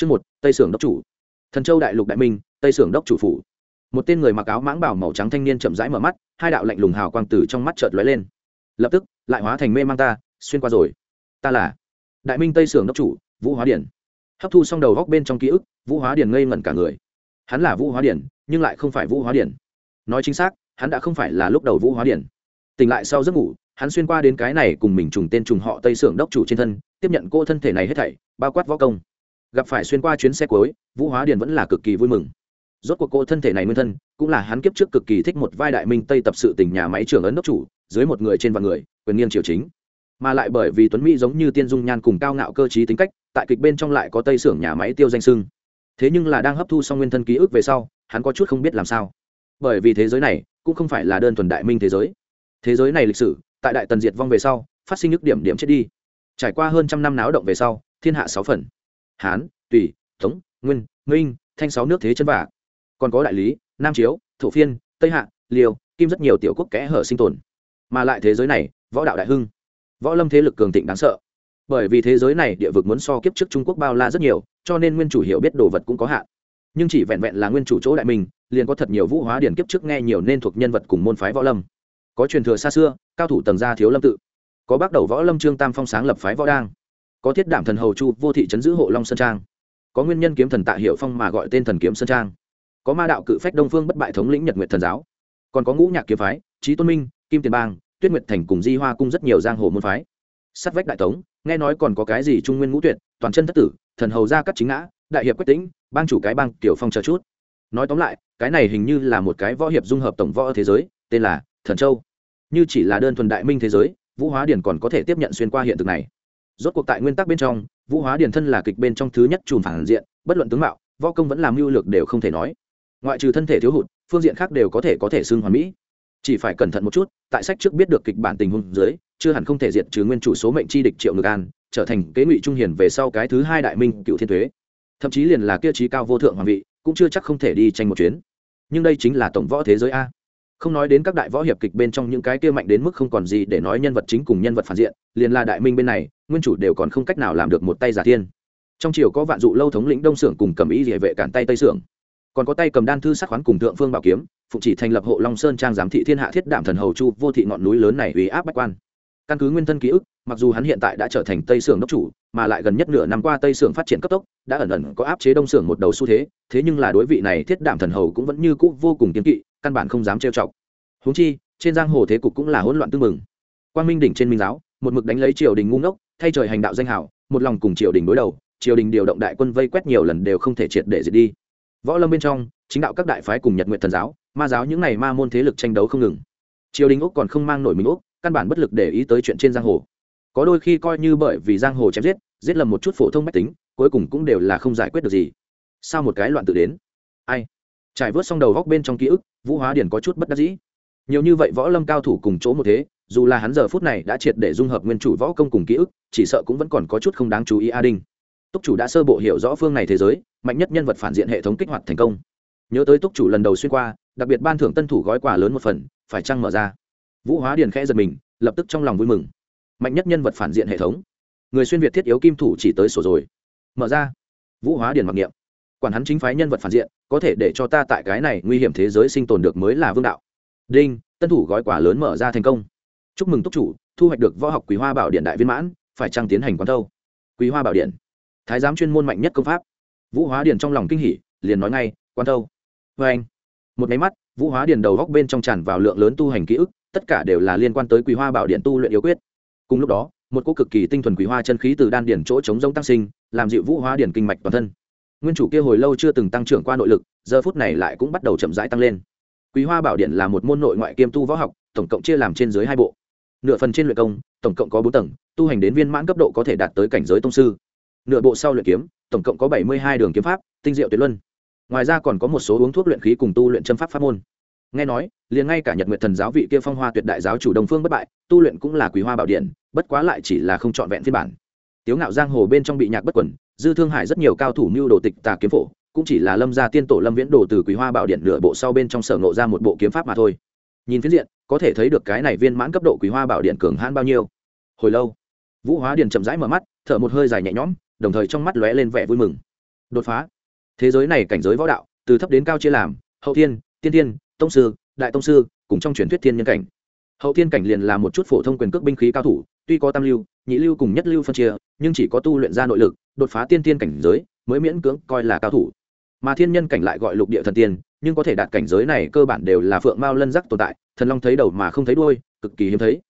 Chương một, Tây Sưởng đốc chủ. Thần Châu đại lục đại minh, Tây Sưởng đốc chủ phủ. Một tên người mặc áo mãng bảo màu trắng thanh niên chậm rãi mở mắt, hai đạo lạnh lùng hào quang từ trong mắt chợt lóe lên. Lập tức, lại hóa thành mê mang ta, xuyên qua rồi. Ta là Đại Minh Tây Sưởng đốc chủ, Vũ Hóa Điển. Hấp thu xong đầu góc bên trong ký ức, Vũ Hóa Điển ngây ngẩn cả người. Hắn là Vũ Hóa Điển, nhưng lại không phải Vũ Hóa Điển. Nói chính xác, hắn đã không phải là lúc đầu Vũ Hóa Điển. Tỉnh lại sau giấc ngủ, hắn xuyên qua đến cái này cùng mình trùng tên trùng họ Tây Sưởng đốc chủ trên thân, tiếp nhận cô thân thể này hết thảy, bao quát võ công gặp phải xuyên qua chuyến xe cuối, vũ hóa điền vẫn là cực kỳ vui mừng. Rốt cuộc cô thân thể này nguyên thân, cũng là hắn kiếp trước cực kỳ thích một vai đại minh tây tập sự tình nhà máy trưởng ấn đốc chủ, dưới một người trên vạn người, quyền nghiêng triều chính. Mà lại bởi vì tuấn mỹ giống như tiên dung nhan cùng cao ngạo cơ chí tính cách, tại kịch bên trong lại có tây xưởng nhà máy tiêu danh sưng. Thế nhưng là đang hấp thu xong nguyên thân ký ức về sau, hắn có chút không biết làm sao. Bởi vì thế giới này, cũng không phải là đơn thuần đại minh thế giới. Thế giới này lịch sử, tại đại tần diệt vong về sau, phát sinh nhức điểm điểm chết đi. Trải qua hơn trăm năm náo động về sau, thiên hạ sáu phần hán, tùy, tống, nguyên, minh, thanh sáu nước thế chân vả. Còn có đại lý, nam chiếu, thổ phiên, tây hạ, liêu, kim rất nhiều tiểu quốc kẽ hở sinh tồn. Mà lại thế giới này, võ đạo đại hưng. Võ lâm thế lực cường thịnh đáng sợ. Bởi vì thế giới này địa vực muốn so kiếp trước trung quốc bao la rất nhiều, cho nên nguyên chủ hiểu biết đồ vật cũng có hạn. Nhưng chỉ vẹn vẹn là nguyên chủ chỗ đại mình, liền có thật nhiều vũ hóa điển kiếp trước nghe nhiều nên thuộc nhân vật cùng môn phái võ lâm. Có truyền thừa xa xưa, cao thủ tầng gia thiếu lâm tự. Có bắt đầu võ lâm trương tam phong sáng lập phái võ đang có thiết đảm thần hầu chu, vô thị trấn giữ hộ long sơn trang. Có nguyên nhân kiếm thần tạ hiệu phong mà gọi tên thần kiếm sơn trang. Có ma đạo cự phách đông phương bất bại thống lĩnh nhật nguyệt thần giáo. Còn có ngũ nhạc kiếm phái trí tôn minh, kim tiền bang, tuyết nguyệt thành cùng di hoa cung rất nhiều giang hồ môn phái. Sắt vách đại tống, nghe nói còn có cái gì trung nguyên ngũ tuyệt, toàn chân thất tử, thần hầu gia cắt chính ngã, đại hiệp quách tĩnh, bang chủ cái bang, tiểu phong chờ chút. Nói tóm lại, cái này hình như là một cái võ hiệp dung hợp tổng võ thế giới, tên là thần châu. Như chỉ là đơn thuần đại minh thế giới, vũ hóa điển còn có thể tiếp nhận xuyên qua hiện thực này rốt cuộc tại nguyên tắc bên trong, vũ hóa điển thân là kịch bên trong thứ nhất chùm phản diện, bất luận tướng mạo, võ công vẫn làm mưu lược đều không thể nói. Ngoại trừ thân thể thiếu hụt, phương diện khác đều có thể có thể xưng hoàn mỹ. Chỉ phải cẩn thận một chút, tại sách trước biết được kịch bản tình huống dưới, chưa hẳn không thể diệt trừ nguyên chủ số mệnh chi địch triệu ngược an, trở thành kế ngụy trung hiền về sau cái thứ hai đại minh cựu thiên thuế. Thậm chí liền là kia trí cao vô thượng hoàng vị, cũng chưa chắc không thể đi tranh một chuyến. Nhưng đây chính là tổng võ thế giới a không nói đến các đại võ hiệp kịch bên trong những cái kia mạnh đến mức không còn gì để nói nhân vật chính cùng nhân vật phản diện, liền là đại minh bên này, nguyên chủ đều còn không cách nào làm được một tay giả tiên trong triều có vạn dụ lâu thống lĩnh đông xưởng cùng cầm ý địa vệ cản tay tây xưởng còn có tay cầm đan thư sắc khoán cùng thượng phương bảo kiếm, phụng chỉ thành lập hộ long sơn trang giám thị thiên hạ thiết đảm thần hầu chu, vô thị ngọn núi lớn này uy áp bách quan. Căn cứ nguyên thân ký ức, mặc dù hắn hiện tại đã trở thành tây xưởng đốc chủ, mà lại gần nhất nửa năm qua tây xưởng phát triển cấp tốc, đã ẩn ẩn có áp chế đông xưởng một đầu xu thế thế nhưng là đối vị này thiết đảm thần hầu cũng vẫn như cũ vô cùng kiên kỵ căn bản không dám trêu chọc. Huống chi, trên giang hồ thế cục cũng là hỗn loạn tương mừng quang minh đỉnh trên minh giáo, một mực đánh lấy triều đình ngu ngốc, thay trời hành đạo danh hảo một lòng cùng triều đình đối đầu, triều đình điều động đại quân vây quét nhiều lần đều không thể triệt để diệt đi. Võ lâm bên trong, chính đạo các đại phái cùng nhật nguyện thần giáo, ma giáo những này ma môn thế lực tranh đấu không ngừng. Triều đình úc còn không mang nổi mình úc, căn bản bất lực để ý tới chuyện trên giang hồ. Có đôi khi coi như bởi vì giang hồ chém giết giết lầm một chút phổ thông mách tính, cuối cùng cũng đều là không giải quyết được gì. Sao một cái loạn tự đến? Ai? Trải vớt xong đầu góc bên trong ký ức, vũ hóa điển có chút bất đắc dĩ. Nhiều như vậy võ lâm cao thủ cùng chỗ một thế, dù là hắn giờ phút này đã triệt để dung hợp nguyên chủ võ công cùng ký ức, chỉ sợ cũng vẫn còn có chút không đáng chú ý a đinh. Túc chủ đã sơ bộ hiểu rõ phương này thế giới, mạnh nhất nhân vật phản diện hệ thống kích hoạt thành công. Nhớ tới túc chủ lần đầu xuyên qua, đặc biệt ban thưởng tân thủ gói quà lớn một phần, phải chăng mở ra? Vũ hóa điền khẽ giật mình, lập tức trong lòng vui mừng. Mạnh nhất nhân vật phản diện hệ thống. Người xuyên việt thiết yếu kim thủ chỉ tới sổ rồi. Mở ra. Vũ hóa điền mặc niệm quản hắn chính phái nhân vật phản diện, có thể để cho ta tại cái này nguy hiểm thế giới sinh tồn được mới là vương đạo. Đinh, tân thủ gói quà lớn mở ra thành công. Chúc mừng túc chủ, thu hoạch được võ học quý hoa bảo điện đại viên mãn, phải trăng tiến hành quán thâu? Quý hoa bảo điện. Thái giám chuyên môn mạnh nhất công pháp. Vũ hóa điền trong lòng kinh hỉ, liền nói ngay, quán thâu. Vê anh, một máy mắt, vũ hóa điền đầu góc bên trong tràn vào lượng lớn tu hành ký ức, tất cả đều là liên quan tới quý hoa bảo điện tu luyện yếu quyết. Cùng lúc đó, một cô cực kỳ tinh thuần quý hoa chân khí từ đan điển chỗ chống giống tăng sinh, làm dịu vũ hóa điển kinh mạch toàn thân nguyên chủ kia hồi lâu chưa từng tăng trưởng qua nội lực, giờ phút này lại cũng bắt đầu chậm rãi tăng lên. Quý hoa bảo điện là một môn nội ngoại kiêm tu võ học, tổng cộng chia làm trên dưới hai bộ. Nửa phần trên luyện công, tổng cộng có bốn tầng, tu hành đến viên mãn cấp độ có thể đạt tới cảnh giới tông sư. Nửa bộ sau luyện kiếm, tổng cộng có bảy mươi hai đường kiếm pháp, tinh diệu tuyệt luân. Ngoài ra còn có một số uống thuốc luyện khí cùng tu luyện châm pháp pháp môn. Nghe nói, liền ngay cả nhật nguyện thần giáo vị kia phong hoa tuyệt đại giáo chủ đồng phương bất bại, tu luyện cũng là quý hoa bảo điện, bất quá lại chỉ là không trọn vẹn phiên bản. Tiếu ngạo giang hồ bên trong bị nhạc bất quẩn dư thương hải rất nhiều cao thủ mưu đồ tịch tà kiếm phổ, cũng chỉ là lâm gia tiên tổ lâm viễn đồ từ quý hoa bảo điện nửa bộ sau bên trong sở ngộ ra một bộ kiếm pháp mà thôi. Nhìn phiến diện, có thể thấy được cái này viên mãn cấp độ quý hoa bảo điện cường hãn bao nhiêu. Hồi lâu, vũ hóa điền chậm rãi mở mắt, thở một hơi dài nhẹ nhõm, đồng thời trong mắt lóe lên vẻ vui mừng. Đột phá. Thế giới này cảnh giới võ đạo, từ thấp đến cao chia làm, hậu thiên, tiên thiên, tông sư, đại tông sư, cùng trong truyền thuyết thiên nhân cảnh. Hậu thiên cảnh liền là một chút phổ thông quyền cước binh khí cao thủ, tuy có tam lưu, nhị lưu cùng nhất lưu phân chia, nhưng chỉ có tu luyện ra nội lực đột phá tiên tiên cảnh giới, mới miễn cưỡng coi là cao thủ. Mà thiên nhân cảnh lại gọi lục địa thần tiên, nhưng có thể đạt cảnh giới này cơ bản đều là phượng mao lân giác tồn tại, thần long thấy đầu mà không thấy đuôi, cực kỳ hiếm thấy.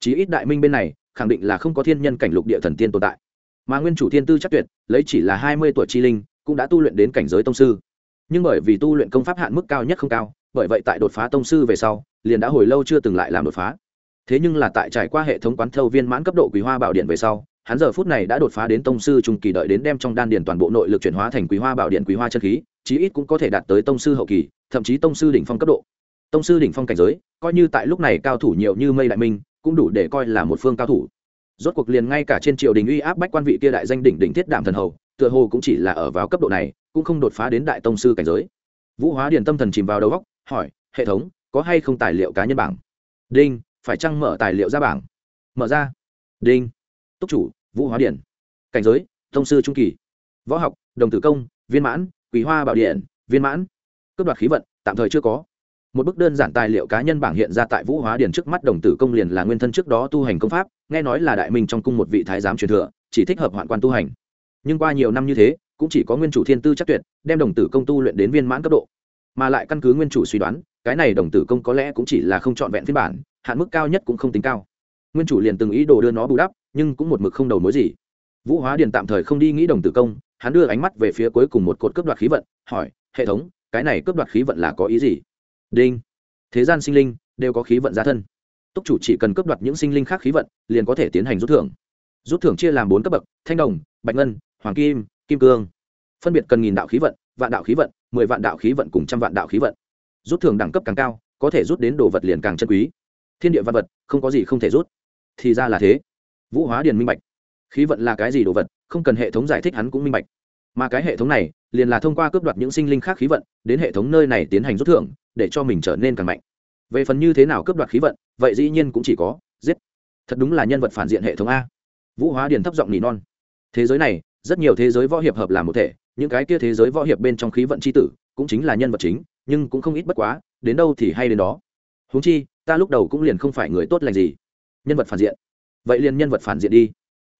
Chí ít đại minh bên này, khẳng định là không có thiên nhân cảnh lục địa thần tiên tồn tại. Mà nguyên chủ thiên tư chắc tuyệt, lấy chỉ là hai mươi tuổi chi linh, cũng đã tu luyện đến cảnh giới tông sư. Nhưng bởi vì tu luyện công pháp hạn mức cao nhất không cao, bởi vậy tại đột phá tông sư về sau, liền đã hồi lâu chưa từng lại làm đột phá. Thế nhưng là tại trải qua hệ thống quán thâu viên mãn cấp độ quý hoa bảo điện về sau hắn giờ phút này đã đột phá đến tông sư trung kỳ đợi đến đem trong đan điền toàn bộ nội lực chuyển hóa thành quý hoa bảo điện quý hoa chân khí, chí ít cũng có thể đạt tới tông sư hậu kỳ, thậm chí tông sư đỉnh phong cấp độ. Tông sư đỉnh phong cảnh giới, coi như tại lúc này cao thủ nhiều như mây đại minh, cũng đủ để coi là một phương cao thủ. Rốt cuộc liền ngay cả trên triều đình uy áp bách quan vị kia đại danh đỉnh đỉnh thiết đảm thần hầu, tựa hồ cũng chỉ là ở vào cấp độ này, cũng không đột phá đến đại tông sư cảnh giới. Vũ hóa điền tâm thần chìm vào đầu góc hỏi, hệ thống, có hay không tài liệu cá nhân bảng? Đinh, phải chăng mở tài liệu ra bảng? Mở ra. Đinh túc chủ, vũ hóa điển. Cảnh giới, thông sư trung kỳ. Võ học, đồng tử công, viên mãn quý hoa bảo điện, viên mãn. Cướp đoạt khí vận, tạm thời chưa có. Một bức đơn giản tài liệu cá nhân bảng hiện ra tại vũ hóa điển trước mắt đồng tử công liền là nguyên thân trước đó tu hành công pháp, nghe nói là đại minh trong cung một vị thái giám truyền thừa, chỉ thích hợp hoạn quan tu hành. Nhưng qua nhiều năm như thế, cũng chỉ có nguyên chủ thiên tư chắc tuyệt, đem đồng tử công tu luyện đến viên mãn cấp độ. Mà lại căn cứ nguyên chủ suy đoán, cái này đồng tử công có lẽ cũng chỉ là không trọn vẹn phiên bản, hạn mức cao nhất cũng không tính cao. Nguyên chủ liền từng ý đồ đưa nó bù đắp nhưng cũng một mực không đầu mối gì. Vũ hóa điền tạm thời không đi nghĩ đồng tử công, hắn đưa ánh mắt về phía cuối cùng một cột cướp đoạt khí vận, hỏi, hệ thống, cái này cướp đoạt khí vận là có ý gì? Đinh, thế gian sinh linh đều có khí vận gia thân. Túc chủ chỉ cần cướp đoạt những sinh linh khác khí vận, liền có thể tiến hành rút thưởng. Rút thưởng chia làm bốn cấp bậc, thanh đồng, bạch ngân, hoàng kim kim cương. Phân biệt cần nghìn đạo khí vận, vạn đạo khí vận, mười vạn đạo khí vận cùng trăm vạn đạo khí vận. Rút thưởng đẳng cấp càng cao, có thể rút đến đồ vật liền càng chân quý. Thiên địa văn vật, không có gì không thể rút. Thì ra là thế vũ hóa điền minh bạch. Khí vận là cái gì đồ vật, không cần hệ thống giải thích hắn cũng minh bạch. Mà cái hệ thống này, liền là thông qua cướp đoạt những sinh linh khác khí vận, đến hệ thống nơi này tiến hành rút thưởng, để cho mình trở nên càng mạnh. Về phần như thế nào cướp đoạt khí vận, vậy dĩ nhiên cũng chỉ có, giết. Thật đúng là nhân vật phản diện hệ thống a. Vũ hóa điền thấp giọng nỉ non. Thế giới này, rất nhiều thế giới võ hiệp hợp làm một thể, những cái kia thế giới võ hiệp bên trong khí vận c h i tử, cũng chính là nhân vật chính, nhưng cũng không ít bất quá, đến đâu thì hay đến đó. Huống chi, ta lúc đầu cũng liền không phải người tốt lành gì. Nhân vật phản diện vậy liền nhân vật phản diện đi.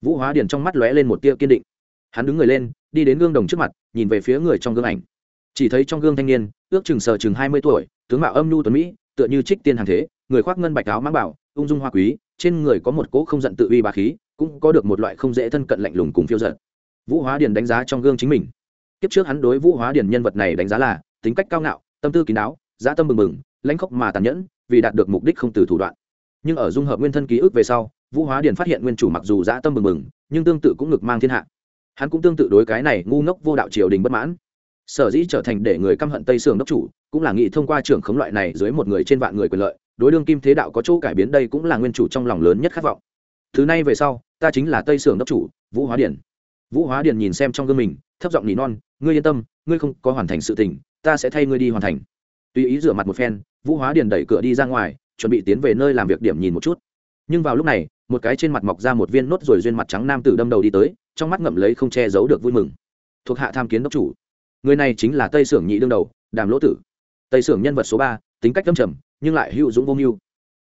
Vũ hóa điền trong mắt lóe lên một tia kiên định. Hắn đứng người lên, đi đến gương đồng trước mặt, nhìn về phía người trong gương ảnh. Chỉ thấy trong gương thanh niên, ước chừng sờ chừng hai mươi tuổi, tướng mạo âm nhu tuấn mỹ, tựa như trích tiên hàng thế, người khoác ngân bạch áo mang bảo, ung dung hoa quý, trên người có một cỗ không giận tự uy bà khí, cũng có được một loại không dễ thân cận lạnh lùng cùng phiêu giận vũ hóa điền đánh giá trong gương chính mình. Kiếp trước hắn đối vũ hóa điền nhân vật này đánh giá là tính cách cao ngạo, tâm tư kín đáo, dã tâm bừng bừng, lãnh khốc mà tàn nhẫn, vì đạt được mục đích không từ thủ đoạn nhưng ở dung hợp nguyên thân ký ức về sau vũ hóa điền phát hiện nguyên chủ mặc dù dã tâm mừng mừng, nhưng tương tự cũng ngực mang thiên hạ. Hắn cũng tương tự đối cái này ngu ngốc vô đạo triều đình bất mãn. Sở dĩ trở thành để người căm hận tây sường đốc chủ cũng là nghị thông qua trưởng khống loại này dưới một người trên vạn người quyền lợi đối đương kim thế đạo có chỗ cải biến đây cũng là nguyên chủ trong lòng lớn nhất khát vọng. Thứ này về sau ta chính là tây sường đốc chủ vũ hóa điền. Vũ hóa điền nhìn xem trong gương mình thấp giọng nỉ non ngươi yên tâm ngươi không có hoàn thành sự tình ta sẽ thay ngươi đi hoàn thành. Tùy ý rửa mặt một phen vũ hóa điền đẩy cửa đi ra ngoài chuẩn bị tiến về nơi làm việc điểm nhìn một chút. Nhưng vào lúc này, một cái trên mặt mọc ra một viên nốt rồi duyên mặt trắng nam tử đâm đầu đi tới, trong mắt ngậm lấy không che giấu được vui mừng. Thuộc hạ tham kiến đốc chủ. Người này chính là tây sưởng nhị đương đầu, đàm lỗ tử. Tây sưởng nhân vật số ba, tính cách tâm trầm, nhưng lại hữu dũng vô mưu.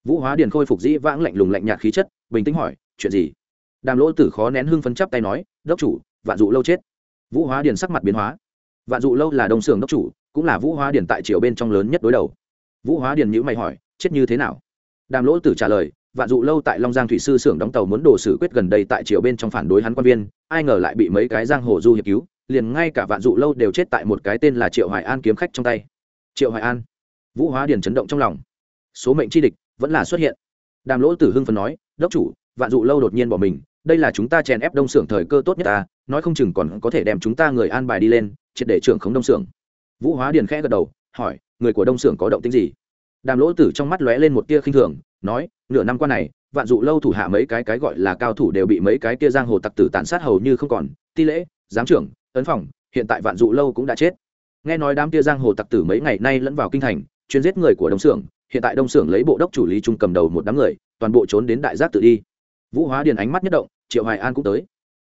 Vũ hóa điền khôi phục dĩ vãng lạnh lùng lạnh nhạt khí chất, bình tĩnh hỏi, chuyện gì? Đàm lỗ tử khó nén hưng phấn chắp tay nói, đốc chủ, vạn dụ lâu chết. Vũ hóa điền sắc mặt biến hóa. Vạn dụ lâu là đông sưởng đốc chủ, cũng là vũ hóa điền tại triều bên trong lớn nhất đối đầu. Vũ hóa điền nhữ mày hỏi chết như thế nào? Đàm lỗ tử trả lời, vạn dụ lâu tại long giang thủy sư xưởng đóng tàu muốn đổ xử quyết gần đây tại triều bên trong phản đối hắn quan viên, ai ngờ lại bị mấy cái giang hồ du hiệp cứu, liền ngay cả vạn dụ lâu đều chết tại một cái tên là triệu hoài an kiếm khách trong tay. Triệu hoài an. Vũ hóa điền chấn động trong lòng. Số mệnh chi địch, vẫn là xuất hiện. Đàm lỗ tử hưng phần nói, đốc chủ, vạn dụ lâu đột nhiên bỏ mình, đây là chúng ta chèn ép đông xưởng thời cơ tốt nhất ta, nói không chừng còn có thể đem chúng ta người an bài đi lên, triệt để trưởng khống đông xưởng. Vũ hóa điền khẽ gật đầu, hỏi, người của đông xưởng có động tính gì? Đàm lỗ tử trong mắt lóe lên một tia khinh thường, nói, nửa năm qua này, vạn dụ lâu thủ hạ mấy cái cái gọi là cao thủ đều bị mấy cái kia giang hồ tặc tử tàn sát hầu như không còn, ti lễ, giám trưởng, ấn phòng, hiện tại vạn dụ lâu cũng đã chết. Nghe nói đám kia giang hồ tặc tử mấy ngày nay lẫn vào kinh thành, chuyên giết người của đông xưởng hiện tại đông xưởng lấy bộ đốc chủ lý trung cầm đầu một đám người, toàn bộ trốn đến đại giác tự đi. Vũ hóa điền ánh mắt nhất động, triệu hoài an cũng tới.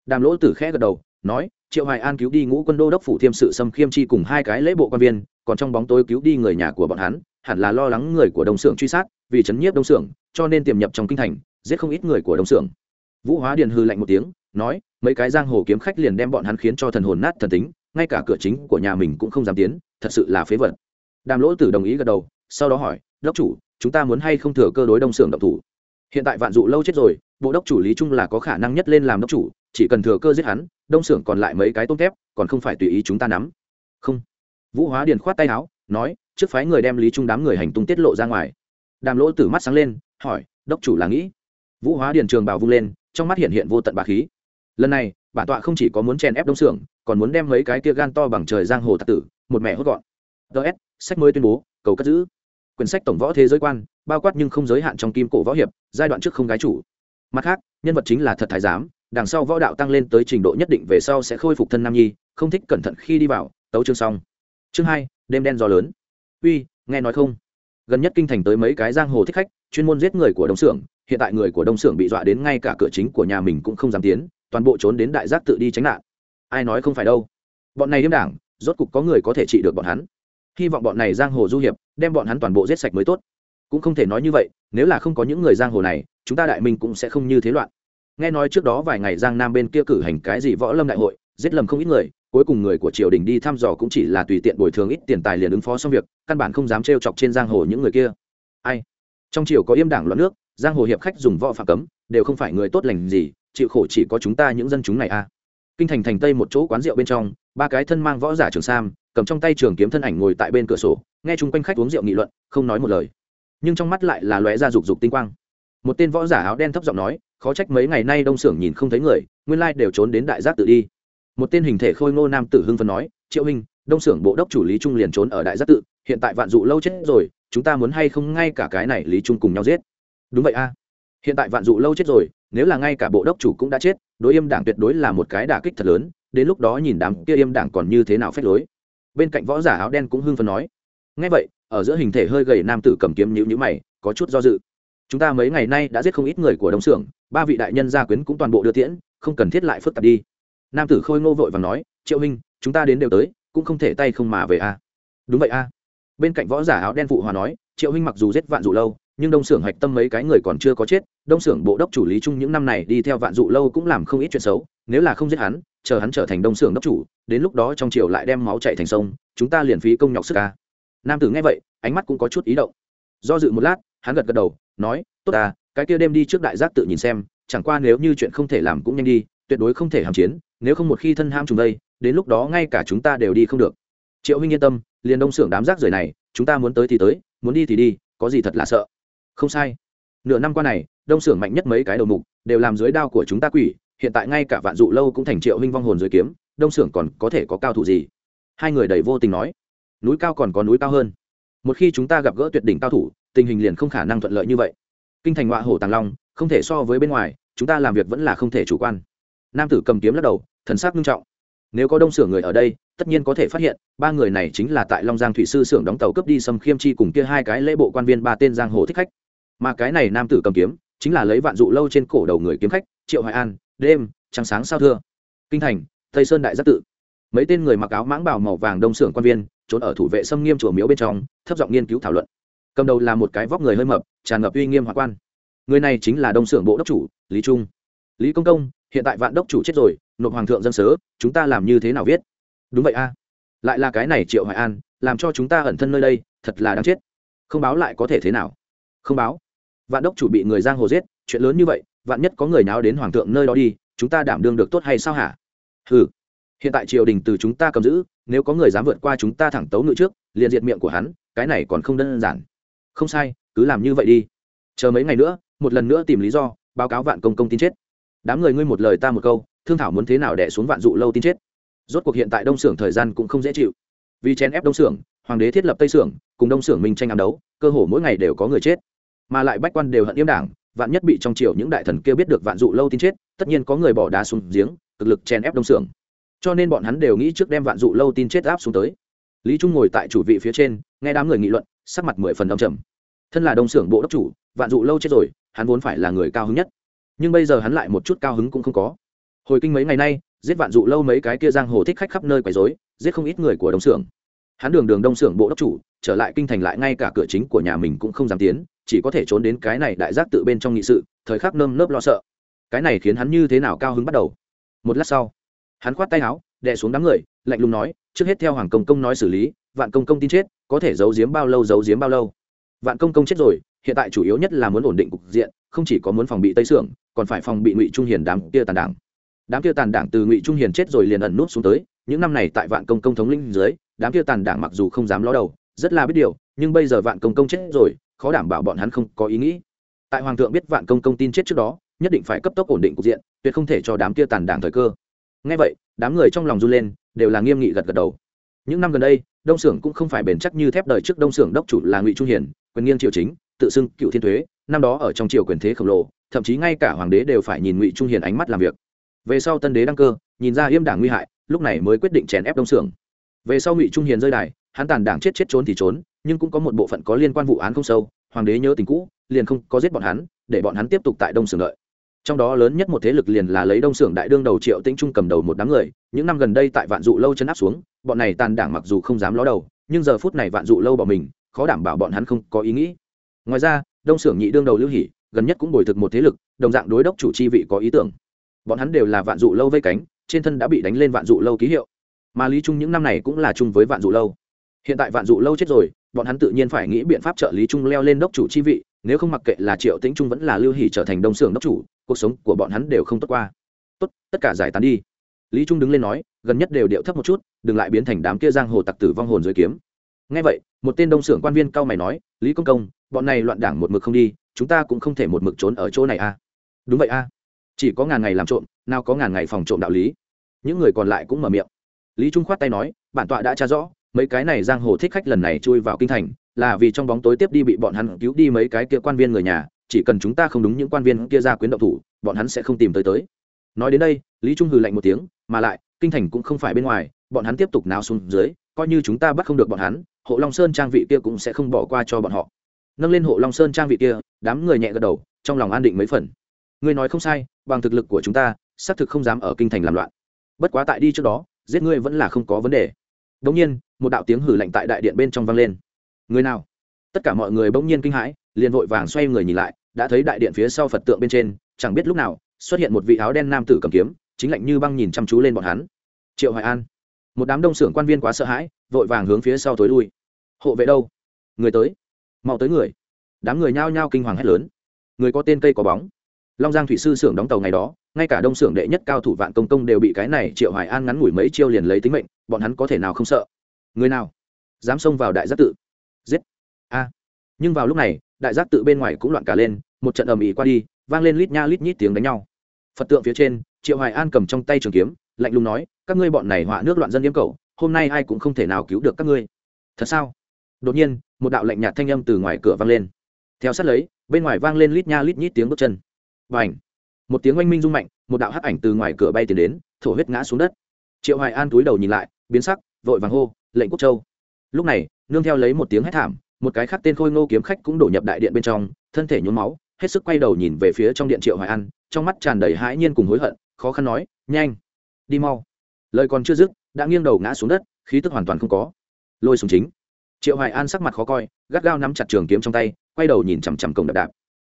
Đàm lỗ tử khẽ gật đầu, nói, triệu hoài an cứu đi ngũ quân đô đốc phủ thiêm sự xâm khiêm chi cùng hai cái lễ bộ quan viên, còn trong bóng tối cứu đi người nhà của bọn hắn hẳn là lo lắng người của đông xưởng truy sát, vì chấn nhiếp đông xưởng cho nên tiềm nhập trong kinh thành, giết không ít người của đông xưởng vũ hóa điền hư lạnh một tiếng, nói, mấy cái giang hồ kiếm khách liền đem bọn hắn khiến cho thần hồn nát thần tính, ngay cả cửa chính của nhà mình cũng không dám tiến, thật sự là phế vật. Đàm lỗ tử đồng ý gật đầu, sau đó hỏi, đốc chủ, chúng ta muốn hay không thừa cơ đối đông xưởng động thủ? Hiện tại vạn dụ lâu chết rồi, bộ đốc chủ lý trung là có khả năng nhất lên làm đốc chủ, chỉ cần thừa cơ giết hắn, đông xưởng còn lại mấy cái tôm thép còn không phải tùy ý chúng ta nắm. Không. Vũ hóa điền khoát tay áo, nói trước phái người đem lý trung đám người hành tung tiết lộ ra ngoài. Đàm lỗ tử mắt sáng lên, hỏi, đốc chủ là nghĩ? Vũ hóa điền trường bảo vung lên, trong mắt hiện hiện vô tận bà khí. Lần này bản tọa không chỉ có muốn chèn ép đông xưởng còn muốn đem mấy cái kia gan to bằng trời giang hồ tạc tử, một mẹ hốt gọn. Ts sách mới tuyên bố, cầu cất giữ. Quyển sách tổng võ thế giới quan, bao quát nhưng không giới hạn trong kim cổ võ hiệp, giai đoạn trước không gái chủ. Mặt khác, nhân vật chính là thật thái giám, đằng sau võ đạo tăng lên tới trình độ nhất định về sau sẽ khôi phục thân nam nhi, không thích cẩn thận khi đi vào, tấu chương xong. Chương hai, đêm đen gió lớn uy, nghe nói không? Gần nhất kinh thành tới mấy cái giang hồ thích khách, chuyên môn giết người của đông xưởng hiện tại người của đông xưởng bị dọa đến ngay cả cửa chính của nhà mình cũng không dám tiến, toàn bộ trốn đến đại giác tự đi tránh nạn. Ai nói không phải đâu? Bọn này đêm đảng, rốt cục có người có thể trị được bọn hắn. Hy vọng bọn này giang hồ du hiệp, đem bọn hắn toàn bộ giết sạch mới tốt. Cũng không thể nói như vậy, nếu là không có những người giang hồ này, chúng ta đại minh cũng sẽ không như thế loạn. Nghe nói trước đó vài ngày giang nam bên kia cử hành cái gì võ lâm đại hội, giết lầm không ít người cuối cùng người của triều đình đi thăm dò cũng chỉ là tùy tiện bồi thường ít tiền tài liền ứng phó xong việc, căn bản không dám trêu chọc trên giang hồ những người kia. Ai? Trong triều có yêm đảng loạn nước, giang hồ hiệp khách dùng võ phạm cấm, đều không phải người tốt lành gì, chịu khổ chỉ có chúng ta những dân chúng này a à. kinh thành thành tây một chỗ quán rượu bên trong, ba cái thân mang võ giả trường sam, cầm trong tay trường kiếm thân ảnh ngồi tại bên cửa sổ, nghe chung quanh khách uống rượu nghị luận, không nói một lời. Nhưng trong mắt lại là lóe ra rục rục tinh quang. Một tên võ giả áo đen thấp giọng nói, khó trách mấy ngày nay đông xưởng nhìn không thấy người, nguyên lai đều trốn đến đại giác tự đi một tên hình thể khôi ngô nam tử hưng phân nói, triệu hình đông xưởng bộ đốc chủ lý trung liền trốn ở đại giác tự, hiện tại vạn dụ lâu chết rồi, chúng ta muốn hay không ngay cả cái này lý trung cùng nhau giết? Đúng vậy a. Hiện tại vạn dụ lâu chết rồi, nếu là ngay cả bộ đốc chủ cũng đã chết, đối im đảng tuyệt đối là một cái đả kích thật lớn, đến lúc đó nhìn đám kia im đảng còn như thế nào phép lối. Bên cạnh võ giả áo đen cũng hưng phấn nói ngay vậy, ở giữa hình thể hơi gầy nam tử cầm kiếm nhữ nhữ mày, có chút do dự. Chúng ta mấy ngày nay đã giết không ít người của đông xưởng ba vị đại nhân gia quyến cũng toàn bộ đưa tiễn, không cần thiết lại phức tạp đi nam tử khôi ngô vội và nói, triệu huynh, chúng ta đến đều tới, cũng không thể tay không mà về a đúng vậy a bên cạnh võ giả áo đen phụ hòa nói, triệu huynh mặc dù giết vạn dụ lâu, nhưng đông xưởng hạch tâm mấy cái người còn chưa có chết, đông xưởng bộ đốc chủ lý trung những năm này đi theo vạn dụ lâu cũng làm không ít chuyện xấu, nếu là không giết hắn, chờ hắn trở thành đông xưởng đốc chủ, đến lúc đó trong triều lại đem máu chạy thành sông, chúng ta liền phí công nhọc sức ca nam tử nghe vậy, ánh mắt cũng có chút ý động. Do dự một lát, hắn gật gật đầu, nói, tốt à cái kia đêm đi trước đại giác tự nhìn xem, chẳng qua nếu như chuyện không thể làm cũng nhanh đi tuyệt đối không thể hàm chiến, nếu không một khi thân ham trùng đây, đến lúc đó ngay cả chúng ta đều đi không được. Triệu huynh yên tâm, liền đông xưởng đám rác rưởi này, chúng ta muốn tới thì tới, muốn đi thì đi, có gì thật là sợ. Không sai. Nửa năm qua này, đông xưởng mạnh nhất mấy cái đầu mục, đều làm dưới đao của chúng ta quỷ, hiện tại ngay cả vạn dụ lâu cũng thành triệu huynh vong hồn dưới kiếm, đông xưởng còn có thể có cao thủ gì? Hai người đầy vô tình nói. Núi cao còn có núi cao hơn. Một khi chúng ta gặp gỡ tuyệt đỉnh cao thủ, tình hình liền không khả năng thuận lợi như vậy. Kinh thành họa hổ tàng long, không thể so với bên ngoài, chúng ta làm việc vẫn là không thể chủ quan nam tử cầm kiếm lắc đầu, thần sắc nghiêm trọng. Nếu có đông xưởng người ở đây, tất nhiên có thể phát hiện, ba người này chính là tại long giang thủy sư xưởng đóng tàu cướp đi sâm khiêm chi cùng kia hai cái lễ bộ quan viên ba tên giang hồ thích khách. Mà cái này nam tử cầm kiếm, chính là lấy vạn dụ lâu trên cổ đầu người kiếm khách, triệu hoài an, đêm trắng sáng sao thưa. Kinh thành, tây sơn đại giác tự. Mấy tên người mặc áo mãng bảo màu vàng đông xưởng quan viên, trốn ở thủ vệ xâm nghiêm chùa miếu bên trong, thấp giọng nghiên cứu thảo luận. Cầm đầu là một cái vóc người hơi mập, tràn ngập uy nghiêm hoa quan. Người này chính là đông xưởng bộ đốc chủ, lý trung. Lý công công hiện tại vạn đốc chủ chết rồi, nộp hoàng thượng dân sớ, chúng ta làm như thế nào viết? Đúng vậy a. Lại là cái này triệu hoài an, làm cho chúng ta ẩn thân nơi đây, thật là đáng chết. Không báo lại có thể thế nào? Không báo. Vạn đốc chủ bị người giang hồ giết, chuyện lớn như vậy, vạn nhất có người nào đến hoàng thượng nơi đó đi, chúng ta đảm đương được tốt hay sao hả? Ừ hiện tại triều đình từ chúng ta cầm giữ, nếu có người dám vượt qua chúng ta thẳng tấu ngự trước, liền diệt miệng của hắn, cái này còn không đơn giản. Không sai, cứ làm như vậy đi. Chờ mấy ngày nữa, một lần nữa tìm lý do, báo cáo vạn công công tin chết đám người ngươi một lời ta một câu, thương thảo muốn thế nào đẻ xuống vạn dụ lâu tin chết. Rốt cuộc hiện tại đông xưởng thời gian cũng không dễ chịu. Vì chèn ép đông xưởng, hoàng đế thiết lập tây xưởng, cùng đông xưởng minh tranh ám đấu, cơ hồ mỗi ngày đều có người chết. Mà lại bách quan đều hận yếm đảng, vạn nhất bị trong triều những đại thần kia biết được vạn dụ lâu tin chết, tất nhiên có người bỏ đá xuống giếng, cực lực chèn ép đông xưởng. Cho nên bọn hắn đều nghĩ trước đem vạn dụ lâu tin chết áp xuống tới. Lý trung ngồi tại chủ vị phía trên, nghe đám người nghị luận, sắc mặt mười phần đông trầm. Thân là đông xưởng bộ đốc chủ, vạn dụ lâu chết rồi, hắn vốn phải là người cao hứng nhất nhưng bây giờ hắn lại một chút cao hứng cũng không có. Hồi kinh mấy ngày nay, giết vạn dụ lâu mấy cái kia giang hồ thích khách khắp nơi quấy rối, giết không ít người của đông xưởng hắn đường đường đông xưởng bộ đốc chủ, trở lại kinh thành lại ngay cả cửa chính của nhà mình cũng không dám tiến, chỉ có thể trốn đến cái này đại giác tự bên trong nghị sự, thời khắc nơm nớp lo sợ. Cái này khiến hắn như thế nào cao hứng bắt đầu? Một lát sau, hắn khoát tay áo, đè xuống đám người, lạnh lùng nói, trước hết theo hoàng công công nói xử lý, vạn công công tin chết, có thể giấu giếm bao lâu giấu giếm bao lâu. Vạn công công chết rồi hiện tại chủ yếu nhất là muốn ổn định cục diện, không chỉ có muốn phòng bị tây sưởng, còn phải phòng bị ngụy trung hiền đám kia tàn đảng. Đám kia tàn đảng từ ngụy trung hiền chết rồi liền ẩn nút xuống tới, những năm này tại vạn công công thống linh dưới, đám kia tàn đảng mặc dù không dám ló đầu, rất là biết điều, nhưng bây giờ vạn công công chết rồi, khó đảm bảo bọn hắn không có ý nghĩ. Tại hoàng thượng biết vạn công công tin chết trước đó, nhất định phải cấp tốc ổn định cục diện, tuyệt không thể cho đám kia tàn đảng thời cơ. Ngay vậy, đám người trong lòng run lên, đều là nghiêm nghị gật gật đầu. Những năm gần đây, đông xưởng cũng không phải bền chắc như thép đời trước đông xưởng đốc chủ là ngụy trung hiền, quyền nghiêng triều chính tự xưng cựu thiên thuế, năm đó ở trong triều quyền thế khổng lồ, thậm chí ngay cả hoàng đế đều phải nhìn ngụy trung hiền ánh mắt làm việc. Về sau tân đế đăng cơ, nhìn ra yêm đảng nguy hại, lúc này mới quyết định chèn ép đông xưởng về sau ngụy trung hiền rơi đài, hắn tàn đảng chết chết trốn thì trốn, nhưng cũng có một bộ phận có liên quan vụ án không sâu, hoàng đế nhớ tình cũ, liền không có giết bọn hắn, để bọn hắn tiếp tục tại đông xưởng đợi. Trong đó lớn nhất một thế lực liền là lấy đông xưởng đại đương đầu triệu tĩnh trung cầm đầu một đám người, những năm gần đây tại vạn dụ lâu chân áp xuống, bọn này tàn đảng mặc dù không dám ló đầu, nhưng giờ phút này vạn dụ lâu bỏ mình, khó đảm bảo bọn hắn không có ý nghĩ ngoài ra, đông xưởng nhị đương đầu lưu hỉ gần nhất cũng bồi thực một thế lực, đồng dạng đối đốc chủ chi vị có ý tưởng. Bọn hắn đều là vạn dụ lâu vây cánh, trên thân đã bị đánh lên vạn dụ lâu ký hiệu. Mà lý trung những năm này cũng là chung với vạn dụ lâu. Hiện tại vạn dụ lâu chết rồi, bọn hắn tự nhiên phải nghĩ biện pháp trợ lý trung leo lên đốc chủ chi vị, nếu không mặc kệ là triệu tĩnh trung vẫn là lưu hỉ trở thành đông xưởng đốc chủ, cuộc sống của bọn hắn đều không tốt qua. Tốt, tất cả giải tán đi. Lý trung đứng lên nói, gần nhất đều điệu thấp một chút, đừng lại biến thành đám kia giang hồ tặc tử vong hồn dưới kiếm. Ngay vậy, một tên đông xưởng quan viên cao mày nói, lý công công bọn này loạn đảng một mực không đi, chúng ta cũng không thể một mực trốn ở chỗ này a à? đúng vậy a à? chỉ có ngàn ngày làm trộm, nào có ngàn ngày phòng trộm đạo lý những người còn lại cũng mở miệng lý trung khoát tay nói, bản tọa đã tra rõ, mấy cái này giang hồ thích khách lần này chui vào kinh thành, là vì trong bóng tối tiếp đi bị bọn hắn cứu đi mấy cái kia quan viên người nhà, chỉ cần chúng ta không đúng những quan viên kia ra quyến động thủ, bọn hắn sẽ không tìm tới tới nói đến đây, lý trung hừ lạnh một tiếng, mà lại, kinh thành cũng không phải bên ngoài, bọn hắn tiếp tục nào xuống dưới, coi như chúng ta bắt không được bọn hắn, hộ long sơn trang vị kia cũng sẽ không bỏ qua cho bọn họ nâng lên hộ long sơn trang vị kia, đám người nhẹ gật đầu, trong lòng an định mấy phần. Ngươi nói không sai, bằng thực lực của chúng ta, xác thực không dám ở kinh thành làm loạn. Bất quá tại đi trước đó, giết ngươi vẫn là không có vấn đề. Đống nhiên, một đạo tiếng hử lạnh tại đại điện bên trong vang lên. Người nào? Tất cả mọi người bỗng nhiên kinh hãi, liền vội vàng xoay người nhìn lại, đã thấy đại điện phía sau phật tượng bên trên, chẳng biết lúc nào, xuất hiện một vị áo đen nam tử cầm kiếm, chính lạnh như băng nhìn chăm chú lên bọn hắn. Triệu hoài an. Một đám đông xưởng quan viên quá sợ hãi, vội vàng hướng phía sau tối lui. Hộ vệ đâu? Người tới mau tới người. Đám người nhao nhao kinh hoàng hét lớn. Người có tên cây có bóng. Long giang thủy sư xưởng đóng tàu ngày đó, ngay cả đông xưởng đệ nhất cao thủ vạn công công đều bị cái này triệu hoài an ngắn ngủi mấy chiêu liền lấy tính mệnh, bọn hắn có thể nào không sợ? Người nào? Dám xông vào đại giác tự. Giết. A. Nhưng vào lúc này, đại giác tự bên ngoài cũng loạn cả lên, một trận ầm ĩ qua đi, vang lên lít nha lít nhít tiếng đánh nhau. Phật tượng phía trên, triệu hoài an cầm trong tay trường kiếm, lạnh lùng nói, các ngươi bọn này họa nước loạn dân yếm cầu, hôm nay ai cũng không thể nào cứu được các ngươi. Thật sao? Đột nhiên, một đạo lạnh nhạt thanh âm từ ngoài cửa vang lên. Theo sát lấy, bên ngoài vang lên lít nha lít nhít tiếng bước chân. Và ảnh một tiếng oanh minh rung mạnh, một đạo hắc ảnh từ ngoài cửa bay tiến đến, thổ huyết ngã xuống đất. Triệu hoài an túi đầu nhìn lại, biến sắc, vội vàng hô, lệnh quốc châu! Lúc này, nương theo lấy một tiếng hét thảm, một cái khác tên khôi ngô kiếm khách cũng đổ nhập đại điện bên trong, thân thể nhuốm máu, hết sức quay đầu nhìn về phía trong điện triệu hoài an, trong mắt tràn đầy hãi nhiên cùng hối hận, khó khăn nói, nhanh, đi mau. Lời còn chưa dứt, đã nghiêng đầu ngã xuống đất, khí tức hoàn toàn không có. Lôi xuống chính triệu hoài an sắc mặt khó coi, gắt gao nắm chặt trường kiếm trong tay, quay đầu nhìn chằm chằm cổng đạp đạp.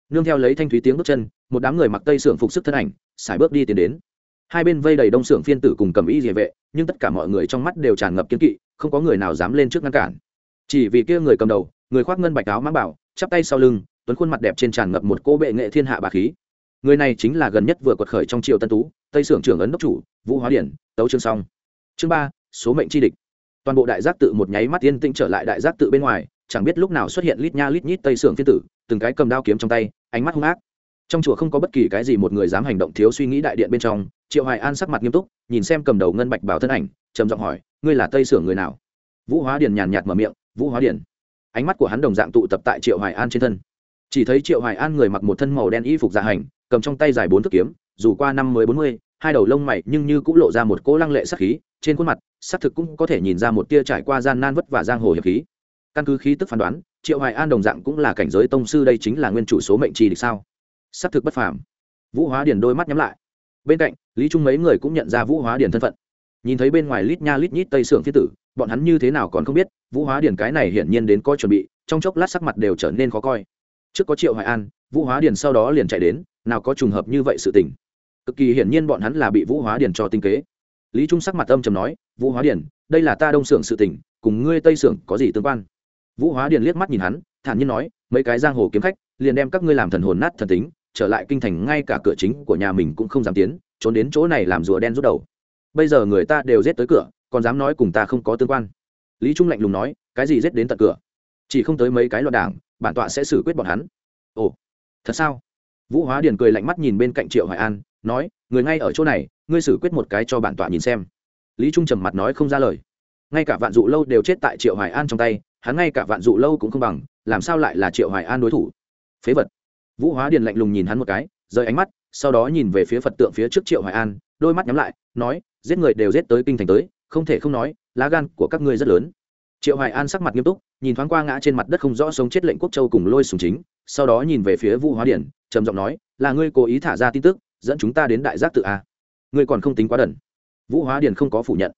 Nương theo lấy thanh thúy tiếng bước chân, một đám người mặc tây sưởng phục sức thân ảnh xài bước đi tiến đến. Hai bên vây đầy đông sưởng phiên tử cùng cầm ý địa vệ, nhưng tất cả mọi người trong mắt đều tràn ngập kiên kỵ, không có người nào dám lên trước ngăn cản. Chỉ vì kia người cầm đầu, người khoác ngân bạch áo mang bảo, chắp tay sau lưng, tuấn khuôn mặt đẹp trên tràn ngập một cô bệ nghệ thiên hạ bà khí. Người này chính là gần nhất vừa quật khởi trong triều tân tú, tây sưởng trưởng ấn đốc chủ, vũ hóa điển, tấu chương song chương ba, số mệnh chi địch toàn bộ đại giác tự một nháy mắt yên tĩnh trở lại đại giác tự bên ngoài, chẳng biết lúc nào xuất hiện lít nha lít nhít tây sưởng phiên tử, từng cái cầm đao kiếm trong tay, ánh mắt hung ác. Trong chùa không có bất kỳ cái gì một người dám hành động thiếu suy nghĩ đại điện bên trong, triệu hoài an sắc mặt nghiêm túc, nhìn xem cầm đầu ngân bạch bảo thân ảnh, trầm giọng hỏi, ngươi là tây sưởng người nào? Vũ hóa điền nhàn nhạt mở miệng, vũ hóa điền. Ánh mắt của hắn đồng dạng tụ tập tại triệu hoài an trên thân. Chỉ thấy triệu hoài an người mặc một thân màu đen y phục dạ hành, cầm trong tay dài bốn thước kiếm, dù qua năm mới bốn mươi hai đầu lông mày nhưng như cũng lộ ra một cỗ lăng lệ sắc khí, trên khuôn mặt, xác thực cũng có thể nhìn ra một tia trải qua gian nan vất vả giang hồ hiệp khí. Căn cứ khí tức phán đoán, triệu hoài an đồng dạng cũng là cảnh giới tông sư đây chính là nguyên chủ số mệnh trì địch sao? Xác thực bất phàm. Vũ hóa điền đôi mắt nhắm lại. Bên cạnh, lý trung mấy người cũng nhận ra vũ hóa điển thân phận. Nhìn thấy bên ngoài lít nha lít nhít tây sưởng thiết tử, bọn hắn như thế nào còn không biết, vũ hóa điển cái này hiển nhiên đến coi chuẩn bị, trong chốc lát sắc mặt đều trở nên khó coi. Trước có triệu hoài an, vũ hóa điển sau đó liền chạy đến, nào có trùng hợp như vậy sự tình cực kỳ hiển nhiên bọn hắn là bị vũ hóa Điền cho tinh kế. Lý trung sắc mặt âm trầm nói, vũ hóa Điền, đây là ta đông xưởng sự tình, cùng ngươi tây xưởng có gì tương quan? Vũ hóa Điền liếc mắt nhìn hắn, thản nhiên nói, mấy cái giang hồ kiếm khách, liền đem các ngươi làm thần hồn nát thần tính, trở lại kinh thành ngay cả cửa chính của nhà mình cũng không dám tiến, trốn đến chỗ này làm rùa đen rút đầu. Bây giờ người ta đều giết tới cửa, còn dám nói cùng ta không có tương quan? Lý trung lạnh lùng nói, cái gì giết đến tận cửa? Chỉ không tới mấy cái loạn đảng, bản tọa sẽ xử quyết bọn hắn. Ồ, thật sao? Vũ hóa điền cười lạnh mắt nhìn bên cạnh triệu hoài an nói, người ngay ở chỗ này, ngươi xử quyết một cái cho bản tọa nhìn xem. Lý trung trầm mặt nói không ra lời. Ngay cả vạn dụ lâu đều chết tại triệu hoài an trong tay, hắn ngay cả vạn dụ lâu cũng không bằng, làm sao lại là triệu hoài an đối thủ? Phế vật. Vũ hóa điền lạnh lùng nhìn hắn một cái, rời ánh mắt, sau đó nhìn về phía phật tượng phía trước triệu hoài an, đôi mắt nhắm lại, nói, giết người đều giết tới kinh thành tới, không thể không nói, lá gan của các ngươi rất lớn. Triệu hoài an sắc mặt nghiêm túc, nhìn thoáng qua ngã trên mặt đất không rõ sống chết lệnh quốc châu cùng lôi sùng chính, sau đó nhìn về phía vũ hóa điển trầm giọng nói, là ngươi cố ý thả ra tin tức dẫn chúng ta đến đại giác tự a. Ngươi còn không tính quá đần. Vũ hóa điển không có phủ nhận.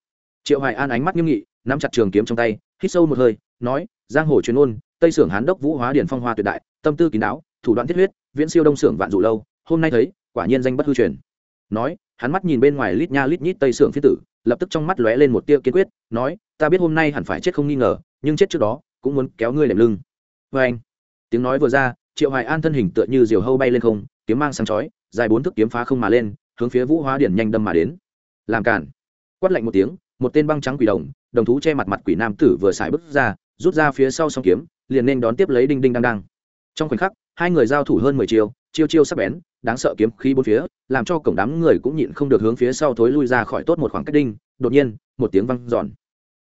Triệu hoài an ánh mắt nghiêm nghị, nắm chặt trường kiếm trong tay, hít sâu một hơi, nói, giang hồ truyền ôn, tây sưởng hán đốc vũ hóa điển phong hoa tuyệt đại, tâm tư kín đáo, thủ đoạn thiết huyết, viễn siêu đông sưởng vạn dụ lâu, hôm nay thấy, quả nhiên danh bất hư truyền. Nói, hắn mắt nhìn bên ngoài lít nha lít nhít tây sưởng phi tử, lập tức trong mắt lóe lên một tia kiên quyết, nói, ta biết hôm nay hẳn phải chết không nghi ngờ, nhưng chết trước đó, cũng muốn kéo ngươi đệm lưng. Vê anh tiếng nói vừa ra, triệu hoài an thân hình tựa như diều hâu bay lên không kiếm mang sáng chói, dài bốn thước kiếm phá không mà lên, hướng phía vũ hóa điển nhanh đâm mà đến. Làm cản. Quát lạnh một tiếng, một tên băng trắng quỷ đồng đồng thú che mặt mặt quỷ nam tử vừa xài bước ra, rút ra phía sau song kiếm, liền nên đón tiếp lấy đinh đinh đang đang. Trong khoảnh khắc, hai người giao thủ hơn mười chiêu chiêu chiêu sắc bén, đáng sợ kiếm khí bốn phía, làm cho cổng đám người cũng nhịn không được hướng phía sau thối lui ra khỏi tốt một khoảng cách đinh, đột nhiên, một tiếng văng giòn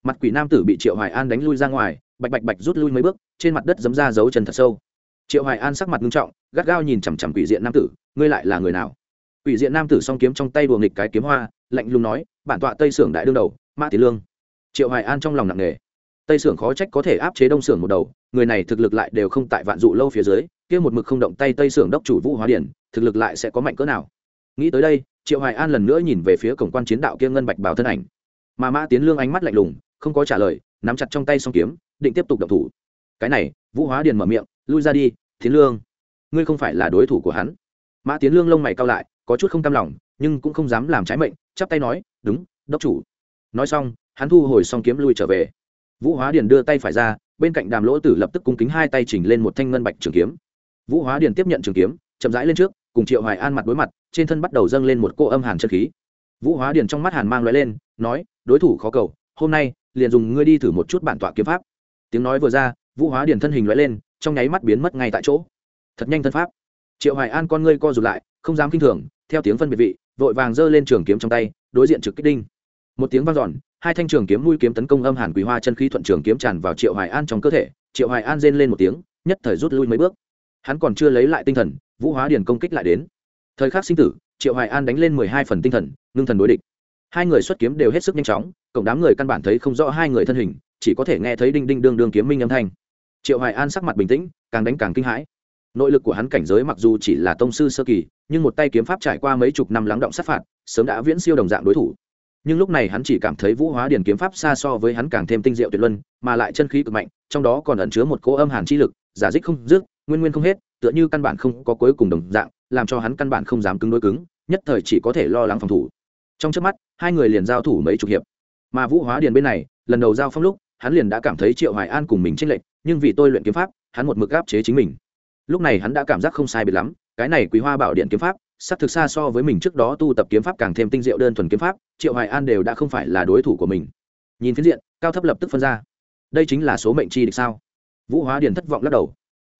mặt quỷ nam tử bị triệu hoài an đánh lui ra ngoài, bạch bạch bạch rút lui mấy bước, trên mặt đất giấm ra dấu chân thật sâu triệu hoài an sắc mặt nghiêm trọng gắt gao nhìn chằm chằm quỷ diện nam tử ngươi lại là người nào quỷ diện nam tử song kiếm trong tay đùa nghịch cái kiếm hoa lạnh lùng nói bản tọa tây sưởng đại đương đầu mã tiến lương triệu hoài an trong lòng nặng nề tây sưởng khó trách có thể áp chế đông sưởng một đầu người này thực lực lại đều không tại vạn dụ lâu phía dưới kia một mực không động tay tây sưởng đốc chủ vũ hóa điển thực lực lại sẽ có mạnh cỡ nào nghĩ tới đây triệu hoài an lần nữa nhìn về phía cổng quan chiến đạo kia ngân bạch bảo thân ảnh mà mã tiến lương ánh mắt lạnh lùng không có trả lời nắm chặt trong tay song kiếm định tiếp tục động thủ cái này vũ hóa điền mở miệng lui ra đi, tiến lương. Ngươi không phải là đối thủ của hắn. Mã tiến lương lông mày cao lại, có chút không cam lòng, nhưng cũng không dám làm trái mệnh, chắp tay nói, đúng, đốc chủ. Nói xong, hắn thu hồi song kiếm lui trở về. Vũ hóa điền đưa tay phải ra, bên cạnh đàm lỗ tử lập tức cung kính hai tay chỉnh lên một thanh ngân bạch trường kiếm. Vũ hóa điền tiếp nhận trường kiếm, chậm rãi lên trước, cùng triệu hoài an mặt đối mặt, trên thân bắt đầu dâng lên một cô âm hàn chân khí. Vũ hóa điền trong mắt hàn mang loại lên, nói, đối thủ khó cầu, hôm nay liền dùng ngươi đi thử một chút bản tọa kiếm pháp. Tiếng nói vừa ra, vũ hóa điền thân hình loại lên trong nháy mắt biến mất ngay tại chỗ. Thật nhanh thân pháp. Triệu hoài an con ngươi co rụt lại, không dám kinh thường, theo tiếng phân biệt vị, vội vàng giơ lên trường kiếm trong tay, đối diện trực kích đinh. Một tiếng vang dọn, hai thanh trường kiếm mũi kiếm tấn công âm hàn quý hoa chân khí thuận trường kiếm tràn vào triệu hoài an trong cơ thể, triệu hoài an rên lên một tiếng, nhất thời rút lui mấy bước. Hắn còn chưa lấy lại tinh thần, vũ hóa điền công kích lại đến. Thời khắc sinh tử, triệu hoài an đánh lên mười hai phần tinh thần, ngưng thần đối địch. Hai người xuất kiếm đều hết sức nhanh chóng, cộng đám người căn bản thấy không rõ hai người thân hình, chỉ có thể nghe thấy đinh đinh đương đương kiếm minh âm thanh triệu hoài an sắc mặt bình tĩnh, càng đánh càng kinh hãi. Nội lực của hắn cảnh giới mặc dù chỉ là tông sư sơ kỳ, nhưng một tay kiếm pháp trải qua mấy chục năm lắng động sát phạt, sớm đã viễn siêu đồng dạng đối thủ. Nhưng lúc này hắn chỉ cảm thấy vũ hóa điển kiếm pháp xa so với hắn càng thêm tinh diệu tuyệt luân, mà lại chân khí cực mạnh, trong đó còn ẩn chứa một cỗ âm hàn chi lực, giả dích không dứt, nguyên nguyên không hết, tựa như căn bản không có cuối cùng đồng dạng, làm cho hắn căn bản không dám cứng đối cứng, nhất thời chỉ có thể lo lắng phòng thủ. Trong trước mắt, hai người liền giao thủ mấy chục hiệp. Mà vũ hóa điền bên này, lần đầu giao phong lúc hắn liền đã cảm thấy triệu hoài an cùng mình tranh lệch, nhưng vì tôi luyện kiếm pháp, hắn một mực áp chế chính mình. Lúc này hắn đã cảm giác không sai biệt lắm, cái này quý hoa bảo điện kiếm pháp sắc thực xa so với mình trước đó tu tập kiếm pháp càng thêm tinh diệu đơn thuần kiếm pháp, triệu hoài an đều đã không phải là đối thủ của mình. Nhìn phiến diện, cao thấp lập tức phân ra. Đây chính là số mệnh chi địch sao? Vũ hóa điền thất vọng lắc đầu.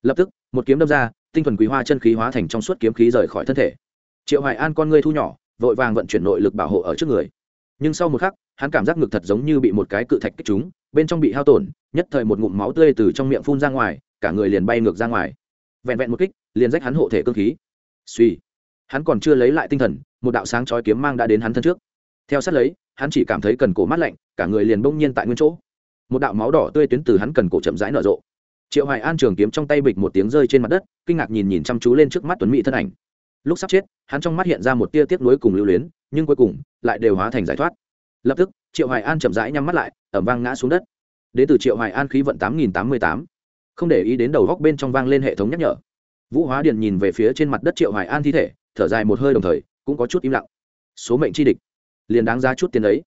Lập tức, một kiếm đâm ra, tinh thuần quý hoa chân khí hóa thành trong suốt kiếm khí rời khỏi thân thể. Triệu hoài an con ngươi thu nhỏ, vội vàng vận chuyển nội lực bảo hộ ở trước người. Nhưng sau một khắc, hắn cảm giác ngực thật giống như bị một cái cự thạch kích trúng bên trong bị hao tổn, nhất thời một ngụm máu tươi từ trong miệng phun ra ngoài, cả người liền bay ngược ra ngoài. Vẹn vẹn một kích, liền rách hắn hộ thể cơ khí. Suy hắn còn chưa lấy lại tinh thần, một đạo sáng chói kiếm mang đã đến hắn thân trước. Theo sát lấy, hắn chỉ cảm thấy cần cổ mát lạnh, cả người liền bỗng nhiên tại nguyên chỗ. Một đạo máu đỏ tươi tuyến từ hắn cần cổ chậm rãi nở rộ. Triệu hoài an trường kiếm trong tay bịch một tiếng rơi trên mặt đất, kinh ngạc nhìn nhìn chăm chú lên trước mắt tuấn mỹ thân ảnh. Lúc sắp chết, hắn trong mắt hiện ra một tia tiếc nuối cùng lưu luyến, nhưng cuối cùng lại đều hóa thành giải thoát. Lập tức triệu hoài an chậm rãi nhắm mắt lại, ẩm vang ngã xuống đất. Đến từ triệu hoài an khí vận tám nghìn tám mươi tám. Không để ý đến đầu góc bên trong vang lên hệ thống nhắc nhở. Vũ hóa Điện nhìn về phía trên mặt đất triệu hoài an thi thể, thở dài một hơi đồng thời, cũng có chút im lặng. Số mệnh chi địch. Liền đáng giá chút tiền ấy.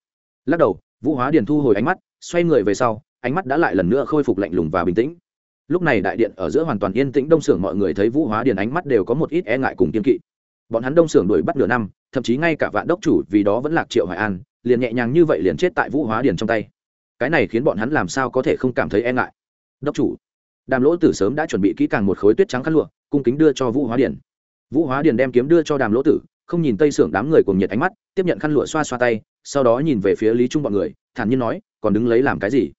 Lắc đầu, vũ hóa Điện thu hồi ánh mắt, xoay người về sau, ánh mắt đã lại lần nữa khôi phục lạnh lùng và bình tĩnh. Lúc này đại điện ở giữa hoàn toàn yên tĩnh, đông xưởng mọi người thấy vũ hóa Điện ánh mắt đều có một ít e ngại cùng kiên kỵ. Bọn hắn đông xưởng đuổi bắt nửa năm, thậm chí ngay cả vạn đốc chủ vì đó vẫn lạc triệu hoài an liền nhẹ nhàng như vậy liền chết tại vũ hóa điền trong tay. Cái này khiến bọn hắn làm sao có thể không cảm thấy e ngại. Đốc chủ, đàm lỗ tử sớm đã chuẩn bị kỹ càng một khối tuyết trắng khăn lụa, cung kính đưa cho vũ hóa điền. Vũ hóa điền đem kiếm đưa cho đàm lỗ tử, không nhìn tây sưởng đám người cùng nhiệt ánh mắt, tiếp nhận khăn lụa xoa xoa tay, sau đó nhìn về phía lý trung bọn người, thản nhiên nói, còn đứng lấy làm cái gì?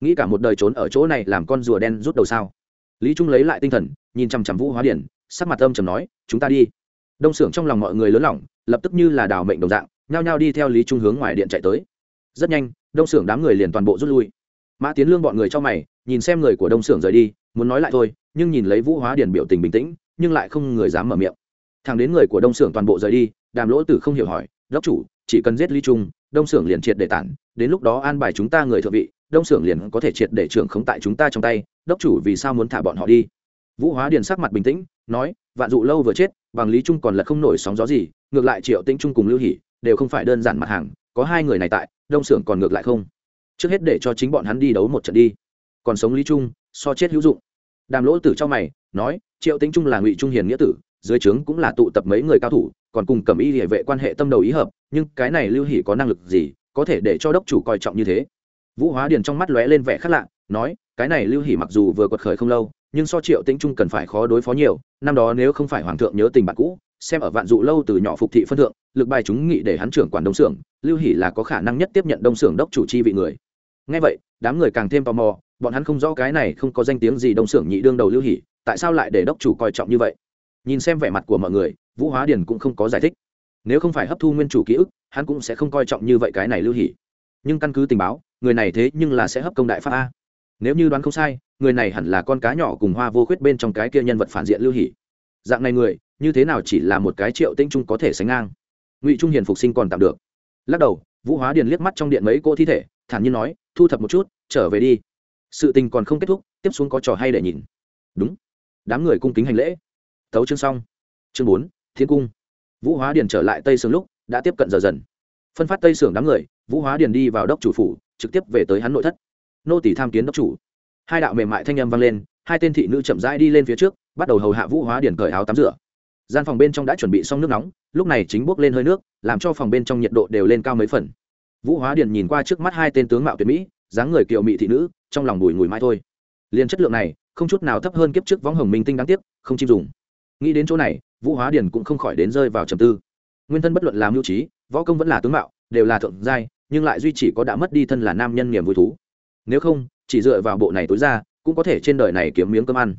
Nghĩ cả một đời trốn ở chỗ này làm con rùa đen rút đầu sao? Lý trung lấy lại tinh thần, nhìn chằm chằm vũ hóa điển sắc mặt âm chầm nói, chúng ta đi. Đông xưởng trong lòng mọi người lớn lỏng lập tức như là đào mệnh đồng dạng nhao nhao đi theo lý trung hướng ngoài điện chạy tới. Rất nhanh, đông xưởng đám người liền toàn bộ rút lui. Mã tiến lương bọn người cho mày, nhìn xem người của đông xưởng rời đi, muốn nói lại thôi, nhưng nhìn lấy vũ hóa Điền biểu tình bình tĩnh, nhưng lại không người dám mở miệng. Thằng đến người của đông xưởng toàn bộ rời đi, đàm lỗ tử không hiểu hỏi, đốc chủ, chỉ cần giết lý trung, đông xưởng liền triệt để tản, đến lúc đó an bài chúng ta người thượng vị, đông xưởng liền có thể triệt để trưởng khống tại chúng ta trong tay, đốc chủ vì sao muốn thả bọn họ đi? Vũ hóa điền sắc mặt bình tĩnh, nói, vạn dụ lâu vừa chết, bằng lý trung còn là không nổi sóng gió gì, ngược lại triệu tĩnh trung cùng lưu hỷ đều không phải đơn giản mặt hàng, có hai người này tại, đông xưởng còn ngược lại không. Trước hết để cho chính bọn hắn đi đấu một trận đi. Còn sống lý trung, so chết hữu dụng. Đàm lỗ tử cho mày, nói, triệu tĩnh trung là ngụy trung hiền nghĩa tử, dưới trướng cũng là tụ tập mấy người cao thủ, còn cùng cầm y địa vệ quan hệ tâm đầu ý hợp, nhưng cái này lưu hỷ có năng lực gì, có thể để cho đốc chủ coi trọng như thế? Vũ hóa điền trong mắt lóe lên vẻ khác lạ, nói, cái này lưu hỷ mặc dù vừa quật khởi không lâu, nhưng so triệu tĩnh trung cần phải khó đối phó nhiều, năm đó nếu không phải hoàng thượng nhớ tình bạn cũ xem ở vạn dụ lâu từ nhỏ phục thị phân thượng, lực bài chúng nghị để hắn trưởng quản đông xưởng lưu hỷ là có khả năng nhất tiếp nhận đông xưởng đốc chủ chi vị người. Ngay vậy, đám người càng thêm tò mò, bọn hắn không rõ cái này không có danh tiếng gì đông xưởng nhị đương đầu lưu hỷ, tại sao lại để đốc chủ coi trọng như vậy? Nhìn xem vẻ mặt của mọi người, vũ hóa điền cũng không có giải thích. Nếu không phải hấp thu nguyên chủ ký ức, hắn cũng sẽ không coi trọng như vậy cái này lưu hỷ. Nhưng căn cứ tình báo, người này thế nhưng là sẽ hấp công đại pháp a. Nếu như đoán không sai, người này hẳn là con cá nhỏ cùng hoa vô khuyết bên trong cái kia nhân vật phản diện lưu hỷ. Dạng này người như thế nào chỉ là một cái triệu tinh trung có thể sánh ngang. Ngụy trung hiền phục sinh còn tạm được. Lắc đầu, vũ hóa điền liếc mắt trong điện mấy cỗ thi thể, thản nhiên nói, thu thập một chút, trở về đi. Sự tình còn không kết thúc, tiếp xuống có trò hay để nhìn. Đúng. Đám người cung kính hành lễ. Tấu chương xong. Chương bốn, thiên cung. Vũ hóa điền trở lại tây sương lúc, đã tiếp cận giờ dần. Phân phát tây sưởng đám người, vũ hóa điền đi vào đốc chủ phủ, trực tiếp về tới hắn nội thất. Nô tỷ tham kiến đốc chủ. Hai đạo mềm mại thanh âm vang lên, hai tên thị nữ chậm rãi đi lên phía trước, bắt đầu hầu hạ vũ hóa điền cởi áo tắm rửa gian phòng bên trong đã chuẩn bị xong nước nóng, lúc này chính bốc lên hơi nước, làm cho phòng bên trong nhiệt độ đều lên cao mấy phần. Vũ hóa điền nhìn qua trước mắt hai tên tướng mạo tuyệt mỹ, dáng người kiều mỹ thị nữ, trong lòng bùi ngùi mãi thôi. Liền chất lượng này, không chút nào thấp hơn kiếp trước võng hồng minh tinh đáng tiếc, không chim dùng. Nghĩ đến chỗ này, vũ hóa điền cũng không khỏi đến rơi vào trầm tư. Nguyên thân bất luận làm mưu trí, võ công vẫn là tướng mạo, đều là thượng giai, nhưng lại duy chỉ có đã mất đi thân là nam nhân niềm vui thú. Nếu không, chỉ dựa vào bộ này tối ra, cũng có thể trên đời này kiếm miếng cơm ăn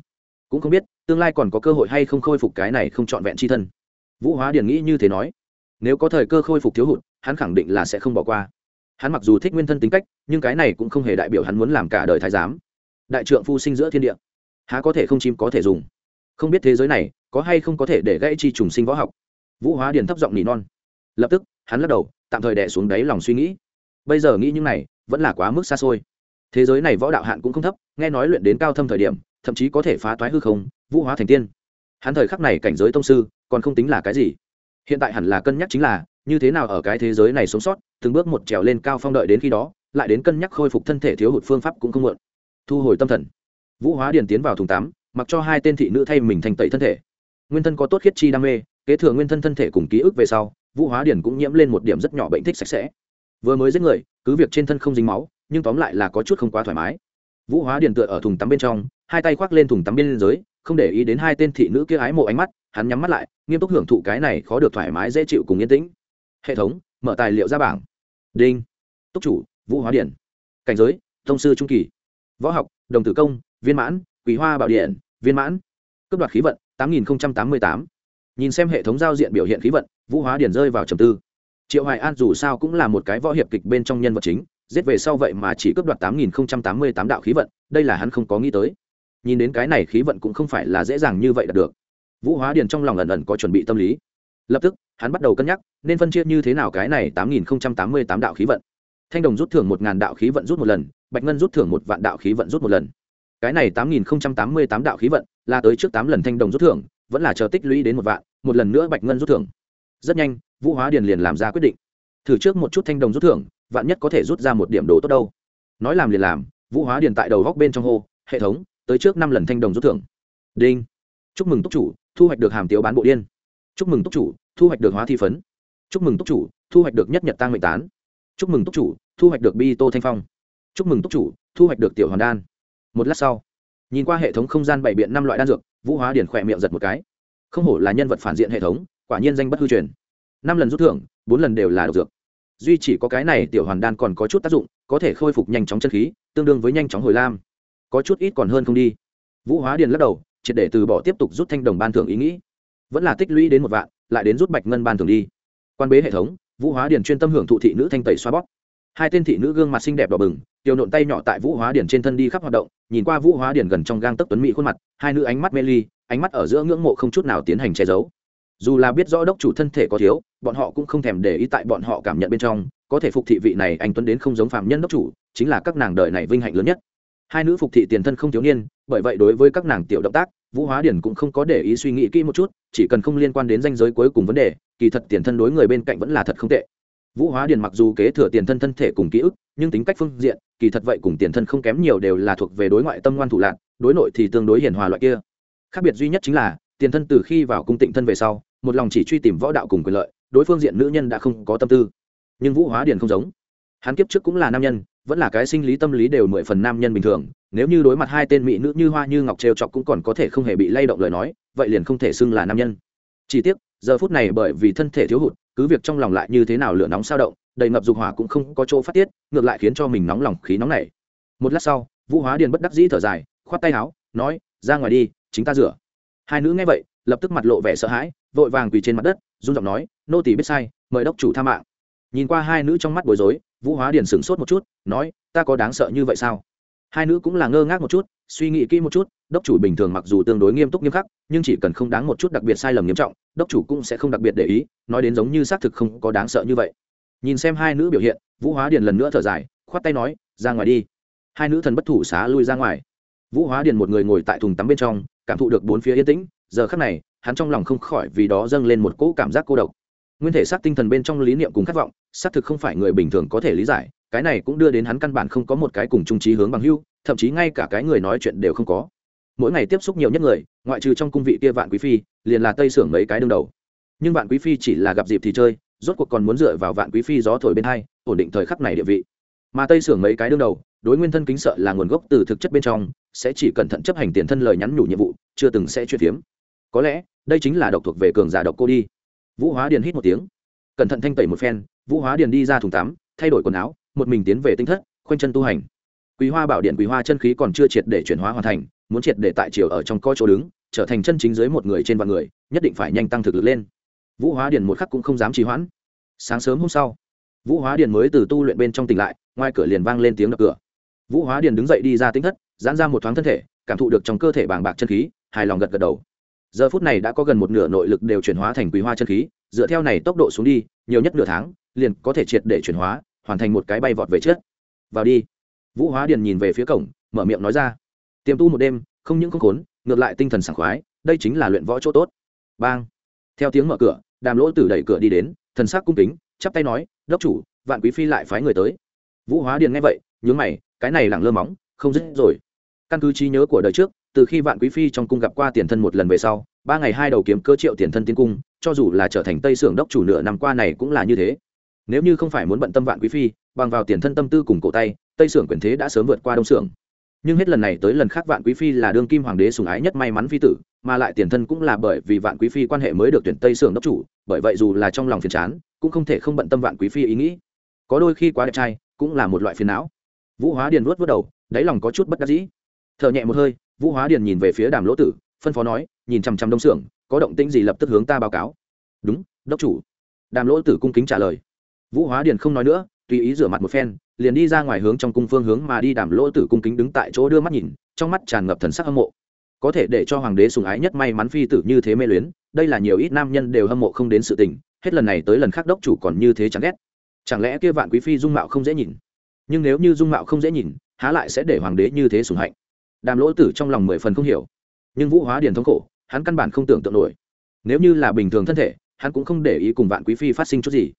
cũng không biết, tương lai còn có cơ hội hay không khôi phục cái này không trọn vẹn c h i thân. Vũ hóa điển nghĩ như thế nói. Nếu có thời cơ khôi phục thiếu hụt, hắn khẳng định là sẽ không bỏ qua. Hắn mặc dù thích nguyên thân tính cách, nhưng cái này cũng không hề đại biểu hắn muốn làm cả đời thái giám. Đại trượng phu sinh giữa thiên địa. Há có thể không chim có thể dùng. Không biết thế giới này, có hay không có thể để gãy chi trùng sinh võ học. Vũ hóa điển thấp giọng nỉ non. Lập tức, hắn lắc đầu, tạm thời đẻ xuống đáy lòng suy nghĩ. Bây giờ nghĩ những này, vẫn là quá mức xa xôi. Thế giới này võ đạo hạn cũng không thấp, nghe nói luyện đến cao thâm thời điểm thậm chí có thể phá toái hư không, vũ hóa thành tiên. Hắn thời khắc này cảnh giới tông sư, còn không tính là cái gì. Hiện tại hẳn là cân nhắc chính là, như thế nào ở cái thế giới này sống sót, từng bước một trèo lên cao phong đợi đến khi đó, lại đến cân nhắc khôi phục thân thể thiếu hụt phương pháp cũng không muộn. Thu hồi tâm thần. Vũ hóa điền tiến vào thùng tắm mặc cho hai tên thị nữ thay mình thành tẩy thân thể. Nguyên thân có tốt khiết chi đam mê, kế thừa nguyên thân thân thể cùng ký ức về sau, vũ hóa điển cũng nhiễm lên một điểm rất nhỏ bệnh thích sạch sẽ. Vừa mới giết người, cứ việc trên thân không dính máu, nhưng tóm lại là có chút không quá thoải mái. Vũ hóa điển tựa ở thùng tắm bên trong hai tay khoác lên thùng tắm bên dưới không để ý đến hai tên thị nữ kia ái mộ ánh mắt hắn nhắm mắt lại nghiêm túc hưởng thụ cái này khó được thoải mái dễ chịu cùng yên tĩnh. Hệ thống mở tài liệu ra bảng. Đinh. Túc chủ vũ hóa điện, cảnh giới thông sư trung kỳ. Võ học đồng tử công viên mãn quý hoa bảo điện viên mãn. Cấp đoạt khí vận tám nghìn tám mươi tám. Nhìn xem hệ thống giao diện biểu hiện khí vận vũ hóa điển rơi vào trầm tư. Triệu hoài an dù sao cũng là một cái võ hiệp kịch bên trong nhân vật chính giết về sau vậy mà chỉ cướp đoạt tám nghìn tám mươi tám đạo khí vận đây là hắn không có nghĩ tới nhìn đến cái này khí vận cũng không phải là dễ dàng như vậy đạt được. Vũ hóa điền trong lòng ẩn ẩn có chuẩn bị tâm lý. Lập tức, hắn bắt đầu cân nhắc, nên phân chia như thế nào cái này tám nghìn tám mươi tám đạo khí vận. Thanh đồng rút thưởng một ngàn đạo khí vận rút một lần, bạch ngân rút thưởng một vạn đạo khí vận rút một lần. Cái này tám nghìn tám mươi tám đạo khí vận là tới trước tám lần thanh đồng rút thưởng, vẫn là chờ tích lũy đến một vạn, một lần nữa bạch ngân rút thưởng. Rất nhanh, vũ hóa điền liền làm ra quyết định. Thử trước một chút thanh đồng rút thưởng, vạn nhất có thể rút ra một điểm đồ tốt đâu. Nói làm liền làm, vũ hóa điền tại đầu góc bên trong hô, hệ thống tới trước năm lần thanh đồng rút thưởng. Đinh. Chúc mừng túc chủ, thu hoạch được hàm tiếu bán bộ điên. Chúc mừng túc chủ, thu hoạch được hóa thi phấn. Chúc mừng túc chủ, thu hoạch được nhất nhật tăng mệnh tán. Chúc mừng túc chủ, thu hoạch được bi tô thanh phong. Chúc mừng túc chủ, thu hoạch được tiểu hoàn đan. Một lát sau, nhìn qua hệ thống không gian bày biện năm loại đan dược, vũ hóa điển khỏe miệng giật một cái. Không hổ là nhân vật phản diện hệ thống, quả nhiên danh bất hư truyền. Năm lần rút thưởng, bốn lần đều là độc dược. Duy chỉ có cái này tiểu hoàn đan còn có chút tác dụng, có thể khôi phục nhanh chóng chân khí, tương đương với nhanh chóng hồi lam có chút ít còn hơn không đi. Vũ hóa điền lắc đầu, triệt để từ bỏ tiếp tục rút thanh đồng ban thưởng ý nghĩ. Vẫn là tích lũy đến một vạn, lại đến rút bạch ngân ban thưởng đi. Quan bế hệ thống, vũ hóa điền chuyên tâm hưởng thụ thị nữ thanh tẩy xoa bóp. Hai tên thị nữ gương mặt xinh đẹp đỏ bừng tiêu nộn tay nhỏ tại vũ hóa điền trên thân đi khắp hoạt động, nhìn qua vũ hóa điền gần trong gang tấc tuấn mỹ khuôn mặt, hai nữ ánh mắt mê ly, ánh mắt ở giữa ngưỡng mộ không chút nào tiến hành che giấu. Dù là biết rõ đốc chủ thân thể có thiếu, bọn họ cũng không thèm để ý tại bọn họ cảm nhận bên trong, có thể phục thị vị này anh tuấn đến không giống phạm nhân đốc chủ, chính là các nàng đời này vinh hạnh lớn nhất hai nữ phục thị tiền thân không thiếu niên, bởi vậy đối với các nàng tiểu động tác, vũ hóa điển cũng không có để ý suy nghĩ kỹ một chút, chỉ cần không liên quan đến danh giới cuối cùng vấn đề, kỳ thật tiền thân đối người bên cạnh vẫn là thật không tệ. Vũ hóa điển mặc dù kế thừa tiền thân thân thể cùng ký ức, nhưng tính cách phương diện, kỳ thật vậy cùng tiền thân không kém nhiều đều là thuộc về đối ngoại tâm ngoan thủ lạc đối nội thì tương đối hiền hòa loại kia. Khác biệt duy nhất chính là, tiền thân từ khi vào cung tịnh thân về sau, một lòng chỉ truy tìm võ đạo cùng quyền lợi, đối phương diện nữ nhân đã không có tâm tư. Nhưng vũ hóa điển không giống. Hắn kiếp trước cũng là nam nhân vẫn là cái sinh lý tâm lý đều mười phần nam nhân bình thường, nếu như đối mặt hai tên mỹ nữ như hoa như ngọc trêu chọc cũng còn có thể không hề bị lay động lời nói, vậy liền không thể xưng là nam nhân. Chỉ tiếc, giờ phút này bởi vì thân thể thiếu hụt, cứ việc trong lòng lại như thế nào lửa nóng sao động, đầy ngập dục hỏa cũng không có chỗ phát tiết, ngược lại khiến cho mình nóng lòng khí nóng này một lát sau, vũ hóa điền bất đắc dĩ thở dài, khoát tay áo, nói, ra ngoài đi, chính ta rửa. Hai nữ nghe vậy, lập tức mặt lộ vẻ sợ hãi, vội vàng quỳ trên mặt đất, run giọng nói, nô tỳ biết sai, mời đốc chủ tha mạng. Nhìn qua hai nữ trong mắt bối rối vũ hóa điền sửng sốt một chút, nói, ta có đáng sợ như vậy sao? Hai nữ cũng là ngơ ngác một chút, suy nghĩ kỹ một chút, đốc chủ bình thường mặc dù tương đối nghiêm túc nghiêm khắc, nhưng chỉ cần không đáng một chút đặc biệt sai lầm nghiêm trọng, đốc chủ cũng sẽ không đặc biệt để ý, nói đến giống như xác thực không có đáng sợ như vậy. Nhìn xem hai nữ biểu hiện, vũ hóa điền lần nữa thở dài, khoát tay nói, ra ngoài đi. Hai nữ thần bất thủ xá lui ra ngoài. Vũ hóa điền một người ngồi tại thùng tắm bên trong, cảm thụ được bốn phía yên tĩnh, giờ khắc này, hắn trong lòng không khỏi vì đó dâng lên một cỗ cảm giác cô độc nguyên thể xác tinh thần bên trong lý niệm cùng khát vọng, xác thực không phải người bình thường có thể lý giải, cái này cũng đưa đến hắn căn bản không có một cái cùng trung trí hướng bằng hưu thậm chí ngay cả cái người nói chuyện đều không có. Mỗi ngày tiếp xúc nhiều nhất người, ngoại trừ trong cung vị kia vạn quý phi, liền là tây sưởng mấy cái đương đầu. Nhưng vạn quý phi chỉ là gặp dịp thì chơi, rốt cuộc còn muốn dựa vào vạn quý phi gió thổi bên hai, ổn định thời khắc này địa vị. Mà tây sưởng mấy cái đương đầu, đối nguyên thân kính sợ là nguồn gốc từ thực chất bên trong, sẽ chỉ cẩn thận chấp hành tiền thân lời nhắn nhủ nhiệm vụ, chưa từng sẽ chuyển phiếm có lẽ, đây chính là độc thuộc về cường giả độc cô đi vũ hóa điền hít một tiếng. Cẩn thận thanh tẩy một phen, vũ hóa điền đi ra thùng tắm, thay đổi quần áo, một mình tiến về tinh thất, khoanh chân tu hành. Quý hoa bảo điện, quý hoa chân khí còn chưa triệt để chuyển hóa hoàn thành, muốn triệt để tại chiều ở trong coi chỗ đứng, trở thành chân chính dưới một người trên vạn người, nhất định phải nhanh tăng thực lực lên. Vũ hóa điền một khắc cũng không dám trì hoãn. Sáng sớm hôm sau, vũ hóa điền mới từ tu luyện bên trong tỉnh lại, ngoài cửa liền vang lên tiếng đập cửa. Vũ hóa điền đứng dậy đi ra tính thất, giãn ra một thoáng thân thể, cảm thụ được trong cơ thể bàng bạc chân khí, hài lòng gật gật đầu giờ phút này đã có gần một nửa nội lực đều chuyển hóa thành quý hoa chân khí, dựa theo này tốc độ xuống đi, nhiều nhất nửa tháng, liền có thể triệt để chuyển hóa, hoàn thành một cái bay vọt về trước. Vào đi. Vũ hóa điền nhìn về phía cổng, mở miệng nói ra. Tiềm tu một đêm, không những không khốn, ngược lại tinh thần sảng khoái, đây chính là luyện võ chỗ tốt. Bang. Theo tiếng mở cửa, đàm lỗ tử đẩy cửa đi đến, thần sắc cung kính, chắp tay nói, đốc chủ, vạn quý phi lại phái người tới. Vũ hóa điền nghe vậy, nhướng mày, cái này lẳng lơ móng, không dứt rồi. Căn cứ trí nhớ của đời trước từ khi vạn quý phi trong cung gặp qua tiền thân một lần về sau, ba ngày hai đầu kiếm cơ triệu tiền thân tiến cung, cho dù là trở thành tây sưởng đốc chủ nửa năm qua này cũng là như thế. Nếu như không phải muốn bận tâm vạn quý phi, bằng vào tiền thân tâm tư cùng cổ tay, tây sưởng quyền thế đã sớm vượt qua đông sưởng. Nhưng hết lần này tới lần khác vạn quý phi là đương kim hoàng đế sùng ái nhất may mắn phi tử, mà lại tiền thân cũng là bởi vì vạn quý phi quan hệ mới được tuyển tây sưởng đốc chủ, bởi vậy dù là trong lòng phiền chán, cũng không thể không bận tâm vạn quý phi ý nghĩ. Có đôi khi quá đẹp trai, cũng là một loại phiền não. Vũ hóa điền vuốt vớt đầu, đáy lòng có chút bất đắc dĩ. T h ở nhẹ một hơi vũ hóa điền nhìn về phía đàm lỗ tử, phân phó nói, nhìn chằm chằm đông xưởng có động tĩnh gì lập tức hướng ta báo cáo. Đúng, đốc chủ. Đàm lỗ tử cung kính trả lời. Vũ hóa điền không nói nữa, tùy ý rửa mặt một phen, liền đi ra ngoài hướng trong cung phương hướng mà đi. Đàm lỗ tử cung kính đứng tại chỗ đưa mắt nhìn, trong mắt tràn ngập thần sắc hâm mộ. Có thể để cho hoàng đế sùng ái nhất may mắn phi tử như thế mê luyến, đây là nhiều ít nam nhân đều hâm mộ không đến sự tình, hết lần này tới lần khác đốc chủ còn như thế chẳng ghét. Chẳng lẽ kia vạn quý phi dung mạo không dễ nhìn? Nhưng nếu như dung mạo không dễ nhìn, há lại sẽ để hoàng đế như thế sùng hạnh? Đàm lỗ tử trong lòng mười phần không hiểu. Nhưng vũ hóa điền thống khổ, hắn căn bản không tưởng tượng nổi. Nếu như là bình thường thân thể, hắn cũng không để ý cùng vạn quý phi phát sinh chút gì.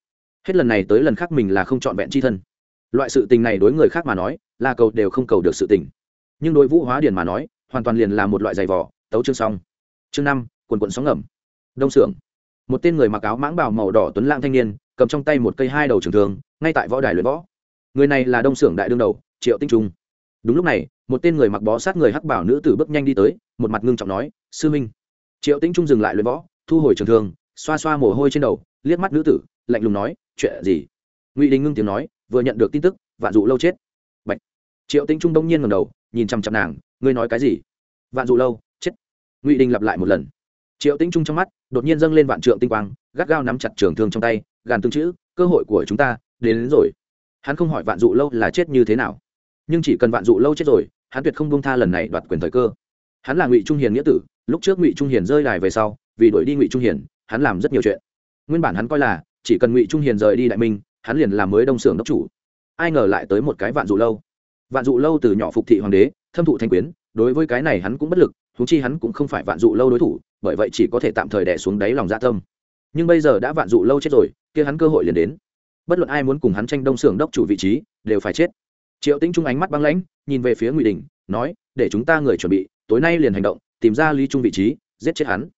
Hết lần này tới lần khác mình là không trọn vẹn c h i thân. Loại sự tình này đối người khác mà nói, là cầu đều không cầu được sự tình. Nhưng đối vũ hóa điền mà nói, hoàn toàn liền là một loại giày vỏ tấu chương xong. Chương năm, quần quận sóng ngầm. Đông xưởng một tên người mặc áo mãng bào màu đỏ tuấn lang thanh niên, cầm trong tay một cây hai đầu trường thường ngay tại võ đài luyện võ. Người này là đông xưởng đại đương đầu, triệu tinh trung đúng lúc này một tên người mặc bó sát người hắc bảo nữ tử bước nhanh đi tới một mặt ngưng trọng nói sư minh. Triệu Tĩnh trung dừng lại luyện võ thu hồi trường thương xoa xoa mồ hôi trên đầu liếc mắt nữ tử lạnh lùng nói chuyện gì? Ngụy đình ngưng tiếng nói vừa nhận được tin tức vạn dụ lâu chết. Bạch. triệu Tĩnh trung đông nhiên ngầm đầu nhìn chăm chăm nàng ngươi nói cái gì? Vạn dụ lâu chết. Ngụy đình lặp lại một lần. Triệu Tĩnh trung trong mắt đột nhiên dâng lên vạn trượng tinh quang gắt gao nắm chặt trường thương trong tay gàn tương chữ cơ hội của chúng ta đến, đến rồi. Hắn không hỏi vạn dụ lâu là chết như thế nào nhưng chỉ cần vạn dụ lâu chết rồi, hắn tuyệt không bông tha lần này đoạt quyền thời cơ. Hắn là ngụy trung hiền nghĩa tử, lúc trước ngụy trung hiền rơi đài về sau, vì đuổi đi ngụy trung hiền, hắn làm rất nhiều chuyện. Nguyên bản hắn coi là, chỉ cần ngụy trung hiền rời đi đại minh, hắn liền làm mới đông xưởng đốc chủ. Ai ngờ lại tới một cái vạn dụ lâu. Vạn dụ lâu từ nhỏ phục thị hoàng đế, thâm thụ thanh quyến, đối với cái này hắn cũng bất lực thú chi hắn cũng không phải vạn dụ lâu đối thủ, bởi vậy chỉ có thể tạm thời đẻ xuống đáy lòng dạ tâm. Nhưng bây giờ đã vạn dụ lâu chết rồi, kia hắn cơ hội liền đến. Bất luận ai muốn cùng hắn tranh đông xưởng đốc chủ vị trí, đều phải chết triệu tĩnh trung ánh mắt băng lãnh, nhìn về phía ngụy đình, nói, để chúng ta người chuẩn bị, tối nay liền hành động, tìm ra lý trung vị trí, giết chết hắn.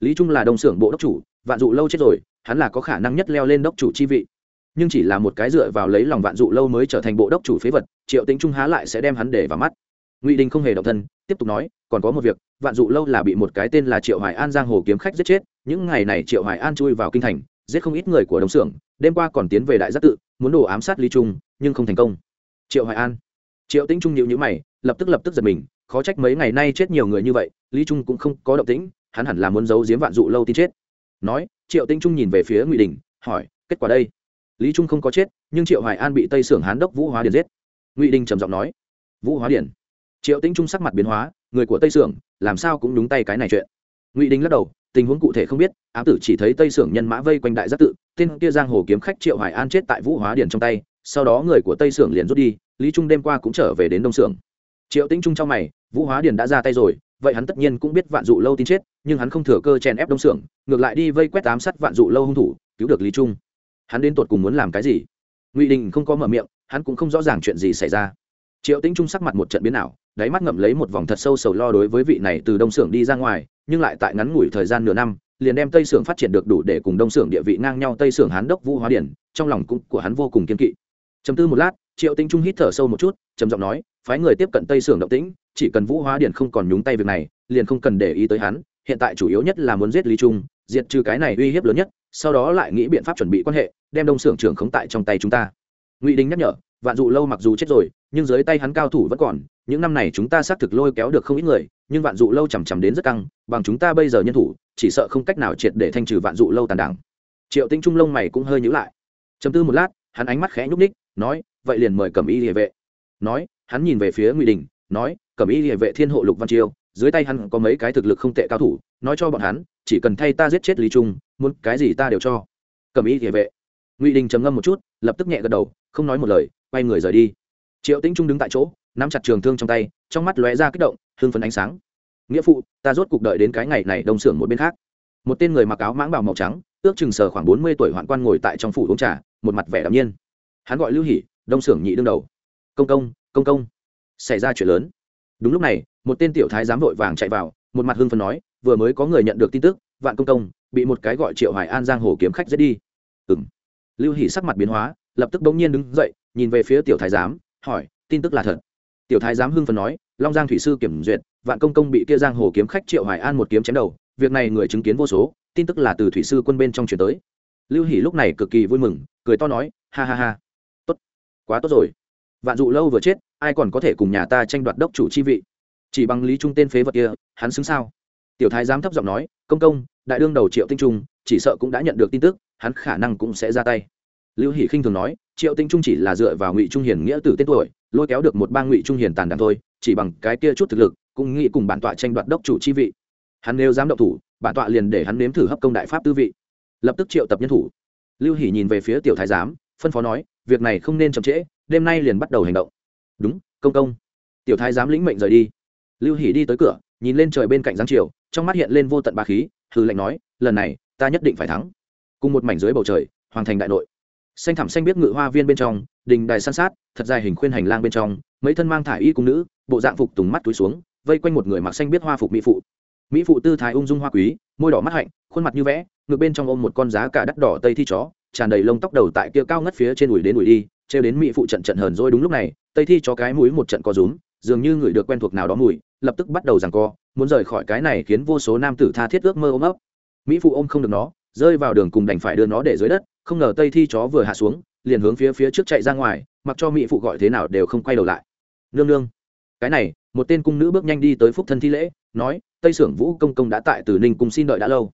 Lý trung là đồng xưởng bộ đốc chủ, vạn dụ lâu chết rồi, hắn là có khả năng nhất leo lên đốc chủ chi vị. Nhưng chỉ là một cái dựa vào lấy lòng vạn dụ lâu mới trở thành bộ đốc chủ phế vật, triệu tĩnh trung há lại sẽ đem hắn để vào mắt. Ngụy đình không hề động thân, tiếp tục nói, còn có một việc, vạn dụ lâu là bị một cái tên là triệu hoài an giang hồ kiếm khách giết chết, những ngày này triệu hoài an chui vào kinh thành, giết không ít người của đồng xưởng, đêm qua còn tiến về đại giác tự, muốn đổ ám sát lý trung, nhưng không thành công triệu hoài an. Triệu tĩnh trung nhịu nhữ mày, lập tức lập tức giật mình, khó trách mấy ngày nay chết nhiều người như vậy, lý trung cũng không có động tĩnh, hắn hẳn là muốn giấu giếm vạn dụ lâu tin chết. Nói, triệu tĩnh trung nhìn về phía ngụy đình, hỏi, kết quả đây? Lý trung không có chết, nhưng triệu hoài an bị tây sưởng hán đốc vũ hóa điền giết. Ngụy đình trầm giọng nói, vũ hóa điền. Triệu tĩnh trung sắc mặt biến hóa, người của tây sưởng, làm sao cũng đúng tay cái này chuyện. Ngụy đình lắc đầu, tình huống cụ thể không biết, ám tử chỉ thấy tây sưởng nhân mã vây quanh đại giác tự, tên kia giang hồ kiếm khách triệu hoài an chết tại vũ hóa điền trong tay sau đó người của tây sưởng liền rút đi, lý trung đêm qua cũng trở về đến đông sưởng triệu tĩnh trung trong mày, vũ hóa điền đã ra tay rồi, vậy hắn tất nhiên cũng biết vạn dụ lâu tin chết, nhưng hắn không thừa cơ chèn ép đông sưởng ngược lại đi vây quét ám sát vạn dụ lâu hung thủ, cứu được lý trung. Hắn đến tột cùng muốn làm cái gì? Ngụy đình không có mở miệng, hắn cũng không rõ ràng chuyện gì xảy ra. Triệu tĩnh trung sắc mặt một trận biến ảo, đáy mắt ngậm lấy một vòng thật sâu sầu lo đối với vị này từ đông xưởng đi ra ngoài, nhưng lại tại ngắn ngủi thời gian nửa năm, liền đem tây xưởng phát triển được đủ để cùng đông xưởng địa vị ngang nhau tây xưởng hán đốc vũ hóa điển trong lòng cũng của hắn vô cùng kiên kỵ chấm tư một lát, triệu tinh trung hít thở sâu một chút, trầm giọng nói, phái người tiếp cận tây sưởng động tĩnh, chỉ cần vũ hóa điển không còn nhúng tay việc này, liền không cần để ý tới hắn, hiện tại chủ yếu nhất là muốn giết lý trung, diệt trừ cái này uy hiếp lớn nhất, sau đó lại nghĩ biện pháp chuẩn bị quan hệ, đem đông xưởng trưởng khống tại trong tay chúng ta. Ngụy đình nhắc nhở, vạn dụ lâu mặc dù chết rồi, nhưng dưới tay hắn cao thủ vẫn còn, những năm này chúng ta xác thực lôi kéo được không ít người, nhưng vạn dụ lâu chằm chằm đến rất căng, bằng chúng ta bây giờ nhân thủ, chỉ sợ không cách nào triệt để thanh trừ vạn dụ lâu tàn đảng. Triệu tinh trung lông mày cũng hơi nhữ lại. Chấm tư một lát hắn ánh mắt khẽ nhúc ních nói, vậy liền mời cẩm y địa vệ. Nói, hắn nhìn về phía ngụy đình, nói, cẩm y địa vệ thiên hộ lục văn chiêu, dưới tay hắn có mấy cái thực lực không tệ cao thủ, nói cho bọn hắn, chỉ cần thay ta giết chết lý trung, muốn cái gì ta đều cho. Cẩm y địa vệ. Ngụy đình trầm ngâm một chút, lập tức nhẹ gật đầu, không nói một lời, quay người rời đi. Triệu tĩnh trung đứng tại chỗ, nắm chặt trường thương trong tay, trong mắt lóe ra kích động hương phấn ánh sáng. Nghĩa phụ, ta rốt cuộc đợi đến cái ngày này đông xưởng một bên khác. Một tên người mặc áo mãng bào màu trắng, ước chừng sờ khoảng bốn mươi tuổi hoạn quan ngồi tại trong phủ uống trà một mặt vẻ đạm nhiên. Hắn gọi lưu hỉ đông xưởng nhị đương đầu. Công công công công. Xảy ra chuyện lớn. Đúng lúc này, một tên tiểu thái giám vội vàng chạy vào, một mặt hưng phấn nói, vừa mới có người nhận được tin tức, vạn công công, bị một cái gọi triệu Hải an giang hồ kiếm khách giết đi. Ừng lưu hỉ sắc mặt biến hóa, lập tức bỗng nhiên đứng dậy, nhìn về phía tiểu thái giám, hỏi, tin tức là thật. Tiểu thái giám hưng phấn nói, long giang thủy sư kiểm duyệt, vạn công công bị kia giang hồ kiếm khách triệu Hải an một kiếm chém đầu, việc này người chứng kiến vô số, tin tức là từ thủy sư quân bên trong chuyển tới lưu hỷ lúc này cực kỳ vui mừng, cười to nói, ha ha ha, tốt, quá tốt rồi. Vạn dụ lâu vừa chết, ai còn có thể cùng nhà ta tranh đoạt đốc chủ chi vị? Chỉ bằng lý trung tên phế vật kia, hắn xứng sao? Tiểu thái giám thấp giọng nói, công công, đại đương đầu triệu tinh trung, chỉ sợ cũng đã nhận được tin tức, hắn khả năng cũng sẽ ra tay. Lưu hỷ khinh thường nói, triệu tinh trung chỉ là dựa vào ngụy trung hiền nghĩa từ tên tuổi, lôi kéo được một bang ngụy trung hiền tàn đảng thôi, chỉ bằng cái kia chút thực lực, cũng nghĩ cùng bản tọa tranh đoạt đốc chủ chi vị. Hắn nếu dám động thủ, bản tọa liền để hắn nếm thử hấp công đại pháp tư vị lập tức triệu tập nhân thủ. Lưu hỷ nhìn về phía tiểu thái giám phân phó nói việc này không nên chậm trễ đêm nay liền bắt đầu hành động. Đúng công công. Tiểu thái giám lĩnh mệnh rời đi. Lưu hỷ đi tới cửa nhìn lên trời bên cạnh giáng chiều, trong mắt hiện lên vô tận ba khí hư lệnh nói lần này ta nhất định phải thắng. Cùng một mảnh dưới bầu trời hoàng thành đại nội. Xanh thẳm xanh biết ngự hoa viên bên trong đình đài san sát thật dài hình khuyên hành lang bên trong mấy thân mang thả y cung nữ bộ dạng phục tùng mắt túi xuống vây quanh một người mặc xanh biết hoa phục mỹ phụ. Mỹ phụ tư thái ung dung hoa quý môi đỏ mắt hạnh, khuôn mặt như vẽ ngược bên trong ôm một con giá cả đắt đỏ tây thi chó, tràn đầy lông tóc đầu tại kia cao ngất phía trên ủi đến ủi đi, trêu đến mỹ phụ trận trận hờn rồi đúng lúc này, tây thi chó cái mũi một trận co rúm, dường như người được quen thuộc nào đó mùi, lập tức bắt đầu giằng co, muốn rời khỏi cái này khiến vô số nam tử tha thiết ước mơ ôm ấp. Mỹ phụ ôm không được nó, rơi vào đường cùng đành phải đưa nó để dưới đất, không ngờ tây thi chó vừa hạ xuống, liền hướng phía phía trước chạy ra ngoài, mặc cho mỹ phụ gọi thế nào đều không quay đầu lại. Nương nương. Cái này, một tên cung nữ bước nhanh đi tới phúc thân thi lễ, nói tây sưởng vũ công công đã tại từ ninh cùng xin đợi đã lâu.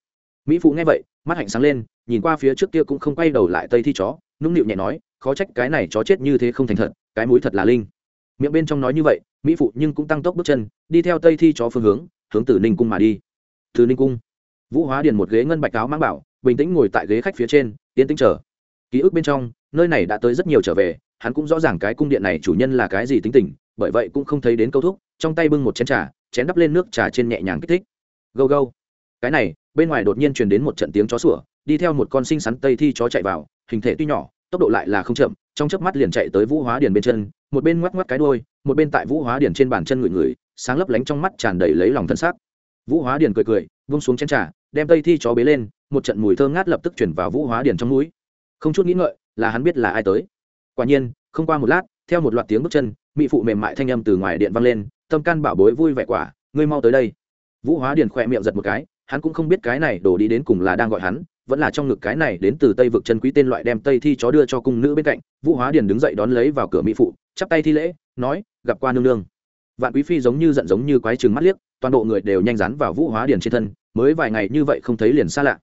Mỹ phụ nghe vậy, mắt hạnh sáng lên, nhìn qua phía trước kia cũng không quay đầu lại tây thi chó, nũng nịu nhẹ nói, khó trách cái này chó chết như thế không thành thật, cái mũi thật là linh. Miệng bên trong nói như vậy, mỹ phụ nhưng cũng tăng tốc bước chân, đi theo tây thi chó phương hướng hướng từ ninh cung mà đi. Từ ninh cung. Vũ hóa điền một ghế ngân bạch áo mang bảo, bình tĩnh ngồi tại ghế khách phía trên tiến tĩnh chờ. Ký ức bên trong, nơi này đã tới rất nhiều trở về, hắn cũng rõ ràng cái cung điện này chủ nhân là cái gì tính tình, bởi vậy cũng không thấy đến câu thúc, trong tay bưng một chén trà chén đắp lên nước trà trên nhẹ nhàng kích thích. Gâu gâu. Cái này, bên ngoài đột nhiên truyền đến một trận tiếng chó sủa, đi theo một con sinh sắn tây thi chó chạy vào, hình thể tuy nhỏ, tốc độ lại là không chậm, trong chớp mắt liền chạy tới vũ hóa điền bên chân, một bên ngoắc ngoắc cái đôi một bên tại vũ hóa điền trên bàn chân người người sáng lấp lánh trong mắt tràn đầy lấy lòng thân xác. Vũ hóa điền cười cười, vung xuống chén trà, đem tây thi chó bế lên, một trận mùi thơm ngát lập tức chuyển vào vũ hóa điền trong núi không chút nghĩ ngợi, là hắn biết là ai tới. Quả nhiên, không qua một lát, theo một loạt tiếng bước chân mỹ phụ mềm mại thanh âm từ ngoài điện vang lên, tâm can bảo bối vui vẻ quả, ngươi mau tới đây. Vũ hóa điền khỏe miệng giật một cái, hắn cũng không biết cái này đổ đi đến cùng là đang gọi hắn, vẫn là trong ngực cái này đến từ tây vực chân quý tên loại đem tây thi chó đưa cho cung nữ bên cạnh. Vũ hóa điền đứng dậy đón lấy vào cửa mỹ phụ, chắp tay thi lễ, nói, gặp qua nương nương. Vạn quý phi giống như giận giống như quái trừng mắt liếc, toàn bộ người đều nhanh rắn vào vũ hóa điền trên thân, mới vài ngày như vậy không thấy liền xa lạ.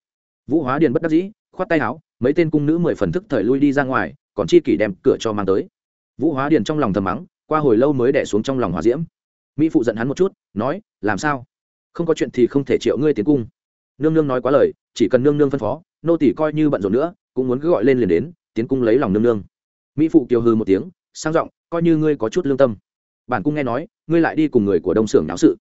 Vũ hóa điền bất đắc dĩ, khoát tay áo, mấy tên cung nữ mười phần thức thời lui đi ra ngoài, còn chi kỷ đem cửa cho mang tới. Vũ hóa điền trong lòng thầm mắng qua hồi lâu mới đẻ xuống trong lòng hòa diễm. Mỹ phụ giận hắn một chút, nói, làm sao? Không có chuyện thì không thể triệu ngươi tiến cung. Nương nương nói quá lời, chỉ cần nương nương phân phó, nô tỷ coi như bận rộn nữa, cũng muốn cứ gọi lên liền đến, tiến cung lấy lòng nương nương. Mỹ phụ kiều hư một tiếng, sang giọng, coi như ngươi có chút lương tâm. Bản cung nghe nói, ngươi lại đi cùng người của đông xưởng náo sự.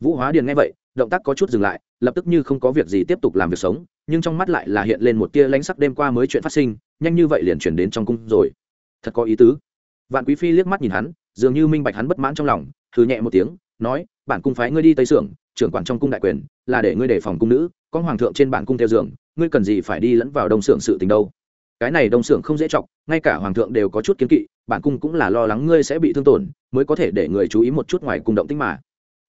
Vũ hóa điền nghe vậy, động tác có chút dừng lại, lập tức như không có việc gì tiếp tục làm việc sống, nhưng trong mắt lại là hiện lên một tia lánh sắc đêm qua mới chuyện phát sinh, nhanh như vậy liền chuyển đến trong cung rồi. Thật có ý tứ. Vạn quý phi liếc mắt nhìn hắn dường như minh bạch hắn bất mãn trong lòng thử nhẹ một tiếng, nói, bản cung phái ngươi đi tây sưởng, trưởng quản trong cung đại quyền, là để ngươi đề phòng cung nữ, có hoàng thượng trên bản cung theo giường, ngươi cần gì phải đi lẫn vào đông sưởng sự tình đâu? Cái này đông sưởng không dễ chọc, ngay cả hoàng thượng đều có chút kiến kỵ, bản cung cũng là lo lắng ngươi sẽ bị thương tổn, mới có thể để người chú ý một chút ngoài cung động tích mà.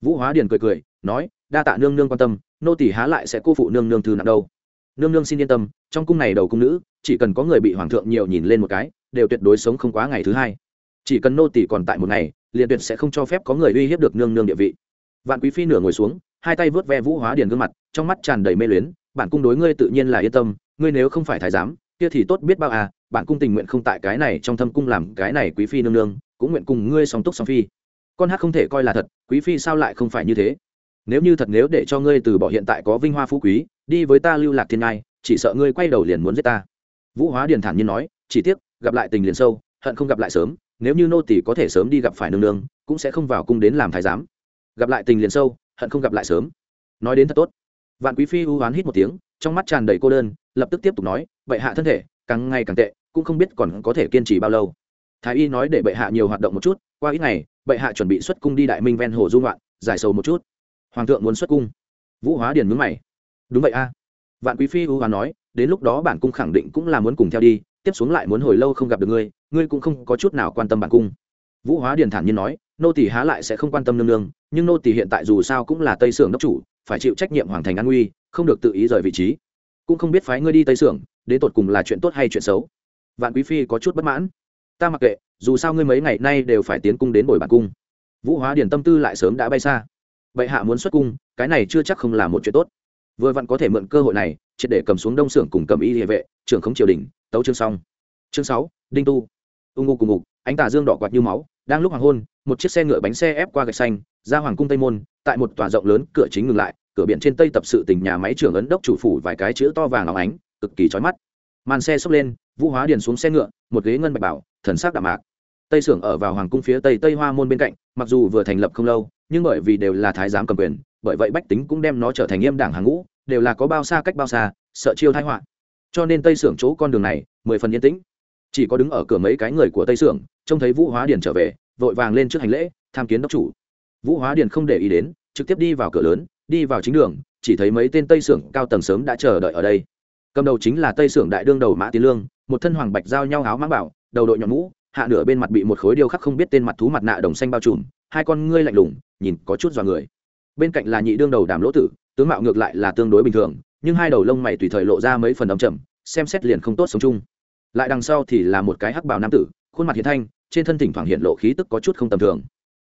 Vũ hóa điền cười cười, nói, đa tạ nương nương quan tâm, nô tỷ há lại sẽ cô phụ nương nương thư nặng đâu. Nương nương xin yên tâm, trong cung này đầu cung nữ, chỉ cần có người bị hoàng thượng nhiều nhìn lên một cái, đều tuyệt đối sống không quá ngày thứ hai chỉ cần nô tỷ còn tại một ngày, liền tuyệt sẽ không cho phép có người uy hiếp được nương nương địa vị. Vạn quý phi nửa ngồi xuống, hai tay vớt ve vũ hóa điền gương mặt, trong mắt tràn đầy mê luyến, bản cung đối ngươi tự nhiên là yên tâm, ngươi nếu không phải thái giám, kia thì tốt biết bao à bản cung tình nguyện không tại cái này trong thâm cung làm cái này quý phi nương nương, cũng nguyện cùng ngươi song túc song phi. Con hát không thể coi là thật, quý phi sao lại không phải như thế? Nếu như thật, nếu để cho ngươi từ bỏ hiện tại có vinh hoa phú quý, đi với ta lưu lạc thiên ngai, chỉ sợ ngươi quay đầu liền muốn giết ta. Vũ hóa điền thản nhiên nói, chỉ tiếc, gặp lại tình liền sâu, hận không gặp lại sớm nếu như nô tỷ có thể sớm đi gặp phải nương nương, cũng sẽ không vào cung đến làm thái giám. Gặp lại tình liền sâu, hận không gặp lại sớm. Nói đến thật tốt. Vạn quý phi ưu hoán hít một tiếng, trong mắt tràn đầy cô đơn, lập tức tiếp tục nói, bệ hạ thân thể, càng ngày càng tệ, cũng không biết còn có thể kiên trì bao lâu. Thái y nói để bệ hạ nhiều hoạt động một chút, qua ít ngày, bệ hạ chuẩn bị xuất cung đi đại minh ven hồ dung loạn giải sầu một chút. Hoàng thượng muốn xuất cung. Vũ hóa điền mướn mày. Đúng vậy a. Vạn quý phi u hoán nói, đến lúc đó bản cung khẳng định cũng là muốn cùng theo đi tiếp xuống lại muốn hồi lâu không gặp được ngươi ngươi cũng không có chút nào quan tâm bản cung. Vũ hóa điền thản nhiên nói, nô tỷ há lại sẽ không quan tâm nương nương, nhưng nô tỷ hiện tại dù sao cũng là tây sưởng đốc chủ, phải chịu trách nhiệm hoàng thành an nguy không được tự ý rời vị trí. Cũng không biết phái ngươi đi tây sưởng đến tột cùng là chuyện tốt hay chuyện xấu. Vạn quý phi có chút bất mãn. Ta mặc kệ, dù sao ngươi mấy ngày nay đều phải tiến cung đến bồi bản cung. Vũ hóa điền tâm tư lại sớm đã bay xa. Bệ hạ muốn xuất cung, cái này chưa chắc không là một chuyện tốt. Vừa vặn có thể mượn cơ hội này triệt để cầm xuống đông xưởng cùng cầm y địa vệ, trưởng khống triều đình, tấu chương xong. Chương sáu, đinh tu. Ung ngô cùng ngục, ánh tà dương đỏ quạt như máu, đang lúc hoàng hôn, một chiếc xe ngựa bánh xe ép qua gạch xanh, ra hoàng cung tây môn, tại một tòa rộng lớn cửa chính ngừng lại, cửa biển trên tây tập sự tỉnh nhà máy trưởng ấn đốc chủ phủ vài cái chữ to vàng óng ánh, cực kỳ chói mắt. Màn xe xốc lên, vũ hóa điền xuống xe ngựa, một ghế ngân bạch bảo, thần sắc đạm mạc. Tây sưởng ở vào hoàng cung phía tây tây hoa môn bên cạnh, mặc dù vừa thành lập không lâu, nhưng bởi vì đều là thái giám cầm quyền, bởi vậy bách tính cũng đem nó trở thành nghiêm đảng hàng ngũ đều là có bao xa cách bao xa, sợ chiêu thái họa. Cho nên tây sưởng chỗ con đường này, mười phần yên tĩnh. Chỉ có đứng ở cửa mấy cái người của tây sưởng, trông thấy vũ hóa điền trở về, vội vàng lên trước hành lễ, tham kiến đốc chủ. Vũ hóa điền không để ý đến, trực tiếp đi vào cửa lớn, đi vào chính đường, chỉ thấy mấy tên tây sưởng cao tầng sớm đã chờ đợi ở đây. Cầm đầu chính là tây sưởng đại đương đầu mã tiến lương, một thân hoàng bạch giao nhau áo mãng bảo, đầu đội nhọn mũ, hạ nửa bên mặt bị một khối điêu khắc không biết tên mặt thú mặt nạ đồng xanh bao trùm, hai con ngươi lạnh lùng, nhìn có chút dọa người. Bên cạnh là nhị đương đầu đàm lỗ tử tướng mạo ngược lại là tương đối bình thường, nhưng hai đầu lông mày tùy thời lộ ra mấy phần ấm chầm, xem xét liền không tốt sống chung. Lại đằng sau thì là một cái hắc bào nam tử, khuôn mặt hiền thanh, trên thân thỉnh thoảng hiện lộ khí tức có chút không tầm thường.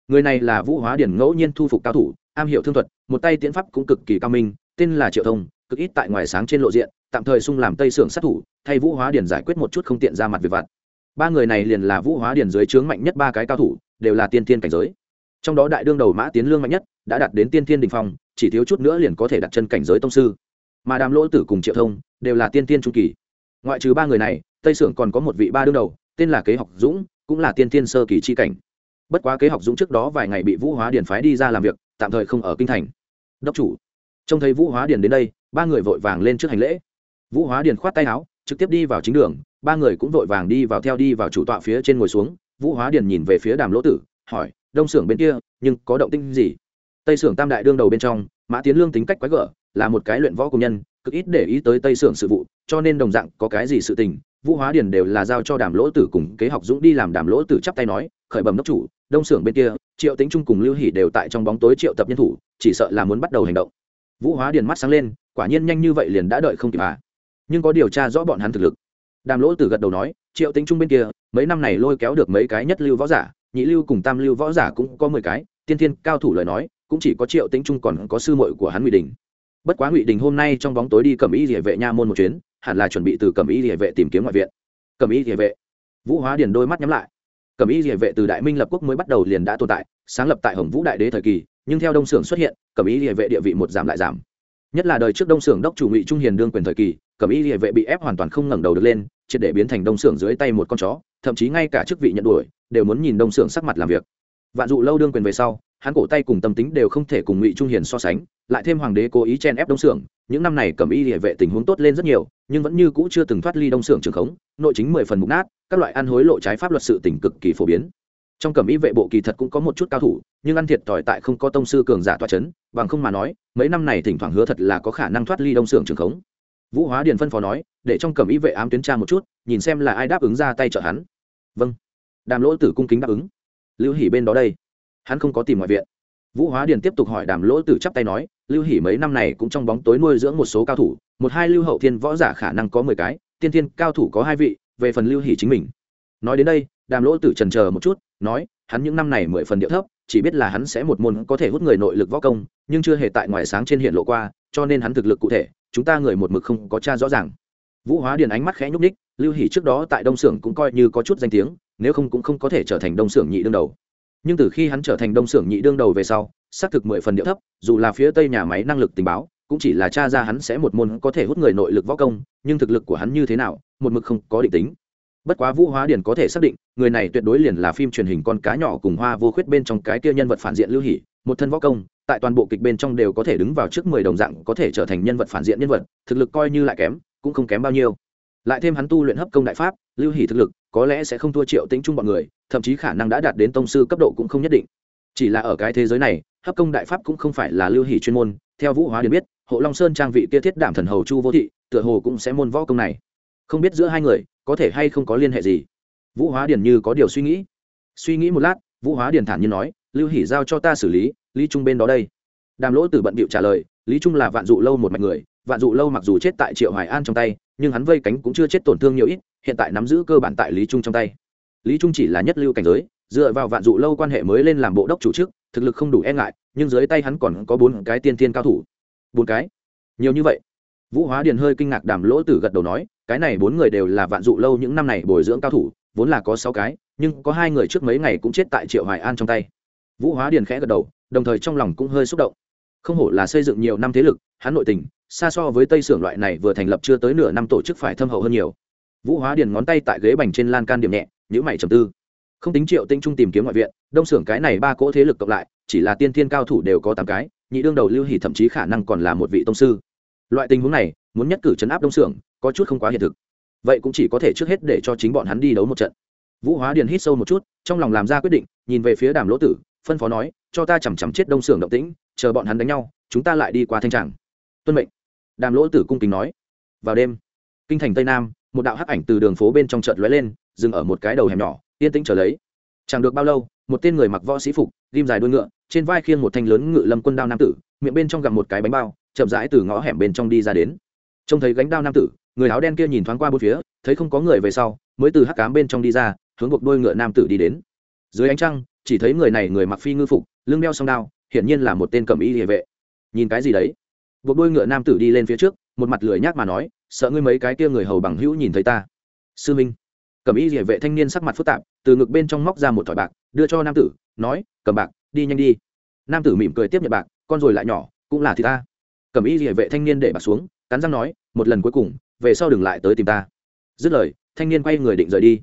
Người này là vũ hóa điển ngẫu nhiên thu phục cao thủ, am hiểu thương thuật, một tay tiễn pháp cũng cực kỳ cao minh, tên là triệu thông, cực ít tại ngoài sáng trên lộ diện, tạm thời sung làm tây sưởng sát thủ, thay vũ hóa điển giải quyết một chút không tiện ra mặt về vặt. Ba người này liền là vũ hóa điển dưới trướng mạnh nhất ba cái cao thủ, đều là tiên tiên cảnh giới. Trong đó đại đương đầu mã tiến lương mạnh nhất, đã đạt đến tiên tiên đình phong chỉ thiếu chút nữa liền có thể đặt chân cảnh giới tông sư. Mà đàm lỗ tử cùng triệu thông đều là tiên tiên trung kỳ. Ngoại trừ ba người này, tây sưởng còn có một vị ba đương đầu, tên là kế học dũng, cũng là tiên tiên sơ kỳ chi cảnh. Bất quá kế học dũng trước đó vài ngày bị vũ hóa điền phái đi ra làm việc, tạm thời không ở kinh thành. Đốc chủ, trông thấy vũ hóa điền đến đây, ba người vội vàng lên trước hành lễ. Vũ hóa điền khoát tay áo, trực tiếp đi vào chính đường, ba người cũng vội vàng đi vào theo đi vào chủ tọa phía trên ngồi xuống. Vũ hóa điền nhìn về phía đàm lỗ tử, hỏi, đông xưởng bên kia, nhưng có động tinh gì? Tây sưởng tam đại đương đầu bên trong, mã tiến lương tính cách quái gở, là một cái luyện võ công nhân, cực ít để ý tới tây sưởng sự vụ, cho nên đồng dạng có cái gì sự tình, vũ hóa điền đều là giao cho đàm lỗ tử cùng kế học dũng đi làm đàm lỗ tử chắp tay nói, khởi bẩm đốc chủ, đông xưởng bên kia, triệu tính trung cùng lưu hỷ đều tại trong bóng tối triệu tập nhân thủ, chỉ sợ là muốn bắt đầu hành động. Vũ hóa điền mắt sáng lên, quả nhiên nhanh như vậy liền đã đợi không kịp à. Nhưng có điều tra rõ bọn hắn thực lực. Đàm lỗ tử gật đầu nói, triệu tính trung bên kia, mấy năm này lôi kéo được mấy cái nhất lưu võ giả, nhị lưu cùng tam lưu võ giả cũng có mười cái, tiên thiên cao thủ lời nói cũng chỉ có triệu tính trung còn có sư muội của hắn ngụy đình bất quá ngụy đình hôm nay trong bóng tối đi cầm y địa vệ nha môn một chuyến hẳn là chuẩn bị từ cầm y địa vệ tìm kiếm ngoại viện cầm y địa vệ vũ hóa điền đôi mắt nhắm lại cầm y địa vệ từ đại minh lập quốc mới bắt đầu liền đã tồn tại sáng lập tại hồng vũ đại đế thời kỳ nhưng theo đông xưởng xuất hiện cầm y địa vệ địa vị một giảm lại giảm nhất là đời trước đông xưởng đốc chủ ngụy trung hiền đương quyền thời kỳ cầm y địa vệ bị ép hoàn toàn không ngẩng đầu được lên triệt để biến thành đông xưởng dưới tay một con chó thậm chí ngay cả chức vị nhận đuổi đều muốn nhìn đông xưởng sắc mặt làm việc vạn dụ lâu đương quyền về sau hắn cổ tay cùng tâm tính đều không thể cùng ngụy trung hiền so sánh, lại thêm hoàng đế cố ý chen ép đông xưởng, những năm này cầm y địa vệ tình huống tốt lên rất nhiều, nhưng vẫn như cũ chưa từng thoát ly đông xưởng trường khống, nội chính mười phần mục nát, các loại ăn hối lộ trái pháp luật sự tỉnh cực kỳ phổ biến. Trong cầm y vệ bộ kỳ thật cũng có một chút cao thủ, nhưng ăn thiệt thòi tại không có tông sư cường giả toa c h ấ n bằng không mà nói, mấy năm này thỉnh thoảng hứa thật là có khả năng thoát ly đông xưởng trường khống. Vũ hóa điền phân phó nói, để trong cầm y vệ ám tuyến tra một chút, nhìn xem là ai đáp ứng ra tay trợ hắn. Vâng. Đàm lỗ tử cung kính đáp ứng. Lưu hỉ bên đó đây hắn không có tìm ngoại viện. Vũ hóa điền tiếp tục hỏi đàm lỗ tử chắp tay nói, lưu hỉ mấy năm này cũng trong bóng tối nuôi dưỡng một số cao thủ, một hai lưu hậu thiên võ giả khả năng có mười cái, tiên thiên cao thủ có hai vị, về phần lưu hỉ chính mình. Nói đến đây, đàm lỗ tử trần chờ một chút, nói, hắn những năm này mười phần điệu thấp, chỉ biết là hắn sẽ một môn có thể hút người nội lực võ công, nhưng chưa hề tại ngoài sáng trên hiện lộ qua, cho nên hắn thực lực cụ thể, chúng ta người một mực không có cha rõ ràng. Vũ hóa điền ánh mắt khẽ nhúc ních lưu hỉ trước đó tại đông xưởng cũng coi như có chút danh tiếng, nếu không cũng không có thể trở thành đông xưởng nhị đương đầu nhưng từ khi hắn trở thành đông xưởng nhị đương đầu về sau, xác thực mười phần điệu thấp, dù là phía tây nhà máy năng lực tình báo, cũng chỉ là cha ra hắn sẽ một môn có thể hút người nội lực võ công, nhưng thực lực của hắn như thế nào, một mực không có định tính. Bất quá vũ hóa điển có thể xác định, người này tuyệt đối liền là phim truyền hình con cá nhỏ cùng hoa vô khuyết bên trong cái kia nhân vật phản diện lưu hỉ một thân võ công, tại toàn bộ kịch bên trong đều có thể đứng vào trước mười đồng dạng có thể trở thành nhân vật phản diện nhân vật, thực lực coi như lại kém, cũng không kém bao nhiêu lại thêm hắn tu luyện hấp công đại pháp, lưu hỉ thực lực, có lẽ sẽ không thua triệu tính chung bọn người, thậm chí khả năng đã đạt đến tông sư cấp độ cũng không nhất định. Chỉ là ở cái thế giới này, hấp công đại pháp cũng không phải là lưu hỉ chuyên môn, theo vũ hóa điền biết, hộ long sơn trang vị kia thiết đảm thần hầu chu vô thị, tựa hồ cũng sẽ môn võ công này. Không biết giữa hai người, có thể hay không có liên hệ gì? Vũ hóa điền như có điều suy nghĩ. Suy nghĩ một lát, vũ hóa điền thản nhiên nói, lưu hỉ giao cho ta xử lý lý trung bên đó đây. Đàm lỗ tử bận bịu trả lời, lý trung là vạn dụ lâu một mạch người vạn dụ lâu mặc dù chết tại triệu hoài an trong tay, nhưng hắn vây cánh cũng chưa chết tổn thương nhiều ít, hiện tại nắm giữ cơ bản tại lý trung trong tay. Lý trung chỉ là nhất lưu cảnh giới, dựa vào vạn dụ lâu quan hệ mới lên làm bộ đốc chủ chức thực lực không đủ e ngại, nhưng dưới tay hắn còn có bốn cái tiên thiên cao thủ. Bốn cái? Nhiều như vậy? Vũ hóa điền hơi kinh ngạc đàm lỗ tử gật đầu nói, cái này bốn người đều là vạn dụ lâu những năm này bồi dưỡng cao thủ, vốn là có sáu cái, nhưng có hai người trước mấy ngày cũng chết tại triệu hoài an trong tay. Vũ hóa điền khẽ gật đầu, đồng thời trong lòng cũng hơi xúc động. Không hổ là xây dựng nhiều năm thế lực, hắn nội tình xa so với tây xưởng loại này vừa thành lập chưa tới nửa năm tổ chức phải thâm hậu hơn nhiều. Vũ hóa điền ngón tay tại ghế bành trên lan can điểm nhẹ nhữ mày trầm tư. Không tính triệu tinh trung tìm kiếm ngoại viện, đông xưởng cái này ba cỗ thế lực cộng lại, chỉ là tiên thiên cao thủ đều có tám cái, nhị đương đầu lưu hỷ thậm chí khả năng còn là một vị tông sư. Loại tình huống này, muốn nhất cử chấn áp đông xưởng, có chút không quá hiện thực. Vậy cũng chỉ có thể trước hết để cho chính bọn hắn đi đấu một trận. Vũ hóa điền hít sâu một chút, trong lòng làm ra quyết định, nhìn về phía đàm lỗ tử, phân phó nói, cho ta chằm chằm chết đông xưởng động tĩnh, chờ bọn hắn đánh nhau, chúng ta lại đi qua thanh tràng. Tuân mệnh đàm lỗ tử cung kính nói, vào đêm. Kinh thành tây nam, một đạo hắc ảnh từ đường phố bên trong chợt lóe lên, dừng ở một cái đầu hẻm nhỏ, yên tĩnh trở lấy. Chẳng được bao lâu, một tên người mặc võ sĩ phục, ghim dài đuôi ngựa, trên vai khiêng một thanh lớn ngự lâm quân đao nam tử, miệng bên trong gặm một cái bánh bao, chậm rãi từ ngõ hẻm bên trong đi ra đến. Trông thấy gánh đao nam tử, người áo đen kia nhìn thoáng qua bốn phía, thấy không có người về sau, mới từ hắc cám bên trong đi ra, hướng buộc đôi ngựa nam tử đi đến. Dưới ánh trăng, chỉ thấy người này người mặc phi ngư phục, lưng đeo song đao, hiển nhiên là một tên cầm y địa vệ. Nhìn cái gì đấy? Buộc đôi ngựa nam tử đi lên phía trước, một mặt lười nhác mà nói, sợ ngươi mấy cái kia người hầu bằng hữu nhìn thấy ta. Sư minh. Cầm y địa vệ thanh niên sắc mặt phức tạp, từ ngực bên trong móc ra một thỏi bạc, đưa cho nam tử, nói, cầm bạc, đi nhanh đi. Nam tử mỉm cười tiếp nhận bạc, con rồi lại nhỏ, cũng là thì ta. Cầm y địa vệ thanh niên để bạc xuống, cắn răng nói, một lần cuối cùng, về sau đừng lại tới tìm ta. Dứt lời, thanh niên quay người định rời đi.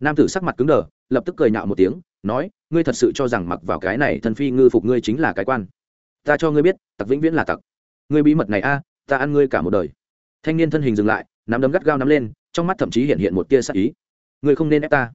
Nam tử sắc mặt cứng đờ, lập tức cười nhạo một tiếng, nói, ngươi thật sự cho rằng mặc vào cái này thân phi ngư phục ngươi chính là cái quan. Ta cho ngươi biết, tặc vĩnh viễn là tặc ngươi bí mật này a, ta ăn ngươi cả một đời. Thanh niên thân hình dừng lại, nắm đấm gắt gao nắm lên, trong mắt thậm chí hiện hiện một tia sắc ý. Ngươi không nên ép ta.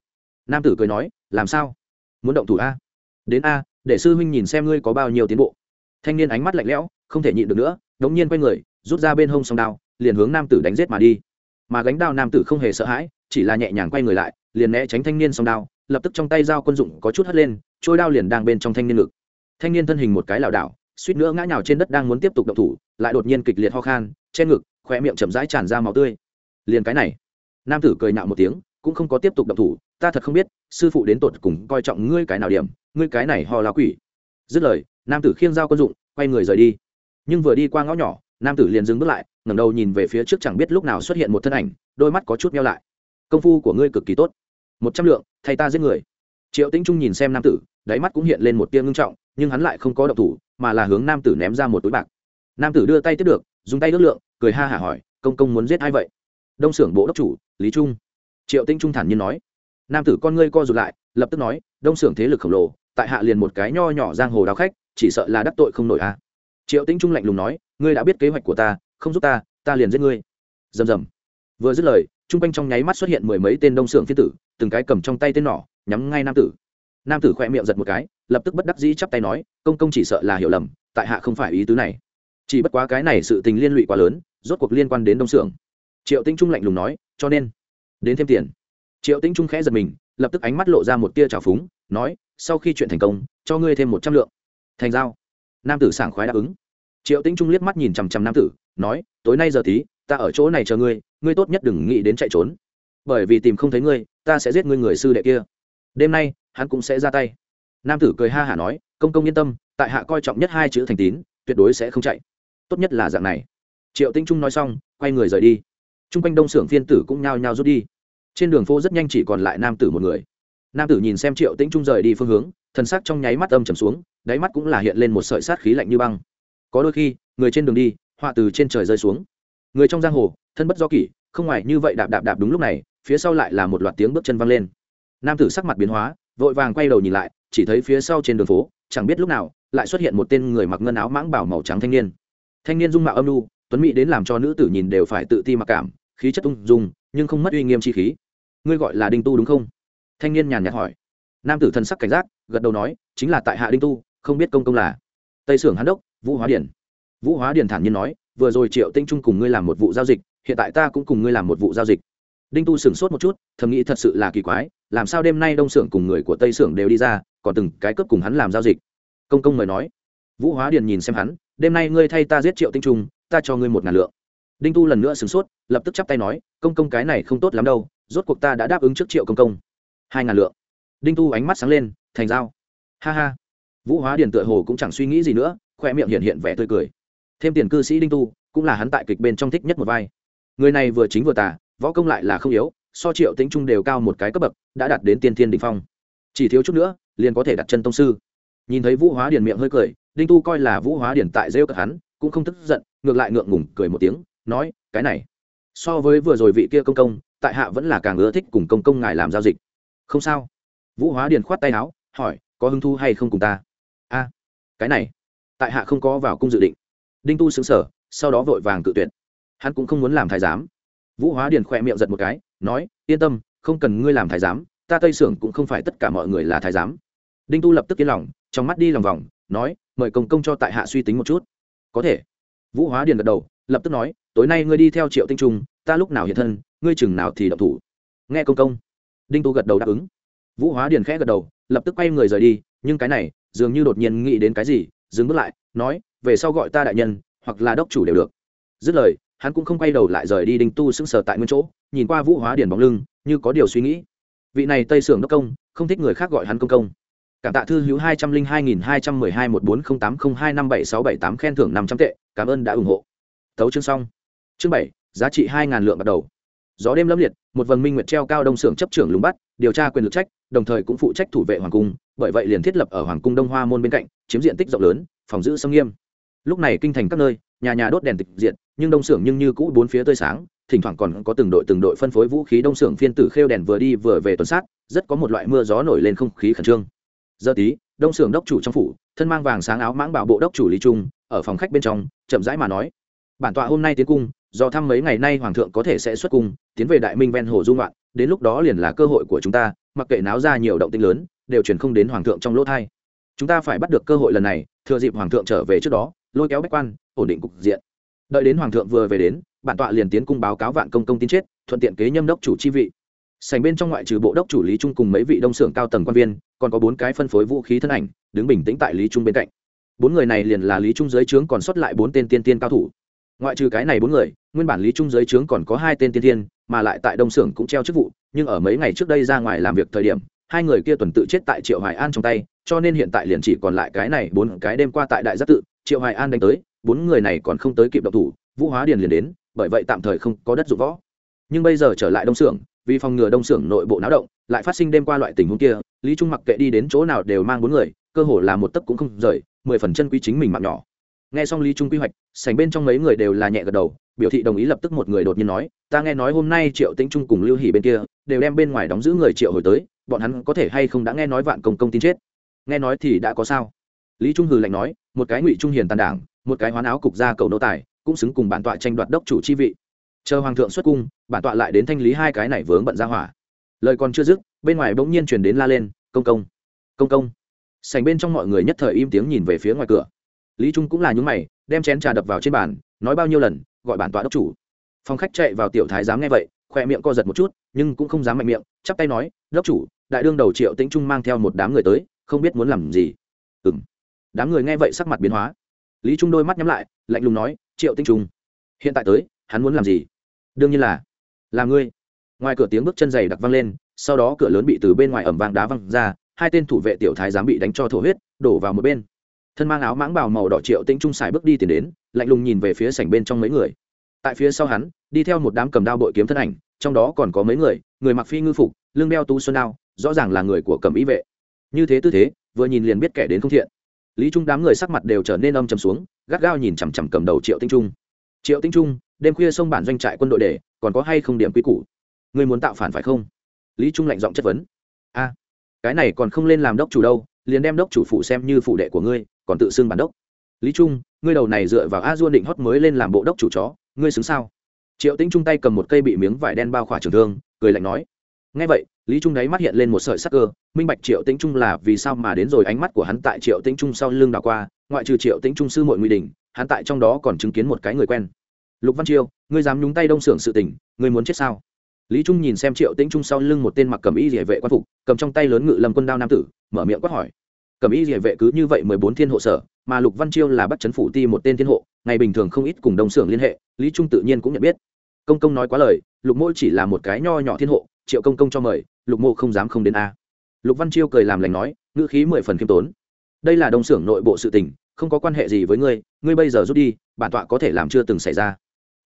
Nam tử cười nói, làm sao? Muốn động thủ a? Đến a, để sư huynh nhìn xem ngươi có bao nhiêu tiến bộ. Thanh niên ánh mắt lạnh lẽo, không thể nhịn được nữa, đống nhiên quay người, rút ra bên hông song đao, liền hướng nam tử đánh giết mà đi. Mà gánh đao nam tử không hề sợ hãi, chỉ là nhẹ nhàng quay người lại, liền né tránh thanh niên song đao, lập tức trong tay dao quân dụng có chút hất lên, trôi đao liền đang bên trong thanh niên ngực. Thanh niên thân hình một cái lảo đảo suýt nữa ngã nhào trên đất đang muốn tiếp tục động thủ, lại đột nhiên kịch liệt ho khan, che ngực khoe miệng chậm rãi tràn ra máu tươi. Liền cái này, nam tử cười nạo một tiếng, cũng không có tiếp tục động thủ, ta thật không biết, sư phụ đến tột cùng coi trọng ngươi cái nào điểm, ngươi cái này ho lá quỷ. Dứt lời, nam tử khiêng dao quân dụng, quay người rời đi. Nhưng vừa đi qua ngõ nhỏ, nam tử liền dừng bước lại, ngẩng đầu nhìn về phía trước chẳng biết lúc nào xuất hiện một thân ảnh, đôi mắt có chút meo lại. Công phu của ngươi cực kỳ tốt. Một trăm lượng, thay ta giết người. Triệu tĩnh trung nhìn xem nam tử, đáy mắt cũng hiện lên một tia ngưng trọng, nhưng hắn lại không có động thủ mà là hướng nam tử ném ra một túi bạc. Nam tử đưa tay tiếp được, dùng tay ước lượng, cười ha hả hỏi, công công muốn giết ai vậy? Đông xưởng bộ đốc chủ, lý trung. Triệu tĩnh trung thản nhiên nói. Nam tử con ngươi co rụt lại, lập tức nói, đông xưởng thế lực khổng lồ, tại hạ liền một cái nho nhỏ giang hồ đào khách, chỉ sợ là đắc tội không nổi a. À. triệu tĩnh trung lạnh lùng nói, ngươi đã biết kế hoạch của ta, không giúp ta ta liền giết ngươi. Rầm rầm. Vừa dứt lời, trung quanh trong nháy mắt xuất hiện mười mấy tên đông xưởng phiên tử, từng cái cầm trong tay tên nỏ, nhắm ngay nam tử nam tử khoe miệng giật một cái, lập tức bất đắc dĩ chắp tay nói, công công chỉ sợ là hiểu lầm, tại hạ không phải ý tứ này. Chỉ bất quá cái này sự tình liên lụy quá lớn, rốt cuộc liên quan đến đông xưởng triệu tinh trung lạnh lùng nói, cho nên, đến thêm tiền. Triệu tinh trung khẽ giật mình, lập tức ánh mắt lộ ra một tia trào phúng, nói, sau khi chuyện thành công, cho ngươi thêm một trăm lượng. Thành giao. Nam tử sảng khoái đáp ứng. Triệu tinh trung liếc mắt nhìn chằm chằm nam tử, nói, tối nay giờ tí ta ở chỗ này chờ ngươi ngươi tốt nhất đừng nghĩ đến chạy trốn. Bởi vì tìm không thấy ngươi, ta sẽ giết ngươi người sư đệ kia. Đêm nay hắn cũng sẽ ra tay. Nam tử cười ha hả nói, công công yên tâm, tại hạ coi trọng nhất hai chữ thành tín, tuyệt đối sẽ không chạy. Tốt nhất là dạng này. Triệu tinh trung nói xong, quay người rời đi. T r u n g quanh đông xưởng phiên tử cũng nhao nhao rút đi. Trên đường phố rất nhanh chỉ còn lại nam tử một người. Nam tử nhìn xem triệu tinh trung rời đi phương hướng, thần sắc trong nháy mắt âm trầm xuống, đáy mắt cũng là hiện lên một sợi sát khí lạnh như băng. Có đôi khi, người trên đường đi, họa từ trên trời rơi xuống. Người trong giang hồ, thân bất do kỷ, không ngoài như vậy đạp đạp đạp đúng lúc này, phía sau lại là một loạt tiếng bước chân văng lên. Nam tử sắc mặt biến hóa vội vàng quay đầu nhìn lại, chỉ thấy phía sau trên đường phố, chẳng biết lúc nào, lại xuất hiện một tên người mặc ngân áo mãng bảo màu trắng thanh niên. Thanh niên dung mạo âm lu tuấn mỹ đến làm cho nữ tử nhìn đều phải tự ti mặc cảm, khí chất ung dung, nhưng không mất uy nghiêm chi khí. Ngươi gọi là đinh tu đúng không? Thanh niên nhàn nhạt hỏi. Nam tử thần sắc cảnh giác, gật đầu nói, chính là tại hạ đinh tu, không biết công công là. Tây sưởng hán đốc, vũ hóa điển. Vũ hóa điển thản nhiên nói, vừa rồi triệu tinh trung cùng ngươi làm một vụ giao dịch, hiện tại ta cũng cùng ngươi làm một vụ giao dịch. Đinh tu sửng sốt một chút, thầm nghĩ thật sự là kỳ quái làm sao đêm nay đông xưởng cùng người của tây xưởng đều đi ra, còn từng cái cướp cùng hắn làm giao dịch? Công công mời nói. Vũ hóa điền nhìn xem hắn, đêm nay ngươi thay ta giết triệu tinh trung, ta cho ngươi một ngàn lượng. Đinh tu lần nữa sửng sốt, lập tức chắp tay nói, công công cái này không tốt lắm đâu, rốt cuộc ta đã đáp ứng trước triệu công công. Hai ngàn lượng. Đinh tu ánh mắt sáng lên, thành giao. Ha ha. Vũ hóa điền tựa hồ cũng chẳng suy nghĩ gì nữa khoe miệng hiện hiện vẻ tươi cười. Thêm tiền cư sĩ đinh tu, cũng là hắn tại kịch bên trong thích nhất một vai. Người này vừa chính vừa tà, võ công lại là không yếu so triệu tính trung đều cao một cái cấp bậc, đã đạt đến tiên thiên đình phong. Chỉ thiếu chút nữa, liền có thể đặt chân tông sư. Nhìn thấy vũ hóa điền miệng hơi cười, đinh tu coi là vũ hóa điển tại rêu cợt hắn, cũng không tức giận, ngược lại ngượng ngùng cười một tiếng, nói, cái này, so với vừa rồi vị kia công công, tại hạ vẫn là càng ưa thích cùng công công ngài làm giao dịch. Không sao. Vũ hóa điền khoát tay áo, hỏi, có hứng thu hay không cùng ta? A, cái này, tại hạ không có vào cung dự định. Đinh tu xứng sở sau đó vội vàng cự tuyệt. Hắn cũng không muốn làm thái giám vũ hóa điền khỏe miệng giật một cái, nói, yên tâm, không cần ngươi làm thái giám, ta tây sưởng cũng không phải tất cả mọi người là thái giám. Đinh tu lập tức yên lòng, trong mắt đi lòng vòng, nói, mời công công cho tại hạ suy tính một chút. Có thể. Vũ hóa điền gật đầu, lập tức nói, tối nay ngươi đi theo triệu tinh trung, ta lúc nào hiện thân, ngươi chừng nào thì động thủ. Nghe công công. Đinh tu gật đầu đáp ứng. Vũ hóa điền khẽ gật đầu, lập tức quay người rời đi, nhưng cái này, dường như đột nhiên nghĩ đến cái gì, dừng bước lại, nói, về sau gọi ta đại nhân, hoặc là đốc chủ đều được. Dứt lời hắn cũng không quay đầu lại rời đi đinh tu sững sờ tại nguyên chỗ, nhìn qua vũ hóa điền bóng lưng, như có điều suy nghĩ. Vị này tây sưởng đốc công, không thích người khác gọi hắn công công. Cảm tạ thư hữu hai trăm linh hai nghìn hai trăm mười hai một bốn không tám không hai năm bảy sáu bảy tám khen thưởng năm trăm tệ, cảm ơn đã ủng hộ. Thấu chương xong. Chương bảy, giá trị hai ngàn lượng bắt đầu. Gió đêm lâm liệt, một vầng minh nguyệt treo cao đông xưởng chấp trưởng lùng bắt, điều tra quyền lực trách, đồng thời cũng phụ trách thủ vệ hoàng cung, bởi vậy liền thiết lập ở hoàng cung đông hoa môn bên cạnh, chiếm diện tích rộng lớn, phòng giữ sông nghiêm. Lúc này kinh thành các nơi, nhà nhà đốt đèn tịch diện nhưng đông xưởng nhưng như cũ bốn phía tươi sáng, thỉnh thoảng còn có từng đội từng đội phân phối vũ khí đông xưởng phiên tử khêu đèn vừa đi vừa về tuần sát, rất có một loại mưa gió nổi lên không khí khẩn trương. Giờ tí, đông xưởng đốc chủ trong phủ, thân mang vàng sáng áo mãng bảo bộ đốc chủ lý trung, ở phòng khách bên trong, chậm rãi mà nói, bản tọa hôm nay tiến cung, do thăm mấy ngày nay hoàng thượng có thể sẽ xuất cung, tiến về đại minh ven hồ dung loạn đến lúc đó liền là cơ hội của chúng ta, mặc kệ náo ra nhiều động tinh lớn, đều truyền không đến hoàng thượng trong lỗ thai. Chúng ta phải bắt được cơ hội lần này, thừa dịp hoàng thượng trở về trước đó, lôi kéo bách quan, ổn định cục diện đợi đến hoàng thượng vừa về đến, bản tọa liền tiến cung báo cáo vạn công công tin chết, thuận tiện kế nhâm đốc chủ chi vị. Sành bên trong ngoại trừ bộ đốc chủ lý trung cùng mấy vị đông xưởng cao tầng quan viên, còn có bốn cái phân phối vũ khí thân ảnh, đứng bình tĩnh tại lý trung bên cạnh. Bốn người này liền là lý trung dưới trướng còn xuất lại bốn tên tiên tiên cao thủ. Ngoại trừ cái này bốn người, nguyên bản lý trung dưới trướng còn có hai tên tiên tiên, mà lại tại đông xưởng cũng treo chức vụ, nhưng ở mấy ngày trước đây ra ngoài làm việc thời điểm, hai người kia tuần tự chết tại triệu hoài an trong tay, cho nên hiện tại liền chỉ còn lại cái này bốn cái đêm qua tại đại giác tự, triệu hoài an đánh tới bốn người này còn không tới kịp động thủ, vũ hóa điền liền đến, bởi vậy tạm thời không có đất dụng võ. Nhưng bây giờ trở lại đông xưởng vì phòng ngừa đông xưởng nội bộ náo động, lại phát sinh đêm qua loại tình huống kia, lý trung mặc kệ đi đến chỗ nào đều mang bốn người, cơ hồ là một tấc cũng không rời, mười phần chân quý chính mình mạng nhỏ. Nghe xong lý trung quy hoạch sành bên trong mấy người đều là nhẹ gật đầu, biểu thị đồng ý lập tức một người đột nhiên nói, ta nghe nói hôm nay triệu tĩnh trung cùng lưu hỉ bên kia, đều đem bên ngoài đóng giữ người triệu hồi tới, bọn hắn có thể hay không đã nghe nói vạn công công tin chết? Nghe nói thì đã có sao? Lý trung hừ lạnh nói, một cái ngụy trung hiền tàn đảng một cái hoán áo cục ra cầu nô tài, cũng xứng cùng bản tọa tranh đoạt đốc chủ chi vị. Chờ hoàng thượng xuất cung, bản tọa lại đến thanh lý hai cái này vướng bận ra hỏa. Lời còn chưa dứt, bên ngoài bỗng nhiên chuyển đến la lên, công công công công. Sành bên trong mọi người nhất thời im tiếng nhìn về phía ngoài cửa. Lý trung cũng là những mày, đem chén trà đập vào trên bàn, nói bao nhiêu lần, gọi bản tọa đốc chủ. Phòng khách chạy vào tiểu thái dám nghe vậy khoe miệng co giật một chút, nhưng cũng không dám mạnh miệng, chắp tay nói, đốc chủ, đại đương đầu triệu tĩnh trung mang theo một đám người tới, không biết muốn làm gì. Ừ m đám người nghe vậy sắc mặt biến hóa lý trung đôi mắt nhắm lại, lạnh lùng nói, triệu Tinh trung, hiện tại tới, hắn muốn làm gì? Đương nhiên là là ngươi. Ngoài cửa tiếng bước chân dày đặc văng lên, sau đó cửa lớn bị từ bên ngoài ẩm vang đá văng ra, hai tên thủ vệ tiểu thái giám bị đánh cho thổ huyết, đổ vào một bên. Thân mang áo mãng bào màu đỏ triệu Tinh trung xài bước đi tiền đến, lạnh lùng nhìn về phía sảnh bên trong mấy người. Tại phía sau hắn, đi theo một đám cầm đao bội kiếm thân ảnh, trong đó còn có mấy người người mặc phi ngư phục, lưng đeo tu xuân đao, rõ ràng là người của cầm ý vệ. Như thế tư thế, vừa nhìn liền biết kẻ đến không thiện lý trung đám người sắc mặt đều trở nên âm trầm xuống, gắt gao nhìn chằm chằm cầm đầu triệu tinh trung. Triệu tinh trung, đêm khuya sông bản doanh trại quân đội để, còn có hay không điểm quy củ? Người muốn tạo phản phải không? Lý trung lạnh giọng chất vấn. A, cái này còn không lên làm đốc chủ đâu, liền đem đốc chủ phụ xem như phụ đệ của ngươi, còn tự xưng bản đốc. Lý trung, ngươi đầu này dựa vào a duôn định hót mới lên làm bộ đốc chủ chó, ngươi xứng sao? Triệu tĩnh trung tay cầm một cây bị miếng vải đen bao khỏa trường thương, cười lạnh nói ngay vậy, lý trung đáy mắt hiện lên một sợi sắc cơ, minh bạch triệu tĩnh trung là vì sao mà đến rồi ánh mắt của hắn tại triệu tĩnh trung sau lưng đảo qua, ngoại trừ triệu tĩnh trung sư mội nguy đình, hắn tại trong đó còn chứng kiến một cái người quen. Lục văn chiêu, ngươi dám nhúng tay đông xưởng sự tình, ngươi muốn chết sao? Lý trung nhìn xem triệu tĩnh trung sau lưng một tên mặc cầm y địa vệ quan phục, cầm trong tay lớn ngự lâm quân đao nam tử, mở miệng quát hỏi. Cầm y địa vệ cứ như vậy mười bốn thiên hộ sở, mà lục văn chiêu là bắt chấn phủ ti một tên thiên hộ, ngày bình thường không ít cùng đông xưởng liên hệ, lý trung tự nhiên cũng nhận biết. Công công nói quá lời, lục Mỗ chỉ là một cái nho nhỏ thiên hộ triệu công công cho mời, lục mô không dám không đến a. Lục văn chiêu cười làm lành nói, ngữ khí mười phần khiêm tốn. Đây là đồng xưởng nội bộ sự tình, không có quan hệ gì với ngươi ngươi bây giờ rút đi, bản tọa có thể làm chưa từng xảy ra.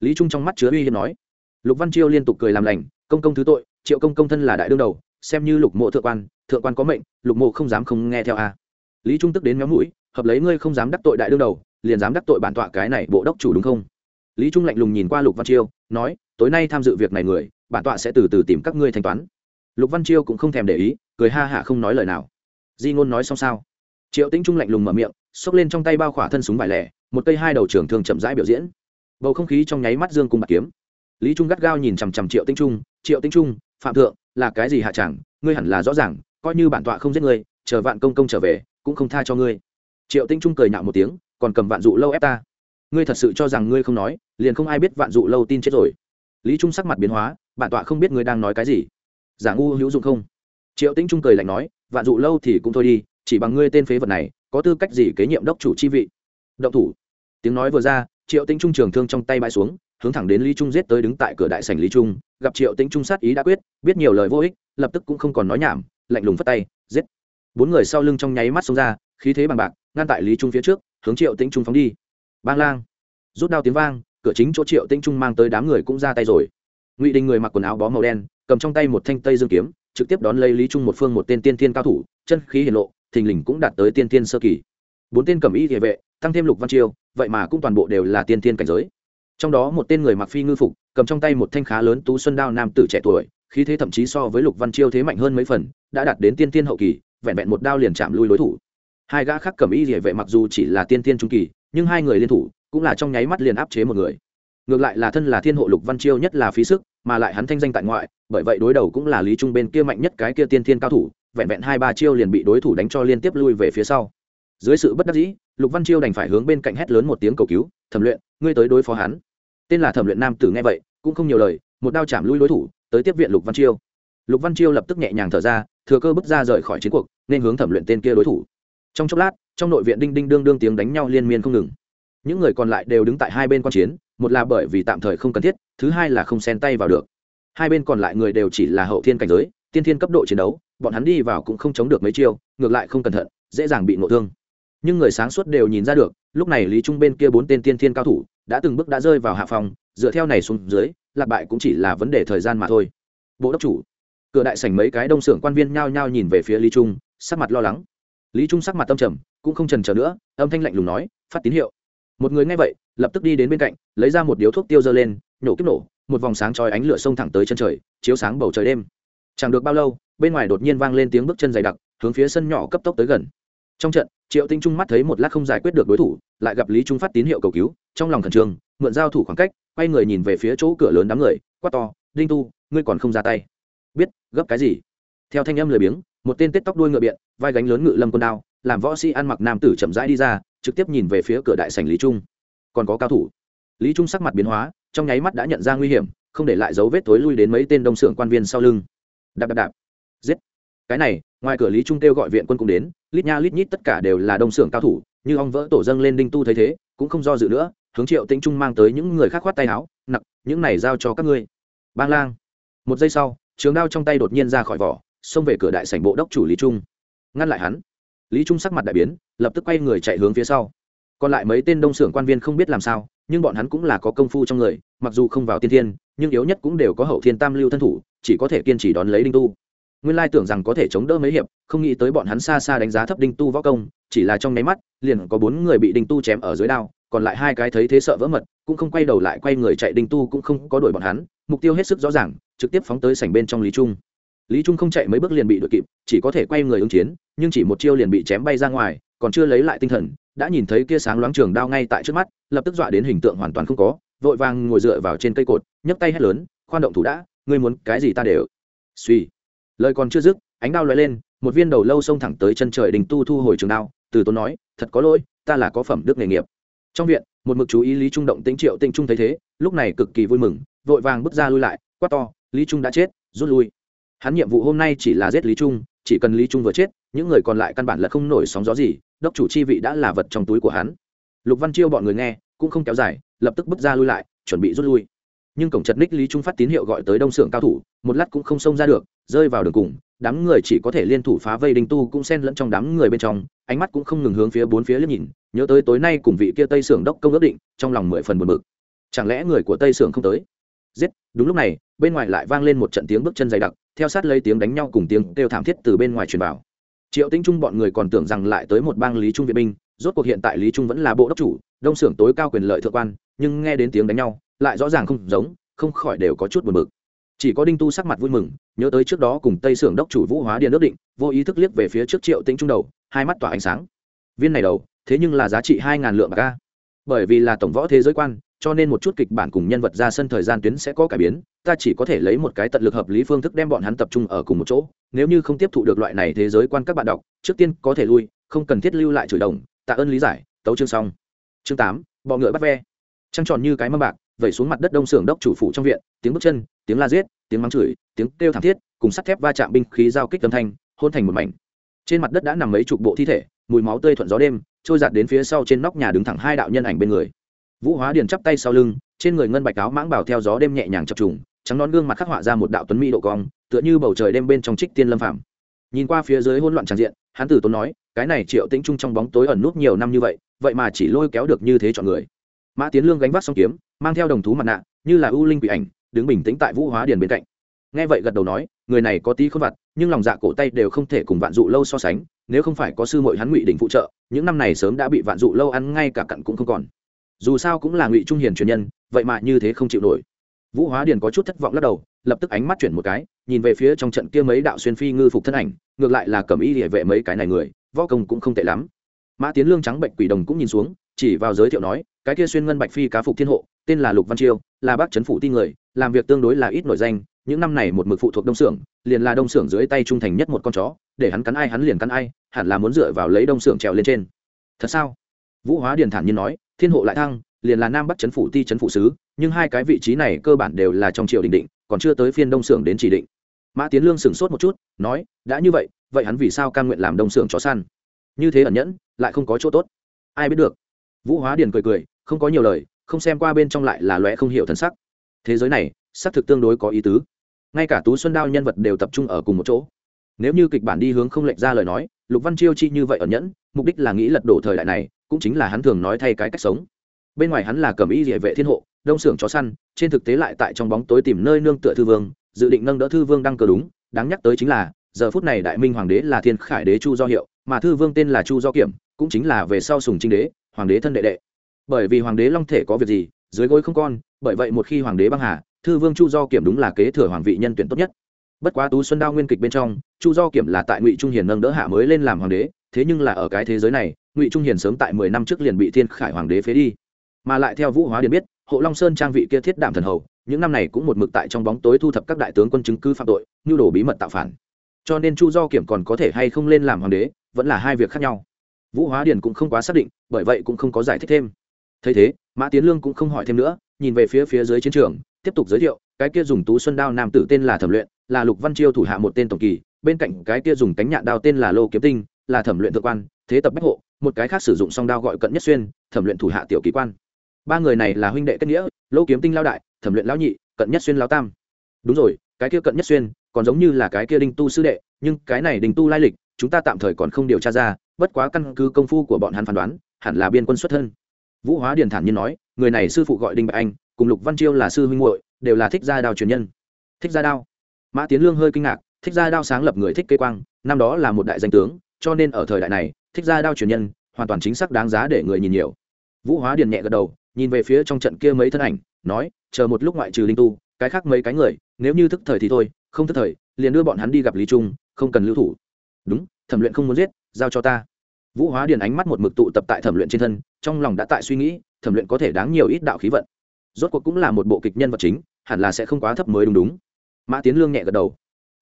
Lý trung trong mắt chứa uy hiếp nói. Lục văn chiêu liên tục cười làm lành, công công thứ tội, triệu công công thân là đại đương đầu, xem như lục mộ thượng quan thượng quan có mệnh, lục mộ không dám không nghe theo a. Lý trung tức đến méo mũi, hợp lấy ngươi không dám đắc tội đại đương đầu, liền dám đắc tội bản tọa cái này bộ đốc chủ đúng không? Lý trung lạnh lùng nhìn qua lục văn chiêu, nói, tối nay tham dự việc này người bản tọa sẽ từ từ tìm các ngươi thanh toán. Lục văn chiêu cũng không thèm để ý, cười ha hả không nói lời nào. Di ngôn nói xong sao? Triệu tĩnh trung lạnh lùng mở miệng, xốc lên trong tay bao khỏa thân súng vải lẻ, một cây hai đầu trưởng thường chậm rãi biểu diễn. Bầu không khí trong nháy mắt dương cung bạc kiếm. Lý trung gắt gao nhìn chằm chằm triệu tĩnh trung, triệu tĩnh trung, phạm thượng, là cái gì hạ chẳng? Ngươi hẳn là rõ ràng, coi như bản tọa không giết ngươi, chờ vạn công công trở về, cũng không tha cho ngươi. Triệu tĩnh trung cười nhạo một tiếng, còn cầm vạn dụ lâu ép ta? Ngươi thật sự cho rằng ngươi không nói, liền không ai biết vạn dụ lâu tin chết rồi. Lý trung sắc mặt biến hóa bản tọa không biết ngươi đang nói cái gì. Giả ngu hữu dụng không? Triệu tĩnh trung cười lạnh nói, vạn dụ lâu thì cũng thôi đi, chỉ bằng ngươi tên phế vật này, có tư cách gì kế nhiệm đốc chủ chi vị? Động thủ. Tiếng nói vừa ra, triệu tĩnh trung trường thương trong tay bãi xuống, hướng thẳng đến lý trung giết tới đứng tại cửa đại sảnh lý trung, gặp triệu tĩnh trung sát ý đã quyết, biết nhiều lời vô ích, lập tức cũng không còn nói nhảm, lạnh lùng phất tay, giết. Bốn người sau lưng trong nháy mắt xông ra, khí thế bằng bạc, ngăn tại lý trung phía trước, hướng triệu tĩnh trung phóng đi. Bang lang. Rút đao tiếng vang, cửa chính chỗ triệu tĩnh trung mang tới đám người cũng ra tay rồi ngụy đình người mặc quần áo bó màu đen cầm trong tay một thanh tây dương kiếm trực tiếp đón lấy lý trung một phương một tên tiên thiên cao thủ chân khí hiển lộ thình lình cũng đạt tới tiên thiên sơ kỳ bốn tên cầm y địa vệ tăng thêm lục văn chiêu vậy mà cũng toàn bộ đều là tiên thiên cảnh giới trong đó một tên người mặc phi ngư phục cầm trong tay một thanh khá lớn tú xuân đao nam tử trẻ tuổi khí thế thậm chí so với lục văn chiêu thế mạnh hơn mấy phần đã đạt đến tiên thiên hậu kỳ vẹn vẹn một đao liền chạm lui đối thủ hai gã khác cầm y địa vệ mặc dù chỉ là tiên thiên trung kỳ nhưng hai người liên thủ cũng là trong nháy mắt liền áp chế một người ngược lại là thân là thiên hộ lục văn chiêu nhất là phí sức mà lại hắn thanh danh tại ngoại, bởi vậy đối đầu cũng là lý trung bên kia mạnh nhất cái kia tiên thiên cao thủ, vẹn vẹn hai ba chiêu liền bị đối thủ đánh cho liên tiếp lui về phía sau. Dưới sự bất đắc dĩ, lục văn chiêu đành phải hướng bên cạnh hét lớn một tiếng cầu cứu, thẩm luyện, ngươi tới đối phó hắn. Tên là thẩm luyện nam tử nghe vậy, cũng không nhiều lời, một đao chạm lui đối thủ, tới tiếp viện lục văn chiêu. Lục văn chiêu lập tức nhẹ nhàng thở ra, thừa cơ bước ra rời khỏi chiến cuộc, nên hướng thẩm luyện tên kia đối thủ. Trong chốc lát, trong nội viện đinh đinh đương đương tiếng đánh nhau liên miên không ngừng những người còn lại đều đứng tại hai bên quan chiến, một là bởi vì tạm thời không cần thiết, thứ hai là không xen tay vào được. Hai bên còn lại người đều chỉ là hậu thiên cảnh giới, tiên thiên cấp độ chiến đấu, bọn hắn đi vào cũng không chống được mấy chiêu, ngược lại không cẩn thận, dễ dàng bị ngộ thương. Nhưng người sáng suốt đều nhìn ra được, lúc này lý trung bên kia bốn tên tiên thiên cao thủ đã từng bước đã rơi vào hạ phòng, dựa theo này xuống dưới, lạc bại cũng chỉ là vấn đề thời gian mà thôi. Bộ đốc chủ, cửa đại sảnh mấy cái đông xưởng quan viên nhao nhao nhìn về phía lý trung, sắc mặt lo lắng. Lý trung sắc mặt tâm trầm, cũng không trần chờ nữa, âm thanh lạnh lùng nói, phát tín hiệu một người nghe vậy, lập tức đi đến bên cạnh, lấy ra một điếu thuốc tiêu dơ lên nhổ kiếp nổ, một vòng sáng chói ánh lửa sông thẳng tới chân trời, chiếu sáng bầu trời đêm. Chẳng được bao lâu, bên ngoài đột nhiên vang lên tiếng bước chân dày đặc, hướng phía sân nhỏ cấp tốc tới gần. Trong trận, triệu tinh trung mắt thấy một lát không giải quyết được đối thủ, lại gặp lý trung phát tín hiệu cầu cứu, trong lòng khẩn trương, mượn giao thủ khoảng cách, quay người nhìn về phía chỗ cửa lớn đám người, quát to, đinh tu, ngươi còn không ra tay. Biết, gấp cái gì? Theo thanh âm lười biếng, một tên tết tóc đuôi ngựa biện, vai gánh lớn ngự lâm quân đao, làm võ sĩ ăn mặc nam tử chậm rãi đi ra trực tiếp nhìn về phía cửa đại sảnh lý trung. Còn có cao thủ. Lý trung sắc mặt biến hóa, trong nháy mắt đã nhận ra nguy hiểm, không để lại dấu vết tối lui đến mấy tên đông xưởng quan viên sau lưng. Đạp đạp đạp. Giết. Cái này, ngoài cửa lý trung kêu gọi viện quân cũng đến, lít nha lít nhít tất cả đều là đông xưởng cao thủ, như ong vỡ tổ dâng lên đinh tu thấy thế, cũng không do dự nữa, hướng triệu tĩnh trung mang tới những người khác khoát tay áo nặng những này giao cho các ngươi. Bang lang. Một giây sau, trường đao trong tay đột nhiên ra khỏi vỏ, xông về cửa đại sảnh bộ đốc chủ lý trung. Ngăn lại hắn. Lý trung sắc mặt đại biến lập tức quay người chạy hướng phía sau. Còn lại mấy tên đông xưởng quan viên không biết làm sao, nhưng bọn hắn cũng là có công phu trong người, mặc dù không vào tiên thiên, nhưng yếu nhất cũng đều có hậu thiên tam lưu thân thủ, chỉ có thể kiên trì đón lấy đinh tu. Nguyên lai tưởng rằng có thể chống đỡ mấy hiệp, không nghĩ tới bọn hắn xa xa đánh giá thấp đinh tu võ công, chỉ là trong nháy mắt, liền có bốn người bị đinh tu chém ở dưới đao, còn lại hai cái thấy thế sợ vỡ mật, cũng không quay đầu lại quay người chạy, đinh tu cũng không có đuổi bọn hắn, mục tiêu hết sức rõ ràng, trực tiếp phóng tới sảnh bên trong lý trung. Lý trung không chạy mấy bước liền bị đuổi kịp, chỉ có thể quay người ứng chiến, nhưng chỉ một chiêu liền bị chém bay ra ngoài còn chưa lấy lại tinh thần, đã nhìn thấy kia sáng loáng trường đao ngay tại trước mắt, lập tức dọa đến hình tượng hoàn toàn không có, vội vàng ngồi dựa vào trên cây cột, nhấc tay hét lớn, khoan động thủ đã, ngươi muốn cái gì ta đều. Suy. Lời còn chưa dứt, ánh đao lóe lên, một viên đầu lâu xông thẳng tới chân trời đình tu thu hồi trường đao, từ tốn nói, thật có lỗi, ta là có phẩm đức nghề nghiệp. Trong viện, một mực chú ý lý trung động tính triệu tinh trung thấy thế, lúc này cực kỳ vui mừng, vội vàng bước ra lui lại, quát to, lý trung đã chết, rút lui. Hắn nhiệm vụ hôm nay chỉ là giết lý trung, chỉ cần lý trung vừa chết những người còn lại căn bản là không nổi sóng gió gì, đốc chủ chi vị đã là vật trong túi của hắn. Lục văn chiêu bọn người nghe, cũng không kéo dài, lập tức bước ra lui lại, chuẩn bị rút lui. Nhưng cổng chật ních lý trung phát tín hiệu gọi tới đông xưởng cao thủ, một lát cũng không xông ra được, rơi vào đường cùng, đám người chỉ có thể liên thủ phá vây đinh tu cũng xen lẫn trong đám người bên trong, ánh mắt cũng không ngừng hướng phía bốn phía liếc nhìn, nhớ tới tối nay cùng vị kia tây xưởng đốc công ước định, trong lòng mười phần buồn bực. Chẳng lẽ người của tây xưởng không tới? Giết, đúng lúc này, bên ngoài lại vang lên một trận tiếng bước chân dày đặc, theo sát lấy tiếng đánh nhau cùng tiếng kêu thảm thiết từ bên ngoài truyền vào triệu tinh trung bọn người còn tưởng rằng lại tới một bang lý trung viện binh, rốt cuộc hiện tại lý trung vẫn là bộ đốc chủ, đông xưởng tối cao quyền lợi thượng quan, nhưng nghe đến tiếng đánh nhau, lại rõ ràng không giống, không khỏi đều có chút buồn bực. Chỉ có đinh tu sắc mặt vui mừng, nhớ tới trước đó cùng tây xưởng đốc chủ vũ hóa điện ước định, vô ý thức liếc về phía trước triệu tĩnh trung đầu, hai mắt tỏa ánh sáng. Viên này đầu, thế nhưng là giá trị hai ngàn lượng bạc ca bởi vì là tổng võ thế giới quan, cho nên một chút kịch bản cùng nhân vật ra sân thời gian tuyến sẽ có cải biến ta chỉ có thể lấy một cái tận lực hợp lý phương thức đem bọn hắn tập trung ở cùng một chỗ, nếu như không tiếp thụ được loại này thế giới quan các bạn đọc, trước tiên có thể lui, không cần thiết lưu lại chửi đồng, tạ ơn lý giải, tấu chương xong. Chương tám, bọ ngựa bắt ve. Trăng tròn như cái mâm bạc, vẩy xuống mặt đất đông xưởng đốc chủ phủ trong viện, tiếng bước chân, tiếng la giết, tiếng mắng chửi, tiếng kêu thảm thiết, cùng sắt thép va chạm binh khí giao kích âm thanh, hôn thành một mảnh. Trên mặt đất đã nằm mấy chục bộ thi thể, mùi máu tươi thuận gió đêm, trôi giạt đến phía sau trên nóc nhà đứng thẳng hai đạo nhân ảnh bên người. Vũ hóa điền chắp tay sau lưng, trên người ngân bạch áo mãng bảo theo gió đêm nhẹ nhàng chập trùng trắng nón gương mặt khắc họa ra một đạo tuấn mỹ độ cong, tựa như bầu trời đêm bên trong trích tiên lâm phàm. nhìn qua phía dưới hỗn loạn tràn diện, hắn tử tốn nói, cái này triệu tĩnh trung trong bóng tối ẩn nút nhiều năm như vậy vậy mà chỉ lôi kéo được như thế chọn người. Mã tiến lương gánh vác song kiếm, mang theo đồng thú mặt nạ, như là ưu linh quỷ ảnh, đứng bình tĩnh tại vũ hóa điền bên cạnh. Nghe vậy gật đầu nói, người này có tí không vặt, nhưng lòng dạ cổ tay đều không thể cùng vạn dụ lâu so sánh, nếu không phải có sư mội hắn ngụy đỉnh phụ trợ, những năm này sớm đã bị vạn dụ lâu ăn ngay cả cặn cũng không còn. Dù sao cũng là ngụy trung hiền truyền nhân, vậy mà như thế không chịu nổi vũ hóa điền có chút thất vọng lắc đầu, lập tức ánh mắt chuyển một cái, nhìn về phía trong trận kia mấy đạo xuyên phi ngư phục thân ảnh, ngược lại là cầm y địa vệ mấy cái này người, võ công cũng không tệ lắm. Mã tiến lương trắng bệnh quỷ đồng cũng nhìn xuống, chỉ vào giới thiệu nói, cái kia xuyên ngân bạch phi cá phục thiên hộ, tên là lục văn chiêu, là bác trấn phủ ti người, làm việc tương đối là ít nổi danh, những năm này một mực phụ thuộc đông xưởng liền là đông xưởng dưới tay trung thành nhất một con chó, để hắn cắn ai hắn liền cắn ai, hẳn là muốn dựa vào lấy đông xưởng trèo lên trên. Thật sao? Vũ hóa điền thản nhiên nói, thiên hộ lại thăng liền là nam bắc chấn phủ ti chấn phủ sứ, nhưng hai cái vị trí này cơ bản đều là trong triều đình định, còn chưa tới phiên đông xưởng đến chỉ định. Mã tiến lương sửng sốt một chút, nói, đã như vậy vậy hắn vì sao cam nguyện làm đông xưởng chó săn? Như thế ẩn nhẫn, lại không có chỗ tốt. Ai biết được? Vũ hóa điền cười cười, không có nhiều lời, không xem qua bên trong lại là loẹ không hiểu thân sắc. Thế giới này, xác thực tương đối có ý tứ. Ngay cả tú xuân đao nhân vật đều tập trung ở cùng một chỗ. Nếu như kịch bản đi hướng không lệch ra lời nói, lục văn chiêu chi như vậy ẩn nhẫn, mục đích là nghĩ lật đổ thời đại này, cũng chính là hắn thường nói thay cái cách sống bên ngoài hắn là cầm y địa vệ thiên hộ, đông xưởng chó săn, trên thực tế lại tại trong bóng tối tìm nơi nương tựa thư vương, dự định nâng đỡ thư vương đăng cờ đúng, đáng nhắc tới chính là, giờ phút này đại minh hoàng đế là thiên khải đế chu do hiệu, mà thư vương tên là chu do kiểm, cũng chính là về sau sùng trinh đế, hoàng đế thân đệ đệ. Bởi vì hoàng đế long thể có việc gì, dưới gối không con, bởi vậy một khi hoàng đế băng hà, thư vương chu do kiểm đúng là kế thừa hoàng vị nhân tuyển tốt nhất. Bất quá tú xuân đao nguyên kịch bên trong, chu do kiểm là tại ngụy trung hiền nâng đỡ hạ mới lên làm hoàng đế, thế nhưng là ở cái thế giới này, ngụy trung hiền sớm tại mười năm trước liền bị thiên khải hoàng đế phế đi mà lại theo vũ hóa điền biết, hộ long sơn trang vị kia thiết đảm thần hầu, những năm này cũng một mực tại trong bóng tối thu thập các đại tướng quân chứng cứ phạm tội như đồ bí mật tạo phản. Cho nên chu do kiểm còn có thể hay không lên làm hoàng đế, vẫn là hai việc khác nhau. Vũ hóa điền cũng không quá xác định, bởi vậy cũng không có giải thích thêm. Thấy thế, mã tiến lương cũng không hỏi thêm nữa, nhìn về phía phía dưới chiến trường, tiếp tục giới thiệu, cái kia dùng tú xuân đao nam tử tên là thẩm luyện, là lục văn chiêu thủ hạ một tên tổng kỳ, bên cạnh cái kia dùng cánh nhạn đao tên là lô kiếm tinh, là thẩm luyện thượng quan, thế tập bách hộ, một cái khác sử dụng song đao gọi cận nhất xuyên, thẩm luyện thủ hạ tiểu kỳ quan ba người này là huynh đệ kết nghĩa, lô kiếm tinh lao đại, thẩm luyện lão nhị, cận nhất xuyên lao tam. Đúng rồi, cái kia cận nhất xuyên, còn giống như là cái kia đinh tu sư đệ, nhưng cái này đình tu lai lịch, chúng ta tạm thời còn không điều tra ra, bất quá căn cứ công phu của bọn hắn phán đoán, hẳn là biên quân xuất thân. Vũ hóa điền thản nhiên nói, người này sư phụ gọi đinh bạch anh, cùng lục văn chiêu là sư huynh muội, đều là thích gia đao truyền nhân. Thích gia đao? Mã tiến lương hơi kinh ngạc, thích gia đao sáng lập người thích kế quang, năm đó là một đại danh tướng, cho nên ở thời đại này, thích gia đao truyền nhân, hoàn toàn chính xác đáng giá để người nhìn nhiều. Vũ hóa điền nhẹ gật đầu nhìn về phía trong trận kia mấy thân ảnh, nói, chờ một lúc ngoại trừ linh tu, cái khác mấy cái người, nếu như thức thời thì thôi, không thức thời, liền đưa bọn hắn đi gặp lý trung, không cần lưu thủ. Đúng, thẩm luyện không muốn giết, giao cho ta. Vũ hóa điền ánh mắt một mực tụ tập tại thẩm luyện trên thân, trong lòng đã tại suy nghĩ, thẩm luyện có thể đáng nhiều ít đạo khí vận. Rốt cuộc cũng là một bộ kịch nhân vật chính, hẳn là sẽ không quá thấp mới đúng đúng. Mã tiến lương nhẹ gật đầu.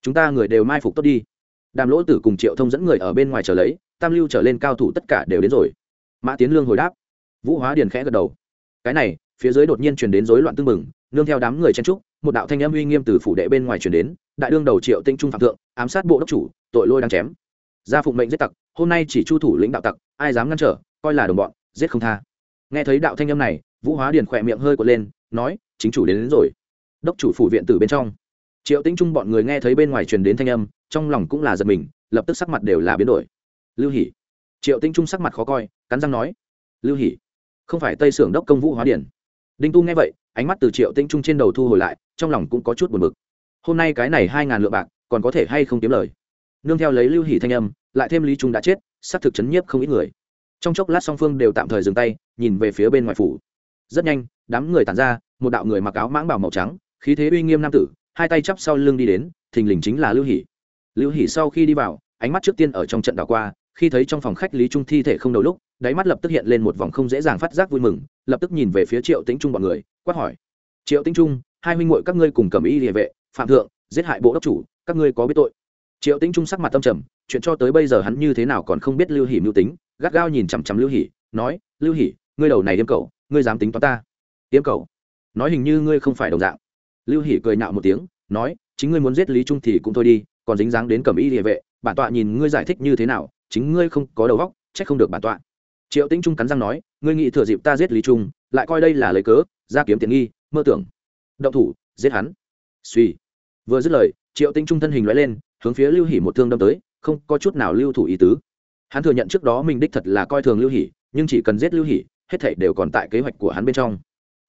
Chúng ta người đều mai phục tốt đi. Đàm lỗ tử cùng triệu thông dẫn người ở bên ngoài chờ lấy, tam lưu trở lên cao thủ tất cả đều đến rồi. Mã tiến lương hồi đáp. Vũ hóa điền khẽ gật đầu cái này phía dưới đột nhiên truyền đến rối loạn tương mừng nương theo đám người chen trúc một đạo thanh âm uy nghiêm từ phủ đệ bên ngoài truyền đến đại đương đầu triệu tinh trung phạm thượng ám sát bộ đốc chủ tội lôi đang chém. Gia phụng mệnh giết tặc hôm nay chỉ chu thủ lĩnh đạo tặc ai dám ngăn trở coi là đồng bọn giết không tha. Nghe thấy đạo thanh âm này vũ hóa điền khỏe miệng hơi quật lên nói chính chủ đến, đến rồi. Đốc chủ phủ viện từ bên trong. Triệu tĩnh trung bọn người nghe thấy bên ngoài truyền đến thanh âm trong lòng cũng là giật mình lập tức sắc mặt đều là biến đổi. Lưu hỉ triệu tĩnh trung sắc mặt khó coi cắn răng nói lưu hỉ không phải tây sưởng đốc công vũ hóa điển. Đinh tu nghe vậy, ánh mắt từ triệu tĩnh trung trên đầu thu hồi lại, trong lòng cũng có chút buồn bực. Hôm nay cái này hai ngàn lượng bạc, còn có thể hay không kiếm lời? Nương theo lấy lưu Hỷ thanh âm, lại thêm lý trung đã chết, xác thực chấn nhiếp không ít người. Trong chốc lát song phương đều tạm thời dừng tay, nhìn về phía bên ngoài phủ. Rất nhanh, đám người tàn ra, một đạo người mặc áo mãng bảo màu trắng, khí thế uy nghiêm nam tử, hai tay chắp sau lưng đi đến, thình lình chính là lưu hỷ. Lưu hỷ sau khi đi vào, ánh mắt trước tiên ở trong trận đảo qua khi thấy trong phòng khách lý trung thi thể không đầu lúc, đáy mắt lập tức hiện lên một vòng không dễ dàng phát giác vui mừng, lập tức nhìn về phía triệu tĩnh trung bọn người, quát hỏi. Triệu tĩnh trung, hai huynh muội các ngươi cùng cầm y địa vệ, phạm thượng, giết hại bộ đốc chủ, các ngươi có biết tội? Triệu tĩnh trung sắc mặt tâm trầm, chuyện cho tới bây giờ hắn như thế nào còn không biết lưu hỷ mưu tính, gắt gao nhìn chằm chằm lưu hỷ, nói, lưu hỷ, ngươi đầu này yêm cầu ngươi dám tính toán ta? Yêm cầu nói hình như ngươi không phải đồng dạng. Lưu hỷ cười nạo một tiếng, nói, chính ngươi muốn giết lý trung thì cũng thôi đi, còn dính dáng đến cầm y địa vệ, bản tọa nhìn ngươi giải thích như thế nào chính ngươi không có đầu óc trách không được bản tọa. Triệu tĩnh trung cắn răng nói, ngươi nghĩ thừa dịp ta giết lý trung, lại coi đây là lấy cớ, ra kiếm tiền nghi, mơ tưởng. Động thủ, giết hắn. Suy. Vừa dứt lời, triệu tĩnh trung thân hình loại lên, hướng phía lưu hỉ một thương đâm tới, không có chút nào lưu thủ ý tứ. Hắn thừa nhận trước đó mình đích thật là coi thường lưu hỉ nhưng chỉ cần giết lưu hỉ hết thảy đều còn tại kế hoạch của hắn bên trong.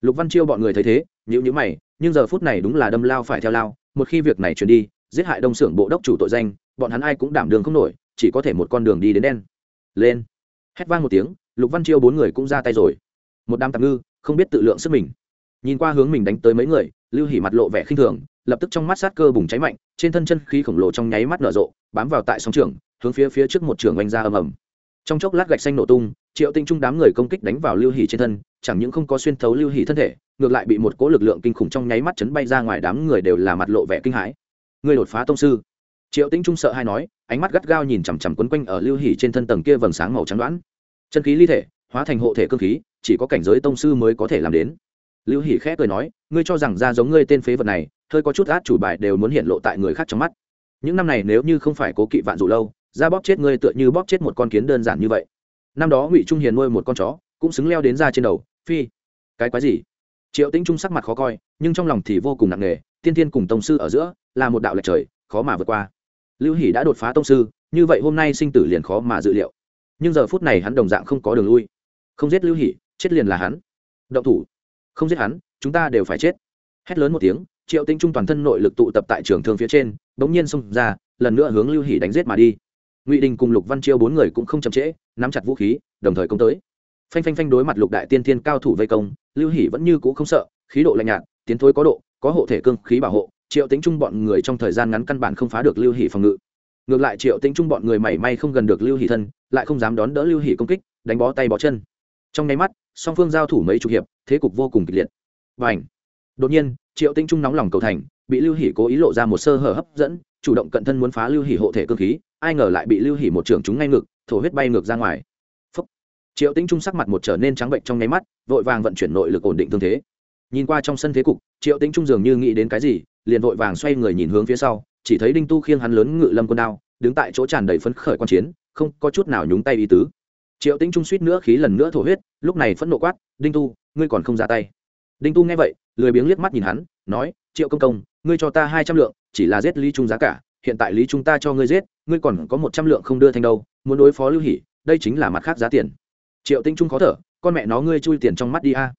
Lục văn chiêu bọn người thấy thế nhữ nhữ mày, nhưng giờ phút này đúng là đâm lao phải theo lao, một khi việc này truyền đi, giết hại đông xưởng bộ đốc chủ tội danh, bọn hắn ai cũng đảm đường không nổi chỉ có thể một con đường đi đến đen. Lên. Hét vang một tiếng, lục văn chiêu bốn người cũng ra tay rồi. Một đám tạm ngư, không biết tự lượng sức mình. Nhìn qua hướng mình đánh tới mấy người, lưu hỉ mặt lộ vẻ khinh thường, lập tức trong mắt sát cơ bùng cháy mạnh, trên thân chân khí khổng lồ trong nháy mắt nở rộ, bám vào tại sóng trường, hướng phía phía trước một trường oanh ra ầm ầm. Trong chốc lát gạch xanh nổ tung, triệu tinh trung đám người công kích đánh vào lưu hỉ trên thân, chẳng những không có xuyên thấu lưu hỉ thân thể, ngược lại bị một cỗ lực lượng kinh khủng trong nháy mắt chấn bay ra ngoài đám người đều là mặt lộ vẻ kinh hãi. Người đột phá tông sư triệu Tĩnh trung sợ hay nói, ánh mắt gắt gao nhìn chằm chằm quấn quanh ở lưu hỉ trên thân tầng kia vầng sáng màu trắng đoán. Chân khí ly thể, hóa thành hộ thể cơ khí, chỉ có cảnh giới tông sư mới có thể làm đến. Lưu hỉ khẽ cười nói, ngươi cho rằng ra giống ngươi tên phế vật này, hơi có chút át chủ bài đều muốn hiện lộ tại người khác trong mắt. Những năm này nếu như không phải cố kỵ vạn dụ lâu, ra bóp chết ngươi tựa như bóp chết một con kiến đơn giản như vậy. Năm đó ngụy trung hiền nuôi một con chó, cũng xứng leo đến ra trên đầu, phi. Cái quái gì? Triệu tĩnh trung sắc mặt khó coi, nhưng trong lòng thì vô cùng nặng nề, tiên tiên cùng tông sư ở giữa là một đạo lệch trời, khó mà vượt qua lưu hỷ đã đột phá tông sư, như vậy hôm nay sinh tử liền khó mà dự liệu. Nhưng giờ phút này hắn đồng dạng không có đường lui. Không giết lưu hỷ, chết liền là hắn. Động thủ. Không giết hắn, chúng ta đều phải chết. Hét lớn một tiếng, triệu tinh trung toàn thân nội lực tụ tập tại trường thương phía trên, bỗng nhiên xông ra, lần nữa hướng lưu hỷ đánh giết mà đi. Ngụy đình cùng lục văn chiêu bốn người cũng không chậm trễ, nắm chặt vũ khí, đồng thời công tới. Phanh phanh phanh đối mặt lục đại tiên thiên cao thủ vây công, lưu hỷ vẫn như cũ không sợ, khí độ lạnh nhạt, tiến thối có độ, có hộ thể cương khí bảo hộ triệu tính trung bọn người trong thời gian ngắn căn bản không phá được lưu hỷ phòng ngự. Ngược lại triệu tính trung bọn người mảy may không gần được lưu hỷ thân, lại không dám đón đỡ lưu hỷ công kích, đánh bó tay bó chân. Trong nháy mắt, song phương giao thủ mấy chục hiệp, thế cục vô cùng kịch liệt. Và ảnh đột nhiên, triệu tinh trung nóng lòng cầu thành, bị lưu hỷ cố ý lộ ra một sơ hở hấp dẫn, chủ động cận thân muốn phá lưu hỷ hộ thể cơ khí, ai ngờ lại bị lưu hỷ một trưởng chúng ngay ngực, thổ huyết bay ngược ra ngoài. Phúc. triệu tinh trung sắc mặt một trở nên trắng bệnh trong nháy mắt, vội vàng vận chuyển nội lực ổn định thương thế. Nhìn qua trong sân thế cục, triệu tinh trung dường như nghĩ đến cái gì liền vội vàng xoay người nhìn hướng phía sau, chỉ thấy đinh tu khiêng hắn lớn ngự lâm quân đao, đứng tại chỗ tràn đầy phấn khởi quan chiến, không có chút nào nhúng tay ý tứ. Triệu Tĩnh trung suýt nữa khí lần nữa thổ huyết, lúc này phẫn nộ quát, đinh tu, ngươi còn không ra tay. Đinh tu nghe vậy, lười biếng liếc mắt nhìn hắn, nói, triệu công công, ngươi cho ta hai trăm lượng, chỉ là giết lý trung giá cả, hiện tại lý trung ta cho ngươi giết, ngươi còn có một trăm lượng không đưa thành đâu, muốn đối phó lưu hỉ đây chính là mặt khác giá tiền. Triệu Tĩnh trung khó thở, con mẹ nó, ngươi chui tiền trong mắt đi a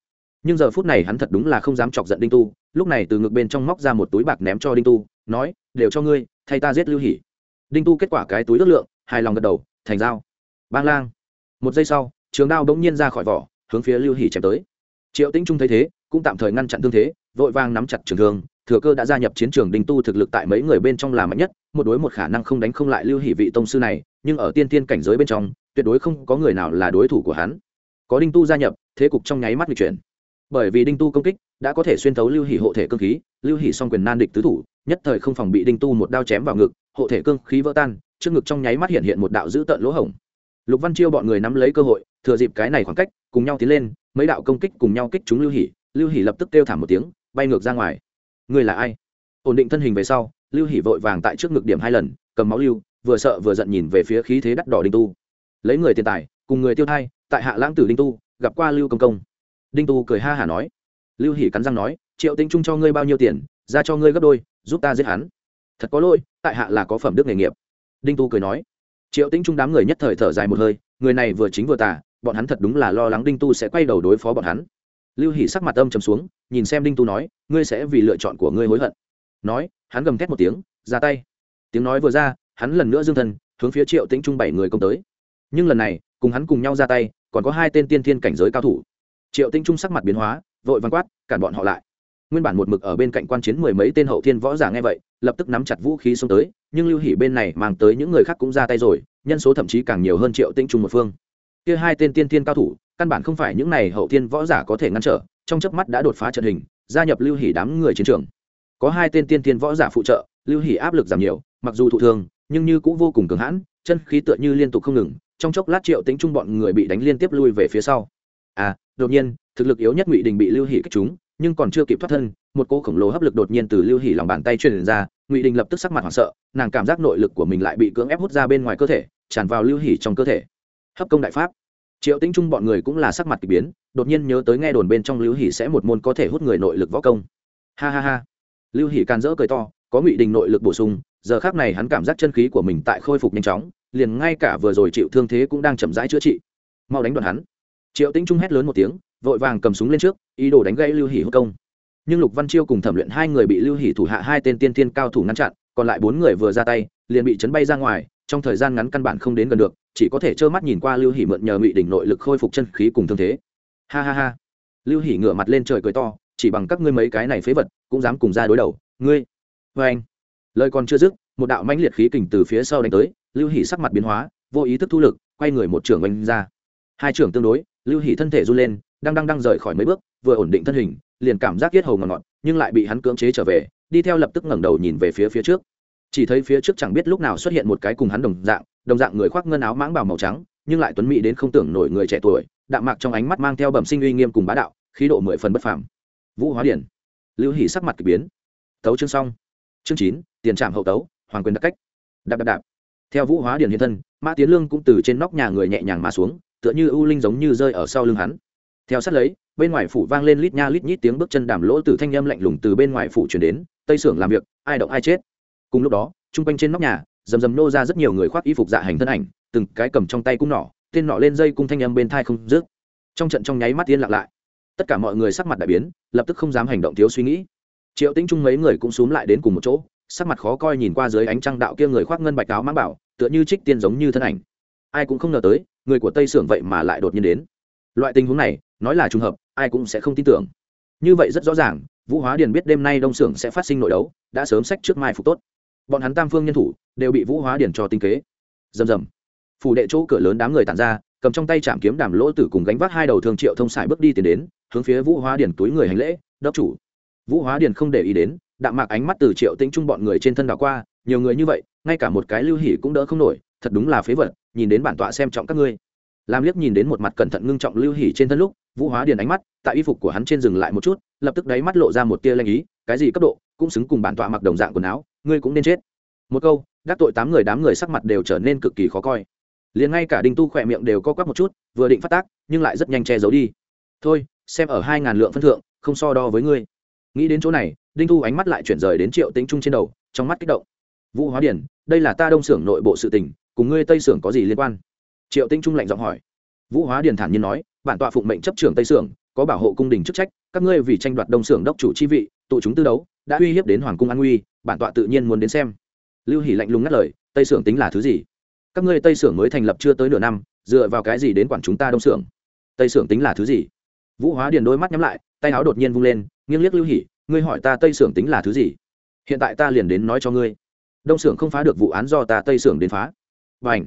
nhưng giờ phút này hắn thật đúng là không dám chọc giận đinh tu. Lúc này từ ngực bên trong móc ra một túi bạc ném cho đinh tu, nói, đều cho ngươi, thay ta giết lưu hỉ đinh tu kết quả cái túi ước lượng, hài lòng gật đầu, thành dao bang lang. Một giây sau, trường đao bỗng nhiên ra khỏi vỏ, hướng phía lưu hỉ chém tới. Triệu tĩnh trung thấy thế, cũng tạm thời ngăn chặn thương thế, vội vàng nắm chặt trường thương, thừa cơ đã gia nhập chiến trường đinh tu thực lực tại mấy người bên trong là mạnh nhất, một đối một khả năng không đánh không lại lưu hỷ vị tông sư này, nhưng ở tiên tiên cảnh giới bên trong, tuyệt đối không có người nào là đối thủ của hắn. Có đinh tu gia nhập, thế cục trong nháy mắt bị chuyển bởi vì đinh tu công kích đã có thể xuyên thấu lưu hỷ hộ thể cương khí, lưu hỷ song quyền nan địch tứ thủ, nhất thời không phòng bị đinh tu một đao chém vào ngực, hộ thể cương khí vỡ tan, trước ngực trong nháy mắt hiện hiện một đạo dữ tợn lỗ hổng. Lục văn chiêu bọn người nắm lấy cơ hội, thừa dịp cái này khoảng cách, cùng nhau tiến lên, mấy đạo công kích cùng nhau kích chúng lưu hỷ lưu hỷ lập tức kêu thảm một tiếng, bay ngược ra ngoài. Người là ai? Ổn định thân hình về sau, lưu hỷ vội vàng tại trước ngực điểm hai lần, cầm máu lưu, vừa sợ vừa giận nhìn về phía khí thế đắt đỏ đinh tu. Lấy người tiền tài, cùng người tiêu thai, tại hạ lãng tử đinh tu, gặp qua lưu công công đinh tu cười ha hả nói. Lưu hỷ cắn răng nói, triệu tinh trung cho ngươi bao nhiêu tiền, ra cho ngươi gấp đôi, giúp ta giết hắn. Thật có lỗi, tại hạ là có phẩm đức nghề nghiệp. Đinh tu cười nói. Triệu tinh trung đám người nhất thời thở dài một hơi, người này vừa chính vừa tả bọn hắn thật đúng là lo lắng đinh tu sẽ quay đầu đối phó bọn hắn. Lưu hỷ sắc mặt âm trầm xuống, nhìn xem đinh tu nói, ngươi sẽ vì lựa chọn của ngươi hối hận. Nói, hắn gầm thét một tiếng, ra tay. Tiếng nói vừa ra, hắn lần nữa dương thân hướng phía triệu tĩnh trung bảy người công tới. Nhưng lần này, cùng hắn cùng nhau ra tay, còn có hai tên tiên thiên cảnh giới cao thủ triệu tinh trung sắc mặt biến hóa, vội văn quát, cản bọn họ lại. Nguyên bản một mực ở bên cạnh quan chiến mười mấy tên hậu thiên võ giả nghe vậy, lập tức nắm chặt vũ khí xông tới, nhưng lưu hỉ bên này mang tới những người khác cũng ra tay rồi, nhân số thậm chí càng nhiều hơn triệu tinh trung một phương. Kia hai tên tiên thiên cao thủ, căn bản không phải những này hậu thiên võ giả có thể ngăn trở, trong chớp mắt đã đột phá trận hình, gia nhập lưu hỉ đám người chiến trường. Có hai tên tiên thiên võ giả phụ trợ, lưu hỉ áp lực giảm nhiều, mặc dù thụ thương, nhưng như cũng vô cùng cường hãn, chân khí tựa như liên tục không ngừng, trong chốc lát triệu tính trung bọn người bị đánh liên tiếp lui về phía sau. À đột nhiên, thực lực yếu nhất ngụy đình bị lưu hỉ kích chúng nhưng còn chưa kịp thoát thân, một cô khổng lồ hấp lực đột nhiên từ lưu hỉ lòng bàn tay truyền ra, ngụy đình lập tức sắc mặt hoảng sợ, nàng cảm giác nội lực của mình lại bị cưỡng ép hút ra bên ngoài cơ thể, tràn vào lưu hỉ trong cơ thể. Hấp công đại pháp. Triệu tĩnh trung bọn người cũng là sắc mặt k ỳ biến, đột nhiên nhớ tới nghe đồn bên trong lưu hỉ sẽ một môn có thể hút người nội lực võ công. Ha ha ha. Lưu hỉ can dỡ cười to, có ngụy đình nội lực bổ sung, giờ khác này hắn cảm giác chân khí của mình tại khôi phục nhanh chóng, liền ngay cả vừa rồi chịu thương thế cũng đang chậm rãi chữa trị. Mau đánh đoạn hắn triệu tĩnh trung hét lớn một tiếng, vội vàng cầm súng lên trước, ý đồ đánh gãy lưu hỉ hốt công. Nhưng lục văn chiêu cùng thẩm luyện hai người bị lưu hỉ thủ hạ hai tên tiên tiên cao thủ ngăn chặn, còn lại bốn người vừa ra tay, liền bị chấn bay ra ngoài, trong thời gian ngắn căn bản không đến gần được, chỉ có thể trơ mắt nhìn qua lưu hỉ mượn nhờ ngụy đỉnh nội lực khôi phục chân khí cùng thương thế. Ha ha ha. Lưu hỉ ngửa mặt lên trời cười to, chỉ bằng các ngươi mấy cái này phế vật, cũng dám cùng ra đối đầu, ngươi vê anh. Lời còn chưa dứt, một đạo mãnh liệt khí kình từ phía sau đánh tới, lưu hỉ sắc mặt biến hóa, vô ý thức thu lực, quay người một trưởng oanh ra. Hai trưởng tương đối lưu hỉ thân thể run lên, đang đang đang rời khỏi mấy bước, vừa ổn định thân hình, liền cảm giác yết hầu ngọt ngọt, nhưng lại bị hắn cưỡng chế trở về, đi theo lập tức ngẩng đầu nhìn về phía phía trước. Chỉ thấy phía trước chẳng biết lúc nào xuất hiện một cái cùng hắn đồng dạng đồng dạng người khoác ngân áo mãng bào màu trắng, nhưng lại tuấn mỹ đến không tưởng nổi người trẻ tuổi, đạm mạc trong ánh mắt mang theo bẩm sinh uy nghiêm cùng bá đạo, khí độ mười phần bất phàm. Vũ hóa điển. Lưu hỉ sắc mặt k ỳ biến. Tấu chương xong. Chương chín, tiền trạm hậu tấu, hoàng quyền đặc cách. Đạp đạp đạp. Theo vũ hóa điển hiện thân, mã tiến lương cũng từ trên nóc nhà người nhẹ nhàng mà xuống tựa như ưu linh giống như rơi ở sau lưng hắn. Theo sát lấy, bên ngoài phủ vang lên lít nha lít nhít tiếng bước chân đàm lỗ từ thanh â m lạnh lùng từ bên ngoài phủ chuyển đến, tây xưởng làm việc, ai động ai chết. Cùng lúc đó, chung quanh trên nóc nhà, rầm rầm nô ra rất nhiều người khoác y phục dạ hành thân ảnh, từng cái cầm trong tay cung nỏ, tên nọ lên dây cung thanh âm bên thai không rước trong trận trong nháy mắt yên lặng lại. Tất cả mọi người sắc mặt đại biến, lập tức không dám hành động thiếu suy nghĩ. Triệu tĩnh trung mấy người cũng xúm lại đến cùng một chỗ, sắc mặt khó coi nhìn qua dưới ánh trăng đạo kia người khoác ngân bạch áo mang bảo, tựa như trích tiên giống như thân ảnh ai cũng không ngờ tới, người của tây sưởng vậy mà lại đột nhiên đến. Loại tình huống này, nói là trùng hợp, ai cũng sẽ không tin tưởng. Như vậy rất rõ ràng, vũ hóa điền biết đêm nay đông Sưởng sẽ phát sinh nội đấu, đã sớm sách trước mai phục tốt. Bọn hắn tam phương nhân thủ đều bị vũ hóa điền cho tinh kế. Rầm rầm. Phủ đệ chỗ cửa lớn đám người tàn ra, cầm trong tay chạm kiếm đàm lỗ tử cùng gánh vác hai đầu thương triệu thông xài bước đi tiến đến, hướng phía vũ hóa điền túi người hành lễ, đốc chủ. Vũ hóa điền không để ý đến, đạm mạc ánh mắt từ triệu tĩnh trung bọn người trên thân đảo qua, nhiều người như vậy, ngay cả một cái lưu hỉ cũng đỡ không nổi, thật đúng là phế vật nhìn đến bản tọa xem trọng các ngươi. Làm liếc nhìn đến một mặt cẩn thận ngưng trọng lưu hỉ trên thân lúc, vũ hóa điền ánh mắt, tại y phục của hắn trên dừng lại một chút, lập tức đáy mắt lộ ra một tia lanh ý, cái gì cấp độ, cũng xứng cùng bản tọa mặc đồng dạng quần áo, ngươi cũng nên chết. Một câu, đắc tội tám người đám người sắc mặt đều trở nên cực kỳ khó coi. Liền ngay cả đinh tu khỏe miệng đều co quắp một chút, vừa định phát tác, nhưng lại rất nhanh che giấu đi. Thôi, xem ở hai ngàn lượng phân thượng, không so đo với ngươi. Nghĩ đến chỗ này, đinh tu ánh mắt lại chuyển rời đến triệu tính trung trên đầu, trong mắt kích động. Vũ hóa điển đây là ta đông xưởng nội bộ sự tình cùng ngươi tây Sưởng có gì liên quan? Triệu tinh trung lạnh giọng hỏi. Vũ hóa điền thản nhiên nói bản tọa phụng mệnh chấp trưởng tây Sưởng, có bảo hộ cung đình chức trách các ngươi vì tranh đoạt đông Sưởng đốc chủ chi vị tụ chúng tư đấu đã uy hiếp đến hoàng cung an nguy bản tọa tự nhiên muốn đến xem. Lưu hỷ lạnh lùng ngắt lời tây Sưởng tính là thứ gì? Các ngươi tây Sưởng mới thành lập chưa tới nửa năm dựa vào cái gì đến quản chúng ta đông Sưởng? tây Sưởng tính là thứ gì? Vũ hóa điền đôi mắt nhắm lại tay áo đột nhiên vung lên nghiêng liếc lưu hỷ ngươi hỏi ta tây Sưởng tính là thứ gì? Hiện tại ta liền đến nói cho ngươi. Đông Sưởng không phá được vụ án do ta tây Sưởng đến phá và ảnh.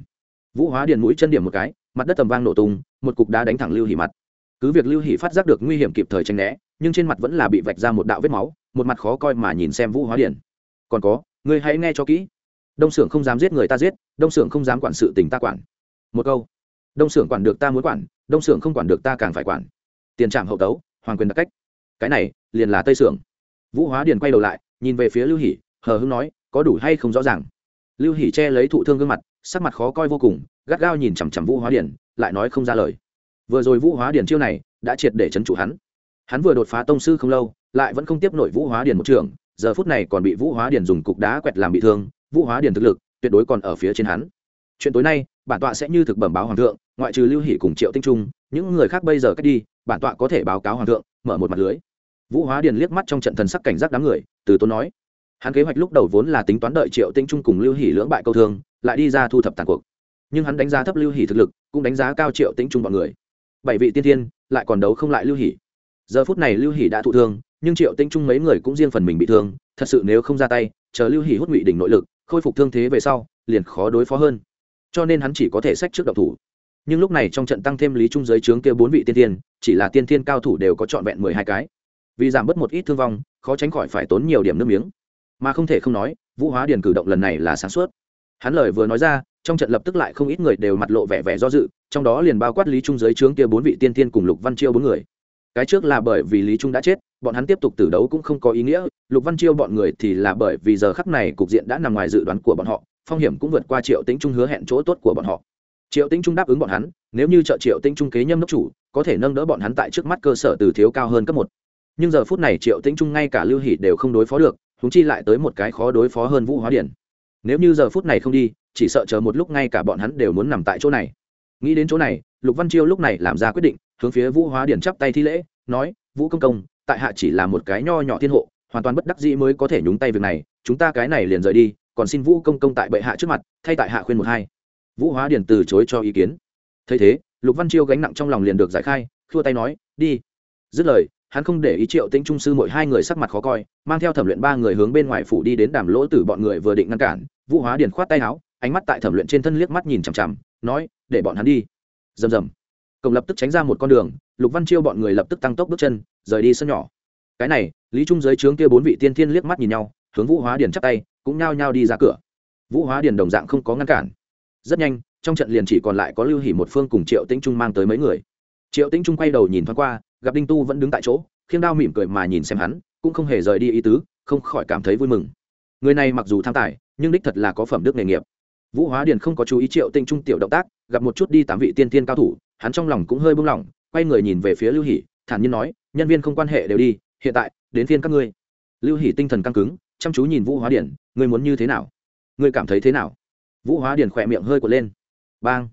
Vũ hóa điền mũi chân điểm một cái mặt đất tầm vang nổ tung một cục đá đánh thẳng lưu hỉ mặt. Cứ việc lưu hỉ phát giác được nguy hiểm kịp thời tranh né nhưng trên mặt vẫn là bị vạch ra một đạo vết máu một mặt khó coi mà nhìn xem vũ hóa điền. Còn có ngươi hãy nghe cho kỹ. Đông xưởng không dám giết người ta giết đông xưởng không dám quản sự tình ta quản. Một câu. Đông xưởng quản được ta muốn quản đông xưởng không quản được ta càng phải quản. Tiền trạm hậu tấu hoàng quyền đặc cách. Cái này liền là tây xưởng. Vũ hóa điền quay đầu lại nhìn về phía lưu hỷ, hờ hưng nói có đủ hay không rõ ràng? Lưu hỷ che lấy thụ thương gương mặt sắc mặt khó coi vô cùng, gắt gao nhìn chằm chằm vũ hóa điển, lại nói không ra lời. Vừa rồi vũ hóa điển chiêu này đã triệt để chấn trụ hắn. Hắn vừa đột phá tông sư không lâu, lại vẫn không tiếp nổi vũ hóa điển một trường, giờ phút này còn bị vũ hóa điển dùng cục đá quẹt làm bị thương, vũ hóa điển thực lực tuyệt đối còn ở phía trên hắn. Chuyện tối nay, bản tọa sẽ như thực bẩm báo hoàng thượng, ngoại trừ lưu hỷ cùng triệu tinh trung, những người khác bây giờ cách đi, bản tọa có thể báo cáo hoàng thượng, mở một mặt lưới. Vũ hóa điền liếc mắt trong trận thần sắc cảnh giác đám người, từ tốn nói. Hắn kế hoạch lúc đầu vốn là tính toán đợi triệu tinh trung cùng lưu hỷ lưỡng bại câu thương lại đi ra thu thập tàn cuộc. Nhưng hắn đánh giá thấp lưu hỉ thực lực, cũng đánh giá cao triệu tĩnh trung bọn người. Bảy vị tiên thiên, lại còn đấu không lại lưu hỉ giờ phút này lưu hỉ đã thụ thương, nhưng triệu tĩnh trung mấy người cũng riêng phần mình bị thương, thật sự nếu không ra tay, chờ lưu hỉ hút ngụy đỉnh nội lực, khôi phục thương thế về sau, liền khó đối phó hơn. Cho nên hắn chỉ có thể sách trước độc thủ. Nhưng lúc này trong trận tăng thêm lý trung giới trướng kia bốn vị tiên thiên, chỉ là tiên thiên cao thủ đều có trọn vẹn mười hai cái. Vì giảm bớt một ít thương vong, khó tránh khỏi phải tốn nhiều điểm nước miếng. Mà không thể không nói, vũ hóa điền cử động lần này là sáng suốt hắn lời vừa nói ra, trong trận lập tức lại không ít người đều mặt lộ vẻ vẻ do dự, trong đó liền bao quát lý trung giới trướng kia bốn vị tiên tiên cùng lục văn chiêu bốn người. Cái trước là bởi vì lý trung đã chết, bọn hắn tiếp tục tử đấu cũng không có ý nghĩa, lục văn chiêu bọn người thì là bởi vì giờ khắc này cục diện đã nằm ngoài dự đoán của bọn họ, phong hiểm cũng vượt qua triệu tính trung hứa hẹn chỗ tốt của bọn họ. Triệu tính trung đáp ứng bọn hắn, nếu như trợ triệu tính trung kế nhâm đốc chủ, có thể nâng đỡ bọn hắn tại trước mắt cơ sở từ thiếu cao hơn cấp một. Nhưng giờ phút này triệu tính trung ngay cả lưu hỷ đều không đối phó được húng chi lại tới một cái khó đối phó hơn vũ hóa điển nếu như giờ phút này không đi, chỉ sợ chờ một lúc ngay cả bọn hắn đều muốn nằm tại chỗ này. Nghĩ đến chỗ này, lục văn chiêu lúc này làm ra quyết định, hướng phía vũ hóa điển chắp tay thi lễ, nói, vũ công công, tại hạ chỉ là một cái nho nhỏ thiên hộ, hoàn toàn bất đắc dĩ mới có thể nhúng tay việc này, chúng ta cái này liền rời đi, còn xin vũ công công tại bệ hạ trước mặt, thay tại hạ khuyên một hai. Vũ hóa điển từ chối cho ý kiến. Thấy thế, lục văn chiêu gánh nặng trong lòng liền được giải khai, khua tay nói, đi. Dứt lời hắn không để ý triệu tĩnh trung sư mỗi hai người sắc mặt khó coi, mang theo thẩm luyện ba người hướng bên ngoài phủ đi đến đàm lỗ tử bọn người vừa định ngăn cản, vũ hóa điền khoát tay áo, ánh mắt tại thẩm luyện trên thân liếc mắt nhìn chằm chằm, nói, để bọn hắn đi. Rầm rầm. Cổng lập tức tránh ra một con đường, lục văn chiêu bọn người lập tức tăng tốc bước chân, rời đi sân nhỏ. Cái này, lý trung giới trướng kia bốn vị tiên thiên liếc mắt nhìn nhau, hướng vũ hóa điền chắp tay, cũng nhao nhao đi ra cửa. Vũ hóa điền đồng dạng không có ngăn cản. Rất nhanh, trong trận liền chỉ còn lại có lưu hỉ một phương cùng triệu tĩnh trung mang tới mấy người triệu tĩnh trung quay đầu nhìn thoáng qua, gặp đinh tu vẫn đứng tại chỗ, khiêng đao mỉm cười mà nhìn xem hắn, cũng không hề rời đi ý tứ, không khỏi cảm thấy vui mừng. Người này mặc dù tham tài, nhưng đích thật là có phẩm đức nghề nghiệp. Vũ hóa điền không có chú ý triệu tinh trung tiểu động tác, gặp một chút đi tám vị tiên tiên cao thủ, hắn trong lòng cũng hơi buông lỏng, quay người nhìn về phía lưu hỷ, thản nhiên nói, nhân viên không quan hệ đều đi, hiện tại, đến phiên các ngươi. Lưu hỷ tinh thần căng cứng, chăm chú nhìn vũ hóa điền, ngươi muốn như thế nào? Ngươi cảm thấy thế nào? Vũ hóa điền khỏe miệng hơi quật lên. Bang!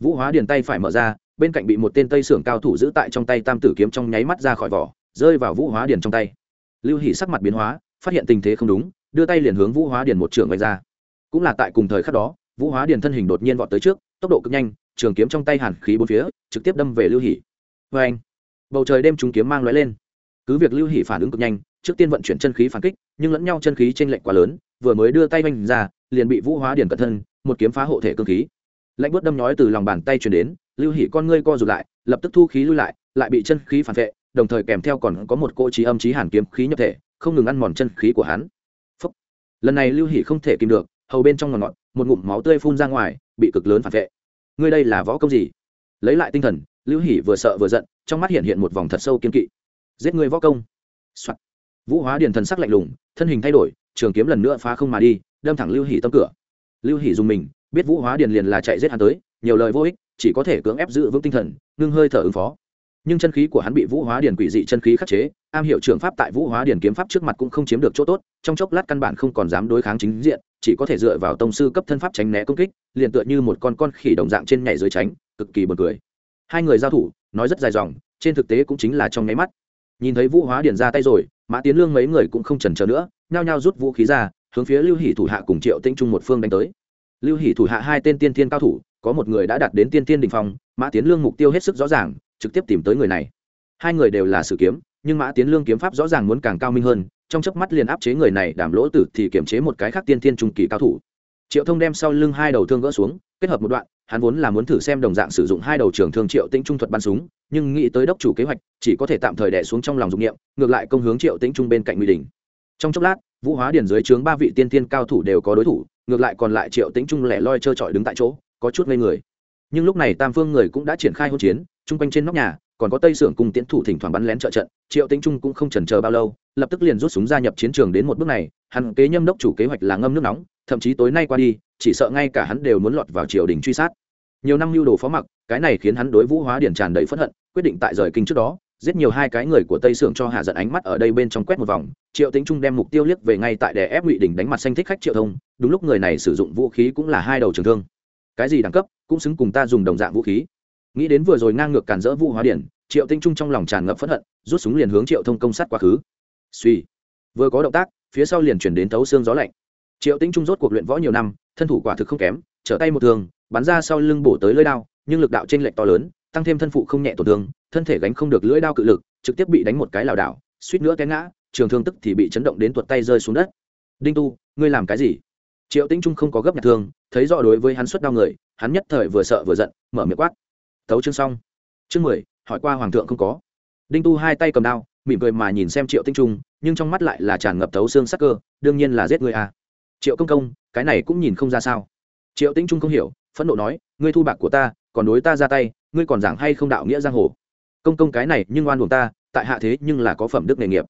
Vũ hóa điền tay phải mở ra bên cạnh bị một tên tây sưởng cao thủ giữ tại trong tay tam tử kiếm trong nháy mắt ra khỏi vỏ, rơi vào vũ hóa điền trong tay. Lưu hỷ sắc mặt biến hóa, phát hiện tình thế không đúng, đưa tay liền hướng vũ hóa điền một trường vạch ra. Cũng là tại cùng thời khắc đó, vũ hóa điền thân hình đột nhiên vọt tới trước, tốc độ cực nhanh, trường kiếm trong tay hàn khí bốn phía, trực tiếp đâm về lưu hỷ. Vê anh, bầu trời đêm chúng kiếm mang lóe lên. Cứ việc lưu hỷ phản ứng cực nhanh, trước tiên vận chuyển chân khí phản kích, nhưng lẫn nhau chân khí t r ê n lệch quá lớn, vừa mới đưa tay vanh ra, liền bị vũ hóa điền cẩn thân, một kiếm phá hộ thể cơ khí. Lạnh bớt đâm nhói từ lòng bàn tay chuyển đến lưu hỷ con ngươi co rụt lại, lập tức thu khí lui lại lại bị chân khí phản vệ, đồng thời kèm theo còn có một cỗ trí âm trí hàn kiếm khí nhập thể, không ngừng ăn mòn chân khí của hắn. Phúc. lần này lưu hỷ không thể kìm được, hầu bên trong ngọn ngọn, một ngụm máu tươi phun ra ngoài, bị cực lớn phản vệ. Ngươi đây là võ công gì? Lấy lại tinh thần, lưu hỷ vừa sợ vừa giận, trong mắt hiện hiện một vòng thật sâu kiên kỵ. Giết người võ công、Soạn. vũ hóa điền thần sắc lạnh lùng, thân hình thay đổi, trường kiếm lần nữa phá không mà đi, đâm thẳng lưu hỷ tâm cửa. Lưu hỷ dùng mình, biết vũ hóa điền liền là chạy giết hắn tới, nhiều lời vô ích chỉ có thể cưỡng ép giữ vững tinh thần, ngưng hơi thở ứng phó. Nhưng chân khí của hắn bị vũ hóa điển quỷ dị chân khí khắc chế, am hiểu trường pháp tại vũ hóa điển kiếm pháp trước mặt cũng không chiếm được chỗ tốt, trong chốc lát căn bản không còn dám đối kháng chính diện, chỉ có thể dựa vào tông sư cấp thân pháp tránh né công kích, liền tựa như một con con khỉ đồng dạng trên nhảy dưới tránh, cực kỳ buồn cười. Hai người giao thủ, nói rất dài dòng, trên thực tế cũng chính là trong nháy mắt. Nhìn thấy vũ hóa điển ra tay rồi, mã tiến lương mấy người cũng không chần chờ nữa, nhao nhao rút vũ khí ra, hướng phía lưu hỷ thủ hạ cùng triệu tinh trung một phương đánh tới. Lưu hỷ thủ hạ hai tên tiên thiên cao thủ có một người đã đạt đến tiên tiên đình phong, mã tiến lương mục tiêu hết sức rõ ràng, trực tiếp tìm tới người này. Hai người đều là sử kiếm, nhưng mã tiến lương kiếm pháp rõ ràng muốn càng cao minh hơn, trong chớp mắt liền áp chế người này đảm lỗ tử thì kiểm chế một cái khác tiên tiên trung kỳ cao thủ. Triệu thông đem sau lưng hai đầu thương gỡ xuống, kết hợp một đoạn, hắn vốn là muốn thử xem đồng dạng sử dụng hai đầu trường thương triệu tĩnh trung thuật bắn súng, nhưng nghĩ tới đốc chủ kế hoạch, chỉ có thể tạm thời đẻ xuống trong lòng dụng nghiệm ngược lại công hướng triệu tĩnh trung bên cạnh nguy đình. Trong chốc lát, vũ hóa điền dưới trướng ba vị tiên tiên cao thủ đều có đối thủ, ngược lại còn lại triệu tĩnh trung lẻ loi trơ trọi đứng tại chỗ có chút ngây người. Nhưng lúc này tam phương người cũng đã triển khai hỗn chiến, chung quanh trên nóc nhà, còn có tây sưởng cùng tiến thủ thỉnh thoảng bắn lén trợ trận, triệu tính trung cũng không chần chờ bao lâu, lập tức liền rút súng gia nhập chiến trường đến một bước này, hắn kế nhâm đốc chủ kế hoạch là ngâm nước nóng, thậm chí tối nay qua đi, chỉ sợ ngay cả hắn đều muốn lọt vào triều đình truy sát. Nhiều năm lưu đồ phó mặc, cái này khiến hắn đối vũ hóa điển tràn đầy phẫn hận, quyết định tại rời kinh trước đó, giết nhiều hai cái người của tây sưởng cho hạ giận ánh mắt ở đây bên trong quét một vòng, triệu tính trung đem mục tiêu liếc về ngay tại đè ép ngụy đình đánh mặt xanh thích khách triệu thông, đúng lúc người này sử dụng vũ khí cũng là hai đầu trường thương cái gì đẳng cấp, cũng xứng cùng ta dùng đồng dạng vũ khí. Nghĩ đến vừa rồi ngang ngược cản rỡ vụ hóa điển, triệu tinh trung trong lòng tràn ngập phẫn hận, rút súng liền hướng triệu thông công sát quá khứ. Suy. Vừa có động tác, phía sau liền chuyển đến thấu xương gió lạnh. Triệu tinh trung rốt cuộc luyện võ nhiều năm, thân thủ quả thực không kém, trở tay một thường bắn ra sau lưng bổ tới lưỡi đao, nhưng lực đạo trên lệch to lớn, tăng thêm thân phụ không nhẹ tổn thương, thân thể gánh không được lưỡi đao cự lực, trực tiếp bị đánh một cái lảo đảo, suýt nữa té ngã, trường thương tức thì bị chấn động đến tuột tay rơi xuống đất. Đinh tu, ngươi làm cái gì? Triệu tĩnh trung không có gấp nhạc thương, thấy rõ đối với hắn xuất đau người, hắn nhất thời vừa sợ vừa giận, mở miệng quát. Tấu chương xong. Chương mười, hỏi qua hoàng thượng không có. Đinh tu hai tay cầm đao, mỉm cười mà nhìn xem triệu tĩnh trung, nhưng trong mắt lại là tràn ngập thấu xương sắc cơ, đương nhiên là giết người à. triệu công công, cái này cũng nhìn không ra sao. Triệu tĩnh trung không hiểu, phẫn nộ nói, ngươi thu bạc của ta, còn đối ta ra tay, ngươi còn giảng hay không đạo nghĩa giang hồ. Công công cái này nhưng oan buồn ta, tại hạ thế nhưng là có phẩm đức nghề nghiệp.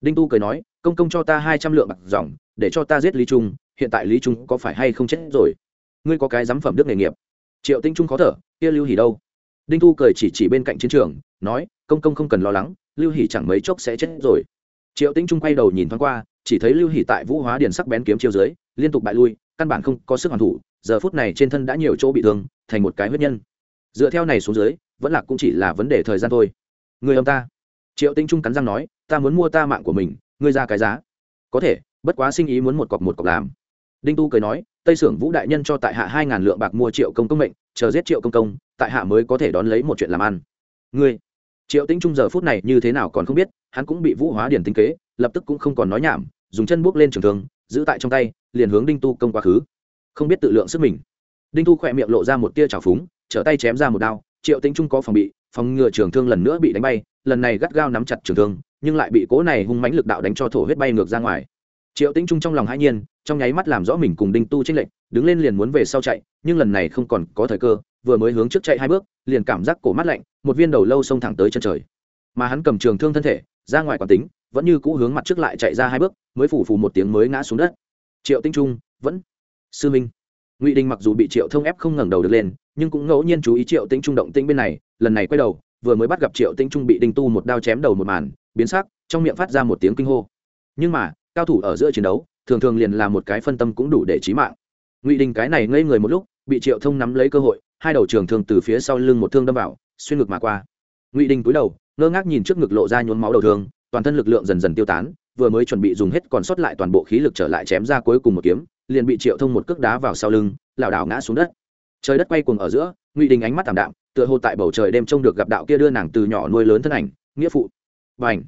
Đinh tu cười nói, công công cho ta hai trăm lượng bạc dòng, để cho ta giết lý trung hiện tại lý trung có phải hay không chết rồi? Ngươi có cái giám phẩm đức nghề nghiệp. Triệu tinh trung khó thở, kia lưu hỉ đâu? Đinh Thu cười chỉ chỉ bên cạnh chiến trường, nói, công công không cần lo lắng, lưu hỉ chẳng mấy chốc sẽ chết rồi. Triệu tinh trung quay đầu nhìn thoáng qua, chỉ thấy lưu hỉ tại vũ hóa điền sắc bén kiếm chiêu dưới, liên tục bại lui, căn bản không có sức hoàn thủ, giờ phút này trên thân đã nhiều chỗ bị thương, thành một cái huyết nhân. Dựa theo này xuống dưới, vẫn là cũng chỉ là vấn đề thời gian thôi. Người ông ta. Triệu tinh trung cắn răng nói, ta muốn mua ta mạng của mình, ngươi ra cái giá. Có thể, bất quá sinh ý muốn một cọc một cọc làm đinh tu cười nói, tây sưởng vũ đại nhân cho tại hạ hai ngàn lượng bạc mua triệu công công mệnh, chờ giết triệu công công, tại hạ mới có thể đón lấy một chuyện làm ăn. Ngươi? Triệu tĩnh trung giờ phút này như thế nào còn không biết, hắn cũng bị vũ hóa điển tinh kế, lập tức cũng không còn nói nhảm, dùng chân bước lên trường thương, giữ tại trong tay, liền hướng đinh tu công quá khứ. Không biết tự lượng sức mình. Đinh tu khỏe miệng lộ ra một tia trào phúng, trở tay chém ra một đao, triệu tĩnh trung có phòng bị, phòng ngừa trường thương lần nữa bị đánh bay, lần này gắt gao nắm chặt trường thương, nhưng lại bị cố này hung mãnh lực đạo đánh cho thổ huyết bay ngược ra ngoài triệu tĩnh trung trong lòng hãi nhiên, trong nháy mắt làm rõ mình cùng đinh tu tranh lệnh đứng lên liền muốn về sau chạy, nhưng lần này không còn có thời cơ, vừa mới hướng trước chạy hai bước, liền cảm giác cổ mắt lạnh, một viên đầu lâu xông thẳng tới chân trời. Mà hắn cầm trường thương thân thể, ra ngoài quản tính, vẫn như cũ hướng mặt trước lại chạy ra hai bước, mới phủ phủ một tiếng mới ngã xuống đất. Triệu tinh trung, vẫn. Sư minh. Ngụy đình mặc dù bị triệu thông ép không ngẩng đầu được lên, nhưng cũng ngẫu nhiên chú ý triệu tinh trung động tĩnh bên này, lần này quay đầu, vừa mới bắt gặp triệu tinh trung bị đinh tu một đao chém đầu một màn, biến sắc, trong miệng phát ra một tiếng kinh hô. Nhưng mà cao thủ ở giữa chiến đấu, thường thường liền là một cái phân tâm cũng đủ để trí mạng. Ngụy đình cái này ngây người một lúc, bị triệu thông nắm lấy cơ hội, hai đầu trường thường từ phía sau lưng một thương đâm vào, xuyên ngực mà qua. Ngụy đình cúi đầu, ngơ ngác nhìn trước ngực lộ ra nhốn máu đầu thương, toàn thân lực lượng dần dần tiêu tán, vừa mới chuẩn bị dùng hết còn sót lại toàn bộ khí lực trở lại chém ra cuối cùng một kiếm, liền bị triệu thông một cước đá vào sau lưng, lảo đảo ngã xuống đất. Trời đất quay cuồng ở giữa, ngụy đình ánh mắt t đạm, tựa hồ tại bầu trời đêm trông được gặp đạo kia đưa nàng từ nhỏ nuôi lớn thân ảnh, nghĩa phụ. Và ảnh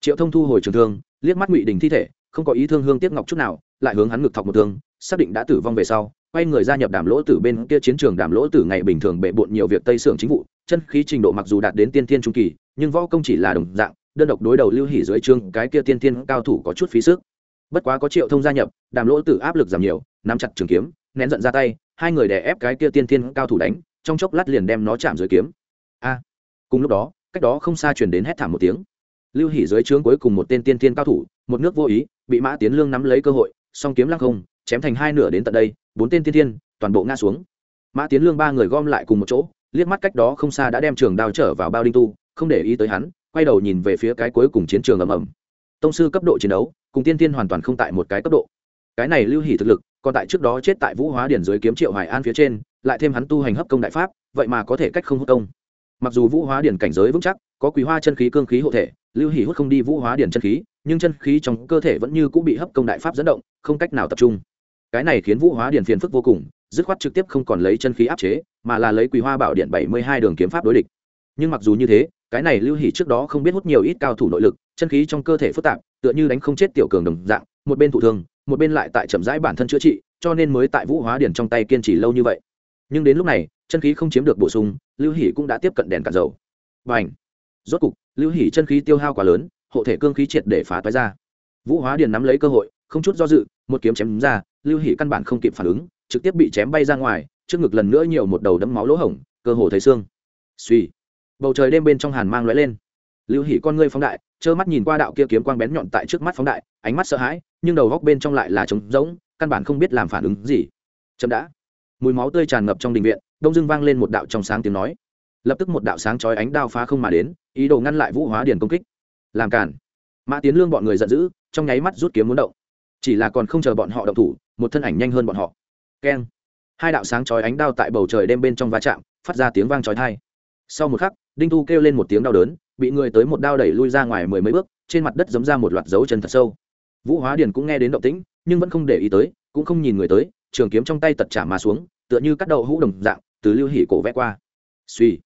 triệu thông thu hồi trường thương, liếc mắt ngụy đình thi thể không có ý thương hương tiếc ngọc chút nào, lại hướng hắn ngực thọc một thương, xác định đã tử vong về sau, quay người gia nhập đàm lỗ tử bên kia chiến trường. Đàm lỗ tử ngày bình thường bệ bộn nhiều việc tây sưởng chính vụ, chân khí trình độ mặc dù đạt đến tiên Thiên trung kỳ, nhưng võ công chỉ là đồng dạng, đơn độc đối đầu lưu hỉ dưới trương cái kia tiên Thiên cao thủ có chút phí sức. Bất quá có triệu thông gia nhập, đàm lỗ tử áp lực giảm nhiều, nắm chặt trường kiếm, nén giận ra tay, hai người đè ép cái kia tiên Thiên cao thủ đánh, trong chốc lát liền đem nó chạm dưới kiếm. A, cùng lúc đó, cách đó không xa truyền đến hét thảm một tiếng lưu hỉ dưới trướng cuối cùng một tên tiên tiên cao thủ, một nước vô ý, bị mã tiến lương nắm lấy cơ hội, song kiếm lăng không, chém thành hai nửa đến tận đây, bốn tên tiên tiên toàn bộ ngã xuống. Mã tiến lương ba người gom lại cùng một chỗ, liếc mắt cách đó không xa đã đem trường đao trở vào bao đinh tu, không để ý tới hắn, quay đầu nhìn về phía cái cuối cùng chiến trường ầm ầm. Tông sư cấp độ chiến đấu, cùng tiên tiên hoàn toàn không tại một cái cấp độ. Cái này lưu hỉ thực lực, còn tại trước đó chết tại vũ hóa điển dưới kiếm triệu hải an phía trên, lại thêm hắn tu hành hấp công đại pháp, vậy mà có thể cách không hút công. Mặc dù vũ hóa điển cảnh giới vững chắc, có quý hoa chân khí cương khí hộ thể lưu hỉ hút không đi vũ hóa điển chân khí, nhưng chân khí trong cơ thể vẫn như cũng bị hấp công đại pháp dẫn động, không cách nào tập trung. Cái này khiến vũ hóa điển phiền phức vô cùng, dứt khoát trực tiếp không còn lấy chân khí áp chế, mà là lấy quý hoa bảo điện bảy mươi hai đường kiếm pháp đối địch. Nhưng mặc dù như thế, cái này lưu hỉ trước đó không biết hút nhiều ít cao thủ nội lực, chân khí trong cơ thể phức tạp, tựa như đánh không chết tiểu cường đồng dạng, một bên thụ thương, một bên lại tại chậm rãi bản thân chữa trị, cho nên mới tại vũ hóa điển trong tay kiên trì lâu như vậy. Nhưng đến lúc này, chân khí không chiếm được bổ sung, lưu hỉ cũng đã tiếp cận đèn cả dầu. Và ảnh rốt cục lưu hỉ chân khí tiêu hao quá lớn, hộ thể cương khí triệt để phá toái ra. Vũ hóa điền nắm lấy cơ hội, không chút do dự, một kiếm chém ra, lưu hỉ căn bản không kịp phản ứng, trực tiếp bị chém bay ra ngoài, trước ngực lần nữa nhiều một đầu đấm máu lỗ hổng, cơ hồ thấy xương. Suy bầu trời đêm bên trong hàn mang lóe lên. Lưu hỉ con ngươi phóng đại, trơ mắt nhìn qua đạo kia kiếm quang bén nhọn tại trước mắt phóng đại, ánh mắt sợ hãi, nhưng đầu góc bên trong lại là trống rỗng, căn bản không biết làm phản ứng gì. Chậm đã. Mùi máu tươi tràn ngập trong đình viện, đông dưng vang lên một đạo trong sáng tiếng nói lập tức một đạo sáng chói ánh đao phá không mà đến, ý đồ ngăn lại vũ hóa điền công kích. Làm cản mã tiến lương bọn người giận dữ, trong nháy mắt rút kiếm muốn động. Chỉ là còn không chờ bọn họ động thủ, một thân ảnh nhanh hơn bọn họ. Keng. Hai đạo sáng chói ánh đao tại bầu trời đêm bên trong va chạm, phát ra tiếng vang chói tai. Sau một khắc, đinh thu kêu lên một tiếng đau đớn, bị người tới một đao đẩy lui ra ngoài mười mấy bước, trên mặt đất giấm ra một loạt dấu chân thật sâu. Vũ hóa điền cũng nghe đến động tĩnh, nhưng vẫn không để ý tới, cũng không nhìn người tới, trường kiếm trong tay tật trả mà xuống, tựa như cắt đậu hũ đồng dạng, từ lưu hỉ cổ vẽ qua. Suy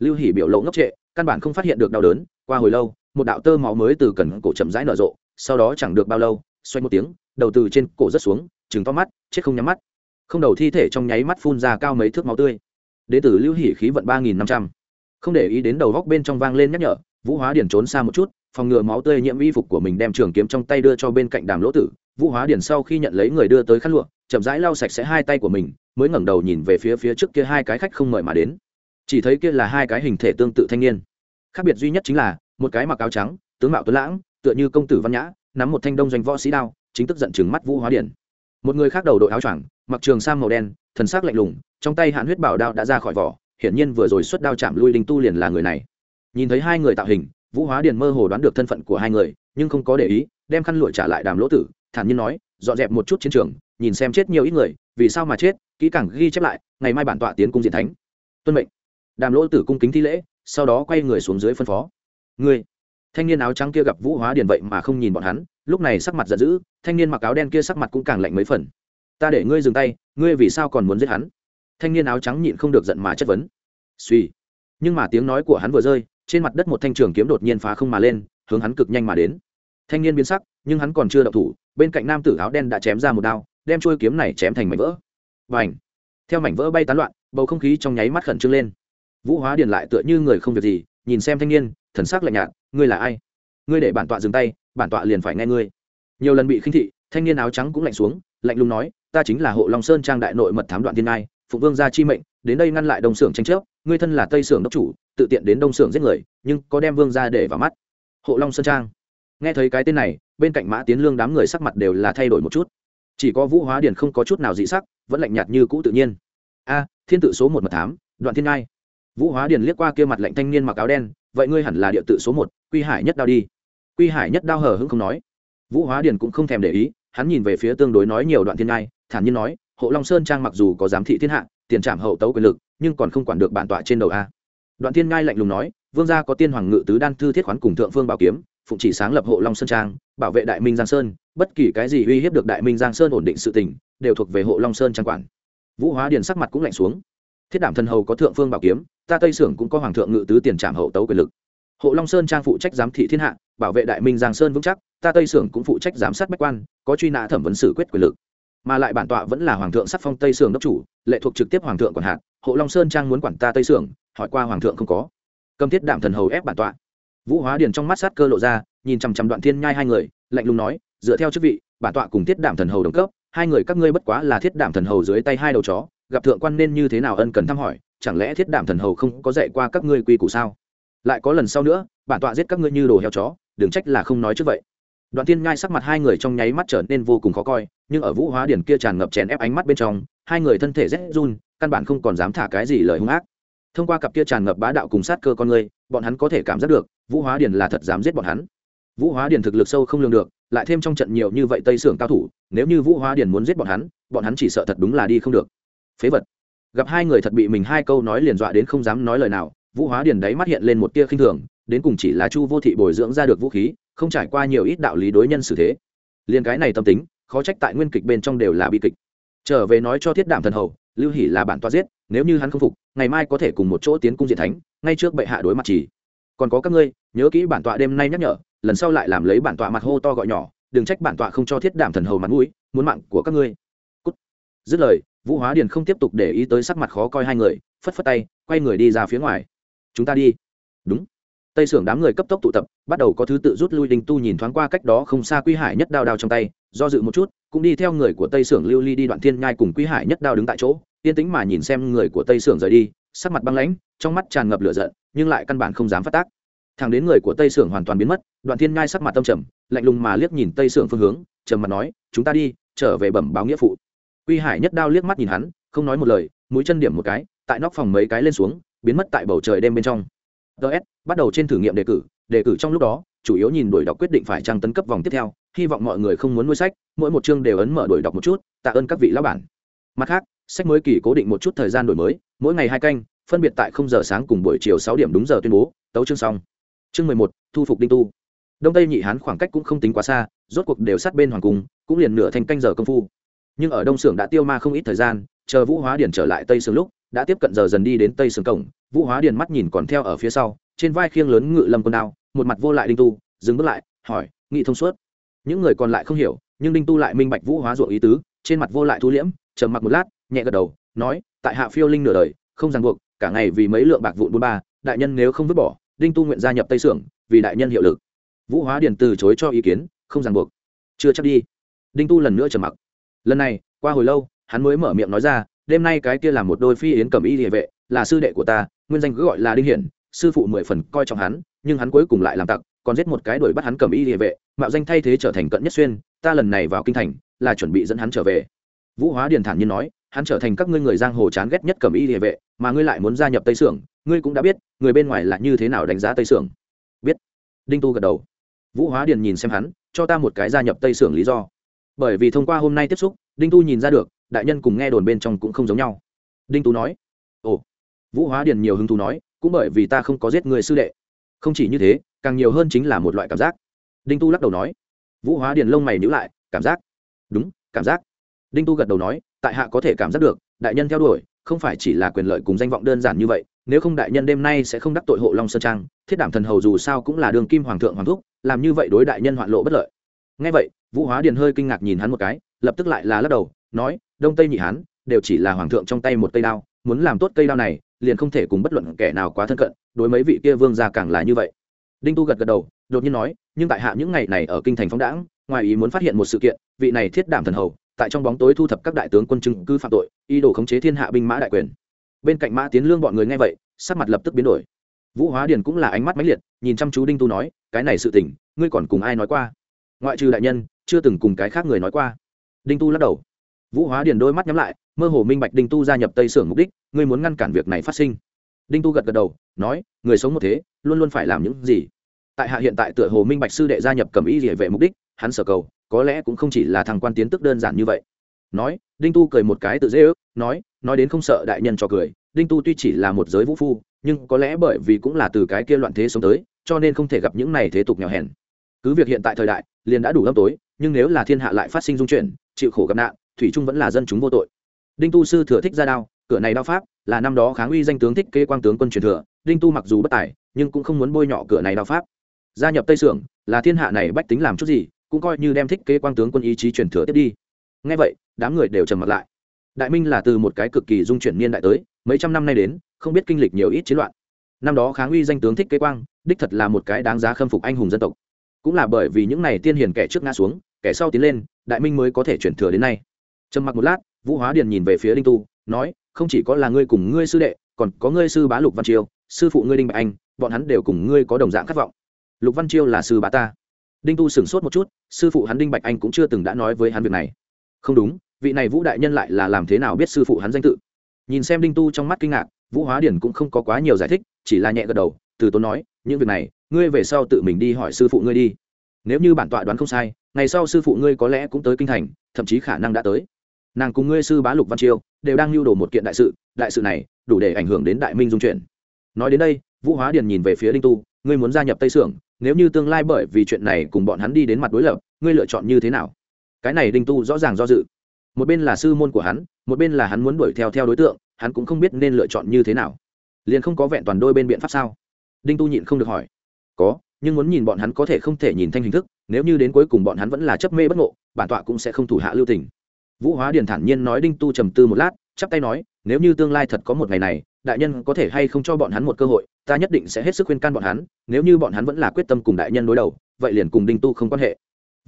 lưu hỉ biểu lộ ngốc trệ, căn bản không phát hiện được đau đớn, qua hồi lâu, một đạo tơ máu mới từ cần cổ chậm rãi nở rộ, sau đó chẳng được bao lâu, xoay một tiếng, đầu từ trên cổ rất xuống chừng to mắt, chết không nhắm mắt. Không đầu thi thể trong nháy mắt phun ra cao mấy thước máu tươi. Đế tử lưu hỉ khí vận ba nghìn năm trăm. Không để ý đến đầu góc bên trong vang lên nhắc nhở, vũ hóa điển trốn xa một chút, phòng ngừa máu tươi nhiễm y phục của mình đem trường kiếm trong tay đưa cho bên cạnh đàm lỗ tử. Vũ hóa điển sau khi nhận lấy người đưa tới khăn lụa, chậm rãi lau sạch sẽ hai tay của mình, mới ngẩng đầu nhìn về phía phía trước kia hai cái khách không mời mà đến chỉ thấy kia là hai cái hình thể tương tự thanh niên. Khác biệt duy nhất chính là, một cái mặc áo trắng, tướng mạo tuấn lãng, tựa như công tử văn nhã, nắm một thanh đông doanh võ sĩ đao, chính tức giận chừng mắt vũ hóa điển. Một người khác đầu đội áo choàng, mặc trường sam màu đen, thần sắc lạnh lùng, trong tay hạn huyết bảo đao đã ra khỏi vỏ, hiển nhiên vừa rồi xuất đao chạm lui linh tu liền là người này. Nhìn thấy hai người tạo hình, vũ hóa điền mơ hồ đoán được thân phận của hai người, nhưng không có để ý, đem khăn lụa trả lại đàm lỗ tử, thản nhiên nói, dọn dẹp một chút chiến trường, nhìn xem chết nhiều ít người, vì sao mà chết, kỹ càng ghi chép lại, ngày mai bản tọa tiến cung diện thánh. Tuân mệnh đàm lỗ tử cung kính thi lễ, sau đó quay người xuống dưới phân phó. Người thanh niên áo trắng kia gặp vũ hóa điền vậy mà không nhìn bọn hắn, lúc này sắc mặt giận dữ, thanh niên mặc áo đen kia sắc mặt cũng càng lạnh mấy phần. Ta để ngươi dừng tay, ngươi vì sao còn muốn giết hắn? Thanh niên áo trắng nhịn không được giận mà chất vấn. Suy. Nhưng mà tiếng nói của hắn vừa rơi, trên mặt đất một thanh trường kiếm đột nhiên phá không mà lên, hướng hắn cực nhanh mà đến. Thanh niên biến sắc, nhưng hắn còn chưa động thủ, bên cạnh nam tử áo đen đã chém ra một đao, đem trôi kiếm này chém thành mảnh vỡ. Và ảnh theo mảnh vỡ bay tán loạn, bầu không khí trong nháy mắt khẩn trương lên vũ hóa điền lại tựa như người không việc gì, nhìn xem thanh niên, thần sắc lạnh nhạt, ngươi là ai? Ngươi để bản tọa dừng tay, bản tọa liền phải nghe ngươi. Nhiều lần bị khinh thị, thanh niên áo trắng cũng lạnh xuống, lạnh lùng nói, ta chính là hộ long sơn trang đại nội mật thám đoạn thiên nai phụ vương gia chi mệnh, đến đây ngăn lại đông xưởng tranh chấp, ngươi thân là tây xưởng đốc chủ, tự tiện đến đông xưởng giết người, nhưng có đem vương gia để vào mắt. Hộ long sơn trang. Nghe thấy cái tên này, bên cạnh mã tiến lương đám người sắc mặt đều là thay đổi một chút. Chỉ có vũ hóa điền không có chút nào dị sắc, vẫn lạnh nhạt như cũ tự nhiên. A, thiên tự số một mật thám, đoạn thiên ngai vũ hóa điền liếc qua kia mặt lạnh thanh niên mặc áo đen, vậy ngươi hẳn là địa tự số một, quy hải nhất đao đi. Quy hải nhất đao hờ hững không nói. Vũ hóa điền cũng không thèm để ý, hắn nhìn về phía tương đối nói nhiều đoạn thiên ngai, thản nhiên nói, hộ long sơn trang mặc dù có giám thị thiên hạ, tiền trảm hậu tấu quyền lực, nhưng còn không quản được bản tọa trên đầu a. Đoạn thiên ngai lạnh lùng nói, vương gia có tiên hoàng ngự tứ đan thư thiết khoán cùng thượng phương bảo kiếm, phụng chỉ sáng lập hộ long sơn trang, bảo vệ đại minh giang sơn, bất kỳ cái gì uy hiếp được đại minh giang sơn ổn định sự tình, đều thuộc về hộ long sơn trang quản. Vũ hóa điền sắc mặt cũng lạnh xuống thiết đảm thần hầu có thượng phương bảo kiếm, ta tây sưởng cũng có hoàng thượng ngự tứ tiền trảm hậu tấu quyền lực. Hộ long sơn trang phụ trách giám thị thiên hạ, bảo vệ đại minh giang sơn vững chắc, ta tây sưởng cũng phụ trách giám sát bách quan, có truy nã thẩm vấn xử quyết quyền lực. Mà lại bản tọa vẫn là hoàng thượng sắc phong tây sưởng đốc chủ, lệ thuộc trực tiếp hoàng thượng quản hạt, hộ long sơn trang muốn quản ta tây sưởng, hỏi qua hoàng thượng không có. Cầm thiết đạm thần hầu ép bản tọa. Vũ hóa điền trong mắt sát cơ lộ ra, nhìn chằm chằm đoạn thiên nhai hai người, lạnh lùng nói, dựa theo chức vị, bản tọa cùng thiết đạm thần hầu đồng cấp, hai người các ngươi bất quá là thiết đạm thần hầu dưới tay hai đầu chó gặp thượng quan nên như thế nào ân cần thăm hỏi, chẳng lẽ thiết đạm thần hầu không có dạy qua các ngươi quy củ sao? Lại có lần sau nữa, bản tọa giết các ngươi như đồ heo chó, đừng trách là không nói trước vậy. Đoạn thiên nhai sắc mặt hai người trong nháy mắt trở nên vô cùng khó coi, nhưng ở vũ hóa điển kia tràn ngập chèn ép ánh mắt bên trong, hai người thân thể rét run, căn bản không còn dám thả cái gì lời hung ác. Thông qua cặp kia tràn ngập bá đạo cùng sát cơ con người, bọn hắn có thể cảm giác được, vũ hóa điển là thật dám giết bọn hắn. Vũ hóa điển thực lực sâu không lường được, lại thêm trong trận nhiều như vậy tây sưởng cao thủ, nếu như vũ hóa điển muốn giết bọn hắn bọn hắn chỉ sợ thật đúng là đi không được phế vật. Gặp hai người thật bị mình hai câu nói liền dọa đến không dám nói lời nào, vũ hóa điển đáy mắt hiện lên một tia khinh thường, đến cùng chỉ là chu vô thị bồi dưỡng ra được vũ khí, không trải qua nhiều ít đạo lý đối nhân xử thế. Liền cái này tâm tính, khó trách tại nguyên kịch bên trong đều là bi kịch. Trở về nói cho thiết đảm thần hầu, lưu hỷ là bản toa giết, nếu như hắn không phục, ngày mai có thể cùng một chỗ tiến cung diện thánh, ngay trước bệ hạ đối mặt chỉ. Còn có các ngươi, nhớ kỹ bản tọa đêm nay nhắc nhở, lần sau lại làm lấy bản tọa mặt hô to gọi nhỏ, đừng trách bản tọa không cho thiết đảm thần hầu mặt mũi, muốn mạng của các ngươi. Dứt lời vũ hóa điền không tiếp tục để ý tới sắc mặt khó coi hai người, phất phất tay, quay người đi ra phía ngoài. Chúng ta đi. Đúng. Tây sưởng đám người cấp tốc tụ tập, bắt đầu có thứ tự rút lui đinh tu nhìn thoáng qua cách đó không xa quy hải nhất đao đao trong tay, do dự một chút, cũng đi theo người của tây sưởng lưu ly đi đoạn thiên nhai cùng quy hải nhất đao đứng tại chỗ, yên tĩnh mà nhìn xem người của tây sưởng rời đi, sắc mặt băng lãnh, trong mắt tràn ngập lửa giận, nhưng lại căn bản không dám phát tác. Thằng đến người của tây sưởng hoàn toàn biến mất, đoạn thiên nhai sắc mặt tâm trầm, lạnh lùng mà liếc nhìn tây sưởng phương hướng, trầm mặt nói, chúng ta đi, trở về bẩm báo nghĩa phụ quy hải nhất đao liếc mắt nhìn hắn, không nói một lời, mũi chân điểm một cái, tại nóc phòng mấy cái lên xuống, biến mất tại bầu trời đêm bên trong. Ts bắt đầu trên thử nghiệm đề cử đề cử trong lúc đó, chủ yếu nhìn đuổi đọc quyết định phải trang tấn cấp vòng tiếp theo, hy vọng mọi người không muốn nuôi sách, mỗi một chương đều ấn mở đuổi đọc một chút, tạ ơn các vị lão bản. Mặt khác, sách mới kỳ cố định một chút thời gian đổi mới, mỗi ngày hai canh, phân biệt tại không giờ sáng cùng buổi chiều sáu điểm đúng giờ tuyên bố, tấu chương xong. Chương mười một, thu phục đinh tu. Đông tây nhị hán khoảng cách cũng không tính quá xa, rốt cuộc đều sát bên hoàng cung, cũng liền nửa thành canh giờ công phu nhưng ở đông xưởng đã tiêu ma không ít thời gian, chờ vũ hóa điền trở lại tây xưởng lúc, đã tiếp cận giờ dần đi đến tây xưởng cổng. Vũ hóa điền mắt nhìn còn theo ở phía sau, trên vai khiêng lớn ngự lâm quân đao, một mặt vô lại đinh tu, dừng bước lại, hỏi, nghị thông suốt. Những người còn lại không hiểu, nhưng đinh tu lại minh bạch vũ hóa ruộng ý tứ, trên mặt vô lại thu liễm, trầm mặc một lát, nhẹ gật đầu, nói, tại hạ phiêu linh nửa đời, không ràng buộc, cả ngày vì mấy lượng bạc vụn bốn ba, đại nhân nếu không vứt bỏ, đinh tu nguyện gia nhập tây xưởng, vì đại nhân hiệu lực. Vũ hóa điền từ chối cho ý kiến, không ràng buộc. Chưa chắc đi. Đinh tu lần nữa trầm mặc lần này, qua hồi lâu, hắn mới mở miệng nói ra, đêm nay cái kia là một đôi phi yến cầm y địa vệ, là sư đệ của ta, nguyên danh cứ gọi là đinh hiển, sư phụ mười phần coi trọng hắn, nhưng hắn cuối cùng lại làm tặc, còn giết một cái đuổi bắt hắn cầm y địa vệ, mạo danh thay thế trở thành cận nhất xuyên, ta lần này vào kinh thành, là chuẩn bị dẫn hắn trở về. Vũ hóa điền thản nhiên nói, hắn trở thành các ngươi người giang hồ chán ghét nhất cầm y địa vệ, mà ngươi lại muốn gia nhập tây sưởng, ngươi cũng đã biết, người bên ngoài là như thế nào đánh giá tây sưởng. Biết. Đinh tu gật đầu. Vũ hóa điền nhìn xem hắn, cho ta một cái gia nhập tây sưởng lý do bởi vì thông qua hôm nay tiếp xúc, đinh tu nhìn ra được, đại nhân cùng nghe đồn bên trong cũng không giống nhau. Đinh tu nói, ồ, vũ hóa điền nhiều hứng thú nói, cũng bởi vì ta không có giết người sư đệ. Không chỉ như thế, càng nhiều hơn chính là một loại cảm giác. Đinh tu lắc đầu nói, vũ hóa điền lông mày nhữ lại, cảm giác. Đúng, cảm giác. Đinh tu gật đầu nói, tại hạ có thể cảm giác được, đại nhân theo đuổi, không phải chỉ là quyền lợi cùng danh vọng đơn giản như vậy, nếu không đại nhân đêm nay sẽ không đắc tội hộ long sơn trang, thiết đảm thần hầu dù sao cũng là đường kim hoàng thượng hoàng thúc, làm như vậy đối đại nhân hoạn lộ bất lợi. Ngay vậy vũ hóa điền hơi kinh ngạc nhìn hắn một cái, lập tức lại là lắc đầu, nói, đông tây nhị hán, đều chỉ là hoàng thượng trong tay một cây đao, muốn làm tốt cây đao này, liền không thể cùng bất luận kẻ nào quá thân cận, đối mấy vị kia vương gia càng là như vậy. Đinh tu gật gật đầu, đột nhiên nói, nhưng tại hạ những ngày này ở kinh thành phóng đãng, ngoài ý muốn phát hiện một sự kiện, vị này thiết đảm thần hầu, tại trong bóng tối thu thập các đại tướng quân chứng cứ phạm tội, ý đồ khống chế thiên hạ binh mã đại quyền. Bên cạnh mã tiến lương bọn người nghe vậy, sắc mặt lập tức biến đổi. Vũ hóa điền cũng là ánh mắt mãnh liệt, nhìn chăm chú đinh tu nói, cái này sự tình, ngươi còn cùng ai nói qua? Ngoại trừ đại nhân chưa từng cùng cái khác người nói qua. Đinh tu lắc đầu. Vũ hóa điền đôi mắt nhắm lại, mơ hồ minh bạch đinh tu gia nhập tây sưởng mục đích, ngươi muốn ngăn cản việc này phát sinh. Đinh tu gật gật đầu, nói, người sống một thế, luôn luôn phải làm những gì? Tại hạ hiện tại tựa hồ minh bạch sư đệ gia nhập cầm y địa vệ mục đích, hắn sở cầu, có lẽ cũng không chỉ là thằng quan tiến tức đơn giản như vậy. Nói, đinh tu cười một cái tự dễ ước, nói nói đến không sợ đại nhân cho cười, đinh tu tuy chỉ là một giới vũ phu, nhưng có lẽ bởi vì cũng là từ cái kia loạn thế sống tới, cho nên không thể gặp những này thế tục nghèo hèn. Cứ việc hiện tại thời đại, liền đã đủ lâm tối nhưng nếu là thiên hạ lại phát sinh dung chuyển, chịu khổ gặp nạn, thủy trung vẫn là dân chúng vô tội. Đinh tu sư thừa thích ra đao, cửa này đao pháp là năm đó kháng uy danh tướng thích kế quang tướng quân truyền thừa, đinh tu mặc dù bất tài, nhưng cũng không muốn bôi nhọ cửa này đao pháp. Gia nhập tây sưởng, là thiên hạ này bách tính làm chút gì, cũng coi như đem thích kế quang tướng quân ý chí truyền thừa tiếp đi. Ngay vậy, đám người đều trầm mặt lại. Đại minh là từ một cái cực kỳ dung chuyển niên đại tới, mấy trăm năm nay đến, không biết kinh lịch nhiều ít chiến loạn. Năm đó kháng uy danh tướng thích kế quang, đích thật là một cái đáng giá khâm phục anh hùng dân tộc. Cũng là bởi vì những này tiên hiền kẻ trước ngã xuống kẻ sau tiến lên, đại minh mới có thể chuyển thừa đến nay. Trầm mặc một lát, vũ hóa điền nhìn về phía đinh tu, nói, không chỉ có là ngươi cùng ngươi sư đệ, còn có ngươi sư bá lục văn chiêu, sư phụ ngươi đinh bạch anh, bọn hắn đều cùng ngươi có đồng dạng khát vọng. Lục văn chiêu là sư bá ta. Đinh tu sửng sốt một chút, sư phụ hắn đinh bạch anh cũng chưa từng đã nói với hắn việc này. Không đúng, vị này vũ đại nhân lại là làm thế nào biết sư phụ hắn danh tự? Nhìn xem đinh tu trong mắt kinh ngạc, vũ hóa điển cũng không có quá nhiều giải thích, chỉ là nhẹ gật đầu, từ tốn nói, những việc này, ngươi về sau tự mình đi hỏi sư phụ ngươi đi. Nếu như bản tọa đoán không sai ngày sau sư phụ ngươi có lẽ cũng tới kinh thành, thậm chí khả năng đã tới. Nàng cùng ngươi sư bá lục văn chiêu đều đang lưu đồ một kiện đại sự đại sự này đủ để ảnh hưởng đến đại minh dung chuyển nói đến đây, vũ hóa điền nhìn về phía đinh tu, ngươi muốn gia nhập tây sưởng, nếu như tương lai bởi vì chuyện này cùng bọn hắn đi đến mặt đối lập, ngươi lựa chọn như thế nào? Cái này đinh tu rõ ràng do dự. Một bên là sư môn của hắn, một bên là hắn muốn đuổi theo theo đối tượng, hắn cũng không biết nên lựa chọn như thế nào. Liền không có vẹn toàn đôi bên biện pháp sao? Đinh tu nhịn không được hỏi. Có, nhưng muốn nhìn bọn hắn có thể không thể nhìn thanh hình thức nếu như đến cuối cùng bọn hắn vẫn là chấp mê bất ngộ, bản tọa cũng sẽ không thủ hạ lưu tình. Vũ hóa điền thản nhiên nói đinh tu trầm tư một lát, chắp tay nói, nếu như tương lai thật có một ngày này, đại nhân có thể hay không cho bọn hắn một cơ hội, ta nhất định sẽ hết sức khuyên can bọn hắn, nếu như bọn hắn vẫn là quyết tâm cùng đại nhân đối đầu, vậy liền cùng đinh tu không quan hệ.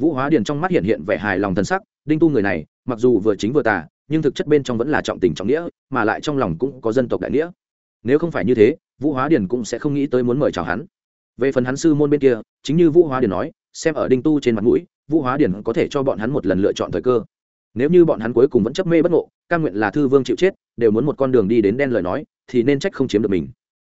Vũ hóa điền trong mắt hiện hiện vẻ hài lòng thân sắc, đinh tu người này, mặc dù vừa chính vừa tà, nhưng thực chất bên trong vẫn là trọng tình trọng nghĩa, mà lại trong lòng cũng có dân tộc đại nghĩa. Nếu không phải như thế, vũ hóa điền cũng sẽ không nghĩ tới muốn mời chào hắn. Về phần hắn sư môn bên kia, chính như vũ hóa điền nói xem ở đinh tu trên mặt mũi, vũ hóa điển có thể cho bọn hắn một lần lựa chọn thời cơ. Nếu như bọn hắn cuối cùng vẫn chấp mê bất ngộ ca nguyện là thư vương chịu chết, đều muốn một con đường đi đến đen lời nói, thì nên trách không chiếm được mình.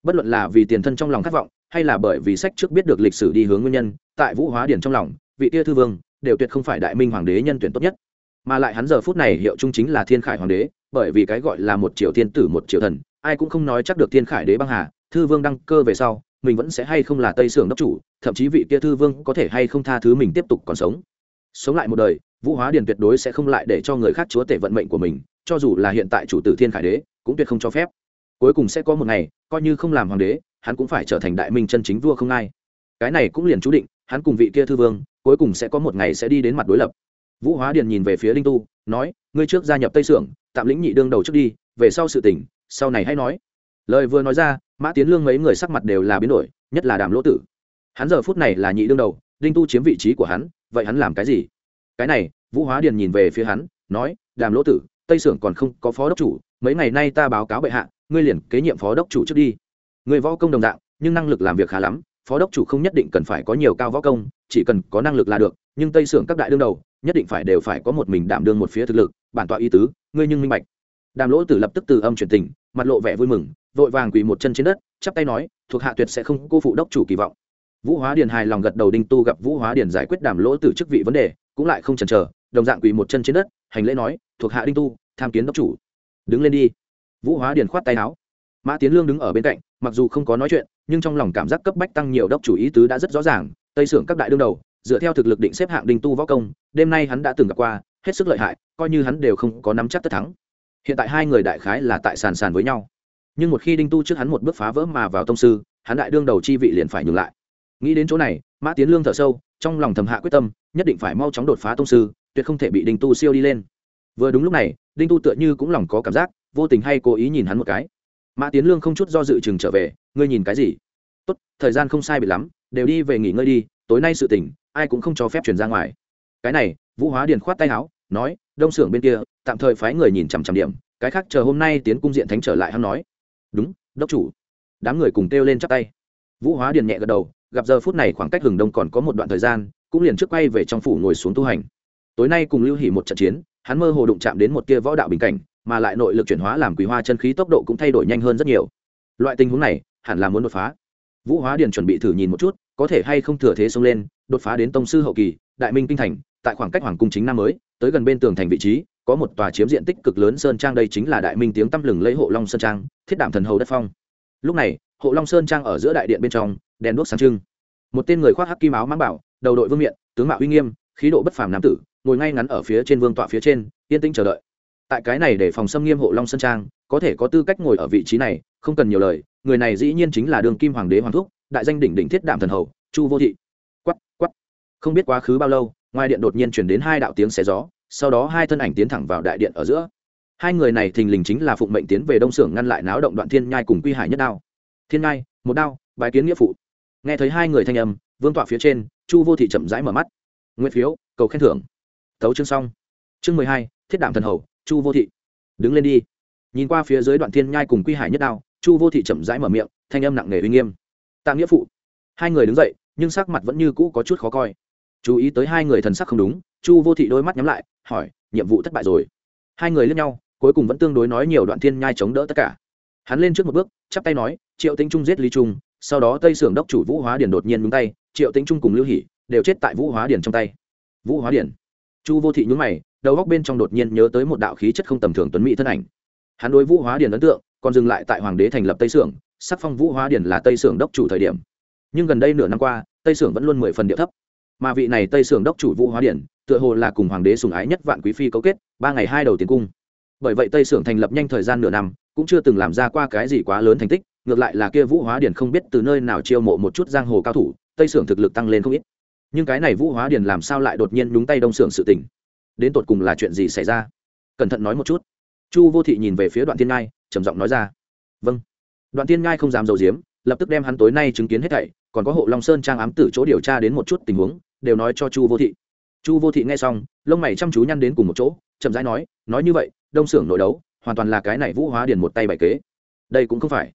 Bất luận là vì tiền thân trong lòng khát vọng, hay là bởi vì sách trước biết được lịch sử đi hướng nguyên nhân, tại vũ hóa điển trong lòng, vị tia thư vương đều tuyệt không phải đại minh hoàng đế nhân tuyển tốt nhất. Mà lại hắn giờ phút này hiệu trung chính là thiên khải hoàng đế, bởi vì cái gọi là một triệu thiên tử, một triệu thần, ai cũng không nói chắc được thiên khải đế băng hà, thư vương đăng cơ về sau mình vẫn sẽ hay không là tây sưởng đốc chủ, thậm chí vị kia thư vương có thể hay không tha thứ mình tiếp tục còn sống. Sống lại một đời, vũ hóa điền tuyệt đối sẽ không lại để cho người khác chúa tể vận mệnh của mình, cho dù là hiện tại chủ tử thiên khải đế, cũng tuyệt không cho phép. Cuối cùng sẽ có một ngày, coi như không làm hoàng đế, hắn cũng phải trở thành đại minh chân chính vua không ai. Cái này cũng liền chú định, hắn cùng vị kia thư vương, cuối cùng sẽ có một ngày sẽ đi đến mặt đối lập. Vũ hóa điền nhìn về phía đinh tu, nói, ngươi trước gia nhập tây sưởng, tạm lĩnh nhị đương đầu trước đi, về sau sự tỉnh sau này hãy nói. Lời vừa nói ra mã tiến lương mấy người sắc mặt đều là biến đổi, nhất là đàm lỗ tử. Hắn giờ phút này là nhị đương đầu, đinh tu chiếm vị trí của hắn, vậy hắn làm cái gì? Cái này, vũ hóa điền nhìn về phía hắn, nói, đàm lỗ tử, tây sưởng còn không có phó đốc chủ, mấy ngày nay ta báo cáo bệ hạ, ngươi liền kế nhiệm phó đốc chủ trước đi. Người võ công đồng dạng, nhưng năng lực làm việc khá lắm, phó đốc chủ không nhất định cần phải có nhiều cao võ công, chỉ cần có năng lực là được, nhưng tây sưởng các đại đương đầu, nhất định phải đều phải có một mình đảm đương một phía thực lực, bản tọa y tứ, ngươi nhưng minh bạch. Đàm lỗ tử lập tức từ âm chuyển tình, mặt lộ vẻ vui mừng vội vàng quỳ một chân trên đất, chắp tay nói, thuộc hạ tuyệt sẽ không cô phụ đốc chủ kỳ vọng. Vũ hóa điền hài lòng gật đầu đinh tu gặp vũ hóa điền giải quyết đàm lỗ tử chức vị vấn đề, cũng lại không chần chờ, đồng dạng quỳ một chân trên đất, hành lễ nói, thuộc hạ đinh tu, tham kiến đốc chủ. Đứng lên đi. Vũ hóa điền khoát tay áo. Mã tiến lương đứng ở bên cạnh, mặc dù không có nói chuyện, nhưng trong lòng cảm giác cấp bách tăng nhiều đốc chủ ý tứ đã rất rõ ràng, tây sưởng các đại đương đầu, dựa theo thực lực định xếp hạng đinh tu võ công, đêm nay hắn đã từng gặp qua, hết sức lợi hại, coi như hắn đều không có nắm chắc tất thắng. Hiện tại hai người đại khái là tại sàn sàn với nhau nhưng một khi đinh tu trước hắn một bước phá vỡ mà vào tông sư, hắn đại đương đầu chi vị liền phải nhường lại. Nghĩ đến chỗ này, mã tiến lương thở sâu, trong lòng thầm hạ quyết tâm, nhất định phải mau chóng đột phá tông sư, tuyệt không thể bị đinh tu siêu đi lên. Vừa đúng lúc này, đinh tu tựa như cũng lòng có cảm giác, vô tình hay cố ý nhìn hắn một cái. Mã tiến lương không chút do dự chừng trở về, ngươi nhìn cái gì? Tốt, thời gian không sai bị lắm, đều đi về nghỉ ngơi đi, tối nay sự tỉnh, ai cũng không cho phép chuyển ra ngoài. Cái này, vũ hóa điền khoát tay áo, nói, đông xưởng bên kia, tạm thời phái người nhìn chằm chằm điểm, cái khác chờ hôm nay tiến cung diện thánh trở lại hắn nói đúng, đốc chủ. Đám người cùng kêu lên chắp tay. Vũ hóa điền nhẹ gật đầu, gặp giờ phút này khoảng cách hừng đông còn có một đoạn thời gian, cũng liền trước quay về trong phủ ngồi xuống tu hành. Tối nay cùng lưu hỉ một trận chiến, hắn mơ hồ đụng chạm đến một tia võ đạo bình cảnh, mà lại nội lực chuyển hóa làm quý hoa chân khí tốc độ cũng thay đổi nhanh hơn rất nhiều. Loại tình huống này, hẳn là muốn đột phá. Vũ hóa điền chuẩn bị thử nhìn một chút, có thể hay không thừa thế xông lên, đột phá đến tông sư hậu kỳ, đại minh kinh thành, tại khoảng cách hoàng cung chính nam mới, tới gần bên tường thành vị trí có một tòa chiếm diện tích cực lớn sơn trang đây chính là đại minh tiếng tăm lừng lấy hộ long sơn trang, thiết đảm thần hầu đất phong. Lúc này, hộ long sơn trang ở giữa đại điện bên trong, đèn đuốc sáng trưng. Một tên người khoác hắc kim áo mang bảo, đầu đội vương miện, tướng mạo uy nghiêm, khí độ bất phàm nam tử, ngồi ngay ngắn ở phía trên vương tọa phía trên, yên tĩnh chờ đợi. Tại cái này để phòng xâm nghiêm hộ long sơn trang, có thể có tư cách ngồi ở vị trí này, không cần nhiều lời, người này dĩ nhiên chính là đường kim hoàng đế hoàng thúc, đại danh đỉnh đỉnh thiết đạm thần hầu, chu vô thị. Quắt quắt không biết quá khứ bao lâu, ngoài điện đột nhiên chuyển đến hai đạo tiếng xé gió sau đó hai thân ảnh tiến thẳng vào đại điện ở giữa. Hai người này thình lình chính là phụng mệnh tiến về đông xưởng ngăn lại náo động đoạn thiên nhai cùng quy hải nhất đao. Thiên nhai, một đao bài kiến nghĩa phụ. Nghe thấy hai người thanh âm, vương tọa phía trên, chu vô thị chậm rãi mở mắt. Nguyên phiếu, cầu khen thưởng. Tấu chương xong. Chương mười hai, thiết đạm thần hầu, chu vô thị. Đứng lên đi. Nhìn qua phía dưới đoạn thiên nhai cùng quy hải nhất đao, chu vô thị chậm rãi mở miệng, thanh âm nặng nề uy nghiêm. Tạ nghĩa phụ. Hai người đứng dậy, nhưng sắc mặt vẫn như cũ có chút khó coi. Chú ý tới hai người thần sắc không đúng chu vô thị đôi mắt nhắm lại, hỏi, nhiệm vụ thất bại rồi? Hai người lên nhau, cuối cùng vẫn tương đối nói nhiều đoạn thiên nhai chống đỡ tất cả. Hắn lên trước một bước, chắp tay nói, triệu tĩnh trung giết lý trung, sau đó tây sưởng đốc chủ vũ hóa điển đột nhiên nhúng tay, triệu tĩnh trung cùng lưu hỷ đều chết tại vũ hóa điển trong tay. Vũ hóa điển. Chu vô thị nhúng mày, đầu góc bên trong đột nhiên nhớ tới một đạo khí chất không tầm thường tuấn mỹ thân ảnh. Hắn đối vũ hóa điển ấn tượng, còn dừng lại tại hoàng đế thành lập tây sưởng, sắc phong vũ hóa điển là tây sưởng đốc chủ thời điểm. Nhưng gần đây nửa năm qua, tây sưởng vẫn luôn mười phần địa thấp. Mà vị này tây sưởng đốc chủ vũ hóa điển tựa hồ là cùng hoàng đế sùng ái nhất vạn quý phi cấu kết, ba ngày hai đầu tiến cung. Bởi vậy tây sưởng thành lập nhanh thời gian nửa năm, cũng chưa từng làm ra qua cái gì quá lớn thành tích, ngược lại là kia vũ hóa điển không biết từ nơi nào chiêu mộ một chút giang hồ cao thủ, tây sưởng thực lực tăng lên không ít. Nhưng cái này vũ hóa điển làm sao lại đột nhiên nhúng tay đông sưởng sự tình? Đến tột cùng là chuyện gì xảy ra? Cẩn thận nói một chút. Chu vô thị nhìn về phía đoạn thiên ngai, trầm giọng nói ra. Vâng. Đoạn thiên ngai không dám dầu diếm lập tức đem hắn tối nay chứng kiến hết thảy, còn có hộ long sơn trang ám tử chỗ điều tra đến một chút tình huống, đều nói cho chu vô thị chu vô thị nghe xong, lông mày chăm chú nhăn đến cùng một chỗ, chậm rãi nói nói như vậy, đông xưởng nội đấu, hoàn toàn là cái này vũ hóa điền một tay bài kế. Đây cũng không phải.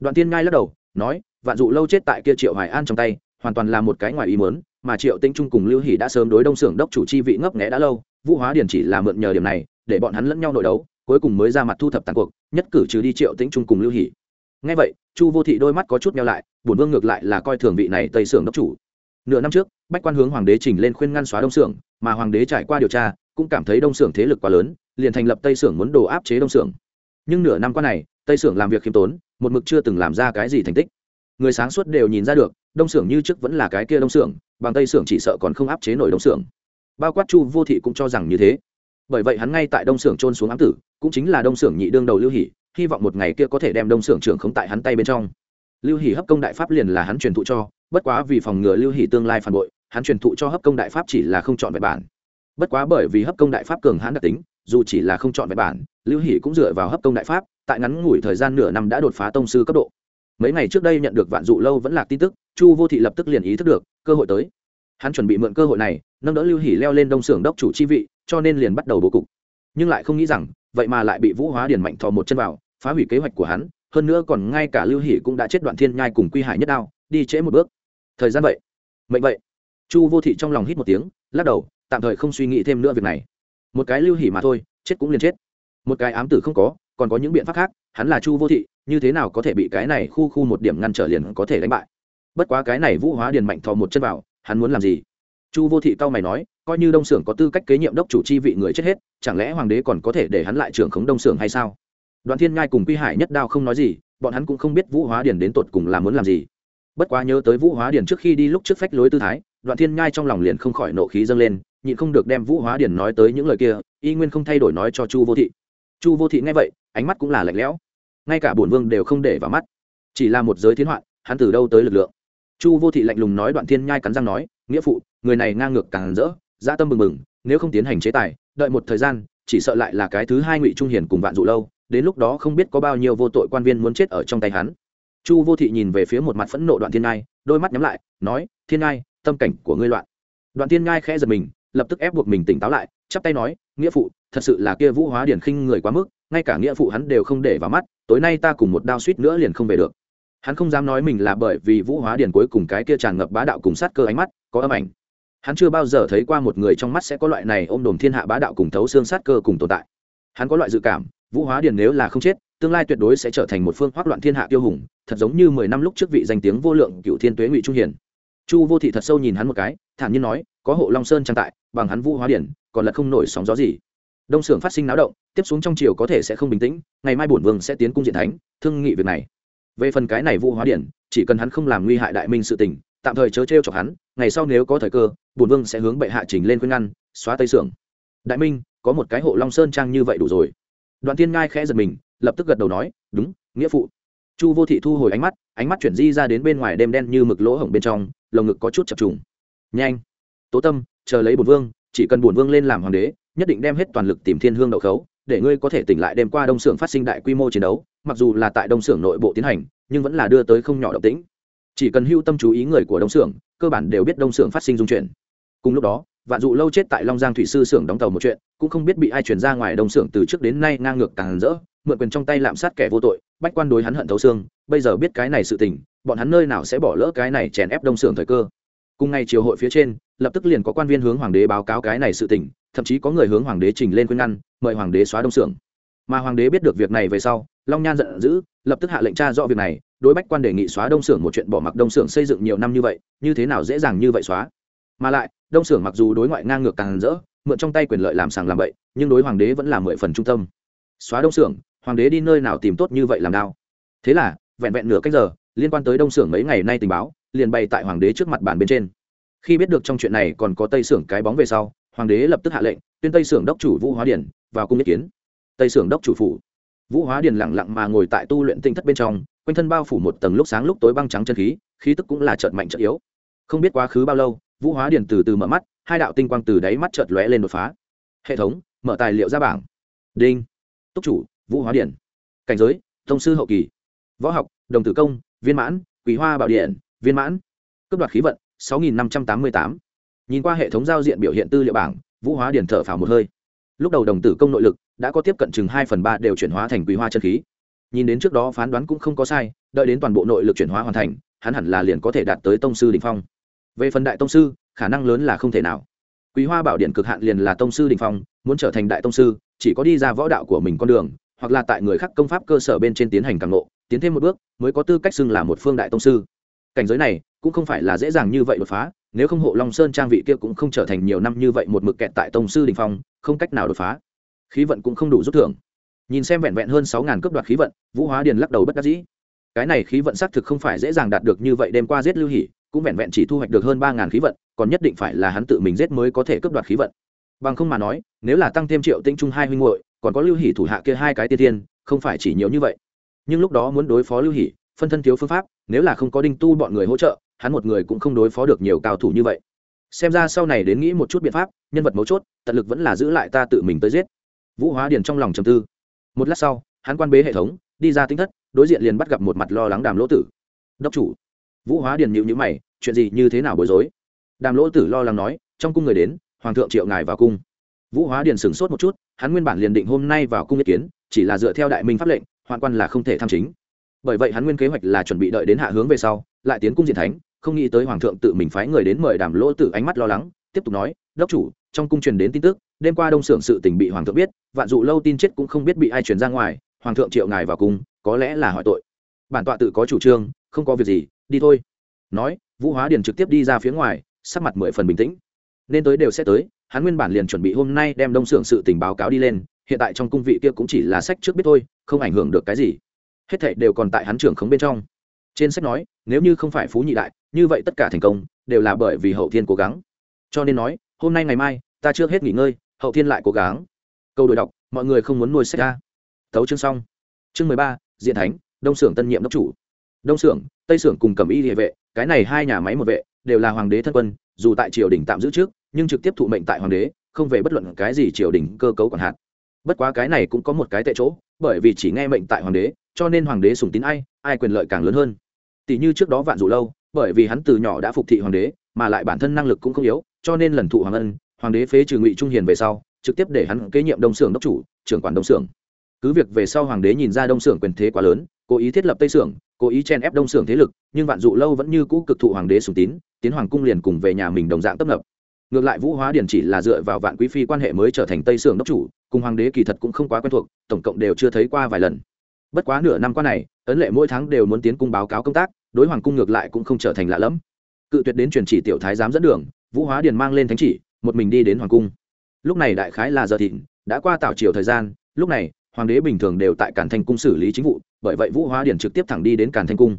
Đoạn tiên ngai lắc đầu, nói, vạn dụ lâu chết tại kia triệu hoài an trong tay, hoàn toàn là một cái ngoài ý mớn mà triệu tinh trung cùng lưu hỷ đã sớm đối đông xưởng đốc chủ chi vị ngấp nghẽ đã lâu, vũ hóa điền chỉ là mượn nhờ điểm này, để bọn hắn lẫn nhau nội đấu, cuối cùng mới ra mặt thu thập tàn cuộc, nhất cử trừ đi triệu tĩnh trung cùng lưu hỷ. Ngay vậy, chu vô thị đôi mắt có chút nhau lại bổn vương ngược lại là coi thường vị này tây xưởng đốc chủ nửa năm trước, bách quan hướng hoàng đế trình lên khuyên ngăn xóa đông xưởng mà hoàng đế trải qua điều tra, cũng cảm thấy đông xưởng thế lực quá lớn, liền thành lập tây xưởng muốn đồ áp chế đông xưởng nhưng nửa năm qua này, tây xưởng làm việc khiêm tốn, một mực chưa từng làm ra cái gì thành tích. Người sáng suốt đều nhìn ra được, đông xưởng như trước vẫn là cái kia đông xưởng bằng tây xưởng chỉ sợ còn không áp chế nổi đông xưởng bao quát chu vô thị cũng cho rằng như thế. Bởi vậy hắn ngay tại đông xưởng trôn xuống ám tử, cũng chính là đông xưởng nhị đương đầu lưu hỷ, hy vọng một ngày kia có thể đem đông xưởng trưởng không tại hắn tay bên trong. Lưu hỷ hấp công đại pháp liền là hắn truyền thụ cho bất quá vì phòng ngừa lưu hỷ tương lai phản bội, hắn truyền thụ cho hấp công đại pháp chỉ là không chọn vẹn bản. Bất quá bởi vì hấp công đại pháp cường hãn đặc tính, dù chỉ là không chọn vẹn bản, lưu hỷ cũng dựa vào hấp công đại pháp, tại ngắn ngủi thời gian nửa năm đã đột phá tông sư cấp độ. Mấy ngày trước đây nhận được vạn dụ lâu vẫn là tin tức, chu vô thị lập tức liền ý thức được, cơ hội tới. Hắn chuẩn bị mượn cơ hội này, nâng đỡ lưu hỷ leo lên đông xưởng đốc chủ chi vị, cho nên liền bắt đầu bố cục. Nhưng lại không nghĩ rằng, vậy mà lại bị vũ hóa điền mạnh thò một chân vào, phá hủy kế hoạch của hắn, hơn nữa còn ngay cả lưu hỷ cũng đã chết đoạn thiên nhai cùng quy hải nhất đao, đi trễ một bước thời gian vậy. Mệnh vậy. Chu vô thị trong lòng hít một tiếng, lắc đầu, tạm thời không suy nghĩ thêm nữa việc này. Một cái lưu hỷ mà thôi, chết cũng liền chết. Một cái ám tử không có, còn có những biện pháp khác, hắn là chu vô thị, như thế nào có thể bị cái này khu khu một điểm ngăn trở liền có thể đánh bại? Bất quá cái này vũ hóa điền mạnh thò một chân vào, hắn muốn làm gì? Chu vô thị cao mày nói, coi như đông xưởng có tư cách kế nhiệm đốc chủ chi vị người chết hết, chẳng lẽ hoàng đế còn có thể để hắn lại trưởng khống đông xưởng hay sao? Đoàn thiên ngai cùng quy hải nhất đao không nói gì, bọn hắn cũng không biết vũ hóa điền đến tột cùng là muốn làm gì bất quá nhớ tới vũ hóa điền trước khi đi lúc trước phách lối tư thái, đoạn thiên nhai trong lòng liền không khỏi nộ khí dâng lên, nhịn không được đem vũ hóa điền nói tới những lời kia, y nguyên không thay đổi nói cho chu vô thị. Chu vô thị nghe vậy, ánh mắt cũng là lạnh lẽo. Ngay cả bổn vương đều không để vào mắt. Chỉ là một giới thiên hoạn, hắn từ đâu tới lực lượng? Chu vô thị lạnh lùng nói đoạn thiên nhai cắn răng nói, nghĩa phụ, người này ngang ngược càng rỡ dã tâm mừng mừng nếu không tiến hành chế tài, đợi một thời gian, chỉ sợ lại là cái thứ hai ngụy trung hiền cùng vạn dụ lâu, đến lúc đó không biết có bao nhiêu vô tội quan viên muốn chết ở trong tay hắn chu vô thị nhìn về phía một mặt phẫn nộ đoạn thiên ngai, đôi mắt nhắm lại, nói, thiên ngai, tâm cảnh của ngươi loạn. Đoạn thiên ngai khẽ giật mình, lập tức ép buộc mình tỉnh táo lại, chắp tay nói, nghĩa phụ, thật sự là kia vũ hóa điển khinh người quá mức, ngay cả nghĩa phụ hắn đều không để vào mắt, tối nay ta cùng một đao suýt nữa liền không về được. Hắn không dám nói mình là bởi vì vũ hóa điển cuối cùng cái kia tràn ngập bá đạo cùng sát cơ ánh mắt, có âm ảnh. Hắn chưa bao giờ thấy qua một người trong mắt sẽ có loại này ôm đồm thiên hạ bá đạo cùng thấu xương sát cơ cùng tồn tại. Hắn có loại dự cảm, vũ hóa điền nếu là không chết tương lai tuyệt đối sẽ trở thành một phương hoác loạn thiên hạ tiêu hùng, thật giống như mười năm lúc trước vị danh tiếng vô lượng cựu thiên tuế ngụy trung hiền. Chu vô thị thật sâu nhìn hắn một cái, thản nhiên nói, có hộ long sơn trang tại, bằng hắn vũ hóa điển, còn là không nổi sóng gió gì. Đông xưởng phát sinh náo động, tiếp xuống trong chiều có thể sẽ không bình tĩnh, ngày mai bổn vương sẽ tiến cung diện thánh, thương nghị việc này. Về phần cái này vũ hóa điển, chỉ cần hắn không làm nguy hại đại minh sự tình, tạm thời chớ trêu chọc hắn, ngày sau nếu có thời cơ, bổn vương sẽ hướng bệ hạ trình lên khuyên ngăn, xóa tây xưởng đại minh, có một cái hộ long sơn trang như vậy đủ rồi. Đoạn tiên ngai khẽ giật mình lập tức gật đầu nói, đúng, nghĩa phụ. Chu vô thị thu hồi ánh mắt ánh mắt chuyển di ra đến bên ngoài đêm đen như mực lỗ hổng bên trong, lồng ngực có chút chập trùng. Nhanh, tố tâm, chờ lấy bổn vương, chỉ cần bổn vương lên làm hoàng đế, nhất định đem hết toàn lực tìm thiên hương đậu khấu, để ngươi có thể tỉnh lại đêm qua đông xưởng phát sinh đại quy mô chiến đấu, mặc dù là tại đông xưởng nội bộ tiến hành, nhưng vẫn là đưa tới không nhỏ động tĩnh. Chỉ cần hưu tâm chú ý người của đông xưởng cơ bản đều biết đông xưởng phát sinh dung chuyển cùng lúc đó, vạn dụ lâu chết tại long giang thủy sư xưởng đóng tàu một chuyện, cũng không biết bị ai chuyển ra ngoài đông xưởng từ trước đến nay ngang ngược càng rỡ mượn quyền trong tay lạm sát kẻ vô tội, bách quan đối hắn hận thấu xương, bây giờ biết cái này sự tình, bọn hắn nơi nào sẽ bỏ lỡ cái này chèn ép đông xưởng thời cơ. Cùng ngày triều hội phía trên, lập tức liền có quan viên hướng hoàng đế báo cáo cái này sự tình, thậm chí có người hướng hoàng đế trình lên khuyên ngăn, mời hoàng đế xóa đông xưởng. Mà hoàng đế biết được việc này về sau, long nhan giận dữ, lập tức hạ lệnh tra rõ việc này, đối bách quan đề nghị xóa đông xưởng một chuyện bỏ mặc đông xưởng xây dựng nhiều năm như vậy, như thế nào dễ dàng như vậy xóa. Mà lại, đông xưởng mặc dù đối ngoại ngang ngược càng rỡ, mượn trong tay quyền lợi làm sàng làm bậy, nhưng đối hoàng đế vẫn là mười phần trung tâm. Xóa đông xưởng hoàng đế đi nơi nào tìm tốt như vậy làm đao? Thế là, vẹn vẹn nửa cách giờ, liên quan tới đông xưởng mấy ngày nay tình báo, liền bày tại hoàng đế trước mặt bàn bên trên. Khi biết được trong chuyện này còn có tây xưởng cái bóng về sau, hoàng đế lập tức hạ lệnh, tuyên tây xưởng đốc chủ vũ hóa điển vào cung ý kiến. Tây xưởng đốc chủ phủ. Vũ hóa điền lẳng lặng mà ngồi tại tu luyện tinh thất bên trong, quanh thân bao phủ một tầng lúc sáng lúc tối băng trắng chân khí khí tức cũng là chợt mạnh chợt yếu. Không biết quá khứ bao lâu, vũ hóa điền từ từ mở mắt, hai đạo tinh quang từ đáy mắt chợt lóe lên đột phá. Hệ thống, mở tài liệu ra bảng. Đinh. Túc chủ vũ hóa điển. Cảnh giới thông sư hậu kỳ. Võ học, đồng tử công, viên mãn quý hoa bảo điện, viên mãn. Cấp đoạt khí vận, sáu nghìn năm trăm tám mươi tám. Nhìn qua hệ thống giao diện biểu hiện tư liệu bảng, vũ hóa điển thở phào một hơi. Lúc đầu đồng tử công nội lực đã có tiếp cận chừng hai phần ba đều chuyển hóa thành quý hoa chân khí. Nhìn đến trước đó phán đoán cũng không có sai, đợi đến toàn bộ nội lực chuyển hóa hoàn thành, hắn hẳn là liền có thể đạt tới tông sư đình phong. Về phần đại tông sư, khả năng lớn là không thể nào. Quý hoa bảo điện cực hạn liền là tông sư đình phong, muốn trở thành đại tông sư, chỉ có đi ra võ đạo của mình con đường hoặc là tại người khác công pháp cơ sở bên trên tiến hành càng ngộ, tiến thêm một bước, mới có tư cách xưng là một phương đại tông sư. Cảnh giới này cũng không phải là dễ dàng như vậy đột phá, nếu không hộ long sơn trang vị kia cũng không trở thành nhiều năm như vậy một mực kẹt tại tông sư đình phong, không cách nào đột phá. Khí vận cũng không đủ rút thưởng. Nhìn xem vẹn vẹn hơn sáu ngàn cướp đoạt khí vận, vũ hóa điền lắc đầu bất đắc dĩ. Cái này khí vận xác thực không phải dễ dàng đạt được như vậy đêm qua giết lưu hỉ cũng vẹn vẹn chỉ thu hoạch được hơn ba ngàn khí vận, còn nhất định phải là hắn tự mình giết mới có thể cướp đoạt khí vận. Bằng không mà nói, nếu là tăng thêm triệu tinh trung hai huynh hội còn có lưu hỷ thủ hạ kia hai cái tiên tiên, không phải chỉ nhiều như vậy. Nhưng lúc đó muốn đối phó lưu hỷ, phân thân thiếu phương pháp, nếu là không có đinh tu bọn người hỗ trợ, hắn một người cũng không đối phó được nhiều cao thủ như vậy. Xem ra sau này đến nghĩ một chút biện pháp, nhân vật mấu chốt, tận lực vẫn là giữ lại ta tự mình tới giết. Vũ hóa điền trong lòng trầm tư. Một lát sau, hắn quan bế hệ thống, đi ra tinh thất, đối diện liền bắt gặp một mặt lo lắng đàm lỗ tử. Đốc chủ. Vũ hóa điền nhịu nhữ mày, chuyện gì, như thế nào bối rối? Đàm lỗ tử lo lắng nói, trong cung người đến, hoàng thượng triệu ngài vào cung. Vũ hóa điền sửng sốt một chút hắn nguyên bản liền định hôm nay vào cung ý kiến, chỉ là dựa theo đại minh pháp lệnh hoạn quan là không thể tham chính. Bởi vậy hắn nguyên kế hoạch là chuẩn bị đợi đến hạ hướng về sau, lại tiến cung diện thánh, không nghĩ tới hoàng thượng tự mình phái người đến mời đàm lỗ tử ánh mắt lo lắng, tiếp tục nói, đốc chủ, trong cung truyền đến tin tức, đêm qua đông xưởng sự tình bị hoàng thượng biết, vạn dụ lâu tin chết cũng không biết bị ai truyền ra ngoài, hoàng thượng triệu ngài vào cung, có lẽ là hỏi tội. Bản tọa tự có chủ trương, không có việc gì, đi thôi. Nói, vũ hóa điền trực tiếp đi ra phía ngoài, sắc mặt mười phần bình tĩnh. Nên tới đều sẽ tới hắn nguyên bản liền chuẩn bị hôm nay đem đông xưởng sự tình báo cáo đi lên, hiện tại trong cung vị kia cũng chỉ là sách trước biết thôi, không ảnh hưởng được cái gì. Hết thảy đều còn tại hắn trưởng khống bên trong. Trên sách nói, nếu như không phải phú nhị đại, như vậy tất cả thành công đều là bởi vì hậu thiên cố gắng. Cho nên nói, hôm nay ngày mai, ta chưa hết nghỉ ngơi, hậu thiên lại cố gắng. Câu đổi đọc, mọi người không muốn nuôi sách ra. Thấu chương xong. Chương mười ba, diện thánh, đông xưởng tân nhiệm đốc chủ. Đông xưởng, tây xưởng cùng cầm y địa vệ, cái này hai nhà máy một vệ, đều là hoàng đế thân quân, dù tại triều đình tạm giữ trước nhưng trực tiếp thụ mệnh tại hoàng đế, không về bất luận cái gì triều đình cơ cấu còn hạn bất quá cái này cũng có một cái tệ chỗ, bởi vì chỉ nghe mệnh tại hoàng đế, cho nên hoàng đế sùng tín ai ai quyền lợi càng lớn hơn. Tỷ như trước đó vạn dụ lâu, bởi vì hắn từ nhỏ đã phục thị hoàng đế, mà lại bản thân năng lực cũng không yếu, cho nên lần thụ hoàng ân, hoàng đế phế trừ ngụy trung hiền về sau, trực tiếp để hắn kế nhiệm đông xưởng đốc chủ, trưởng quản đông xưởng. Cứ việc về sau hoàng đế nhìn ra đông xưởng quyền thế quá lớn, cố ý thiết lập tây xưởng, cố ý chen ép đông xưởng thế lực, nhưng vạn dụ lâu vẫn như cũ cực thụ hoàng đế sùng tín, tiến hoàng cung liền cùng về nhà mình đồng dạng tấp nập ngược lại vũ hóa điển chỉ là dựa vào vạn quý phi quan hệ mới trở thành tây sưởng đốc chủ, cùng hoàng đế kỳ thật cũng không quá quen thuộc, tổng cộng đều chưa thấy qua vài lần. Bất quá nửa năm qua này, ấn lệ mỗi tháng đều muốn tiến cung báo cáo công tác, đối hoàng cung ngược lại cũng không trở thành lạ lẫm. Cự tuyệt đến truyền chỉ tiểu thái giám dẫn đường, vũ hóa điền mang lên thánh chỉ, một mình đi đến hoàng cung. Lúc này đại khái là giờ thịnh, đã qua tảo chiều thời gian, lúc này, hoàng đế bình thường đều tại cản thanh cung xử lý chính vụ, bởi vậy vũ hóa điền trực tiếp thẳng đi đến cản thanh cung.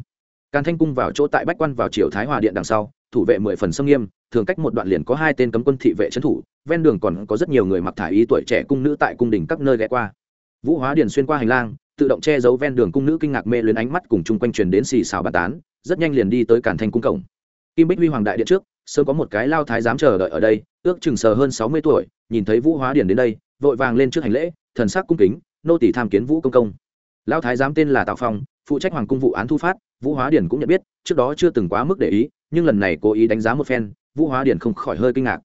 Cản thanh cung vào chỗ tại bách quan vào triều thái hòa điện đằng sau, thủ vệ mười phần xâm nghiêm thường cách một đoạn liền có hai tên cấm quân thị vệ trấn thủ, ven đường còn có rất nhiều người mặc thả ý tuổi trẻ cung nữ tại cung đình các nơi ghé qua. Vũ hóa điền xuyên qua hành lang, tự động che giấu ven đường cung nữ kinh ngạc mê luyến ánh mắt cùng chung quanh truyền đến xì xào bàn tán, rất nhanh liền đi tới cản thành cung cổng. Kim bích huy hoàng đại điện trước, sớm có một cái lao thái giám chờ đợi ở đây, ước chừng sờ hơn sáu mươi tuổi, nhìn thấy vũ hóa điền đến đây, vội vàng lên trước hành lễ, thần sắc cung kính, nô tỷ tham kiến vũ công công. Lao thái giám tên là tào phong, phụ trách hoàng cung vụ án thu phát, vũ hóa điền cũng nhận biết, trước đó chưa từng quá mức để ý, nhưng lần này cố ý đánh giá một phen vũ hóa điền không khỏi hơi kinh ngạc.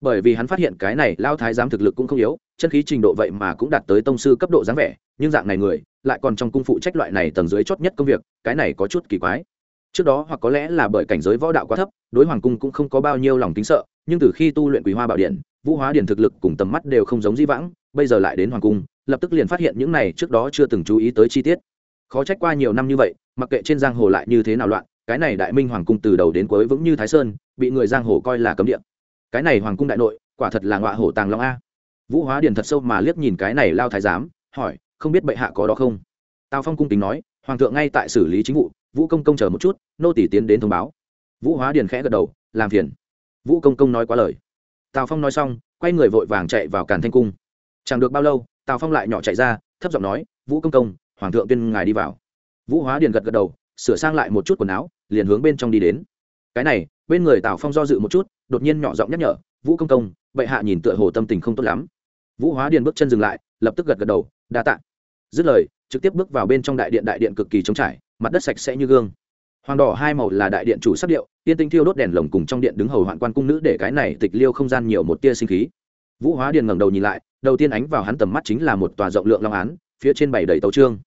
Bởi vì hắn phát hiện cái này lao thái giám thực lực cũng không yếu, chân khí trình độ vậy mà cũng đạt tới tông sư cấp độ dáng vẻ, nhưng dạng này người, lại còn trong cung phụ trách loại này tầng dưới chót nhất công việc, cái này có chút kỳ quái. Trước đó hoặc có lẽ là bởi cảnh giới võ đạo quá thấp, đối hoàng cung cũng không có bao nhiêu lòng tính sợ, nhưng từ khi tu luyện quý hoa bảo điện, vũ hóa điển thực lực cùng tầm mắt đều không giống di vãng, bây giờ lại đến hoàng cung, lập tức liền phát hiện những này trước đó chưa từng chú ý tới chi tiết. Khó trách qua nhiều năm như vậy, mặc kệ trên giang hồ lại như thế nào loạn cái này đại minh hoàng cung từ đầu đến cuối vững như thái sơn, bị người giang hồ coi là cấm địa. Cái này hoàng cung đại nội, quả thật là ngọa hổ tàng long a. Vũ hóa điền thật sâu mà liếc nhìn cái này lao thái giám, hỏi, không biết bệ hạ có đó không? Tào phong cung tính nói, hoàng thượng ngay tại xử lý chính vụ, vũ công công chờ một chút, nô tỷ tiến đến thông báo. Vũ hóa điền khẽ gật đầu, làm phiền. Vũ công công nói quá lời. Tào phong nói xong, quay người vội vàng chạy vào càn thanh cung. Chẳng được bao lâu, tào phong lại nhỏ chạy ra, thấp giọng nói, vũ công công, hoàng thượng tuyên ngài đi vào. Vũ hóa điền gật gật đầu, sửa sang lại một chút quần áo liền hướng bên trong đi đến. Cái này, bên người tào phong do dự một chút, đột nhiên nhỏ giọng nhắc nhở, vũ công công, bệ hạ nhìn tựa hồ tâm tình không tốt lắm. Vũ hóa điền bước chân dừng lại, lập tức gật gật đầu, đa t ạ dứt lời, trực tiếp bước vào bên trong đại điện đại điện cực kỳ trống trải, mặt đất sạch sẽ như gương. Hoàng đỏ hai màu là đại điện chủ sắc điệu, tiên tinh thiêu đốt đèn lồng cùng trong điện đứng hầu hoạn quan cung nữ để cái này tịch liêu không gian nhiều một tia sinh khí. Vũ hóa điền ngẩng đầu nhìn lại, đầu tiên ánh vào hắn tầm mắt chính là một tòa rộng lượng long án, phía trên bảy đầy tấu trương.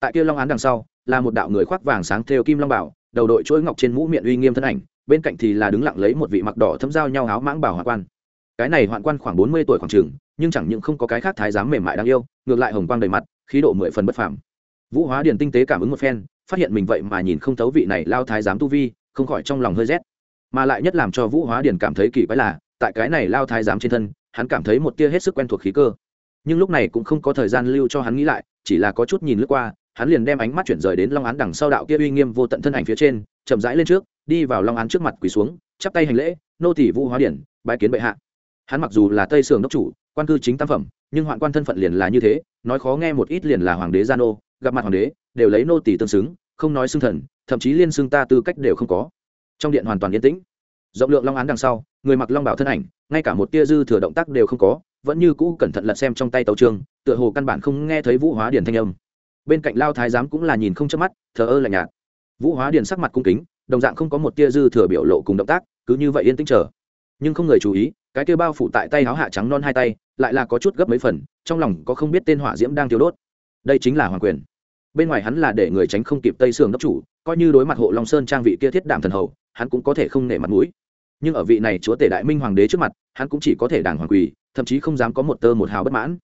Tại kia long án đằng sau, là một đạo người khoác vàng sáng thêu kim long bảo đầu đội chuỗi ngọc trên mũ miệng uy nghiêm thân ảnh, bên cạnh thì là đứng lặng lấy một vị mặc đỏ thấm giao nhau áo mãng bảo hoạn quan. Cái này hoạn quan khoảng bốn mươi tuổi khoảng trường nhưng chẳng những không có cái khác thái giám mềm mại đáng yêu, ngược lại hồng quang đầy mặt, khí độ mười phần bất phàm. Vũ hóa điền tinh tế cảm ứng một phen, phát hiện mình vậy mà nhìn không thấu vị này lao thái giám tu vi, không khỏi trong lòng hơi rét. Mà lại nhất làm cho vũ hóa điền cảm thấy kỳ quái là, tại cái này lao thái giám trên thân, hắn cảm thấy một tia hết sức quen thuộc khí cơ. Nhưng lúc này cũng không có thời gian lưu cho hắn nghĩ lại, chỉ là có chút nhìn lướt qua hắn liền đem ánh mắt chuyển rời đến long án đằng sau đạo kia uy nghiêm vô tận thân ảnh phía trên, chậm rãi lên trước, đi vào long án trước mặt quỳ xuống, chắp tay hành lễ, nô tỷ vũ hóa điển, bái kiến bệ hạ. Hắn mặc dù là tây sường đốc chủ, quan cư chính tam phẩm, nhưng hoạn quan thân phận liền là như thế, nói khó nghe một ít liền là hoàng đế gia nô, gặp mặt hoàng đế, đều lấy nô tỷ tương xứng, không nói xưng thần, thậm chí liên xưng ta tư cách đều không có. Trong điện hoàn toàn yên tĩnh. Rộng lượng long án đằng sau, người mặc long bảo thân ảnh, ngay cả một tia dư thừa động tác đều không có, vẫn như cũ cẩn thận lật xem trong tay tàu trường tựa hồ căn bản không nghe thấy vũ hóa điển thanh âm bên cạnh lao thái giám cũng là nhìn không chớp mắt, thờ ơ lạnh nhạt. Vũ hóa điền sắc mặt cung kính, đồng dạng không có một tia dư thừa biểu lộ cùng động tác, cứ như vậy yên tĩnh chờ. Nhưng không người chú ý, cái kia bao phủ tại tay áo hạ trắng non hai tay, lại là có chút gấp mấy phần, trong lòng có không biết tên hỏa diễm đang tiêu đốt. Đây chính là hoàng quyền. Bên ngoài hắn là để người tránh không kịp tây sườn đốc chủ, coi như đối mặt hộ long sơn trang vị kia thiết đảm thần hầu, hắn cũng có thể không nể mặt mũi. Nhưng ở vị này chúa tể đại minh hoàng đế trước mặt, hắn cũng chỉ có thể đàng hoàng quỳ, thậm chí không dám có một tơ một hào bất mãn.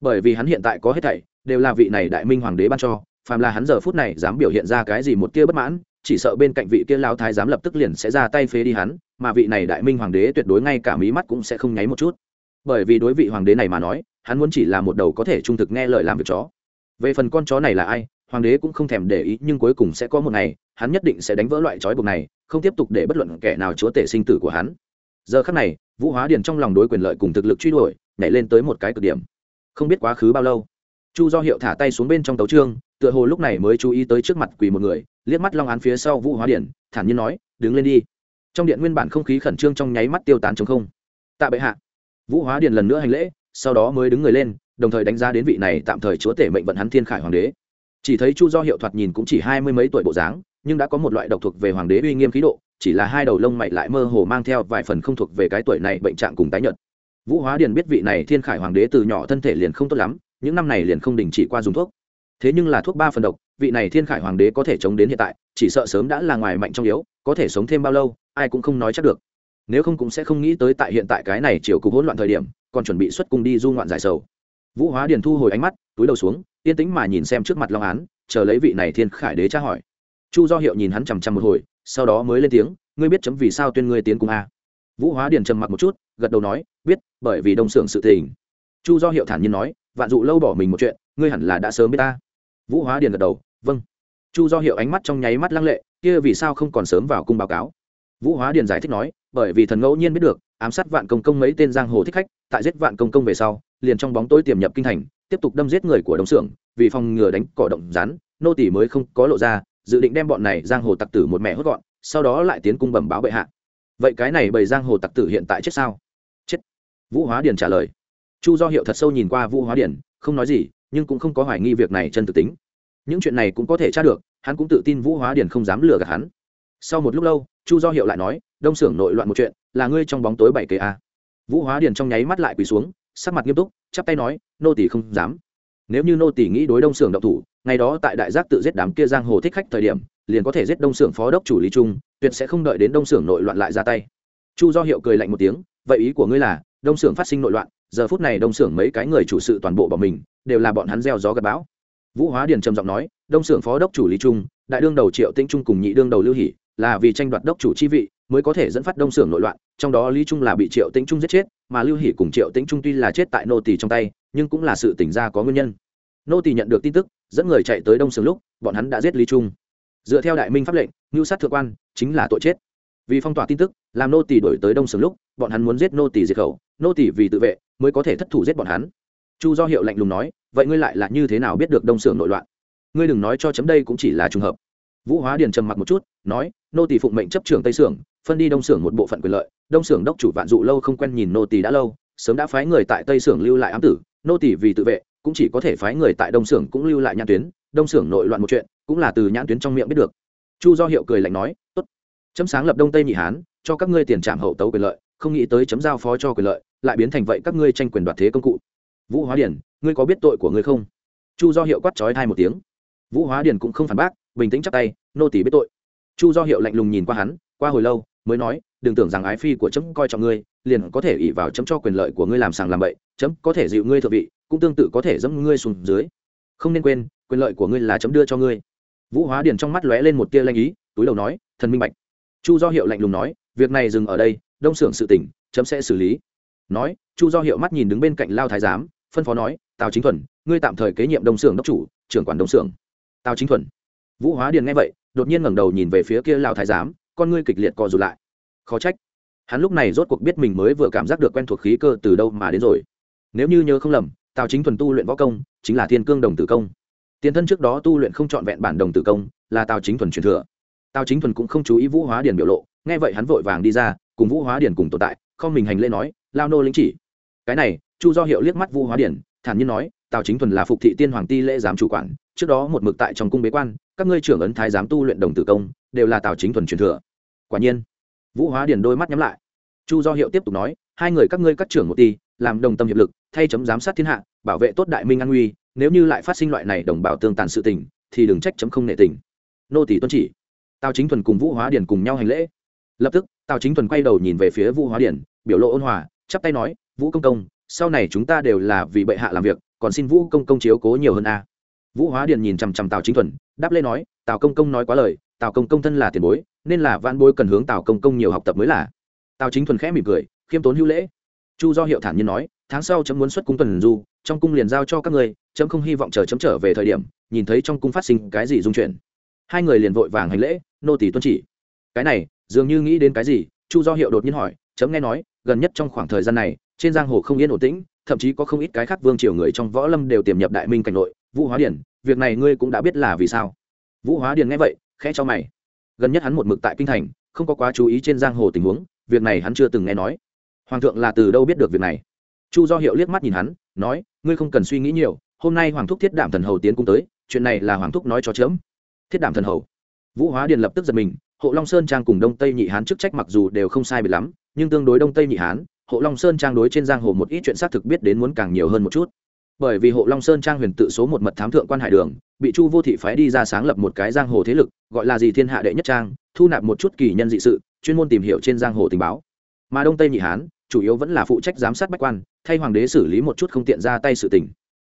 Bởi vì hắn hiện tại có hết thảy đều là vị này đại minh hoàng đế ban cho, phàm là hắn giờ phút này dám biểu hiện ra cái gì một tia bất mãn, chỉ sợ bên cạnh vị kia lao thái dám lập tức liền sẽ ra tay phế đi hắn, mà vị này đại minh hoàng đế tuyệt đối ngay cả mí mắt cũng sẽ không nháy một chút. Bởi vì đối vị hoàng đế này mà nói, hắn muốn chỉ là một đầu có thể trung thực nghe lời làm việc chó. Về phần con chó này là ai, hoàng đế cũng không thèm để ý, nhưng cuối cùng sẽ có một ngày, hắn nhất định sẽ đánh vỡ loại trói buộc này, không tiếp tục để bất luận kẻ nào chúa tể sinh tử của hắn. Giờ khắc này, vũ hóa điền trong lòng đối quyền lợi cùng thực lực truy đuổi, nhảy lên tới một cái cực điểm. Không biết quá khứ bao lâu chu do hiệu thả tay xuống bên trong tấu trương, tựa hồ lúc này mới chú ý tới trước mặt quỳ một người, liếc mắt long án phía sau vũ hóa điển, thản nhiên nói, đứng lên đi. Trong điện nguyên bản không khí khẩn trương trong nháy mắt tiêu tán chống không. Tạ bệ hạ. Vũ hóa điển lần nữa hành lễ, sau đó mới đứng người lên, đồng thời đánh giá đến vị này tạm thời chúa tể mệnh vận hắn thiên khải hoàng đế. Chỉ thấy chu do hiệu thoạt nhìn cũng chỉ hai mươi mấy tuổi bộ dáng, nhưng đã có một loại độc thuộc về hoàng đế uy nghiêm khí độ, chỉ là hai đầu lông mày lại mơ hồ mang theo vài phần không thuộc về cái tuổi này bệnh trạng cùng tái nhợt. Vũ hóa điền biết vị này thiên khải hoàng đế từ nhỏ thân thể liền không tốt lắm những năm này liền không đình chỉ qua dùng thuốc. Thế nhưng là thuốc ba phần độc, vị này thiên khải hoàng đế có thể chống đến hiện tại, chỉ sợ sớm đã là ngoài mạnh trong yếu, có thể sống thêm bao lâu, ai cũng không nói chắc được. Nếu không cũng sẽ không nghĩ tới tại hiện tại cái này chiều cục hỗn loạn thời điểm, còn chuẩn bị xuất cung đi du ngoạn giải sầu. Vũ hóa điền thu hồi ánh mắt, túi đầu xuống, yên tĩnh mà nhìn xem trước mặt long án chờ lấy vị này thiên khải đế tra hỏi. Chu do hiệu nhìn hắn chằm chằm một hồi, sau đó mới lên tiếng, ngươi biết chấm vì sao tuyên ngươi tiến cung a? Vũ hóa điền trầm mặc một chút, gật đầu nói, biết, bởi vì đông xưởng sự tình. Chu do hiệu thản nhiên nói vạn dụ lâu bỏ mình một chuyện ngươi hẳn là đã sớm biết ta. Vũ hóa điền gật đầu vâng. Chu do hiệu ánh mắt trong nháy mắt lăng lệ kia vì sao không còn sớm vào cung báo cáo? Vũ hóa điền giải thích nói bởi vì thần ngẫu nhiên biết được ám sát vạn công công mấy tên giang hồ thích khách tại giết vạn công công về sau liền trong bóng tối tiềm nhập kinh thành tiếp tục đâm giết người của đồng xưởng vì phòng ngừa đánh cỏ động rán, nô tỷ mới không có lộ ra dự định đem bọn này giang hồ tặc tử một mẹ hốt gọn sau đó lại tiến cung bẩm báo bệ hạ. Vậy cái này bầy giang hồ tặc tử hiện tại chết sao? Chết. Vũ hóa điền trả lời chu do hiệu thật sâu nhìn qua vũ hóa điền không nói gì, nhưng cũng không có hoài nghi việc này chân thực tính. Những chuyện này cũng có thể tra được, hắn cũng tự tin vũ hóa điền không dám lừa gạt hắn. Sau một lúc lâu, chu do hiệu lại nói, đông xưởng nội loạn một chuyện, là ngươi trong bóng tối bảy kế a. Vũ hóa điền trong nháy mắt lại quỳ xuống, sắc mặt nghiêm túc, chắp tay nói, nô tỷ không dám. Nếu như nô tỷ nghĩ đối đông xưởng độc thủ, ngày đó tại đại giác tự giết đám kia giang hồ thích khách thời điểm, liền có thể giết đông xưởng phó đốc chủ lý trung, tuyệt sẽ không đợi đến đông xưởng nội loạn lại ra tay. Chu do hiệu cười lạnh một tiếng, vậy ý của ngươi là, đông xưởng phát sinh nội loạn giờ phút này đông xưởng mấy cái người chủ sự toàn bộ bỏ mình, đều là bọn hắn gieo gió gặp bão. Vũ hóa điền trầm giọng nói, đông xưởng phó đốc chủ lý trung, đại đương đầu triệu tĩnh trung cùng nhị đương đầu lưu hỷ, là vì tranh đoạt đốc chủ chi vị, mới có thể dẫn phát đông xưởng nội loạn, trong đó lý trung là bị triệu tĩnh trung giết chết, mà lưu hỷ cùng triệu tĩnh trung tuy là chết tại nô tỳ trong tay, nhưng cũng là sự tỉnh ra có nguyên nhân. Nô tỳ nhận được tin tức, dẫn người chạy tới đông xưởng lúc, bọn hắn đã giết lý trung. Dựa theo đại minh pháp lệnh ngưu sát thượng quan chính là tội chết. Vì phong tỏa tin tức, làm nô tỳ đổi tới đông xưởng lúc, bọn hắn muốn giết nô tỳ diệt khẩu, nô tỳ vì tự vệ mới có thể thất thủ giết bọn hắn. Chu do hiệu lạnh lùng nói, vậy ngươi lại là như thế nào biết được đông xưởng nội loạn? Ngươi đừng nói cho chấm đây cũng chỉ là trùng hợp. Vũ hóa điền trầm mặc một chút, nói, nô tỳ phụng mệnh chấp trưởng tây xưởng phân đi đông xưởng một bộ phận quyền lợi. Đông xưởng đốc chủ vạn dụ lâu không quen nhìn nô tỳ đã lâu, sớm đã phái người tại tây xưởng lưu lại ám tử. Nô tỳ vì tự vệ, cũng chỉ có thể phái người tại đông xưởng cũng lưu lại nhãn tuyến. Đông xưởng nội loạn một chuyện, cũng là từ nhãn tuyến trong miệng biết được. Chu do hiệu cười lạnh nói, tốt. Chấm sáng lập đông tây nhị hán, cho các ngươi tiền trảm hậu tấu quyền lợi, không nghĩ tới chấm giao phó cho quyền lợi lại biến thành vậy các ngươi tranh quyền đoạt thế công cụ. Vũ hóa điển, ngươi có biết tội của ngươi không? Chu do hiệu quát trói thai một tiếng. Vũ hóa điển cũng không phản bác, bình tĩnh chắp tay, nô tỷ biết tội. Chu do hiệu lạnh lùng nhìn qua hắn, qua hồi lâu, mới nói, đừng tưởng rằng ái phi của chấm coi trọng ngươi, liền có thể ỉ vào chấm cho quyền lợi của ngươi làm sàng làm bậy, chấm có thể dịu ngươi thượng vị, cũng tương tự có thể dẫm ngươi xuống dưới. Không nên quên, quyền lợi của ngươi là chấm đưa cho ngươi. Vũ hóa điền trong mắt lóe lên một tia lanh ý, túi đầu nói, thần minh bạch. Chu do hiệu lạnh lùng nói, việc này dừng ở đây, đông xưởng sự tỉnh, chấm sẽ xử lý nói, chu do hiệu mắt nhìn đứng bên cạnh lao thái giám, phân phó nói, tào chính thuần, ngươi tạm thời kế nhiệm đông xưởng đốc chủ, trưởng quản đông xưởng tào chính thuần. Vũ hóa điền nghe vậy, đột nhiên ngẩng đầu nhìn về phía kia lao thái giám, con ngươi kịch liệt co rụt lại. Khó trách. Hắn lúc này rốt cuộc biết mình mới vừa cảm giác được quen thuộc khí cơ từ đâu mà đến rồi. Nếu như nhớ không lầm, tào chính thuần tu luyện võ công, chính là thiên cương đồng tử công. Tiền thân trước đó tu luyện không trọn vẹn bản đồng tử công, là tào chính thuần truyền thừa. Tào chính thuần cũng không chú ý vũ hóa điền biểu lộ, nghe vậy hắn vội vàng đi ra, cùng vũ hóa điền cùng tồn tại, không mình hành lễ nói lao nô lĩnh chỉ. Cái này, chu do hiệu liếc mắt Vu hóa điền thản nhiên nói, tào chính thuần là phục thị tiên hoàng ti lễ giám chủ quản, trước đó một mực tại trong cung bế quan, các ngươi trưởng ấn thái giám tu luyện đồng tử công, đều là tào chính thuần truyền thừa. Quả nhiên vũ hóa điền đôi mắt nhắm lại. Chu do hiệu tiếp tục nói, hai người các ngươi các trưởng một ti, làm đồng tâm hiệp lực, thay chấm giám sát thiên hạ, bảo vệ tốt đại minh an nguy, nếu như lại phát sinh loại này đồng bào tương tàn sự tình, thì đừng trách chấm không nệ tình. Nô tỷ tuân chỉ. Tào chính thuần cùng vũ hóa điền cùng nhau hành lễ. Lập tức, tào chính thuần quay đầu nhìn về phía vũ hóa điền biểu lộ ôn hòa chắp tay nói, vũ công công, sau này chúng ta đều là vì bệ hạ làm việc, còn xin vũ công công chiếu cố nhiều hơn a. Vũ hóa điền nhìn chằm chằm tào chính thuần, đáp lê nói, tào công công nói quá lời, tào công công thân là tiền bối, nên là van bối cần hướng tào công công nhiều học tập mới là. Tào chính thuần khẽ mỉm cười, khiêm tốn hữu lễ. Chu do hiệu thản nhiên nói, tháng sau chấm muốn xuất cung tuần du, trong cung liền giao cho các người, chấm không hy vọng chờ chấm trở về thời điểm, nhìn thấy trong cung phát sinh cái gì dung chuyển hai người liền vội vàng hành lễ, nô tỷ tuân chỉ. Cái này, dường như nghĩ đến cái gì, chu do hiệu đột nhiên hỏi, chấm nghe nói gần nhất trong khoảng thời gian này, trên giang hồ không yên ổn tĩnh, thậm chí có không ít cái khác vương triều người trong võ lâm đều tiềm nhập đại minh cảnh nội. Vũ hóa điển, việc này ngươi cũng đã biết là vì sao? Vũ hóa điền nghe vậy, khẽ cho mày. Gần nhất hắn một mực tại kinh thành, không có quá chú ý trên giang hồ tình huống, việc này hắn chưa từng nghe nói. Hoàng thượng là từ đâu biết được việc này? Chu do hiệu liếc mắt nhìn hắn, nói, ngươi không cần suy nghĩ nhiều, hôm nay hoàng thúc thiết đảm thần hầu tiến cung tới, chuyện này là hoàng thúc nói cho chớm. Thiết đảm thần hầu. Vũ hóa điền lập tức giật mình, hộ long sơn trang cùng đông tây nhị hán chức trách mặc dù đều không sai bị lắm nhưng tương đối đông tây nhị hán, hộ long sơn trang đối trên giang hồ một ít chuyện xác thực biết đến muốn càng nhiều hơn một chút. Bởi vì hộ long sơn trang huyền tự số một mật thám thượng quan hải đường, bị chu vô thị phái đi ra sáng lập một cái giang hồ thế lực, gọi là gì thiên hạ đệ nhất trang, thu nạp một chút kỳ nhân dị sự, chuyên môn tìm hiểu trên giang hồ tình báo. Mà đông tây nhị hán, chủ yếu vẫn là phụ trách giám sát bách quan, thay hoàng đế xử lý một chút không tiện ra tay sự tình.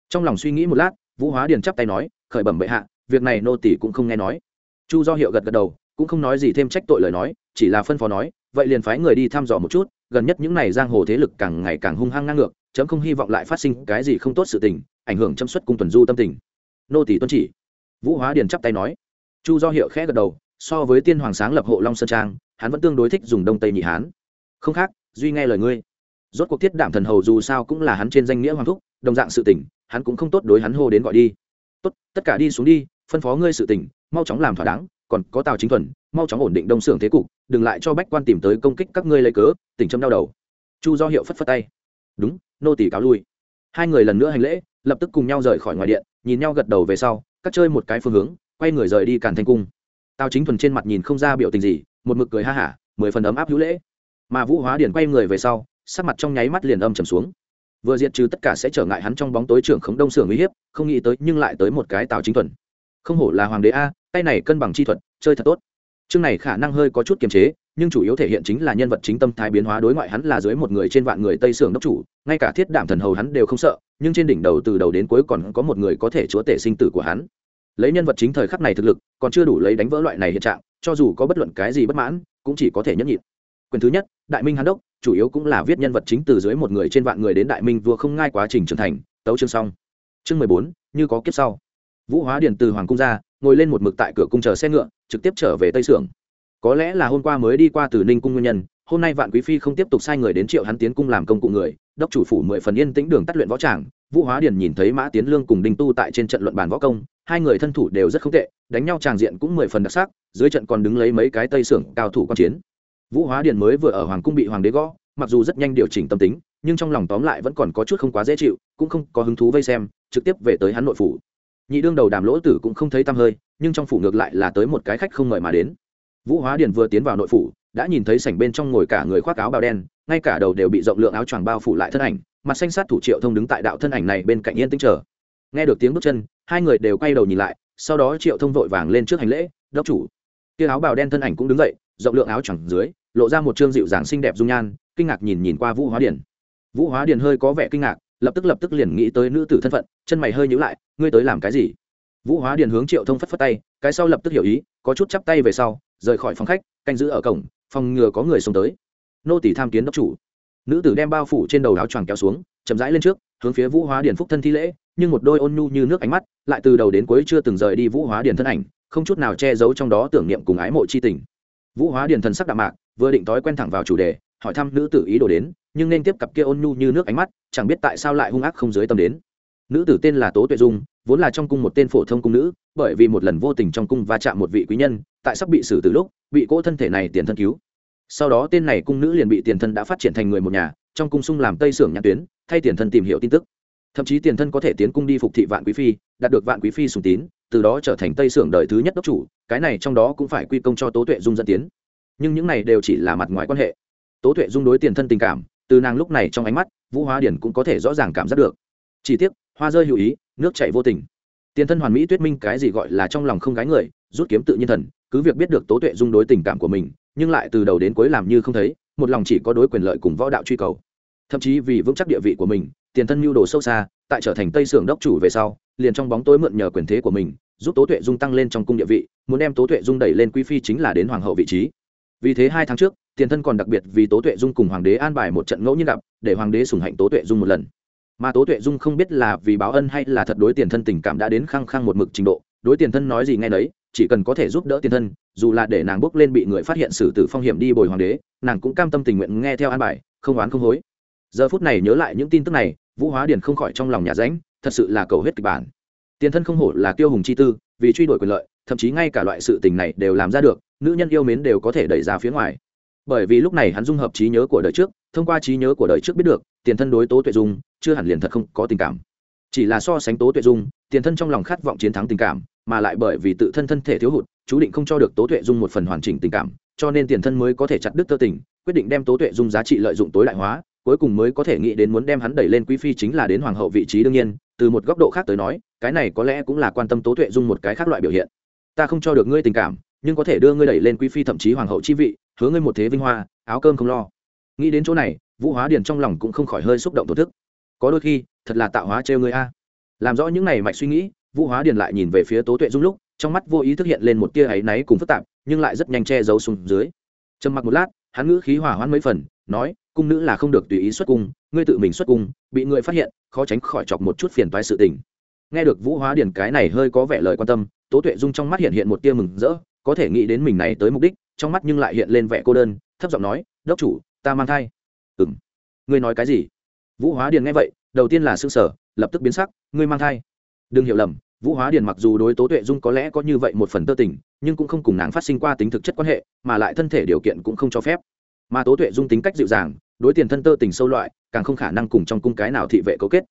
Trong lòng suy nghĩ một lát, vũ hóa điền chắp tay nói, khởi bẩm bệ hạ, việc này nô tỷ cũng không nghe nói. Chu do hiệu gật gật đầu, cũng không nói gì thêm trách tội lời nói, chỉ là phân phó nói vậy liền phái người đi thăm dò một chút, gần nhất những n à y giang hồ thế lực càng ngày càng hung hăng ngang ngược, chấm không hy vọng lại phát sinh cái gì không tốt sự tình, ảnh hưởng chấm xuất cung tuần du tâm tình. Nô tỷ tuân chỉ. Vũ hóa điền chắp tay nói. Chu do hiệu khẽ gật đầu, so với tiên hoàng sáng lập hộ long sơn trang, hắn vẫn tương đối thích dùng đông tây nhị hán. Không khác, duy nghe lời ngươi. Rốt cuộc thiết đảm thần hầu dù sao cũng là hắn trên danh nghĩa hoàng thúc, đồng dạng sự tình, hắn cũng không tốt đối hắn hô đến gọi đi. Tốt, tất cả đi xuống đi, phân phó ngươi sự tình, mau chóng làm thỏa đáng, còn có tào chính thuần, mau chóng ổn định đông xưởng thế cục đừng lại cho bách quan tìm tới công kích các ngươi lấy cớ, tỉnh châm đau đầu. Chu do hiệu phất phất tay. Đúng, nô tỷ cáo lui. Hai người lần nữa hành lễ, lập tức cùng nhau rời khỏi ngoài điện, nhìn nhau gật đầu về sau cắt chơi một cái phương hướng, quay người rời đi càn thanh cung. Tào chính thuần trên mặt nhìn không ra biểu tình gì, một mực cười ha hả, mười phần ấm áp hữu lễ. Mà vũ hóa điển quay người về sau, sắc mặt trong nháy mắt liền âm trầm xuống. Vừa diệt trừ tất cả sẽ trở ngại hắn trong bóng tối trưởng khống đông sưởng uy hiếp, không nghĩ tới nhưng lại tới một cái tào chính thuần. Không hổ là hoàng đế a, tay này cân bằng chi thuật, chơi thật tốt chương này khả năng hơi có chút kiềm chế, nhưng chủ yếu thể hiện chính là nhân vật chính tâm thái biến hóa đối ngoại hắn là dưới một người trên vạn người tây sưởng đốc chủ, ngay cả thiết đảm thần hầu hắn đều không sợ, nhưng trên đỉnh đầu từ đầu đến cuối còn có một người có thể chúa tể sinh tử của hắn. Lấy nhân vật chính thời khắc này thực lực, còn chưa đủ lấy đánh vỡ loại này hiện trạng, cho dù có bất luận cái gì bất mãn, cũng chỉ có thể nhẫn nhịn. Quyền thứ nhất, đại minh hán đốc, chủ yếu cũng là viết nhân vật chính từ dưới một người trên vạn người đến đại minh vừa không ngai quá trình trưởng thành, tấu chương xong. Chương mười bốn, như có kiếp sau vũ hóa điền từ hoàng cung ra, ngồi lên một mực tại cửa cung chờ xe ngựa, trực tiếp trở về tây sưởng. Có lẽ là hôm qua mới đi qua từ ninh cung nguyên nhân, hôm nay vạn quý phi không tiếp tục sai người đến triệu hắn tiến cung làm công cụ người, đốc chủ phủ mười phần yên tĩnh đường tắt luyện võ tràng, vũ hóa điền nhìn thấy mã tiến lương cùng đinh tu tại trên trận luận bàn võ công, hai người thân thủ đều rất không tệ, đánh nhau tràng diện cũng mười phần đặc sắc, dưới trận còn đứng lấy mấy cái tây sưởng cao thủ quan chiến. Vũ hóa điền mới vừa ở hoàng cung bị hoàng đế gõ, mặc dù rất nhanh điều chỉnh tâm tính, nhưng trong lòng tóm lại vẫn còn có chút không quá dễ chịu, cũng không có hứng thú vây xem, trực tiếp về tới hắn nội phủ nhị đương đầu đàm lỗ tử cũng không thấy tăm hơi, nhưng trong phủ ngược lại là tới một cái khách không mời mà đến. Vũ hóa điền vừa tiến vào nội phủ, đã nhìn thấy sảnh bên trong ngồi cả người khoác áo bào đen, ngay cả đầu đều bị rộng lượng áo choàng bao phủ lại thân ảnh, mặt xanh sát thủ triệu thông đứng tại đạo thân ảnh này bên cạnh yên tĩnh chờ. Nghe được tiếng bước chân, hai người đều quay đầu nhìn lại, sau đó triệu thông vội vàng lên trước hành lễ, đốc chủ. Kia áo bào đen thân ảnh cũng đứng dậy, rộng lượng áo choàng dưới, lộ ra một trương dịu dàng xinh đẹp dung nhan, kinh ngạc nhìn nhìn qua vũ hóa điền. Vũ hóa điền hơi có vẻ kinh ngạc lập tức lập tức liền nghĩ tới nữ tử thân phận, chân mày hơi nhíu lại, ngươi tới làm cái gì? Vũ hóa điền hướng triệu thông phất phất tay, cái sau lập tức hiểu ý, có chút chắp tay về sau, rời khỏi phòng khách, canh giữ ở cổng, phòng ngừa có người xông tới. Nô tỷ tham kiến đốc chủ. Nữ tử đem bao phủ trên đầu áo choàng kéo xuống, chậm rãi lên trước, hướng phía vũ hóa điền phúc thân thi lễ, nhưng một đôi ôn nhu như nước ánh mắt, lại từ đầu đến cuối chưa từng rời đi vũ hóa điền thân ảnh, không chút nào che giấu trong đó tưởng niệm cùng ái mộ c h i tình. Vũ hóa điền thần sắc đạm mạc, vừa định thói quen thẳng vào chủ đề hỏi thăm nữ tử ý đồ đến, nhưng nên tiếp cặp kia ôn nhu như nước ánh mắt, chẳng biết tại sao lại hung ác không dưới tâm đến. Nữ tử tên là tố tuệ dung, vốn là trong cung một tên phổ thông cung nữ, bởi vì một lần vô tình trong cung va chạm một vị quý nhân, tại sắp bị xử từ lúc, bị cỗ thân thể này tiền thân cứu. Sau đó tên này cung nữ liền bị tiền thân đã phát triển thành người một nhà, trong cung sung làm tây sưởng nhãn tuyến, thay tiền thân tìm hiểu tin tức. Thậm chí tiền thân có thể tiến cung đi phục thị vạn quý phi, đạt được vạn quý phi sùng tín, từ đó trở thành tây sưởng đời thứ nhất đốc chủ, cái này trong đó cũng phải quy công cho tố tuệ dung dẫn tiến. Nhưng những này đều chỉ là mặt ngoài quan hệ tố tuệ dung đối tiền thân tình cảm, từ nàng lúc này trong ánh mắt, vũ hóa điển cũng có thể rõ ràng cảm giác được. Chỉ tiếc, hoa rơi hữu ý, nước chảy vô tình. Tiền thân hoàn mỹ tuyết minh cái gì gọi là trong lòng không gái người, rút kiếm tự nhiên thần, cứ việc biết được tố tuệ dung đối tình cảm của mình, nhưng lại từ đầu đến cuối làm như không thấy, một lòng chỉ có đối quyền lợi cùng võ đạo truy cầu. Thậm chí vì vững chắc địa vị của mình, tiền thân mưu đồ sâu xa, tại trở thành tây sưởng đốc chủ về sau, liền trong bóng tối mượn nhờ quyền thế của mình, giúp tố tuệ dung tăng lên trong cung địa vị, muốn đem tố tuệ dung đẩy lên quý phi chính là đến hoàng hậu vị trí. Vì thế hai tháng trước tiền thân còn đặc biệt vì tố tuệ dung cùng hoàng đế an bài một trận ngẫu nhiên gặp để hoàng đế sủng hạnh tố tuệ dung một lần. Mà tố tuệ dung không biết là vì báo ân hay là thật đối tiền thân tình cảm đã đến khăng khăng một mực trình độ đối tiền thân nói gì ngay đấy, chỉ cần có thể giúp đỡ tiền thân dù là để nàng bước lên bị người phát hiện xử tử phong hiểm đi bồi hoàng đế nàng cũng cam tâm tình nguyện nghe theo an bài không oán không hối. Giờ phút này nhớ lại những tin tức này vũ hóa điền không khỏi trong lòng nhà ránh thật sự là cầu hết kịch bản. Tiền thân không hổ là tiêu hùng chi tư vì truy đuổi quyền lợi thậm chí ngay cả loại sự tình này đều làm ra được nữ nhân yêu mến đều có thể đẩy ra phía ngoài bởi vì lúc này hắn dung hợp trí nhớ của đời trước, thông qua trí nhớ của đời trước biết được, tiền thân đối tố tuệ dung, chưa hẳn liền thật không có tình cảm. Chỉ là so sánh tố tuệ dung, tiền thân trong lòng khát vọng chiến thắng tình cảm, mà lại bởi vì tự thân thân thể thiếu hụt, chú định không cho được tố tuệ dung một phần hoàn chỉnh tình cảm, cho nên tiền thân mới có thể chặt đứt tơ tình, quyết định đem tố tuệ dung giá trị lợi dụng tối đại hóa, cuối cùng mới có thể nghĩ đến muốn đem hắn đẩy lên quý phi chính là đến hoàng hậu vị trí đương nhiên, từ một góc độ khác tới nói, cái này có lẽ cũng là quan tâm tố tuệ dung một cái khác loại biểu hiện. Ta không cho được ngươi tình cảm, nhưng có thể đưa ngươi đẩy lên quý phi thậm chí hoàng hậu chi vị hứa ngươi một thế vinh hoa, áo cơm không lo. Nghĩ đến chỗ này, vũ hóa điền trong lòng cũng không khỏi hơi xúc động thổ thức. Có đôi khi, thật là tạo hóa trêu ngươi a. Làm rõ những này mạch suy nghĩ, vũ hóa điền lại nhìn về phía tố tuệ dung lúc, trong mắt vô ý thức hiện lên một tia áy náy cùng phức tạp, nhưng lại rất nhanh che giấu xuống dưới. Trầm mặc một lát, hắn ngữ khí hỏa hoãn mấy phần, nói, cung nữ là không được tùy ý xuất cung, ngươi tự mình xuất cung, bị người phát hiện, khó tránh khỏi chọc một chút phiền toái sự tình. Nghe được vũ hóa điền cái này hơi có vẻ lời quan tâm, tố tuệ dung trong mắt hiện hiện một tia mừng rỡ, có thể nghĩ đến mình này tới mục đích trong mắt nhưng lại hiện lên vẻ cô đơn, thấp giọng nói, đốc chủ, ta mang thai. Ừ m ngươi nói cái gì? Vũ hóa điền nghe vậy, đầu tiên là s ư ơ n g sở lập tức biến sắc, ngươi mang thai. Đừng hiểu lầm, vũ hóa điền mặc dù đối tố tuệ dung có lẽ có như vậy một phần tơ tình, nhưng cũng không cùng nàng phát sinh qua tính thực chất quan hệ, mà lại thân thể điều kiện cũng không cho phép. Mà tố tuệ dung tính cách dịu dàng, đối tiền thân tơ tình sâu loại, càng không khả năng cùng trong cung cái nào thị vệ cấu kết.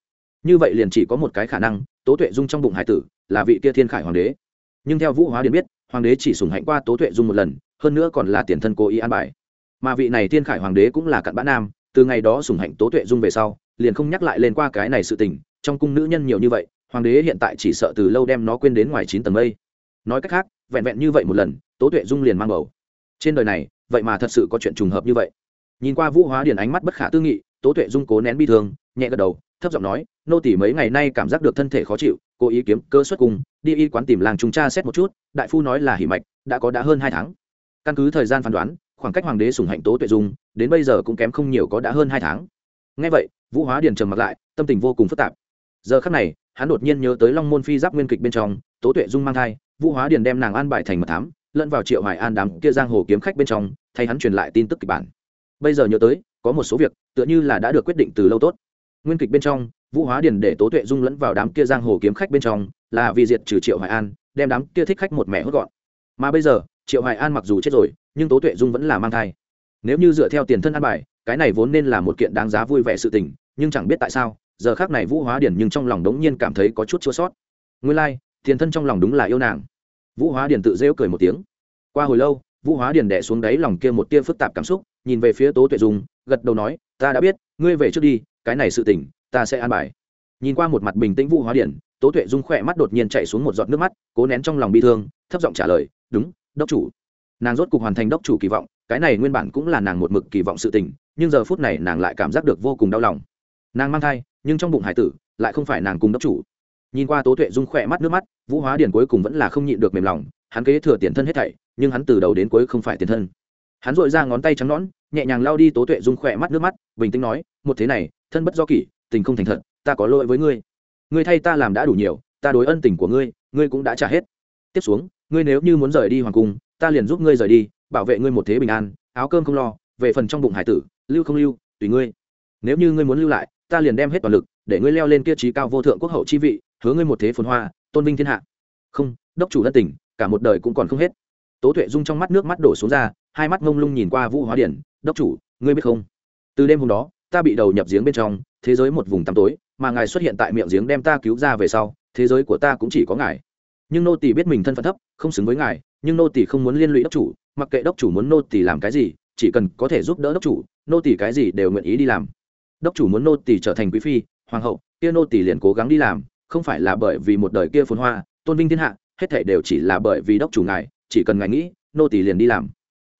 Như vậy liền chỉ có một cái khả năng, tố tuệ dung trong bụng hải tử là vị kia thiên khải hoàng đế. Nhưng theo vũ hóa điền biết, hoàng đế chỉ sùng hạnh qua tố tuệ dung một lần hơn nữa còn là tiền thân cố ý an bài. Mà vị này thiên khải hoàng đế cũng là cặn bã nam, từ ngày đó sùng hạnh tố tuệ dung về sau, liền không nhắc lại lên qua cái này sự tình, trong cung nữ nhân nhiều như vậy, hoàng đế hiện tại chỉ sợ từ lâu đem nó quên đến ngoài chín tầng mây. Nói cách khác, vẹn vẹn như vậy một lần, tố tuệ dung liền mang bầu. Trên đời này, vậy mà thật sự có chuyện trùng hợp như vậy. Nhìn qua vũ hóa điền ánh mắt bất khả tư nghị, tố tuệ dung cố nén bi thương, nhẹ gật đầu, thấp giọng nói, nô tỷ mấy ngày nay cảm giác được thân thể khó chịu, cố ý kiếm cơ xuất cung, đi y quán tìm làng chúng cha xét một chút, đại phu nói là hỉ mạch, đã có đã hơn hai tháng căn cứ thời gian phán đoán, khoảng cách hoàng đế sủng hạnh tố tuệ dung, đến bây giờ cũng kém không nhiều có đã hơn hai tháng. Ngay vậy, vũ hóa điền trầm mặc lại, tâm tình vô cùng phức tạp. Giờ khắc này, hắn đột nhiên nhớ tới long môn phi giáp nguyên kịch bên trong, tố tuệ dung mang thai, vũ hóa điền đem nàng an bài thành mật thám, lẫn vào triệu hoài an đám kia giang hồ kiếm khách bên trong, thay hắn truyền lại tin tức kịch bản. Bây giờ nhớ tới, có một số việc, tựa như là đã được quyết định từ lâu tốt. Nguyên kịch bên trong, vũ hóa điền để tố tuệ dung lẫn vào đám kia giang hồ kiếm khách bên trong, là vì diệt trừ triệu hoài an, đem đám kia thích khách một mẹ hốt gọn. Mà bây giờ triệu hoài an mặc dù chết rồi nhưng tố tuệ dung vẫn là mang thai nếu như dựa theo tiền thân an bài cái này vốn nên là một kiện đáng giá vui vẻ sự tình nhưng chẳng biết tại sao giờ khác này vũ hóa điền nhưng trong lòng đống nhiên cảm thấy có chút chua sót nguyên lai、like, tiền thân trong lòng đúng là yêu nàng vũ hóa điền tự rêu cười một tiếng qua hồi lâu vũ hóa điền đẻ xuống đáy lòng kia một tia phức tạp cảm xúc nhìn về phía tố tuệ dung gật đầu nói ta đã biết ngươi về trước đi cái này sự tình ta sẽ an bài nhìn qua một mặt bình tĩnh vũ hóa điển tố tuệ dung khỏe mắt đột nhiên chạy xuống một giọt nước mắt cố nén trong lòng bi thương thấp giọng trả lời đúng đốc chủ. Nàng rốt cục hoàn thành đốc chủ kỳ vọng, cái này nguyên bản cũng là nàng một mực kỳ vọng sự tình, nhưng giờ phút này nàng lại cảm giác được vô cùng đau lòng. Nàng mang thai, nhưng trong bụng hải tử, lại không phải nàng cùng đốc chủ. Nhìn qua tố tuệ dung khỏe mắt, nước mắt, vũ hóa điển cuối cùng vẫn là không nhịn được mềm lòng, hắn kế thừa tiền thân hết thảy, nhưng hắn từ đầu đến cuối không phải tiền thân. Hắn dội ra ngón tay trắng nõn, nhẹ nhàng lao đi tố tuệ dung khỏe mắt, nước mắt, bình tĩnh nói, một thế này, thân bất do kỷ, tình không thành thật, ta có lỗi với ngươi. Ngươi thay ta làm đã đủ nhiều, ta đối ân tình của ngươi ngươi cũng đã trả hết tiếp xuống, ngươi nếu như muốn rời đi hoàng cung, ta liền giúp ngươi rời đi, bảo vệ ngươi một thế bình an, áo cơm không lo, về phần trong bụng hải tử, lưu không lưu, tùy ngươi. Nếu như ngươi muốn lưu lại, ta liền đem hết toàn lực, để ngươi leo lên kia trí cao vô thượng quốc hậu chi vị, hứa ngươi một thế phồn hoa, tôn vinh thiên hạ. Không, đốc chủ đất tỉnh cả một đời cũng còn không hết. Tố tuệ dung trong mắt nước mắt đổ xuống ra, hai mắt ngông lung nhìn qua vũ hóa điển, đốc chủ, ngươi biết không? Từ đêm hôm đó, ta bị đầu nhập giếng bên trong, thế giới một vùng tăm tối, mà ngài xuất hiện tại miệng giếng đem ta cứu ra về sau, thế giới của ta cũng chỉ có ngài nhưng nô tỳ biết mình thân phận thấp không xứng với ngài nhưng nô tỳ không muốn liên lụy đốc chủ mặc kệ đốc chủ muốn nô tỳ làm cái gì chỉ cần có thể giúp đỡ đốc chủ nô tỳ cái gì đều nguyện ý đi làm đốc chủ muốn nô tỳ trở thành quý phi hoàng hậu kia nô tỳ liền cố gắng đi làm không phải là bởi vì một đời kia phồn hoa tôn vinh thiên hạ hết thảy đều chỉ là bởi vì đốc chủ ngài chỉ cần ngài nghĩ nô tỳ liền đi làm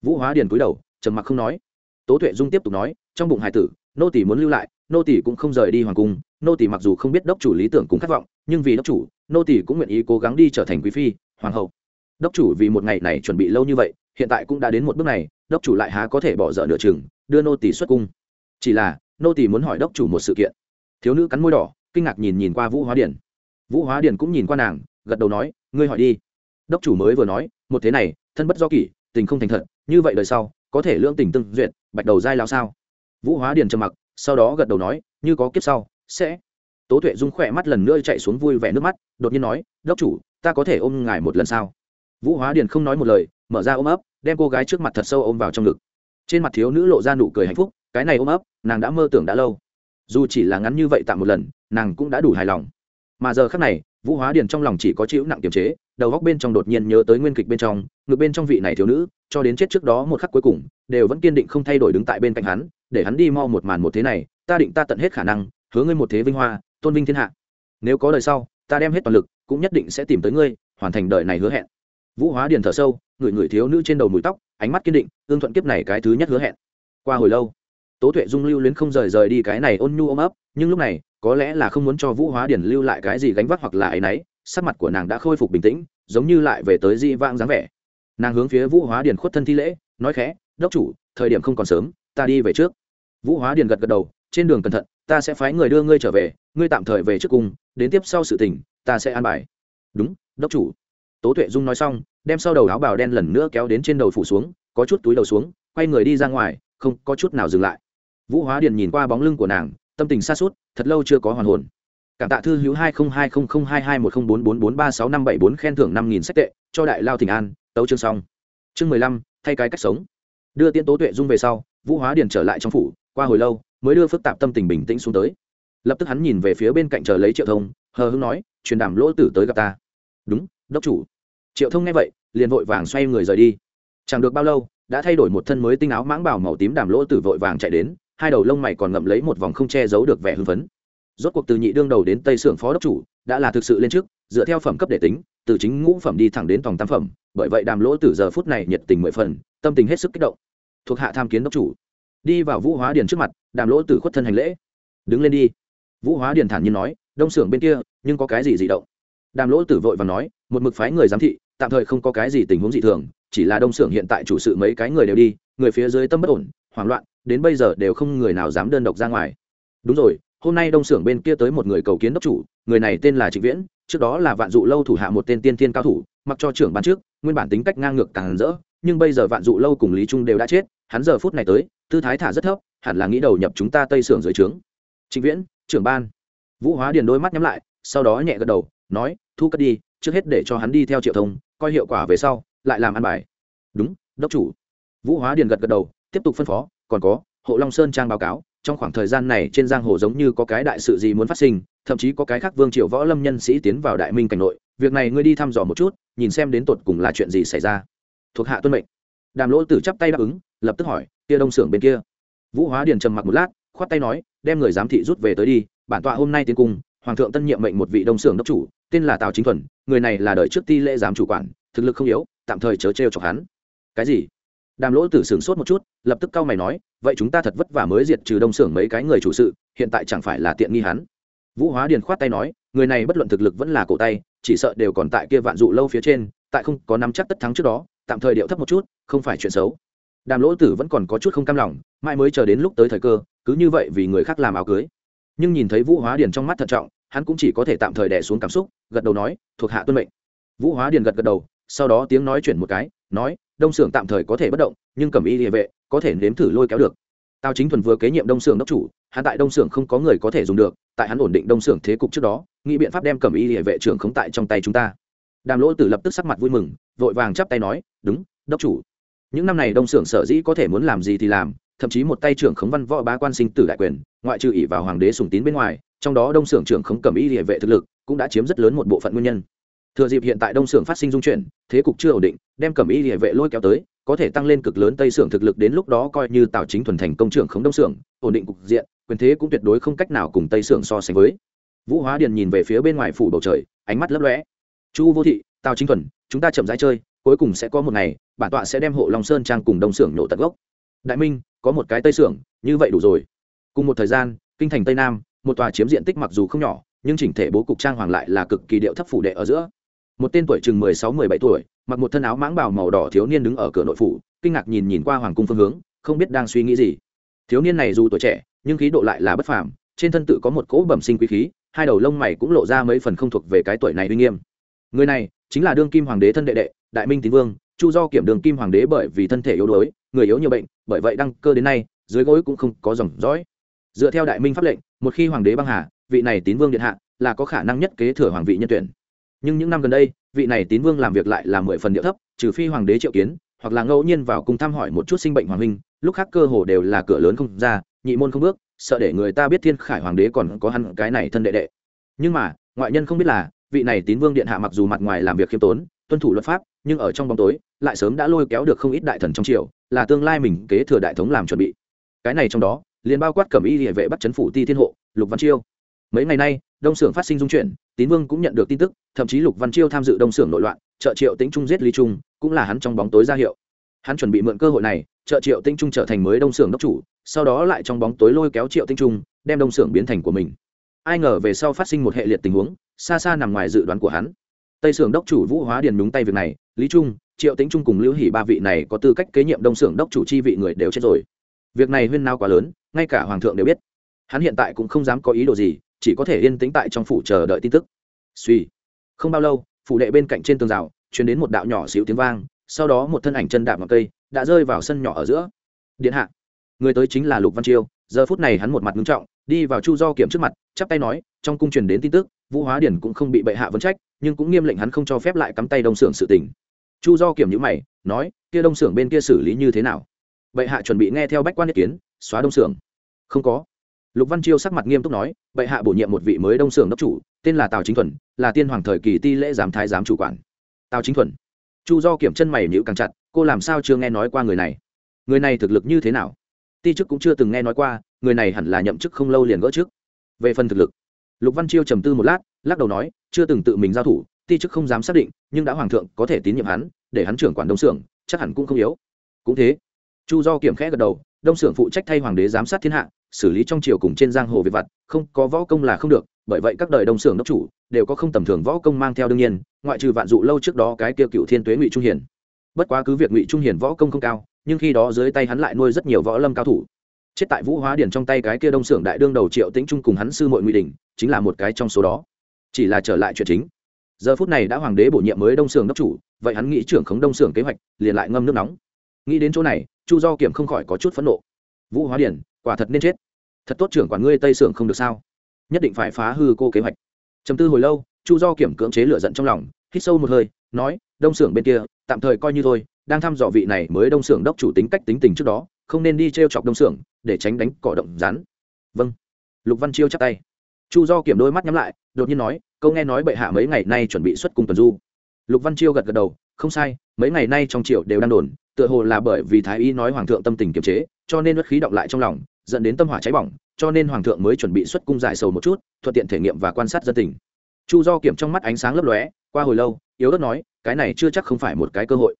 vũ hóa điền cúi đầu trầm mặc không nói tố tuệ dung tiếp tục nói trong bụng hải tử nô tỳ muốn lưu lại nô tỳ cũng không rời đi hoàng cung nô tỳ mặc dù không biết đốc chủ lý tưởng cùng khát vọng nhưng vì đốc chủ nô tỳ cũng nguyện ý cố gắng đi trở thành quý phi, hoàng hậu. Đốc chủ vì một ngày này chuẩn bị lâu như vậy, hiện tại cũng đã đến một bước này, đốc chủ lại há có thể bỏ dở nửa chừng, đưa nô tỳ xuất cung. Chỉ là, nô tỳ muốn hỏi đốc chủ một sự kiện. Thiếu nữ cắn môi đỏ, kinh ngạc nhìn nhìn qua vũ hóa điển vũ hóa điển cũng nhìn qua nàng, gật đầu nói, ngươi hỏi đi. Đốc chủ mới vừa nói, một thế này, thân bất do kỷ, tình không thành thật, như vậy đời sau, có thể lưỡng tình tương duyệt, bạch đầu dai lao sao? Vũ hóa điền trầm mặc, sau đó gật đầu nói, như có kiếp sau, sẽ tố tuệ dung khỏe mắt lần nữa chạy xuống vui vẻ nước mắt, đột nhiên nói, đốc chủ, ta có thể ôm ngài một lần sao? Vũ hóa điền không nói một lời, mở ra ôm ấp, đem cô gái trước mặt thật sâu ôm vào trong ngực. Trên mặt thiếu nữ lộ ra nụ cười hạnh phúc, cái này ôm ấp, nàng đã mơ tưởng đã lâu. Dù chỉ là ngắn như vậy tạm một lần, nàng cũng đã đủ hài lòng. Mà giờ khác này, vũ hóa điền trong lòng chỉ có chịu nặng kiềm chế, đầu góc bên trong đột nhiên nhớ tới nguyên kịch bên trong ngược bên trong vị này thiếu nữ, cho đến chết trước đó một khắc cuối cùng, đều vẫn kiên định không thay đổi đứng tại bên cạnh hắn, để hắn đi mau một màn một thế này, ta định ta tận hết khả năng hứa ngươi một thế vinh hoa, tôn vinh thiên hạ. Nếu có đời sau, ta đem hết toàn lực, cũng nhất định sẽ tìm tới ngươi, hoàn thành đời này hứa hẹn. Vũ hóa điền thở sâu, người người thiếu nữ trên đầu mũi tóc, ánh mắt kiên định, ương thuận kiếp này cái thứ nhất hứa hẹn. Qua hồi lâu, tố tuệ dung lưu luyến không rời rời đi cái này ôn nhu ôm ấp, nhưng lúc này, có lẽ là không muốn cho vũ hóa điền lưu lại cái gì gánh vác hoặc là ấ y n ấ y sắc mặt của nàng đã khôi phục bình tĩnh, giống như lại về tới di vang dáng vẻ. Nàng hướng phía vũ hóa điền khuất thân thi lễ, nói khẽ, đốc chủ, thời điểm không còn sớm, ta đi về trước. Vũ hóa điền gật gật đầu, trên đường cẩn thận ta sẽ phái người đưa ngươi trở về, ngươi tạm thời về trước cùng đến tiếp sau sự tình, ta sẽ an bài. Đúng, đốc chủ. Tố tuệ dung nói xong, đem sau đầu áo bào đen lần nữa kéo đến trên đầu phủ xuống, có chút túi đầu xuống, quay người đi ra ngoài, không có chút nào dừng lại. Vũ hóa điền nhìn qua bóng lưng của nàng, tâm tình xa suốt thật lâu chưa có hoàn hồn. Cảm tạ thư hữu hai không hai mươi hai hai một không bốn bốn bốn ba sáu năm bảy bốn khen thưởng năm nghìn sách tệ, cho đại lao thịnh an, tấu chương xong. Chương mười lăm, thay cái cách sống. Đưa tiên tố tuệ dung về sau, vũ hóa điền trở lại trong phủ, qua hồi lâu mới đưa phức tạp tâm tình bình tĩnh xuống tới. Lập tức hắn nhìn về phía bên cạnh chờ lấy triệu thông, hờ hưng nói, truyền đảm lỗ tử tới gặp ta. Đúng, đốc chủ. Triệu thông nghe vậy, liền vội vàng xoay người rời đi. Chẳng được bao lâu, đã thay đổi một thân mới tinh áo mãng bảo màu tím đàm lỗ tử vội vàng chạy đến, hai đầu lông mày còn ngậm lấy một vòng không che giấu được vẻ hưng phấn. Rốt cuộc từ nhị đương đầu đến tây xưởng phó đốc chủ, đã là thực sự lên trước, dựa theo phẩm cấp để tính, từ chính ngũ phẩm đi thẳng đến tòng tam phẩm, bởi vậy đàm lỗ tử giờ phút này nhiệt tình mười phần, tâm tình hết sức kích động. Thuộc hạ tham kiến đốc chủ đi vào vũ hóa điền trước mặt, đàm lỗ tử khuất thân hành lễ. Đứng lên đi. Vũ hóa điền thản nhiên nói, đông xưởng bên kia, nhưng có cái gì dị động? Đàm lỗ tử vội và nói, một mực phái người giám thị, tạm thời không có cái gì tình huống dị thường, chỉ là đông xưởng hiện tại chủ sự mấy cái người đều đi, người phía dưới tâm bất ổn, hoảng loạn, đến bây giờ đều không người nào dám đơn độc ra ngoài. Đúng rồi, hôm nay đông xưởng bên kia tới một người cầu kiến đốc chủ, người này tên là trịnh viễn, trước đó là vạn dụ lâu thủ hạ một tên tiên thiên cao thủ, mặc cho trưởng ban trước, nguyên bản tính cách ngang ngược càng rỡ, nhưng bây giờ vạn dụ lâu cùng lý trung đều đã chết hắn giờ phút này tới, tư thái thả rất thấp, hẳn là nghĩ đầu nhập chúng ta tây sưởng dưới trướng. Trịnh viễn, trưởng ban. Vũ hóa điền đôi mắt nhắm lại, sau đó nhẹ gật đầu, nói, thu cất đi, trước hết để cho hắn đi theo triệu thông, coi hiệu quả về sau, lại làm ăn bài. Đúng, đốc chủ. Vũ hóa điền gật gật đầu, tiếp tục phân phó, còn có, hộ long sơn trang báo cáo, trong khoảng thời gian này trên giang hồ giống như có cái đại sự gì muốn phát sinh, thậm chí có cái khác vương triều võ lâm nhân sĩ tiến vào đại minh cảnh nội, việc này ngươi đi thăm dò một chút, nhìn xem đến tột cùng là chuyện gì xảy ra. Thuộc hạ tuân mệnh. Đàm lỗ tử chắp tay đáp ứng lập tức hỏi, kia đông xưởng bên kia? Vũ hóa điền trầm mặc một lát, khoát tay nói, đem người giám thị rút về tới đi, bản tọa hôm nay tiến cung, hoàng thượng tân nhiệm mệnh một vị đông xưởng đốc chủ, tên là tào chính thuần, người này là đời trước ti lễ giám chủ quản, thực lực không yếu, tạm thời chớ trêu chọc hắn. Cái gì? Đàm lỗ tử sửng sốt một chút, lập tức cau mày nói, vậy chúng ta thật vất vả mới diệt trừ đông xưởng mấy cái người chủ sự, hiện tại chẳng phải là tiện nghi hắn? Vũ hóa điền khoát tay nói, người này bất luận thực lực vẫn là cổ tay, chỉ sợ đều còn tại kia vạn dụ lâu phía trên, tại không có nắm chắc tất thắng trước đó, tạm thời điệu thấp một chút, không phải chuyện xấu đàm lỗ tử vẫn còn có chút không cam lòng, mãi mới chờ đến lúc tới thời cơ, cứ như vậy vì người khác làm áo cưới. Nhưng nhìn thấy vũ hóa điền trong mắt thận trọng, hắn cũng chỉ có thể tạm thời đẻ xuống cảm xúc, gật đầu nói, thuộc hạ tuân mệnh. Vũ hóa điền gật gật đầu, sau đó tiếng nói chuyển một cái, nói, đông xưởng tạm thời có thể bất động, nhưng cẩm y địa vệ, có thể nếm thử lôi kéo được. Tào chính thuần vừa kế nhiệm đông xưởng đốc chủ, hắn tại đông xưởng không có người có thể dùng được, tại hắn ổn định đông xưởng thế cục trước đó, nghĩ biện pháp đem cẩm y địa vệ trưởng không tại trong tay chúng ta. Đàm lỗ tử lập tức sắc mặt vui mừng, vội vàng chắp tay nói, đúng, đốc chủ những năm này đông xưởng sở dĩ có thể muốn làm gì thì làm, thậm chí một tay trưởng khống văn võ bá quan sinh tử đại quyền, ngoại trừ ỷ vào hoàng đế sùng tín bên ngoài, trong đó đông xưởng trưởng khống cẩm y địa vệ thực lực, cũng đã chiếm rất lớn một bộ phận nguyên nhân. Thừa dịp hiện tại đông xưởng phát sinh dung chuyển, thế cục chưa ổn định, đem cẩm y địa vệ lôi kéo tới, có thể tăng lên cực lớn tây xưởng thực lực đến lúc đó coi như tào chính thuần thành công trưởng khống đông xưởng ổn định cục diện, quyền thế cũng tuyệt đối không cách nào cùng tây xưởng so sánh với. Vũ hóa điền nhìn về phía bên ngoài phủ bầu trời, ánh mắt lấp lóe. Chu vô thị, tào chính thuần, chúng ta chậm rãi chơi cuối cùng sẽ có một ngày, bản tọa sẽ đem hộ long sơn trang cùng đông xưởng nhổ tận gốc. Đại minh, có một cái tây xưởng như vậy đủ rồi. Cùng một thời gian, kinh thành tây nam, một tòa chiếm diện tích mặc dù không nhỏ, nhưng chỉnh thể bố cục trang hoàng lại là cực kỳ điệu thấp phủ đệ ở giữa. Một tên tuổi chừng mười sáu, mười bảy tuổi, mặc một thân áo mãng bào màu đỏ thiếu niên đứng ở cửa nội phủ, kinh ngạc nhìn nhìn qua hoàng cung phương hướng, không biết đang suy nghĩ gì. Thiếu niên này dù tuổi trẻ, nhưng khí độ lại là bất phàm, trên thân tự có một cỗ bẩm sinh quý khí, hai đầu lông mày cũng lộ ra mấy phần không thuộc về cái tuổi này uy nghiêm. Người này chính là đương kim hoàng đế thân đệ đệ đại minh tín vương, chu do kiểm đường kim hoàng đế bởi vì thân thể yếu đuối, người yếu nhiều bệnh, bởi vậy đăng cơ đến nay, dưới gối cũng không có dòng dõi. Dựa theo đại minh pháp lệnh, một khi hoàng đế băng hà, vị này tín vương điện hạ là có khả năng nhất kế thừa hoàng vị nhân tuyển. Nhưng những năm gần đây, vị này tín vương làm việc lại là mười phần địa thấp, trừ phi hoàng đế triệu kiến, hoặc là ngẫu nhiên vào cùng thăm hỏi một chút sinh bệnh hoàng minh lúc khác cơ hồ đều là cửa lớn không ra, nhị môn không bước, sợ để người ta biết thiên khải hoàng đế còn có hắn cái này thân đệ đệ. Nhưng mà, ngoại nhân không biết là, vị này tín vương điện hạ mặc dù mặt ngoài làm việc khiêm tốn, tuân thủ luật pháp nhưng ở trong bóng tối, lại sớm đã lôi kéo được không ít đại thần trong triều, là tương lai mình kế thừa đại thống làm chuẩn bị. Cái này trong đó, liền bao quát cẩm y địa vệ bắt chấn phủ ti thiên hộ, lục văn chiêu. Mấy ngày nay, đông xưởng phát sinh dung chuyển tín vương cũng nhận được tin tức, thậm chí lục văn chiêu tham dự đông xưởng nội loạn, trợ triệu tĩnh trung giết lý trung, cũng là hắn trong bóng tối ra hiệu. Hắn chuẩn bị mượn cơ hội này, trợ triệu tĩnh trung trở thành mới đông xưởng đốc chủ, sau đó lại trong bóng tối lôi kéo triệu tĩnh trung, đem đông xưởng biến thành của mình. Ai ngờ về sau phát sinh một hệ liệt tình huống, xa xa nằm ngoài dự đoán của hắn. Tây xưởng đốc chủ vũ hóa điền đúng tay việc này lý trung, triệu tĩnh trung cùng lưu hỷ ba vị này có tư cách kế nhiệm đông xưởng đốc chủ chi vị người đều chết rồi. Việc này huyên nao quá lớn, ngay cả hoàng thượng đều biết. Hắn hiện tại cũng không dám có ý đồ gì, chỉ có thể yên tĩnh tại trong phủ chờ đợi tin tức. Suy. Không bao lâu, phủ đệ bên cạnh trên tường rào chuyển đến một đạo nhỏ xíu tiếng vang, sau đó một thân ảnh chân đạp ngọc cây, đã rơi vào sân nhỏ ở giữa. Điện hạ. Người tới chính là lục văn chiêu, giờ phút này hắn một mặt ngưng trọng, đi vào chu do kiểm trước mặt, chắp tay nói, trong cung truyền đến tin tức, vũ hóa điển cũng không bị bệ hạ vấn trách, nhưng cũng nghiêm lệnh hắn không cho phép lại cắm tay đông xưởng sự tình chu do kiểm nhữ mày, nói, kia đông xưởng bên kia xử lý như thế nào? Bệ hạ chuẩn bị nghe theo bách quan ý kiến, xóa đông xưởng không có. Lục văn chiêu sắc mặt nghiêm túc nói, bệ hạ bổ nhiệm một vị mới đông xưởng đốc chủ, tên là tào chính thuần, là tiên hoàng thời kỳ ti lễ giám thái giám chủ quản. Tào chính thuần? Chu do kiểm chân mày nhữ càng chặt, cô làm sao chưa nghe nói qua người này? Người này thực lực như thế nào? Ti chức cũng chưa từng nghe nói qua, người này hẳn là nhậm chức không lâu liền gỡ chức. Về phần thực lực? Lục văn chiêu trầm tư một lát, lắc đầu nói, chưa từng tự mình giao thủ ti chức không dám xác định, nhưng đã hoàng thượng có thể tín nhiệm hắn, để hắn trưởng quản đông xưởng chắc hẳn cũng không yếu. Cũng thế, chu do kiểm khẽ gật đầu, đông xưởng phụ trách thay hoàng đế giám sát thiên hạ, xử lý trong triều cùng trên giang hồ việc vặt, không có võ công là không được, bởi vậy các đời đông xưởng đốc chủ đều có không tầm thường võ công mang theo đương nhiên, ngoại trừ vạn dụ lâu trước đó cái kia cựu thiên tuế ngụy trung hiền. Bất quá cứ việc ngụy trung hiền võ công không cao, nhưng khi đó dưới tay hắn lại nuôi rất nhiều võ lâm cao thủ. Chết tại vũ hóa điển trong tay cái kia đông xưởng đại đương đầu triệu tĩnh trung cùng hắn sư mội ngụy đình, chính là một cái trong số đó. Chỉ là trở lại chuyện chính giờ phút này đã hoàng đế bổ nhiệm mới đông sưởng đốc chủ, vậy hắn nghĩ trưởng khống đông sưởng kế hoạch, liền lại ngâm nước nóng. Nghĩ đến chỗ này, chu do kiểm không khỏi có chút phẫn nộ. Vũ hóa điển, quả thật nên chết. Thật tốt trưởng quản ngươi tây sưởng không được sao? Nhất định phải phá hư cô kế hoạch. Chấm tư hồi lâu, chu do kiểm cưỡng chế lửa giận trong lòng, hít sâu một hơi, nói, đông sưởng bên kia, tạm thời coi như thôi, đang thăm dò vị này mới đông sưởng đốc chủ tính cách tính tình trước đó, không nên đi t r e o chọc đông sưởng để tránh đánh cỏ động rắn. Vâng. Lục văn chiêu chắc tay chu do kiểm đôi mắt nhắm lại, đột nhiên nói, câu nghe nói bệ hạ mấy ngày nay chuẩn bị xuất cung tuần du. Lục văn chiêu gật gật đầu, không sai, mấy ngày nay trong triệu đều đang đồn, tựa hồ là bởi vì thái y nói hoàng thượng tâm tình kiềm chế, cho nên bất khí động lại trong lòng, dẫn đến tâm hỏa cháy bỏng, cho nên hoàng thượng mới chuẩn bị xuất cung giải sầu một chút, thuận tiện thể nghiệm và quan sát dân tình. Chu do kiểm trong mắt ánh sáng lấp lóe, qua hồi lâu, yếu ớt nói, cái này chưa chắc không phải một cái cơ hội.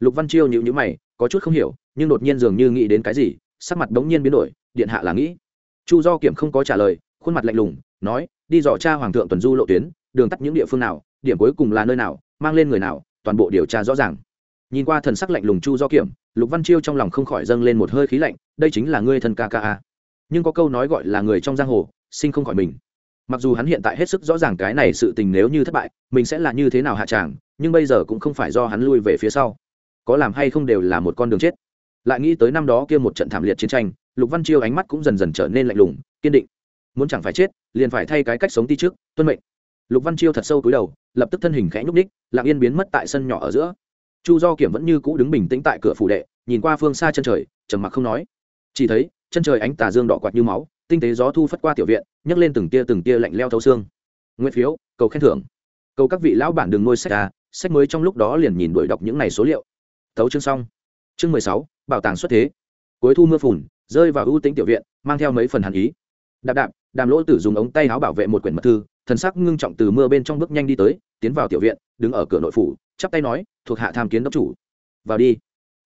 Lục văn chiêu nhịu nhữ mày, có chút không hiểu, nhưng đột nhiên dường như nghĩ đến cái gì, sắc mặt bỗng nhiên biến đổi, điện hạ là nghĩ. Chu do kiểm không có trả lời khuôn mặt lạnh lùng, nói, đi dò cha hoàng thượng tuần du lộ tuyến, đường tắt những địa phương nào, điểm cuối cùng là nơi nào, mang lên người nào, toàn bộ điều tra rõ ràng. Nhìn qua thần sắc lạnh lùng chu do kiểm, lục văn chiêu trong lòng không khỏi dâng lên một hơi khí lạnh, đây chính là ngươi thân ca ca a. Nhưng có câu nói gọi là người trong giang hồ, sinh không khỏi mình. Mặc dù hắn hiện tại hết sức rõ ràng cái này sự tình nếu như thất bại, mình sẽ là như thế nào hạ tràng, nhưng bây giờ cũng không phải do hắn lui về phía sau. Có làm hay không đều là một con đường chết. Lại nghĩ tới năm đó kia một trận thảm liệt chiến tranh, lục văn chiêu ánh mắt cũng dần dần trở nên lạnh lùng, kiên định muốn chẳng phải chết, liền phải thay cái cách sống ti trước, tuân mệnh. Lục văn chiêu thật sâu cúi đầu, lập tức thân hình khẽ nhúc ních lặng yên biến mất tại sân nhỏ ở giữa. Chu do kiểm vẫn như cũ đứng bình tĩnh tại cửa phủ đệ, nhìn qua phương xa chân trời, trầm mặc không nói. Chỉ thấy, chân trời ánh tà dương đỏ quạt như máu, tinh tế gió thu phất qua tiểu viện, nhấc lên từng tia từng tia lạnh leo thấu xương. Nguyên phiếu, cầu khen thưởng. Cầu các vị lão bản đừng nuôi sách à sách mới trong lúc đó liền nhìn đuổi đọc những này số liệu. Tấu chương xong. Chương mười sáu, bảo tàng xuất thế. Cuối thu mưa phùn, rơi vào ưu tĩnh tiểu viện, mang theo mấy phần hàn ý. Đạp đạp đàm lỗ tử dùng ống tay áo bảo vệ một quyển mật thư, thần sắc ngưng trọng từ mưa bên trong bước nhanh đi tới, tiến vào tiểu viện, đứng ở cửa nội phủ, chắp tay nói, thuộc hạ tham kiến đốc chủ. Vào đi.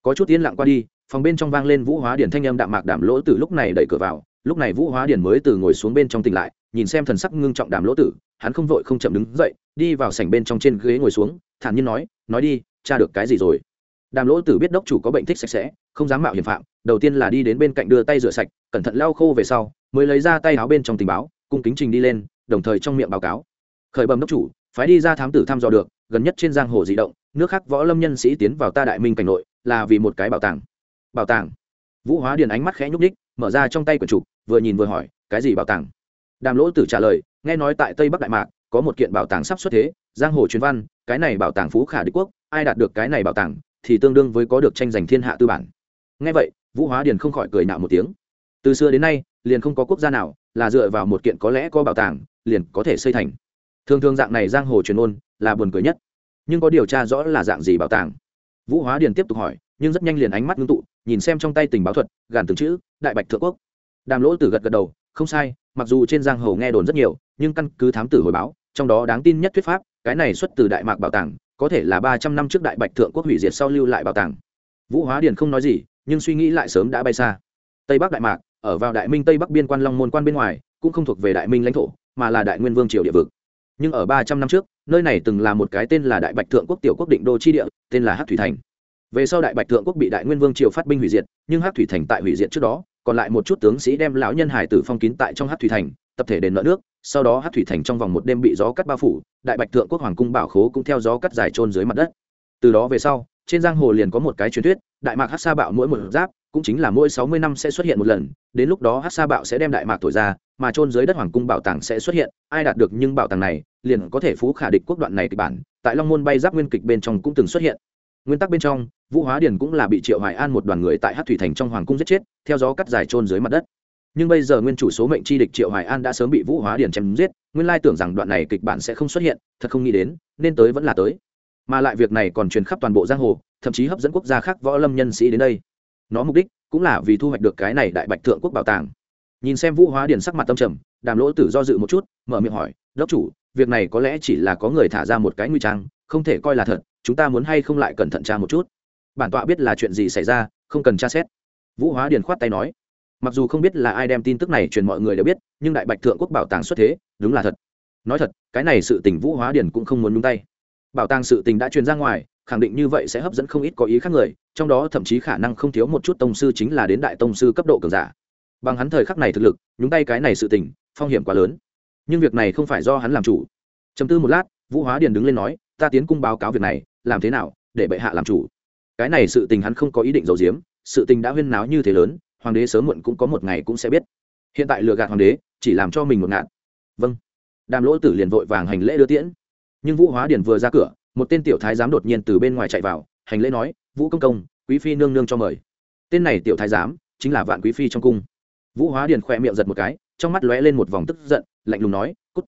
Có chút tiến lặng qua đi, phòng bên trong vang lên vũ hóa điển thanh âm đạm mạc đàm lỗ tử lúc này đẩy cửa vào, lúc này vũ hóa điển mới từ ngồi xuống bên trong tỉnh lại, nhìn xem thần sắc ngưng trọng đàm lỗ tử, hắn không vội không chậm đứng dậy, đi vào sảnh bên trong trên ghế ngồi xuống, thản nhiên nói nói đi, cha được cái gì rồi? Đàm lỗ tử biết đốc chủ có bệnh thích sạch sẽ, không dám mạo hiểm phạm, đầu tiên là đi đến bên cạnh đưa tay rửa sạch, cẩn thận lau khô về sau mới lấy ra tay áo bên trong tình báo, cung kính trình đi lên, đồng thời trong miệng báo cáo. Khởi bẩm đốc chủ, phái đi ra thám tử thăm dò được, gần nhất trên giang hồ di động, nước khác võ lâm nhân sĩ tiến vào ta đại minh cảnh nội, là vì một cái bảo tàng. Bảo tàng? Vũ hóa điền ánh mắt khẽ nhúc ních mở ra trong tay quyển trục, vừa nhìn vừa hỏi, cái gì bảo tàng? Đàm lỗ tử trả lời, nghe nói tại tây bắc đại mạc, có một kiện bảo tàng sắp xuất thế, giang hồ truyền văn, cái này bảo tàng phú khả đế quốc, ai đạt được cái này bảo tàng, thì tương đương với có được tranh giành thiên hạ tư bản. Nghe vậy, vũ hóa điền không khỏi cười nạo một tiếng từ xưa đến nay, liền không có quốc gia nào là dựa vào một kiện có lẽ có bảo tàng liền có thể xây thành. Thường thường dạng này giang hồ truyền ôn là buồn cười nhất, nhưng có điều tra rõ là dạng gì bảo tàng. Vũ hóa điền tiếp tục hỏi, nhưng rất nhanh liền ánh mắt ngưng tụ, nhìn xem trong tay tình báo thuật, gàn từng chữ, đại bạch thượng quốc. Đàm lỗ tử gật gật đầu, không sai, mặc dù trên giang hồ nghe đồn rất nhiều, nhưng căn cứ thám tử hồi báo, trong đó đáng tin nhất thuyết pháp, cái này xuất từ đại mạc bảo tàng, có thể là ba trăm năm trước đại bạch thượng quốc hủy diệt sau lưu lại bảo tàng. Vũ hóa điền không nói gì, nhưng suy nghĩ lại sớm đã bay xa. Tây bắc đại mạc ở vào đại minh tây bắc biên quan long môn quan bên ngoài, cũng không thuộc về đại minh lãnh thổ, mà là đại nguyên vương triều địa vực. Nhưng ở ba trăm năm trước, nơi này từng là một cái tên là đại bạch thượng quốc tiểu quốc định đô chi địa, tên là hát thủy thành. Về sau đại bạch thượng quốc bị đại nguyên vương triều phát binh hủy diệt, nhưng hát thủy thành tại hủy diệt trước đó, còn lại một chút tướng sĩ đem lão nhân hải tử phong kín tại trong hát thủy thành, tập thể đền nợ nước, sau đó hát thủy thành trong vòng một đêm bị gió cắt bao phủ, đại bạch thượng quốc hoàng cung bảo khố cũng theo gió cắt dài trôn dưới mặt đất. Từ đó về sau trên giang hồ liền có một cái truyền thuyết, đại mạc hát sa bạo mỗi một giáp, cũng chính là mỗi sáu mươi năm sẽ xuất hiện một lần, đến lúc đó hát sa bạo sẽ đem đại mạc thổi ra, mà trôn dưới đất hoàng cung bảo tàng sẽ xuất hiện, ai đạt được nhưng bảo tàng này, liền có thể phú khả địch quốc đoạn này kịch bản, tại long môn bay giáp nguyên kịch bên trong cũng từng xuất hiện. Nguyên tắc bên trong, vũ hóa điền cũng là bị triệu hoài an một đoàn người tại hát thủy thành trong hoàng cung giết chết, theo gió cắt dài trôn dưới mặt đất. Nhưng bây giờ nguyên chủ số mệnh chi địch triệu hoài an đã sớm bị vũ hóa điền chém giết, nguyên lai tưởng rằng đoạn này kịch bản sẽ không xuất hiện, thật không nghĩ đến, nên tới vẫn là tới mà lại việc này còn truyền khắp toàn bộ giang hồ, thậm chí hấp dẫn quốc gia khác võ lâm nhân sĩ đến đây. Nó mục đích cũng là vì thu hoạch được cái này đại bạch thượng quốc bảo tàng. Nhìn xem vũ hóa điền sắc mặt tâm trầm, đàm lỗ tử do dự một chút, mở miệng hỏi, đốc chủ, việc này có lẽ chỉ là có người thả ra một cái nguy trang, không thể coi là thật, chúng ta muốn hay không lại cẩn thận tra một chút? Bản tọa biết là chuyện gì xảy ra, không cần tra xét. Vũ hóa điền khoát tay nói, mặc dù không biết là ai đem tin tức này truyền mọi người đều biết, nhưng đại bạch thượng quốc bảo tàng xuất thế, đúng là thật. Nói thật, cái này sự tình vũ hóa điền cũng không muốn nhúng tay bảo tàng sự tình đã truyền ra ngoài, khẳng định như vậy sẽ hấp dẫn không ít có ý khác người, trong đó thậm chí khả năng không thiếu một chút tông sư chính là đến đại tông sư cấp độ cường giả. Bằng hắn thời khắc này thực lực, nhúng tay cái này sự tình, phong hiểm quá lớn. Nhưng việc này không phải do hắn làm chủ. Chấm tư một lát, vũ hóa điền đứng lên nói, ta tiến cung báo cáo việc này, làm thế nào để bệ hạ làm chủ? Cái này sự tình hắn không có ý định giấu giếm, sự tình đã huyên náo như thế lớn, hoàng đế sớm muộn cũng có một ngày cũng sẽ biết. Hiện tại lừa gạt hoàng đế, chỉ làm cho mình một ngạn. Vâng. Đàm lỗ tử liền vội vàng hành lễ đưa tiễn nhưng vũ hóa điền vừa ra cửa, một tên tiểu thái giám đột nhiên từ bên ngoài chạy vào, hành lễ nói, vũ công công, quý phi nương nương cho mời. Tên này tiểu thái giám chính là vạn quý phi trong cung. Vũ hóa điền khỏe miệng giật một cái, trong mắt lóe lên một vòng tức giận, lạnh lùng nói, cút,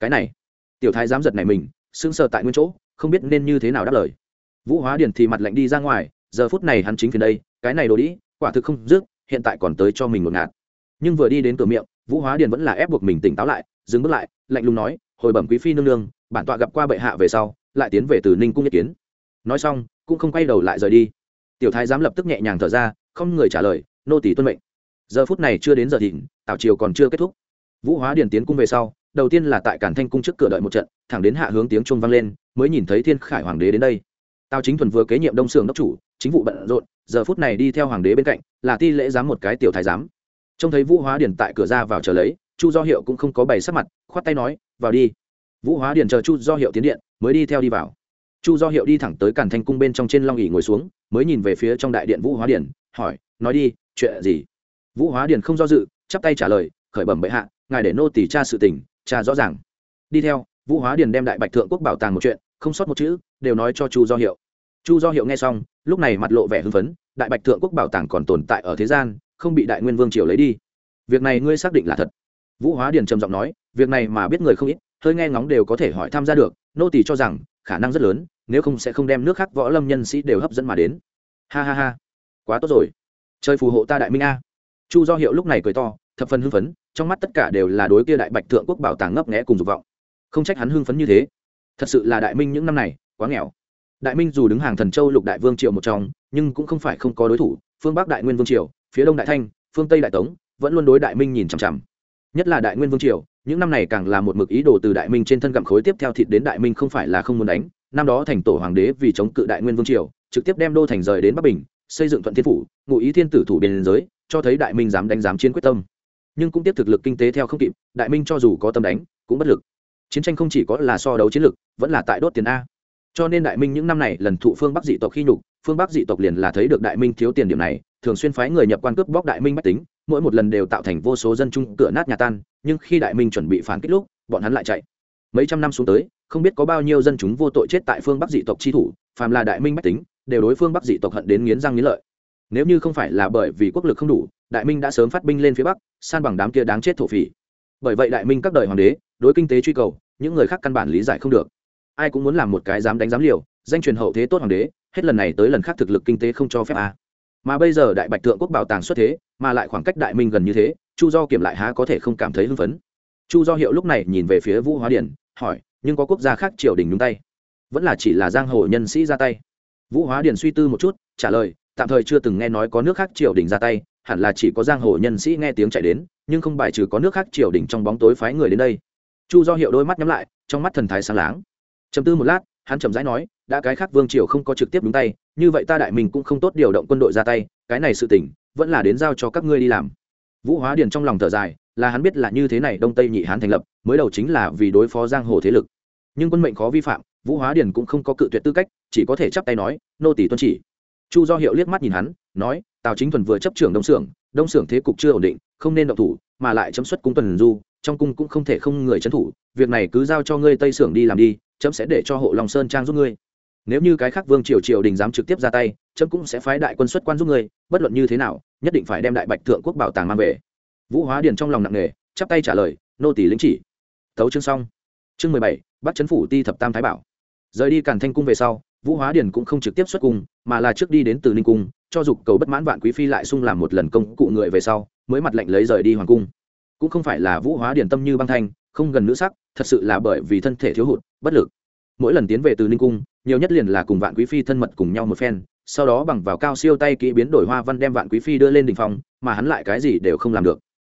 cái này. Tiểu thái giám giật này mình, sững sờ tại nguyên chỗ, không biết nên như thế nào đáp lời. Vũ hóa điền thì mặt lạnh đi ra ngoài, giờ phút này hắn chính phiền đây, cái này đồ đĩ, quả thực không dứt, hiện tại còn tới cho mình một ngạt. Nhưng vừa đi đến cửa miệng, vũ hóa điền vẫn là ép buộc mình tỉnh táo lại, dừng bước lại, lạnh lùng nói, hồi bẩm quý phi nương nương bản tọa gặp qua bệ hạ về sau, lại tiến về từ ninh cung nhất kiến. Nói xong, cũng không quay đầu lại rời đi. Tiểu thái giám lập tức nhẹ nhàng thở ra, không người trả lời, nô tỷ tuân mệnh. Giờ phút này chưa đến giờ thịnh, tảo triều còn chưa kết thúc. Vũ hóa điền tiến cung về sau, đầu tiên là tại cản thanh cung trước cửa đợi một trận, thẳng đến hạ hướng tiếng chuông vang lên, mới nhìn thấy thiên khải hoàng đế đến đây. Tào chính thuần vừa kế nhiệm đông sưởng đốc chủ, chính vụ bận rộn, giờ phút này đi theo hoàng đế bên cạnh, là ti lễ giám một cái tiểu thái giám. Trông thấy vũ hóa điền tại cửa ra vào chờ lấy, chu do hiệu cũng không có bày sắc mặt, khoát tay nói, vào đi vũ hóa điền chờ chu do hiệu tiến điện mới đi theo đi vào. Chu do hiệu đi thẳng tới càn thanh cung bên trong trên long ỉ ngồi xuống mới nhìn về phía trong đại điện vũ hóa Điền, hỏi nói đi chuyện gì? Vũ hóa Điền không do dự chắp tay trả lời khởi bẩm bệ hạ ngài để nô tỷ tra sự tình tra rõ ràng. Đi theo vũ hóa điền đem đại bạch thượng quốc bảo tàng một chuyện không sót một chữ đều nói cho chu do hiệu. Chu do hiệu nghe xong lúc này mặt lộ vẻ hưng phấn đại bạch thượng quốc bảo tàng còn tồn tại ở thế gian không bị đại nguyên vương triều lấy đi. Việc này ngươi xác định là thật. Vũ hóa điền trầm giọng nói việc này mà biết người không ít hơi nghe ngóng đều có thể hỏi tham gia được, nô tỷ cho rằng, khả năng rất lớn, nếu không sẽ không đem nước khác võ lâm nhân sĩ đều hấp dẫn mà đến. Ha ha ha. Quá tốt rồi. Chơi phù hộ ta đại minh a. Chu do hiệu lúc này cười to, thập phần hưng phấn, trong mắt tất cả đều là đối kia đại bạch thượng quốc bảo tàng ngấp nghẽ cùng dục vọng. Không trách hắn hưng phấn như thế. Thật sự là đại minh những năm này, quá nghèo. Đại minh dù đứng hàng thần châu lục đại vương triều một trong, nhưng cũng không phải không có đối thủ, phương bắc đại nguyên vương triều, phía đông đại thanh, phương tây đại tống, vẫn luôn đối đại minh nhìn chằm chằm nhất là đại nguyên vương triều, những năm này càng là một mực ý đồ từ đại minh trên thân gặm khối tiếp theo thịt đến đại minh không phải là không muốn đánh. Năm đó thành tổ hoàng đế vì chống cự đại nguyên vương triều, trực tiếp đem đô thành rời đến bắc bình, xây dựng thuận thiên phủ, ngụ ý thiên tử thủ biên giới, cho thấy đại minh dám đánh dám chiến quyết tâm. Nhưng cũng tiếp thực lực kinh tế theo không kịp, đại minh cho dù có tâm đánh, cũng bất lực. Chiến tranh không chỉ có là so đấu chiến lực vẫn là tại đốt tiền a. Cho nên đại minh những năm này lần thụ phương bắc dị tộc khi nhục phương bắc dị tộc liền là thấy được đại minh thiếu tiền điểm này, thường xuyên phái người nhập quan cướp bóc đại minh bách tính, mỗi một lần đều tạo thành vô số dân chung cửa nát nhà tan, nhưng khi đại minh chuẩn bị phản kích lúc, bọn hắn lại chạy. Mấy trăm năm xuống tới, không biết có bao nhiêu dân chúng vô tội chết tại phương bắc dị tộc chi thủ, phàm là đại minh bách tính, đều đối phương bắc dị tộc hận đến nghiến răng nghiến lợi. Nếu như không phải là bởi vì quốc lực không đủ, đại minh đã sớm phát binh lên phía bắc, san bằng đám kia đáng chết thổ phỉ. Bởi vậy đại minh các đời hoàng đế, đối kinh tế truy cầu, những người khác căn bản lý giải không được. Ai cũng muốn làm một cái dám đánh dám liều, danh truyền hậu thế tốt hoàng đế hết lần này tới lần khác thực lực kinh tế không cho phép a. À. mà bây giờ đại bạch thượng quốc bảo tàng xuất thế, mà lại khoảng cách đại minh gần như thế, chu do kiểm lại há có thể không cảm thấy hưng phấn. Chu do hiệu lúc này nhìn về phía vũ hóa điển, hỏi, nhưng có quốc gia khác triều đình nhúng tay? Vẫn là chỉ là giang hồ nhân sĩ ra tay. Vũ hóa điển suy tư một chút, trả lời, tạm thời chưa từng nghe nói có nước khác triều đình ra tay, hẳn là chỉ có giang hồ nhân sĩ nghe tiếng chạy đến, nhưng không bài trừ có nước khác triều đình trong bóng tối phái người đến đây. Chu do hiệu đôi mắt nhắm lại, trong mắt thần thái sáng láng. Chầm tư một lát hắn chậm rãi nói, đã cái khác vương triều không có trực tiếp đúng tay, như vậy ta đại mình cũng không tốt điều động quân đội ra tay, cái này sự tỉnh vẫn là đến giao cho các ngươi đi làm. Vũ hóa điền trong lòng thở dài, là hắn biết là như thế này đông tây nhị hán thành lập, mới đầu chính là vì đối phó giang hồ thế lực. Nhưng quân mệnh khó vi phạm, vũ hóa điền cũng không có cự tuyệt tư cách, chỉ có thể chắp tay nói, nô tỷ tuân chỉ. Chu do hiệu liếc mắt nhìn hắn, nói, tào chính thuần vừa chấp trưởng đông xưởng đông xưởng thế cục chưa ổn định, không nên động thủ, mà lại chấm xuất cung tuần du, trong cung cũng không thể không người trấn thủ, việc này cứ giao cho ngươi tây xưởng đi làm đi chấm sẽ để cho hộ long sơn trang giúp ngươi. Nếu như cái khác vương triều triều đình dám trực tiếp ra tay, chấm cũng sẽ phái đại quân xuất quan giúp ngươi, bất luận như thế nào, nhất định phải đem đại bạch thượng quốc bảo tàng mang về. Vũ hóa điền trong lòng nặng nề, chắp tay trả lời, nô tỷ lĩnh chỉ. Tấu chương xong. Chương mười bảy bắt chấn phủ ti thập tam thái bảo. Rời đi càn thanh cung về sau, vũ hóa điền cũng không trực tiếp xuất cung, mà là trước đi đến từ ninh cung, cho dục cầu bất mãn vạn quý phi lại sung làm một lần công cụ người về sau, mới mặt lệnh lấy rời đi hoàng cung. Cũng không phải là vũ hóa điền tâm như băng thanh, không gần nữ sắc, thật sự là bởi vì thân thể thiếu hụt bất lực. Mỗi lần tiến về từ ninh cung, nhiều nhất liền là cùng vạn quý phi thân mật cùng nhau một phen, sau đó bằng vào cao siêu tay kỹ biến đổi hoa văn đem vạn quý phi đưa lên đỉnh phòng mà hắn lại cái gì đều không làm được.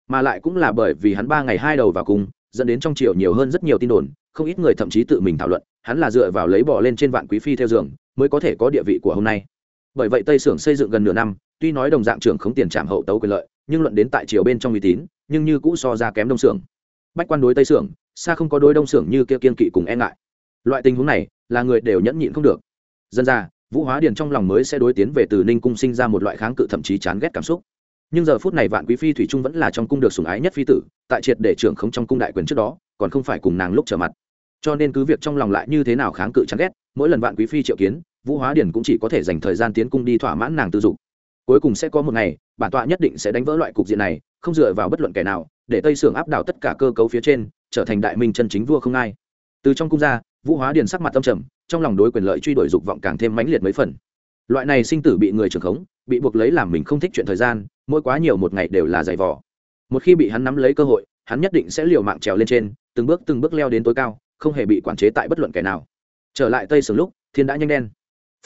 Mà lại cũng là bởi vì hắn ba ngày hai đầu vào cung, dẫn đến trong triều nhiều hơn rất nhiều tin đồn, không ít người thậm chí tự mình thảo luận, hắn là dựa vào lấy bỏ lên trên vạn quý phi theo giường, mới có thể có địa vị của hôm nay. Bởi vậy tây Sưởng xây dựng gần nửa năm, tuy nói đồng dạng trưởng không tiền trảm hậu tấu quyền lợi, nhưng luận đến tại triều bên trong uy tín, nhưng như cũ so ra kém đông xưởng bách quan đối tây xưởng xa không có đôi đông xưởng như kia kiên kỵ cùng e ngại. Loại tình huống này, là người đều nhẫn nhịn không được. Dân ra, vũ hóa điền trong lòng mới sẽ đối tiến về từ ninh cung sinh ra một loại kháng cự thậm chí chán ghét cảm xúc. Nhưng giờ phút này vạn quý phi thủy trung vẫn là trong cung được sủng ái nhất phi tử, tại triệt để trưởng không trong cung đại quyền trước đó, còn không phải cùng nàng lúc trở mặt. Cho nên cứ việc trong lòng lại như thế nào kháng cự chán ghét, mỗi lần vạn quý phi triệu kiến, vũ hóa điền cũng chỉ có thể dành thời gian tiến cung đi thỏa mãn nàng tư dục. Cuối cùng sẽ có một ngày, bản tọa nhất định sẽ đánh vỡ loại cục diện này, không dựa vào bất luận kẻ nào, để tây sưởng áp đảo tất cả cơ cấu phía trên trở thành đại minh chân chính vua không ai. Từ trong cung ra, vũ hóa điền sắc mặt tâm trầm, trong lòng đối quyền lợi truy đuổi dục vọng càng thêm mãnh liệt mấy phần. Loại này sinh tử bị người trưởng khống, bị buộc lấy làm mình không thích chuyện thời gian, mỗi quá nhiều một ngày đều là giày vò. Một khi bị hắn nắm lấy cơ hội, hắn nhất định sẽ liều mạng trèo lên trên, từng bước từng bước leo đến tối cao, không hề bị quản chế tại bất luận kẻ nào. Trở lại tây sưởng lúc, thiên đã nhanh đen.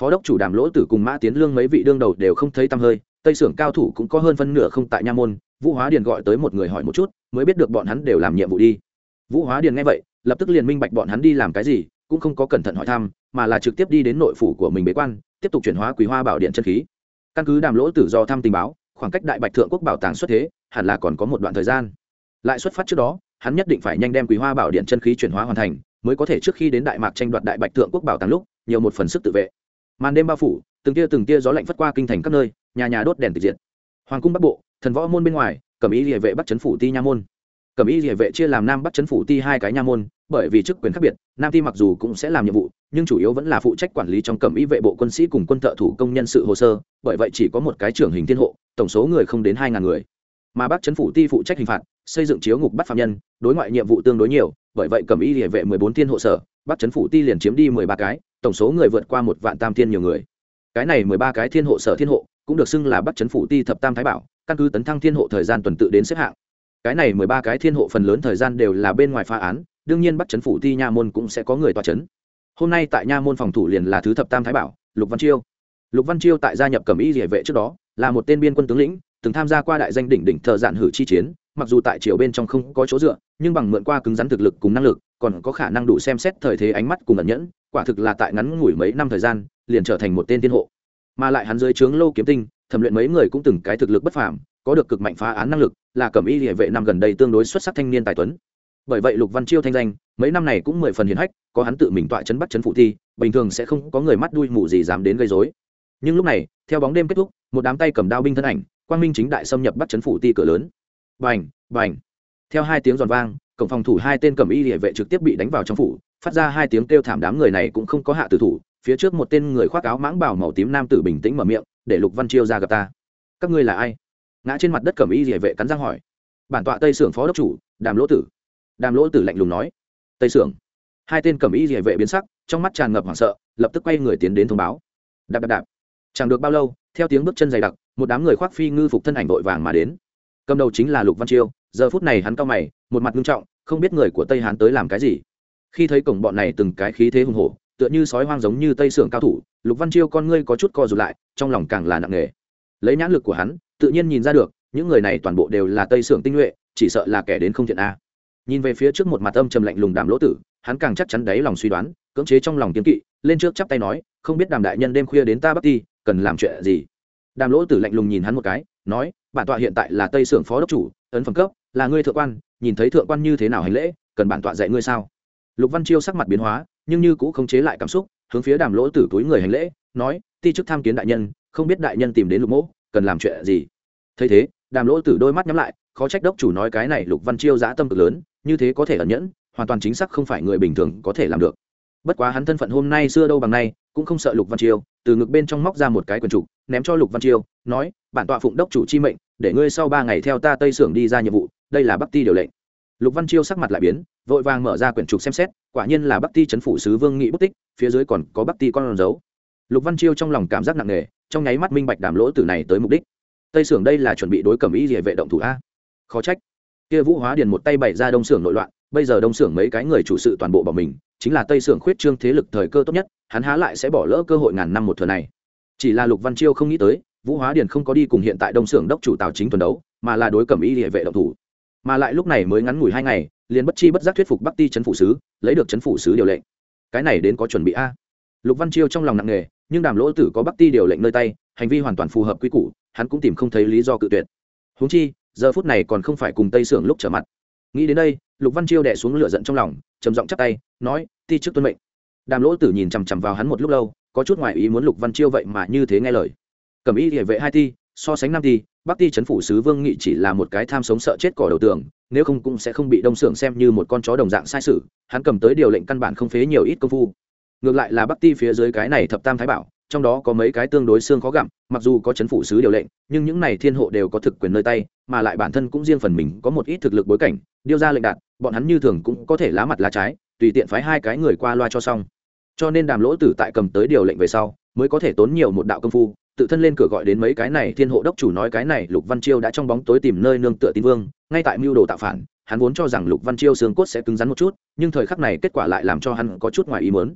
Phó đốc chủ đàm lỗ tử cùng mã tiến lương mấy vị đương đầu đều không thấy tăm hơi, tây sưởng cao thủ cũng có hơn phân nửa không tại nha môn, vũ hóa điền gọi tới một người hỏi một chút, mới biết được bọn hắn đều làm nhiệm vụ đi vũ hóa điền nghe vậy, lập tức liền minh bạch bọn hắn đi làm cái gì, cũng không có cẩn thận hỏi thăm, mà là trực tiếp đi đến nội phủ của mình bế quan, tiếp tục chuyển hóa quý hoa bảo điện chân khí. Căn cứ đàm lỗ tử do thăm tình báo, khoảng cách đại bạch thượng quốc bảo tàng xuất thế, hẳn là còn có một đoạn thời gian. Lại xuất phát trước đó, hắn nhất định phải nhanh đem quý hoa bảo điện chân khí chuyển hóa hoàn thành, mới có thể trước khi đến đại mạc tranh đoạt đại bạch thượng quốc bảo tàng lúc, nhiều một phần sức tự vệ. Màn đêm bao phủ, từng tia từng tia gió lạnh phất qua kinh thành các nơi, nhà nhà đốt đèn tịch diệt. Hoàng cung bắc bộ, thần võ môn bên ngoài cẩm ý địa vệ bắt chấn phủ ti nha môn cẩm Y địa vệ chia làm nam bắt chấn phủ ti hai cái nha môn, bởi vì chức quyền khác biệt, nam ti mặc dù cũng sẽ làm nhiệm vụ, nhưng chủ yếu vẫn là phụ trách quản lý trong cẩm Y vệ bộ quân sĩ cùng quân thợ thủ công nhân sự hồ sơ, bởi vậy chỉ có một cái trưởng hình thiên hộ, tổng số người không đến hai ngàn người. Mà bắc chấn phủ ti phụ trách hình phạt, xây dựng chiếu ngục bắt phạm nhân, đối ngoại nhiệm vụ tương đối nhiều, bởi vậy cẩm Y địa vệ mười bốn thiên hộ sở, bắc chấn phủ ti liền chiếm đi mười ba cái, tổng số người vượt qua một vạn tam thiên nhiều người. Cái này mười ba cái thiên hộ sở thiên hộ, cũng được xưng là bắc chấn phủ ti thập tam thái bảo, căn cứ tấn thăng thiên hộ thời gian tuần tự đến xếp hạng cái này mười ba cái thiên hộ phần lớn thời gian đều là bên ngoài phá án, đương nhiên bắc chấn phủ ti nha môn cũng sẽ có người tòa chấn. Hôm nay tại nha môn phòng thủ liền là thứ thập tam thái bảo, lục văn chiêu. Lục văn chiêu tại gia nhập cẩm y địa vệ trước đó, là một tên biên quân tướng lĩnh, từng tham gia qua đại danh đỉnh đỉnh thợ dạn hử chi chiến, mặc dù tại triều bên trong không có chỗ dựa, nhưng bằng mượn qua cứng rắn thực lực cùng năng lực, còn có khả năng đủ xem xét thời thế ánh mắt cùng ẩn nhẫn, quả thực là tại ngắn ngủi mấy năm thời gian, liền trở thành một tên tiên hộ. Mà lại hắn dưới trướng lâu kiếm tinh, thẩm luyện mấy người cũng từng cái thực lực bất phàm có được cực mạnh phá án năng lực, là cẩm y địa vệ năm gần đây tương đối xuất sắc thanh niên tài tuấn. Bởi vậy lục văn chiêu thanh danh, mấy năm này cũng mười phần hiền hách, có hắn tự mình tọa chấn bắt chấn phụ thi, bình thường sẽ không có người mắt đuôi mù gì dám đến gây dối nhưng lúc này, theo bóng đêm kết thúc, một đám tay cầm đao binh thân ảnh, quang minh chính đại xâm nhập bắt chấn phủ ti cửa lớn. Bành bành. Theo hai tiếng giòn vang cổng phòng thủ hai tên cầm y địa vệ trực tiếp bị đánh vào trong phủ, phát ra hai tiếng kêu thảm đám người này cũng không có hạ tử thủ, phía trước một tên người khoác áo mãng bảo màu tím nam tử bình tĩnh mở miệng, để lục văn chiêu ra gặp ta. Các ngươi là ai? Ngã trên mặt đất cẩm y địa vệ cắn răng hỏi. Bản tọa tây sưởng phó đốc chủ, đàm lỗ tử. Đàm lỗ tử lạnh lùng nói. Tây sưởng. Hai tên cẩm y địa vệ biến sắc, trong mắt tràn ngập hoảng sợ, lập tức quay người tiến đến thông báo. Đạp đạp đạp. Chẳng được bao lâu, theo tiếng bước chân dày đặc, một đám người khoác phi ngư phục thân ảnh vội vàng mà đến. Cầm đầu chính là lục văn chiêu, giờ phút này hắn cao mày, một mặt nghiêm trọng, không biết người của tây hán tới làm cái gì. Khi thấy cổng bọn này từng cái khí thế hùng hổ, tựa như sói hoang giống như tây sưởng cao thủ, lục văn chiêu con ngươi có chút co rụt lại, trong lòng càng là nặng nề. Lấy nhãn lực của hắn tự nhiên nhìn ra được, những người này toàn bộ đều là tây sưởng tinh nhuệ, chỉ sợ là kẻ đến không thiện a. Nhìn về phía trước một mặt âm trầm lạnh lùng đàm lỗ tử, hắn càng chắc chắn đáy lòng suy đoán, cưỡng chế trong lòng kiếm kỵ, lên trước chắp tay nói, không biết đàm đại nhân đêm khuya đến ta bắc ti cần làm chuyện gì? Đàm lỗ tử lạnh lùng nhìn hắn một cái, nói, bản tọa hiện tại là tây sưởng phó đốc chủ, ấn phẩm cấp, là ngươi thượng quan, nhìn thấy thượng quan như thế nào hành lễ, cần bản tọa dạy ngươi sao? Lục văn chiêu sắc mặt biến hóa, nhưng như cũng không chế lại cảm xúc, hướng phía đàm lỗ tử túi người hành lễ, nói, ti chức tham kiến đại nhân, không biết đại nhân tìm đến lục mỗ, cần làm chuyện gì? Thấy thế, đàm lỗ tử đôi mắt nhắm lại, khó trách đốc chủ nói cái này lục văn chiêu giã tâm cực lớn, như thế có thể ẩn nhẫn, hoàn toàn chính xác không phải người bình thường có thể làm được. Bất quá hắn thân phận hôm nay xưa đâu bằng nay, cũng không sợ lục văn chiêu, từ ngực bên trong móc ra một cái quần trục, ném cho lục văn chiêu, nói, bản tọa phụng đốc chủ chi mệnh, để ngươi sau ba ngày theo ta tây sưởng đi ra nhiệm vụ, đây là bắc ti điều lệnh. Lục văn chiêu sắc mặt lại biến, vội vàng mở ra quyển trục xem xét, quả nhiên là bắc ti c phủ sứ vương nghị bút tích, phía dưới còn có bắc ti con dấu. Lục văn chiêu trong lòng cảm giác nặng nề, trong nháy mắt minh bạch đàm lỗ tử này tới mục đích tây sưởng đây là chuẩn bị đối cầm ý địa vệ động thủ a. Khó trách. Kia vũ hóa điền một tay bày ra đông sưởng nội loạn, bây giờ đông sưởng mấy cái người chủ sự toàn bộ bỏ mình, chính là tây sưởng khuyết trương thế lực thời cơ tốt nhất, hắn há lại sẽ bỏ lỡ cơ hội ngàn năm một thừa này. Chỉ là lục văn chiêu không nghĩ tới, vũ hóa điền không có đi cùng hiện tại đông sưởng đốc chủ tào chính tuần đấu, mà là đối cầm ý địa vệ động thủ. Mà lại lúc này mới ngắn ngủi hai ngày, liền bất chi bất giác thuyết phục bắc ti chấn phủ sứ, lấy được chấn phủ sứ điều lệnh. Cái này đến có chuẩn bị a? Lục văn chiêu trong lòng nặng nề, nhưng đàm lỗ tử có bắc ti điều lệnh nơi tay, hành vi hoàn toàn phù hợp quy củ hắn cũng tìm không thấy lý do cự tuyệt. Huống chi, giờ phút này còn không phải cùng tây sưởng lúc trở mặt. Nghĩ đến đây, lục văn chiêu đẻ xuống lửa giận trong lòng, trầm giọng chắp tay, nói, ti trước tuân mệnh. Đàm lỗ tử nhìn chằm chằm vào hắn một lúc lâu, có chút ngoại ý muốn lục văn chiêu vậy mà như thế nghe lời. Cầm ý địa vệ hai ti, so sánh năm ti, bắc ti chấn phủ sứ vương nghị chỉ là một cái tham sống sợ chết cỏ đầu tường, nếu không cũng sẽ không bị đông xưởng xem như một con chó đồng dạng sai sự, hắn cầm tới điều lệnh căn bản không phế nhiều ít công phu. Ngược lại là bắc ti phía dưới cái này thập tam thái bảo trong đó có mấy cái tương đối xương khó gặm, mặc dù có chấn phủ sứ điều lệnh, nhưng những này thiên hộ đều có thực quyền nơi tay, mà lại bản thân cũng riêng phần mình có một ít thực lực bối cảnh, điêu ra lệnh đạt bọn hắn như thường cũng có thể lá mặt lá trái, tùy tiện phái hai cái người qua loa cho xong. Cho nên đàm lỗ tử tại cầm tới điều lệnh về sau, mới có thể tốn nhiều một đạo công phu, tự thân lên cửa gọi đến mấy cái này thiên hộ đốc chủ nói cái này lục văn chiêu đã trong bóng tối tìm nơi nương tựa tín vương, ngay tại mưu đồ tạo phản, hắn vốn cho rằng lục văn chiêu xương cốt sẽ cứng rắn một chút, nhưng thời khắc này kết quả lại làm cho hắn có chút ngoài ý mớn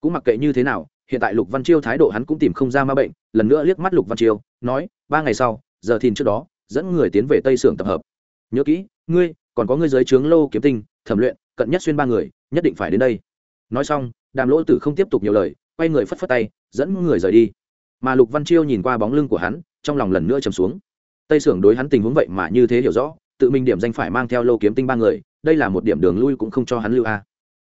cũng mặc kệ như thế nào hiện tại lục văn chiêu thái độ hắn cũng tìm không ra ma bệnh, lần nữa liếc mắt lục văn chiêu, nói, ba ngày sau, giờ thìn trước đó, dẫn người tiến về tây sưởng tập hợp. Nhớ kỹ, ngươi, còn có ngươi giới trướng lô kiếm tinh, thẩm luyện, cận nhất xuyên ba người, nhất định phải đến đây. Nói xong, đàm lỗ tử không tiếp tục nhiều lời, quay người phất phất tay, dẫn người rời đi. Mà lục văn chiêu nhìn qua bóng lưng của hắn, trong lòng lần nữa chầm xuống. Tây sưởng đối hắn tình huống vậy mà như thế hiểu rõ, tự mình điểm danh phải mang theo lô kiếm tinh ba người, đây là một điểm đường lui cũng không cho hắn lưu a.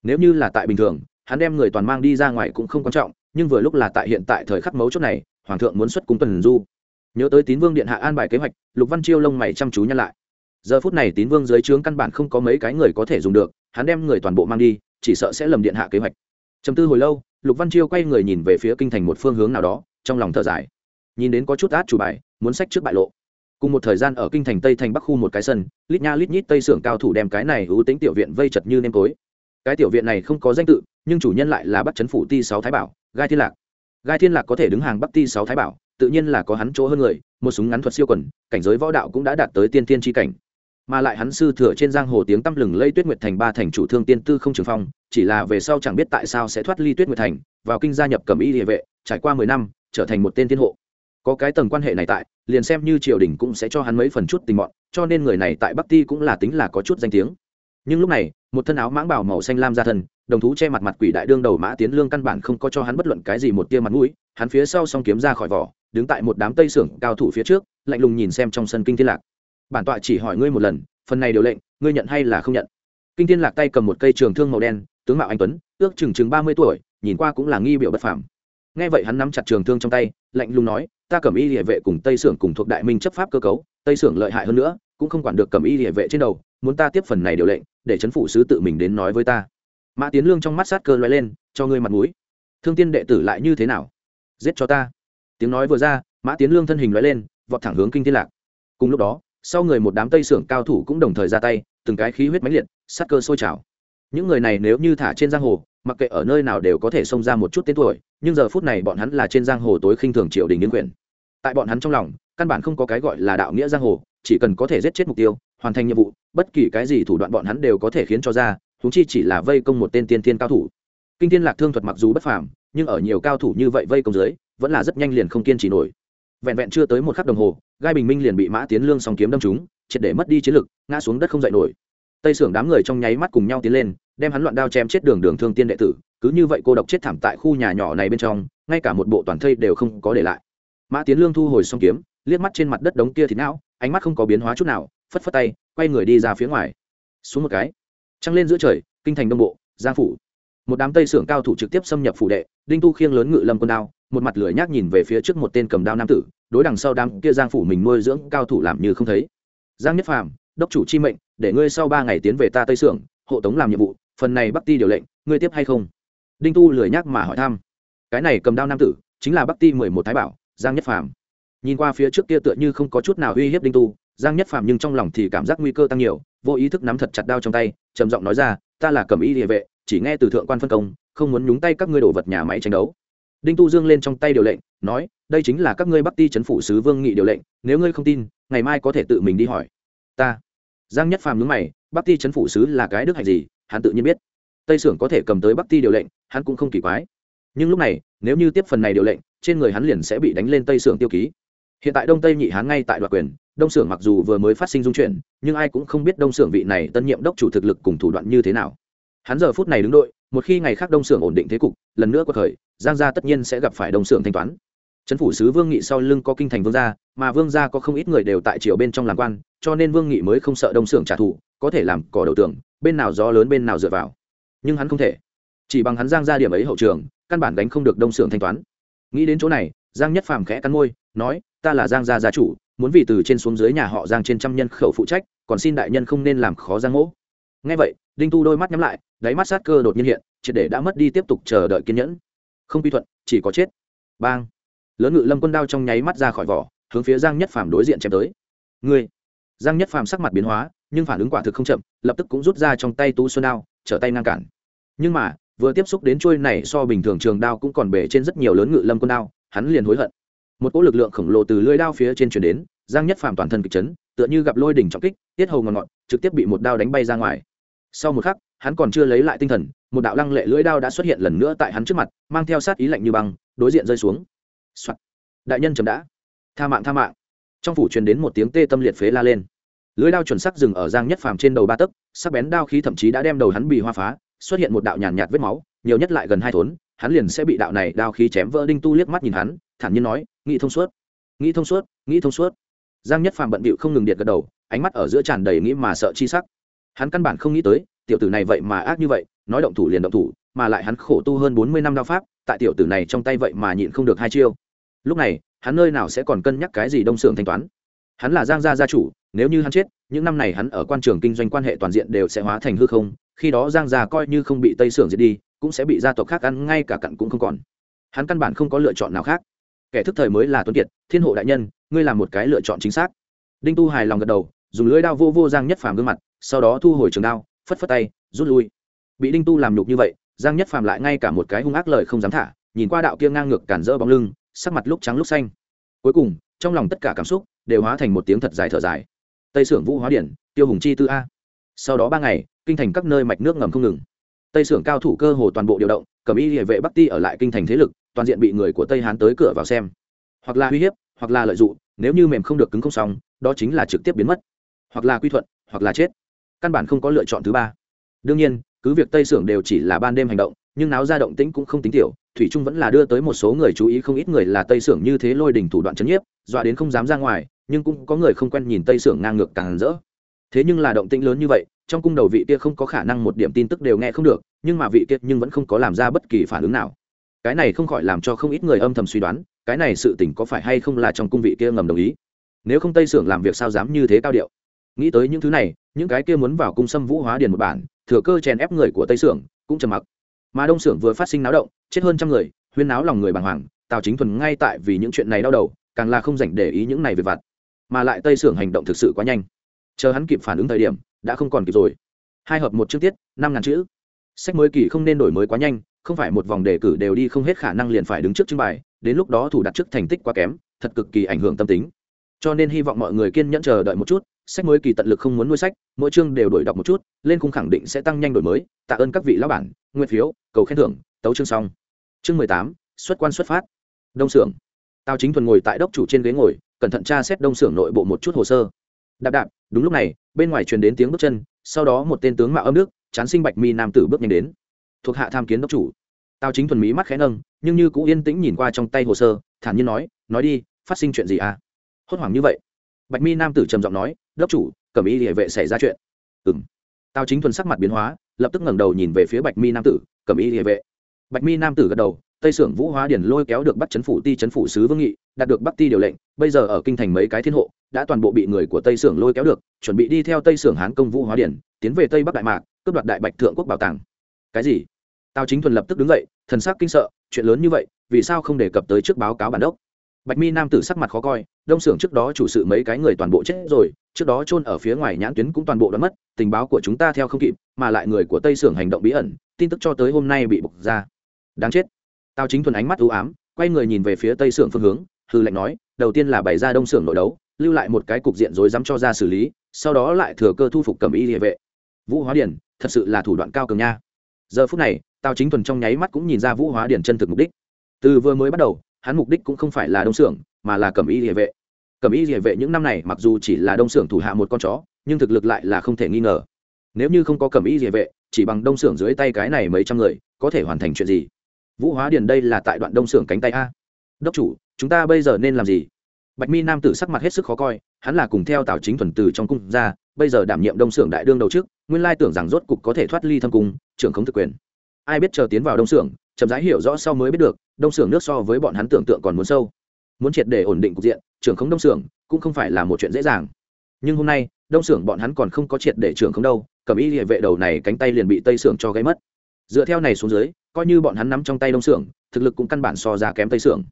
Nếu như là tại bình thường, hắn đem người toàn mang đi ra ngoài cũng không quan trọng nhưng vừa lúc là tại hiện tại thời khắc mấu chốt này, hoàng thượng muốn xuất cung tuần du. Nhớ tới tín vương điện hạ an bài kế hoạch, lục văn chiêu lông mày chăm chú nhăn lại. Giờ phút này tín vương dưới trướng căn bản không có mấy cái người có thể dùng được, hắn đem người toàn bộ mang đi, chỉ sợ sẽ lầm điện hạ kế hoạch. Chấm tư hồi lâu, lục văn chiêu quay người nhìn về phía kinh thành một phương hướng nào đó, trong lòng thở dài. Nhìn đến có chút át chủ bài, muốn sách trước bại lộ. Cùng một thời gian ở kinh thành tây thành bắc khu một cái sân, lít nha lít nhít tây xưởng cao thủ đem cái này ưu tính tiểu viện vây chật như nêm tối. Cái tiểu viện này không có danh tự, nhưng chủ nhân lại là bắc trấn phủ ti sáu thái bảo gai thiên lạc. Gai thiên lạc có thể đứng hàng bắc ti sáu thái bảo, tự nhiên là có hắn chỗ hơn người, một súng ngắn thuật siêu quần, cảnh giới võ đạo cũng đã đạt tới tiên tiên tri cảnh. Mà lại hắn sư thừa trên giang hồ tiếng tăm lừng lây tuyết nguyệt thành ba thành chủ thương tiên tư không trường phong, chỉ là về sau chẳng biết tại sao sẽ thoát ly tuyết nguyệt thành, vào kinh gia nhập cầm y địa vệ, trải qua mười năm, trở thành một tên tiên hộ. Có cái tầng quan hệ này tại, liền xem như triều đình cũng sẽ cho hắn mấy phần chút tình mọn, cho nên người này tại bắc ti cũng là tính là có chút danh tiếng nhưng lúc này, một thân áo mãng bảo màu xanh lam ra thân, đồng thú che mặt mặt quỷ đại đương đầu mã tiến lương căn bản không có cho hắn bất luận cái gì một tia mặt mũi, hắn phía sau song kiếm ra khỏi vỏ, đứng tại một đám tây xưởng cao thủ phía trước, lạnh lùng nhìn xem trong sân kinh thiên lạc. Bản tọa chỉ hỏi ngươi một lần, phần này điều lệnh, ngươi nhận hay là không nhận? Kinh thiên lạc tay cầm một cây trường thương màu đen, tướng mạo anh tuấn, ước chừng chừng ba mươi tuổi, nhìn qua cũng là nghi biểu bất phàm. Nghe vậy hắn nắm chặt trường thương trong tay, lạnh lùng nói, ta cầm y địa vệ cùng tây xưởng cùng thuộc đại minh chấp pháp cơ cấu, tây xưởng lợi hại hơn nữa cũng không quản được cầm y địa vệ trên đầu, muốn ta tiếp phần này điều lệnh, để chấn phủ sứ tự mình đến nói với ta. Mã tiến lương trong mắt sát cơ loay lên, cho ngươi mặt mũi. Thương tiên đệ tử lại như thế nào? Giết cho ta. Tiếng nói vừa ra, mã tiến lương thân hình loay lên, vọt thẳng hướng kinh thiên lạc. Cùng lúc đó, sau người một đám tây sưởng cao thủ cũng đồng thời ra tay, từng cái khí huyết mãnh liệt, sát cơ sôi trào. Những người này nếu như thả trên giang hồ, mặc kệ ở nơi nào đều có thể xông ra một chút tên tuổi, nhưng giờ phút này bọn hắn là trên giang hồ tối khinh thường triều đình nhân quyền tại bọn hắn trong lòng, căn bản không có cái gọi là đạo nghĩa giang hồ, chỉ cần có thể giết chết mục tiêu, hoàn thành nhiệm vụ, bất kỳ cái gì thủ đoạn bọn hắn đều có thể khiến cho ra thúng chi chỉ là vây công một tên tiên tiên cao thủ. Kinh thiên lạc thương thuật mặc dù bất phàm, nhưng ở nhiều cao thủ như vậy vây công dưới, vẫn là rất nhanh liền không kiên trì nổi. Vẹn vẹn chưa tới một khắc đồng hồ, gai bình minh liền bị mã tiến lương song kiếm đâm trúng, triệt để mất đi chiến lực, ngã xuống đất không dậy nổi. Tây sưởng đám người trong nháy mắt cùng nhau tiến lên, đem hắn loạn đao chém chết đường đường thương tiên đệ tử, cứ như vậy cô độc chết thảm tại khu nhà nhỏ này bên trong, ngay cả một bộ toàn thây đều không có để lại mã tiến lương thu hồi song kiếm, liếc mắt trên mặt đất đống kia thịt não, ánh mắt không có biến hóa chút nào, phất phất tay, quay người đi ra phía ngoài. Xuống một cái. Trăng lên giữa trời, kinh thành đông bộ, giang phủ. Một đám tây sưởng cao thủ trực tiếp xâm nhập phủ đệ, đinh tu khiêng lớn ngự lâm quân đao, một mặt lửa nhác nhìn về phía trước một tên cầm đao nam tử, đối đằng sau đám kia giang phủ mình nuôi dưỡng cao thủ làm như không thấy. Giang nhất phàm, đốc chủ chi mệnh, để ngươi sau ba ngày tiến về ta tây sưởng, hộ tống làm nhiệm vụ, phần này bắc ti điều lệnh, ngươi tiếp hay không? Đinh tu lười nhác mà hỏi thăm. Cái này cầm đao nam tử, chính là bắc ti mười một thái bảo giang nhất phàm. Nhìn qua phía trước kia tựa như không có chút nào uy hiếp đinh tu, giang nhất phàm nhưng trong lòng thì cảm giác nguy cơ tăng nhiều, vô ý thức nắm thật chặt đao trong tay, trầm giọng nói ra, ta là cầm y địa vệ, chỉ nghe từ thượng quan phân công, không muốn nhúng tay các ngươi đổ vật nhà máy tranh đấu. Đinh tu dương lên trong tay điều lệnh, nói, đây chính là các ngươi bắc ti chấn phủ sứ vương nghị điều lệnh, nếu ngươi không tin, ngày mai có thể tự mình đi hỏi. Ta? Giang nhất phàm nhướng mày, bắc ti chấn phủ sứ là cái đức hạnh gì? Hắn tự nhiên biết. Tây sưởng có thể cầm tới bắc ti điều lệnh, hắn cũng không kỳ quái. Nhưng lúc này nếu như tiếp phần này điều lệnh, trên người hắn liền sẽ bị đánh lên tây sưởng tiêu ký. Hiện tại đông tây nhị hán ngay tại đoạt quyền, đông sưởng mặc dù vừa mới phát sinh dung chuyển, nhưng ai cũng không biết đông sưởng vị này tân nhiệm đốc chủ thực lực cùng thủ đoạn như thế nào. Hắn giờ phút này đứng đội, một khi ngày khác đông sưởng ổn định thế cục, lần nữa có thời, giang gia tất nhiên sẽ gặp phải đông sưởng thanh toán. Trấn phủ sứ vương nghị sau lưng có kinh thành vương gia, mà vương gia có không ít người đều tại triều bên trong làm quan, cho nên vương nghị mới không sợ đông sưởng trả thù, có thể làm cỏ đầu tường, bên nào gió lớn bên nào dựa vào. Nhưng hắn không thể. Chỉ bằng hắn giang ra điểm ấy hậu trường căn bản gánh không được đông sưởng thanh toán. Nghĩ đến chỗ này, giang nhất phàm khẽ cắn môi, nói, ta là giang gia gia chủ, muốn vì từ trên xuống dưới nhà họ giang trên trăm nhân khẩu phụ trách, còn xin đại nhân không nên làm khó giang mỗ. Ngay vậy, đinh tu đôi mắt nhắm lại, đáy mắt sát cơ đột nhiên hiện, triệt để đã mất đi tiếp tục chờ đợi kiên nhẫn. Không quy thuận, chỉ có chết. Bang. Lớn ngự lâm quân đao trong nháy mắt ra khỏi vỏ, hướng phía giang nhất phàm đối diện chém tới. Ngươi. Giang nhất phàm sắc mặt biến hóa, nhưng phản ứng quả thực không chậm, lập tức cũng rút ra trong tay tú xuân đao, trở tay ngăn cản. Nhưng mà vừa tiếp xúc đến chuôi này so bình thường trường đao cũng còn bể trên rất nhiều lớn ngự lâm quân đao, hắn liền hối hận. Một cỗ lực lượng khổng lồ từ lưỡi đao phía trên chuyển đến, giang nhất phàm toàn thân kịch chấn, tựa như gặp lôi đỉnh trọng kích, tiết hầu ngọn ngọn, trực tiếp bị một đao đánh bay ra ngoài. Sau một khắc, hắn còn chưa lấy lại tinh thần, một đạo lăng lệ lưỡi đao đã xuất hiện lần nữa tại hắn trước mặt, mang theo sát ý lạnh như băng, đối diện rơi xuống、Soạn. đại nhân chấm đã. Tha mạng tha mạng. Trong phủ truyền đến một tiếng tê tâm liệt phế la lên. Lưỡi đao chuẩn sắc dừng ở giang nhất phàm trên đầu ba tấc, sắc bén đao khí thậm chí đã đem đầu hắn bị hoa phá xuất hiện một đạo nhàn nhạt, vết máu nhiều nhất lại gần hai thốn hắn liền sẽ bị đạo này đao khí chém vỡ đinh tu liếc mắt nhìn hắn thản nhiên nói nghĩ thông suốt nghĩ thông suốt nghĩ thông suốt. Giang nhất phàm bận bịu không ngừng điện gật đầu ánh mắt ở giữa tràn đầy nghĩ mà sợ chi sắc. Hắn căn bản không nghĩ tới tiểu tử này vậy mà ác như vậy nói động thủ liền động thủ mà lại hắn khổ tu hơn bốn mươi năm đao pháp tại tiểu tử này trong tay vậy mà nhịn không được hai chiêu. Lúc này hắn nơi nào sẽ còn cân nhắc cái gì đông xưởng thanh toán? Hắn là giang gia gia chủ, nếu như hắn chết, những năm này hắn ở quan trường kinh doanh quan hệ toàn diện đều sẽ hóa thành hư không, khi đó giang gia coi như không bị tây sưởng diệt đi, cũng sẽ bị gia tộc khác ăn, ngay cả cặn cũng không còn. Hắn căn bản không có lựa chọn nào khác. Kẻ thức thời mới là tuấn kiệt, thiên hộ đại nhân, ngươi làm một cái lựa chọn chính xác. Đinh tu hài lòng gật đầu, dùng lưỡi đao vô vô giang nhất phàm gương mặt, sau đó thu hồi trường đao, phất phất tay, rút lui. Bị đinh tu làm nhục như vậy, giang nhất phàm lại ngay cả một cái hung ác lời không dám thả, nhìn qua đạo kia ngang ngược cản rỡ bóng lưng, sắc mặt lúc trắng lúc xanh. Cuối cùng trong lòng tất cả cảm xúc đều hóa thành một tiếng thật dài thở dài. Tây sưởng vũ hóa điển, tiêu hùng chi tư a. Sau đó ba ngày, kinh thành các nơi mạch nước ngầm không ngừng. Tây sưởng cao thủ cơ hồ toàn bộ điều động, cầm y địa vệ bắc ti ở lại kinh thành thế lực, toàn diện bị người của tây hán tới cửa vào xem. Hoặc là uy hiếp, hoặc là lợi dụng, nếu như mềm không được cứng không xong, đó chính là trực tiếp biến mất. Hoặc là quy thuận, hoặc là chết. Căn bản không có lựa chọn thứ ba. Đương nhiên, cứ việc tây sưởng đều chỉ là ban đêm hành động, nhưng náo ra động tĩnh cũng không tính tiểu thủy trung vẫn là đưa tới một số người chú ý, không ít người là tây sưởng như thế lôi đình thủ đoạn chấn nhiếp, dọa đến không dám ra ngoài, nhưng cũng có người không quen nhìn tây sưởng ngang ngược càng rỡ. Thế nhưng là động tĩnh lớn như vậy, trong cung đầu vị kia không có khả năng một điểm tin tức đều nghe không được, nhưng mà vị kia nhưng vẫn không có làm ra bất kỳ phản ứng nào. Cái này không khỏi làm cho không ít người âm thầm suy đoán, cái này sự tình có phải hay không là trong cung vị kia ngầm đồng ý. Nếu không tây sưởng làm việc sao dám như thế cao điệu? Nghĩ tới những thứ này, những cái kia muốn vào cung xâm vũ hóa điền một bản, thừa cơ chèn ép người của tây sưởng, cũng trầm mặc mà đông sưởng vừa phát sinh náo động, chết hơn trăm người, huyên náo lòng người bàng hoàng, tào chính thuần ngay tại vì những chuyện này đau đầu, càng là không dành để ý những này về vặt. Mà lại tây sưởng hành động thực sự quá nhanh. Chờ hắn kịp phản ứng thời điểm, đã không còn kịp rồi. Hai hợp một chương tiết, năm ngàn chữ. Sách mới kỳ không nên đổi mới quá nhanh, không phải một vòng đề cử đều đi không hết khả năng liền phải đứng trước trưng bày, đến lúc đó thủ đặt trước thành tích quá kém, thật cực kỳ ảnh hưởng tâm tính. Cho nên hy vọng mọi người kiên nhẫn chờ đợi một chút, sách mới kỳ tận lực không muốn nuôi sách, mỗi chương đều đổi đọc một chút, lên khung khẳng định sẽ tăng nhanh đổi mới, tạ ơn các vị lão bản nguyên phiếu, cầu khen thưởng, tấu chương xong. Chương mười tám, xuất quan xuất phát. Đông xưởng tào chính thuần ngồi tại đốc chủ trên ghế ngồi, cẩn thận tra xét đông xưởng nội bộ một chút hồ sơ. Đạp đạp, đúng lúc này, bên ngoài truyền đến tiếng bước chân, sau đó một tên tướng mạo âm nước chán sinh bạch mi nam tử bước nhanh đến. Thuộc hạ tham kiến đốc chủ. Tào chính thuần mỹ mắt khẽ nâng, nhưng như cũng yên tĩnh nhìn qua trong tay hồ sơ, thản nhiên nói nói đi, phát sinh chuyện gì à? Hốt hoảng như vậy, bạch mi nam tử trầm giọng nói, đốc chủ, cẩm y địa vệ xảy ra chuyện. Ừ m tào chính thuần sắc mặt biến hóa lập tức ngẩng đầu nhìn về phía bạch mi nam tử, cầm y địa vệ. Bạch mi nam tử gật đầu, tây sưởng vũ hóa điển lôi kéo được bắt chấn phủ ti chấn phủ sứ vương nghị, đạt được bắc ti điều lệnh, bây giờ ở kinh thành mấy cái thiên hộ, đã toàn bộ bị người của tây sưởng lôi kéo được, chuẩn bị đi theo tây sưởng hán công vũ hóa điển, tiến về tây bắc đại mạc, cướp đoạt đại bạch thượng quốc bảo tàng. Cái gì? Tào chính thuần lập tức đứng dậy, thần sắc kinh sợ, chuyện lớn như vậy, vì sao không đề cập tới trước báo cáo bản đốc? Bạch mi nam tử sắc mặt khó coi, đông xưởng trước đó chủ sự mấy cái người toàn bộ chết rồi trước đó chôn ở phía ngoài nhãn tuyến cũng toàn bộ đã mất, tình báo của chúng ta theo không kịp, mà lại người của tây sưởng hành động bí ẩn, tin tức cho tới hôm nay bị bục ra. Đáng chết. Tao chính thuần ánh mắt ưu ám, quay người nhìn về phía tây sưởng phương hướng, hư lệnh nói, đầu tiên là bày ra đông sưởng nội đấu, lưu lại một cái cục diện rối dám cho ra xử lý, sau đó lại thừa cơ thu phục cầm y địa vệ. Vũ hóa điển, thật sự là thủ đoạn cao cường nha. Giờ phút này tao chính thuần trong nháy mắt cũng nhìn ra vũ hóa điển chân thực mục đích. Từ vừa mới bắt đầu, hắn mục đích cũng không phải là đông xưởng mà là cầm y địa vệ. Cẩm y địa vệ những năm này mặc dù chỉ là đông xưởng thủ hạ một con chó, nhưng thực lực lại là không thể nghi ngờ. Nếu như không có Cẩm y địa vệ, chỉ bằng đông xưởng dưới tay cái này mấy trăm người, có thể hoàn thành chuyện gì? Vũ hóa điền đây là tại đoạn đông xưởng cánh tay a. Đốc chủ, chúng ta bây giờ nên làm gì? Bạch mi nam tử sắc mặt hết sức khó coi, hắn là cùng theo tào chính thuần từ trong cung ra, bây giờ đảm nhiệm đông xưởng đại đương đầu trước nguyên lai tưởng rằng rốt cục có thể thoát ly thâm cung, trưởng không thực quyền. Ai biết chờ tiến vào đông xưởng, chậm rãi hiểu rõ sau mới biết được, đông xưởng nước so với bọn hắn tưởng tượng còn muốn sâu muốn triệt để ổn định cục diện, trưởng không đông xưởng cũng không phải là một chuyện dễ dàng. Nhưng hôm nay, đông xưởng bọn hắn còn không có triệt để trưởng không đâu, cầm y địa vệ đầu này cánh tay liền bị tây xưởng cho gáy mất. Dựa theo này xuống dưới, coi như bọn hắn nắm trong tay đông xưởng thực lực cũng căn bản so ra kém tây xưởng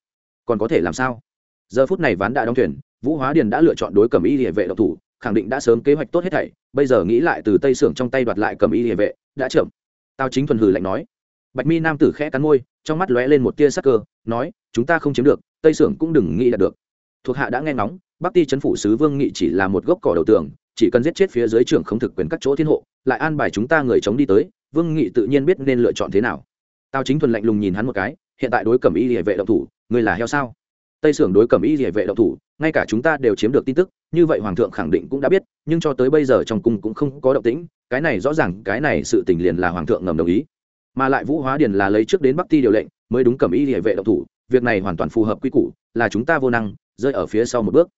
còn có thể làm sao? Giờ phút này ván đã đóng thuyền, vũ hóa điền đã lựa chọn đối cầm y địa vệ độc thủ, khẳng định đã sớm kế hoạch tốt hết thảy, bây giờ nghĩ lại từ tây xưởng trong tay đoạt lại cầm y địa vệ, đã chậm. Tao chính thuần hừ lạnh nói bạch mi nam tử khẽ cắn môi, trong mắt lóe lên một tia sắc cơ, nói, chúng ta không chiếm được, tây sưởng cũng đừng nghĩ đạt được. Thuộc hạ đã nghe ngóng, bắc ti chấn phủ sứ vương nghị chỉ là một gốc cỏ đầu tường, chỉ cần giết chết phía dưới trưởng không thực quyền các chỗ thiên hộ, lại an bài chúng ta người chống đi tới, vương nghị tự nhiên biết nên lựa chọn thế nào. Tao chính thuần lạnh lùng nhìn hắn một cái, hiện tại đối cẩm y địa vệ động thủ người là heo sao? Tây sưởng đối cẩm y địa vệ động thủ, ngay cả chúng ta đều chiếm được tin tức, như vậy hoàng thượng khẳng định cũng đã biết, nhưng cho tới bây giờ trong cung cũng không có động tĩnh, cái này rõ ràng, cái này sự tình liền là hoàng thượng ngầm đồng ý mà lại vũ hóa điền là lấy trước đến bắc ti điều lệnh, mới đúng cầm y địa vệ động thủ, việc này hoàn toàn phù hợp quy củ, là chúng ta vô năng, rơi ở phía sau một bước.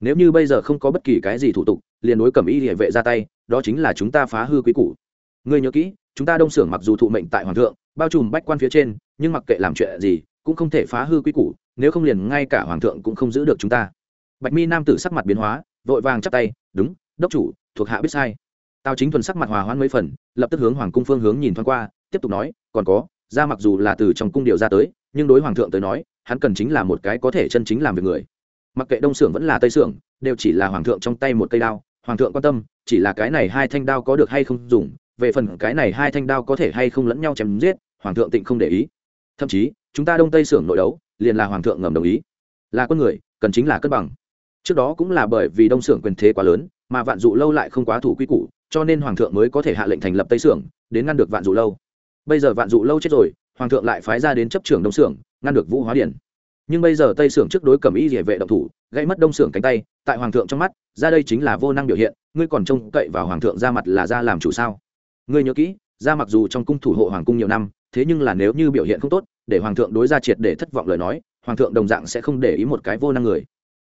Nếu như bây giờ không có bất kỳ cái gì thủ tục, liền đối cầm y địa vệ ra tay, đó chính là chúng ta phá hư quy củ. Ngươi nhớ kỹ, chúng ta đông xưởng mặc dù thụ mệnh tại hoàng thượng, bao trùm bách quan phía trên, nhưng mặc kệ làm chuyện gì, cũng không thể phá hư quy củ, nếu không liền ngay cả hoàng thượng cũng không giữ được chúng ta. Bạch mi nam tử sắc mặt biến hóa, vội vàng chắp tay, đúng, đốc chủ, thuộc hạ biết sai. Tào chính thuần sắc mặt hòa hoãn mấy phần, lập tức hướng hoàng cung phương hướng nhìn thoáng qua tiếp tục nói, còn có ra mặc dù là từ trong cung điều ra tới, nhưng đối hoàng thượng tới nói, hắn cần chính là một cái có thể chân chính làm việc người. Mặc kệ đông xưởng vẫn là tây xưởng, đều chỉ là hoàng thượng trong tay một cây đao, hoàng thượng quan tâm, chỉ là cái này hai thanh đao có được hay không dùng, về phần cái này hai thanh đao có thể hay không lẫn nhau chém giết, hoàng thượng tịnh không để ý. Thậm chí, chúng ta đông tây xưởng nội đấu, liền là hoàng thượng ngầm đồng ý. Là con người, cần chính là cân bằng. Trước đó cũng là bởi vì đông xưởng quyền thế quá lớn, mà vạn dụ lâu lại không quá thủ quy củ, cho nên hoàng thượng mới có thể hạ lệnh thành lập tây xưởng, đến ngăn được vạn dụ lâu bây giờ vạn dụ lâu chết rồi, hoàng thượng lại phái ra đến chấp trưởng đông xưởng, ngăn được vũ hóa điển. Nhưng bây giờ tây xưởng trước đối cầm y địa vệ động thủ gây mất đông xưởng cánh tay, tại hoàng thượng trong mắt, ra đây chính là vô năng biểu hiện, ngươi còn trông cậy vào hoàng thượng ra mặt là ra làm chủ sao? Ngươi nhớ kỹ, ra mặc dù trong cung thủ hộ hoàng cung nhiều năm, thế nhưng là nếu như biểu hiện không tốt, để hoàng thượng đối ra triệt để thất vọng lời nói, hoàng thượng đồng dạng sẽ không để ý một cái vô năng người.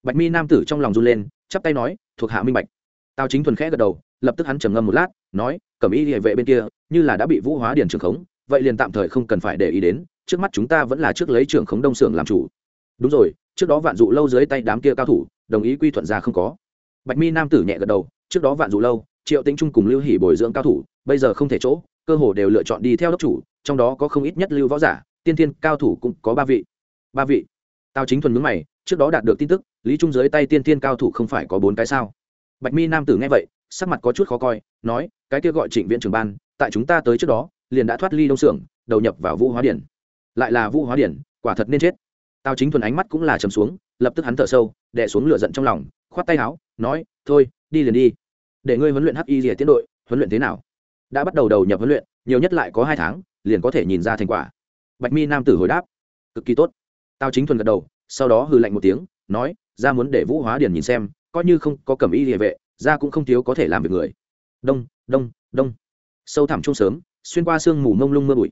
Bạch mi nam tử trong lòng run lên, chắp tay nói, thuộc hạ minh bạch. Tào chính thuần khẽ gật đầu, lập tức hắn trầm ngâm một lát, nói cẩm y địa vệ bên kia, như là đã bị vũ hóa điền trường khống, vậy liền tạm thời không cần phải để ý đến, trước mắt chúng ta vẫn là trước lấy trưởng khống đông xưởng làm chủ. Đúng rồi, trước đó vạn dụ lâu dưới tay đám kia cao thủ, đồng ý quy thuận ra không có. Bạch mi nam tử nhẹ gật đầu, trước đó vạn dụ lâu, triệu tĩnh trung cùng lưu hỉ bồi dưỡng cao thủ, bây giờ không thể chỗ, cơ hồ đều lựa chọn đi theo đốc chủ, trong đó có không ít nhất lưu võ giả, tiên thiên cao thủ cũng có ba vị. Ba vị. Tao chính thuần mướn mày, trước đó đạt được tin tức, lý trung dưới tay tiên thiên cao thủ không phải có bốn cái sao? Bạch mi nam tử nghe vậy sắc mặt có chút khó coi, nói, cái kia gọi trịnh Viễn trưởng ban, tại chúng ta tới trước đó, liền đã thoát ly đông xưởng, đầu nhập vào vũ hóa điển. Lại là vũ hóa điển, quả thật nên chết. Tào chính thuần ánh mắt cũng là trầm xuống, lập tức hắn thở sâu, đè xuống lửa giận trong lòng, khoát tay áo, nói, thôi, đi liền đi. Để ngươi huấn luyện hắc y rìa tiến đội, huấn luyện thế nào? Đã bắt đầu đầu nhập huấn luyện, nhiều nhất lại có hai tháng, liền có thể nhìn ra thành quả. Bạch mi nam tử hồi đáp, cực kỳ tốt. Tào chính thuần gật đầu, sau đó hư lạnh một tiếng, nói, ra muốn để vũ hóa điển nhìn xem, coi như không có cầm y địa vệ ra cũng không thiếu có thể làm việc người. Đông đông đông. Sâu thẳm chung sớm, xuyên qua sương mù mông lung mưa bụi.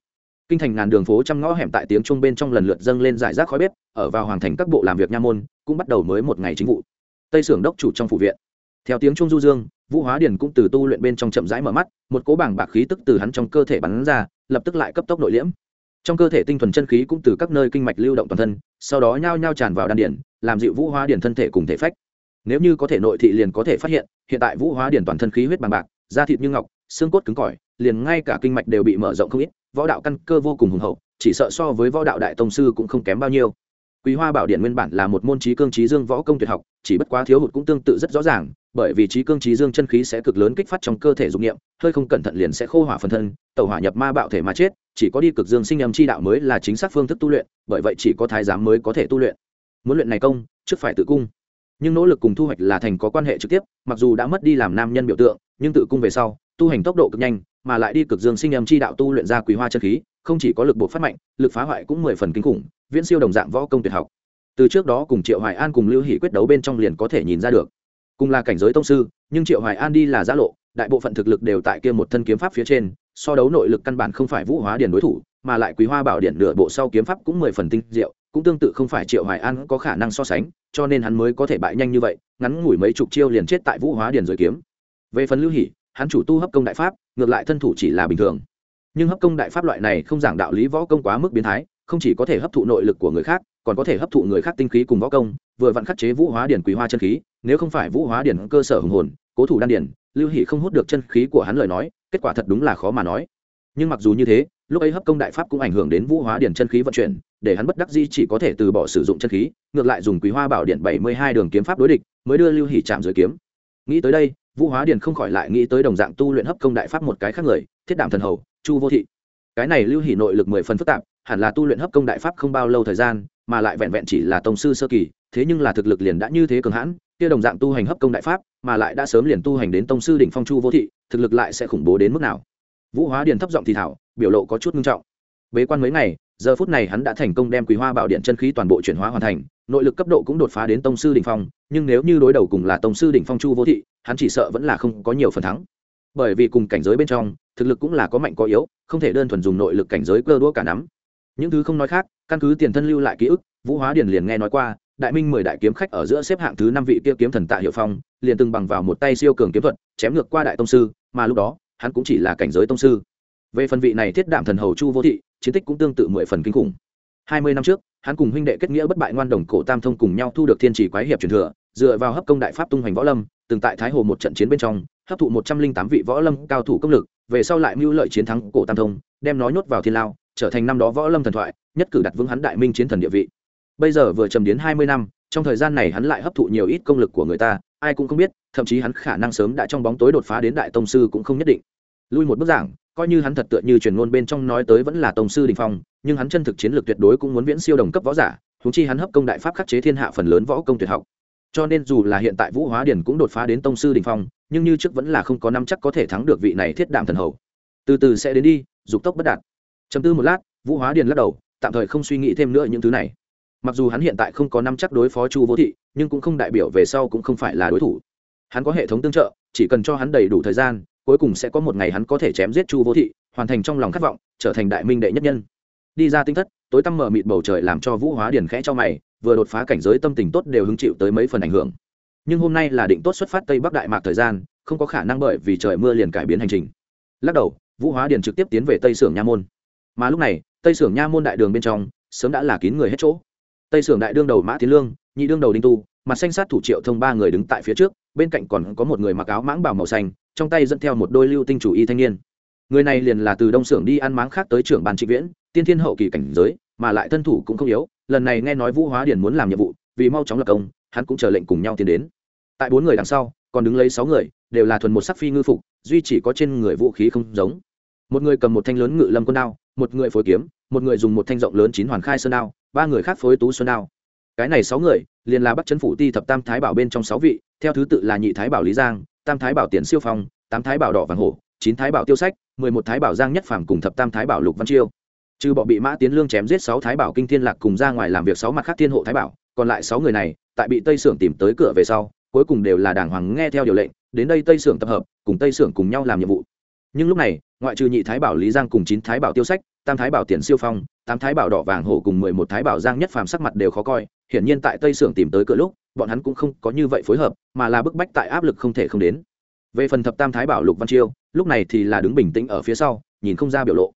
Kinh thành ngàn đường phố trăm ngõ hẻm tại tiếng trung bên trong lần lượt dâng lên giải rác khói bếp, ở vào hoàng thành các bộ làm việc nha môn, cũng bắt đầu mới một ngày chính vụ. Tây sưởng đốc chủ trong phủ viện. Theo tiếng trung du dương, vũ hóa điền cũng từ tu luyện bên trong chậm rãi mở mắt, một cỗ bảng bạc khí tức từ hắn trong cơ thể bắn ra, lập tức lại cấp tốc nội liễm. Trong cơ thể tinh thuần chân khí cũng từ các nơi kinh mạch lưu động toàn thân, sau đó nhao nhao tràn vào đan điển làm dịu vũ hóa điển thân thể cùng thể phách nếu như có thể nội thị liền có thể phát hiện hiện tại vũ hóa điển toàn thân khí huyết bằng bạc, da thịt như ngọc, xương cốt cứng cỏi, liền ngay cả kinh mạch đều bị mở rộng không ít, võ đạo căn cơ vô cùng hùng hậu, chỉ sợ so với võ đạo đại tông sư cũng không kém bao nhiêu. Quý hoa bảo điện nguyên bản là một môn trí cương trí dương võ công tuyệt học, chỉ bất quá thiếu hụt cũng tương tự rất rõ ràng, bởi vì trí cương trí dương chân khí sẽ cực lớn kích phát trong cơ thể dụng nghiệm hơi không cẩn thận liền sẽ khô hỏa phần thân, tẩu hỏa nhập ma bạo thể mà chết, chỉ có đi cực dương sinh âm chi đạo mới là chính xác phương thức tu luyện, bởi vậy chỉ có thái giám mới có thể tu luyện. Muốn luyện này công, trước phải tự cung nhưng nỗ lực cùng thu hoạch là thành có quan hệ trực tiếp, mặc dù đã mất đi làm nam nhân biểu tượng, nhưng tự cung về sau, tu hành tốc độ cực nhanh, mà lại đi cực dương sinh âm chi đạo tu luyện ra quý hoa chân khí, không chỉ có lực buộc phát mạnh, lực phá hoại cũng mười phần kinh khủng, viễn siêu đồng dạng võ công tuyệt học. Từ trước đó cùng triệu hoài an cùng lưu hỷ quyết đấu bên trong liền có thể nhìn ra được. Cùng là cảnh giới tông sư, nhưng triệu hoài an đi là giã lộ, đại bộ phận thực lực đều tại kia một thân kiếm pháp phía trên, so đấu nội lực căn bản không phải vũ hóa điển đối thủ, mà lại quý hoa bảo điện nửa bộ sau kiếm pháp cũng mười phần tinh diệu cũng tương tự không phải triệu hoài an có khả năng so sánh, cho nên hắn mới có thể bại nhanh như vậy, ngắn ngủi mấy chục chiêu liền chết tại vũ hóa Điền rồi kiếm. Về phần lưu hỷ, hắn chủ tu hấp công đại pháp, ngược lại thân thủ chỉ là bình thường. Nhưng hấp công đại pháp loại này không giảng đạo lý võ công quá mức biến thái, không chỉ có thể hấp thụ nội lực của người khác, còn có thể hấp thụ người khác tinh khí cùng võ công, vừa vặn khắc chế vũ hóa điển quý hoa chân khí, nếu không phải vũ hóa điển cơ sở hùng hồn, cố thủ đan điển lưu hỷ không hút được chân khí của hắn lời nói, kết quả thật đúng là khó mà nói. Nhưng mặc dù như thế, lúc ấy hấp công đại pháp cũng ảnh hưởng đến vũ hóa điển chân khí vận chuyển để hắn bất đắc di chỉ có thể từ bỏ sử dụng chân khí, ngược lại dùng quý hoa bảo điện bảy mươi hai đường kiếm pháp đối địch, mới đưa lưu hỷ chạm dưới kiếm. Nghĩ tới đây, vũ hóa Điện không khỏi lại nghĩ tới đồng dạng tu luyện hấp công đại pháp một cái khác người, thiết đảm thần hầu, chu vô thị. Cái này lưu hỷ nội lực mười phần phức tạp, hẳn là tu luyện hấp công đại pháp không bao lâu thời gian, mà lại vẹn vẹn chỉ là tông sư sơ kỳ, thế nhưng là thực lực liền đã như thế cường hãn, kia đồng dạng tu hành hấp công đại pháp, mà lại đã sớm liền tu hành đến tông sư đỉnh phong chu vô thị, thực lực lại sẽ khủng bố đến mức nào? Vũ hóa điền thấp giọng thì thảo, biểu lộ có chút nghiêm trọng. Bế quan mấy ngày giờ phút này hắn đã thành công đem quý hoa bảo điện chân khí toàn bộ chuyển hóa hoàn thành, nội lực cấp độ cũng đột phá đến tông sư đỉnh phong, nhưng nếu như đối đầu cùng là tông sư đỉnh phong chu vô thị, hắn chỉ sợ vẫn là không có nhiều phần thắng. Bởi vì cùng cảnh giới bên trong, thực lực cũng là có mạnh có yếu, không thể đơn thuần dùng nội lực cảnh giới cơ đũa cả nắm. Những thứ không nói khác, căn cứ tiền thân lưu lại ký ức, vũ hóa điền liền nghe nói qua, đại minh mười đại kiếm khách ở giữa xếp hạng thứ năm vị kia kiếm thần tạ hiệu phong, liền từng bằng vào một tay siêu cường kiếm thuật, chém ngược qua đại tông sư, mà lúc đó, hắn cũng chỉ là cảnh giới tông sư. Về phần vị này thiết đạm thần hầu chu vô thị chiến tích cũng tương tự mười phần kinh khủng. Hai mươi năm trước, hắn cùng huynh đệ kết nghĩa bất bại ngoan đồng cổ tam thông cùng nhau thu được thiên chỉ quái hiệp truyền thừa, dựa vào hấp công đại pháp tung hoành võ lâm, từng tại thái hồ một trận chiến bên trong, hấp thụ một trăm linh tám vị võ lâm cao thủ công lực, về sau lại mưu lợi chiến thắng cổ tam thông, đem nó nhốt vào thiên lao, trở thành năm đó võ lâm thần thoại, nhất cử đặt vững hắn đại minh chiến thần địa vị. Bây giờ vừa trầm đến hai mươi năm, trong thời gian này hắn lại hấp thụ nhiều ít công lực của người ta, ai cũng không biết, thậm chí hắn khả năng sớm đã trong bóng tối đột phá đến đại tông sư cũng không nhất định. Lui một bức giảng coi như hắn thật tựa như truyền ngôn bên trong nói tới vẫn là tông sư đình phong, nhưng hắn chân thực chiến lược tuyệt đối cũng muốn viễn siêu đồng cấp võ giả thú chi hắn hấp công đại pháp khắc chế thiên hạ phần lớn võ công tuyệt học. Cho nên dù là hiện tại vũ hóa điển cũng đột phá đến tông sư đình phong, nhưng như trước vẫn là không có năm chắc có thể thắng được vị này thiết đảm thần hầu. Từ từ sẽ đến đi, dục tốc bất đạt. Chấm tư một lát, vũ hóa điền lắc đầu, tạm thời không suy nghĩ thêm nữa những thứ này. Mặc dù hắn hiện tại không có năm chắc đối phó chu vô thị, nhưng cũng không đại biểu về sau cũng không phải là đối thủ. Hắn có hệ thống tương trợ, chỉ cần cho hắn đầy đủ thời gian cuối cùng sẽ có một ngày hắn có thể chém giết chu vô thị, hoàn thành trong lòng khát vọng, trở thành đại minh đệ nhất nhân. Đi ra tinh thất, tối tăm mở mịt bầu trời làm cho vũ hóa điền khẽ cho mày, vừa đột phá cảnh giới tâm tình tốt đều hứng chịu tới mấy phần ảnh hưởng. Nhưng hôm nay là định tốt xuất phát tây bắc đại mạc thời gian, không có khả năng bởi vì trời mưa liền cải biến hành trình. Lắc đầu, vũ hóa điền trực tiếp tiến về tây sưởng nha môn. Mà lúc này, tây sưởng nha môn đại đường bên trong, sớm đã là kín người hết chỗ. Tây sưởng đại đương đầu mã tiến lương, nhị đương đầu đinh tu mặt xanh sát thủ triệu thông ba người đứng tại phía trước, bên cạnh còn có một người mặc áo mãng bảo màu xanh, trong tay dẫn theo một đôi lưu tinh chủ y thanh niên. Người này liền là từ đông xưởng đi ăn máng khác tới trưởng ban trị viễn, tiên thiên hậu kỳ cảnh giới, mà lại thân thủ cũng không yếu, lần này nghe nói vũ hóa điền muốn làm nhiệm vụ, vì mau chóng lập công, hắn cũng chờ lệnh cùng nhau tiến đến. Tại bốn người đằng sau, còn đứng lấy sáu người, đều là thuần một sắc phi ngư phục, duy chỉ có trên người vũ khí không giống. Một người cầm một thanh lớn ngự lâm quân đao, một người phối kiếm, một người dùng một thanh rộng lớn chín hoàn khai sơn đao, ba người khác phối tú xuân đao cái này sáu người liền là bắt chấn phủ ti thập tam thái bảo bên trong sáu vị theo thứ tự là nhị thái bảo lý giang tam thái bảo tiền siêu phong tám thái bảo đỏ vàng hổ chín thái bảo tiêu sách mười một thái bảo giang nhất phàm cùng thập tam thái bảo lục văn chiêu trừ bọ bị mã tiến lương chém giết sáu thái bảo kinh thiên lạc cùng ra ngoài làm việc sáu mặt khác thiên hộ thái bảo còn lại sáu người này tại bị tây sưởng tìm tới cửa về sau cuối cùng đều là đàng hoàng nghe theo điều lệnh đến đây tây sưởng tập hợp cùng tây sưởng cùng nhau làm nhiệm vụ nhưng lúc này ngoại trừ nhị thái bảo lý giang cùng chín thái bảo tiêu sách tam thái bảo tiền siêu phong tám thái bảo đỏ vàng hổ cùng mười một thái bảo giang nhất phàm sắc mặt đều khó coi hiển nhiên tại tây sưởng tìm tới cửa lúc, bọn hắn cũng không có như vậy phối hợp, mà là bức bách tại áp lực không thể không đến. Về phần thập tam thái bảo lục văn chiêu, lúc này thì là đứng bình tĩnh ở phía sau, nhìn không ra biểu lộ.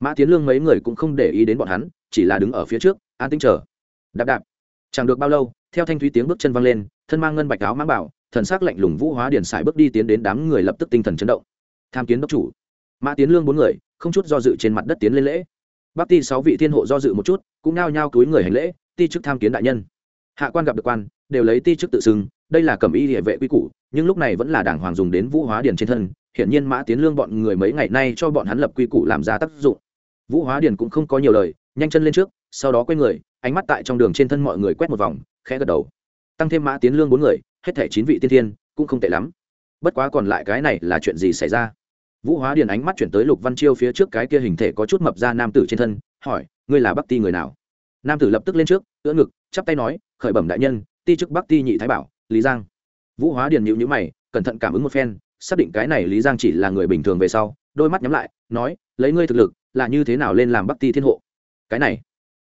Mã tiến lương mấy người cũng không để ý đến bọn hắn, chỉ là đứng ở phía trước, an tĩnh chờ. Đạp đạp. Chẳng được bao lâu, theo thanh thúy tiếng bước chân văng lên, thân mang ngân bạch áo mãng bảo, thần sắc lạnh lùng vũ hóa điển sải bước đi tiến đến đám người lập tức tinh thần chấn động. Tham kiến đốc chủ. Mã tiến lương bốn người, không chút do dự trên mặt đất tiến lên lễ. Bắc ti sáu vị thiên hộ do dự một chút, cũng nao nhao túi người hành lễ ti chức tham kiến đại nhân. Hạ quan gặp được quan, đều lấy ti chức tự xưng, đây là cầm y địa vệ quy củ, nhưng lúc này vẫn là đảng hoàng dùng đến vũ hóa điển trên thân, hiển nhiên mã tiến lương bọn người mấy ngày nay cho bọn hắn lập quy củ làm ra tác dụng. Vũ hóa điển cũng không có nhiều lời, nhanh chân lên trước, sau đó quay người, ánh mắt tại trong đường trên thân mọi người quét một vòng, khẽ gật đầu. Tăng thêm mã tiến lương bốn người, hết thảy chín vị tiên thiên, cũng không tệ lắm. Bất quá còn lại cái này là chuyện gì xảy ra? Vũ hóa điền ánh mắt chuyển tới lục văn chiêu phía trước cái kia hình thể có chút mập ra nam tử trên thân, hỏi, ngươi là bắc ti người nào? Nam tử lập tức lên trước, ưỡn ngực, chắp tay nói, khởi bẩm đại nhân, ti chức bắc ti nhị thái bảo, lý giang. Vũ hóa điền nhịu nhữ mày, cẩn thận cảm ứng một phen, xác định cái này lý giang chỉ là người bình thường về sau, đôi mắt nhắm lại, nói, lấy ngươi thực lực, là như thế nào lên làm bắc ti thiên hộ? Cái này,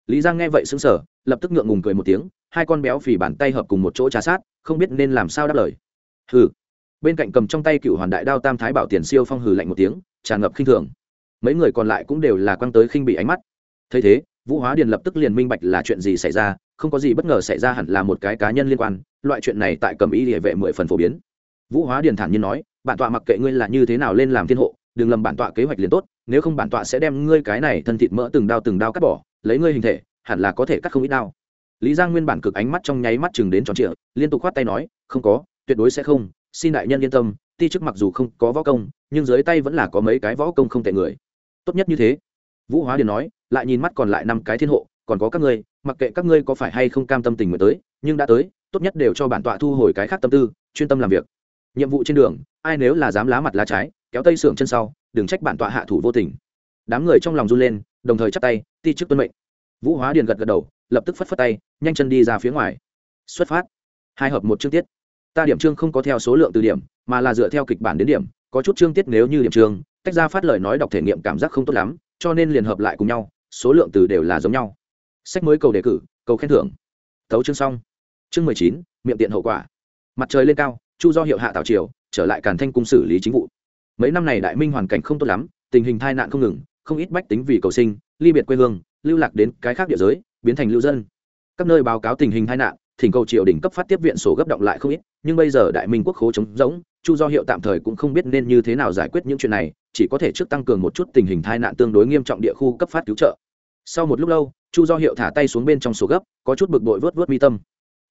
lý giang nghe vậy sững sờ, lập tức ngượng ngùng cười một tiếng, hai con béo phì bàn tay hợp cùng một chỗ trà sát, không biết nên làm sao đáp lời. Hừ. Bên cạnh cầm trong tay cựu hoàn đại đao tam thái bảo tiền siêu phong hừ lạnh một tiếng, tràn ngập khinh thường. Mấy người còn lại cũng đều là quăng tới khinh bị ánh mắt. Thấy thế vũ hóa điền lập tức liền minh bạch là chuyện gì xảy ra, không có gì bất ngờ xảy ra hẳn là một cái cá nhân liên quan, loại chuyện này tại cầm ý địa vệ mười phần phổ biến. Vũ hóa điền thản nhiên nói, bản tọa mặc kệ ngươi là như thế nào lên làm thiên hộ, đừng lầm bản tọa kế hoạch liền tốt, nếu không bản tọa sẽ đem ngươi cái này thân thịt mỡ từng đao từng đao cắt bỏ, lấy ngươi hình thể, hẳn là có thể cắt không ít đao. Lý giang nguyên bản cực ánh mắt trong nháy mắt chừng đến tròn trịa, liên tục khoát tay nói, không có, tuyệt đối sẽ không, xin đại nhân yên tâm, ti chức mặc dù không có võ công, nhưng dưới tay vẫn là có mấy cái võ công không tệ người. Tốt nhất như thế. Vũ hóa điền nói lại nhìn mắt còn lại năm cái thiên hộ, còn có các ngươi, mặc kệ các ngươi có phải hay không cam tâm tình nguyện tới, nhưng đã tới, tốt nhất đều cho bản tọa thu hồi cái khác tâm tư, chuyên tâm làm việc. Nhiệm vụ trên đường, ai nếu là dám lá mặt lá trái, kéo tay sưởng chân sau, đừng trách bản tọa hạ thủ vô tình. Đám người trong lòng run lên, đồng thời chắp tay, ti chức tuân mệnh. Vũ hóa điền gật gật đầu, lập tức phất phất tay, nhanh chân đi ra phía ngoài. Xuất phát. Hai hợp một chương tiết. Ta điểm chương không có theo số lượng từ điểm, mà là dựa theo kịch bản đến điểm, có chút chương tiết nếu như điểm chương, tách ra phát lời nói đọc thể nghiệm cảm giác không tốt lắm, cho nên liền hợp lại cùng nhau số lượng từ đều là giống nhau. Sách mới cầu đề cử, cầu khen thưởng. Thấu chương xong. Chương mười chín, miệng tiện hậu quả. Mặt trời lên cao, chu do hiệu hạ tảo triều, trở lại càn thanh cung xử lý chính vụ. Mấy năm này đại minh hoàn cảnh không tốt lắm, tình hình tai nạn không ngừng, không ít bách tính vì cầu sinh, ly biệt quê hương, lưu lạc đến cái khác địa giới, biến thành lưu dân. Các nơi báo cáo tình hình tai nạn, thỉnh cầu triều đình cấp phát tiếp viện sổ gấp động lại không ít, nhưng bây giờ đại minh quốc khố chống rỗng chu do hiệu tạm thời cũng không biết nên như thế nào giải quyết những chuyện này, chỉ có thể trước tăng cường một chút tình hình tai nạn tương đối nghiêm trọng địa khu cấp phát cứu trợ. Sau một lúc lâu, chu do hiệu thả tay xuống bên trong sổ gấp, có chút bực bội vớt vớt mi tâm.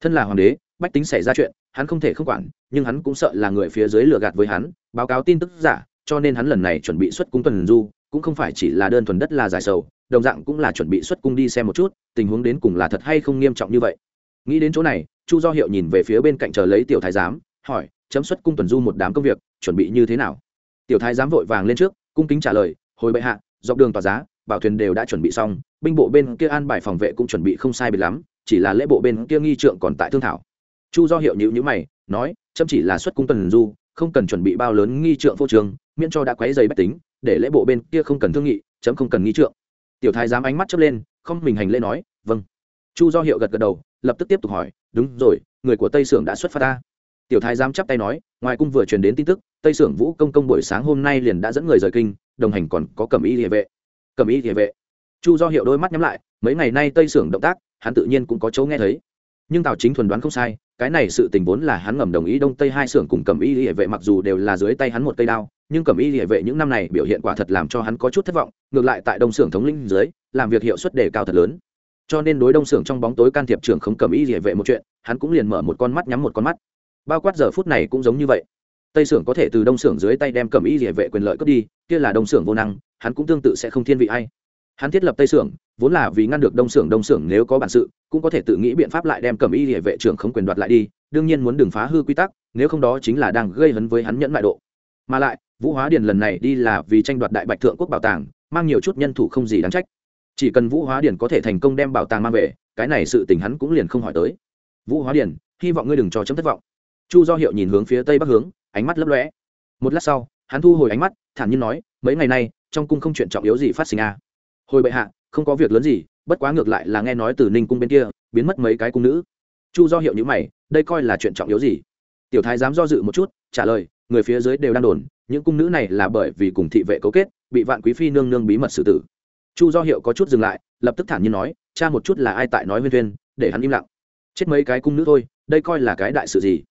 Thân là hoàng đế, bách tính xảy ra chuyện, hắn không thể không quản, nhưng hắn cũng sợ là người phía dưới lừa gạt với hắn, báo cáo tin tức giả, cho nên hắn lần này chuẩn bị xuất cung tuần du, cũng không phải chỉ là đơn thuần đất là giải sầu, đồng dạng cũng là chuẩn bị xuất cung đi xem một chút, tình huống đến cùng là thật hay không nghiêm trọng như vậy. Nghĩ đến chỗ này, chu do hiệu nhìn về phía bên cạnh chờ lấy tiểu thái giám, hỏi chấm xuất cung tuần du một đám công việc, chuẩn bị như thế nào? Tiểu thái giám vội vàng lên trước, cung kính trả lời, hồi bệ hạ, dọc đường tòa giá, bảo thuyền đều đã chuẩn bị xong, binh bộ bên kia an bài phòng vệ cũng chuẩn bị không sai biệt lắm, chỉ là lễ bộ bên kia nghi trượng còn tại thương thảo. Chu do hiệu nhữ nhữ mày, nói, chấm chỉ là xuất cung tuần du, không cần chuẩn bị bao lớn nghi trượng phô trường miễn cho đã quấy dày bách tính, để lễ bộ bên kia không cần thương nghị, chấm không cần nghi trượng. Tiểu thái giám ánh mắt chớp lên, không mình hành lễ nói vâng. Chu do hiệu gật gật đầu, lập tức tiếp tục hỏi, đúng rồi, người của tây sưởng đã xuất phát ta tiểu thái giám chắp tay nói, ngoài cung vừa truyền đến tin tức, tây sưởng vũ công công buổi sáng hôm nay liền đã dẫn người rời kinh, đồng hành còn có cẩm y địa vệ. Cẩm y địa vệ. Chu do hiệu đôi mắt nhắm lại, mấy ngày nay tây sưởng động tác, hắn tự nhiên cũng có chỗ nghe thấy. Nhưng tào chính thuần đoán không sai, cái này sự tình vốn là hắn ngầm đồng ý đông tây hai sưởng cùng cẩm y địa vệ mặc dù đều là dưới tay hắn một cây đao, nhưng cẩm y địa vệ những năm này biểu hiện quả thật làm cho hắn có chút thất vọng, ngược lại tại đông sưởng thống lĩnh dưới, làm việc hiệu suất đề cao thật lớn. Cho nên đối đông sưởng trong bóng tối can thiệp trưởng không cẩm y địa vệ một chuyện, hắn cũng liền mở một con mắt nhắm một con mắt bao quát giờ phút này cũng giống như vậy. Tây xưởng có thể từ đông xưởng dưới tay đem cầm y địa vệ quyền lợi cướp đi, kia là đông xưởng vô năng, hắn cũng tương tự sẽ không thiên vị ai. Hắn thiết lập tây xưởng vốn là vì ngăn được đông xưởng đông xưởng nếu có bản sự, cũng có thể tự nghĩ biện pháp lại đem cầm y địa vệ trưởng không quyền đoạt lại đi, đương nhiên muốn đừng phá hư quy tắc, nếu không đó chính là đang gây hấn với hắn nhẫn mại độ. Mà lại, vũ hóa điền lần này đi là vì tranh đoạt đại bạch thượng quốc bảo tàng, mang nhiều chút nhân thủ không gì đáng trách. Chỉ cần vũ hóa điền có thể thành công đem bảo tàng mang về, cái này sự tình hắn cũng liền không hỏi tới. Vũ hóa điền, hy vọng ngươi đừng cho chấm thất vọng chu do hiệu nhìn hướng phía tây bắc hướng, ánh mắt lấp lóe. Một lát sau, hắn thu hồi ánh mắt, thản nhiên nói, mấy ngày nay, trong cung không chuyện trọng yếu gì phát sinh à. hồi bệ hạ, không có việc lớn gì, bất quá ngược lại là nghe nói từ ninh cung bên kia, biến mất mấy cái cung nữ. Chu do hiệu nhữ mày, đây coi là chuyện trọng yếu gì? Tiểu thái dám do dự một chút, trả lời, người phía dưới đều đang đồn, những cung nữ này là bởi vì cùng thị vệ cấu kết, bị vạn quý phi nương nương bí mật xử tử. Chu do hiệu có chút dừng lại, lập tức thản nhiên nói, cha một chút là ai tại nói huyên thuyên, để hắn im lặng. Chết mấy cái cung nữ thôi, đây coi là cái đại sự gì?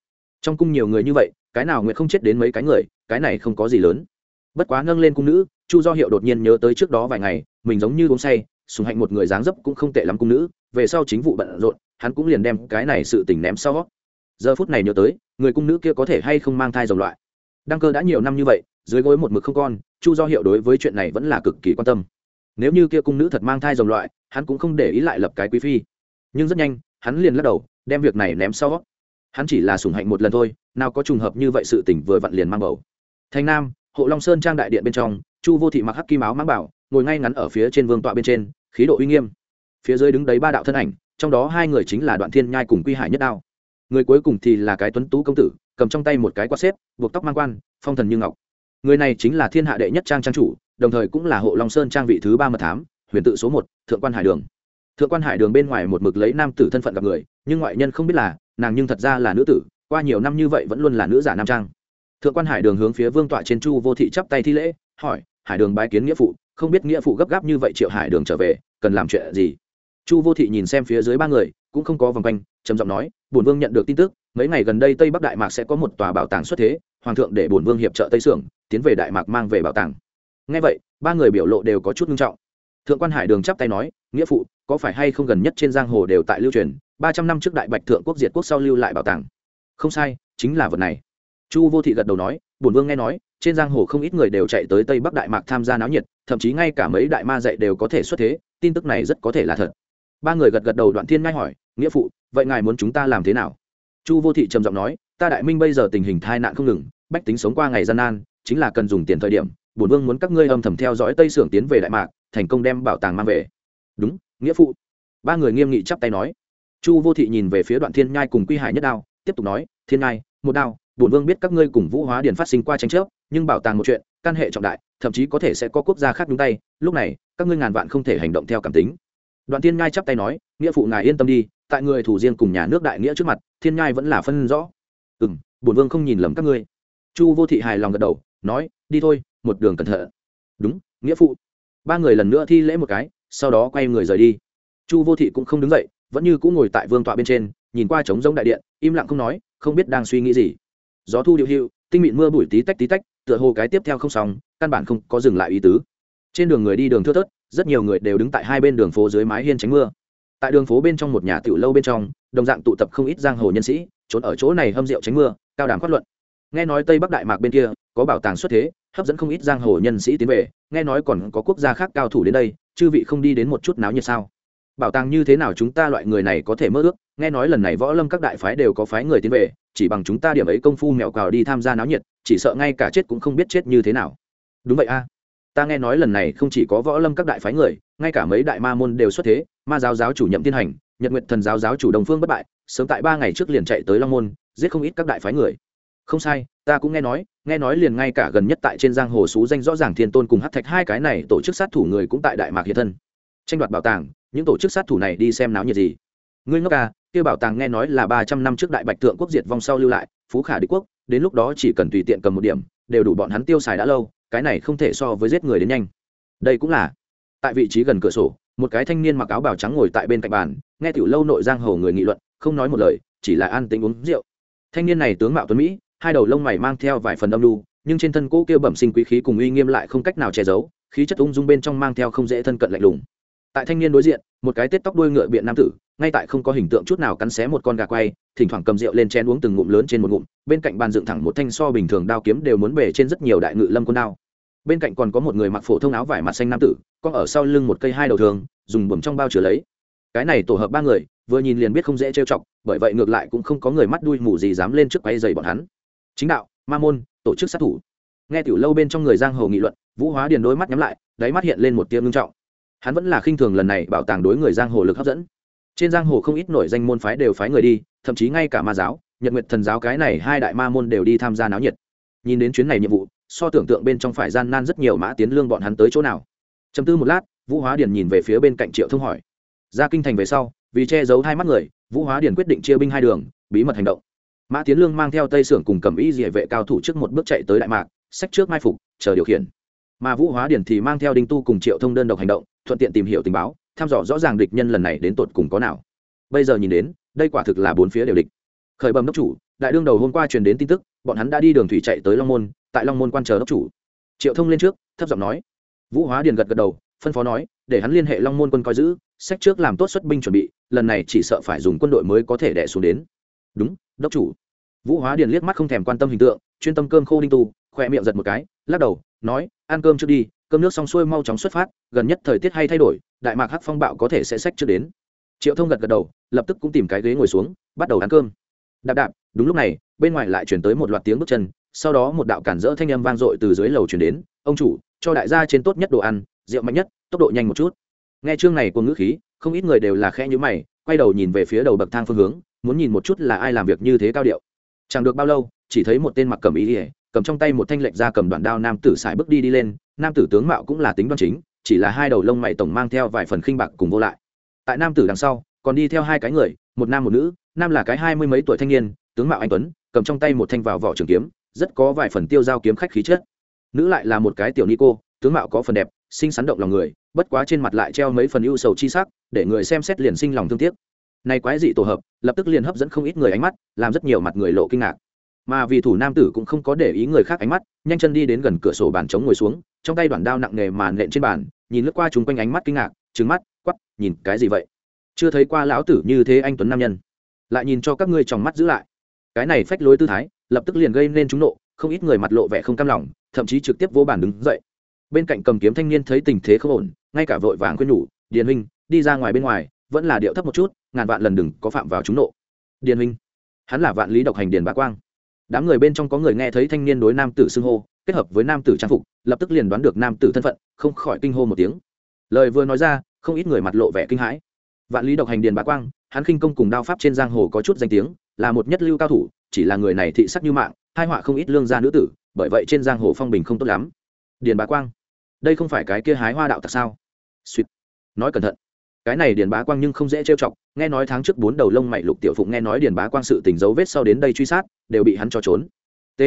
Trong cung nhiều người như vậy, cái nào nguyện không chết đến mấy cái người, cái này không có gì lớn. Bất quá nâng lên cung nữ, chu do hiệu đột nhiên nhớ tới trước đó vài ngày, mình giống như uống say, sùng hạnh một người dáng dấp cũng không tệ lắm cung nữ, về sau chính vụ bận rộn, hắn cũng liền đem cái này sự tình ném sau. Giờ phút này nhớ tới, người cung nữ kia có thể hay không mang thai dòng loại. Đăng cơ đã nhiều năm như vậy, dưới gối một mực không con, chu do hiệu đối với chuyện này vẫn là cực kỳ quan tâm. Nếu như kia cung nữ thật mang thai dòng loại, hắn cũng không để ý lại lập cái quý phi. Nhưng rất nhanh, hắn liền lắc đầu, đem việc này ném sau hắn chỉ là sủng hạnh một lần thôi, nào có trùng hợp như vậy sự tỉnh vừa vặn liền mang bầu. Thành nam, hộ long sơn trang đại điện bên trong, chu vô thị mặc hắc kim áo mang bảo, ngồi ngay ngắn ở phía trên vương tọa bên trên, khí độ uy nghiêm. Phía dưới đứng đấy ba đạo thân ảnh, trong đó hai người chính là đoạn thiên nhai cùng quy hải nhất đao. Người cuối cùng thì là cái tuấn tú công tử, cầm trong tay một cái quạt xếp, buộc tóc mang quan, phong thần như ngọc. Người này chính là thiên hạ đệ nhất trang trang chủ, đồng thời cũng là hộ long sơn trang vị thứ ba mật thám, huyền tự số một, thượng quan hải đường. Thượng quan hải đường bên ngoài một mực lấy nam tử thân phận gặp người, nhưng ngoại nhân không biết là nàng nhưng thật ra là nữ tử, qua nhiều năm như vậy vẫn luôn là nữ giả nam trang. Thượng quan hải đường hướng phía vương tọa trên chu vô thị chắp tay thi lễ, hỏi, hải đường bái kiến nghĩa phụ, không biết nghĩa phụ gấp gáp như vậy triệu hải đường trở về, cần làm chuyện gì? Chu vô thị nhìn xem phía dưới ba người, cũng không có vòng quanh, trầm giọng nói, bổn vương nhận được tin tức, mấy ngày gần đây tây bắc đại mạc sẽ có một tòa bảo tàng xuất thế, hoàng thượng để bổn vương hiệp trợ tây sưởng, tiến về đại mạc mang về bảo tàng. Ngay vậy, ba người biểu lộ đều có chút nghiêm trọng. Thượng quan hải đường chắp tay nói, nghĩa phụ, có phải hay không gần nhất trên giang hồ đều tại lưu truyền ba trăm năm trước đại bạch thượng quốc diệt quốc sau lưu lại bảo tàng. Không sai, chính là vật này. Chu vô thị gật đầu nói, bổn vương nghe nói, trên giang hồ không ít người đều chạy tới tây bắc đại mạc tham gia náo nhiệt, thậm chí ngay cả mấy đại ma dạy đều có thể xuất thế, tin tức này rất có thể là thật. Ba người gật gật đầu đoạn thiên ngay hỏi, nghĩa phụ, vậy ngài muốn chúng ta làm thế nào? Chu vô thị trầm giọng nói, ta đại minh bây giờ tình hình tai nạn không ngừng, bách tính sống qua ngày gian nan, chính là cần dùng tiền thời điểm, bổn vương muốn các ngươi âm thầm theo dõi tây sưởng tiến về đại mạc, thành công đem bảo tàng mang về. Đúng, nghĩa phụ. Ba người nghiêm nghị chắp tay nói chu vô thị nhìn về phía đoạn thiên nhai cùng quy hải nhất đao, tiếp tục nói, thiên nhai, một đao, bổn vương biết các ngươi cùng vũ hóa điền phát sinh qua tranh chấp, nhưng bảo tàng một chuyện, căn hệ trọng đại, thậm chí có thể sẽ có quốc gia khác nhúng tay, lúc này, các ngươi ngàn vạn không thể hành động theo cảm tính. Đoạn thiên nhai chắp tay nói, nghĩa phụ ngài yên tâm đi, tại người thủ riêng cùng nhà nước đại nghĩa trước mặt, thiên nhai vẫn là phân rõ. Ừ m bổn vương không nhìn lầm các ngươi. Chu vô thị hài lòng gật đầu, nói, đi thôi, một đường cẩn thận. Đúng, nghĩa phụ. Ba người lần nữa thi lễ một cái, sau đó quay người rời đi. Chu vô thị cũng không đứng dậy vẫn như cũng ngồi tại vương tọa bên trên, nhìn qua trống rông đại điện, im lặng không nói, không biết đang suy nghĩ gì. Gió thu điệu hữu tinh mịn mưa bụi tí tách tí tách, tựa hồ cái tiếp theo không xong, căn bản không có dừng lại ý tứ. Trên đường người đi đường thưa thớt, rất nhiều người đều đứng tại hai bên đường phố dưới mái hiên tránh mưa. Tại đường phố bên trong một nhà tiểu lâu bên trong, đồng dạng tụ tập không ít giang hồ nhân sĩ, trốn ở chỗ này hâm rượu tránh mưa, cao đàm phát luận. Nghe nói tây bắc đại mạc bên kia, có bảo tàng xuất thế, hấp dẫn không ít giang hồ nhân sĩ tiến về, nghe nói còn có quốc gia khác cao thủ đến đây, chư vị không đi đến một chút náo nhiệt sao? Bảo tàng như thế nào chúng ta loại người này có thể mơ ước? Nghe nói lần này võ lâm các đại phái đều có phái người tiến về, chỉ bằng chúng ta điểm ấy công phu mèo cào đi tham gia náo nhiệt, chỉ sợ ngay cả chết cũng không biết chết như thế nào. Đúng vậy a. Ta nghe nói lần này không chỉ có võ lâm các đại phái người, ngay cả mấy đại ma môn đều xuất thế, ma giáo giáo chủ nhậm tiên hành, nhật nguyện thần giáo giáo chủ đồng phương bất bại, sớm tại ba ngày trước liền chạy tới long môn, giết không ít các đại phái người. Không sai, ta cũng nghe nói nghe nói liền ngay cả gần nhất tại trên giang hồ xú danh rõ ràng thiên tôn cùng hát thạch hai cái này tổ chức sát thủ người cũng tại đại mạc hiện thân. Tranh đoạt bảo tàng những tổ chức sát thủ này đi xem náo nhiệt gì. Ngươi ngốc ca kia bảo tàng nghe nói là ba trăm năm trước đại bạch thượng quốc diệt vong sau lưu lại, phú khả đế quốc, đến lúc đó chỉ cần tùy tiện cầm một điểm, đều đủ bọn hắn tiêu xài đã lâu, cái này không thể so với giết người đến nhanh. Đây cũng là, tại vị trí gần cửa sổ, một cái thanh niên mặc áo bào trắng ngồi tại bên cạnh bàn, nghe tiểu lâu nội giang hồ người nghị luận, không nói một lời, chỉ là an tĩnh uống rượu. Thanh niên này tướng mạo tuấn mỹ, hai đầu lông mày mang theo vài phần âm lưu nhưng trên thân cỗ kia bẩm sinh quý khí cùng uy nghiêm lại không cách nào che giấu, khí chất ung dung bên trong mang theo không dễ thân cận lạnh lùng tại thanh niên đối diện, một cái tết tóc đuôi ngựa biện nam tử, ngay tại không có hình tượng chút nào cắn xé một con gà quay, thỉnh thoảng cầm rượu lên chén uống từng ngụm lớn trên một ngụm, bên cạnh bàn dựng thẳng một thanh so bình thường đao kiếm đều muốn bể trên rất nhiều đại ngự lâm quân đao. Bên cạnh còn có một người mặc phổ thông áo vải mặt xanh nam tử con ở sau lưng một cây hai đầu thường, dùng buồm trong bao chứa lấy. Cái này tổ hợp ba người, vừa nhìn liền biết không dễ trêu chọc, bởi vậy ngược lại cũng không có người mắt đuôi mù gì dám lên trước quay dày bọn hắn. Chính đạo, ma môn, tổ chức sát thủ. Nghe tiểu lâu bên trong người giang hồ nghị luận, vũ hóa điền đôi mắt nhắm lại, đáy mắt hiện lên một tia ngưng trọng hắn vẫn là khinh thường lần này bảo tàng đối người giang hồ lực hấp dẫn. Trên giang hồ không ít nổi danh môn phái đều phái người đi, thậm chí ngay cả ma giáo, nhật nguyệt thần giáo cái này hai đại ma môn đều đi tham gia náo nhiệt. Nhìn đến chuyến này nhiệm vụ, so tưởng tượng bên trong phải gian nan rất nhiều mã tiến lương bọn hắn tới chỗ nào. Chấm tư một lát, vũ hóa điền nhìn về phía bên cạnh triệu thông hỏi. Ra kinh thành về sau, vì che giấu hai mắt người, vũ hóa điền quyết định chia binh hai đường, bí mật hành động. Mã tiến lương mang theo tây sưởng cùng cầm ý địa vệ cao thủ trước một bước chạy tới đại mạc sách trước mai phục, chờ điều khiển. Mà vũ hóa điền thì mang theo đinh tu cùng triệu thông đơn độc hành động thuận tiện tìm hiểu tình báo, thăm dò rõ ràng địch nhân lần này đến tột cùng có nào. Bây giờ nhìn đến, đây quả thực là bốn phía đều địch. Khởi bẩm đốc chủ, đại đương đầu hôm qua truyền đến tin tức, bọn hắn đã đi đường thủy chạy tới long môn, tại long môn quan chờ đốc chủ. Triệu thông lên trước, thấp giọng nói. Vũ hóa điền gật gật đầu, phân phó nói, để hắn liên hệ long môn quân coi giữ sách trước làm tốt xuất binh chuẩn bị, lần này chỉ sợ phải dùng quân đội mới có thể đẻ xuống đến. Đúng, đốc chủ. Vũ hóa điền liếc mắt không thèm quan tâm hình tượng, chuyên tâm cơm khô đinh tu khoe miệng giật một cái, lắc đầu, nói, ăn cơm trước đi, cơm nước xong xuôi mau chóng xuất phát, gần nhất thời tiết hay thay đổi, đại mạc hắc phong bạo có thể sẽ sách trước đến. Triệu thông gật gật đầu, lập tức cũng tìm cái ghế ngồi xuống, bắt đầu ăn cơm. Đạp đạp, đúng lúc này, bên ngoài lại chuyển tới một loạt tiếng bước chân, sau đó một đạo cản rỡ thanh âm vang dội từ dưới lầu chuyển đến, ông chủ, cho đại gia trên tốt nhất đồ ăn, rượu mạnh nhất, tốc độ nhanh một chút. Nghe chương này của ngữ khí, không ít người đều là khe nhữ mày, quay đầu nhìn về phía đầu bậc thang phương hướng, muốn nhìn một chút là ai làm việc như thế cao điệu. Chẳng được bao lâu, chỉ thấy một tên mặc cầm ý ỉa cầm trong tay một thanh lệnh ra cầm đoạn đao nam tử xài bước đi đi lên, nam tử tướng mạo cũng là tính đoan chính, chỉ là hai đầu lông mày tổng mang theo vài phần khinh bạc cùng vô lại. Tại nam tử đằng sau, còn đi theo hai cái người, một nam một nữ, nam là cái hai mươi mấy tuổi thanh niên, tướng mạo anh tuấn, cầm trong tay một thanh vào vỏ trường kiếm, rất có vài phần tiêu giao kiếm khách khí chất. Nữ lại là một cái tiểu ni cô tướng mạo có phần đẹp, xinh xắn động lòng người, bất quá trên mặt lại treo mấy phần ưu sầu chi sắc, để người xem xét liền sinh lòng thương tiếc. Nay quái dị tổ hợp, lập tức liền hấp dẫn không ít người ánh mắt, làm rất nhiều mặt người lộ kinh ngạc mà vì thủ nam tử cũng không có để ý người khác ánh mắt, nhanh chân đi đến gần cửa sổ bàn trống ngồi xuống, trong tay đoạn đao nặng nề mà nện trên bàn, nhìn lướt qua chúng quanh ánh mắt kinh ngạc trứng mắt quắp nhìn, cái gì vậy? Chưa thấy qua lão tử như thế anh tuấn nam nhân. Lại nhìn cho các ngươi trong mắt giữ lại. Cái này phách lối tư thái, lập tức liền gây nên chúng nộ, không ít người mặt lộ vẻ không cam lòng, thậm chí trực tiếp vô bản đứng dậy. Bên cạnh cầm kiếm thanh niên thấy tình thế không ổn, ngay cả vội vàng khuyên nhủ, điền huynh, đi ra ngoài bên ngoài, vẫn là điệu thấp một chút, ngàn vạn lần đừng có phạm vào chúng nộ. Điền huynh? Hắn là vạn lý độc hành điền bá quang đám người bên trong có người nghe thấy thanh niên đối nam tử xưng hô, kết hợp với nam tử trang phục, lập tức liền đoán được nam tử thân phận, không khỏi kinh hô một tiếng. Lời vừa nói ra, không ít người mặt lộ vẻ kinh hãi. Vạn lý độc hành điền bá quang, hắn khinh công cùng đao pháp trên giang hồ có chút danh tiếng, là một nhất lưu cao thủ, chỉ là người này thị sắc như mạng, hai họa không ít lương gia nữ tử, bởi vậy trên giang hồ phong bình không tốt lắm. Điền bá quang, đây không phải cái kia hái hoa đạo tặc sao? Suýt. Nói cẩn thận cái này điền bá quang nhưng không dễ trêu chọc, nghe nói tháng trước bốn đầu lông mày lục tiểu phụng nghe nói điền bá quang sự tình dấu vết sau đến đây truy sát, đều bị hắn cho trốn. T.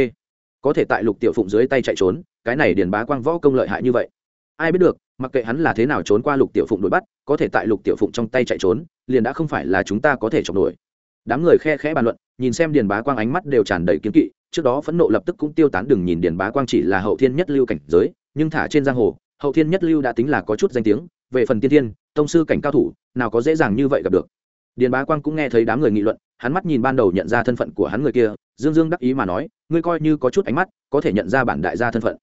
Có thể tại lục tiểu phụng dưới tay chạy trốn, cái này điền bá quang võ công lợi hại như vậy. Ai biết được, mặc kệ hắn là thế nào trốn qua lục tiểu phụng đuổi bắt, có thể tại lục tiểu phụng trong tay chạy trốn, liền đã không phải là chúng ta có thể chọc đuổi. Đám người khe khẽ bàn luận, nhìn xem điền bá quang ánh mắt đều tràn đầy kiếm kỵ, trước đó phẫn nộ lập tức cũng tiêu tán, đừng nhìn điền bá quang chỉ là hậu thiên nhất lưu cảnh giới, nhưng thả trên giang hồ, hậu thiên nhất lưu đã tính là có chút danh tiếng về phần tiên thiên, tông sư cảnh cao thủ, nào có dễ dàng như vậy gặp được. Điền bá quang cũng nghe thấy đám người nghị luận, hắn mắt nhìn ban đầu nhận ra thân phận của hắn người kia, dương dương đắc ý mà nói, ngươi coi như có chút ánh mắt, có thể nhận ra bản đại gia thân phận.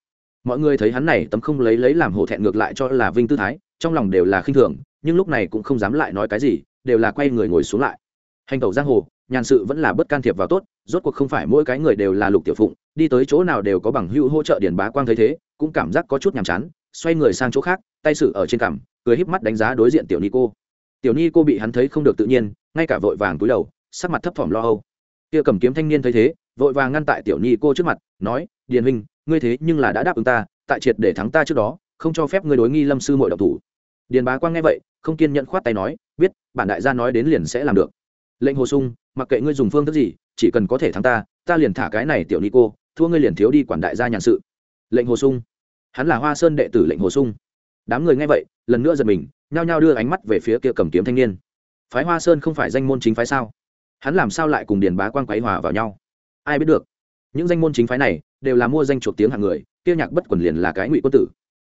Mọi người thấy hắn này tấm không lấy lấy làm hổ thẹn ngược lại cho là vinh tư thái, trong lòng đều là khinh thường, nhưng lúc này cũng không dám lại nói cái gì, đều là quay người ngồi xuống lại. Hành tẩu giang hồ, nhàn sự vẫn là bất can thiệp vào tốt, rốt cuộc không phải mỗi cái người đều là lục tiểu phụng, đi tới chỗ nào đều có bằng hữu hỗ trợ điền bá quang thấy thế, cũng cảm giác có chút nhàm chán, xoay người sang chỗ khác, tay sự ở trên cằm cười híp mắt đánh giá đối diện tiểu ni cô tiểu ni cô bị hắn thấy không được tự nhiên, ngay cả vội vàng túi đầu, sắc mặt thấp thỏm lo âu. Kia cầm kiếm thanh niên thấy thế, vội vàng ngăn tại tiểu ni cô trước mặt, nói, điền huynh, ngươi thế nhưng là đã đáp ứng ta, tại triệt để thắng ta trước đó, không cho phép ngươi đối nghi lâm sư muội độc thủ. Điền bá quang nghe vậy, không kiên nhẫn khoát tay nói, biết, bản đại gia nói đến liền sẽ làm được. Lệnh hồ sung, mặc kệ ngươi dùng phương thức gì, chỉ cần có thể thắng ta ta liền thả cái này tiểu ni cô thua ngươi liền thiếu đi quản đại gia nhàn sự. Lệnh hồ sung, hắn là hoa sơn đệ tử lệnh hồ sung đám người nghe vậy, lần nữa giật mình, nhao nhao đưa ánh mắt về phía kia cầm kiếm thanh niên. Phái hoa sơn không phải danh môn chính phái sao? Hắn làm sao lại cùng điền bá quang quấy hòa vào nhau? Ai biết được. Những danh môn chính phái này đều là mua danh chuộc tiếng hàng người, kia nhạc bất quần liền là cái ngụy quân tử.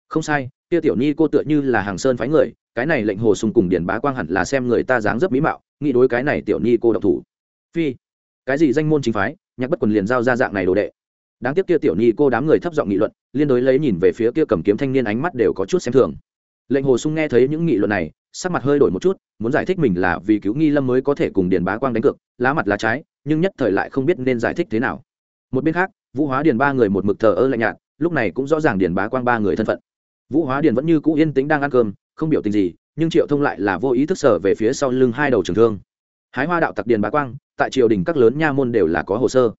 Không sai, kia tiểu ni cô tựa như là hàng sơn phái người, cái này lệnh hồ sùng cùng điền bá quang hẳn là xem người ta dáng rất mỹ mạo, nghĩ đối cái này tiểu ni cô độc thủ. Phi, cái gì danh môn chính phái, nhạc bất quần liền giao ra dạng này đồ đệ đáng tiếc kia tiểu ni cô đám người thấp giọng nghị luận, liên đối lấy nhìn về phía kia cầm kiếm thanh niên ánh mắt đều có chút xem thường. Lệnh hồ sung nghe thấy những nghị luận này, sắc mặt hơi đổi một chút, muốn giải thích mình là vì cứu nghi lâm mới có thể cùng điền bá quang đánh cược, lá mặt lá trái, nhưng nhất thời lại không biết nên giải thích thế nào. Một bên khác, vũ hóa điền ba người một mực thờ ơ lạnh nhạt, lúc này cũng rõ ràng điền bá quang ba người thân phận. Vũ hóa điền vẫn như cũ yên tĩnh đang ăn cơm, không biểu tình gì, nhưng triệu thông lại là vô ý thức sở về phía sau lưng hai đầu trường thương. Hái hoa đạo tặc điền bá quang, tại triều đình các lớn nha môn đều là có hồ sơ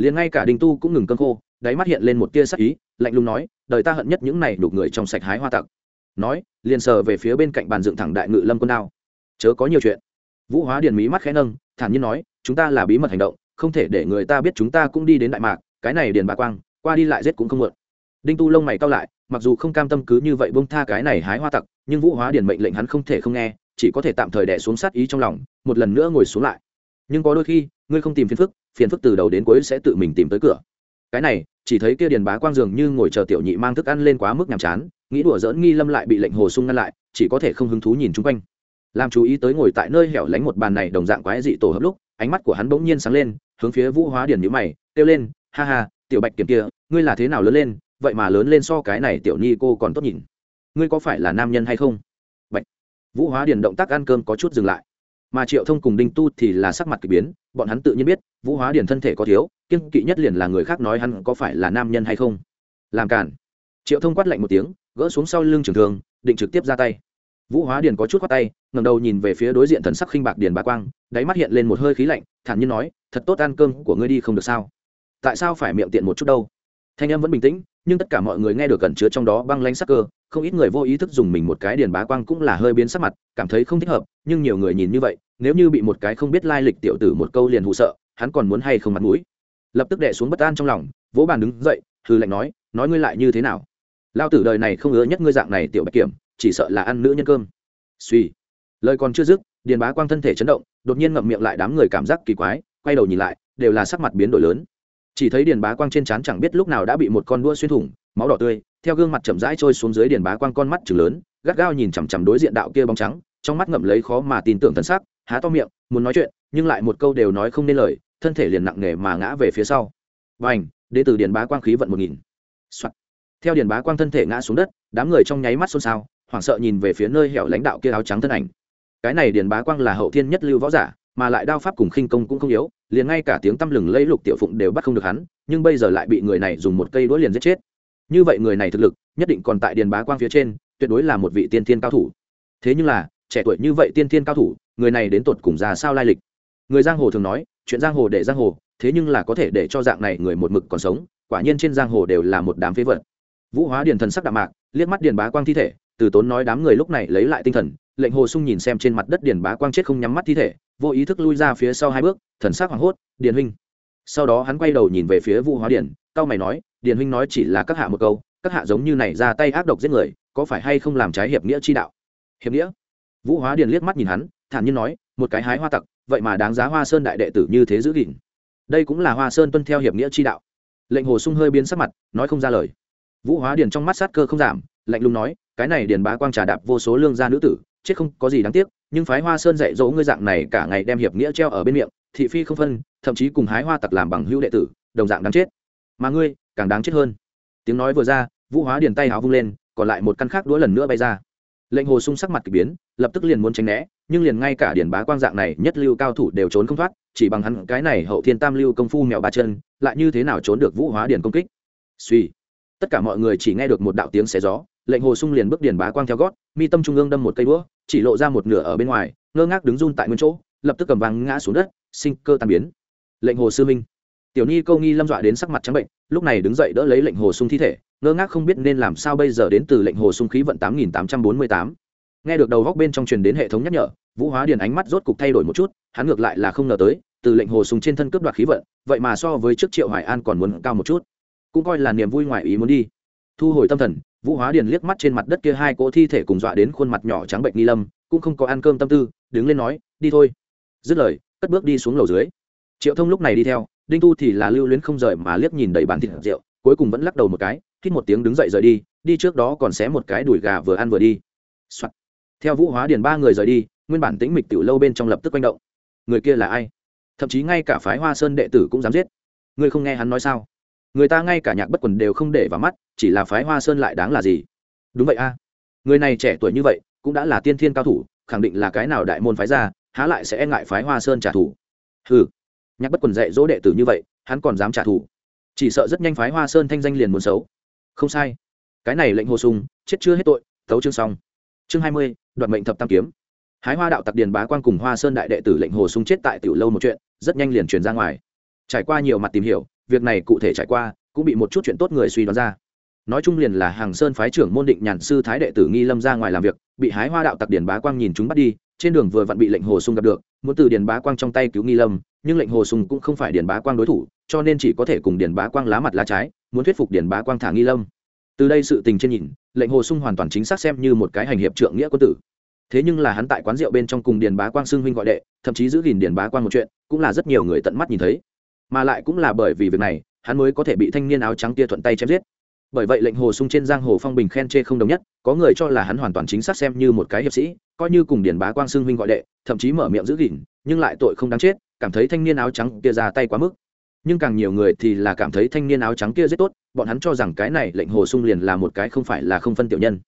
liền ngay cả đình tu cũng ngừng cơn khô, đáy mắt hiện lên một tia sắc ý, lạnh lùng nói, đời ta hận nhất những này đục người trong sạch hái hoa tặc. Nói, liền sờ về phía bên cạnh bàn dựng thẳng đại ngự lâm quân đao. Chớ có nhiều chuyện. Vũ hóa điền mí mắt khẽ nâng, thản nhiên nói, chúng ta là bí mật hành động, không thể để người ta biết chúng ta cũng đi đến đại mạc, cái này điền bà quang, qua đi lại giết cũng không muộn đinh tu lông mày cao lại, mặc dù không cam tâm cứ như vậy bông tha cái này hái hoa tặc, nhưng vũ hóa điền mệnh lệnh hắn không thể không nghe, chỉ có thể tạm thời đẻ xuống sát ý trong lòng, một lần nữa ngồi xuống lại. Nhưng có đôi khi, ngươi không tìm phiền phức phiền phức từ đầu đến cuối sẽ tự mình tìm tới cửa. Cái này, chỉ thấy kia điền bá quang dường như ngồi chờ tiểu nhị mang thức ăn lên quá mức nhàm chán, nghĩ đùa dỡn nghi lâm lại bị lệnh hồ sung ngăn lại, chỉ có thể không hứng thú nhìn chung quanh. Làm chú ý tới ngồi tại nơi hẻo lánh một bàn này đồng dạng quái dị tổ hợp lúc, ánh mắt của hắn bỗng nhiên sáng lên, hướng phía vũ hóa điền nhữ mày, kêu lên, ha ha, tiểu bạch kiểm kia, ngươi là thế nào lớn lên, vậy mà lớn lên so cái này tiểu nhi cô còn tốt nhìn. Ngươi có phải là nam nhân hay không? Bạch. Vũ hóa điền động tác ăn cơm có chút dừng lại mà triệu thông cùng đinh tu thì là sắc mặt k ỳ biến, bọn hắn tự nhiên biết, vũ hóa điền thân thể có thiếu kiên kỵ nhất liền là người khác nói hắn có phải là nam nhân hay không. Làm cản. Triệu thông quát lạnh một tiếng, gỡ xuống sau lưng trường thường định trực tiếp ra tay. Vũ hóa điền có chút khoát tay ngầm đầu nhìn về phía đối diện thần sắc khinh bạc điền bà quang, đáy mắt hiện lên một hơi khí lạnh, thản nhiên nói, thật tốt ăn cơm của ngươi đi không được sao? Tại sao phải miệng tiện một chút đâu? Thanh em vẫn bình tĩnh, nhưng tất cả mọi người nghe được cẩn chứa trong đó băng lanh sắc cơ, không ít người vô ý thức dùng mình một cái điền bá quang cũng là hơi biến sắc mặt, cảm thấy không thích hợp, nhưng nhiều người nhìn như vậy, nếu như bị một cái không biết lai lịch tiểu tử một câu liền hụ sợ, hắn còn muốn hay không mặt mũi. Lập tức đệ xuống bất an trong lòng, vỗ bàn đứng dậy hư lệnh nói nói ngươi lại như thế nào? Lao tử đời này không ngứa nhất ngươi dạng này tiểu bạch kiểm, chỉ sợ là ăn nữ nhân cơm. Suy. Lời còn chưa dứt, điền bá quang thân thể chấn động, đột nhiên ngậm miệng lại đám người cảm giác kỳ quái, quay đầu nhìn lại, đều là sắc mặt biến đổi lớn chỉ thấy điền bá quang trên trán chẳng biết lúc nào đã bị một con đua xuyên thủng, máu đỏ tươi, theo gương mặt chậm rãi trôi xuống dưới điền bá quang con mắt chừng lớn, gắt gao nhìn chằm chằm đối diện đạo kia bóng trắng, trong mắt ngậm lấy khó mà tin tưởng thân xác há to miệng, muốn nói chuyện, nhưng lại một câu đều nói không nên lời, thân thể liền nặng nề mà ngã về phía sau. Và ảnh đến từ điền bá quang khí vận một nghìn. Theo điền bá quang thân thể ngã xuống đất, đám người trong nháy mắt xôn xao, hoảng sợ nhìn về phía nơi hẻo lãnh đạo kia áo trắng thân ảnh. Cái này điền bá quang là hậu thiên nhất lưu võ giả mà lại đao pháp cùng khinh công cũng không yếu, liền ngay cả tiếng tăm lừng lấy lục tiểu phụng đều bắt không được hắn, nhưng bây giờ lại bị người này dùng một cây đũa liền giết chết. Như vậy người này thực lực, nhất định còn tại điền bá quang phía trên, tuyệt đối là một vị tiên thiên cao thủ. Thế nhưng là, trẻ tuổi như vậy tiên thiên cao thủ, người này đến tột cùng ra sao lai lịch? Người giang hồ thường nói, chuyện giang hồ để giang hồ, thế nhưng là có thể để cho dạng này người một mực còn sống, quả nhiên trên giang hồ đều là một đám phế vật. Vũ hóa điền thần sắc đạm mạc, liếc mắt điền bá quang thi thể, từ tốn nói đám người lúc này lấy lại tinh thần lệnh hồ sung nhìn xem trên mặt đất điền bá quang chết không nhắm mắt thi thể, vô ý thức lui ra phía sau hai bước, thần sắc hoảng hốt, điền huynh. Sau đó hắn quay đầu nhìn về phía vũ hóa điền, cao mày nói, điền huynh nói chỉ là các hạ một câu, các hạ giống như này ra tay ác độc giết người, có phải hay không làm trái hiệp nghĩa chi đạo? Hiệp nghĩa? Vũ hóa điền liếc mắt nhìn hắn, thản nhiên nói, một cái hái hoa tặc, vậy mà đáng giá hoa sơn đại đệ tử như thế giữ gìn. Đây cũng là hoa sơn tuân theo hiệp nghĩa chi đạo. Lệnh hồ sung hơi biến sắc mặt, nói không ra lời. Vũ hóa điền trong mắt sát cơ không giảm, lạnh lùng nói, cái này điền bá quang trà đạp vô số lương gia nữ tử chết không có gì đáng tiếc, nhưng phái hoa sơn dạy dỗ ngươi dạng này cả ngày đem hiệp nghĩa treo ở bên miệng, thị phi không phân, thậm chí cùng hái hoa tặc làm bằng hữu đệ tử, đồng dạng đáng chết. Mà ngươi, càng đáng chết hơn. Tiếng nói vừa ra, vũ hóa điền tay háo vung lên, còn lại một căn khác đũa lần nữa bay ra. Lệnh hồ sung sắc mặt k ỳ biến, lập tức liền muốn tránh né, nhưng liền ngay cả điển bá quang dạng này nhất lưu cao thủ đều trốn không thoát, chỉ bằng hắn cái này hậu thiên tam lưu công phu mèo ba chân, lại như thế nào trốn được vũ hóa điển công kích? Suy tất cả mọi người chỉ nghe được một đạo tiếng xé gió lệnh hồ sung liền bước điền bá quang theo gót, mi tâm trung ương đâm một cây đũa, chỉ lộ ra một nửa ở bên ngoài, ngơ ngác đứng run tại nguyên chỗ, lập tức cầm vàng ngã xuống đất, sinh cơ tàn biến. Lệnh hồ sư minh. Tiểu ni câu nghi lâm dọa đến sắc mặt trắng bệnh, lúc này đứng dậy đỡ lấy lệnh hồ sung thi thể, ngơ ngác không biết nên làm sao bây giờ đến từ lệnh hồ sung khí vận tám nghìn tám trăm bốn mươi tám. Nghe được đầu góc bên trong truyền đến hệ thống nhắc nhở, vũ hóa điền ánh mắt rốt cục thay đổi một chút, hắn ngược lại là không ngờ tới, từ lệnh hồ sung trên thân cướp đoạt khí vận, vậy mà so với trước triệu hoài an còn muốn cao một chút. Cũng coi là niềm vui ngoài ý muốn đi thu hồi tâm thần, vũ hóa điền liếc mắt trên mặt đất kia hai cỗ thi thể cùng dọa đến khuôn mặt nhỏ trắng bệnh nghi lâm cũng không có ăn cơm tâm tư, đứng lên nói, đi thôi. Dứt lời, cất bước đi xuống lầu dưới. Triệu thông lúc này đi theo, đinh tu thì là lưu luyến không rời mà liếc nhìn đầy bàn thịt rượu, cuối cùng vẫn lắc đầu một cái, hít một tiếng đứng dậy rời đi đi trước đó còn xé một cái đùi gà vừa ăn vừa đi、Soạn. theo vũ hóa điền ba người rời đi, nguyên bản tĩnh mịch tiểu lâu bên trong lập tức quanh động. Người kia là ai? Thậm chí ngay cả phái hoa sơn đệ tử cũng dám giết. Ngươi không nghe hắn nói sao? Người ta ngay cả nhạc bất quần đều không để vào mắt, chỉ là phái hoa sơn lại đáng là gì? Đúng vậy a. Người này trẻ tuổi như vậy, cũng đã là tiên thiên cao thủ, khẳng định là cái nào đại môn phái ra, há lại sẽ e ngại phái hoa sơn trả thù. Ừ nhạc bất quần dạy dỗ đệ tử như vậy, hắn còn dám trả thù. Chỉ sợ rất nhanh phái hoa sơn thanh danh liền muốn xấu. Không sai. Cái này lệnh hồ sung, chết chưa hết tội, thấu chương xong. Chương hai mươi, đoạt mệnh thập tam kiếm. Hái hoa đạo tặc điền bá quan cùng hoa sơn đại đệ tử lệnh hồ sung chết tại tiểu lâu một chuyện, rất nhanh liền truyền ra ngoài. Trải qua nhiều mặt tìm hiểu việc này cụ thể trải qua, cũng bị một chút chuyện tốt người suy đoán ra. Nói chung liền là hàng sơn phái trưởng môn định nhàn sư thái đệ tử nghi lâm ra ngoài làm việc, bị hái hoa đạo tặc điền bá quang nhìn chúng bắt đi, trên đường vừa vặn bị lệnh hồ sung gặp được, muốn từ điền bá quang trong tay cứu nghi lâm, nhưng lệnh hồ sung cũng không phải điền bá quang đối thủ, cho nên chỉ có thể cùng điền bá quang lá mặt lá trái, muốn thuyết phục điền bá quang thả nghi lâm. Từ đây sự tình trên nhìn, lệnh hồ sung hoàn toàn chính xác xem như một cái hành hiệp trượng nghĩa quân tử. Thế nhưng là hắn tại quán rượu bên trong cùng điền bá quang xưng huynh gọi đệ, thậm chí giữ gìn điền bá quang một chuyện, cũng là rất nhiều người tận mắt nhìn thấy mà lại cũng là bởi vì việc này, hắn mới có thể bị thanh niên áo trắng kia thuận tay chém giết. Bởi vậy lệnh hồ sung trên giang hồ phong bình khen chê không đồng nhất, có người cho là hắn hoàn toàn chính xác xem như một cái hiệp sĩ, coi như cùng điển bá quang xưng huynh gọi đệ, thậm chí mở miệng giữ gìn, nhưng lại tội không đáng chết, cảm thấy thanh niên áo trắng kia ra tay quá mức. Nhưng càng nhiều người thì là cảm thấy thanh niên áo trắng kia rất tốt, bọn hắn cho rằng cái này lệnh hồ sung liền là một cái không phải là không phân tiểu nhân.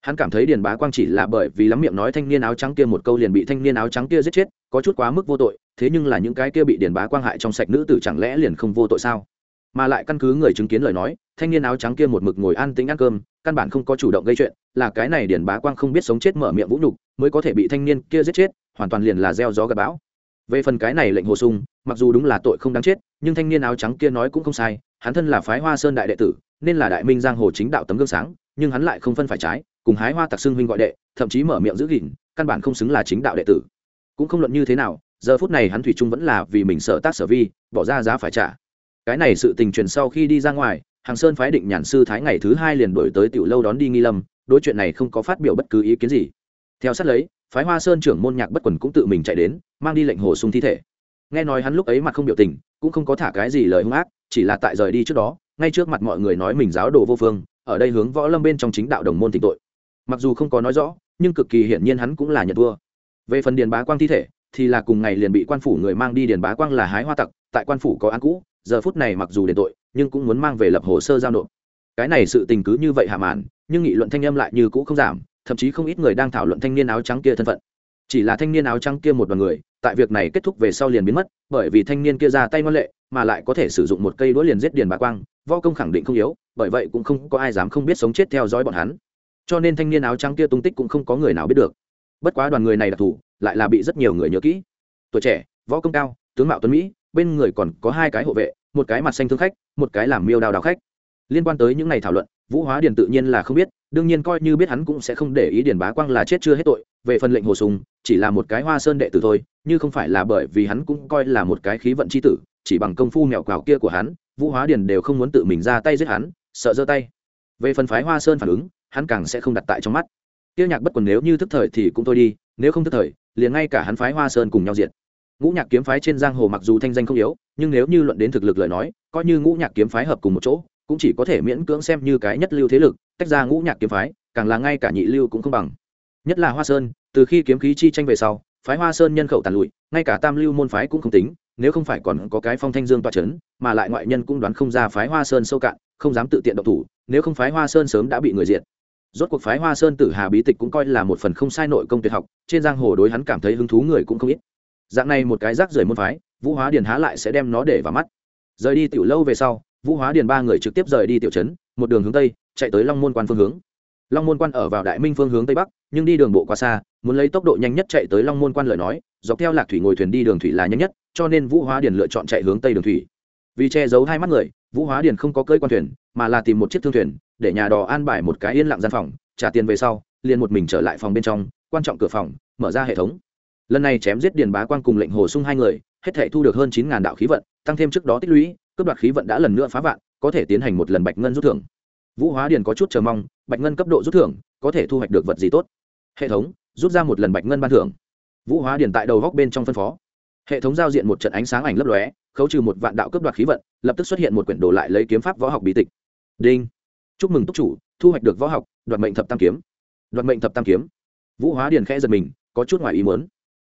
Hắn cảm thấy điền bá quang chỉ là bởi vì lắm miệng nói thanh niên áo trắng kia một câu liền bị thanh niên áo trắng kia giết chết, có chút quá mức vô tội thế nhưng là những cái kia bị điền bá quang hại trong sạch nữ tử chẳng lẽ liền không vô tội sao? Mà lại căn cứ người chứng kiến lời nói, thanh niên áo trắng kia một mực ngồi an tĩnh ăn cơm, căn bản không có chủ động gây chuyện, là cái này điền bá quang không biết sống chết mở miệng vũ nhục, mới có thể bị thanh niên kia giết chết, hoàn toàn liền là gieo gió gặp bão. Về phần cái này lệnh hồ sung, mặc dù đúng là tội không đáng chết, nhưng thanh niên áo trắng kia nói cũng không sai, hắn thân là phái hoa sơn đại đệ tử, nên là đại minh giang hồ chính đạo tấm gương sáng, nhưng hắn lại không phân phải trái, cùng hái hoa tặc xưng huynh gọi đệ, thậm chí mở miệng giữ gìn, căn bản không xứng là chính đạo đệ tử. Cũng không luận như thế nào giờ phút này hắn thủy chung vẫn là vì mình sợ tác sở vi, bỏ ra giá phải trả. Cái này sự tình truyền sau khi đi ra ngoài, hàng sơn phái định nhàn sư thái ngày thứ hai liền đổi tới tiểu lâu đón đi nghi lâm, đối chuyện này không có phát biểu bất cứ ý kiến gì. Theo sát lấy, phái hoa sơn trưởng môn nhạc bất quần cũng tự mình chạy đến, mang đi lệnh hồ sung thi thể. Nghe nói hắn lúc ấy mặt không biểu tình, cũng không có thả cái gì lời hung ác, chỉ là tại rời đi trước đó, ngay trước mặt mọi người nói mình giáo đồ vô phương, ở đây hướng võ lâm bên trong chính đạo đồng môn tịnh tội. Mặc dù không có nói rõ, nhưng cực kỳ hiển nhiên hắn cũng là nhận thua. Về phần điền bá quang thi thể thì là cùng ngày liền bị quan phủ người mang đi điền bá quang là hái hoa tặc, tại quan phủ có án cũ, giờ phút này mặc dù đền tội, nhưng cũng muốn mang về lập hồ sơ giao nộp. Cái này sự tình cứ như vậy hạ màn, nhưng nghị luận thanh âm lại như cũ không giảm, thậm chí không ít người đang thảo luận thanh niên áo trắng kia thân phận. Chỉ là thanh niên áo trắng kia một đoàn người, tại việc này kết thúc về sau liền biến mất, bởi vì thanh niên kia ra tay ngoan lệ, mà lại có thể sử dụng một cây đũa liền giết điền bá quang, võ công khẳng định không yếu, bởi vậy cũng không có ai dám không biết sống chết theo dõi bọn hắn. Cho nên thanh niên áo trắng kia tung tích cũng không có người nào biết được. Bất quá đoàn người này đặc thù lại là bị rất nhiều người nhớ kỹ. Tuổi trẻ, võ công cao, tướng mạo tuấn mỹ, bên người còn có hai cái hộ vệ, một cái mặt xanh thương khách, một cái làm miêu đào đào khách. Liên quan tới những ngày thảo luận, vũ hóa điền tự nhiên là không biết, đương nhiên coi như biết hắn cũng sẽ không để ý điền bá quang là chết chưa hết tội, về phần lệnh hồ sùng chỉ là một cái hoa sơn đệ tử thôi, như không phải là bởi vì hắn cũng coi là một cái khí vận c h i tử, chỉ bằng công phu mẹo quào kia của hắn, vũ hóa điền đều không muốn tự mình ra tay giết hắn, sợ giơ tay. Về phần phái hoa sơn phản ứng, hắn càng sẽ không đặt tại trong mắt. Tiêu nhạc bất quần nếu như thức thời thì cũng thôi đi, nếu không thức thời liền ngay cả hắn phái hoa sơn cùng nhau diệt. Ngũ nhạc kiếm phái trên giang hồ mặc dù thanh danh không yếu, nhưng nếu như luận đến thực lực lời nói, coi như ngũ nhạc kiếm phái hợp cùng một chỗ, cũng chỉ có thể miễn cưỡng xem như cái nhất lưu thế lực, tách ra ngũ nhạc kiếm phái, càng là ngay cả nhị lưu cũng không bằng. Nhất là hoa sơn, từ khi kiếm khí chi tranh về sau, phái hoa sơn nhân khẩu tàn lụi, ngay cả tam lưu môn phái cũng không tính, nếu không phải còn có cái phong thanh dương toa c h ấ n mà lại ngoại nhân cũng đoán không ra phái hoa sơn sâu cạn, không dám tự tiện độc thủ, nếu không phái hoa sơn sớm đã bị người diệt rốt cuộc phái hoa sơn tử hà bí tịch cũng coi là một phần không sai nội công tuyệt học, trên giang hồ đối hắn cảm thấy hứng thú người cũng không ít. Dạng này một cái rác rưởi môn phái, vũ hóa điền há lại sẽ đem nó để vào mắt. Rời đi tiểu lâu về sau, vũ hóa điền ba người trực tiếp rời đi tiểu trấn, một đường hướng tây, chạy tới long môn quan phương hướng. Long môn quan ở vào đại minh phương hướng tây bắc, nhưng đi đường bộ quá xa, muốn lấy tốc độ nhanh nhất chạy tới long môn quan lời nói, dọc theo lạc thủy ngồi thuyền đi đường thủy là nhanh nhất, cho nên vũ hóa điền lựa chọn chạy hướng tây đường thủy. Vì che giấu hai mắt người, vũ hóa điền không có cơi quan thuyền, mà là tìm một chiếc thương thuyền để nhà đò an bài một cái yên lặng gian phòng, trả tiền về sau, liền một mình trở lại phòng bên trong, quan trọng cửa phòng, mở ra hệ thống. Lần này chém giết điền bá quan cùng lệnh hồ sung hai người, hết thể thu được hơn chín đạo khí vận, tăng thêm trước đó tích lũy, cướp đoạt khí vận đã lần nữa phá vạn, có thể tiến hành một lần bạch ngân rút thưởng. Vũ hóa điền có chút chờ mong, bạch ngân cấp độ rút thưởng, có thể thu hoạch được vật gì tốt? Hệ thống, rút ra một lần bạch ngân ban thưởng. Vũ hóa điền tại đầu góc bên trong phân phó. Hệ thống giao diện một trận ánh sáng ảnh lấp lóe, khấu trừ một vạn đạo cướp đoạt khí vận, lập tức xuất hiện một quyển đồ lại lấy kiếm pháp võ học bí tịch. Đinh chúc mừng túc chủ, thu hoạch được võ học, đoạt mệnh thập tam kiếm. Đoạt mệnh thập tam kiếm. Vũ hóa điền khẽ giật mình, có chút ngoài ý muốn.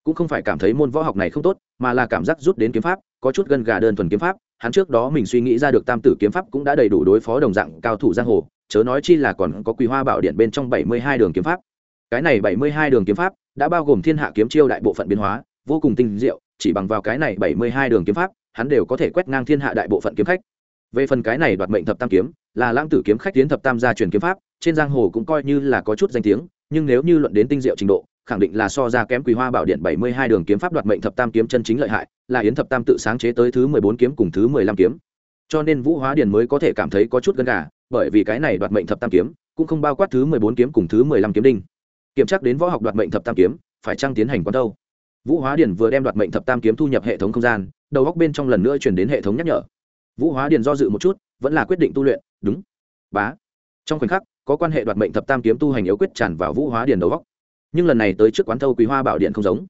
Cũng không phải cảm thấy môn võ học này không tốt, mà là cảm giác rút đến kiếm pháp, có chút gân gà đơn thuần kiếm pháp. Hắn trước đó mình suy nghĩ ra được tam tử kiếm pháp cũng đã đầy đủ đối phó đồng dạng cao thủ giang hồ, chớ nói chi là còn có quý hoa bảo điện bên trong bảy mươi hai đường kiếm pháp. Cái này bảy mươi hai đường kiếm pháp đã bao gồm thiên hạ kiếm chiêu đại bộ phận biến hóa, vô cùng tinh diệu, chỉ bằng vào cái này bảy mươi hai đường kiếm pháp, hắn đều có thể quét ngang thiên hạ đại bộ phận kiếm khách. Về phần cái này đoạt mệnh thập tam kiếm là lãng tử kiếm khách tiến thập tam gia truyền kiếm pháp, trên giang hồ cũng coi như là có chút danh tiếng, nhưng nếu như luận đến tinh diệu trình độ, khẳng định là so ra kém quý hoa bảo điện bảy mươi hai đường kiếm pháp đoạt mệnh thập tam kiếm chân chính lợi hại, là yến thập tam tự sáng chế tới thứ mười bốn kiếm cùng thứ mười lăm kiếm. Cho nên vũ hóa điền mới có thể cảm thấy có chút gần gà, bởi vì cái này đoạt mệnh thập tam kiếm, cũng không bao quát thứ mười bốn kiếm cùng thứ mười lăm kiếm đinh. Kiểm tra đến võ học đoạt mệnh thập tam kiếm, phải trang tiến hành quán đâu? Vũ hóa điền vừa đem đoạt mệnh thập tam kiếm thu nhập hệ thống không gian, đầu góc bên trong lần nữa chuyển đến hệ thống nhắc nhở. Vũ hóa điền do dự một chút vẫn là quyết định tu luyện, đúng. Bá. Trong khoảnh khắc, có quan hệ đoạt mệnh thập tam kiếm tu hành yếu quyết tràn vào vũ hóa điền đầu góc nhưng lần này tới trước quán thâu quý hoa bảo điện không giống.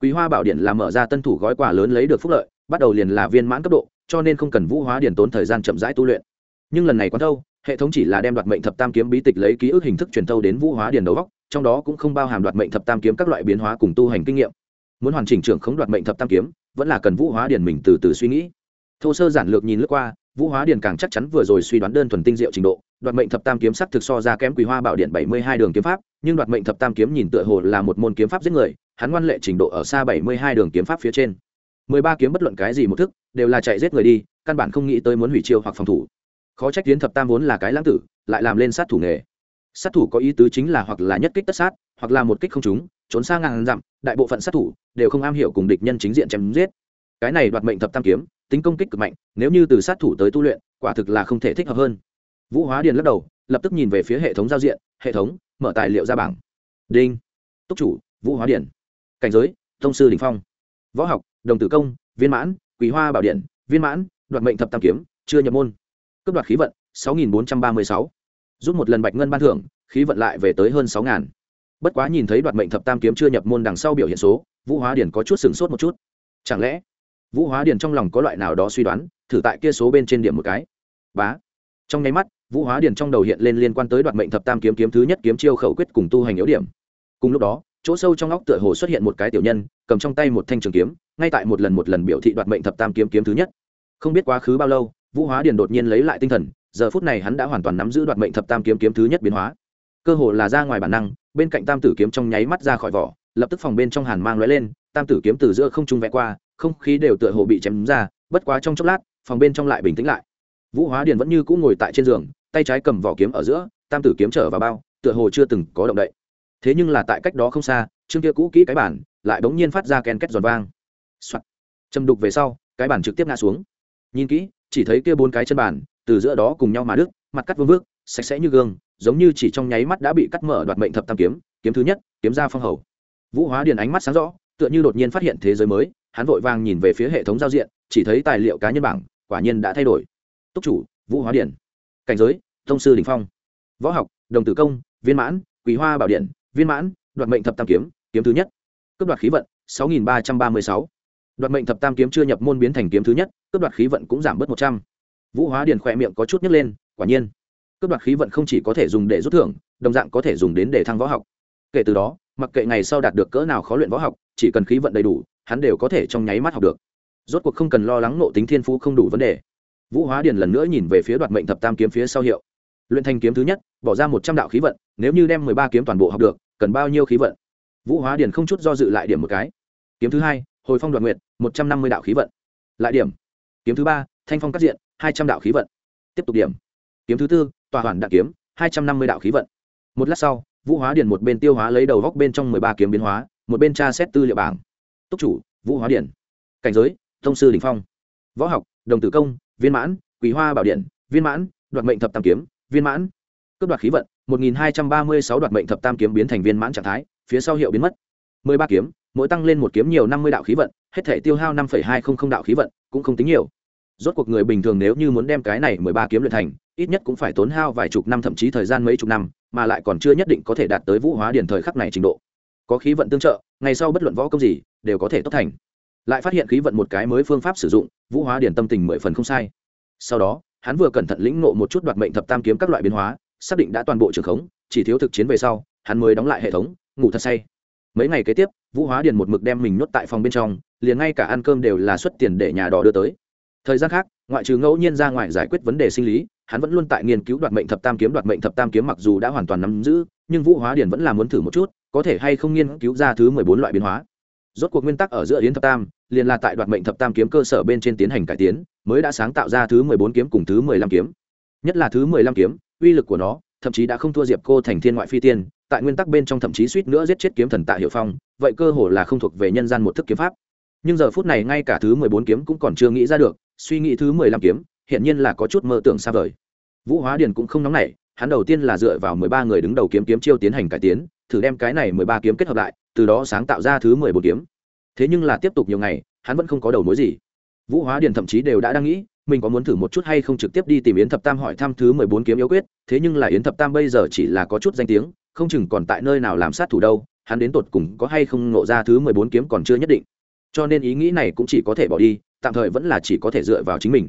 Quý hoa bảo điện là mở ra tân thủ gói quà lớn lấy được phúc lợi, bắt đầu liền là viên mãn cấp độ, cho nên không cần vũ hóa điền tốn thời gian chậm rãi tu luyện. Nhưng lần này quán thâu, hệ thống chỉ là đem đoạt mệnh thập tam kiếm bí tịch lấy ký ức hình thức truyền thâu đến vũ hóa điền đầu góc trong đó cũng không bao hàm đoạt mệnh thập tam kiếm các loại biến hóa cùng tu hành kinh nghiệm. Muốn hoàn chỉnh trưởng khống đoạt mệnh thập tam kiếm, vẫn là cần vũ hóa điền mình từ từ suy nghĩ. Thô sơ giản lược nhìn lướt qua vũ hóa điền càng chắc chắn vừa rồi suy đoán đơn thuần tinh diệu trình độ, đoạt mệnh thập tam kiếm sắc thực so ra kém quý hoa bảo điện bảy mươi hai đường kiếm pháp, nhưng đoạt mệnh thập tam kiếm nhìn tựa hồ là một môn kiếm pháp giết người, hắn ngoan lệ trình độ ở xa bảy mươi hai đường kiếm pháp phía trên. mười ba kiếm bất luận cái gì một thức, đều là chạy giết người đi, căn bản không nghĩ tới muốn hủy chiêu hoặc phòng thủ. Khó trách tiến thập tam vốn là cái lãng tử, lại làm lên sát thủ nghề. Sát thủ có ý tứ chính là hoặc là nhất kích tất sát, hoặc là một kích không trúng, trốn xa ngàn dặm, đại bộ phận sát thủ đều không am hiểu cùng địch nhân chính diện chém giết. Cái này đoạt mệnh thập tam kiếm tính công kích cực mạnh, nếu như từ sát thủ tới tu luyện, quả thực là không thể thích hợp hơn. Vũ hóa điền lắc đầu, lập tức nhìn về phía hệ thống giao diện, hệ thống, mở tài liệu ra bảng. Đinh. Túc chủ, vũ hóa điển cảnh giới, thông sư đình phong. Võ học, đồng tử công, viên mãn quý hoa bảo điện, viên mãn, đoạt mệnh thập tam kiếm, chưa nhập môn. Cấp đoạt khí vận, sáu nghìn bốn trăm ba mươi sáu. Rút một lần bạch ngân ban thưởng, khí vận lại về tới hơn sáu ngàn bất quá nhìn thấy đoạt mệnh thập tam kiếm chưa nhập môn đằng sau biểu hiện số, vũ hóa điển có chút sửng sốt một chút. Chẳng lẽ vũ hóa Điền trong lòng có loại nào đó suy đoán, thử tại kia số bên trên điểm một cái. Bá. Trong nháy mắt, vũ hóa Điền trong đầu hiện lên liên quan tới đoạt mệnh thập tam kiếm kiếm thứ nhất kiếm chiêu khẩu quyết cùng tu hành yếu điểm. Cùng lúc đó, chỗ sâu trong óc tựa hồ xuất hiện một cái tiểu nhân, cầm trong tay một thanh trường kiếm, ngay tại một lần một lần biểu thị đoạt mệnh thập tam kiếm kiếm thứ nhất. Không biết quá khứ bao lâu, vũ hóa Điền đột nhiên lấy lại tinh thần, giờ phút này hắn đã hoàn toàn nắm giữ đoạt mệnh thập tam kiếm kiếm thứ nhất biến hóa. Cơ hồ là ra ngoài bản năng, bên cạnh tam tử kiếm trong nháy mắt ra khỏi vỏ, lập tức phòng bên trong hàn mang lóe lên, tam tử kiếm từ giữa không trung vẽ qua không khí đều tựa hồ bị chém ra, bất quá trong chốc lát, phòng bên trong lại bình tĩnh lại. Vũ hóa điền vẫn như cũ ngồi tại trên giường, tay trái cầm vỏ kiếm ở giữa, tam tử kiếm trở vào bao, tựa hồ chưa từng có động đậy. Thế nhưng là tại cách đó không xa, chương kia cũ kỹ cái bản lại bỗng nhiên phát ra ken két giòn vang、Soạn. châm đục về sau, cái bản trực tiếp ngã xuống. Nhìn kỹ, chỉ thấy kia bốn cái chân bản, từ giữa đó cùng nhau mà đứt, mặt cắt vương vước, sạch sẽ như gương, giống như chỉ trong nháy mắt đã bị cắt mở đoạt mệnh thập tam kiếm kiếm thứ nhất, kiếm ra phong hầu. Vũ hóa điền ánh mắt sáng rõ, tựa như đột nhiên phát hiện thế giới mới hắn vội vàng nhìn về phía hệ thống giao diện, chỉ thấy tài liệu cá nhân bảng, quả nhiên đã thay đổi. Túc chủ, vũ hóa điển. Cảnh giới, thông sư đình phong. Võ học, đồng tử công, viên mãn quý hoa bảo điện, viên mãn, đoạt mệnh thập tam kiếm kiếm thứ nhất. Cướp đoạt khí vận, sáu nghìn ba trăm ba mươi sáu. Đoạt mệnh thập tam kiếm chưa nhập môn biến thành kiếm thứ nhất, cướp đoạt khí vận cũng giảm bớt một trăm. Vũ hóa điền khỏe miệng có chút nhấc lên, quả nhiên. Cướp đoạt khí vận không chỉ có thể dùng để rút thưởng, đồng dạng có thể dùng đến để thăng võ học. Kể từ đó, mặc kệ ngày sau đạt được cỡ nào khó luyện võ học, chỉ cần khí vận đầy đủ hắn đều có thể trong nháy mắt học được. Rốt cuộc không cần lo lắng nộ tính thiên phú không đủ vấn đề. Vũ hóa điền lần nữa nhìn về phía đoạt mệnh thập tam kiếm phía sau hiệu. Luyện thành kiếm thứ nhất, bỏ ra một trăm đạo khí vận, nếu như đem mười ba kiếm toàn bộ học được, cần bao nhiêu khí vận? Vũ hóa điền không chút do dự lại điểm một cái. Kiếm thứ hai, hồi phong đoạt nguyện một trăm năm mươi đạo khí vận. Lại điểm. Kiếm thứ ba, thanh phong cắt diện, hai trăm đạo khí vận. Tiếp tục điểm. Kiếm thứ tư, tòa hoàn đạn kiếm, hai trăm năm mươi đạo khí vận. Một lát sau, vũ hóa điền một bên tiêu hóa lấy đầu góc bên trong mười ba kiếm biến hóa, một bên tra xét tư liệu bảng túc chủ vũ hóa Điện, cảnh giới thông sư đình phong. Võ học đồng tử công viên mãn quý hoa bảo điện viên mãn đoạt mệnh thập tam kiếm viên mãn. Cướp đoạt khí vận một nghìn hai trăm ba mươi sáu đoạt mệnh thập tam kiếm biến thành viên mãn trạng thái phía sau hiệu biến mất. Mười ba kiếm mỗi tăng lên một kiếm nhiều năm mươi đạo khí vận hết thể tiêu hao năm hai trăm linh đạo khí vận cũng không tính nhiều. Rốt cuộc người bình thường nếu như muốn đem cái này mười ba kiếm luyện thành ít nhất cũng phải tốn hao vài chục năm thậm chí thời gian mấy chục năm mà lại còn chưa nhất định có thể đạt tới vũ hóa điển thời khắc này trình độ. Có khí vận tương trợ ngày sau bất luận võ công gì đều có thể tốt thành. Lại phát hiện khí vận một cái mới phương pháp sử dụng, vũ hóa điển tâm tình mười phần không sai. Sau đó, hắn vừa cẩn thận lĩnh ngộ một chút đoạt mệnh thập tam kiếm các loại biến hóa, xác định đã toàn bộ trường khống, chỉ thiếu thực chiến về sau, hắn mới đóng lại hệ thống, ngủ thật say. Mấy ngày kế tiếp, vũ hóa điền một mực đem mình nhốt tại phòng bên trong, liền ngay cả ăn cơm đều là xuất tiền để nhà đỏ đưa tới. Thời gian khác, ngoại trừ ngẫu nhiên ra ngoài giải quyết vấn đề sinh lý, hắn vẫn luôn tại nghiên cứu đoạt mệnh thập tam kiếm, đoạt mệnh thập tam kiếm mặc dù đã hoàn toàn nắm giữ, nhưng vũ hóa điền vẫn là muốn thử một chút, có thể hay không nghiên cứu ra thứ mười bốn loại biến hóa rốt cuộc nguyên tắc ở giữa yến thập tam, liền là tại đoạt mệnh thập tam kiếm cơ sở bên trên tiến hành cải tiến, mới đã sáng tạo ra thứ mười bốn kiếm cùng thứ mười lăm kiếm. Nhất là thứ mười lăm kiếm, uy lực của nó, thậm chí đã không thua diệp cô thành thiên ngoại phi tiên, tại nguyên tắc bên trong thậm chí suýt nữa giết chết kiếm thần tạ hiệu phong, vậy cơ hồ là không thuộc về nhân gian một thức kiếm pháp. Nhưng giờ phút này ngay cả thứ mười bốn kiếm cũng còn chưa nghĩ ra được, suy nghĩ thứ mười lăm kiếm hiện nhiên là có chút mơ tưởng xa vời. Vũ hóa điền cũng không nóng nảy, hắn đầu tiên là dựa vào mười ba người đứng đầu kiếm kiếm chiêu tiến hành cải tiến, thử đem cái này mười ba kiếm kết hợp lại từ đó sáng tạo ra thứ mười bốn kiếm. Thế nhưng là tiếp tục nhiều ngày, hắn vẫn không có đầu mối gì. Vũ hóa điền thậm chí đều đã đang nghĩ, mình có muốn thử một chút hay không trực tiếp đi tìm yến thập tam hỏi thăm thứ mười bốn kiếm yếu quyết, thế nhưng là yến thập tam bây giờ chỉ là có chút danh tiếng, không chừng còn tại nơi nào làm sát thủ đâu, hắn đến tột cùng có hay không ngộ ra thứ mười bốn kiếm còn chưa nhất định. Cho nên ý nghĩ này cũng chỉ có thể bỏ đi, tạm thời vẫn là chỉ có thể dựa vào chính mình.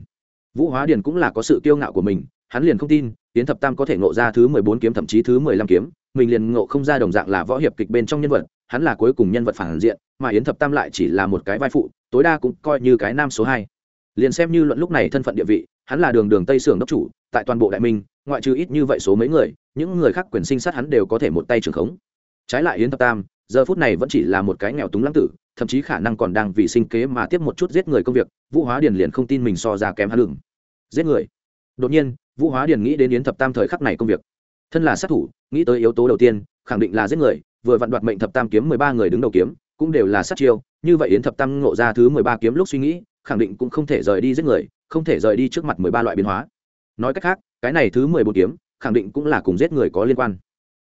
Vũ hóa điền cũng là có sự kiêu ngạo của mình, hắn liền không tin, yến thập tam có thể ngộ ra thứ mười bốn kiếm thậm chí thứ mười lăm kiếm, mình liền ngộ không ra đồng dạng là võ hiệp kịch bên trong nhân vật hắn là cuối cùng nhân vật phản diện, mà yến thập tam lại chỉ là một cái vai phụ, tối đa cũng coi như cái nam số hai. Liền xem như luận lúc này thân phận địa vị, hắn là đường đường tây sưởng đốc chủ, tại toàn bộ đại minh, ngoại trừ ít như vậy số mấy người, những người khác quyền sinh sát hắn đều có thể một tay trưởng khống. Trái lại yến thập tam, giờ phút này vẫn chỉ là một cái nghèo túng lãng tử, thậm chí khả năng còn đang vì sinh kế mà tiếp một chút giết người công việc, vũ hóa điền liền không tin mình so ra kém hắn lừng. Giết người. Đột nhiên, vũ hóa điền nghĩ đến yến thập tam thời khắc này công việc. Thân là sát thủ, nghĩ tới yếu tố đầu tiên, khẳng định là giết người vừa vặn đoạt mệnh thập tam kiếm mười ba người đứng đầu kiếm, cũng đều là sát chiêu, như vậy yến thập tam ngộ ra thứ mười ba kiếm lúc suy nghĩ, khẳng định cũng không thể rời đi giết người, không thể rời đi trước mặt mười ba loại biến hóa. Nói cách khác, cái này thứ mười bốn kiếm, khẳng định cũng là cùng giết người có liên quan.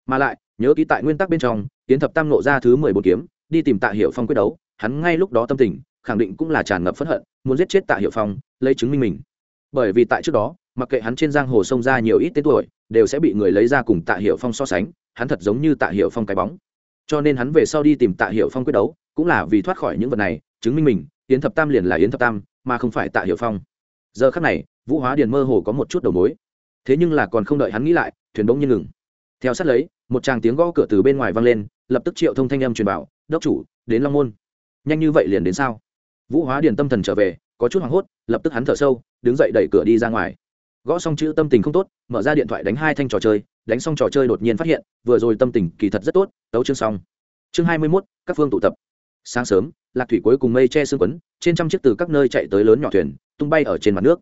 Mà lại, nhớ ký tại nguyên tắc bên trong, yến thập tam nộ ra thứ mười bốn kiếm, đi tìm tạ hiệu phong quyết đấu, hắn ngay lúc đó tâm tình, khẳng định cũng là tràn ngập phẫn hận, muốn giết chết tạ hiệu phong, lấy chứng minh mình. Bởi vì tại trước đó, mặc kệ hắn trên giang hồ sông ra nhiều ít tên tuổi, đều sẽ bị người lấy ra cùng tạ hiệu phong so sánh, hắn thật giống như tạ hiệu phong cái bóng cho nên hắn về sau đi tìm tạ hiệu phong quyết đấu, cũng là vì thoát khỏi những vật này, chứng minh mình, yến thập tam liền là yến thập tam, mà không phải tạ hiệu phong. Giờ khắc này, vũ hóa điền mơ hồ có một chút đầu mối. Thế nhưng là còn không đợi hắn nghĩ lại, thuyền bỗng nhiên ngừng. Theo sát lấy, một tràng tiếng gõ cửa từ bên ngoài vang lên, lập tức triệu thông thanh âm truyền bảo, đốc chủ, đến long môn. Nhanh như vậy liền đến sao? Vũ hóa điền tâm thần trở về, có chút hoảng hốt, lập tức hắn thở sâu, đứng dậy đẩy cửa đi ra ngoài gõ xong chữ tâm tình không tốt, mở ra điện thoại đánh hai thanh trò chơi, đánh xong trò chơi đột nhiên phát hiện, vừa rồi tâm tình kỳ thật rất tốt, tấu chương xong. Chương hai mươi mốt, các phương tụ tập. Sáng sớm, lạc thủy cuối cùng mây che sương quấn, trên trăm chiếc từ các nơi chạy tới lớn nhỏ thuyền, tung bay ở trên mặt nước.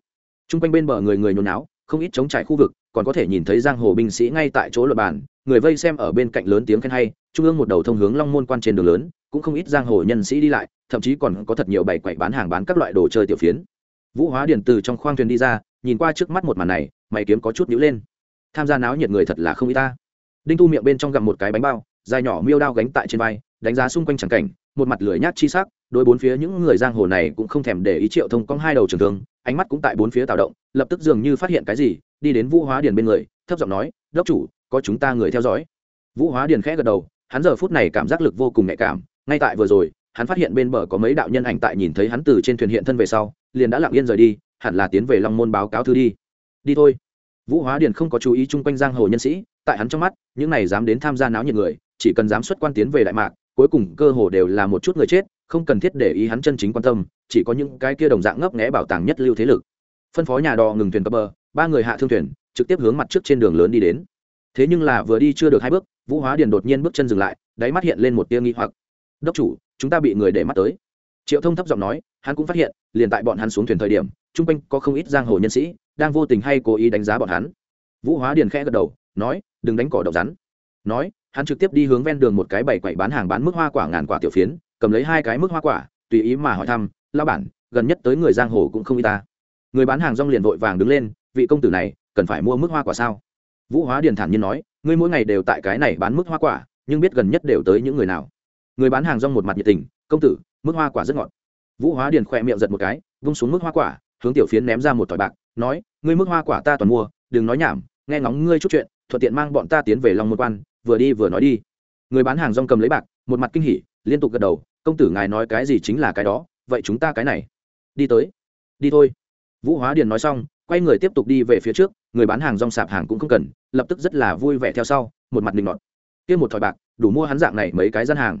T r u n g quanh bên bờ người người nhốn náo không ít chống trải khu vực, còn có thể nhìn thấy giang hồ binh sĩ ngay tại chỗ luật bàn, người vây xem ở bên cạnh lớn tiếng khen hay, trung ương một đầu thông hướng long môn quan trên đường lớn, cũng không ít giang hồ nhân sĩ đi lại, thậm chí còn có thật nhiều bày quậy bán hàng bán các loại đồ chơi tiểu phiến. Vũ hóa điện từ trong khoang thuyền đi ra nhìn qua trước mắt một màn này, mày kiếm có chút nhữ lên. Tham gia náo nhiệt người thật là không y ta. Đinh tu miệng bên trong gặm một cái bánh bao, dài nhỏ miêu đao gánh tại trên vai, đánh giá xung quanh tràng cảnh, một mặt lười nhát chi sắc đôi bốn phía những người giang hồ này cũng không thèm để ý triệu thông cong hai đầu trường thương, ánh mắt cũng tại bốn phía tạo động, lập tức dường như phát hiện cái gì, đi đến vũ hóa điền bên người, thấp giọng nói, đốc chủ, có chúng ta người theo dõi. Vũ hóa điền khẽ gật đầu, hắn giờ phút này cảm giác lực vô cùng nhạy cảm, ngay tại vừa rồi, hắn phát hiện bên bờ có mấy đạo nhân ảnh tại nhìn thấy hắn từ trên thuyền hiện thân về sau, liền đã lặng yên rời đi hẳn là tiến về long môn báo cáo thư đi. Đi thôi. Vũ hóa điền không có chú ý chung quanh giang hồ nhân sĩ, tại hắn trong mắt, những này dám đến tham gia náo nhiệt người, chỉ cần dám xuất quan tiến về đại mạc, cuối cùng cơ hồ đều là một chút người chết, không cần thiết để ý hắn chân chính quan tâm, chỉ có những cái kia đồng dạng ngấp nghẽ bảo tàng nhất lưu thế lực. Phân phó nhà đò ngừng thuyền cập bờ, ba người hạ thương thuyền, trực tiếp hướng mặt trước trên đường lớn đi đến. Thế nhưng là vừa đi chưa được hai bước, vũ hóa điền đột nhiên bước chân dừng lại, đáy mắt hiện lên một tia nghi hoặc. Đốc chủ, chúng ta bị người để mắt tới. Triệu thông thấp giọng nói, hắn cũng phát hiện, liền tại bọn hắn xuống thuyền thời điểm chung quanh có không ít giang hồ nhân sĩ đang vô tình hay cố ý đánh giá bọn hắn. Vũ hóa điền khẽ gật đầu, nói, đừng đánh cỏ độc rắn. Nói, hắn trực tiếp đi hướng ven đường một cái bày quậy bán hàng bán mức hoa quả ngàn quả tiểu phiến, cầm lấy hai cái mức hoa quả, tùy ý mà hỏi thăm lao bản, gần nhất tới người giang hồ cũng không y ta. Người bán hàng rong liền vội vàng đứng lên, vị công tử này, cần phải mua mức hoa quả sao? Vũ hóa điền thản nhiên nói, ngươi mỗi ngày đều tại cái này bán mức hoa quả, nhưng biết gần nhất đều tới những người nào? Người bán hàng rong một mặt nhiệt tình, công tử, mức hoa quả rất ngọt. Vũ hóa điền khỏe miệng giật một cái, vung xuống mức hoa quả hướng tiểu phiến ném ra một tỏi bạc, nói, ngươi mức hoa quả ta toàn mua, đừng nói nhảm, nghe ngóng ngươi chút chuyện, thuận tiện mang bọn ta tiến về long môn quan, vừa đi vừa nói đi. Người bán hàng rong cầm lấy bạc, một mặt kinh hỉ, liên tục gật đầu, công tử ngài nói cái gì chính là cái đó, vậy chúng ta cái này, đi tới, đi thôi. Vũ hóa điền nói xong, quay người tiếp tục đi về phía trước, người bán hàng rong sạp hàng cũng không cần, lập tức rất là vui vẻ theo sau, một mặt linh ngọt kia một thỏi bạc, đủ mua hắn dạng này mấy cái gian hàng.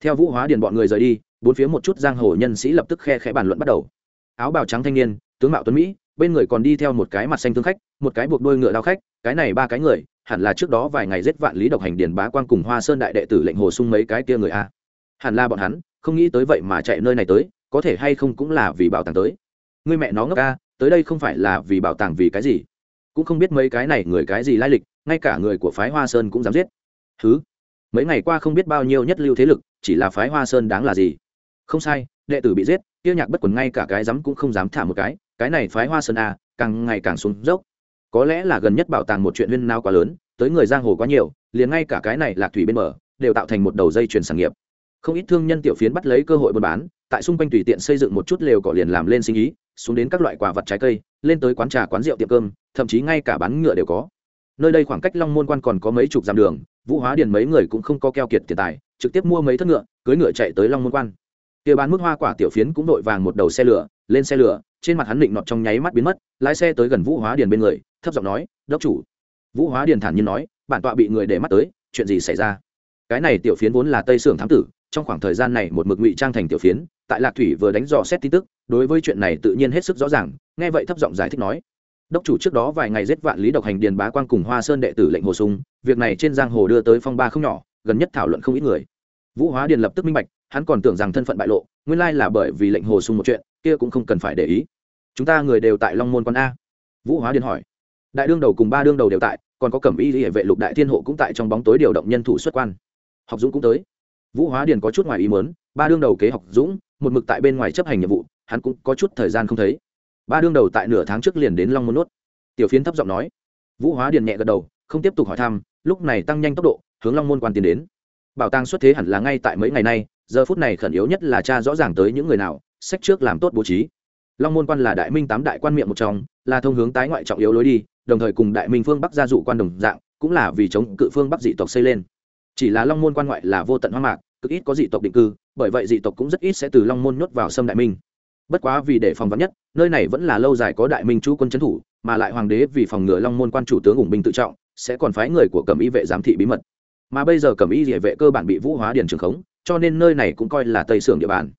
Theo vũ hóa điền bọn người rời đi, bốn phía một chút giang hồ nhân sĩ lập tức khe khẽ bàn luận bắt đầu áo bào trắng thanh niên, tướng mạo tuấn mỹ, bên người còn đi theo một cái mặt xanh tương khách, một cái buộc đôi ngựa đao khách, cái này ba cái người, hẳn là trước đó vài ngày giết vạn lý độc hành điền bá quan cùng hoa sơn đại đệ tử lệnh hồ sung mấy cái kia người a. Hẳn là bọn hắn, không nghĩ tới vậy mà chạy nơi này tới, có thể hay không cũng là vì bảo tàng tới. Người mẹ nó ngốc a tới đây không phải là vì bảo tàng vì cái gì? Cũng không biết mấy cái này người cái gì lai lịch, ngay cả người của phái hoa sơn cũng dám giết. Thứ mấy ngày qua không biết bao nhiêu nhất lưu thế lực, chỉ là phái hoa sơn đáng là gì? Không sai đệ tử bị giết tiêu nhạc bất quần ngay cả cái dám cũng không dám thả một cái cái này phái hoa sơn a, càng ngày càng xuống dốc. Có lẽ là gần nhất bảo tàng một chuyện huyên nao quá lớn, tới người giang hồ quá nhiều, liền ngay cả cái này lạc thủy bên mở đều tạo thành một đầu dây chuyền sản nghiệp. Không ít thương nhân tiểu phiến bắt lấy cơ hội buôn bán, tại xung quanh tùy tiện xây dựng một chút lều cỏ liền làm lên sinh ý, xuống đến các loại quả vật trái cây, lên tới quán trà, quán rượu, tiệm cơm, thậm chí ngay cả bán ngựa đều có. Nơi đây khoảng cách long môn quan còn có mấy chục dặm đường, vũ hóa điền mấy người cũng không có keo kiệt tiền tài, trực tiếp mua mấy thất ngựa cưới ngựa chạy tới long môn quan kia bán mức hoa quả tiểu phiến cũng đội vàng một đầu xe lửa, lên xe lửa, trên mặt hắn định nọt trong nháy mắt biến mất, lái xe tới gần vũ hóa điền bên người, thấp giọng nói, đốc chủ. Vũ hóa điền thản nhiên nói, bản tọa bị người để mắt tới, chuyện gì xảy ra? Cái này tiểu phiến vốn là tây sưởng thám tử, trong khoảng thời gian này một mực ngụy trang thành tiểu phiến, tại lạc thủy vừa đánh dò xét tin tức, đối với chuyện này tự nhiên hết sức rõ ràng, nghe vậy thấp giọng giải thích nói, đốc chủ trước đó vài ngày giết vạn lý độc hành điền bá quan cùng hoa sơn đệ tử lệnh hồ sung, việc này trên giang hồ đưa tới phong ba không nhỏ, gần nhất thảo luận không ít người vũ hóa điền lập tức minh bạch, hắn còn tưởng rằng thân phận bại lộ, nguyên lai là bởi vì lệnh hồ sung một chuyện, kia cũng không cần phải để ý. Chúng ta người đều tại long môn quan a. Vũ hóa điền hỏi. Đại đương đầu cùng ba đương đầu đều tại, còn có cẩm y hệ vệ lục đại thiên hộ cũng tại trong bóng tối điều động nhân thủ xuất quan. Học dũng cũng tới. Vũ hóa điền có chút ngoài ý mớn ba đương đầu kế học dũng, một mực tại bên ngoài chấp hành nhiệm vụ, hắn cũng có chút thời gian không thấy. Ba đương đầu tại nửa tháng trước liền đến long môn nuốt. Tiểu phiến thấp giọng nói. Vũ hóa điền nhẹ gật đầu, không tiếp tục hỏi thăm, lúc này tăng nhanh tốc độ, hướng long môn quan tiến đến bảo tàng xuất thế hẳn là ngay tại mấy ngày nay, giờ phút này khẩn yếu nhất là cha rõ ràng tới những người nào, sách trước làm tốt bố trí. Long môn quan là đại minh tám đại quan miệng một trong, là thông hướng tái ngoại trọng yếu lối đi, đồng thời cùng đại minh phương bắc gia dụ quan đồng dạng, cũng là vì chống cự phương bắc dị tộc xây lên. Chỉ là long môn quan ngoại là vô tận hoang mạc, cực ít có dị tộc định cư, bởi vậy dị tộc cũng rất ít sẽ từ long môn nhốt vào xâm đại minh. Bất quá vì để phòng vắn nhất, nơi này vẫn là lâu dài có đại minh chú quân trấn thủ, mà lại hoàng đế vì phòng ngừa long môn quan chủ tướng ủng binh tự trọng, sẽ còn phái người của cẩm y vệ giám thị bí mật mà bây giờ cẩm y địa vệ cơ bản bị vũ hóa điền trường khống, cho nên nơi này cũng coi là tây sưởng địa bàn.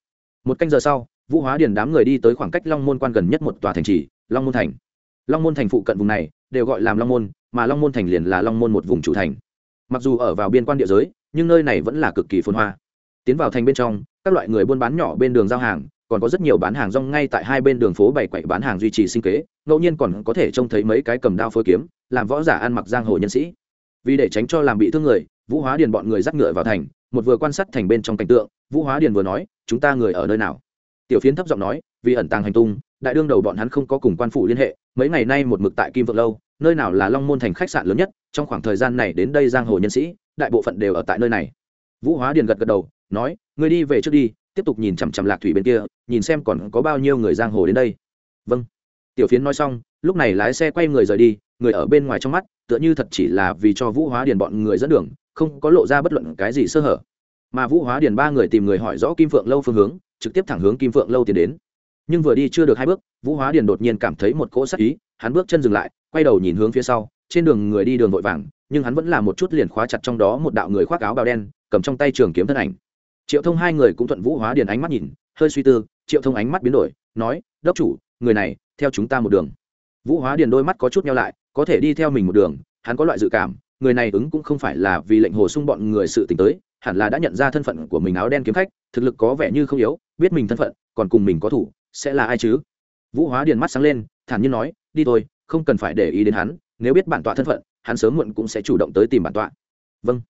Một canh giờ sau, vũ hóa điền đám người đi tới khoảng cách long môn quan gần nhất một tòa thành trì, long môn thành. Long môn thành phụ cận vùng này, đều gọi làm long môn, mà long môn thành liền là long môn một vùng chủ thành. Mặc dù ở vào biên quan địa giới, nhưng nơi này vẫn là cực kỳ phồn hoa. Tiến vào thành bên trong, các loại người buôn bán nhỏ bên đường giao hàng, còn có rất nhiều bán hàng rong ngay tại hai bên đường phố bày quậy bán hàng duy trì sinh kế, ngẫu nhiên còn có thể trông thấy mấy cái cầm đao phơi kiếm, làm võ giả ăn mặc giang hồ nhân sĩ. Vì để tránh cho làm bị thương người vũ hóa điền bọn người dắt ngựa vào thành, một vừa quan sát thành bên trong cảnh tượng, vũ hóa điền vừa nói, chúng ta người ở nơi nào? Tiểu phiến thấp giọng nói, vì ẩn tàng hành tung, đại đương đầu bọn hắn không có cùng quan phủ liên hệ, mấy ngày nay một mực tại kim vượng lâu, nơi nào là long môn thành khách sạn lớn nhất, trong khoảng thời gian này đến đây giang hồ nhân sĩ, đại bộ phận đều ở tại nơi này. Vũ hóa điền gật gật đầu, nói người đi về trước đi, tiếp tục nhìn chằm chằm lạc thủy bên kia, nhìn xem còn có bao nhiêu người giang hồ đến đây. Vâng. Tiểu phiến nói xong, lúc này lái xe quay người rời đi, người ở bên ngoài trong mắt, tựa như thật chỉ là vì cho vũ hóa điền bọn người dẫn đường không có lộ ra bất luận cái gì sơ hở. Mà vũ hóa điền ba người tìm người hỏi rõ kim phượng lâu phương hướng, trực tiếp thẳng hướng kim phượng lâu tiến đến. Nhưng vừa đi chưa được hai bước, vũ hóa điền đột nhiên cảm thấy một cỗ sắc ý, hắn bước chân dừng lại, quay đầu nhìn hướng phía sau, trên đường người đi đường vội vàng, nhưng hắn vẫn là một chút liền khóa chặt trong đó một đạo người khoác áo bào đen, cầm trong tay trường kiếm thân ảnh. Triệu thông hai người cũng thuận vũ hóa điền ánh mắt nhìn, hơi suy tư, triệu thông ánh mắt biến đổi, nói, đốc chủ, người này, theo chúng ta một đường. Vũ hóa điền đôi mắt có chút nhau lại, có thể đi theo mình một đường, hắn có loại dự cảm người này ứng cũng không phải là vì lệnh hồ sung bọn người sự t tới, hẳn là đã nhận ra thân phận của mình áo đen kiếm khách, thực lực có vẻ như không yếu, biết mình thân phận, còn cùng mình có thủ, sẽ là ai chứ? Vũ hóa điền mắt sáng lên, thản nhiên nói, đi thôi, không cần phải để ý đến hắn, nếu biết bản tọa thân phận, hắn sớm muộn cũng sẽ chủ động tới tìm bản tọa. Vâng.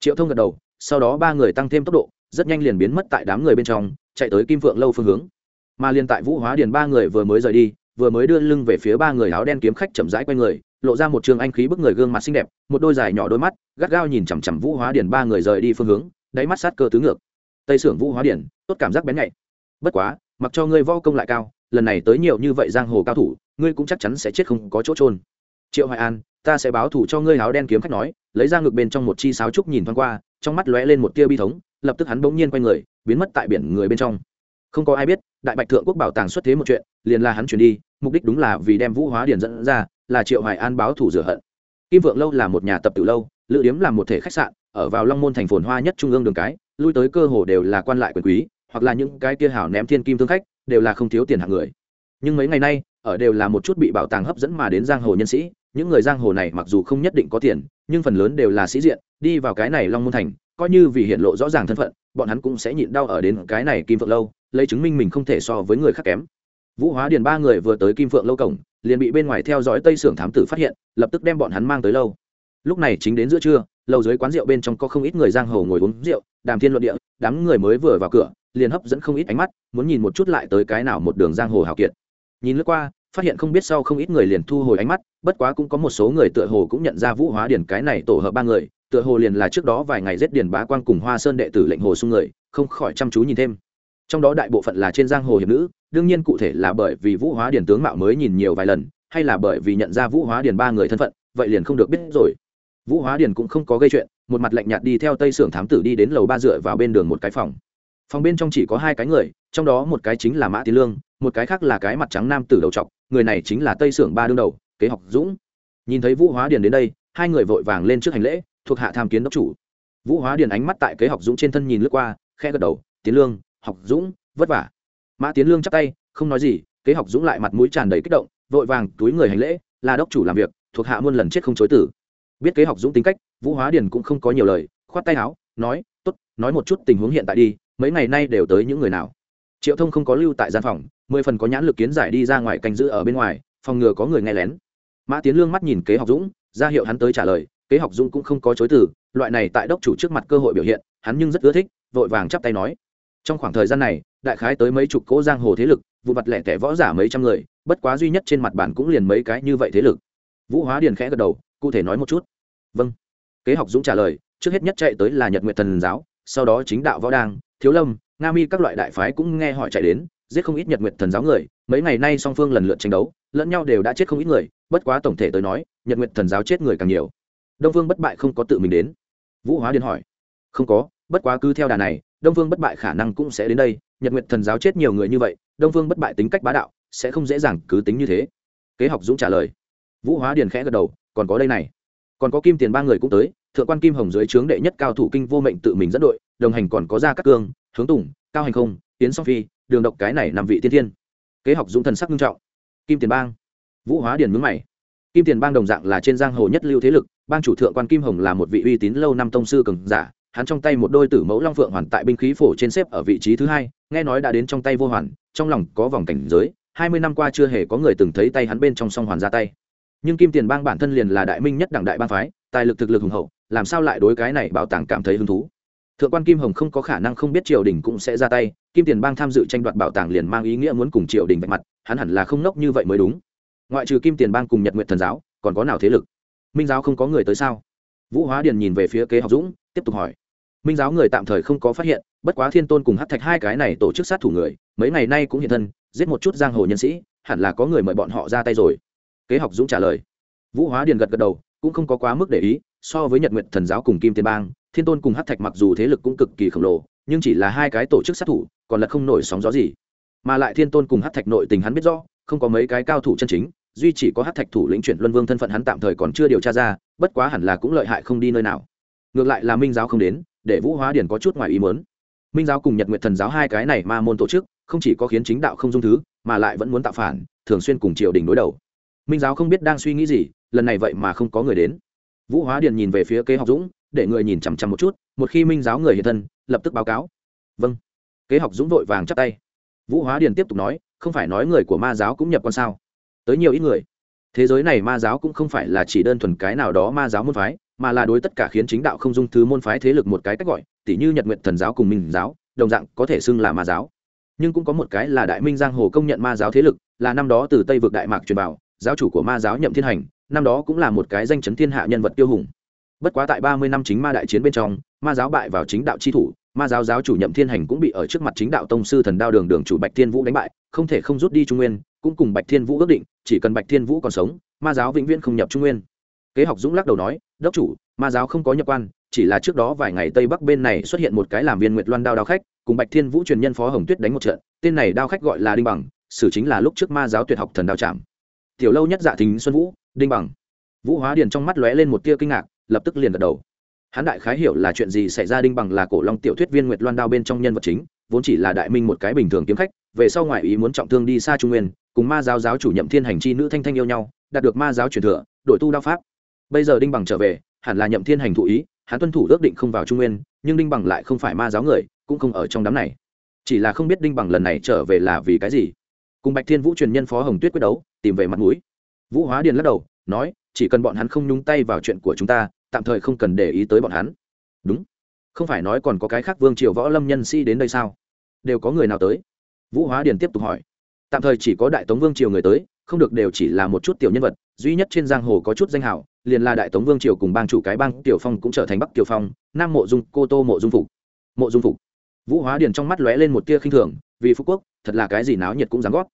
Triệu thông gật đầu, sau đó ba người tăng thêm tốc độ, rất nhanh liền biến mất tại đám người bên trong, chạy tới kim phượng lâu phương hướng. Mà liền tại vũ hóa điền ba người vừa mới rời đi, vừa mới đưa lưng về phía ba người áo đen kiếm khách chậm rãi quay người lộ ra một trường anh khí bức người gương mặt xinh đẹp, một đôi dài nhỏ đôi mắt, gắt gao nhìn chằm chằm vũ hóa điền ba người rời đi phương hướng, đáy mắt sát cơ tứ ngược. Tây sưởng vũ hóa điền tốt cảm giác bén nhạy. Bất quá, mặc cho ngươi võ công lại cao, lần này tới nhiều như vậy giang hồ cao thủ, ngươi cũng chắc chắn sẽ chết không có chỗ trôn triệu hoài an, ta sẽ báo thủ cho ngươi áo đen kiếm khách nói, lấy ra ngực bên trong một chi sáo trúc nhìn thoáng qua, trong mắt lóe lên một tia bi thống, lập tức hắn bỗng nhiên quay người, biến mất tại biển người bên trong. Không có ai biết, đại bạch thượng quốc bảo tàng xuất thế một chuyện, liền là hắn chuyển đi, mục đích đúng là vì đem vũ hóa điển dẫn ra là triệu hoài an báo thủ rửa hận. Kim vượng lâu là một nhà tập tự lâu, lữ điếm là một thể khách sạn, ở vào long môn thành phồn hoa nhất trung ương đường cái, lui tới cơ hồ đều là quan lại quyền quý, hoặc là những cái kia hảo ném thiên kim thương khách, đều là không thiếu tiền hạng người. Nhưng mấy ngày nay, ở đều là một chút bị bảo tàng hấp dẫn mà đến giang hồ nhân sĩ, những người giang hồ này mặc dù không nhất định có tiền, nhưng phần lớn đều là sĩ diện, đi vào cái này long môn thành, coi như vì hiện lộ rõ ràng thân phận, bọn hắn cũng sẽ nhịn đau ở đến cái này kim phượng lâu, lấy chứng minh mình không thể so với người khác kém. Vũ hóa điền ba người vừa tới kim phượng lâu cổng liền bị bên ngoài theo dõi tây sưởng thám tử phát hiện, lập tức đem bọn hắn mang tới lâu. Lúc này chính đến giữa trưa, lâu dưới quán rượu bên trong có không ít người giang hồ ngồi uống rượu, đàm thiên luận địa, đám người mới vừa vào cửa, liền hấp dẫn không ít ánh mắt, muốn nhìn một chút lại tới cái nào một đường giang hồ hào kiệt. Nhìn lướt qua, phát hiện không biết sau không ít người liền thu hồi ánh mắt, bất quá cũng có một số người tựa hồ cũng nhận ra vũ hóa điển cái này tổ hợp ba người, tựa hồ liền là trước đó vài ngày giết điển bá quang cùng hoa sơn đệ tử lệnh hồ xung người, không khỏi chăm chú nhìn thêm trong đó đại bộ phận là trên giang hồ hiệp nữ, đương nhiên cụ thể là bởi vì vũ hóa điển tướng mạo mới nhìn nhiều vài lần, hay là bởi vì nhận ra vũ hóa điển ba người thân phận, vậy liền không được biết rồi. Vũ hóa điển cũng không có gây chuyện, một mặt lạnh nhạt đi theo tây sưởng thám tử đi đến lầu ba dựa vào bên đường một cái phòng. Phòng bên trong chỉ có hai cái người, trong đó một cái chính là mã tiến lương, một cái khác là cái mặt trắng nam tử đầu trọc, người này chính là tây sưởng ba đương đầu, kế học dũng. Nhìn thấy vũ hóa điền đến đây, hai người vội vàng lên trước hành lễ, thuộc hạ tham kiến đốc chủ. Vũ hóa điền ánh mắt tại kế học dũng trên thân nhìn lướt qua khe gật đầu, tiến lương học dũng, vất vả. Mã tiến lương chắp tay, không nói gì, kế học dũng lại mặt mũi tràn đầy kích động, vội vàng túi người hành lễ là đốc chủ làm việc, thuộc hạ muôn lần chết không chối tử biết kế học dũng tính cách, vũ hóa điền cũng không có nhiều lời, khoát tay áo, nói t ố t nói một chút tình huống hiện tại đi, mấy ngày nay đều tới những người nào? Triệu thông không có lưu tại gian phòng, mười phần có nhãn lực kiến giải đi ra ngoài canh giữ ở bên ngoài, phòng ngừa có người nghe lén. Mã tiến lương mắt nhìn kế học dũng, ra hiệu hắn tới trả lời, kế học dũng cũng không có chối từ, loại này tại đốc chủ trước mặt cơ hội biểu hiện, hắn nhưng rất ưa thích, vội vàng chắp tay nói trong khoảng thời gian này, đại khái tới mấy chục cỗ giang hồ thế lực, vụ mặt lẻ tẻ võ giả mấy trăm người, bất quá duy nhất trên mặt bản cũng liền mấy cái như vậy thế lực. Vũ hóa điền khẽ gật đầu, cụ thể nói một chút. Vâng. Kế học dũng trả lời, trước hết nhất chạy tới là nhật nguyện thần giáo, sau đó chính đạo võ đang thiếu lâm, nga mi các loại đại phái cũng nghe họ chạy đến, giết không ít nhật nguyện thần giáo người, mấy ngày nay song phương lần lượt tranh đấu, lẫn nhau đều đã chết không ít người, bất quá tổng thể tới nói, nhật nguyện thần giáo chết người càng nhiều. Đông phương bất bại không có tự mình đến. Vũ hóa điền hỏi. Không có bất quá cứ theo đà này, đông phương bất bại khả năng cũng sẽ đến đây. Nhật nguyệt thần giáo chết nhiều người như vậy, đông phương bất bại tính cách bá đạo, sẽ không dễ dàng cứ tính như thế. Kế học dũng trả lời. Vũ hóa điền khẽ gật đầu, còn có đây này. Còn có kim tiền ba người cũng tới, thượng quan kim hồng dưới trướng đệ nhất cao thủ kinh vô mệnh tự mình dẫn đội, đồng hành còn có gia cát cương, hướng tùng, cao hành không, tiến song phi, đường độc cái này nằm vị tiên thiên. Kế học dũng thần sắc nghiêm trọng. Kim tiền bang. Vũ hóa điền mướn mày. Kim tiền bang đồng dạng là trên giang hồ nhất lưu thế lực, bang chủ thượng quan kim hồng là một vị uy tín lâu năm tông sư cường giả hắn trong tay một đôi tử mẫu long phượng hoàn tại binh khí phổ trên xếp ở vị trí thứ hai, nghe nói đã đến trong tay vô hoàn, trong lòng có vòng cảnh giới, hai mươi năm qua chưa hề có người từng thấy tay hắn bên trong song hoàn ra tay. Nhưng kim tiền bang bản thân liền là đại minh nhất đảng đại bang phái, tài lực thực lực hùng hậu, làm sao lại đối cái này bảo tàng cảm thấy hứng thú? Thượng quan kim hồng không có khả năng không biết triều đình cũng sẽ ra tay, kim tiền bang tham dự tranh đoạt bảo tàng liền mang ý nghĩa muốn cùng triều đình vạch mặt, hắn hẳn là không nốc như vậy mới đúng. Ngoại trừ kim tiền bang cùng nhật nguyện thần giáo, còn có nào thế lực? Minh giáo không có người tới sao? Vũ hóa điền nhìn về phía kế học dũng, tiếp tục hỏi minh giáo người tạm thời không có phát hiện, bất quá thiên tôn cùng hát thạch hai cái này tổ chức sát thủ người, mấy ngày nay cũng hiện thân, giết một chút giang hồ nhân sĩ, hẳn là có người mời bọn họ ra tay rồi. Kế học dũng trả lời. Vũ hóa điền gật gật đầu, cũng không có quá mức để ý, so với nhật nguyện thần giáo cùng kim tiền bang, thiên tôn cùng hát thạch mặc dù thế lực cũng cực kỳ khổng lồ, nhưng chỉ là hai cái tổ chức sát thủ, còn là không nổi sóng gió gì. Mà lại thiên tôn cùng hát thạch nội tình hắn biết rõ, không có mấy cái cao thủ chân chính, duy chỉ có hát thạch thủ lĩnh chuyển luân vương thân phận hắn tạm thời còn chưa điều tra ra, bất quá hẳn là cũng lợi hại không đi nơi nào. Ngược lại là minh giáo không đến để vũ hóa điển có chút ngoài ý mớn minh giáo cùng nhật nguyện thần giáo hai cái này ma môn tổ chức, không chỉ có khiến chính đạo không dung thứ, mà lại vẫn muốn tạo phản, thường xuyên cùng triều đình đối đầu. Minh giáo không biết đang suy nghĩ gì, lần này vậy mà không có người đến. Vũ hóa điền nhìn về phía kế học dũng, để người nhìn chằm chằm một chút, một khi minh giáo người hiện thân, lập tức báo cáo. Vâng. Kế học dũng vội vàng chắp tay. Vũ hóa điền tiếp tục nói, không phải nói người của ma giáo cũng nhập con sao? Tới nhiều ít người. Thế giới này ma giáo cũng không phải là chỉ đơn thuần cái nào đó ma giáo môn phái mà là đối tất cả khiến chính đạo không dung thứ môn phái thế lực một cái cách gọi, tỉ như nhật nguyện thần giáo cùng minh giáo, đồng dạng có thể xưng là ma giáo. Nhưng cũng có một cái là đại minh giang hồ công nhận ma giáo thế lực, là năm đó từ tây vực đại mạc truyền bảo giáo chủ của ma giáo nhậm thiên hành, năm đó cũng là một cái danh chấn thiên hạ nhân vật tiêu hùng. Bất quá tại ba mươi năm chính ma đại chiến bên trong, ma giáo bại vào chính đạo chi thủ, ma giáo giáo chủ nhậm thiên hành cũng bị ở trước mặt chính đạo tông sư thần đao đường đường chủ bạch thiên vũ đánh bại, không thể không rút đi trung nguyên, cũng cùng bạch thiên vũ ước định, chỉ cần bạch thiên vũ còn sống, ma giáo vĩnh viễn không nhập trung nguyên kế học dũng lắc đầu nói, đốc chủ, ma giáo không có nhập quan, chỉ là trước đó vài ngày tây bắc bên này xuất hiện một cái làm viên nguyệt loan đao đao khách, cùng bạch thiên vũ truyền nhân phó hồng tuyết đánh một trận, tên này đao khách gọi là đinh bằng, xử chính là lúc trước ma giáo tuyệt học thần đao trảm. Tiểu lâu nhất dạ thính xuân vũ, đinh bằng. Vũ hóa điền trong mắt lóe lên một tia kinh ngạc, lập tức liền gật đầu. Hắn đại khái hiểu là chuyện gì xảy ra đinh bằng là cổ long tiểu thuyết viên nguyệt loan đao bên trong nhân vật chính, vốn chỉ là đại minh một cái bình thường kiếm khách, về sau ngoại ý muốn trọng thương đi xa trung nguyên, cùng ma giáo giáo chủ nhậm thiên hành chi nữ thanh thanh yêu nhau, đạt được ma giáo truyền thừa đội tu đao pháp bây giờ đinh bằng trở về, hẳn là nhậm thiên hành thụ ý, hắn tuân thủ ước định không vào trung nguyên, nhưng đinh bằng lại không phải ma giáo người, cũng không ở trong đám này. Chỉ là không biết đinh bằng lần này trở về là vì cái gì. Cùng bạch thiên vũ truyền nhân phó hồng tuyết quyết đấu, tìm về mặt mũi. Vũ hóa điền lắc đầu, nói, chỉ cần bọn hắn không nhúng tay vào chuyện của chúng ta, tạm thời không cần để ý tới bọn hắn. Đúng. Không phải nói còn có cái khác vương triều võ lâm nhân sĩ đến đây sao? Đều có người nào tới? Vũ hóa điền tiếp tục hỏi. Tạm thời chỉ có đại tống vương triều người tới không được đều chỉ là một chút tiểu nhân vật, duy nhất trên giang hồ có chút danh hảo liền là đại tống vương triều cùng bang chủ cái bang tiểu phong cũng trở thành bắc tiểu phong, nam mộ dung, cô tô mộ dung phục. Mộ dung phục. Vũ hóa điền trong mắt lóe lên một tia khinh thường, vì phú quốc, thật là cái gì náo nhiệt cũng dám gót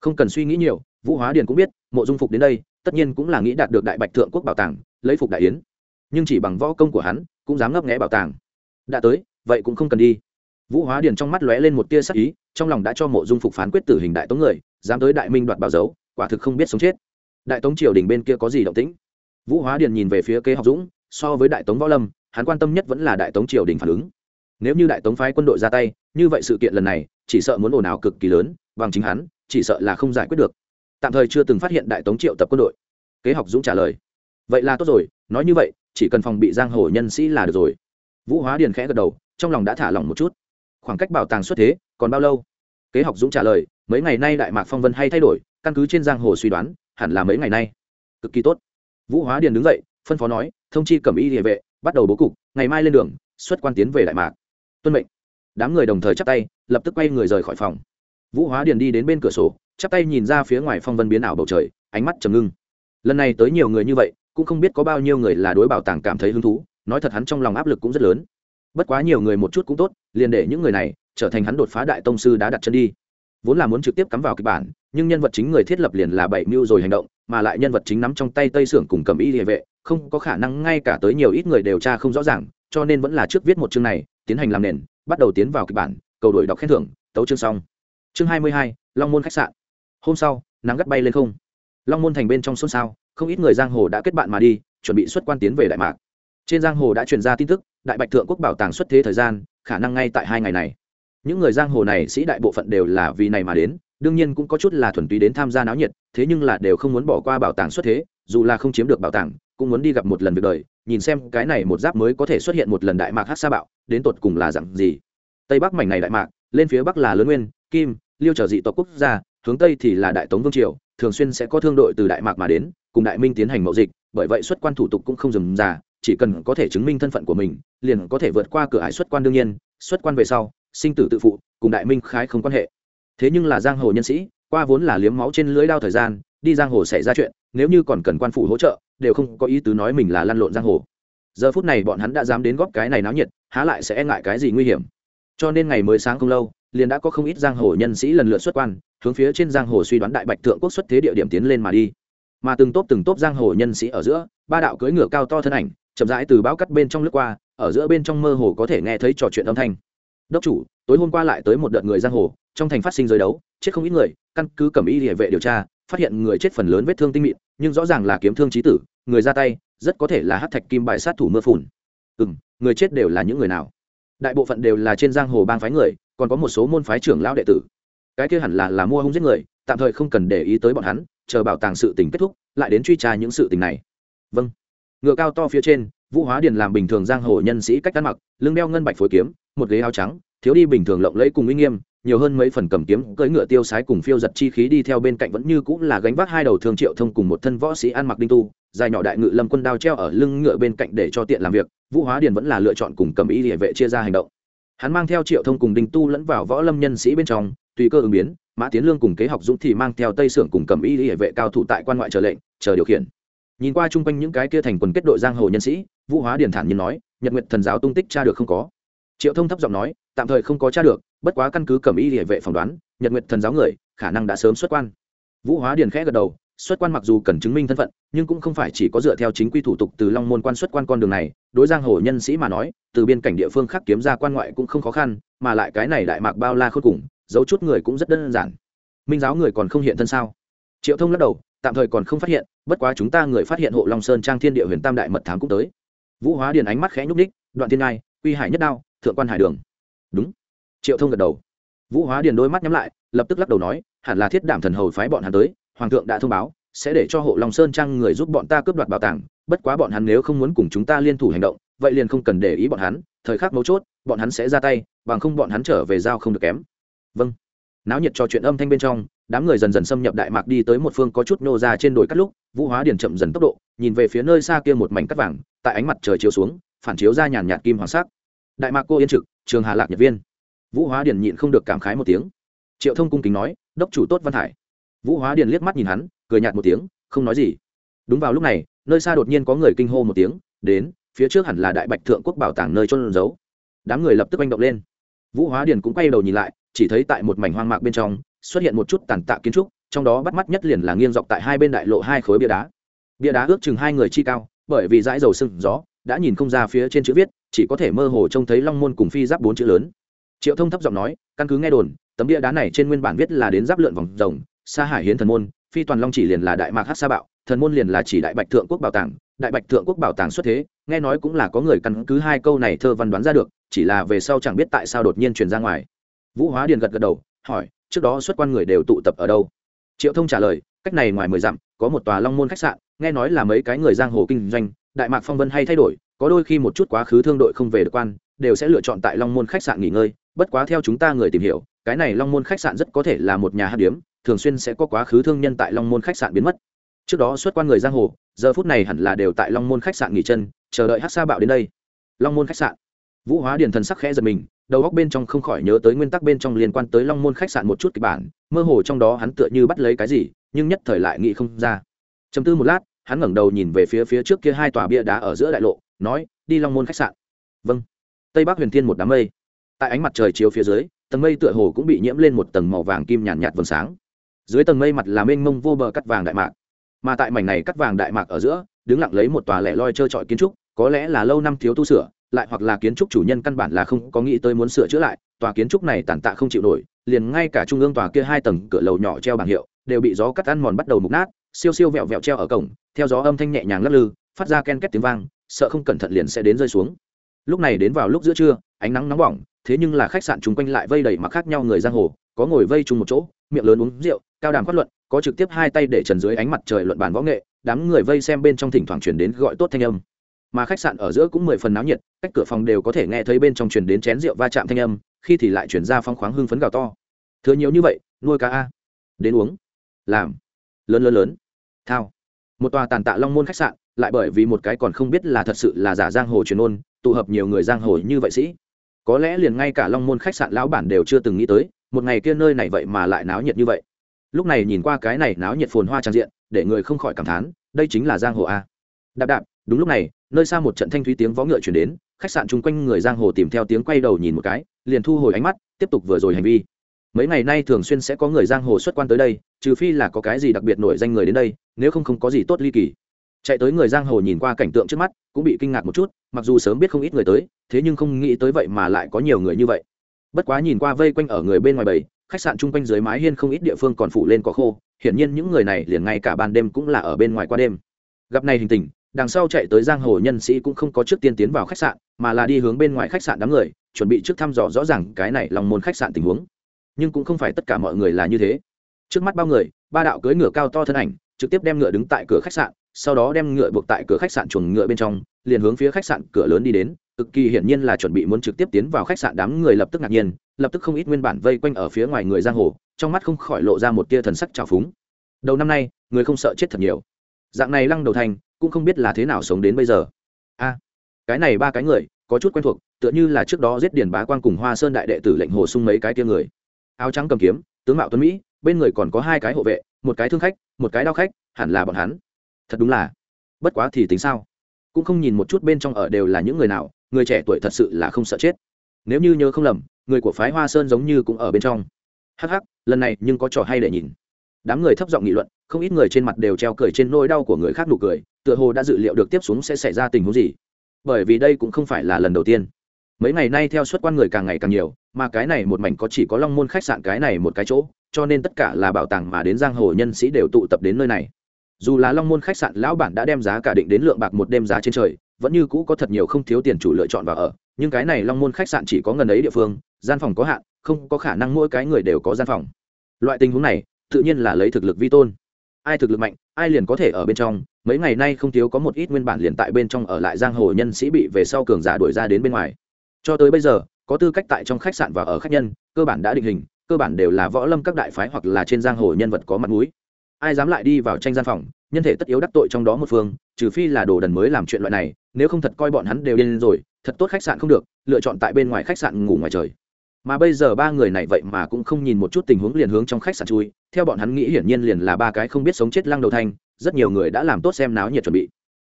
không cần suy nghĩ nhiều, vũ hóa điền cũng biết, mộ dung phục đến đây, tất nhiên cũng là nghĩ đạt được đại bạch thượng quốc bảo tàng, lấy phục đại yến. Nhưng chỉ bằng võ công của hắn, cũng dám ngấp nghẽ bảo tàng. Đã tới, vậy cũng không cần đi. Vũ hóa điền trong mắt lóe lên một tia sắc ý, trong lòng đã cho mộ dung phục phán quyết tử hình đại tống người, dám tới đại minh đoạt bảo dấu quả thực không biết sống chết. Đại tống triều đình bên kia có gì động tĩnh? Vũ hóa điền nhìn về phía kế học dũng, so với đại tống võ lâm, hắn quan tâm nhất vẫn là đại tống triều đình phản ứng. Nếu như đại tống phái quân đội ra tay, như vậy sự kiện lần này, chỉ sợ muốn ồn ào cực kỳ lớn, bằng chính hắn, chỉ sợ là không giải quyết được. Tạm thời chưa từng phát hiện đại tống triệu tập quân đội. Kế học dũng trả lời, vậy là tốt rồi, nói như vậy, chỉ cần phòng bị giang hồ nhân sĩ là được rồi. Vũ hóa điền khẽ gật đầu, trong lòng đã thả lỏng một chút. Khoảng cách bảo tàng xuất thế, còn bao lâu? Kế học dũng trả lời, mấy ngày nay đại mạc phong vân hay thay đổi căn cứ trên giang hồ suy đoán, hẳn là mấy ngày nay. Cực kỳ tốt. Vũ hóa điền đứng dậy, phân phó nói, thông chi cẩm y địa vệ, bắt đầu bố cục, ngày mai lên đường, xuất quan tiến về đại mạc. Tuân mệnh. Đám người đồng thời chắp tay, lập tức quay người rời khỏi phòng. Vũ hóa điền đi đến bên cửa sổ, chắp tay nhìn ra phía ngoài phong vân biến ảo bầu trời, ánh mắt trầm ngưng. Lần này tới nhiều người như vậy, cũng không biết có bao nhiêu người là đối bảo tàng cảm thấy hứng thú, nói thật hắn trong lòng áp lực cũng rất lớn. Bất quá nhiều người một chút cũng tốt, liền để những người này trở thành hắn đột phá đại tông sư đã đặt chân đi vốn là muốn trực tiếp cắm vào kịch bản, nhưng nhân vật chính người thiết lập liền là bảy mưu rồi hành động, mà lại nhân vật chính nắm trong tay tây sưởng cùng cầm y địa vệ, không có khả năng ngay cả tới nhiều ít người điều tra không rõ ràng, cho nên vẫn là trước viết một chương này, tiến hành làm nền, bắt đầu tiến vào kịch bản, cầu đổi đọc khen thưởng, tấu chương xong. Chương hai mươi hai, long môn khách sạn. Hôm sau, nắng gắt bay lên không. Long môn thành bên trong xôn xao, không ít người giang hồ đã kết bạn mà đi, chuẩn bị xuất quan tiến về đại mạc. Trên giang hồ đã truyền ra tin tức, đại bạch thượng quốc bảo tàng xuất thế thời gian, khả năng ngay tại hai ngày này những người giang hồ này sĩ đại bộ phận đều là vì này mà đến, đương nhiên cũng có chút là thuần túy đến tham gia náo nhiệt, thế nhưng là đều không muốn bỏ qua bảo tàng xuất thế, dù là không chiếm được bảo tàng, cũng muốn đi gặp một lần việc đời, nhìn xem cái này một giáp mới có thể xuất hiện một lần đại mạc hát sa bạo, đến tột cùng là dặn gì. Tây bắc mảnh này đại mạc, lên phía bắc là lớn nguyên, kim, liêu trở dị tộc quốc gia, hướng tây thì là đại tống vương triều, thường xuyên sẽ có thương đội từ đại mạc mà đến, cùng đại minh tiến hành mậu dịch, bởi vậy xuất quan thủ tục cũng không dừng già chỉ cần có thể chứng minh thân phận của mình, liền có thể vượt qua cửa ải xuất quan đương nhiên, xuất quan về sau sinh tử tự phụ, cùng đại minh khái không quan hệ. Thế nhưng là giang hồ nhân sĩ, qua vốn là liếm máu trên lưới đao thời gian, đi giang hồ xảy ra chuyện, nếu như còn cần quan phủ hỗ trợ, đều không có ý tứ nói mình là lăn lộn giang hồ. Giờ phút này bọn hắn đã dám đến góp cái này náo nhiệt, há lại sẽ e ngại cái gì nguy hiểm. Cho nên ngày mới sáng không lâu, liền đã có không ít giang hồ nhân sĩ lần lượt xuất quan, hướng phía trên giang hồ suy đoán đại bạch thượng quốc xuất thế địa điểm tiến lên mà đi. Mà từng tốp từng tốp giang hồ nhân sĩ ở giữa, ba đạo cưỡi ngựa cao to thân ảnh, chậm rãi từ bão cắt bên trong lướt qua, ở giữa bên trong mơ hồ có thể nghe thấy trò chuyện âm thanh đốc chủ, tối hôm qua lại tới một đợt người giang hồ, trong thành phát sinh giới đấu, chết không ít người, căn cứ cầm y địa vệ điều tra, phát hiện người chết phần lớn vết thương tinh mịn, nhưng rõ ràng là kiếm thương trí tử, người ra tay, rất có thể là hát thạch kim bài sát thủ mưa phùn. Ừ m người chết đều là những người nào? Đại bộ phận đều là trên giang hồ bang phái người, còn có một số môn phái trưởng lão đệ tử. Cái kia hẳn là là mua hung giết người, tạm thời không cần để ý tới bọn hắn, chờ bảo tàng sự tình kết thúc, lại đến truy tra những sự tình này. Vâng. Ngựa cao to phía trên vũ hóa điền làm bình thường giang hồ nhân sĩ cách ăn mặc, lưng đeo ngân bạch phối kiếm, một ghế áo trắng, thiếu đi bình thường lộng lẫy cùng uy nghiêm, nhiều hơn mấy phần cầm kiếm, cưỡi ngựa tiêu sái cùng phiêu giật chi khí đi theo bên cạnh vẫn như cũng là gánh vác hai đầu thương triệu thông cùng một thân võ sĩ ăn mặc đinh tu, dài nhỏ đại ngự lâm quân đao treo ở lưng ngựa bên cạnh để cho tiện làm việc, vũ hóa điền vẫn là lựa chọn cùng cầm ý địa vệ chia ra hành động. Hắn mang theo triệu thông cùng đinh tu lẫn vào võ lâm nhân sĩ bên trong, tùy cơ ứng biến, mã tiến lương cùng kế học dũng thì mang theo tây sưởng cùng cầm ý địa vệ cao thủ tại quan ngoại chờ lệnh, chờ điều khiển nhìn qua chung quanh những cái kia thành quần kết đội giang hồ nhân sĩ, vũ hóa điền thản nhiên nói, nhật nguyện thần giáo tung tích cha được không có? Triệu thông thấp giọng nói, tạm thời không có cha được, bất quá căn cứ cầm ý địa vệ phỏng đoán, nhật nguyện thần giáo người, khả năng đã sớm xuất quan. Vũ hóa điền khẽ gật đầu, xuất quan mặc dù cần chứng minh thân phận, nhưng cũng không phải chỉ có dựa theo chính quy thủ tục từ long môn quan xuất quan con đường này. Đối giang hồ nhân sĩ mà nói, từ biên cảnh địa phương khác kiếm ra quan ngoại cũng không khó khăn, mà lại cái này đại mạc bao la khôn cùng, giấu chút người cũng rất đơn giản. Minh giáo người còn không hiện thân sao? Triệu thông lắc đầu, tạm thời còn không phát hiện bất quá chúng ta người phát hiện hộ long sơn trang thiên địa huyền tam đại mật thám cũng tới. Vũ hóa điền ánh mắt khẽ nhúc ních đoạn thiên ngai, quy hải nhất đao, thượng quan hải đường. Đúng. Triệu thông gật đầu. Vũ hóa điền đôi mắt nhắm lại, lập tức lắc đầu nói, hẳn là thiết đảm thần hầu phái bọn hắn tới, hoàng thượng đã thông báo, sẽ để cho hộ long sơn trang người giúp bọn ta cướp đoạt bảo tàng, bất quá bọn hắn nếu không muốn cùng chúng ta liên thủ hành động, vậy liền không cần để ý bọn hắn, thời khắc mấu chốt, bọn hắn sẽ ra tay, bằng không bọn hắn trở về giao không được kém. Vâng. Náo nhiệt trò chuyện âm thanh bên trong đám người dần dần xâm nhập đại mạc đi tới một phương có chút nô ra trên đồi cắt lúc, vũ hóa điền chậm dần tốc độ, nhìn về phía nơi xa kia một mảnh cắt vàng, tại ánh mặt trời chiếu xuống, phản chiếu ra nhàn nhạt kim hoàng sắc. Đại mạc cô yên trực, trường hà lạc nhật viên. Vũ hóa điền nhịn không được cảm khái một tiếng. Triệu thông cung kính nói, đốc chủ tốt văn hải. Vũ hóa điền liếc mắt nhìn hắn, cười nhạt một tiếng, không nói gì. Đúng vào lúc này, nơi xa đột nhiên có người kinh hô một tiếng, đến, phía trước hẳn là đại bạch thượng quốc bảo tàng nơi trôn giấu. Đám người lập tức manh động lên. Vũ hóa điền cũng quay đầu nhìn lại, chỉ thấy tại một mảnh hoang mạc bên trong xuất hiện một chút tàn tạ kiến trúc, trong đó bắt mắt nhất liền là nghiêng dọc tại hai bên đại lộ hai khối bia đá. Bia đá ước chừng hai người chi cao, bởi vì dãi dầu sưng gió, đã nhìn không ra phía trên chữ viết, chỉ có thể mơ hồ trông thấy long môn cùng phi giáp bốn chữ lớn. Triệu thông thấp giọng nói, căn cứ nghe đồn, tấm bia đá này trên nguyên bản viết là đến giáp lượn vòng rồng, sa hải hiến thần môn, phi toàn long chỉ liền là đại mạc hát sa bạo, thần môn liền là chỉ đại bạch thượng quốc bảo tàng, đại bạch thượng quốc bảo tàng xuất thế, nghe nói cũng là có người căn cứ hai câu này thơ văn đoán ra được, chỉ là về sau chẳng biết tại sao đột nhiên truyền ra ngoài. Vũ hóa điền gật gật đầu, hỏi trước đó xuất quan người đều tụ tập ở đâu? Triệu thông trả lời, cách này ngoài mười dặm, có một tòa long môn khách sạn, nghe nói là mấy cái người giang hồ kinh doanh, đại mạc phong vân hay thay đổi, có đôi khi một chút quá khứ thương đội không về được quan, đều sẽ lựa chọn tại long môn khách sạn nghỉ ngơi, bất quá theo chúng ta người tìm hiểu, cái này long môn khách sạn rất có thể là một nhà hát điếm, thường xuyên sẽ có quá khứ thương nhân tại long môn khách sạn biến mất. Trước đó xuất quan người giang hồ, giờ phút này hẳn là đều tại long môn khách sạn nghỉ chân, chờ đợi hát sa bạo đến đây. Long môn khách sạn. Vũ hóa điền thần sắc khẽ giật mình đầu góc bên trong không khỏi nhớ tới nguyên tắc bên trong liên quan tới long môn khách sạn một chút kịch bản mơ hồ trong đó hắn tựa như bắt lấy cái gì nhưng nhất thời lại nghĩ không ra. Chấm tư một lát hắn ngẩng đầu nhìn về phía phía trước kia hai tòa bia đá ở giữa đại lộ nói đi long môn khách sạn. Vâng. Tây bắc huyền thiên một đám mây. Tại ánh mặt trời chiếu phía dưới tầng mây tựa hồ cũng bị nhiễm lên một tầng màu vàng kim nhàn nhạt, nhạt vầng sáng. Dưới tầng mây mặt là mênh mông vô bờ cắt vàng đại mạc. Mà tại mảnh này cắt vàng đại mạc ở giữa đứng lặng lấy một tòa lẻ loi trơ trọi kiến trúc có lẽ là lâu năm thiếu tu sửa lại hoặc là kiến trúc chủ nhân căn bản là không có nghĩ tới muốn sửa chữa lại, tòa kiến trúc này tàn tạ không chịu nổi, liền ngay cả trung ương tòa kia hai tầng cửa lầu nhỏ treo bảng hiệu, đều bị gió cắt ăn mòn bắt đầu mục nát, siêu siêu vẹo vẹo treo ở cổng, theo gió âm thanh nhẹ nhàng lắc lư, phát ra ken két tiếng vang, sợ không cẩn thận liền sẽ đến rơi xuống. Lúc này đến vào lúc giữa trưa, ánh nắng nóng bỏng, thế nhưng là khách sạn chung quanh lại vây đầy mặc khác nhau người giang hồ, có ngồi vây chung một chỗ, miệng lớn uống rượu, cao đàm phát luận, có trực tiếp hai tay để trần dưới ánh mặt trời luận bàn võ nghệ, đám người vây xem bên trong thỉnh thoảng chuyển đến gọi tốt thanh âm mà khách sạn ở giữa cũng mười phần náo nhiệt, cách cửa phòng đều có thể nghe thấy bên trong truyền đến chén rượu va chạm thanh âm, khi thì lại chuyển ra phong khoáng hưng phấn gào to. Thừa nhiều như vậy, nuôi cá a. Đến uống. Làm. Lớn lớn lớn. Thao. Một tòa tàn tạ long môn khách sạn, lại bởi vì một cái còn không biết là thật sự là giả giang hồ truyền ôn, tụ hợp nhiều người giang hồ như vậy sĩ. Có lẽ liền ngay cả long môn khách sạn lão bản đều chưa từng nghĩ tới, một ngày kia nơi này vậy mà lại náo nhiệt như vậy. Lúc này nhìn qua cái này náo nhiệt phồn hoa trang diện, để người không khỏi cảm thán, đây chính là giang hồ a. Đạp đạp đúng lúc này, nơi xa một trận thanh thúy tiếng võ ngựa chuyển đến, khách sạn chung quanh người giang hồ tìm theo tiếng quay đầu nhìn một cái, liền thu hồi ánh mắt, tiếp tục vừa rồi hành vi. Mấy ngày nay thường xuyên sẽ có người giang hồ xuất quan tới đây, trừ phi là có cái gì đặc biệt nổi danh người đến đây, nếu không không có gì tốt ly kỳ. Chạy tới người giang hồ nhìn qua cảnh tượng trước mắt, cũng bị kinh ngạc một chút, mặc dù sớm biết không ít người tới, thế nhưng không nghĩ tới vậy mà lại có nhiều người như vậy. Bất quá nhìn qua vây quanh ở người bên ngoài bầy, khách sạn chung quanh dưới mái hiên không ít địa phương còn phủ lên có khô, hiển nhiên những người này liền ngay cả ban đêm cũng là ở bên ngoài qua đêm. Gặp này hình tình đằng sau chạy tới giang hồ nhân sĩ cũng không có trước tiên tiến vào khách sạn, mà là đi hướng bên ngoài khách sạn đám người, chuẩn bị trước thăm dò rõ ràng cái này lòng môn khách sạn tình huống. Nhưng cũng không phải tất cả mọi người là như thế. Trước mắt bao người, ba đạo cưỡi ngựa cao to thân ảnh, trực tiếp đem ngựa đứng tại cửa khách sạn, sau đó đem ngựa buộc tại cửa khách sạn chuồng ngựa bên trong, liền hướng phía khách sạn cửa lớn đi đến. Cực kỳ hiển nhiên là chuẩn bị muốn trực tiếp tiến vào khách sạn đám người lập tức ngạc nhiên, lập tức không ít nguyên bản vây quanh ở phía ngoài người giang hồ, trong mắt không khỏi lộ ra một tia thần sắc trào phúng. Đầu năm nay, người không sợ chết thật nhiều. Dạng này lăng đầu thành cũng không biết là thế nào sống đến bây giờ. A, cái này ba cái người, có chút quen thuộc, tựa như là trước đó giết điền bá quang cùng hoa sơn đại đệ tử lệnh hồ sung mấy cái tia người. Áo trắng cầm kiếm, tướng mạo tuấn mỹ, bên người còn có hai cái hộ vệ, một cái thương khách, một cái đao khách, hẳn là bọn hắn. Thật đúng là, bất quá thì tính sao? Cũng không nhìn một chút bên trong ở đều là những người nào, người trẻ tuổi thật sự là không sợ chết. Nếu như nhớ không lầm, người của phái hoa sơn giống như cũng ở bên trong. Hắc hắc, lần này nhưng có trò hay để nhìn. Đám người thấp giọng nghị luận, không ít người trên mặt đều treo cười trên nỗi đau của người khác nụ cười tựa hồ đã dự liệu được tiếp xuống sẽ xảy ra tình huống gì. Bởi vì đây cũng không phải là lần đầu tiên. Mấy ngày nay theo suất quan người càng ngày càng nhiều, mà cái này một mảnh có chỉ có long môn khách sạn cái này một cái chỗ, cho nên tất cả là bảo tàng mà đến giang hồ nhân sĩ đều tụ tập đến nơi này. Dù là long môn khách sạn lão bản đã đem giá cả định đến lượng bạc một đêm giá trên trời, vẫn như cũ có thật nhiều không thiếu tiền chủ lựa chọn vào ở, nhưng cái này long môn khách sạn chỉ có ngần ấy địa phương, gian phòng có hạn, không có khả năng mỗi cái người đều có gian phòng. Loại tình huống này, tự nhiên là lấy thực lực vi tôn ai thực lực mạnh, ai liền có thể ở bên trong. Mấy ngày nay không thiếu có một ít nguyên bản liền tại bên trong ở lại giang hồ nhân sĩ bị về sau cường giả đuổi ra đến bên ngoài. Cho tới bây giờ, có tư cách tại trong khách sạn và ở khách nhân, cơ bản đã định hình, cơ bản đều là võ lâm các đại phái hoặc là trên giang hồ nhân vật có mặt mũi. Ai dám lại đi vào tranh gian phòng, nhân thể tất yếu đắc tội trong đó một phương, trừ phi là đồ đần mới làm chuyện loại này, nếu không thật coi bọn hắn đều điên rồi, thật tốt khách sạn không được, lựa chọn tại bên ngoài khách sạn ngủ ngoài trời mà bây giờ ba người này vậy mà cũng không nhìn một chút tình huống liền hướng trong khách sạn chui. Theo bọn hắn nghĩ hiển nhiên liền là ba cái không biết sống chết lăng đầu thanh, rất nhiều người đã làm tốt xem náo nhiệt chuẩn bị.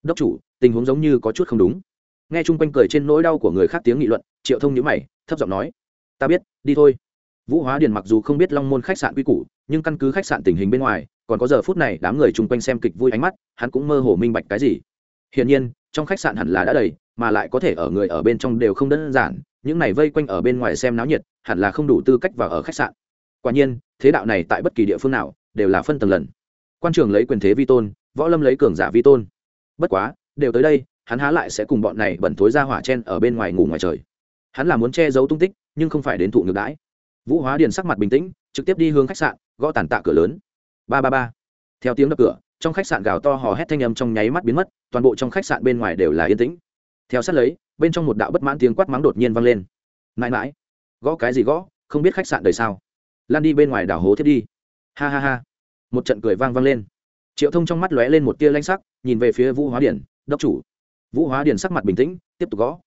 Đốc chủ, tình huống giống như có chút không đúng. Nghe chung quanh cười trên nỗi đau của người khác tiếng nghị luận, triệu thông nhữ mày, thấp giọng nói, ta biết, đi thôi. Vũ hóa điền mặc dù không biết long môn khách sạn quy củ, nhưng căn cứ khách sạn tình hình bên ngoài, còn có giờ phút này đám người chung quanh xem kịch vui ánh mắt, hắn cũng mơ hồ minh bạch cái gì. Hiển nhiên, trong khách sạn hẳn là đã đầy, mà lại có thể ở người ở bên trong đều không đơn giản những này vây quanh ở bên ngoài xem náo nhiệt, hẳn là không đủ tư cách vào ở khách sạn. Quả nhiên, thế đạo này tại bất kỳ địa phương nào đều là phân tầng lần. Quan trường lấy quyền thế vi tôn, võ lâm lấy cường giả vi tôn. Bất quá, đều tới đây, hắn há lại sẽ cùng bọn này bẩn thối ra hỏa chen ở bên ngoài ngủ ngoài trời. Hắn là muốn che giấu tung tích, nhưng không phải đến thụ ngược đãi. Vũ hóa điền sắc mặt bình tĩnh, trực tiếp đi hướng khách sạn, gõ tàn tạ cửa lớn. Ba ba ba. Theo tiếng đập cửa, trong khách sạn gào to hò hét thanh âm trong nháy mắt biến mất, toàn bộ trong khách sạn bên ngoài đều là yên tĩnh theo sát lấy, bên trong một đạo bất mãn tiếng quát mắng đột nhiên vang lên. Mãi mãi, gõ cái gì gõ, không biết khách sạn đời sao. Lan đi bên ngoài đảo hố thiết đi. Ha ha ha. Một trận cười vang vang lên. Triệu thông trong mắt lóe lên một tia lanh sắc, nhìn về phía vũ hóa điển, đốc chủ. Vũ hóa điển sắc mặt bình tĩnh, tiếp tục gõ.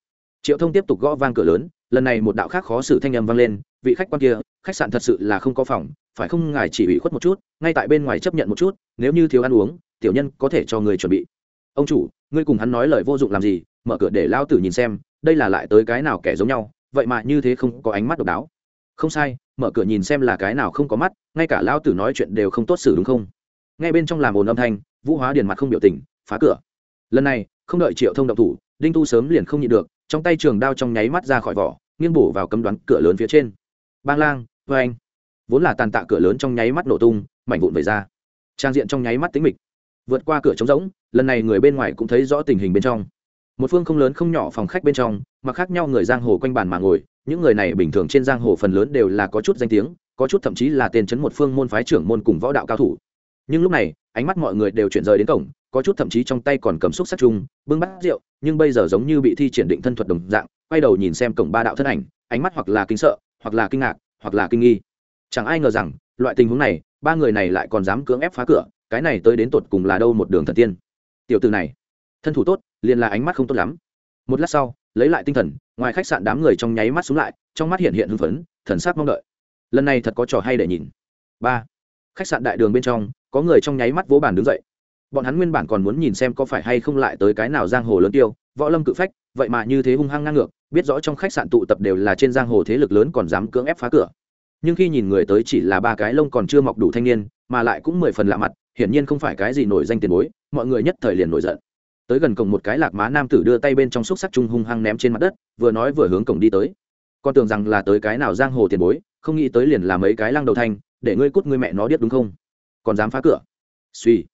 Triệu thông tiếp tục gõ vang cửa lớn, lần này một đạo khác khó xử thanh âm vang lên, vị khách quan kia, khách sạn thật sự là không có phòng, phải không ngài chỉ ủy khuất một chút, ngay tại bên ngoài chấp nhận một chút, nếu như thiếu ăn uống, tiểu nhân có thể cho người chuẩn bị. Ông chủ, ngươi cùng hắn nói lời vô dụng làm gì mở cửa để lao tử nhìn xem, đây là lại tới cái nào kẻ giống nhau, vậy mà như thế không có ánh mắt độc đáo. Không sai, mở cửa nhìn xem là cái nào không có mắt, ngay cả lao tử nói chuyện đều không tốt xử đúng không? Ngay bên trong làm ồn âm thanh, vũ hóa điền mặt không biểu tình, phá cửa. Lần này, không đợi triệu thông động thủ, đinh tu sớm liền không nhịn được, trong tay trường đao trong nháy mắt ra khỏi vỏ, nghiêng bổ vào cấm đoán cửa lớn phía trên. Bang lang vê anh. Vốn là tàn tạ cửa lớn trong nháy mắt nổ tung, mảnh vụn về ra. Trang diện trong nháy mắt tính mịch. Vượt qua cửa trống rỗng, lần này người bên ngoài cũng thấy rõ tình hình bên trong một phương không lớn không nhỏ phòng khách bên trong, mà khác nhau người giang hồ quanh bàn mà ngồi, những người này bình thường trên giang hồ phần lớn đều là có chút danh tiếng, có chút thậm chí là tên chấn một phương môn phái trưởng môn cùng võ đạo cao thủ. Nhưng lúc này, ánh mắt mọi người đều chuyển rời đến cổng, có chút thậm chí trong tay còn cầm xúc sắc chung, bưng bát rượu, nhưng bây giờ giống như bị thi triển định thân thuật đồng dạng, quay đầu nhìn xem cổng ba đạo thân ảnh, ánh mắt hoặc là kinh sợ, hoặc là kinh ngạc, hoặc là kinh nghi. Chẳng ai ngờ rằng, loại tình huống này, ba người này lại còn dám cưỡng ép phá cửa, cái này tới đến tột cùng là đâu một đường thần tiên. Tiểu từ này, thân thủ tốt liền là ánh mắt không tốt lắm. Một lát sau, lấy lại tinh thần, ngoài khách sạn đám người trong nháy mắt xuống lại, trong mắt hiện hiện hưng phấn, thần sắc mong đợi. Lần này thật có trò hay để nhìn. Ba, khách sạn đại đường bên trong, có người trong nháy mắt vỗ bàn đứng dậy. Bọn hắn nguyên bản còn muốn nhìn xem có phải hay không lại tới cái nào giang hồ lớn tiêu, võ lâm cự phách, vậy mà như thế hung hăng ngang ngược, biết rõ trong khách sạn tụ tập đều là trên giang hồ thế lực lớn còn dám cưỡng ép phá cửa. Nhưng khi nhìn người tới chỉ là ba cái lông còn chưa mọc đủ thanh niên, mà lại cũng mười phần lạ mặt, hiển nhiên không phải cái gì nổi danh tiền bối, mọi người nhất thời liền nổi giận tới gần cổng một cái lạc má nam tử đưa tay bên trong xúc sắc trung hung hăng ném trên mặt đất, vừa nói vừa hướng cổng đi tới. Con tưởng rằng là tới cái nào giang hồ tiền bối, không nghĩ tới liền là mấy cái lăng đầu thanh, để ngươi cút ngươi mẹ nó biết đúng không? Còn dám phá cửa? Suy.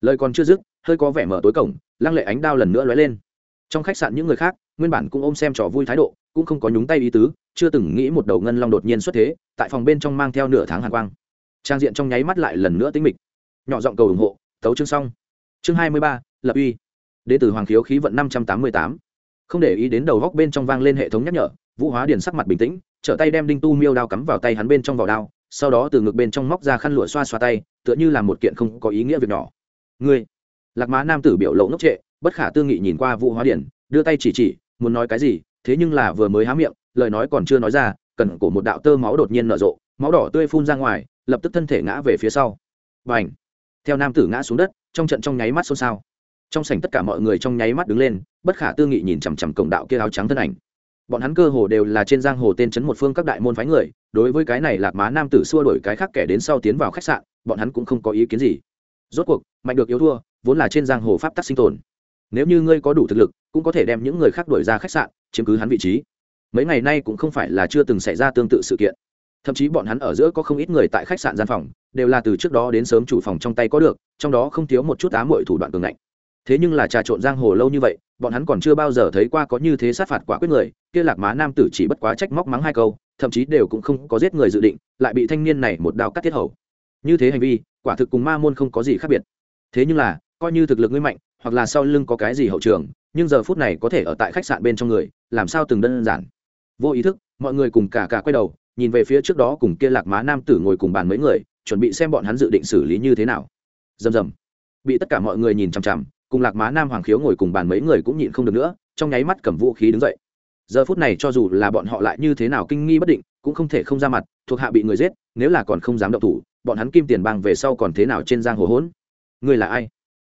Lời còn chưa dứt, hơi có vẻ mở tối cổng, lăng lệ ánh đao lần nữa lóe lên. Trong khách sạn những người khác, nguyên bản cũng ôm xem trò vui thái độ, cũng không có nhúng tay ý tứ, chưa từng nghĩ một đầu ngân long đột nhiên xuất thế, tại phòng bên trong mang theo nửa tháng hàn quang. Trang diện trong nháy mắt lại lần nữa tính mịch. Nhỏ giọng cầu ủng hộ thấu chương xong. Chương hai mươi ba, lập uy đ ế từ hoàng khiếu khí vận năm trăm tám mươi tám. Không để ý đến đầu góc bên trong vang lên hệ thống nhắc nhở, vũ hóa điền sắc mặt bình tĩnh, trở tay đem đinh tu miêu đao cắm vào tay hắn bên trong vỏ đao, sau đó từ ngực bên trong móc ra khăn lụa xoa xoa tay, tựa như là một kiện không có ý nghĩa việc nhỏ. Ngươi? Lạc má nam tử biểu lộ ngốc trệ, bất khả tư nghị nhìn qua vũ hóa điển đưa tay chỉ chỉ, muốn nói cái gì? Thế nhưng là vừa mới há miệng, lời nói còn chưa nói ra, cần cổ một đạo tơ máu đột nhiên nở rộ, máu đỏ tươi phun ra ngoài, lập tức thân thể ngã về phía sau. Và ảnh theo nam tử ngã xuống đất, trong trận trong nháy mắt xôn xao trong sảnh tất cả mọi người trong nháy mắt đứng lên, bất khả tư nghị nhìn chằm chằm cổng đạo kia áo trắng thân ảnh. Bọn hắn cơ hồ đều là trên giang hồ tên chấn một phương các đại môn phái người, đối với cái này lạc má nam tử xua đổi cái khác kẻ đến sau tiến vào khách sạn, bọn hắn cũng không có ý kiến gì. Rốt cuộc, mạnh được yếu thua, vốn là trên giang hồ pháp tắc sinh tồn. Nếu như ngươi có đủ thực lực, cũng có thể đem những người khác đuổi ra khách sạn, chiếm cứ hắn vị trí. Mấy ngày nay cũng không phải là chưa từng xảy ra tương tự sự kiện. Thậm chí bọn hắn ở giữa có không ít người tại khách sạn gian phòng, đều là từ trước đó đến sớm chủ phòng trong tay có được, trong đó không thiếu một chút ám muội thủ đoạn cường ngạnh thế nhưng là trà trộn giang hồ lâu như vậy bọn hắn còn chưa bao giờ thấy qua có như thế sát phạt quả quyết người kia lạc má nam tử chỉ bất quá trách móc mắng hai câu thậm chí đều cũng không có giết người dự định lại bị thanh niên này một đao cắt thiết hầu. Như thế hành vi quả thực cùng ma môn không có gì khác biệt. Thế nhưng là coi như thực lực ngươi mạnh hoặc là sau lưng có cái gì hậu trường nhưng giờ phút này có thể ở tại khách sạn bên trong người làm sao từng đơn giản? Vô ý thức mọi người cùng cả cả quay đầu nhìn về phía trước đó cùng kia lạc má nam tử ngồi cùng bàn mấy người chuẩn bị xem bọn hắn dự định xử lý như thế nào. Dầm dầm, bị tất cả mọi người nhìn chằm chằm cùng lạc má nam hoàng khiếu ngồi cùng bàn mấy người cũng nhịn không được nữa, trong nháy mắt cầm vũ khí đứng dậy. Giờ phút này cho dù là bọn họ lại như thế nào kinh nghi bất định, cũng không thể không ra mặt, thuộc hạ bị người giết, nếu là còn không dám động thủ, bọn hắn kim tiền bang về sau còn thế nào trên giang hồ hỗn? Người là ai?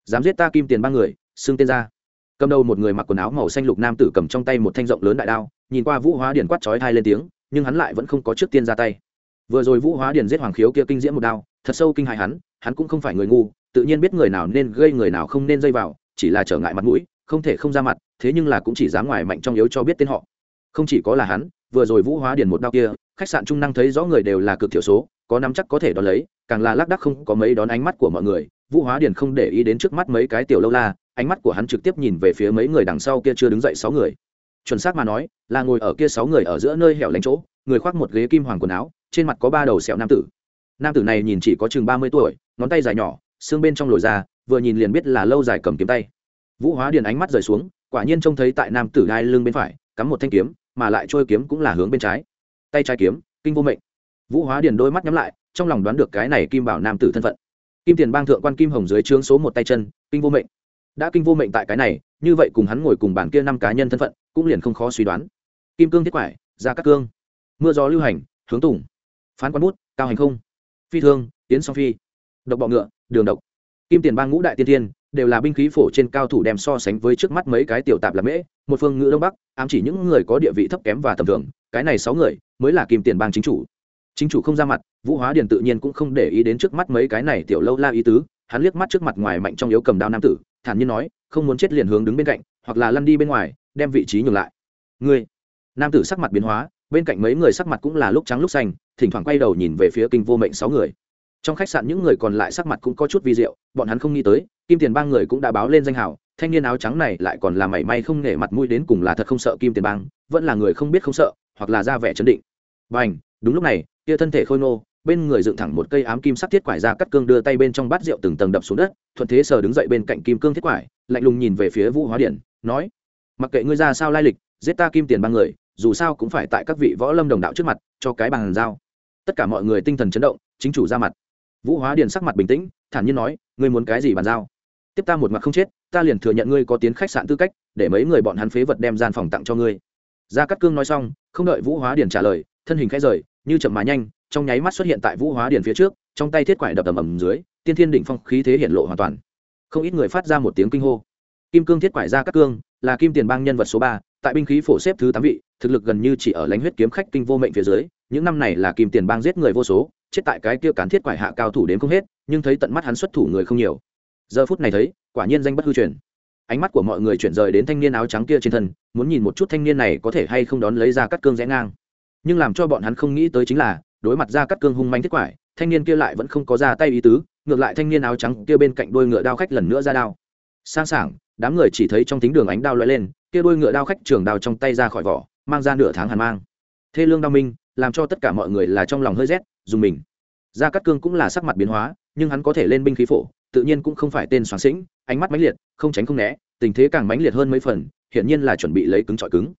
Dám giết ta kim tiền bang người, xưng tên ra. Cầm đầu một người mặc quần áo màu xanh lục nam tử cầm trong tay một thanh rộng lớn đại đao, nhìn qua vũ hóa điển quát chói thai lên tiếng, nhưng hắn lại vẫn không có trước tiên ra tay. Vừa rồi vũ hóa điển giết hoàng khiếu kia kinh diễm một đao, thật sâu kinh hại hắn hắn cũng không phải người ngu tự nhiên biết người nào nên gây người nào không nên dây vào, chỉ là trở ngại mặt mũi, không thể không ra mặt, thế nhưng là cũng chỉ dám ngoài mạnh trong yếu cho biết tên họ. Không chỉ có là hắn, vừa rồi vũ hóa Điền một đao kia, khách sạn trung năng thấy rõ người đều là cực thiểu số, có nắm chắc có thể đón lấy, càng là lác đắc không có mấy đón ánh mắt của mọi người, vũ hóa Điền không để ý đến trước mắt mấy cái tiểu lâu la, ánh mắt của hắn trực tiếp nhìn về phía mấy người đằng sau kia chưa đứng dậy sáu người. Chuẩn xác mà nói, là ngồi ở kia sáu người ở giữa nơi hẻo lánh chỗ, người khoác một ghế kim hoàng quần áo, trên mặt có ba đầu sẹo nam tử. Nam tử này nhìn chỉ có chừng ba mươi tuổi, ngón tay dài nhỏ xương bên trong lồi ra, vừa nhìn liền biết là lâu dài cầm kiếm tay. Vũ hóa điền ánh mắt rời xuống, quả nhiên trông thấy tại nam tử gai lưng bên phải, cắm một thanh kiếm, mà lại trôi kiếm cũng là hướng bên trái. Tay trái kiếm, kinh vô mệnh. Vũ hóa điền đôi mắt nhắm lại, trong lòng đoán được cái này kim bảo nam tử thân phận. Kim tiền bang thượng quan kim hồng dưới trướng số một tay chân, kinh vô mệnh. Đã kinh vô mệnh tại cái này, như vậy cùng hắn ngồi cùng bàn kia năm cá nhân thân phận, cũng liền không khó suy đoán. Kim cương thiết quải, ra các cương. Mưa gió lưu hành, hướng tùng. Phán quan bút, cao hành không. Phi thương, tiến song phi độc bọ ngựa, đường độc. Kim tiền bang ngũ đại tiên tiên đều là binh khí phổ trên cao thủ đem so sánh với trước mắt mấy cái tiểu tạp là mễ, một phương ngữ đông bắc, ám chỉ những người có địa vị thấp kém và tầm thường, cái này sáu người mới là kim tiền bang chính chủ. Chính chủ không ra mặt, vũ hóa điền tự nhiên cũng không để ý đến trước mắt mấy cái này tiểu lâu la ý tứ, hắn liếc mắt trước mặt ngoài mạnh trong yếu cầm đao nam tử, thản nhiên nói, không muốn chết liền hướng đứng bên cạnh, hoặc là lăn đi bên ngoài, đem vị trí nhường lại. Ngươi? Nam tử sắc mặt biến hóa, bên cạnh mấy người sắc mặt cũng là lúc trắng lúc xanh, thỉnh thoảng quay đầu nhìn về phía kinh vô mệnh sáu người trong khách sạn những người còn lại sắc mặt cũng có chút vi diệu, bọn hắn không nghĩ tới, kim tiền bang người cũng đã báo lên danh hào, thanh niên áo trắng này lại còn là mảy may không nể mặt mũi đến cùng là thật không sợ kim tiền bang, vẫn là người không biết không sợ, hoặc là ra vẻ chấn định. Và ảnh đúng lúc này, kia thân thể khôi nô bên người dựng thẳng một cây ám kim sắc thiết quải ra cắt cương đưa tay bên trong bát rượu từng tầng đập xuống đất, thuận thế sờ đứng dậy bên cạnh kim cương thiết quải, lạnh lùng nhìn về phía vũ hóa điện nói, mặc kệ ngươi ra sao lai lịch, giết ta kim tiền bang người, dù sao cũng phải tại các vị võ lâm đồng đạo trước mặt, cho cái bàn giao. Tất cả mọi người tinh thần chấn động, chính chủ ra mặt vũ hóa điền sắc mặt bình tĩnh, thản nhiên nói, ngươi muốn cái gì bàn giao? Tiếp ta một mặt không chết, ta liền thừa nhận ngươi có tiến khách sạn tư cách, để mấy người bọn hắn phế vật đem gian phòng tặng cho ngươi. Gia cát cương nói xong, không đợi vũ hóa điền trả lời, thân hình khẽ rời, như chậm mà nhanh, trong nháy mắt xuất hiện tại vũ hóa điền phía trước, trong tay thiết quải đập tầm ầm dưới, tiên thiên đỉnh phong khí thế hiện lộ hoàn toàn. Không ít người phát ra một tiếng kinh hô kim cương thiết quải ra các cương, là kim tiền bang nhân vật số ba, tại binh khí phổ xếp thứ tám vị, thực lực gần như chỉ ở lãnh huyết kiếm khách kinh vô mệnh phía dưới, những năm này là kim tiền bang giết người vô số, chết tại cái kia cán thiết quải hạ cao thủ đến không hết, nhưng thấy tận mắt hắn xuất thủ người không nhiều. Giờ phút này thấy, quả nhiên danh bất hư truyền. Ánh mắt của mọi người chuyển rời đến thanh niên áo trắng kia trên thân, muốn nhìn một chút thanh niên này có thể hay không đón lấy ra cắt cương rẽ ngang. Nhưng làm cho bọn hắn không nghĩ tới chính là, đối mặt ra cắt cương hung manh thiết quải, thanh niên kia lại vẫn không có ra tay ý tứ, ngược lại thanh niên áo trắng kia bên cạnh đôi ngựa đao khách lần nữa ra đao. Sang sảng đám người chỉ thấy trong tính đường ánh đao lóe lên, kia đôi ngựa đao khách trường đao trong tay ra khỏi vỏ, mang ra nửa tháng hàn mang. Thê lương đao minh, làm cho tất cả mọi người là trong lòng hơi rét, dùng mình. Gia cát cương cũng là sắc mặt biến hóa, nhưng hắn có thể lên binh khí phổ, tự nhiên cũng không phải tên soáng sĩnh, ánh mắt mãnh liệt, không tránh không né, tình thế càng mãnh liệt hơn mấy phần, hiển nhiên là chuẩn bị lấy cứng trọi cứng.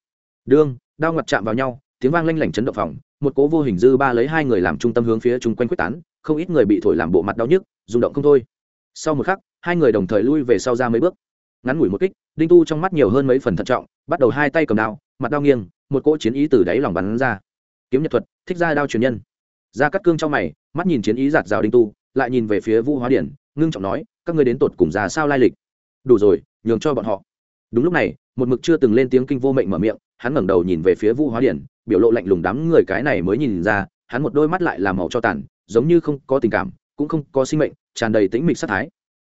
Đương, đao ngặt chạm vào nhau, tiếng vang lanh lảnh chấn động phòng, một cố vô hình dư ba lấy hai người làm trung tâm hướng phía chung quanh quyết tán, không ít người bị thổi làm bộ mặt đau nhức, rung động không thôi. Sau một khắc, hai người đồng thời lui về sau ra mấy bước ngắn ngủi một kích, đinh tu trong mắt nhiều hơn mấy phần thận trọng, bắt đầu hai tay cầm đao, mặt đao nghiêng, một cỗ chiến ý từ đáy lòng bắn ra. Kiếm nhật thuật, thích ra đao truyền nhân. Ra cắt cương trong mày, mắt nhìn chiến ý giạt rào đinh tu, lại nhìn về phía vũ hóa điển, ngưng trọng nói, các ngươi đến tột cùng ra sao lai lịch? Đủ rồi, nhường cho bọn họ. Đúng lúc này, một mực chưa từng lên tiếng kinh vô mệnh mở miệng, hắn ngẩng đầu nhìn về phía vũ hóa điển, biểu lộ lạnh lùng đám người cái này mới nhìn ra, hắn một đôi mắt lại làm màu cho tàn, giống như không có tình cảm, cũng không có sinh mệnh, tràn đầy tĩnh mịch sát thái.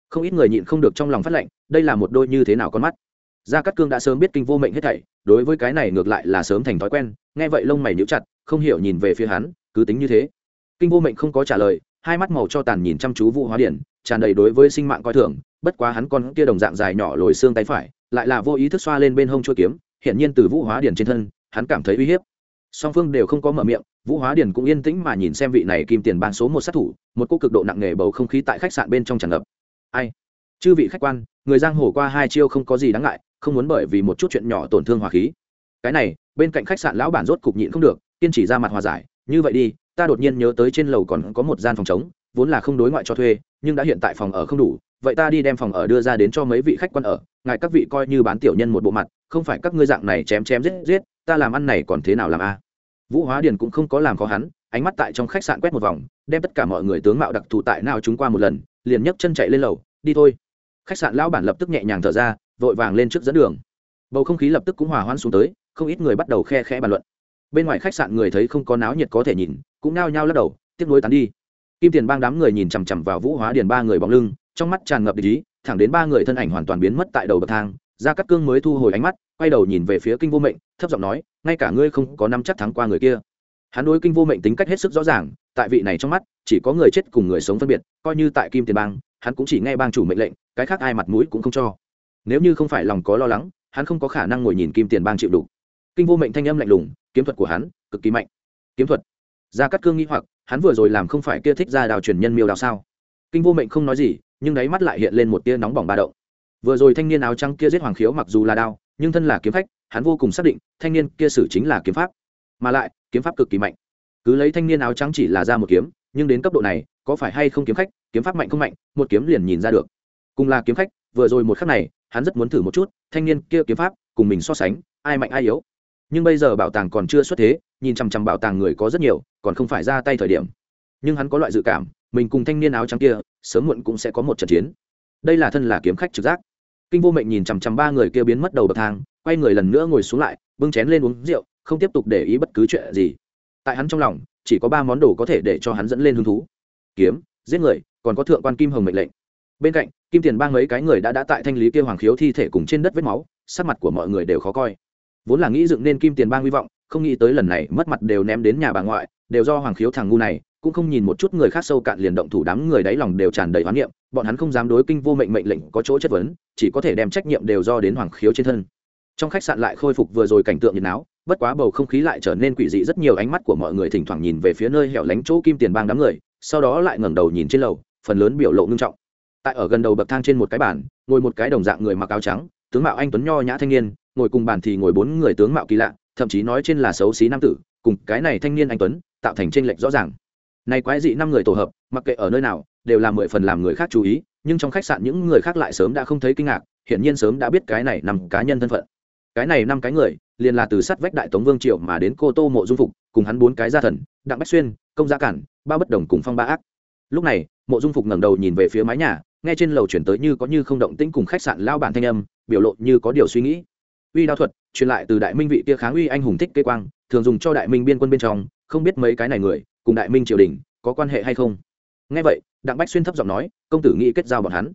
Không ít người nhịn không được trong lòng phát lạnh đây là một đôi như thế nào con mắt? Gia cát cương đã sớm biết kinh vô mệnh hết thảy, đối với cái này ngược lại là sớm thành thói quen, nghe vậy lông mày nhíu chặt, không hiểu nhìn về phía hắn, cứ tính như thế. Kinh vô mệnh không có trả lời, hai mắt màu cho tàn nhìn chăm chú vũ hóa điển, tràn đầy đối với sinh mạng coi thường, bất quá hắn con kia đồng dạng dài nhỏ lồi xương tay phải, lại là vô ý thức xoa lên bên hông chua kiếm, hiển nhiên từ vũ hóa điển trên thân, hắn cảm thấy uy hiếp. Song phương đều không có mở miệng, vũ hóa điển cũng yên tĩnh mà nhìn xem vị này kim tiền bàn số một sát thủ, một cô cực độ nặng nề bầu không khí tại khách sạn bên trong tràn ngập. Ai? Chư vị khách quan, người giang hồ qua hai chiêu không có gì đáng ngại, không muốn bởi vì một chút chuyện nhỏ tổn thương hòa khí. Cái này, bên cạnh khách sạn lão bản rốt cục nhịn không được, kiên chỉ ra mặt hòa giải. Như vậy đi, ta đột nhiên nhớ tới trên lầu còn có một gian phòng trống, vốn là không đối ngoại cho thuê, nhưng đã hiện tại phòng ở không đủ. Vậy ta đi đem phòng ở đưa ra đến cho mấy vị khách quan ở, ngài các vị coi như bán tiểu nhân một bộ mặt, không phải các ngươi dạng này chém chém giết giết, ta làm ăn này còn thế nào làm a? Vũ hóa điền cũng không có làm khó hắn, ánh mắt tại trong khách sạn quét một vòng, đem tất cả mọi người tướng mạo đặc thù tại nào chúng qua một lần, liền nhấc chân chạy lên lầu, đi thôi khách sạn lão bản lập tức nhẹ nhàng thở ra, vội vàng lên trước dẫn đường. Bầu không khí lập tức cũng hòa hoãn xuống tới, không ít người bắt đầu khe khẽ bàn luận. Bên ngoài khách sạn người thấy không có náo nhiệt có thể nhìn, cũng nao nhao lắc đầu tiếp nối tán đi. Kim tiền bang đám người nhìn chằm chằm vào vũ hóa điền ba người bóng lưng, trong mắt tràn ngập ý, thẳng đến ba người thân ảnh hoàn toàn biến mất tại đầu bậc thang, gia cát cương mới thu hồi ánh mắt, quay đầu nhìn về phía kinh vô mệnh, thấp giọng nói, ngay cả ngươi không có năm chắc thắng qua người kia. Hắn đối kinh vô mệnh tính cách hết sức rõ ràng, tại vị này trong mắt, chỉ có người chết cùng người sống phân biệt, coi như tại kim tiền bang, hắn cũng chỉ nghe bang chủ mệnh lệnh cái khác ai mặt mũi cũng không cho. Nếu như không phải lòng có lo lắng, hắn không có khả năng ngồi nhìn kim tiền bang chịu đủ. Kinh vô mệnh thanh âm lạnh lùng, kiếm thuật của hắn, cực kỳ mạnh. Kiếm thuật. Gia cát cương nghĩ hoặc, hắn vừa rồi làm không phải kia thích ra đào truyền nhân miêu đào sao? Kinh vô mệnh không nói gì, nhưng đáy mắt lại hiện lên một tia nóng bỏng ba động. Vừa rồi thanh niên áo trắng kia giết hoàng khiếu mặc dù là đao, nhưng thân là kiếm khách, hắn vô cùng xác định, thanh niên kia xử chính là kiếm pháp. Mà lại, kiếm pháp cực kỳ mạnh. Cứ lấy thanh niên áo trắng chỉ là ra một kiếm, nhưng đến cấp độ này, có phải hay không kiếm khách, kiếm pháp mạnh không mạnh, một kiếm liền nhìn ra được cùng là kiếm khách, vừa rồi một khắc này, hắn rất muốn thử một chút, thanh niên kia kiếm pháp, cùng mình so sánh, ai mạnh ai yếu. Nhưng bây giờ bảo tàng còn chưa xuất thế, nhìn chằm chằm bảo tàng người có rất nhiều, còn không phải ra tay thời điểm. Nhưng hắn có loại dự cảm, mình cùng thanh niên áo trắng kia, sớm muộn cũng sẽ có một trận chiến. Đây là thân là kiếm khách trực giác. Kinh vô mệnh nhìn chằm chằm ba người kia biến mất đầu bậc thang, quay người lần nữa ngồi xuống lại, bưng chén lên uống rượu, không tiếp tục để ý bất cứ chuyện gì. Tại hắn trong lòng, chỉ có ba món đồ có thể để cho hắn dẫn lên hứng thú. Kiếm, giết người, còn có thượng quan kim hồng mệnh lệnh bên cạnh, kim tiền bang mấy cái người đã đã tại thanh lý kia hoàng khiếu thi thể cùng trên đất vết máu, sắc mặt của mọi người đều khó coi. Vốn là nghĩ dựng nên kim tiền bang hy vọng, không nghĩ tới lần này mất mặt đều ném đến nhà bà ngoại, đều do hoàng khiếu thằng ngu này, cũng không nhìn một chút người khác sâu cạn liền động thủ đám người đáy lòng đều tràn đầy hoán niệm, bọn hắn không dám đối kinh vô mệnh mệnh lệnh có chỗ chất vấn, chỉ có thể đem trách nhiệm đều do đến hoàng khiếu trên thân. Trong khách sạn lại khôi phục vừa rồi cảnh tượng nhiệt náo, bất quá bầu không khí lại trở nên quỷ dị rất nhiều, ánh mắt của mọi người thỉnh thoảng nhìn về phía nơi hẻo lánh chỗ kim tiền bang đám người, sau đó lại ngẩng đầu nhìn trên lầu, phần lớn biểu lộ ngưng trọng tại ở gần đầu bậc thang trên một cái bàn, ngồi một cái đồng dạng người mặc áo trắng, tướng mạo anh tuấn nho nhã thanh niên, ngồi cùng bàn thì ngồi bốn người tướng mạo kỳ lạ, thậm chí nói trên là xấu xí nam tử, cùng cái này thanh niên anh tuấn, tạo thành tranh lệch rõ ràng. Này quái dị năm người tổ hợp, mặc kệ ở nơi nào, đều là mười phần làm người khác chú ý, nhưng trong khách sạn những người khác lại sớm đã không thấy kinh ngạc, hiển nhiên sớm đã biết cái này nằm cá nhân thân phận. Cái này năm cái người, liền là từ sát vách đại tống vương triệu mà đến cô tô mộ dung phục, cùng hắn bốn cái gia thần, đặng bách xuyên, công gia cản, ba bất đồng cùng phong ba ác. Lúc này, mộ dung phục ngẩng đầu nhìn về phía mái nhà nghe trên lầu chuyển tới như có như không động tĩnh cùng khách sạn lao bản thanh âm, biểu lộ như có điều suy nghĩ. Uy đao thuật, truyền lại từ đại minh vị kia kháng uy anh hùng thích kê quang, thường dùng cho đại minh biên quân bên trong, không biết mấy cái này người, cùng đại minh triều đình, có quan hệ hay không? Nghe vậy, đặng bách xuyên thấp giọng nói, công tử nghĩ kết giao bọn hắn.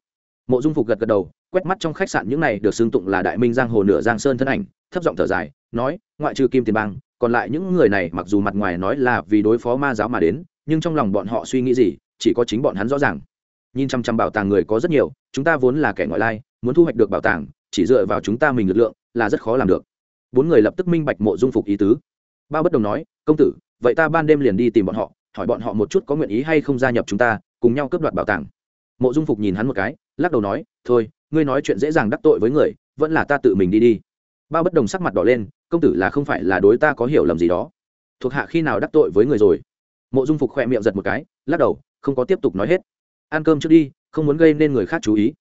Mộ dung phục gật gật đầu, quét mắt trong khách sạn những này được xưng tụng là đại minh giang hồ nửa giang sơn thân ảnh, thấp giọng thở dài, nói, ngoại trừ kim tiền bang, còn lại những người này mặc dù mặt ngoài nói là vì đối phó ma giáo mà đến, nhưng trong lòng bọn họ suy nghĩ gì, chỉ có chính bọn hắn rõ ràng nhìn chăm chăm bảo tàng người có rất nhiều, chúng ta vốn là kẻ ngoại lai, muốn thu hoạch được bảo tàng, chỉ dựa vào chúng ta mình lực lượng, là rất khó làm được. Bốn người lập tức minh bạch mộ dung phục ý tứ. Bao bất đồng nói, công tử, vậy ta ban đêm liền đi tìm bọn họ, hỏi bọn họ một chút có nguyện ý hay không gia nhập chúng ta, cùng nhau cướp đoạt bảo tàng. Mộ dung phục nhìn hắn một cái, lắc đầu nói, thôi, ngươi nói chuyện dễ dàng đắc tội với người, vẫn là ta tự mình đi đi. Bao bất đồng sắc mặt đỏ lên, công tử là không phải là đối ta có hiểu lầm gì đó. Thuộc hạ khi nào đắc tội với người rồi? Mộ dung phục khoe miệng giật một cái, lắc đầu, không có tiếp tục nói hết ăn cơm trước đi, không muốn gây nên người khác chú ý.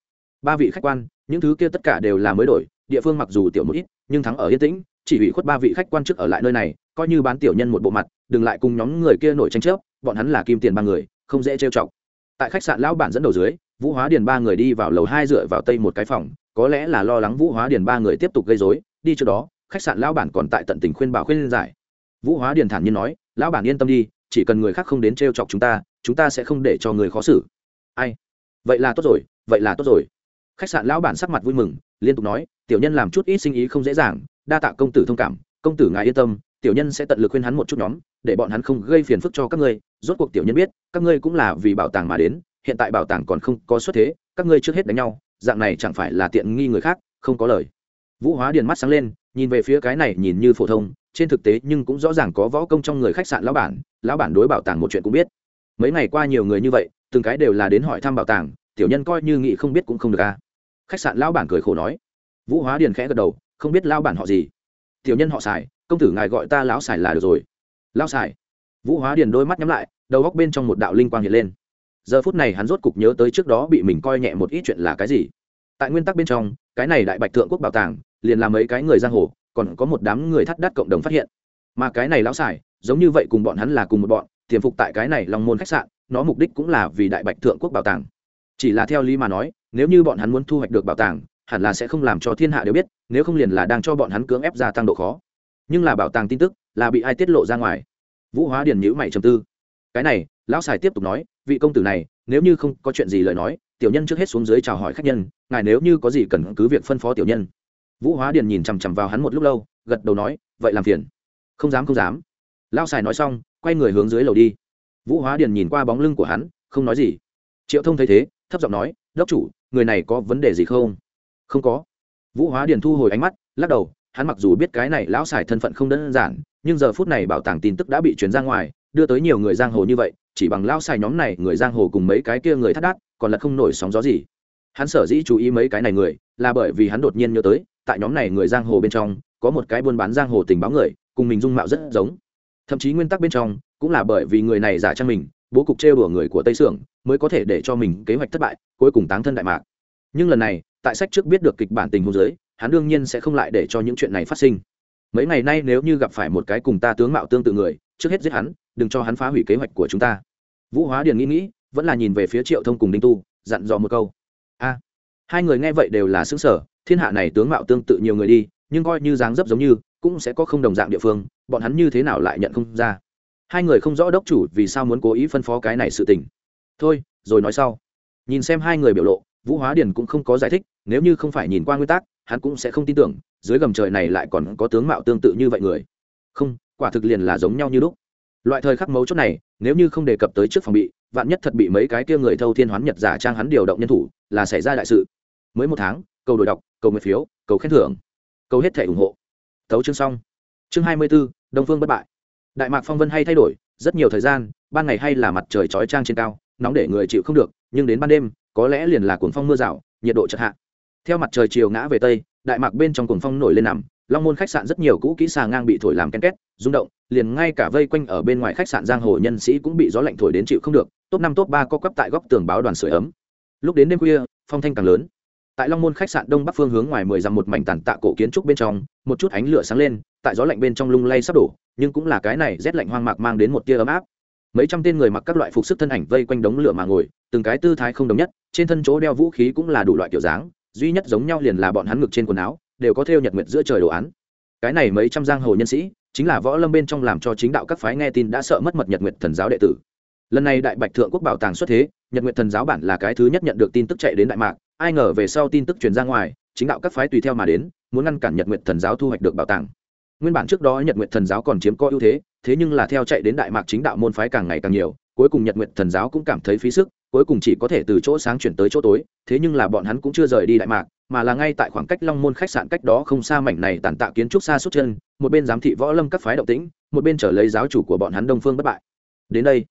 Ba vị khách quan, những thứ kia tất cả đều là mới đổi, địa phương mặc dù tiểu một ít, nhưng thắng ở yên tĩnh, chỉ ủy khuất ba vị khách quan trước ở lại nơi này, coi như bán tiểu nhân một bộ mặt, đừng lại cùng nhóm người kia nổi tranh chấp, bọn hắn là kim tiền ba người, không dễ trêu chọc. Tại khách sạn lão bản dẫn đầu dưới, vũ hóa điền ba người đi vào lầu hai dựa vào tây một cái phòng, có lẽ là lo lắng vũ hóa điền ba người tiếp tục gây dối đi trước đó, khách sạn lão bản còn tại tận tình khuyên bảo khuyên giải. Vũ hóa điền thản nhiên nói, lão bản yên tâm đi, chỉ cần người khác không đến trêu chọc chúng ta chúng ta sẽ không để cho người khó xử ai? Vậy là tốt rồi, vậy là tốt rồi. Khách sạn lão bản sắc mặt vui mừng, liên tục nói, tiểu nhân làm chút ít sinh ý không dễ dàng, đa tạ công tử thông cảm, công tử ngài yên tâm, tiểu nhân sẽ tận lực khuyên hắn một chút nhóm, để bọn hắn không gây phiền phức cho các ngươi. Rốt cuộc tiểu nhân biết, các ngươi cũng là vì bảo tàng mà đến, hiện tại bảo tàng còn không có xuất thế, các ngươi trước hết đánh nhau, dạng này chẳng phải là tiện nghi người khác, không có lời. Vũ hóa điền mắt sáng lên, nhìn về phía cái này nhìn như phổ thông, trên thực tế nhưng cũng rõ ràng có võ công trong người khách sạn lão bản lão bản đối bảo tàng một chuyện cũng biết. Mấy ngày qua nhiều người như vậy từng cái đều là đến hỏi thăm bảo tàng, tiểu nhân coi như nghị không biết cũng không được a khách sạn lão bản cười khổ nói. Vũ hóa điền khẽ gật đầu, không biết lão bản họ gì. Tiểu nhân họ xài công tử ngài gọi ta lão xài là được rồi. Lão xài vũ hóa điền đôi mắt nhắm lại, đầu góc bên trong một đạo linh quang hiện lên. Giờ phút này hắn rốt cục nhớ tới trước đó bị mình coi nhẹ một ít chuyện là cái gì. Tại nguyên tắc bên trong, cái này đại bạch thượng quốc bảo tàng, liền làm mấy cái người giang hồ, còn có một đám người thắt đắt cộng đồng phát hiện. Mà cái này lão xài giống như vậy cùng bọn hắn là cùng một bọn, tiềm phục tại cái này long môn khách sạn nó mục đích cũng là vì đại bạch thượng quốc bảo tàng. Chỉ là theo lý mà nói, nếu như bọn hắn muốn thu hoạch được bảo tàng, hẳn là sẽ không làm cho thiên hạ đều biết, nếu không liền là đang cho bọn hắn cưỡng ép gia tăng độ khó. Nhưng là bảo tàng tin tức, là bị ai tiết lộ ra ngoài? Vũ hóa điền nhữ mày trầm tư. Cái này, lão xài tiếp tục nói, vị công tử này, nếu như không có chuyện gì lời nói, tiểu nhân trước hết xuống dưới chào hỏi khách nhân, ngài nếu như có gì cần cứ việc phân phó tiểu nhân. Vũ hóa điền nhìn chằm chằm vào hắn một lúc lâu, gật đầu nói, vậy làm phiền. Không dám không dám. Lão xài nói xong, quay người hướng dưới lầu đi vũ hóa điền nhìn qua bóng lưng của hắn, không nói gì. Triệu thông thấy thế, thấp giọng nói, đốc chủ, người này có vấn đề gì không? Không có. Vũ hóa điền thu hồi ánh mắt, lắc đầu, hắn mặc dù biết cái này lão xài thân phận không đơn giản, nhưng giờ phút này bảo tàng tin tức đã bị chuyển ra ngoài, đưa tới nhiều người giang hồ như vậy, chỉ bằng lão xài nhóm này, người giang hồ cùng mấy cái kia người thắt đát, còn là không nổi sóng gió gì. Hắn sở dĩ chú ý mấy cái này người, là bởi vì hắn đột nhiên nhớ tới, tại nhóm này người giang hồ bên trong, có một cái buôn bán giang hồ tình báo người, cùng mình dung mạo rất giống thậm chí nguyên tắc bên trong, cũng là bởi vì người này giả trang mình, bố cục trêu đùa người của tây sưởng, mới có thể để cho mình kế hoạch thất bại, cuối cùng táng thân đại mạc. Nhưng lần này, tại sách trước biết được kịch bản tình huống giới hắn đương nhiên sẽ không lại để cho những chuyện này phát sinh. Mấy ngày nay nếu như gặp phải một cái cùng ta tướng mạo tương tự người, trước hết giết hắn, đừng cho hắn phá hủy kế hoạch của chúng ta. Vũ hóa điền nghĩ nghĩ, vẫn là nhìn về phía triệu thông cùng đinh tu, dặn dò một câu. A, hai người nghe vậy đều là xứng sở thiên hạ này tướng mạo tương tự nhiều người đi, nhưng coi như dáng dấp giống như cũng sẽ có không đồng dạng địa phương, bọn hắn như thế nào lại nhận không ra? Hai người không rõ đốc chủ vì sao muốn cố ý phân phó cái này sự tình. Thôi, rồi nói sau. Nhìn xem hai người biểu lộ, vũ hóa điền cũng không có giải thích, nếu như không phải nhìn qua nguyên tắc, hắn cũng sẽ không tin tưởng, dưới gầm trời này lại còn có tướng mạo tương tự như vậy người. Không, quả thực liền là giống nhau như lúc. Loại thời khắc mấu chốt này, nếu như không đề cập tới trước phòng bị, vạn nhất thật bị mấy cái kia người thâu thiên hoán nhật giả trang hắn điều động nhân thủ, là xảy ra đại sự. Mới một tháng, cầu đổi đọc, cầu nguyện phiếu, cầu khen thưởng, cầu hết thể ủng hộ tấu chương xong. Chương hai mươi b ố đông phương bất bại. Đại mạc phong vân hay thay đổi, rất nhiều thời gian, ban ngày hay là mặt trời chói trang trên cao, nóng để người chịu không được, nhưng đến ban đêm, có lẽ liền là cuồng phong mưa rào, nhiệt độ chật hạ. Theo mặt trời chiều ngã về tây, đại mạc bên trong cuồng phong nổi lên nằm, long môn khách sạn rất nhiều cũ kỹ xà ngang bị thổi làm ken két, rung động, liền ngay cả vây quanh ở bên ngoài khách sạn giang hồ nhân sĩ cũng bị gió lạnh thổi đến chịu không được, top năm, top ba co quắp tại góc tường báo đoàn sửa ấm. Lúc đến đêm khuya, phong thanh càng lớn tại long môn khách sạn đông bắc phương hướng ngoài mười dặm một mảnh tàn tạ cổ kiến trúc bên trong, một chút ánh lửa sáng lên, tại gió lạnh bên trong lung lay sắp đổ, nhưng cũng là cái này rét lạnh hoang mạc mang đến một tia ấm áp. Mấy trăm tên người mặc các loại phục sức thân ảnh vây quanh đống lửa mà ngồi, từng cái tư thái không đồng nhất, trên thân chỗ đeo vũ khí cũng là đủ loại kiểu dáng, duy nhất giống nhau liền là bọn hắn ngực trên quần áo, đều có thêu nhật nguyệt giữa trời đồ án. Cái này mấy trăm giang hồ nhân sĩ, chính là võ lâm bên trong làm cho chính đạo các phái nghe tin đã sợ mất mật nhật nguyệt thần giáo đệ tử. Lần này đại bạch thượng quốc bảo tàng xuất thế, nhật nguyệt thần giáo bản là cái thứ nhất nhận được tin tức chạy đến đại mạc ai ngờ về sau tin tức truyền ra ngoài, chính đạo các phái tùy theo mà đến, muốn ngăn cản nhật nguyệt thần giáo thu hoạch được bảo tàng. Nguyên bản trước đó nhật nguyệt thần giáo còn chiếm có ưu thế thế nhưng là theo chạy đến đại mạc chính đạo môn phái càng ngày càng nhiều, cuối cùng nhật nguyệt thần giáo cũng cảm thấy phí sức, cuối cùng chỉ có thể từ chỗ sáng chuyển tới chỗ tối, thế nhưng là bọn hắn cũng chưa rời đi đại mạc, mà là ngay tại khoảng cách long môn khách sạn cách đó không xa mảnh này tàn tạ kiến trúc xa suốt chân, một bên giám thị võ lâm các phái động tĩnh, một bên trở lấy giáo chủ của bọn hắn đông phương bất bại. Đến đây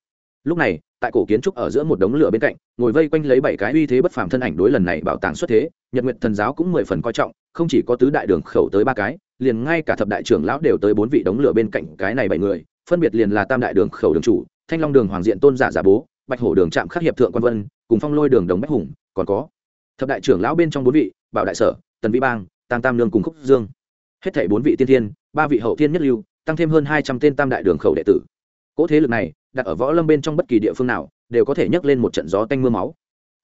lúc này, tại cổ kiến trúc ở giữa một đống lửa bên cạnh, ngồi vây quanh lấy bảy cái uy thế bất phàm thân ảnh đối lần này bảo tàng xuất thế, nhật nguyện thần giáo cũng mười phần coi trọng, không chỉ có tứ đại đường khẩu tới ba cái, liền ngay cả thập đại trưởng lão đều tới bốn vị đống lửa bên cạnh cái này bảy người, phân biệt liền là tam đại đường khẩu đường chủ, thanh long đường hoàng diện tôn giả giả bố, bạch hổ đường trạm khắc hiệp thượng quan vân, cùng phong lôi đường đồng bách hùng, còn có thập đại trưởng lão bên trong bốn vị, bảo đại sở, tần vĩ bang, tam tam lương cùng khúc dương. Hết thảy bốn vị tiên thiên, ba vị hậu thiên nhất lưu, tăng thêm hơn hai trăm tên tam đại đường khẩu đệ tử cỗ thế lực này, đặt ở võ lâm bên trong bất kỳ địa phương nào, đều có thể nhấc lên một trận gió tanh mưa máu.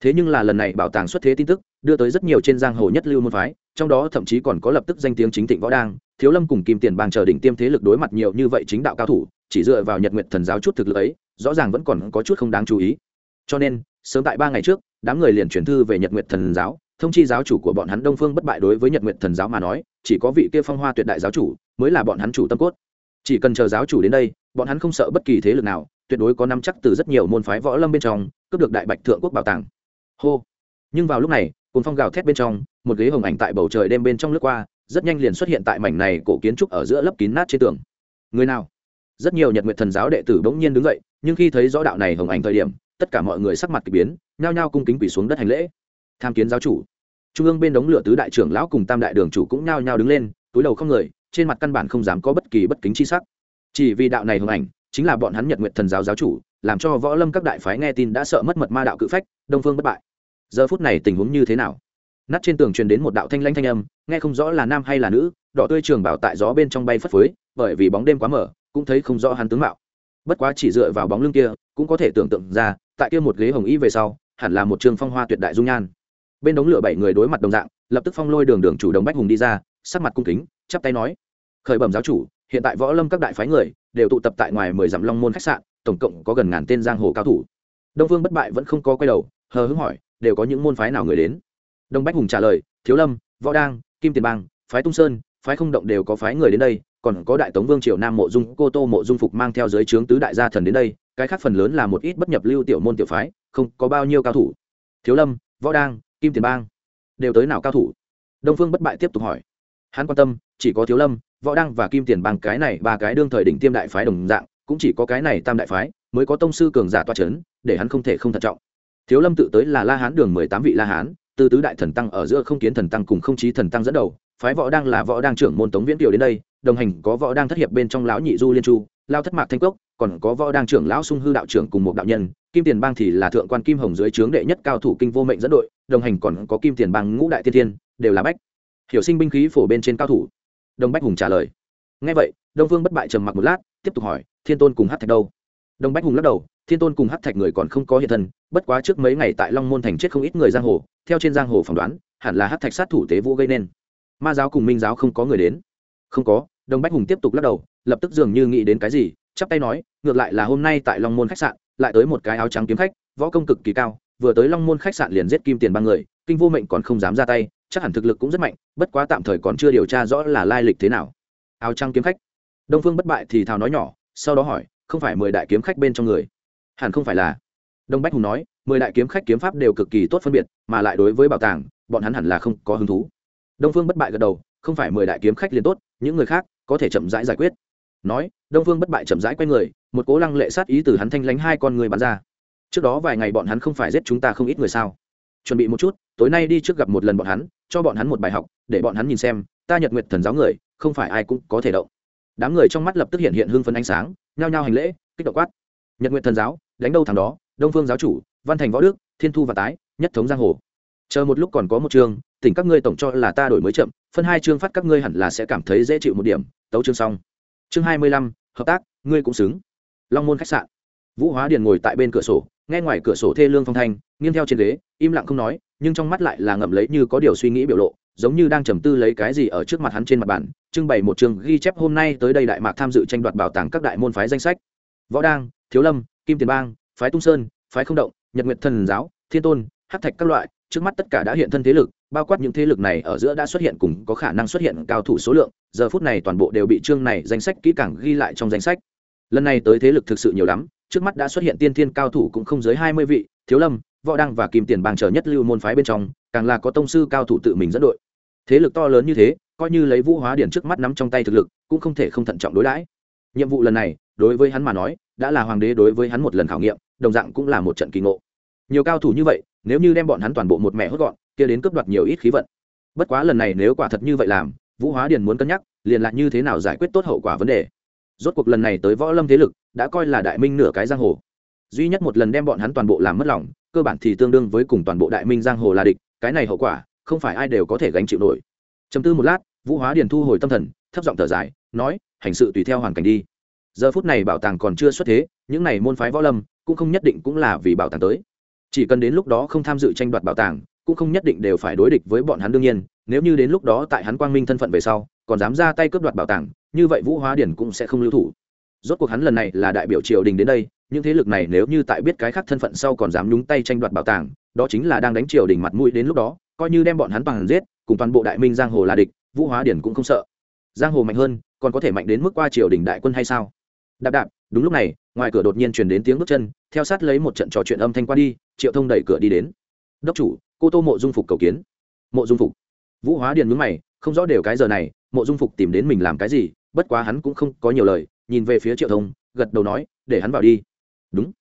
Thế nhưng là lần này bảo tàng xuất thế tin tức, đưa tới rất nhiều trên giang hồ nhất lưu môn phái, trong đó thậm chí còn có lập tức danh tiếng chính thịnh võ đang, thiếu lâm cùng kim tiền bàng chờ đỉnh tiêm thế lực đối mặt nhiều như vậy chính đạo cao thủ, chỉ dựa vào nhật nguyện thần giáo chút thực lực ấy, rõ ràng vẫn còn có chút không đáng chú ý. Cho nên, sớm tại ba ngày trước, đám người liền chuyển thư về nhật nguyện thần giáo, thông chi giáo chủ của bọn hắn đông phương bất bại đối với nhật nguyện thần giáo mà nói, chỉ có vị kia phong hoa tuyệt đại giáo chủ mới là bọn hắn chủ tâm cốt. Chỉ cần chờ giáo chủ đến đây bọn hắn không sợ bất kỳ thế lực nào, tuyệt đối có năm chắc từ rất nhiều môn phái võ lâm bên trong, cướp được đại bạch thượng quốc bảo tàng. Hô. Nhưng vào lúc này cùng phong gào thét bên trong, một ghế hồng ảnh tại bầu trời đêm bên trong lướt qua, rất nhanh liền xuất hiện tại mảnh này cổ kiến trúc ở giữa lấp kín nát trên tường. Người nào? Rất nhiều nhật nguyệt thần giáo đệ tử bỗng nhiên đứng dậy, nhưng khi thấy rõ đạo này hồng ảnh thời điểm, tất cả mọi người sắc mặt k ỳ biến, nhao nhao cung kính quỷ xuống đất hành lễ. Tham kiến giáo chủ. Trung ương bên đống lửa tứ đại trưởng lão cùng tam đại đường chủ cũng nhao nhao đứng lên, túi đầu không người, trên mặt căn bản không dám có bất kỳ bất kính chi sắc chỉ vì đạo này hùng ảnh, chính là bọn hắn nhật nguyện thần giáo giáo chủ, làm cho võ lâm các đại phái nghe tin đã sợ mất mật ma đạo cự phách, đông phương bất bại. Giờ phút này tình huống như thế nào? Nát trên tường truyền đến một đạo thanh lanh thanh âm, nghe không rõ là nam hay là nữ, đỏ tươi trường bảo tại gió bên trong bay phất phới, bởi vì bóng đêm quá mở, cũng thấy không rõ hắn tướng mạo. Bất quá chỉ dựa vào bóng lưng kia, cũng có thể tưởng tượng ra, tại kia một ghế hồng y về sau, hẳn là một trường phong hoa tuyệt đại dung nhan. Bên đống lửa bảy người đối mặt đồng dạng, lập tức phong lôi đường đường chủ đồng bách hùng đi ra, sắc mặt cung kính, chắp tay nói, khởi bẩm giáo chủ hiện tại võ lâm các đại phái người đều tụ tập tại ngoài mười dặm long môn khách sạn, tổng cộng có gần ngàn tên giang hồ cao thủ. Đông vương bất bại vẫn không có quay đầu, hờ hững hỏi, đều có những môn phái nào người đến? Đông bách hùng trả lời, thiếu lâm, võ đang, kim tiền bang, phái tung sơn, phái không động đều có phái người đến đây, còn có đại tống vương triều nam mộ dung, cô tô mộ dung phục mang theo giới trướng tứ đại gia thần đến đây, cái khác phần lớn là một ít bất nhập lưu tiểu môn tiểu phái, không có bao nhiêu cao thủ. Thiếu lâm, võ đang, kim tiền bang, đều tới nào cao thủ? Đông phương bất bại tiếp tục hỏi. Hắn quan tâm, chỉ có thiếu lâm võ đăng và kim tiền bang cái này ba cái đương thời đỉnh tiêm đại phái đồng dạng, cũng chỉ có cái này tam đại phái mới có tông sư cường giả toa c h ấ n để hắn không thể không thận trọng. Thiếu lâm tự tới là la hán đường mười tám vị la hán, từ tứ đại thần tăng ở giữa không kiến thần tăng cùng không chí thần tăng dẫn đầu, phái võ đăng là võ đăng trưởng môn tống viễn kiều đến đây, đồng hành có võ đăng thất hiệp bên trong lão nhị du liên chu, lao thất mạc thanh cốc, còn có võ đăng trưởng lão sung hư đạo trưởng cùng một đạo nhân, kim tiền bang thì là thượng quan kim hồng dưới trướng đệ nhất cao thủ kinh vô mệnh dẫn đội, đồng hành còn có kim tiền bang ngũ đại tiên thiên, đều là bách. Hiểu sinh binh khí phổ bên trên cao thủ đông bách hùng trả lời. Ngay vậy, đông vương bất bại trầm mặc một lát, tiếp tục hỏi, thiên tôn cùng hát thạch đâu? Đông bách hùng lắc đầu, thiên tôn cùng hát thạch người còn không có hiện thân, bất quá trước mấy ngày tại long môn thành chết không ít người giang hồ, theo trên giang hồ phỏng đoán, hẳn là hát thạch sát thủ tế vũ gây nên. Ma giáo cùng minh giáo không có người đến. Không có. Đông bách hùng tiếp tục lắc đầu, lập tức dường như nghĩ đến cái gì, chắp tay nói, ngược lại là hôm nay tại long môn khách sạn, lại tới một cái áo trắng kiếm khách, võ công cực kỳ cao, vừa tới long môn khách sạn liền giết kim tiền ba người, kinh vô mệnh còn không dám ra tay chắc hẳn thực lực cũng rất mạnh, bất quá tạm thời còn chưa điều tra rõ là lai lịch thế nào. Áo trăng kiếm khách. Đông phương bất bại thì thào nói nhỏ, sau đó hỏi, không phải mười đại kiếm khách bên trong người? Hẳn không phải là. Đông bách hùng nói, mười đại kiếm khách kiếm pháp đều cực kỳ tốt phân biệt, mà lại đối với bảo tàng, bọn hắn hẳn là không có hứng thú. Đông phương bất bại gật đầu, không phải mười đại kiếm khách liền tốt, những người khác có thể chậm rãi giải quyết. Nói, đông phương bất bại chậm rãi q u a y người, một cố lăng lệ sát ý từ hắn thanh lánh hai con người bắn ra. Trước đó vài ngày bọn hắn không phải giết chúng ta không ít người sao? Chuẩn bị một chút, tối nay đi trước gặp một lần bọn hắn cho bọn hắn một bài học, để bọn hắn nhìn xem, ta nhật nguyệt thần giáo người, không phải ai cũng có thể động. Đám người trong mắt lập tức hiện hiện hưng phấn ánh sáng, nhao nhao hành lễ, kích động quát. Nhật nguyệt thần giáo, đánh đâu thằng đó, đông phương giáo chủ, văn thành võ đức, thiên thu và tái, nhất thống giang hồ. Chờ một lúc còn có một chương, tỉnh các ngươi tổng cho là ta đổi mới chậm, phân hai chương phát các ngươi hẳn là sẽ cảm thấy dễ chịu một điểm, tấu chương xong. Chương hai mươi lăm, hợp tác, ngươi cũng xứng. Long môn khách sạn. Vũ hóa điền ngồi tại bên cửa sổ nghe ngoài cửa sổ thê lương phong thanh, nghiêng theo trên ghế, im lặng không nói, nhưng trong mắt lại là ngậm lấy như có điều suy nghĩ biểu lộ, giống như đang trầm tư lấy cái gì ở trước mặt hắn trên mặt bản trưng bày một trường ghi chép hôm nay tới đây đại mạc tham dự tranh đoạt bảo tàng các đại môn phái danh sách. Võ đang thiếu lâm, kim tiền bang, phái tung sơn, phái không động, nhật nguyện thần giáo, thiên tôn hát thạch các loại, trước mắt tất cả đã hiện thân thế lực, bao quát những thế lực này ở giữa đã xuất hiện cùng có khả năng xuất hiện cao thủ số lượng, giờ phút này toàn bộ đều bị chương này danh sách kỹ càng ghi lại trong danh sách. Lần này tới thế lực thực sự nhiều lắm trước mắt đã xuất hiện tiên thiên cao thủ cũng không dưới hai mươi vị, thiếu lâm, võ đăng và kim tiền bang chờ nhất lưu môn phái bên trong, càng là có tông sư cao thủ tự mình dẫn đội. Thế lực to lớn như thế, coi như lấy vũ hóa điển trước mắt nắm trong tay thực lực, cũng không thể không thận trọng đối đãi. Nhiệm vụ lần này, đối với hắn mà nói, đã là hoàng đế đối với hắn một lần khảo nghiệm, đồng dạng cũng là một trận kỳ ngộ. Nhiều cao thủ như vậy, nếu như đem bọn hắn toàn bộ một mẹ hốt gọn, kia đến cướp đoạt nhiều ít khí vận. Bất quá lần này nếu quả thật như vậy làm, vũ hóa điền muốn cân nhắc, liền lại như thế nào giải quyết tốt hậu quả vấn đề rốt cuộc lần này tới võ lâm thế lực, đã coi là đại minh nửa cái giang hồ. Duy nhất một lần đem bọn hắn toàn bộ làm mất lòng, cơ bản thì tương đương với cùng toàn bộ đại minh giang hồ là địch, cái này hậu quả, không phải ai đều có thể gánh chịu nổi. Chấm tư một lát, vũ hóa điền thu hồi tâm thần, thấp giọng thở dài, nói, hành sự tùy theo hoàn cảnh đi. Giờ phút này bảo tàng còn chưa xuất thế, những này môn phái võ lâm, cũng không nhất định cũng là vì bảo tàng tới. Chỉ cần đến lúc đó không tham dự tranh đoạt bảo tàng, cũng không nhất định đều phải đối địch với bọn hắn đương nhiên, nếu như đến lúc đó tại hắn quang minh thân phận về sau còn dám ra tay cướp đoạt bảo tàng, như vậy vũ hóa điển cũng sẽ không lưu thủ. Rốt cuộc hắn lần này là đại biểu triều đình đến đây, những thế lực này nếu như tại biết cái khác thân phận sau còn dám nhúng tay tranh đoạt bảo tàng, đó chính là đang đánh triều đình mặt mũi đến lúc đó, coi như đem bọn hắn bằng giết, cùng toàn bộ đại minh giang hồ là địch, vũ hóa điển cũng không sợ. Giang hồ mạnh hơn, còn có thể mạnh đến mức qua triều đình đại quân hay sao? Đạp đạp, đúng lúc này, ngoài cửa đột nhiên truyền đến tiếng bước chân, theo sát lấy một trận trò chuyện âm thanh qua đi, triệu thông đẩy cửa đi đến. Đốc chủ, cô tô mộ dung phục cầu kiến. Mộ dung phục. Vũ hóa điền mướn mày, không rõ đều cái giờ này mộ dung phục tìm đến mình làm cái gì, bất quá hắn cũng không có nhiều lời, nhìn về phía triệu thông, gật đầu nói, để hắn vào đi. Đúng.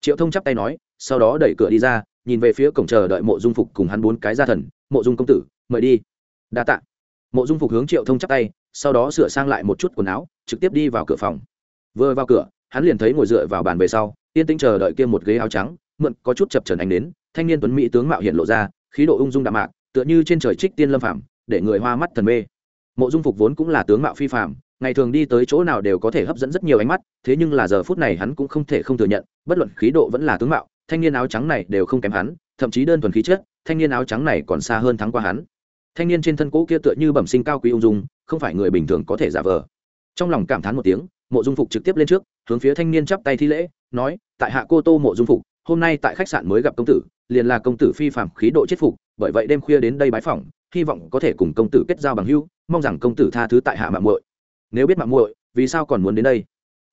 Triệu thông chắp tay nói, sau đó đẩy cửa đi ra, nhìn về phía cổng chờ đợi mộ dung phục cùng hắn bốn cái gia thần, mộ dung công tử, mời đi. Đa t ạ mộ dung phục hướng triệu thông chắp tay, sau đó sửa sang lại một chút quần áo, trực tiếp đi vào cửa phòng. Vừa vào cửa, hắn liền thấy ngồi dựa vào bàn về sau, yên tĩnh chờ đợi kia một ghế áo trắng, mượn có chút chập trần ánh đến thanh niên tuấn mỹ tướng mạo hiện lộ ra, khí độ ung dung đạm mạc, tựa như trên trời trích tiên lâm phạm để người hoa mắt thần mê mộ dung phục vốn cũng là tướng mạo phi phạm ngày thường đi tới chỗ nào đều có thể hấp dẫn rất nhiều ánh mắt, thế nhưng là giờ phút này hắn cũng không thể không thừa nhận, bất luận khí độ vẫn là tướng mạo, thanh niên áo trắng này đều không kém hắn, thậm chí đơn thuần khí chất, thanh niên áo trắng này còn xa hơn thắng qua hắn. Thanh niên trên thân cỗ kia tựa như bẩm sinh cao quý ung dung, không phải người bình thường có thể giả vờ. Trong lòng cảm thán một tiếng, mộ dung phục trực tiếp lên trước, hướng phía thanh niên chắp tay thi lễ, nói, tại hạ cô tô mộ dung phục, hôm nay tại khách sạn mới gặp công tử, liền là công tử phi phạm khí độ chết phục, bởi vậy đêm khuya đến đây bái phỏng hy vọng có thể cùng công tử kết giao bằng hữu, mong rằng công tử tha thứ tại hạ mạng muội. Nếu biết mạng muội, vì sao còn muốn đến đây?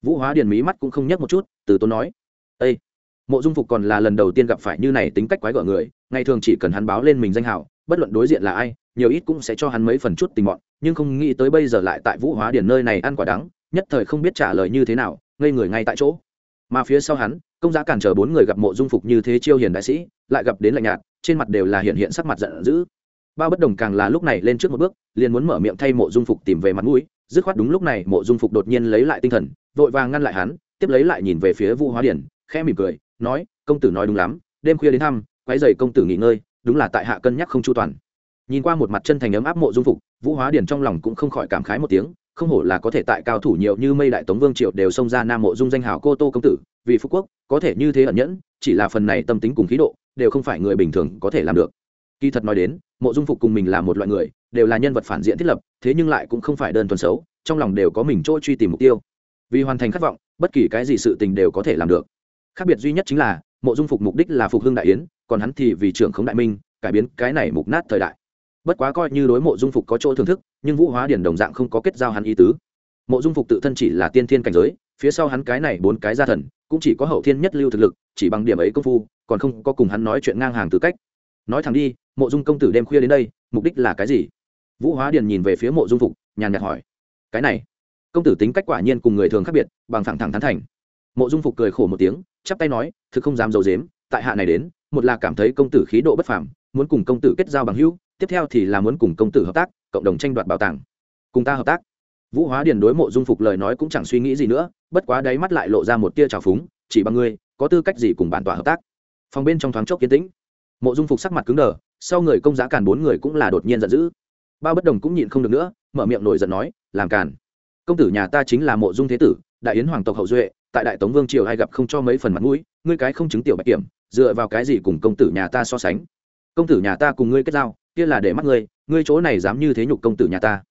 Vũ hóa điền mí mắt cũng không nhắc một chút, từ tốn nói. Ây mộ dung phục còn là lần đầu tiên gặp phải như này tính cách quái gở người, ngày thường chỉ cần hắn báo lên mình danh hảo, bất luận đối diện là ai, nhiều ít cũng sẽ cho hắn mấy phần chút tình mọn, nhưng không nghĩ tới bây giờ lại tại vũ hóa điền nơi này ăn quả đắng, nhất thời không biết trả lời như thế nào, ngây người ngay tại chỗ. Mà phía sau hắn, công giá cản trở bốn người gặp mộ dung phục như thế chiêu hiền đại sĩ, lại gặp đến lạnh nhạt, trên mặt đều là hiện hiện sắc mặt giận dữ bao bất đồng càng là lúc này lên trước một bước, liền muốn mở miệng thay mộ dung phục tìm về mặt mũi, dứt khoát đúng lúc này mộ dung phục đột nhiên lấy lại tinh thần, vội vàng ngăn lại hắn, tiếp lấy lại nhìn về phía vũ hóa điển, khẽ mỉm cười, nói, công tử nói đúng lắm, đêm khuya đến thăm quái dày công tử nghỉ ngơi, đúng là tại hạ cân nhắc không chu toàn. Nhìn qua một mặt chân thành ấm áp mộ dung phục vũ hóa điển trong lòng cũng không khỏi cảm khái một tiếng, không hổ là có thể tại cao thủ nhiều như mây đại tống vương triệu đều xông ra nam mộ dung danh hào cô tô công tử, vì phú quốc, có thể như thế ẩn nhẫn, chỉ là phần này tâm tính cùng khí độ, đều không phải người bình thường có thể làm được kỳ thật nói đến, mộ dung phục cùng mình là một loại người, đều là nhân vật phản diện thiết lập, thế nhưng lại cũng không phải đơn thuần xấu, trong lòng đều có mình chỗ truy tìm mục tiêu. Vì hoàn thành khát vọng, bất kỳ cái gì sự tình đều có thể làm được. Khác biệt duy nhất chính là, mộ dung phục mục đích là phục hưng đại yến, còn hắn thì vì trưởng khống đại minh, cải biến cái này mục nát thời đại. Bất quá coi như đối mộ dung phục có chỗ thưởng thức, nhưng vũ hóa điển đồng dạng không có kết giao hắn ý tứ. Mộ dung phục tự thân chỉ là tiên thiên cảnh giới, phía sau hắn cái này bốn cái gia thần, cũng chỉ có hậu thiên nhất lưu thực lực, chỉ bằng điểm ấy công phu, còn không có cùng hắn nói chuyện ngang hàng tư cách nói thẳng đi, mộ dung công tử đêm khuya đến đây, mục đích là cái gì? Vũ hóa điền nhìn về phía mộ dung phục, nhàn nhạt hỏi. Cái này, công tử tính cách quả nhiên cùng người thường khác biệt, bằng thẳng thẳng thắn thành. Mộ dung phục cười khổ một tiếng, chắp tay nói, thực không dám d i ấ u dếm tại hạ này đến, một là cảm thấy công tử khí độ bất phàm, muốn cùng công tử kết giao bằng hữu, tiếp theo thì là muốn cùng công tử hợp tác, cộng đồng tranh đoạt bảo tàng. Cùng ta hợp tác. Vũ hóa điền đối mộ dung phục lời nói cũng chẳng suy nghĩ gì nữa, bất quá đáy mắt lại lộ ra một tia trào phúng, chỉ bằng ngươi, có tư cách gì cùng bản tỏa hợp tác? Phòng bên trong thoáng chốc kiến tĩnh mộ dung phục sắc mặt cứng đờ, sau người công giá càn bốn người cũng là đột nhiên giận dữ. Bao bất đồng cũng nhịn không được nữa, mở miệng nổi giận nói, làm càn. Công tử nhà ta chính là mộ dung thế tử, đại yến hoàng tộc hậu duệ, tại đại tống vương triều hay gặp không cho mấy phần mặt mũi, ngươi cái không chứng tiểu bạch kiểm, dựa vào cái gì cùng công tử nhà ta so sánh? Công tử nhà ta cùng ngươi kết giao, kia là để mắt ngươi ngươi chỗ này dám như thế nhục công tử nhà ta.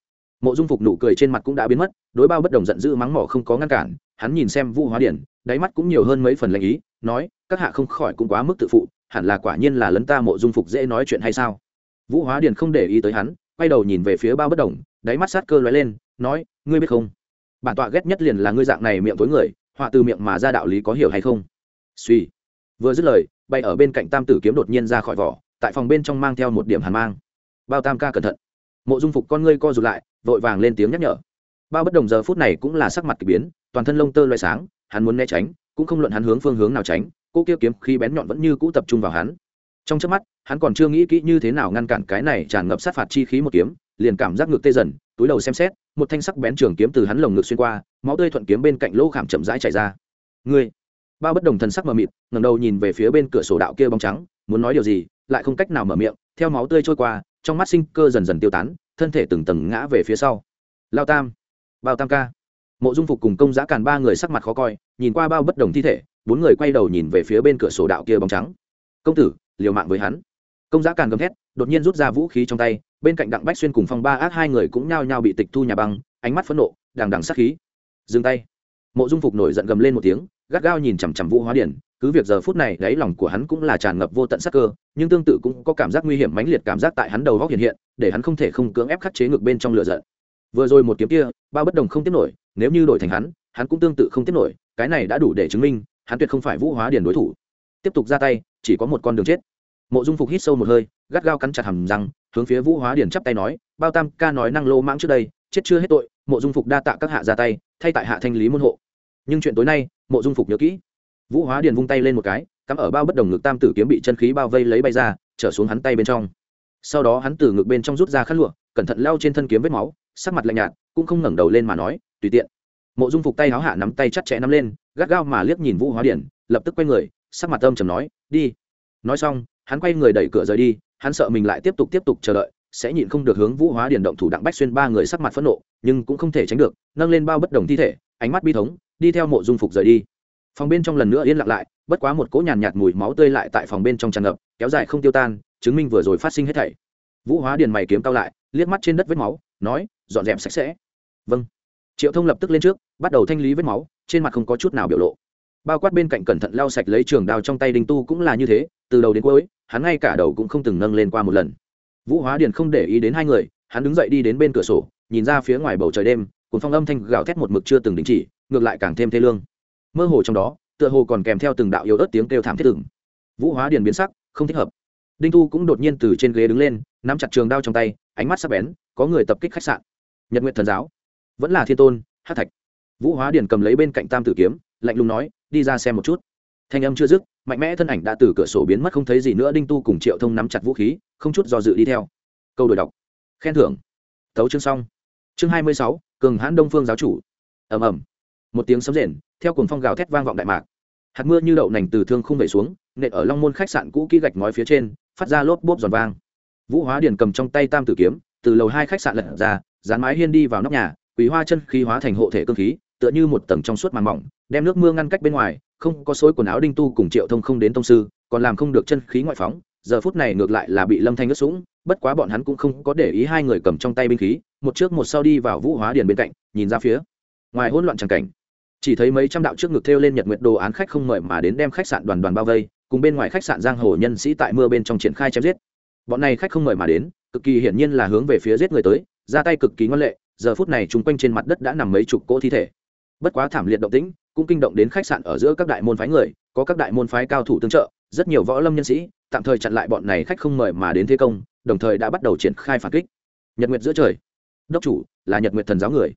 Mộ dung phục nụ cười trên mặt cũng đã biến mất, đối bao bất đồng giận dữ mắng mỏ không có ngăn cản, hắn nhìn xem vũ hóa điển, đáy mắt cũng nhiều hơn mấy phần lệ ý, nói, các hạ không khỏi cũng quá mức tự phụ hẳn là quả nhiên là lấn ta mộ dung phục dễ nói chuyện hay sao? Vũ hóa Điền không để ý tới hắn, quay đầu nhìn về phía bao bất đồng, đáy mắt sát cơ lóe lên, nói, ngươi biết không? Bản tọa ghét nhất liền là ngươi dạng này miệng tối người, họa từ miệng mà ra đạo lý có hiểu hay không? Suy vừa dứt lời, bay ở bên cạnh tam tử kiếm đột nhiên ra khỏi vỏ, tại phòng bên trong mang theo một điểm hàn mang. Bao tam ca cẩn thận. Mộ dung phục con ngươi co rụt lại, vội vàng lên tiếng nhắc nhở. Bao bất đồng giờ phút này cũng là sắc mặt k ỳ biến, toàn thân lông tơ loay sáng, hắn muốn né tránh, cũng không luận hắn hướng phương hướng nào tránh cô kia kiếm khi bén nhọn vẫn như cũ tập trung vào hắn. Trong trước mắt, hắn còn chưa nghĩ kỹ như thế nào ngăn cản cái này tràn ngập sát phạt chi khí một kiếm, liền cảm giác ngược tê dần, túi đầu xem xét, một thanh sắc bén trường kiếm từ hắn lồng ngực xuyên qua, máu tươi thuận kiếm bên cạnh lỗ khảm chậm rãi chảy ra. Ngươi! Bao bất đồng thần sắc mờ mịt, ngẩng đầu nhìn về phía bên cửa sổ đạo kia bóng trắng, muốn nói điều gì, lại không cách nào mở miệng, theo máu tươi trôi qua, trong mắt sinh cơ dần dần tiêu tán, thân thể từng tầng ngã về phía sau. Lao tam, bao tam ca. Mộ dung phục cùng công giá càn ba người sắc mặt khó coi, nhìn qua bao bất đồng thi thể bốn người quay đầu nhìn về phía bên cửa sổ đạo kia bóng trắng. Công tử, liều mạng với hắn. Công giá càn gầm thét, đột nhiên rút ra vũ khí trong tay, bên cạnh đặng bách xuyên cùng phong ba ác hai người cũng nhao nhao bị tịch thu nhà băng, ánh mắt phẫn nộ, đằng đằng sát khí. Dừng tay. Mộ dung phục nổi giận gầm lên một tiếng, gắt gao nhìn chằm chằm vũ hóa điển, cứ việc giờ phút này đáy lòng của hắn cũng là tràn ngập vô tận sắc cơ, nhưng tương tự cũng có cảm giác nguy hiểm mãnh liệt cảm giác tại hắn đầu góc hiện hiện, để hắn không thể không cưỡng ép khắc chế ngược bên trong lửa giận. Vừa rồi một kiếm kia, bao bất đồng không tiếp nổi, nếu như đổi thành hắn hắn cũng tương tự không tiếp nổi, cái này đã đủ để chứng minh hắn tuyệt không phải vũ hóa Điền đối thủ. Tiếp tục ra tay, chỉ có một con đường chết. Mộ dung phục hít sâu một hơi, gắt gao cắn chặt hầm răng, hướng phía vũ hóa Điền chắp tay nói, bao tam ca nói năng lô mãng trước đây, chết chưa hết tội, mộ dung phục đa tạ các hạ ra tay, thay tại hạ thanh lý môn hộ. Nhưng chuyện tối nay, mộ dung phục nhớ kỹ. Vũ hóa điền vung tay lên một cái, cắm ở bao bất đồng ngực tam tử kiếm bị chân khí bao vây lấy bay ra, trở xuống hắn tay bên trong. Sau đó hắn từ ngực bên trong rút ra khăn lụa, cẩn thận lao trên thân kiếm vết máu, sắc mặt lạnh nhạt, cũng không ngẩng đầu lên mà nói, tùy tiện mộ dung phục tay háo hạ nắm tay chặt chẽ nắm lên gắt gao mà liếc nhìn vũ hóa điển lập tức quay người sắc mặt âm trầm nói đi. Nói xong hắn quay người đẩy cửa rời đi hắn sợ mình lại tiếp tục tiếp tục chờ đợi sẽ nhịn không được hướng vũ hóa điển động thủ đặng bách xuyên ba người sắc mặt phẫn nộ nhưng cũng không thể tránh được nâng lên bao bất đồng thi thể ánh mắt bi thống đi theo mộ dung phục rời đi. Phòng bên trong lần nữa yên lặng lại bất quá một cỗ nhàn nhạt, nhạt mùi máu tươi lại tại phòng bên trong tràn ngập kéo dài không tiêu tan chứng minh vừa rồi phát sinh hết thảy. Vũ hóa điền mày kiếm cao lại liếc mắt trên đất vết máu nói dọn dẹp sạch sẽ. Vâng triệu thông lập tức lên trước bắt đầu thanh lý vết máu trên mặt không có chút nào biểu lộ bao quát bên cạnh cẩn thận lau sạch lấy trường đao trong tay đinh tu cũng là như thế từ đầu đến cuối hắn ngay cả đầu cũng không từng nâng lên qua một lần vũ hóa điền không để ý đến hai người hắn đứng dậy đi đến bên cửa sổ nhìn ra phía ngoài bầu trời đêm cùng phong âm thanh gào thét một mực chưa từng đình chỉ ngược lại càng thêm thê lương mơ hồ trong đó tựa hồ còn kèm theo từng đạo yếu ớt tiếng kêu thảm thiết tưởng vũ hóa điền biến sắc không thích hợp đinh tu cũng đột nhiên từ trên ghế đứng lên nắm chặt trường đao trong tay ánh mắt sắc bén có người tập kích khách sạn nhật nguyện thần giáo vẫn là thiên tôn, hát thạch. Vũ hóa điền cầm lấy bên cạnh tam tử kiếm, lạnh lùng nói, đi ra xem một chút. Thanh âm chưa dứt, mạnh mẽ thân ảnh đã từ cửa sổ biến mất không thấy gì nữa, đinh tu cùng triệu thông nắm chặt vũ khí, không chút do dự đi theo. Câu đổi đọc. Khen thưởng. Thấu chương xong. Chương hai mươi sáu, cường hãn đông phương giáo chủ. Ẩm ẩm một tiếng sấm rền, theo cùng phong gào thét vang vọng đại mạc. Hạt mưa như đậu nành từ thương không về xuống, nện ở long môn khách sạn cũ kỹ gạch ngói phía trên, phát ra lốp bốp giòn vang. Vũ hóa điền cầm trong tay tam tử kiếm, từ lầu hai khách sạn lật ra, dán mái hiên đi vào nóc nhà quý hoa chân khí hóa thành hộ thể cơ khí, tựa như một tầng trong suốt màng mỏng, đem nước mưa ngăn cách bên ngoài, không có xối quần áo đinh tu cùng triệu thông không đến tông sư, còn làm không được chân khí ngoại phóng, giờ phút này ngược lại là bị lâm thanh ướt sũng, bất quá bọn hắn cũng không có để ý hai người cầm trong tay binh khí, một trước một sau đi vào vũ hóa điền bên cạnh, nhìn ra phía ngoài hỗn loạn tràng cảnh. Chỉ thấy mấy trăm đạo trước ngực thêu lên nhật nguyệt đồ án khách không mời mà đến đem khách sạn đoàn đoàn bao vây, cùng bên ngoài khách sạn giang hồ nhân sĩ tại mưa bên trong triển khai chém giết. Bọn này khách không mời mà đến, cực kỳ hiển nhiên là hướng về phía giết người tới, ra tay cực kỳ ngoan lệ giờ phút này chúng quanh trên mặt đất đã nằm mấy chục cỗ thi thể. Bất quá thảm liệt động tĩnh, cũng kinh động đến khách sạn ở giữa các đại môn phái người, có các đại môn phái cao thủ tương trợ, rất nhiều võ lâm nhân sĩ tạm thời chặn lại bọn này khách không mời mà đến thế công, đồng thời đã bắt đầu triển khai phản kích. Nhật nguyệt giữa trời. Đốc chủ, là nhật nguyệt thần giáo người.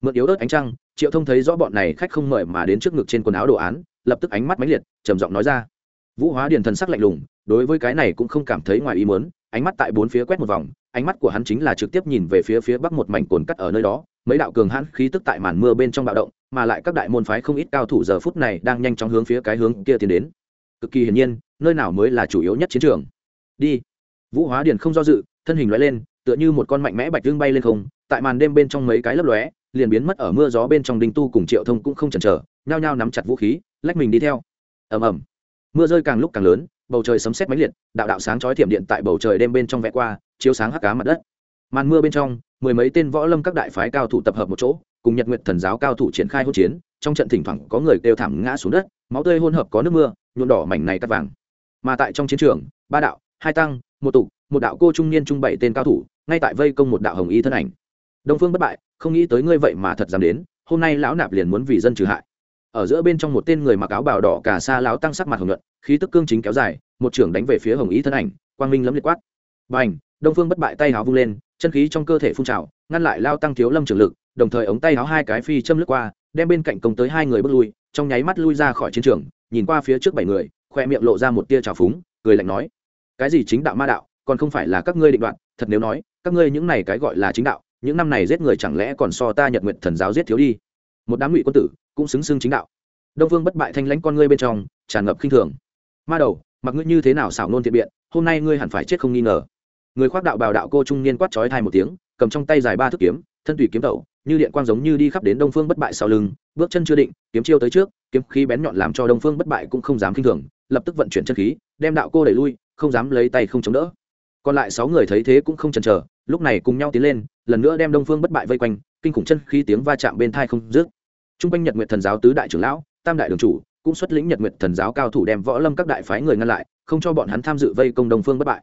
Mượn yếu ớt ánh trăng, triệu thông thấy rõ bọn này khách không mời mà đến trước ngực trên quần áo đồ án, lập tức ánh mắt mãnh liệt, trầm giọng nói ra. Vũ hóa điền thần sắc lạnh lùng, đối với cái này cũng không cảm thấy ngoài ý muốn, ánh mắt tại bốn phía quét một vòng ánh mắt của hắn chính là trực tiếp nhìn về phía phía bắc một mảnh cồn cắt ở nơi đó, mấy đạo cường hãn khí tức tại màn mưa bên trong bạo động, mà lại các đại môn phái không ít cao thủ giờ phút này đang nhanh chóng hướng phía cái hướng kia tiến đến. Cực kỳ hiển nhiên, nơi nào mới là chủ yếu nhất chiến trường. Đi. Vũ hóa điền không do dự, thân hình loại lên, tựa như một con mạnh mẽ bạch dương bay lên không, tại màn đêm bên trong mấy cái lấp lóe, liền biến mất ở mưa gió bên trong đinh tu cùng triệu thông cũng không chần chờ, nhao nhao nắm chặt vũ khí, lách mình đi theo. Ầm ầm. Mưa rơi càng lúc càng lớn bầu trời sấm sét mãnh liệt, đạo đạo sáng chói thiểm điện tại bầu trời đêm bên trong vẽ qua, chiếu sáng hắc cá mặt đất. Màn mưa bên trong, mười mấy tên võ lâm các đại phái cao thủ tập hợp một chỗ, cùng nhật nguyệt thần giáo cao thủ triển khai hỗn chiến, trong trận thỉnh thoảng có người kêu thảm ngã xuống đất, máu tươi hỗn hợp có nước mưa, nhuộm đỏ mảnh này cắt vàng. Mà tại trong chiến trường, ba đạo, hai tăng, một tục một đạo cô trung niên trung bảy tên cao thủ, ngay tại vây công một đạo hồng y thân ảnh. Đông phương bất bại, không nghĩ tới ngươi vậy mà thật dám đến, hôm nay lão nạp liền muốn vì dân trừ hại ở giữa bên trong một tên người mặc áo bào đỏ cả xa lão tăng sắc mặt hồng nhuận, khí tức cương chính kéo dài, một trưởng đánh về phía hồng ý thân ảnh, quang minh lấm liệt quát. B à n h đông phương bất bại tay háo vung lên, chân khí trong cơ thể phun trào, ngăn lại lao tăng thiếu lâm trường lực, đồng thời ống tay háo hai cái phi châm lướt qua, đem bên cạnh công tới hai người bước lui, trong nháy mắt lui ra khỏi chiến trường, nhìn qua phía trước bảy người, khoe miệng lộ ra một tia trào phúng, cười lạnh nói, cái gì chính đạo ma đạo, còn không phải là các ngươi định đoạn thật nếu nói, các ngươi những này cái gọi là chính đạo, những năm này giết người chẳng lẽ còn so ta nhật nguyện thần giáo giết thiếu đi? Một đám ngụy quân tử cũng xứng xưng chính đạo. Đông vương bất bại thanh lãnh con ngươi bên trong, tràn ngập khinh thường. Ma đầu, mặc ngươi như thế nào xảo nôn thiện biện, hôm nay ngươi hẳn phải chết không nghi ngờ. Người khoác đạo bào đạo cô trung niên quát chói thai một tiếng, cầm trong tay dài ba thước kiếm, thân tùy kiếm tẩu, như điện quang giống như đi khắp đến đông phương bất bại sau lưng, bước chân chưa định, kiếm chiêu tới trước, kiếm khí bén nhọn làm cho đông phương bất bại cũng không dám kinh thường, lập tức vận chuyển chân khí, đem đạo cô đẩy lui, không dám lấy tay không chống đỡ. Còn lại sáu người thấy thế cũng không chần chờ, lúc này cùng nhau tiến lên, lần nữa đem đông phương bất bại vây quanh, kinh khủng chân khí tiếng va chạm bên thai không dứt trung quanh nhật nguyệt thần giáo tứ đại trưởng lão, tam đại đường chủ, cũng xuất lĩnh nhật nguyệt thần giáo cao thủ đem võ lâm các đại phái người ngăn lại, không cho bọn hắn tham dự vây công đông phương bất bại.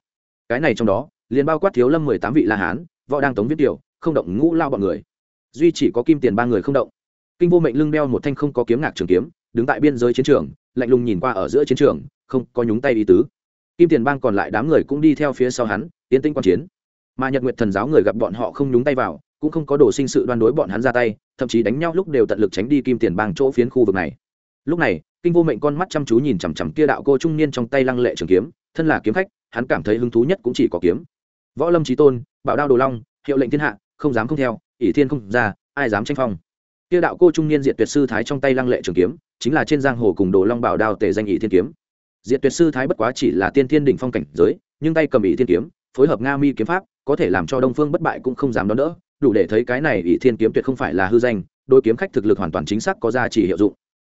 Cái này trong đó, liền bao quát thiếu lâm mười tám vị la hán, võ đang tống viết điều không động ngũ lao bọn người. Duy chỉ có kim tiền ba người không động. Kinh vô mệnh lưng đeo một thanh không có kiếm ngạc trường kiếm, đứng tại biên giới chiến trường, lạnh lùng nhìn qua ở giữa chiến trường, không có nhúng tay ý tứ. Kim tiền bang còn lại đám người cũng đi theo phía sau hắn tiến tinh quan chiến. Mà nhật nguyệt thần giáo người gặp bọn họ không nhúng tay vào cũng không có đồ sinh sự đoan đối bọn hắn ra tay, thậm chí đánh nhau lúc đều tận lực tránh đi kim tiền bang chỗ phiến khu vực này. Lúc này, kinh vô mệnh con mắt chăm chú nhìn chằm chằm kia đạo cô trung niên trong tay lăng lệ trường kiếm, thân là kiếm khách, hắn cảm thấy hứng thú nhất cũng chỉ có kiếm. Võ lâm trí tôn, bảo đao đồ long, hiệu lệnh thiên hạ, không dám không theo, ỷ thiên không ra, ai dám tranh phong. Kia đạo cô trung niên diệt tuyệt sư thái trong tay lăng lệ trường kiếm, chính là trên giang hồ cùng đồ long bảo đao tề danh ỷ thiên kiếm. Diệt tuyệt sư thái bất quá chỉ là tiên thiên đỉnh phong cảnh giới, nhưng tay cầm ỷ thiên kiếm, phối hợp nga mi kiếm pháp, có thể làm cho đông phương bất bại cũng không dám đón đỡ đủ để thấy cái này ỷ thiên kiếm tuyệt không phải là hư danh đôi kiếm khách thực lực hoàn toàn chính xác có giá trị hiệu dụng.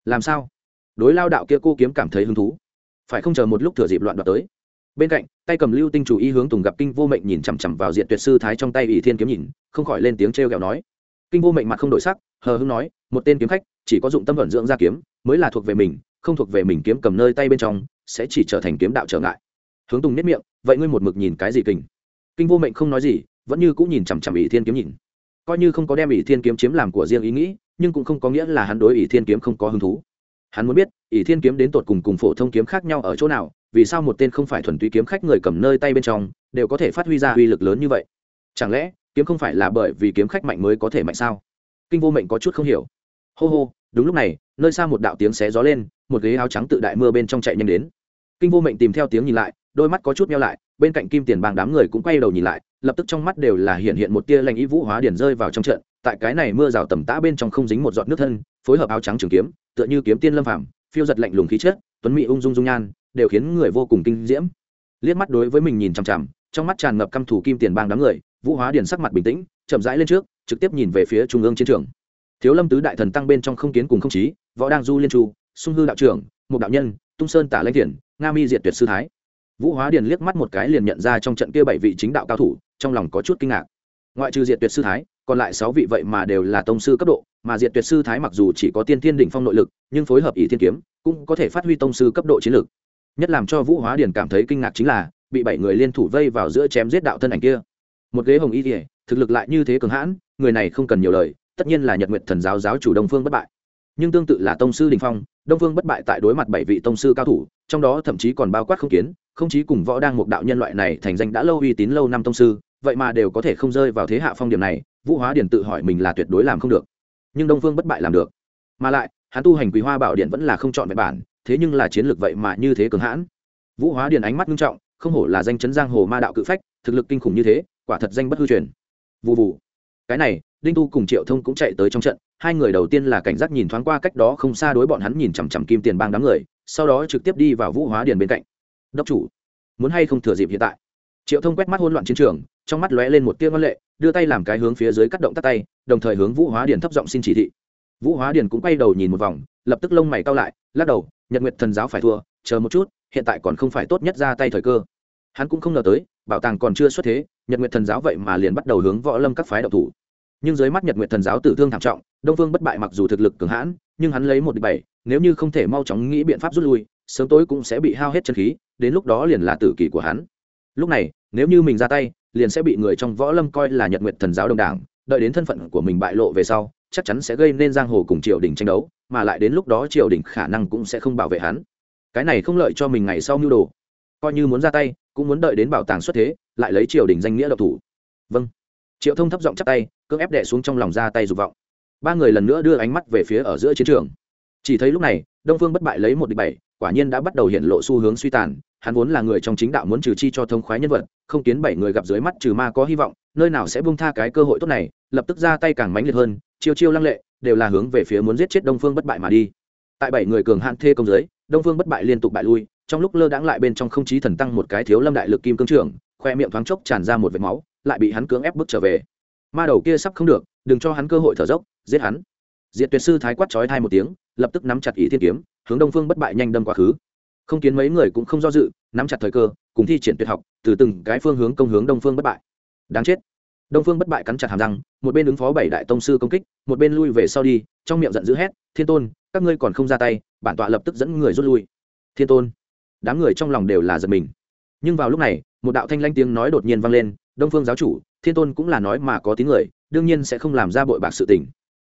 Làm sao? Đối lao đạo kia cô kiếm cảm thấy hứng thú. Phải không chờ một lúc thừa dịp loạn đoạt tới? Bên cạnh, tay cầm lưu tinh chủ y hướng tùng gặp kinh vô mệnh nhìn chằm chằm vào diện tuyệt sư thái trong tay ỷ thiên kiếm nhìn, không khỏi lên tiếng t r e o kẹo nói. Kinh vô mệnh mặt không đổi sắc, hờ hưng nói, một tên kiếm khách, chỉ có dụng tâm vận dưỡng ra kiếm, mới là thuộc về mình, không thuộc về mình kiếm cầm nơi tay bên trong, sẽ chỉ trở thành kiếm đạo trở ngại. Hướng tùng nếp miệng, vậy ngươi một mực nhìn cái gì kinh kinh vô mệnh không nói gì vẫn như cũng nhìn chằm chằm ỷ thiên kiếm nhìn. Coi như không có đem ỷ thiên kiếm chiếm làm của riêng ý nghĩ, nhưng cũng không có nghĩa là hắn đối ỷ thiên kiếm không có hứng thú. Hắn muốn biết, ỷ thiên kiếm đến tột cùng cùng phổ thông kiếm khác nhau ở chỗ nào, vì sao một tên không phải thuần túy kiếm khách người cầm nơi tay bên trong, đều có thể phát huy ra uy lực lớn như vậy? Chẳng lẽ, kiếm không phải là bởi vì kiếm khách mạnh mới có thể mạnh sao? Kinh vô mệnh có chút không hiểu. Hô hô, đúng lúc này, nơi xa một đạo tiếng xé gió lên, một ghế áo trắng tự đại mưa bên trong chạy nhanh đến. Kinh vô mệnh tìm theo tiếng nhìn lại, đôi mắt có chút meo lại, bên cạnh kim tiền bàng đám người cũng quay đầu nhìn lại lập tức trong mắt đều là hiện hiện một tia lành ý vũ hóa điển rơi vào trong trận tại cái này mưa rào tầm tã bên trong không dính một giọt nước thân phối hợp áo trắng trường kiếm tựa như kiếm tiên lâm phảm phiêu giật lạnh lùng khí chết, tuấn mỹ ung dung dung nhan đều khiến người vô cùng kinh diễm. Liếc mắt đối với mình nhìn chằm chằm trong mắt tràn ngập căm thủ kim tiền bang đám người vũ hóa điển sắc mặt bình tĩnh chậm rãi lên trước trực tiếp nhìn về phía trung ương chiến trường. Thiếu lâm tứ đại thần tăng bên trong không kiến cùng không chí võ đang du liên chu sung hư đạo trưởng một đạo nhân tung sơn tả lãnh thiền nga mi diệt tuyệt sư thái vũ hóa điền liếc mắt một cái liền nhận ra trong trận kia bảy vị chính đạo cao thủ, trong lòng có chút kinh ngạc. Ngoại trừ diệt tuyệt sư thái, còn lại sáu vị vậy mà đều là tông sư cấp độ, mà diệt tuyệt sư thái mặc dù chỉ có tiên thiên đỉnh phong nội lực, nhưng phối hợp ý thiên kiếm, cũng có thể phát huy tông sư cấp độ chiến lược nhất làm cho vũ hóa điền cảm thấy kinh ngạc chính là, bị bảy người liên thủ vây vào giữa chém giết đạo thân ảnh kia. Một ghế hồng y thể thực lực lại như thế cường hãn, người này không cần nhiều lời, tất nhiên là nhật nguyện thần giáo giáo chủ đông phương bất bại nhưng tương tự là tông sư đình phong, đông phương bất bại tại đối mặt bảy vị tông sư cao thủ, trong đó thậm chí còn bao quát không kiến, không chí cùng võ đang một đạo nhân loại này thành danh đã lâu uy tín lâu năm tông sư, vậy mà đều có thể không rơi vào thế hạ phong điểm này, vũ hóa điển tự hỏi mình là tuyệt đối làm không được. Nhưng đông phương bất bại làm được. Mà lại, hắn tu hành quý hoa bảo điện vẫn là không chọn vẹn bản, thế nhưng là chiến lược vậy mà như thế cường hãn. Vũ hóa điền ánh mắt nghiêm trọng, không hổ là danh chấn giang hồ ma đạo cự phách, thực lực kinh khủng như thế, quả thật danh bất hư truyền. Vụ vụ cái này đinh tu cùng triệu thông cũng chạy tới trong trận. Hai người đầu tiên là cảnh giác nhìn thoáng qua cách đó không xa đối bọn hắn nhìn chằm chằm kim tiền bang đám người, sau đó trực tiếp đi vào vũ hóa điền bên cạnh. Đốc chủ, muốn hay không thừa dịp hiện tại? Triệu thông quét mắt hỗn loạn chiến trường, trong mắt lóe lên một tia ngân lệ, đưa tay làm cái hướng phía dưới cắt động tắt tay, đồng thời hướng vũ hóa điền thấp giọng xin chỉ thị. Vũ hóa điền cũng quay đầu nhìn một vòng, lập tức lông mày cao lại, lắc đầu, nhật nguyệt thần giáo phải thua, chờ một chút, hiện tại còn không phải tốt nhất ra tay thời cơ. Hắn cũng không ngờ tới, bảo tàng còn chưa xuất thế, nhật Nguyệt thần giáo vậy mà liền bắt đầu hướng võ lâm các phái đạo thủ nhưng dưới mắt nhật nguyện thần giáo tử thương thảm trọng, đông phương bất bại mặc dù thực lực cường hãn, nhưng hắn lấy một địch bảy, nếu như không thể mau chóng nghĩ biện pháp rút lui, sớm tối cũng sẽ bị hao hết chân khí, đến lúc đó liền là tử kỳ của hắn. Lúc này, nếu như mình ra tay, liền sẽ bị người trong võ lâm coi là nhật nguyện thần giáo đồng đảng, đợi đến thân phận của mình bại lộ về sau, chắc chắn sẽ gây nên giang hồ cùng triều đình tranh đấu, mà lại đến lúc đó triều đình khả năng cũng sẽ không bảo vệ hắn. Cái này không lợi cho mình ngày sau mưu đồ. Coi như muốn ra tay, cũng muốn đợi đến bảo tàng xuất thế, lại lấy triều đình danh nghĩa độc thủ. Vâng triệu thông thấp giọng chắp tay, cưỡng ép đẻ xuống trong lòng ra tay dục vọng. Ba người lần nữa đưa ánh mắt về phía ở giữa chiến trường. Chỉ thấy lúc này, đông phương bất bại lấy một địch bảy, quả nhiên đã bắt đầu hiện lộ xu hướng suy tàn, hắn vốn là người trong chính đạo muốn trừ chi cho thông khoái nhân vật, không kiến bảy người gặp dưới mắt trừ ma có hy vọng, nơi nào sẽ buông tha cái cơ hội tốt này, lập tức ra tay càng mãnh liệt hơn, chiêu chiêu lăng lệ, đều là hướng về phía muốn giết chết đông phương bất bại mà đi. Tại bảy người cường hạn thê công giới đông phương bất bại liên tục bại lui, trong lúc lơ đãng lại bên trong không chí thần tăng một cái thiếu lâm đại lực kim cương trưởng khoe miệng thoáng chốc tràn ra một vệt máu, lại bị hắn cưỡng ép bước trở về. Ma đầu kia sắp không được, đừng cho hắn cơ hội thở dốc, giết hắn. Diệt tuyệt sư thái quát chói thai một tiếng, lập tức nắm chặt ý thiên kiếm, hướng đông phương bất bại nhanh đâm quá khứ. Không kiến mấy người cũng không do dự, nắm chặt thời cơ, cùng thi triển tuyệt học, từ từng cái phương hướng công hướng đông phương bất bại. Đáng chết. Đông phương bất bại cắn chặt hàm răng, một bên ứng phó bảy đại tông sư công kích, một bên lui về sau đi, trong miệng giận dữ hét, thiên tôn, các ngươi còn không ra tay, bản tọa lập tức dẫn người rút lui. Thiên tôn. Đám người trong lòng đều là giật mình. Nhưng vào lúc này một đạo thanh lanh tiếng nói đột nhiên vang lên, đông phương giáo chủ, thiên tôn cũng là nói mà có tín người, đương nhiên sẽ không làm ra bội bạc sự tình.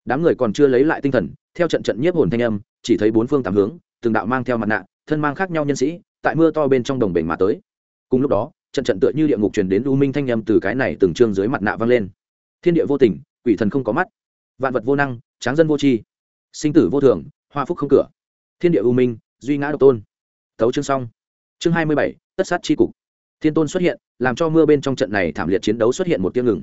Đám người còn chưa lấy lại tinh thần, theo trận trận nhiếp hồn thanh âm, chỉ thấy bốn phương tám hướng, từng đạo mang theo mặt nạ, thân mang khác nhau nhân sĩ, tại mưa to bên trong đồng bể mà tới. Cùng lúc đó, trận trận tựa như địa ngục truyền đến u minh thanh âm từ cái này từng trương dưới mặt nạ vang lên. Thiên địa vô tình, quỷ thần không có mắt. Vạn vật vô năng, tráng dân vô tri. Sinh tử vô thường, hoa phúc không cửa. Thiên địa u minh, duy ngã độc tôn. Tấu chương xong. Chương hai mươi bảy, tất sát tri cục thiên tôn xuất hiện, làm cho mưa bên trong trận này thảm liệt chiến đấu xuất hiện một tiếng ngừng.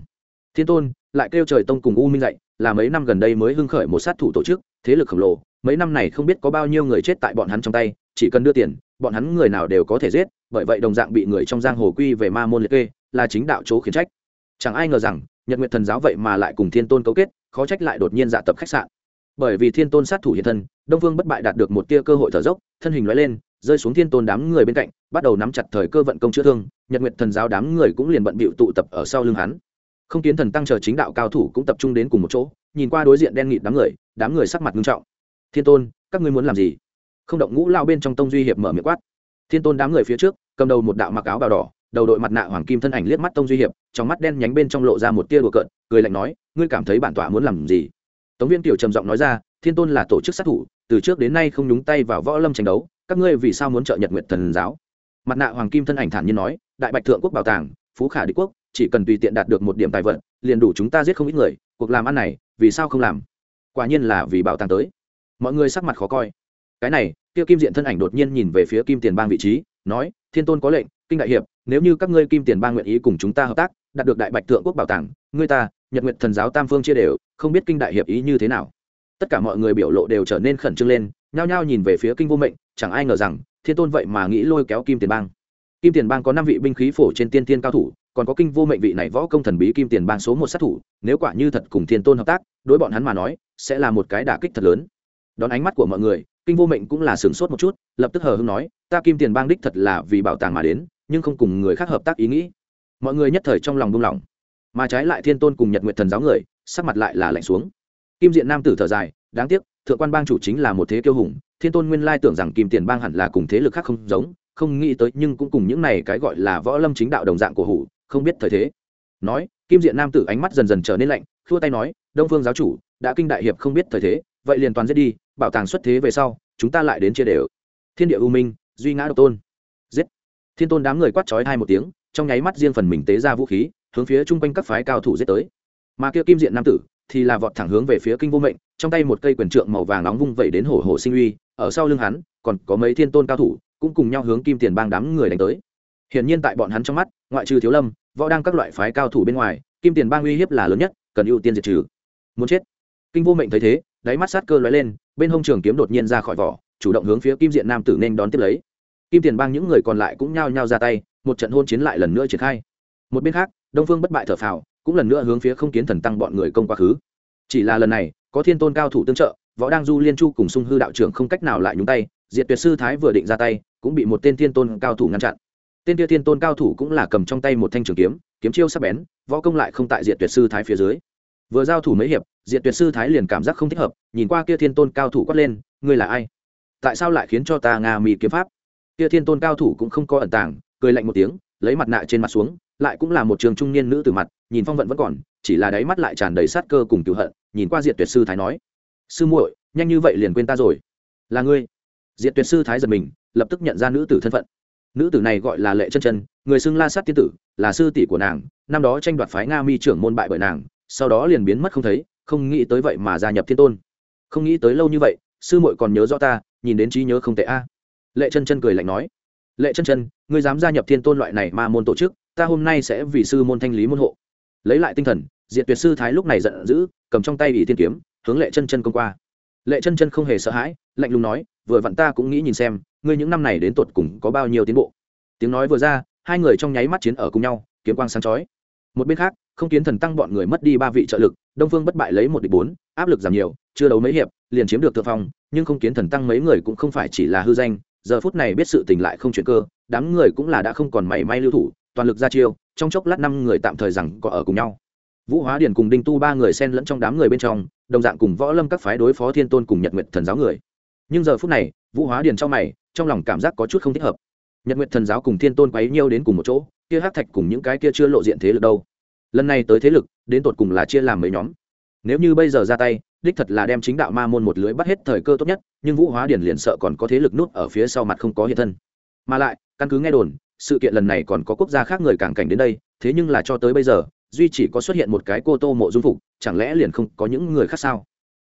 Thiên tôn, lại kêu trời tông cùng u minh dạy là mấy năm gần đây mới hưng khởi một sát thủ tổ chức, thế lực khổng lồ, mấy năm này không biết có bao nhiêu người chết tại bọn hắn trong tay, chỉ cần đưa tiền, bọn hắn người nào đều có thể giết, bởi vậy đồng dạng bị người trong giang hồ quy về ma môn liệt kê, là chính đạo chỗ khiển trách. Chẳng ai ngờ rằng, nhật nguyện thần giáo vậy mà lại cùng thiên tôn cấu kết, khó trách lại đột nhiên dạ tập khách sạn. Bởi vì thiên tôn sát thủ hiện thân, đông vương bất bại đạt được một tia cơ hội thở dốc, thân hình nói lên rơi xuống thiên tôn đám người bên cạnh, bắt đầu nắm chặt thời cơ vận công chữa thương, nhật nguyện thần giáo đám người cũng liền bận bịu tụ tập ở sau lưng hắn. Không kiến thần tăng chờ chính đạo cao thủ cũng tập trung đến cùng một chỗ, nhìn qua đối diện đen nghịt đám người đám người sắc mặt nghiêm trọng. Thiên tôn, các ngươi muốn làm gì? Không động ngũ lao bên trong tông duy hiệp mở miệng quát. Thiên tôn đám người phía trước, cầm đầu một đạo mặc áo bào đỏ, đầu đội mặt nạ hoàng kim thân ảnh liếc mắt tông duy hiệp, trong mắt đen nhánh bên trong lộ ra một tia đùa cợt, cười lạnh nói, ngươi cảm thấy bản tọa muốn làm gì? Tống viên tiểu trầm giọng nói ra, thiên tôn là tổ chức sát thủ, từ trước đến nay không nhúng tay vào võ lâm tranh đấu các ngươi vì sao muốn trợ nhật nguyện thần giáo? Mặt nạ hoàng kim thân ảnh thản nhiên nói, đại bạch thượng quốc bảo tàng, phú khả đế quốc, chỉ cần tùy tiện đạt được một điểm tài vận, liền đủ chúng ta giết không ít người, cuộc làm ăn này, vì sao không làm? Quả nhiên là vì bảo tàng tới. Mọi người sắc mặt khó coi. Cái này, kia kim diện thân ảnh đột nhiên nhìn về phía kim tiền bang vị trí, nói, thiên tôn có lệnh, kinh đại hiệp, nếu như các ngươi kim tiền bang nguyện ý cùng chúng ta hợp tác, đạt được đại bạch thượng quốc bảo tàng, ngươi ta, nhật nguyện thần giáo tam phương chia đều, không biết kinh đại hiệp ý như thế nào tất cả mọi người biểu lộ đều trở nên khẩn trương lên, nhao nhao nhìn về phía kinh vô mệnh, chẳng ai ngờ rằng, thiên tôn vậy mà nghĩ lôi kéo kim tiền bang. Kim tiền bang có năm vị binh khí phổ trên tiên tiên cao thủ, còn có kinh vô mệnh vị này võ công thần bí kim tiền bang số một sát thủ, nếu quả như thật cùng thiên tôn hợp tác, đối bọn hắn mà nói, sẽ là một cái đả kích thật lớn. Đón ánh mắt của mọi người, kinh vô mệnh cũng là sửng sốt một chút, lập tức hờ hưng nói, ta kim tiền bang đích thật là vì bảo tàng mà đến, nhưng không cùng người khác hợp tác ý nghĩ. Mọi người nhất thời trong lòng buông lỏng. Mà trái lại thiên tôn cùng nhật nguyện thần giáo người, sắc mặt lại là lạnh xuống kim diện nam tử thở dài, đáng tiếc, thượng quan bang chủ chính là một thế kiêu hùng, thiên tôn nguyên lai tưởng rằng kim tiền bang hẳn là cùng thế lực khác không giống, không nghĩ tới nhưng cũng cùng những này cái gọi là võ lâm chính đạo đồng dạng của hủ, không biết thời thế. Nói, kim diện nam tử ánh mắt dần dần trở nên lạnh thua tay nói, đông phương giáo chủ, đã kinh đại hiệp không biết thời thế, vậy liền toàn giết đi, bảo tàng xuất thế về sau, chúng ta lại đến chia đều. Thiên địa u minh, duy ngã độc tôn. Giết. Thiên tôn đám người quát chói hai một tiếng, trong nháy mắt riêng phần mình tế ra vũ khí, hướng phía chung quanh các phái cao thủ giết tới. Mà kia kim diện nam tử thì là vọt thẳng hướng về phía kinh vô mệnh, trong tay một cây quyền trượng màu vàng nóng vung vẩy đến hổ hổ sinh uy, ở sau lưng hắn, còn có mấy thiên tôn cao thủ, cũng cùng nhau hướng kim tiền bang đám người đánh tới. Hiển nhiên tại bọn hắn trong mắt, ngoại trừ thiếu lâm, võ đang các loại phái cao thủ bên ngoài, kim tiền bang uy hiếp là lớn nhất, cần ưu tiên diệt trừ. Muốn chết. Kinh vô mệnh thấy thế, đáy mắt sát cơ lóe lên, bên hông trường kiếm đột nhiên ra khỏi vỏ, chủ động hướng phía kim diện nam tử nên đón tiếp lấy. Kim tiền bang những người còn lại cũng nhao nhao ra tay, một trận hôn chiến lại lần nữa triển khai. Một bên khác, đông phương bất bại thở phào cũng lần nữa hướng phía không kiến thần tăng bọn người công quá khứ. Chỉ là lần này, có thiên tôn cao thủ tương trợ, võ đang du liên chu cùng sung hư đạo trưởng không cách nào lại nhúng tay, diệt tuyệt sư thái vừa định ra tay, cũng bị một tên thiên tôn cao thủ ngăn chặn. Tên kia thiên tôn cao thủ cũng là cầm trong tay một thanh trường kiếm kiếm chiêu sắc bén, võ công lại không tại diệt tuyệt sư thái phía dưới. Vừa giao thủ mấy hiệp, diệt tuyệt sư thái liền cảm giác không thích hợp, nhìn qua kia thiên tôn cao thủ quát lên, ngươi là ai? Tại sao lại khiến cho ta nga mì kiếm pháp? Kia thiên tôn cao thủ cũng không có ẩn tàng, cười lạnh một tiếng, lấy mặt nạ trên mặt xuống lại cũng là một trường trung niên nữ từ mặt, nhìn phong vận vẫn còn, chỉ là đáy mắt lại tràn đầy sát cơ cùng cựu hận, nhìn qua Diệt tuyệt sư thái nói, sư muội, nhanh như vậy liền quên ta rồi. Là ngươi. Diệt tuyệt sư thái giật mình, lập tức nhận ra nữ tử thân phận. Nữ tử này gọi là lệ chân chân, người xưng la sát tiên tử, là sư tỷ của nàng, năm đó tranh đoạt phái nga mi trưởng môn bại bởi nàng, sau đó liền biến mất không thấy, không nghĩ tới vậy mà gia nhập thiên tôn. Không nghĩ tới lâu như vậy, sư muội còn nhớ rõ ta, nhìn đến trí nhớ không tệ a. Lệ chân chân cười lạnh nói, lệ chân chân, ngươi dám gia nhập thiên tôn loại này mà môn tổ chức ta hôm nay sẽ vì sư môn thanh lý môn hộ. Lấy lại tinh thần, diệt tuyệt sư thái lúc này giận dữ, cầm trong tay ỷ thiên kiếm, hướng lệ chân chân công qua. Lệ chân chân không hề sợ hãi, lạnh lùng nói, vừa vặn ta cũng nghĩ nhìn xem, ngươi những năm này đến tột cùng có bao nhiêu tiến bộ. Tiếng nói vừa ra, hai người trong nháy mắt chiến ở cùng nhau, kiếm quang sáng chói. Một bên khác, không kiến thần tăng bọn người mất đi ba vị trợ lực, đông phương bất bại lấy một địch bốn, áp lực giảm nhiều, chưa đấu mấy hiệp, liền chiếm được thượng phong, nhưng không kiến thần tăng mấy người cũng không phải chỉ là hư danh, giờ phút này biết sự tình lại không chuyển cơ, đám người cũng là đã không còn mảy may lưu thủ toàn lực ra chiêu, trong chốc lát năm người tạm thời rằng có ở cùng nhau. Vũ hóa điền cùng đinh tu ba người xen lẫn trong đám người bên trong, đồng dạng cùng võ lâm các phái đối phó thiên tôn cùng nhật nguyệt thần giáo người. Nhưng giờ phút này, vũ hóa điền trong mày, trong lòng cảm giác có chút không thích hợp. Nhật nguyệt thần giáo cùng thiên tôn quấy nhiêu đến cùng một chỗ, kia hát thạch cùng những cái kia chưa lộ diện thế lực đâu. Lần này tới thế lực, đến tột cùng là chia làm mấy nhóm. Nếu như bây giờ ra tay, đích thật là đem chính đạo ma môn một lưới bắt hết thời cơ tốt nhất, nhưng vũ hóa điền liền sợ còn có thế lực nút ở phía sau mặt không có hiện thân. Mà lại, căn cứ nghe đồn sự kiện lần này còn có quốc gia khác người càng cảnh đến đây, thế nhưng là cho tới bây giờ, duy chỉ có xuất hiện một cái cô tô mộ dung phục, chẳng lẽ liền không có những người khác sao?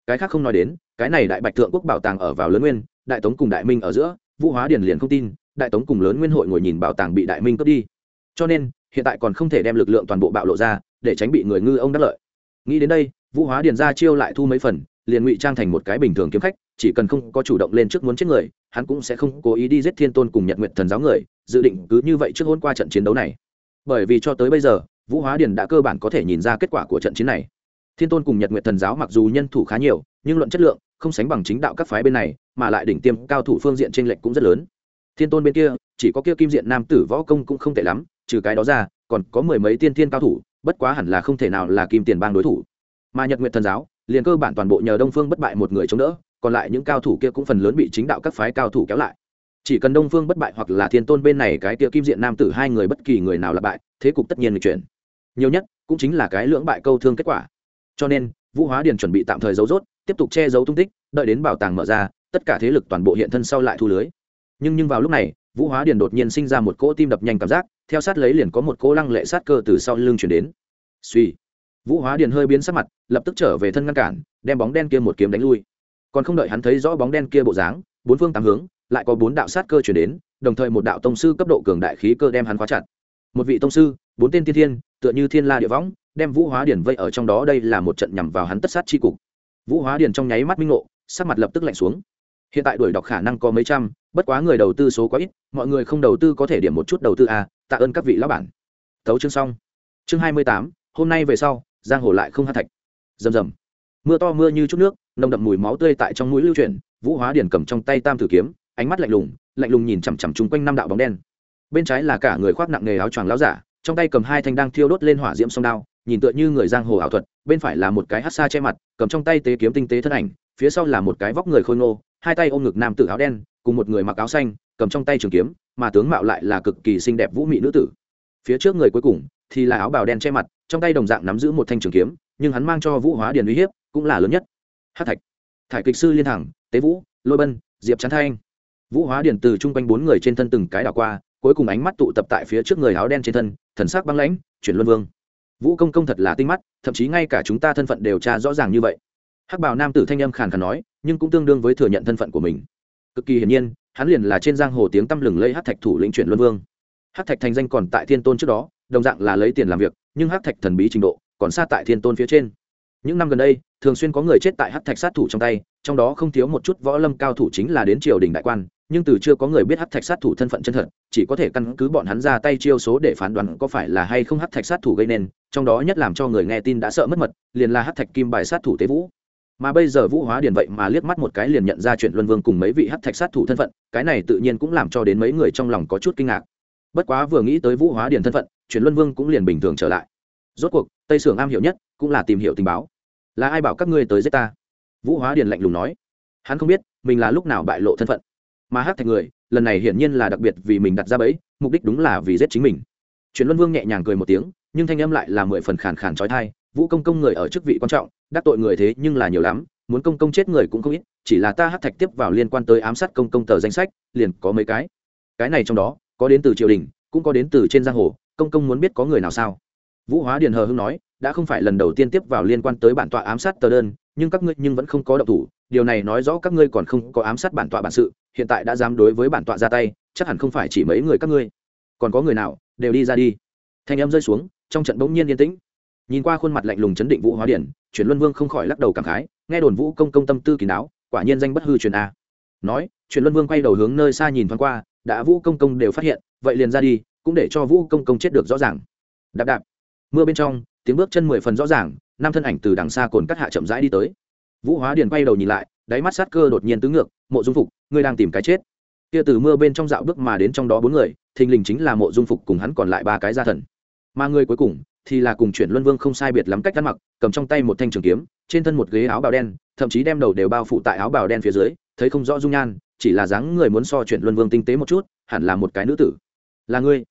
Cái khác không nói đến, cái này đại bạch thượng quốc bảo tàng ở vào lớn nguyên, đại tống cùng đại minh ở giữa, vũ hóa điền liền không tin, đại tống cùng lớn nguyên hội ngồi nhìn bảo tàng bị đại minh cướp đi. Cho nên, hiện tại còn không thể đem lực lượng toàn bộ bạo lộ ra, để tránh bị người ngư ông đắc lợi. Nghĩ đến đây, vũ hóa điền ra chiêu lại thu mấy phần, liền ngụy trang thành một cái bình thường kiếm khách chỉ cần không có chủ động lên trước muốn chết người, hắn cũng sẽ không cố ý đi giết thiên tôn cùng nhật nguyện thần giáo người, dự định cứ như vậy trước hôn qua trận chiến đấu này. Bởi vì cho tới bây giờ, vũ hóa điền đã cơ bản có thể nhìn ra kết quả của trận chiến này. Thiên tôn cùng nhật nguyện thần giáo mặc dù nhân thủ khá nhiều, nhưng luận chất lượng, không sánh bằng chính đạo các phái bên này, mà lại đỉnh tiêm cao thủ phương diện t r ê n lệch cũng rất lớn. Thiên tôn bên kia, chỉ có kia kim diện nam tử võ công cũng không tệ lắm, trừ cái đó ra, còn có mười mấy tiên thiên cao thủ, bất quá hẳn là không thể nào là kim tiền bang đối thủ. Mà nhật nguyện thần giáo, liền cơ bản toàn bộ nhờ đông phương bất bại một người chống đỡ còn lại những cao thủ kia cũng phần lớn bị chính đạo các phái cao thủ kéo lại. Chỉ cần đông phương bất bại hoặc là thiên tôn bên này cái kia kim diện nam tử hai người bất kỳ người nào là bại, thế cục tất nhiên người chuyển. Nhiều nhất, cũng chính là cái lưỡng bại câu thương kết quả. Cho nên, vũ hóa điền chuẩn bị tạm thời giấu rốt, tiếp tục che giấu tung tích, đợi đến bảo tàng mở ra, tất cả thế lực toàn bộ hiện thân sau lại thu lưới. Nhưng nhưng vào lúc này, vũ hóa điền đột nhiên sinh ra một cỗ tim đập nhanh cảm giác, theo sát lấy liền có một cỗ lăng lệ sát cơ từ sau lưng chuyển đến. Suy vũ hóa điền hơi biến sắc mặt, lập tức trở về thân ngăn cản, đem bóng đen kia một kiếm đánh lui còn không đợi hắn thấy rõ bóng đen kia bộ dáng bốn phương tám hướng lại có bốn đạo sát cơ chuyển đến đồng thời một đạo tông sư cấp độ cường đại khí cơ đem hắn khóa chặt. Một vị tông sư bốn tên tiên thiên tựa như thiên la địa võng đem vũ hóa điển vây ở trong đó đây là một trận nhằm vào hắn tất sát chi cục. Vũ hóa điển trong nháy mắt minh ngộ sắc mặt lập tức lạnh xuống. Hiện tại đuổi đọc khả năng có mấy trăm bất quá người đầu tư số quá ít mọi người không đầu tư có thể điểm một chút đầu tư à, tạ ơn các vị lão bản. Thấu chương xong. Chương hai mươi tám hôm nay về sau giang hồ lại không hát thạch. Rầm rầm. Mưa to mưa như chút nước nồng đậm mùi máu tươi tại trong mũi lưu chuyển, vũ hóa điển cầm trong tay tam thử kiếm, ánh mắt lạnh lùng lạnh lùng nhìn chằm chằm chung quanh năm đạo bóng đen. Bên trái là cả người khoác nặng nghề áo choàng láo giả, trong tay cầm hai thanh đang thiêu đốt lên hỏa diễm sông đao, nhìn tựa như người giang hồ ảo thuật, bên phải là một cái hát xa che mặt, cầm trong tay tế kiếm tinh tế thân ảnh, phía sau là một cái vóc người khôi ngô, hai tay ôm ngực nam tử áo đen, cùng một người mặc áo xanh, cầm trong tay trường kiếm, mà tướng mạo lại là cực kỳ xinh đẹp vũ mị nữ tử. Phía trước người cuối cùng thì là áo bào đen che mặt, trong tay đồng dạng nắm giữ một thanh trường kiếm, nhưng hắn mang cho vũ hóa điền uy hiếp cũng là lớn nhất hát thạch, thải kịch sư liên thẳng, tế vũ, lôi bân, diệp trán thanh. Vũ hóa điền từ chung quanh bốn người trên thân từng cái đảo qua, cuối cùng ánh mắt tụ tập tại phía trước người áo đen trên thân, thần sắc băng lãnh, chuyển luân vương. Vũ công công thật là tinh mắt, thậm chí ngay cả chúng ta thân phận đều tra rõ ràng như vậy. Hắc bào nam tử thanh âm khàn khàn nói, nhưng cũng tương đương với thừa nhận thân phận của mình. Cực kỳ hiển nhiên, hắn liền là trên giang hồ tiếng tăm lừng lấy hát thạch thủ lĩnh chuyển luân vương. Hát thạch thành danh còn tại thiên tôn trước đó, đồng dạng là lấy tiền làm việc, nhưng hát thạch thần bí trình độ còn xa tại thiên tôn phía trên. Những năm gần đây thường xuyên có người chết tại hắc thạch sát thủ trong tay, trong đó không thiếu một chút võ lâm cao thủ chính là đến triều đình đại quan, nhưng từ chưa có người biết hắc thạch sát thủ thân phận chân thật, chỉ có thể căn cứ bọn hắn ra tay chiêu số để phán đoán có phải là hay không hắc thạch sát thủ gây nên, trong đó nhất làm cho người nghe tin đã sợ mất mật, liền là hắc thạch kim bài sát thủ tế vũ. Mà bây giờ vũ hóa điền vậy mà liếc mắt một cái liền nhận ra chuyện luân vương cùng mấy vị hắc thạch sát thủ thân phận, cái này tự nhiên cũng làm cho đến mấy người trong lòng có chút kinh ngạc. Bất quá vừa nghĩ tới vũ hóa điền thân phận, chuyện luân vương cũng liền bình thường trở lại. Rốt cuộc, tây sưởng am hiểu nhất, cũng là tìm hiểu tình báo là ai bảo các ngươi tới giết ta? Vũ hóa điền lạnh lùng nói. Hắn không biết mình là lúc nào bại lộ thân phận, mà hát thạch người, lần này hiển nhiên là đặc biệt vì mình đặt ra bẫy, mục đích đúng là vì giết chính mình. Chuyện luân vương nhẹ nhàng cười một tiếng, nhưng thanh âm lại là mười phần khàn khàn trói thai. Vũ công công người ở chức vị quan trọng, đắc tội người thế nhưng là nhiều lắm, muốn công công chết người cũng không ít, chỉ là ta hát thạch tiếp vào liên quan tới ám sát công công tờ danh sách, liền có mấy cái. Cái này trong đó, có đến từ triều đình, cũng có đến từ trên giang hồ, công công muốn biết có người nào sao? Vũ hóa điền hờ hưng nói đã không phải lần đầu tiên tiếp vào liên quan tới bản tọa ám sát tờ đơn, nhưng các ngươi nhưng vẫn không có động thủ. Điều này nói rõ các ngươi còn không có ám sát bản tọa bản sự, hiện tại đã dám đối với bản tọa ra tay, chắc hẳn không phải chỉ mấy người các ngươi. Còn có người nào, đều đi ra đi. Thanh âm rơi xuống, trong trận bỗng nhiên yên tĩnh. Nhìn qua khuôn mặt lạnh lùng chấn định vũ hóa điển, chuyển luân vương không khỏi lắc đầu cảm khái, nghe đồn vũ công công tâm tư kỳ đáo quả nhiên danh bất hư truyền a. Nói, chuyển luân vương quay đầu hướng nơi xa nhìn thoáng qua, đã vũ công công đều phát hiện, vậy liền ra đi, cũng để cho vũ công công chết được rõ ràng. Đạp đạp. Mưa bên trong tiếng bước chân mười phần rõ ràng, năm thân ảnh từ đằng xa cồn cắt hạ chậm rãi đi tới. Vũ hóa điền quay đầu nhìn lại, đáy mắt sát cơ đột nhiên tứ ngược, mộ dung phục, ngươi đang tìm cái chết. Kia từ mưa bên trong dạo bước mà đến trong đó bốn người, thình lình chính là mộ dung phục cùng hắn còn lại ba cái gia thần. Mà người cuối cùng thì là cùng chuyển luân vương không sai biệt lắm cách ăn mặc, cầm trong tay một thanh trường kiếm, trên thân một ghế áo bào đen, thậm chí đem đầu đều bao phủ tại áo bào đen phía dưới, thấy không rõ dung nhan, chỉ là dáng người muốn so chuyển luân vương tinh tế một chút, hẳn là một cái nữ tử. Là ngươi.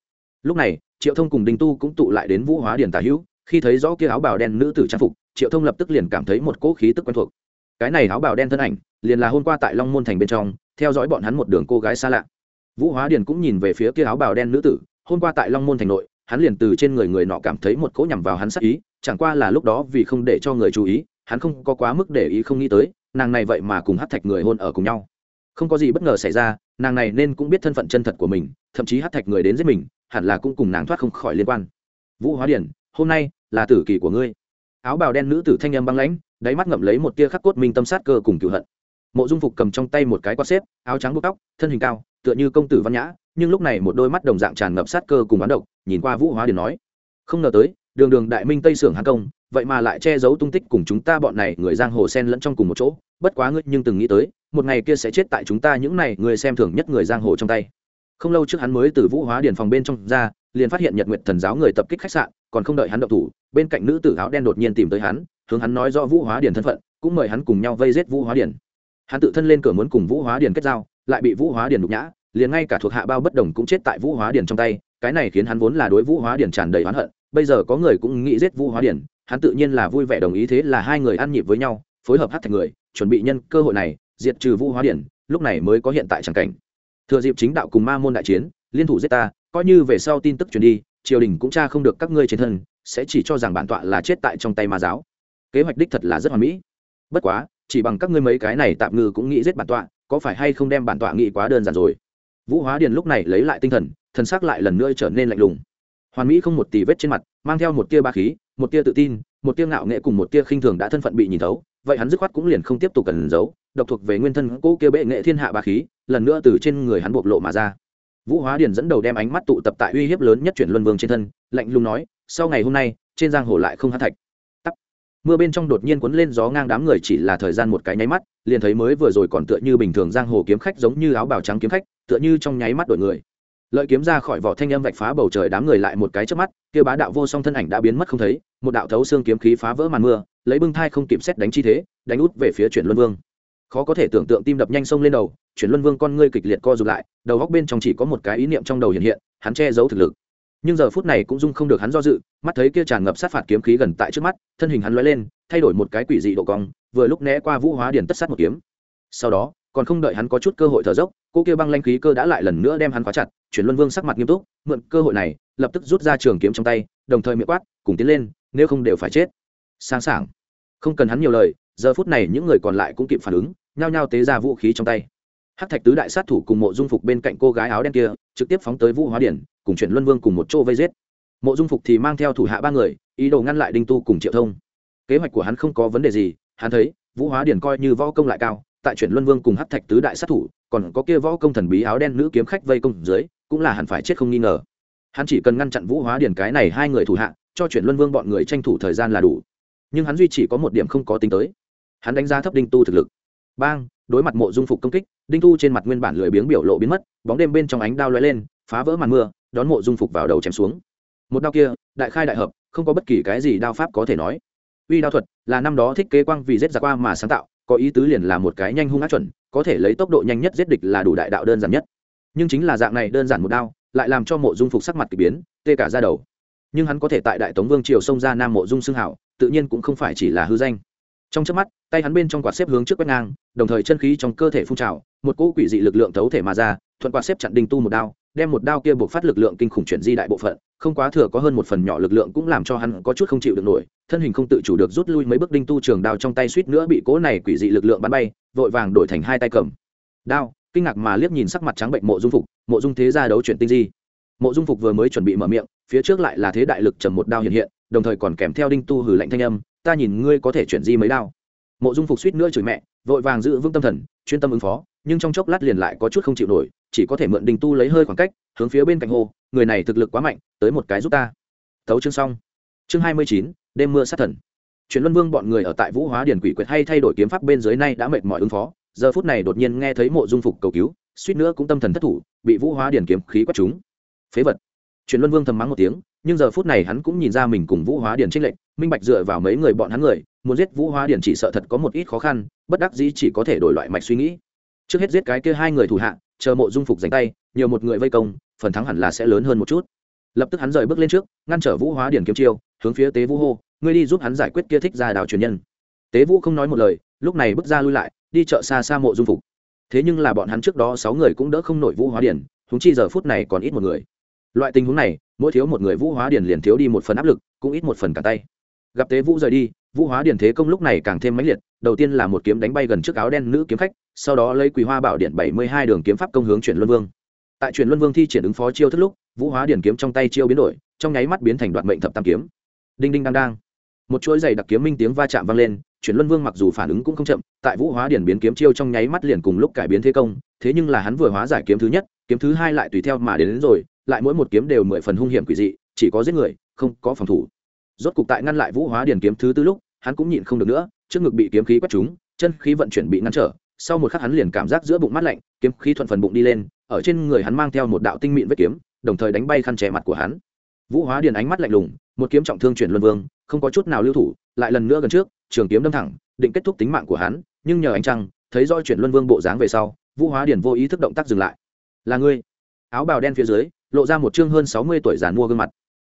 Lúc này, triệu thông cùng đinh tu cũng tụ lại đến vũ hóa điền tả hữu khi thấy rõ kia áo bào đen nữ tử trang phục, triệu thông lập tức liền cảm thấy một cỗ khí tức quen thuộc. Cái này áo bào đen thân ảnh, liền là hôm qua tại long môn thành bên trong, theo dõi bọn hắn một đường cô gái xa lạ. Vũ hóa điền cũng nhìn về phía kia áo bào đen nữ tử, hôm qua tại long môn thành nội, hắn liền từ trên người người nọ cảm thấy một cỗ nhằm vào hắn sắc ý, chẳng qua là lúc đó vì không để cho người chú ý, hắn không có quá mức để ý không nghĩ tới, nàng này vậy mà cùng hát thạch người hôn ở cùng nhau. Không có gì bất ngờ xảy ra, nàng này nên cũng biết thân phận chân thật của mình, thậm chí hát thạch người đến giết mình, hẳn là cũng cùng nàng thoát không khỏi liên quan. Vũ hóa điển hôm nay là tử kỳ của ngươi. Áo bào đen nữ tử thanh âm băng lãnh, đáy mắt ngậm lấy một tia khắc cốt minh tâm sát cơ cùng cựu hận. Mộ dung phục cầm trong tay một cái quạt xếp, áo trắng bốc tóc, thân hình cao, tựa như công tử văn nhã, nhưng lúc này một đôi mắt đồng dạng tràn ngập sát cơ cùng bán độc, nhìn qua vũ hóa điền nói, không ngờ tới, đường đường đại minh tây sưởng hán công, vậy mà lại che giấu tung tích cùng chúng ta bọn này người giang hồ sen lẫn trong cùng một chỗ, bất quá ngươi nhưng từng nghĩ tới, một ngày kia sẽ chết tại chúng ta những này người xem thường nhất người giang hồ trong tay. Không lâu trước hắn mới từ vũ hóa điền phòng bên trong ra liền phát hiện nhật nguyệt thần giáo người tập kích khách sạn, còn không đợi hắn động thủ, bên cạnh nữ tử áo đen đột nhiên tìm tới hắn, hướng hắn nói do vũ hóa điền thân phận, cũng mời hắn cùng nhau vây giết vũ hóa điền. Hắn tự thân lên cửa muốn cùng vũ hóa điền kết giao, lại bị vũ hóa điền nhục nhã, liền ngay cả thuộc hạ bao bất đồng cũng chết tại vũ hóa điền trong tay, cái này khiến hắn vốn là đối vũ hóa điền tràn đầy oán hận, bây giờ có người cũng nghĩ giết vũ hóa điền, hắn tự nhiên là vui vẻ đồng ý thế là hai người ăn nhịp với nhau, phối hợp hát thành người, chuẩn bị nhân cơ hội này, diệt trừ vũ hóa điền, lúc này mới có hiện tại tràng cảnh. Thừa dịp chính đạo cùng ma môn đại chiến, liên thủ giết ta coi như về sau tin tức truyền đi, triều đình cũng tra không được các ngươi trên thân, sẽ chỉ cho rằng bản tọa là chết tại trong tay ma giáo. Kế hoạch đích thật là rất hoàn mỹ. Bất quá, chỉ bằng các ngươi mấy cái này tạm ngư cũng nghĩ giết bản tọa, có phải hay không đem bản tọa nghĩ quá đơn giản rồi? Vũ hóa điền lúc này lấy lại tinh thần thần sắc lại lần nữa trở nên lạnh lùng. Hoàn mỹ không một tì vết trên mặt, mang theo một tia ba khí, một tia tự tin, một tia ngạo nghệ cùng một tia khinh thường đã thân phận bị nhìn thấu, vậy hắn dứt khoát cũng liền không tiếp tục cần giấu, độc thuộc về nguyên thân cũ kia bệ nghệ thiên hạ ba khí, lần nữa từ trên người hắn bộc lộ mà ra vũ hóa điền dẫn đầu đem ánh mắt tụ tập tại uy hiếp lớn nhất chuyển luân vương trên thân, lạnh lùng nói, sau ngày hôm nay, trên giang hồ lại không hát thạch. Tắt mưa bên trong đột nhiên cuốn lên gió ngang đám người chỉ là thời gian một cái nháy mắt, liền thấy mới vừa rồi còn tựa như bình thường giang hồ kiếm khách giống như áo bào trắng kiếm khách, tựa như trong nháy mắt đổi người. Lợi kiếm ra khỏi vỏ thanh âm vạch phá bầu trời đám người lại một cái trước mắt, kia bá đạo vô song thân ảnh đã biến mất không thấy, một đạo thấu xương kiếm khí phá vỡ màn mưa, lấy bưng thai không kịp xét đánh chi thế, đánh út về phía chuyển luân vương. Khó có thể tưởng tượng tim đập nhanh sông lên đầu chuyển luân vương con ngươi kịch liệt co rụt lại, đầu góc bên trong chỉ có một cái ý niệm trong đầu hiện hiện, hắn che giấu thực lực. Nhưng giờ phút này cũng dung không được hắn do dự, mắt thấy kia tràn ngập sát phạt kiếm khí gần tại trước mắt, thân hình hắn lóe lên, thay đổi một cái quỷ dị độ cong, vừa lúc né qua vũ hóa điền tất sát một kiếm. Sau đó, còn không đợi hắn có chút cơ hội thở dốc, cô kia băng lanh khí cơ đã lại lần nữa đem hắn khóa chặt, chuyển luân vương sắc mặt nghiêm túc, mượn cơ hội này, lập tức rút ra trường kiếm trong tay, đồng thời miệng quát, cùng tiến lên, nếu không đều phải chết. Sáng sảng. Không cần hắn nhiều lời, giờ phút này những người còn lại cũng kịp phản ứng, nhao nhao tế ra vũ khí trong tay hắc thạch tứ đại sát thủ cùng mộ dung phục bên cạnh cô gái áo đen kia, trực tiếp phóng tới vũ hóa điển, cùng chuyển luân vương cùng một chỗ vây giết. Mộ dung phục thì mang theo thủ hạ ba người, ý đồ ngăn lại đinh tu cùng triệu thông. Kế hoạch của hắn không có vấn đề gì, hắn thấy, vũ hóa điển coi như võ công lại cao, tại chuyển luân vương cùng hắc thạch tứ đại sát thủ, còn có kia võ công thần bí áo đen nữ kiếm khách vây công dưới, cũng là hẳn phải chết không nghi ngờ. Hắn chỉ cần ngăn chặn vũ hóa điển cái này hai người thủ hạ, cho chuyển luân vương bọn người tranh thủ thời gian là đủ. Nhưng hắn duy chỉ có một điểm không có tính tới. Hắn đánh giá thấp đinh tu thực lực. Bang, đối mặt mộ dung phục công kích đinh Thu trên mặt nguyên bản lười biếng biểu lộ biến mất, bóng đêm bên trong ánh đao lóe lên, phá vỡ màn mưa, đón mộ dung phục vào đầu chém xuống. Một đao kia, đại khai đại hợp, không có bất kỳ cái gì đao pháp có thể nói. Uy đao thuật là năm đó thiết kế quang vì giết giặc qua mà sáng tạo, có ý tứ liền là một cái nhanh hung ác chuẩn, có thể lấy tốc độ nhanh nhất giết địch là đủ đại đạo đơn giản nhất. Nhưng chính là dạng này đơn giản một đao, lại làm cho mộ dung phục sắc mặt k ỳ biến, tê cả ra đầu. Nhưng hắn có thể tại đại tống vương triều xông ra nam mộ dung xưng hảo, tự nhiên cũng không phải chỉ là hư danh. Trong trước mắt, tay hắn bên trong quạt xếp hướng trước quét ngang, đồng thời chân khí trong cơ thể phun trào một cỗ quỷ dị lực lượng thấu thể mà ra, thuận quạt xếp chặn đinh tu một đao, đem một đao kia buộc phát lực lượng kinh khủng chuyển di đại bộ phận, không quá thừa có hơn một phần nhỏ lực lượng cũng làm cho hắn có chút không chịu được nổi, thân hình không tự chủ được rút lui mấy bước đinh tu trường đao trong tay suýt nữa bị cỗ này quỷ dị lực lượng bắn bay, vội vàng đổi thành hai tay cầm. Đao, kinh ngạc mà liếc nhìn sắc mặt trắng bệnh mộ dung phục, mộ dung thế ra đấu chuyển tinh di. Mộ dung phục vừa mới chuẩn bị mở miệng, phía trước lại là thế đại lực trầm một đao hiện hiện, đồng thời còn kèm theo đinh tu hử lạnh thanh âm, ta nhìn ngươi có thể chuyển di mấy đao. Mộ dung phục suýt nữa chửi mẹ, vội vàng giữ vững tâm thần, chuyên tâm ứng phó nhưng trong chốc lát liền lại có chút không chịu nổi, chỉ có thể mượn đình tu lấy hơi khoảng cách, hướng phía bên cạnh hồ người này thực lực quá mạnh, tới một cái giúp ta. Thấu chương xong. Chương hai mươi chín, đêm mưa sát thần. Chuyện luân vương bọn người ở tại vũ hóa điển quỷ quyệt hay thay đổi kiếm pháp bên dưới nay đã mệt mỏi ứng phó, giờ phút này đột nhiên nghe thấy mộ dung phục cầu cứu, suýt nữa cũng tâm thần thất thủ, bị vũ hóa điển kiếm khí quét chúng phế vật. Chuyện luân vương thầm mắng một tiếng, nhưng giờ phút này hắn cũng nhìn ra mình cùng vũ hóa điển trích lệnh minh bạch dựa vào mấy người bọn hắn người, muốn giết vũ hóa điển chỉ sợ thật có một ít khó khăn, bất đắc dĩ chỉ có thể đổi loại mạch suy nghĩ trước hết giết cái kia hai người thủ hạ, chờ mộ dung phục dành tay, nhiều một người vây công, phần thắng hẳn là sẽ lớn hơn một chút. Lập tức hắn rời bước lên trước, ngăn trở vũ hóa điển kiếm chiêu, hướng phía tế vũ hô, ngươi đi giúp hắn giải quyết kia thích ra đào truyền nhân. Tế vũ không nói một lời, lúc này bước ra lui lại, đi chợ xa xa mộ dung phục. Thế nhưng là bọn hắn trước đó sáu người cũng đỡ không nổi vũ hóa điển húng chi giờ phút này còn ít một người. Loại tình huống này, mỗi thiếu một người vũ hóa điển liền thiếu đi một phần áp lực, cũng ít một phần cả tay. Gặp tế vũ rời đi vũ hóa điện thế công lúc này càng thêm mãnh liệt đầu tiên là một kiếm đánh bay gần trước áo đen nữ kiếm khách sau đó lấy quý hoa bảo điện bảy mươi hai đường kiếm pháp công hướng chuyển luân vương. Tại chuyển luân vương thi triển ứng phó chiêu thất lúc vũ hóa điện kiếm trong tay chiêu biến đổi trong nháy mắt biến thành đoạn mệnh thập tam kiếm. Đinh đinh đang đang. Một chuỗi giày đặc kiếm minh tiếng va chạm vang lên chuyển luân vương mặc dù phản ứng cũng không chậm tại vũ hóa điển biến kiếm chiêu trong nháy mắt liền cùng lúc cải biến thế công thế nhưng là hắn vừa hóa giải kiếm thứ nhất kiếm thứ hai lại tùy theo mà đến, đến rồi lại mỗi một kiếm đều mười phần hung hiểm quỷ dị chỉ có giết người không có phòng thủ rốt cục tại ngăn lại vũ hóa Điền kiếm thứ tư lúc, hắn cũng nhịn không được nữa, trước ngực bị kiếm khí quét trúng, chân khí vận chuyển bị ngăn trở, sau một khắc hắn liền cảm giác giữa bụng mát lạnh, kiếm khí thuận phần bụng đi lên, ở trên người hắn mang theo một đạo tinh mịn vết kiếm, đồng thời đánh bay khăn che mặt của hắn. Vũ hóa điền ánh mắt lạnh lùng, một kiếm trọng thương chuyển luân vương, không có chút nào lưu thủ, lại lần nữa gần trước, trường kiếm đâm thẳng, định kết thúc tính mạng của hắn, nhưng nhờ ánh trăng, thấy do chuyển luân vương bộ dáng về sau, vũ hóa điền vô ý thức động tác dừng lại. Là ngươi. Áo bào đen phía dưới, lộ ra một chương hơn sáu mươi tuổi giàn mua gương mặt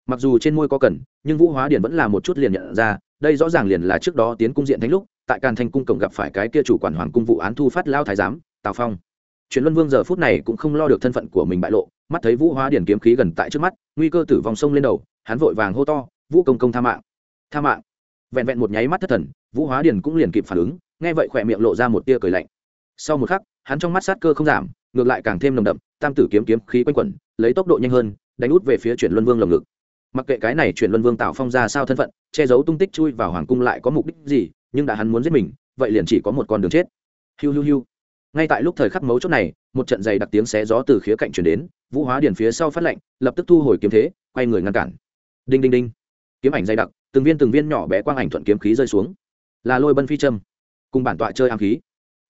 mặc dù trên môi có cần, nhưng vũ hóa điển vẫn là một chút liền nhận ra, đây rõ ràng liền là trước đó tiến cung diện thánh lúc, tại càn thanh cung cổng gặp phải cái kia chủ quản hoàng cung vụ án thu phát lao thái giám, tào phong. Truyền luân vương giờ phút này cũng không lo được thân phận của mình bại lộ, mắt thấy vũ hóa điển kiếm khí gần tại trước mắt, nguy cơ tử vong sông lên đầu, hắn vội vàng hô to, vũ công công tha mạng tha mạng. Vẹn vẹn một nháy mắt thất thần, vũ hóa điển cũng liền kịp phản ứng, nghe vậy khỏe miệng lộ ra một tia cười lạnh. Sau một khắc, hắn trong mắt sát cơ không giảm, ngược lại càng thêm nồng đậm, tam tử kiếm kiếm khí quanh quẩn, lấy tốc độ nhanh hơn, đánh út về phía chuyển luân vương lồng ngực mặc kệ cái này chuyển luân vương tạo phong ra sao thân phận, che giấu tung tích chui vào hoàng cung lại có mục đích gì, nhưng đã hắn muốn giết mình, vậy liền chỉ có một con đường chết. Hiu hiu hiu. Ngay tại lúc thời khắc mấu chốt này, một trận dày đặc tiếng xé gió từ khía cạnh chuyển đến, vũ hóa điển phía sau phát lệnh, lập tức thu hồi kiếm thế, quay người ngăn cản. Đinh đinh đinh. Kiếm ảnh dày đặc, từng viên từng viên nhỏ bé quang ảnh thuận kiếm khí rơi xuống. Là lôi bân phi châm. Cùng bản tọa chơi ám khí.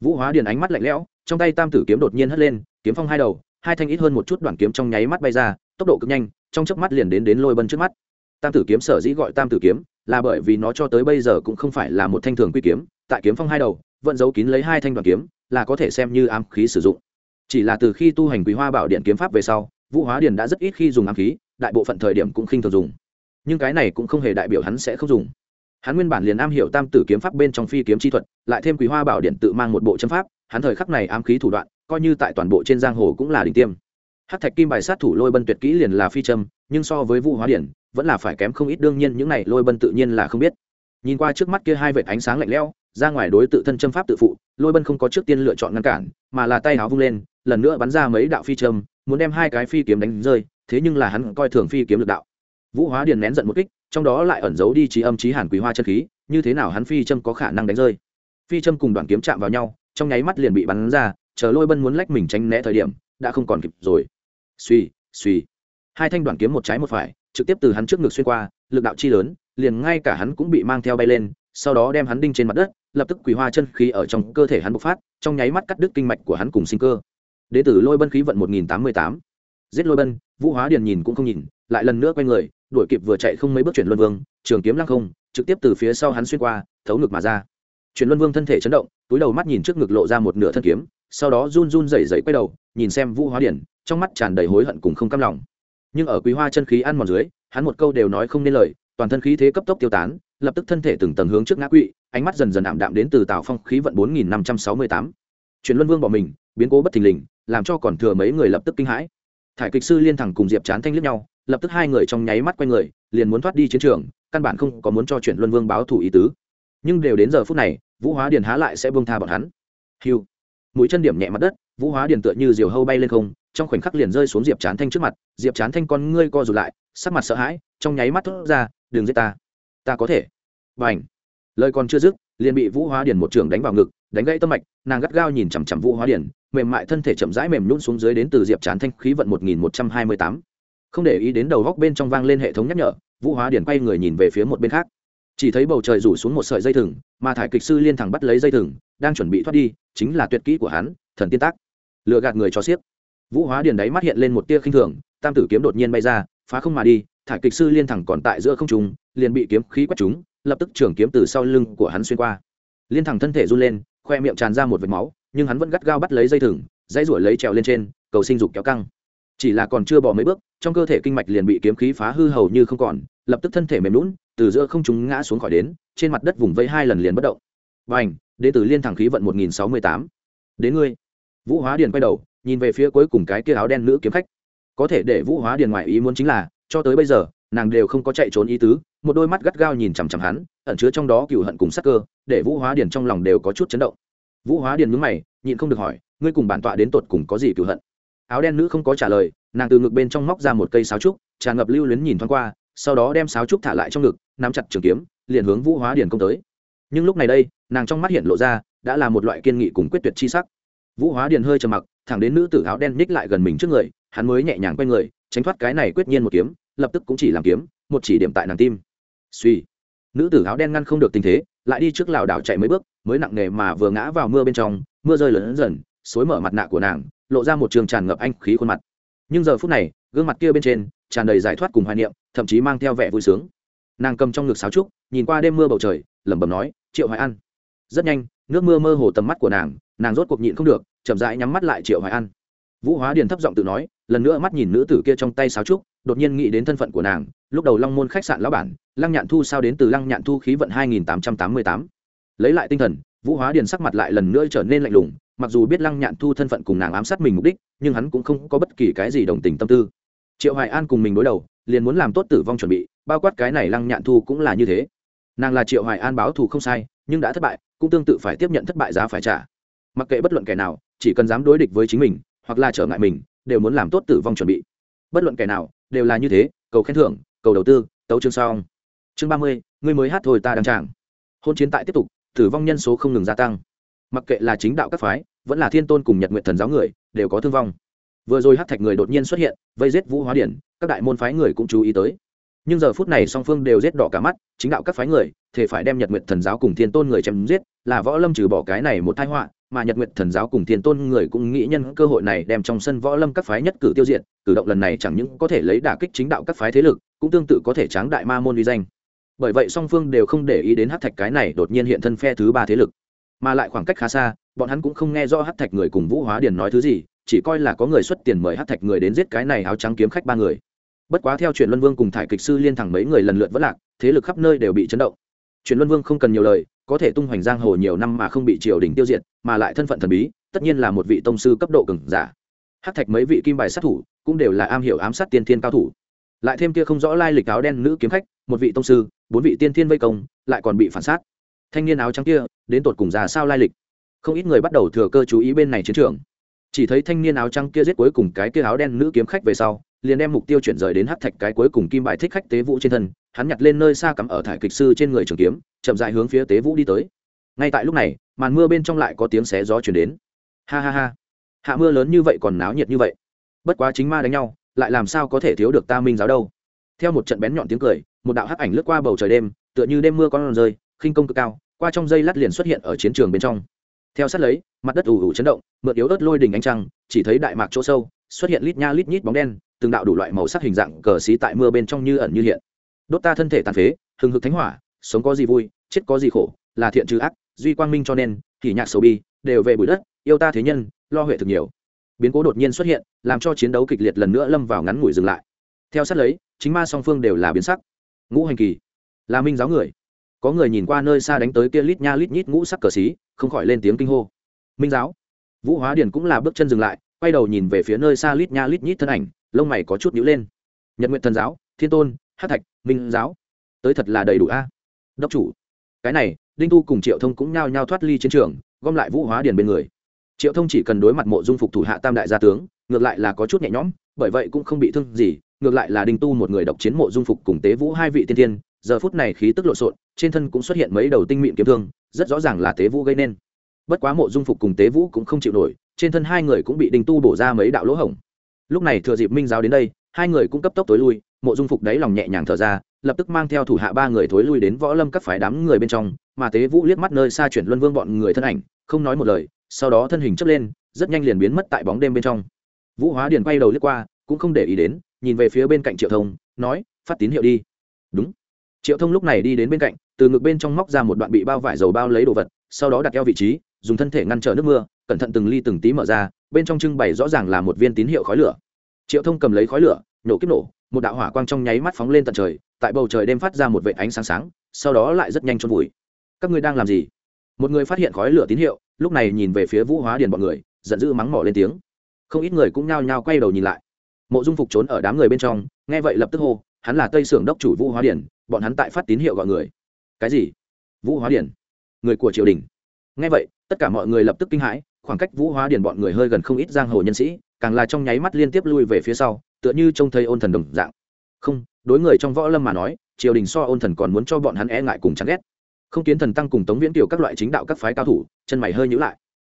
Vũ hóa điển ánh mắt lạnh lẽo, trong tay tam tử kiếm đột nhiên hất lên, kiếm phong hai đầu hai thanh ít hơn một chút đoạn kiếm trong nháy mắt bay ra, tốc độ cực nhanh, trong chớp mắt liền đến đến lôi bân trước mắt. Tam tử kiếm sở dĩ gọi tam tử kiếm, là bởi vì nó cho tới bây giờ cũng không phải là một thanh thường quy kiếm, tại kiếm phong hai đầu, vẫn giấu kín lấy hai thanh đoạn kiếm, là có thể xem như ám khí sử dụng. Chỉ là từ khi tu hành quý hoa bảo điện kiếm pháp về sau, vũ hóa điền đã rất ít khi dùng ám khí, đại bộ phận thời điểm cũng khinh thường dùng. Nhưng cái này cũng không hề đại biểu hắn sẽ không dùng. Hắn nguyên bản liền am hiểu tam tử kiếm pháp bên trong phi kiếm chi thuật, lại thêm quý hoa bảo điện tự mang một bộ châm pháp, hắn thời khắc này ám khí thủ đoạn coi như tại toàn bộ trên giang hồ cũng là đỉnh tiêm. Hát thạch kim bài sát thủ lôi bân tuyệt kỹ liền là phi châm, nhưng so với vũ hóa điển, vẫn là phải kém không ít, đương nhiên những này lôi bân tự nhiên là không biết. Nhìn qua trước mắt kia hai vệt ánh sáng lạnh lẽo, ra ngoài đối tự thân châm pháp tự phụ, lôi bân không có trước tiên lựa chọn ngăn cản, mà là tay áo vung lên, lần nữa bắn ra mấy đạo phi châm, muốn đem hai cái phi kiếm đánh rơi, thế nhưng là hắn coi thường phi kiếm lực đạo. Vũ hóa điền nén giận một kích, trong đó lại ẩn giấu đi trí âm trí hàn quý hoa chân khí, như thế nào hắn phi châm có khả năng đánh rơi? Phi châm cùng đoạn kiếm chạm vào nhau, trong nháy mắt liền bị bắn ra chờ lôi bân muốn lách mình tránh né thời điểm, đã không còn kịp rồi. Suy suy hai thanh đoàn kiếm một trái một phải, trực tiếp từ hắn trước ngực xuyên qua, lực đạo chi lớn, liền ngay cả hắn cũng bị mang theo bay lên, sau đó đem hắn đinh trên mặt đất, lập tức quỳ hoa chân khí ở trong cơ thể hắn bộc phát, trong nháy mắt cắt đứt kinh mạch của hắn cùng sinh cơ. Đế tử lôi bân khí vận một nghìn tám mươi tám. Giết lôi bân, vũ hóa điền nhìn cũng không nhìn, lại lần nữa quay người, đuổi kịp vừa chạy không mấy bước chuyển luân vương, trường kiếm lăng không, trực tiếp từ phía sau hắn xuyên qua, thấu ngực mà ra. Chuyển luân vương thân thể chấn động, túi đầu mắt nhìn trước ngực lộ ra một nửa thân kiếm sau đó run run rẩy rẩy quay đầu, nhìn xem vũ hóa điển, trong mắt tràn đầy hối hận cùng không cam lòng. Nhưng ở quý hoa chân khí ăn mòn dưới, hắn một câu đều nói không nên lời, toàn thân khí thế cấp tốc tiêu tán, lập tức thân thể từng tầng hướng trước ngã quỵ, ánh mắt dần dần ảm đạm đến từ tào phong khí vận bốn nghìn năm trăm sáu mươi tám. Truyền luân vương bỏ mình, biến cố bất thình lình, làm cho còn thừa mấy người lập tức kinh hãi. Thải kịch sư liên thẳng cùng diệp chán thanh liếc nhau, lập tức hai người trong nháy mắt q u a y người, liền muốn thoát đi chiến trường, căn bản không có muốn cho chuyện luân vương báo thủ ý tứ. Nhưng đều đến giờ phút này, vũ hóa điền há lại sẽ buông tha bọn hắn. Hiu mũi chân điểm nhẹ mặt đất, vũ hóa điền tựa như diều hâu bay lên không, trong khoảnh khắc liền rơi xuống diệp chán thanh trước mặt. Diệp chán thanh con ngươi co rụt lại, sắc mặt sợ hãi, trong nháy mắt thốt ra, đừng giết ta ta có thể. Và ảnh lời còn chưa dứt, liền bị vũ hóa điền một trường đánh vào ngực, đánh gãy tâm mạch, nàng gắt gao nhìn chằm chằm vũ hóa điền, mềm mại thân thể chậm rãi mềm nhún xuống dưới đến từ diệp chán thanh khí vận một nghìn một trăm hai mươi tám. Không để ý đến đầu góc bên trong vang lên hệ thống nhắc nhở, vũ hóa điền quay người nhìn về phía một bên khác. Chỉ thấy bầu trời rủ xuống một sợi dây thừng, mà thải kịch sư liên thẳng bắt lấy dây thừng đang chuẩn bị thoát đi, chính là tuyệt kỹ của hắn, thần tiên tác. Lựa gạt người cho xiếc. Vũ hóa điền đáy mắt hiện lên một tia khinh thường, tam tử kiếm đột nhiên bay ra, phá không mà đi, thải kịch sư liên thẳng còn tại giữa không trung, liền bị kiếm khí quét trúng, lập tức trường kiếm từ sau lưng của hắn xuyên qua. Liên thẳng thân thể run lên, khoe miệng tràn ra một vệt máu, nhưng hắn vẫn gắt gao bắt lấy dây thừng, dãy ruổi lấy trèo lên trên, cầu sinh dục kéo căng. Chỉ là còn chưa bỏ mấy bước, trong cơ thể kinh mạch liền bị kiếm khí phá hư hầu như không còn, lập tức thân thể mềm lún từ giữa không chúng ngã xuống khỏi đến, trên mặt đất vùng vây hai lần liền bất động. Và ảnh đ tử liên thẳng khí vận một nghìn sáu mươi tám. Đến ngươi. Vũ hóa điền quay đầu, nhìn về phía cuối cùng cái kia áo đen nữ kiếm khách. Có thể để vũ hóa điền ngoại ý muốn chính là, cho tới bây giờ, nàng đều không có chạy trốn ý tứ, một đôi mắt gắt gao nhìn chằm chằm hắn, ẩn chứa trong đó cựu hận cùng sắc cơ, để vũ hóa điền trong lòng đều có chút chấn động. Vũ hóa điền mướn mày, nhịn không được hỏi, ngươi cùng bản tọa đến tột cùng có gì cựu hận? Áo đen nữ không có trả lời, nàng từ ngực bên trong móc ra một cây sáo trúc, tràn ngập lưu luyến nhìn thoáng qua, sau đó đem sáo trúc thả lại trong ngực, nắm chặt trường kiếm, liền hướng vũ hóa điền công tới nhưng lúc này đây, nàng trong mắt hiện lộ ra, đã là một loại kiên nghị cùng quyết tuyệt chi sắc. Vũ hóa điền hơi trầm mặc, thẳng đến nữ tử áo đen ních lại gần mình trước người, hắn mới nhẹ nhàng quay người, tránh thoát cái này quyết nhiên một kiếm, lập tức cũng chỉ làm kiếm, một chỉ điểm tại nàng tim. Suy nữ tử áo đen ngăn không được tình thế, lại đi trước lảo đảo chạy mấy bước, mới nặng nề mà vừa ngã vào mưa bên trong, mưa rơi lớn dần, xối mở mặt nạ của nàng, lộ ra một trường tràn ngập anh khí khuôn mặt. Nhưng giờ phút này, gương mặt kia bên trên, tràn đầy giải thoát cùng hoài niệm, thậm chí mang theo vẻ vui sướng nàng cầm trong ngực sáo trúc, nhìn qua đêm mưa bầu trời, lẩm bẩm nói, triệu hoài an. Rất nhanh, nước mưa mơ hồ tầm mắt của nàng nàng rốt cuộc nhịn không được, chậm rãi nhắm mắt lại triệu hoài an. Vũ hóa điền thấp giọng tự nói, lần nữa mắt nhìn nữ tử kia trong tay sáo trúc, đột nhiên nghĩ đến thân phận của nàng, lúc đầu long môn khách sạn lão bản, lăng nhạn thu sao đến từ lăng nhạn thu khí vận hai nghìn tám trăm tám mươi tám. Lấy lại tinh thần, vũ hóa điền sắc mặt lại lần nữa trở nên lạnh lùng, mặc dù biết lăng nhạn thu thân phận cùng nàng ám sát mình mục đích, nhưng hắn cũng không có bất kỳ cái gì đồng tình tâm tư. Triệu hoài an cùng mình đối đầu liền muốn làm tốt tử vong chuẩn bị, bao quát cái này lăng nhạn thu cũng là như thế. Nàng là triệu hoài an báo thù không sai, nhưng đã thất bại, cũng tương tự phải tiếp nhận thất bại giá phải trả. Mặc kệ bất luận kẻ nào, chỉ cần dám đối địch với chính mình, hoặc là trở ngại mình, đều muốn làm tốt tử vong chuẩn bị. Bất luận kẻ nào, đều là như thế, cầu khen thưởng, cầu đầu tư, tấu chương song chương ba mươi người mới hát thôi ta đang tràng. Hôn chiến tại tiếp tục, tử vong nhân số không ngừng gia tăng. Mặc kệ là chính đạo các phái, vẫn là thiên tôn cùng nhật nguyện thần giáo người, đều có thương vong vừa rồi hát thạch người đột nhiên xuất hiện, vây giết vũ hóa điển, các đại môn phái người cũng chú ý tới. Nhưng giờ phút này song phương đều giết đỏ cả mắt, chính đạo các phái người, thể phải đem nhật nguyện thần giáo cùng thiên tôn người chém giết, là võ lâm trừ bỏ cái này một thái họa, mà nhật nguyện thần giáo cùng thiên tôn người cũng nghĩ nhân cơ hội này đem trong sân võ lâm các phái nhất cử tiêu diệt, cử động lần này chẳng những có thể lấy đả kích chính đạo các phái thế lực, cũng tương tự có thể tráng đại ma môn uy danh. Bởi vậy song phương đều không để ý đến hát thạch cái này đột nhiên hiện thân phe thứ ba thế lực. Mà lại khoảng cách khá xa, bọn hắn cũng không nghe rõ hát thạch người cùng vũ hóa điền nói thứ gì chỉ coi là có người xuất tiền mời hát thạch người đến giết cái này áo trắng kiếm khách ba người. Bất quá theo chuyện luân vương cùng thải kịch sư liên thẳng mấy người lần lượt vất lạc, thế lực khắp nơi đều bị chấn động. Chuyện luân vương không cần nhiều lời, có thể tung hoành giang hồ nhiều năm mà không bị triều đình tiêu diệt, mà lại thân phận thần bí, tất nhiên là một vị tông sư cấp độ cường giả. Hát thạch mấy vị kim bài sát thủ cũng đều là am hiểu ám sát tiên thiên cao thủ. Lại thêm kia không rõ lai lịch áo đen nữ kiếm khách, một vị tông sư, bốn vị tiên thiên vây công, lại còn bị phản sát. Thanh niên áo trắng kia, đến tột cùng già sao lai lịch? Không ít người bắt đầu thừa cơ chú ý bên này chiến trường chỉ thấy thanh niên áo trắng kia giết cuối cùng cái kia áo đen nữ kiếm khách về sau, liền đem mục tiêu chuyển rời đến hát thạch cái cuối cùng kim bài thích khách tế vũ trên thân, hắn nhặt lên nơi xa cắm ở thải kịch sư trên người trường kiếm, chậm dại hướng phía tế vũ đi tới. Ngay tại lúc này, màn mưa bên trong lại có tiếng xé gió chuyển đến. Ha ha ha. Hạ mưa lớn như vậy còn náo nhiệt như vậy. Bất quá chính ma đánh nhau, lại làm sao có thể thiếu được ta minh giáo đâu. Theo một trận bén nhọn tiếng cười, một đạo hắc ảnh lướt qua bầu trời đêm, tựa như đêm mưa con rơi, khinh công cực cao, qua trong dây lát liền xuất hiện ở chiến trường bên trong theo sát lấy, mặt đất ù ù chấn động, mượn yếu ớt lôi đỉnh ánh trăng, chỉ thấy đại mạc chỗ sâu, xuất hiện lít nha lít nhít bóng đen, từng đạo đủ loại màu sắc hình dạng cờ xí tại mưa bên trong như ẩn như hiện. Đốt ta thân thể tàn phế, hừng hực thánh hỏa, sống có gì vui, chết có gì khổ, là thiện trừ ác, duy quang minh cho nên thì nhạc sầu bi, đều về bụi đất, yêu ta thế nhân, lo huệ thực nhiều. Biến cố đột nhiên xuất hiện, làm cho chiến đấu kịch liệt lần nữa lâm vào ngắn ngủi dừng lại. Theo sát lấy, chính ma song phương đều là biến sắc. Ngũ hành kỳ, là minh giáo người có người nhìn qua nơi xa đánh tới kia lít nha lít nhít ngũ sắc cờ xí, không khỏi lên tiếng kinh hô. Minh giáo. Vũ hóa điền cũng là bước chân dừng lại, quay đầu nhìn về phía nơi xa lít nha lít nhít thân ảnh, lông mày có chút nhữ lên. Nhật nguyện thần giáo, thiên tôn hát thạch, minh giáo. Tới thật là đầy đủ a. Đốc chủ. Cái này, đinh tu cùng triệu thông cũng nhao nhao thoát ly chiến trường, gom lại vũ hóa điền bên người. Triệu thông chỉ cần đối mặt mộ dung phục thủ hạ tam đại gia tướng, ngược lại là có chút nhẹ nhõm, bởi vậy cũng không bị thương gì, ngược lại là đinh tu một người độc chiến mộ dung phục cùng tế vũ hai vị tiên tiên giờ phút này khí tức lộn xộn, trên thân cũng xuất hiện mấy đầu tinh mịn kiếm thương, rất rõ ràng là tế vũ gây nên. Bất quá mộ dung phục cùng tế vũ cũng không chịu nổi, trên thân hai người cũng bị đình tu bổ ra mấy đạo lỗ hổng. Lúc này thừa dịp minh giáo đến đây, hai người cũng cấp tốc tối lui, mộ dung phục đáy lòng nhẹ nhàng thở ra, lập tức mang theo thủ hạ ba người thối lui đến võ lâm các phái đám người bên trong, mà tế vũ liếc mắt nơi xa chuyển luân vương bọn người thân ảnh, không nói một lời, sau đó thân hình chấp lên, rất nhanh liền biến mất tại bóng đêm bên trong. Vũ hóa điền quay đầu liếc qua, cũng không để ý đến, nhìn về phía bên cạnh triệu thông, nói, phát tín hiệu đi. Đúng triệu thông lúc này đi đến bên cạnh, từ ngực bên trong móc ra một đoạn bị bao vải dầu bao lấy đồ vật, sau đó đặt eo vị trí, dùng thân thể ngăn trở nước mưa, cẩn thận từng ly từng tí mở ra, bên trong trưng bày rõ ràng là một viên tín hiệu khói lửa. Triệu thông cầm lấy khói lửa, nổ kiếp nổ, một đạo hỏa quang trong nháy mắt phóng lên tận trời, tại bầu trời đêm phát ra một vệ ánh sáng sáng, sau đó lại rất nhanh trôn vùi. Các ngươi đang làm gì? Một người phát hiện khói lửa tín hiệu, lúc này nhìn về phía vũ hóa điền bọn người, giận dữ mắng mỏ lên tiếng. Không ít người cũng nhao nhao quay đầu nhìn lại. Mộ dung phục trốn ở đám người bên trong, nghe vậy lập tức hô, hắn là tây sưởng đốc chủ vũ hóa điền bọn hắn tại phát tín hiệu gọi người. Cái gì? Vũ hóa điển. Người của triều đình. Nghe vậy, tất cả mọi người lập tức kinh hãi, khoảng cách vũ hóa điển bọn người hơi gần không ít giang hồ nhân sĩ, càng là trong nháy mắt liên tiếp lui về phía sau, tựa như trông thấy ôn thần đồng dạng. Không, đối người trong võ lâm mà nói, triều đình so ôn thần còn muốn cho bọn hắn e ngại cùng chán ghét. Không kiến thần tăng cùng tống viễn tiểu các loại chính đạo các phái cao thủ, chân mày hơi nhữ lại.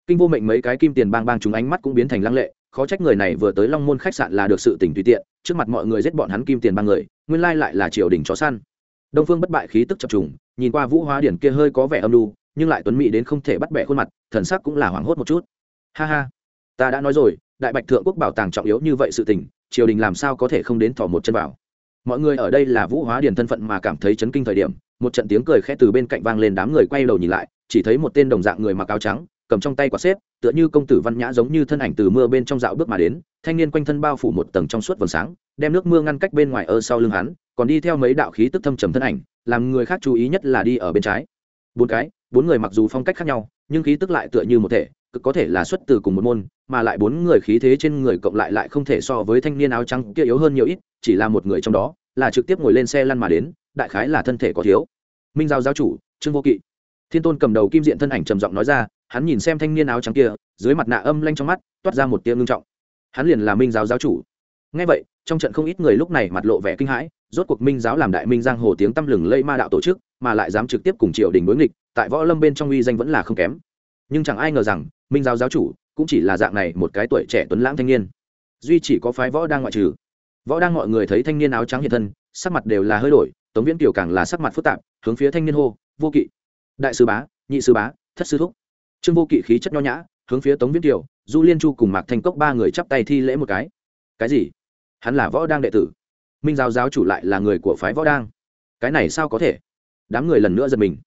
Kinh vô mệnh mấy cái kim tiền bang bang chúng ánh mắt cũng biến thành lăng lệ, khó trách người này vừa tới long môn khách sạn là được sự tỉnh tùy tiện, trước mặt mọi người giết bọn hắn kim tiền bang người, nguyên lai lại là triều đình chó săn đông phương bất bại khí tức chập trùng, nhìn qua vũ hóa điển kia hơi có vẻ âm lưu nhưng lại tuấn mỹ đến không thể bắt bẻ khuôn mặt, thần sắc cũng là hoảng hốt một chút. Ha ha, ta đã nói rồi, đại bạch thượng quốc bảo tàng trọng yếu như vậy sự tình, triều đình làm sao có thể không đến thỏ một chân vào? Mọi người ở đây là vũ hóa điền thân phận mà cảm thấy chấn kinh thời điểm, một trận tiếng cười khẽ từ bên cạnh vang lên đám người quay đầu nhìn lại, chỉ thấy một tên đồng dạng người mặc áo trắng, cầm trong tay quả xếp tựa như công tử văn nhã giống như thân ảnh từ mưa bên trong dạo bước mà đến, thanh niên quanh thân bao phủ một tầng trong suốt vầng sáng, đem nước mưa ngăn cách bên ngoài ơ sau lưng hắn, còn đi theo mấy đạo khí tức thâm trầm thân ảnh, làm người khác chú ý nhất là đi ở bên trái. Bốn cái, bốn người mặc dù phong cách khác nhau, nhưng khí tức lại tựa như một thể, cực có thể là xuất từ cùng một môn, mà lại bốn người khí thế trên người cộng lại lại không thể so với thanh niên áo trắng kia yếu hơn nhiều ít, chỉ là một người trong đó, là trực tiếp ngồi lên xe lăn mà đến, đại khái là thân thể có thiếu. Minh giao giáo chủ, trương vô kỵ. Thiên tôn cầm đầu kim diện thân ảnh trầm giọng nói ra hắn nhìn xem thanh niên áo trắng kia, dưới mặt nạ âm lanh trong mắt, toát ra một tia ngưng trọng. Hắn liền là minh giáo giáo chủ. Ngay vậy, trong trận không ít người lúc này mặt lộ vẻ kinh hãi, rốt cuộc minh giáo làm đại minh giang hồ tiếng tăm lừng lây ma đạo tổ chức, mà lại dám trực tiếp cùng triều đình đối nghịch, tại võ lâm bên trong uy danh vẫn là không kém. Nhưng chẳng ai ngờ rằng, minh giáo giáo chủ cũng chỉ là dạng này một cái tuổi trẻ tuấn lãng thanh niên. Duy chỉ có phái võ đang ngoại trừ. Võ đang mọi người thấy thanh niên áo trắng hiện thân, sắc mặt đều là hơi đổi, tống viễn kiều càng là sắc mặt phức tạp, hướng phía thanh niên hô, vô kỵ. Đại sư bá, nhị sư bá, thất sư thúc trương vô kỵ khí chất nho nhã, hướng phía tống viễn kiều, du liên chu cùng mạc thanh cốc ba người chắp tay thi lễ một cái. Cái gì? Hắn là võ đang đệ tử. Minh giáo giáo chủ lại là người của phái võ đang. Cái này sao có thể? Đám người lần nữa giật mình.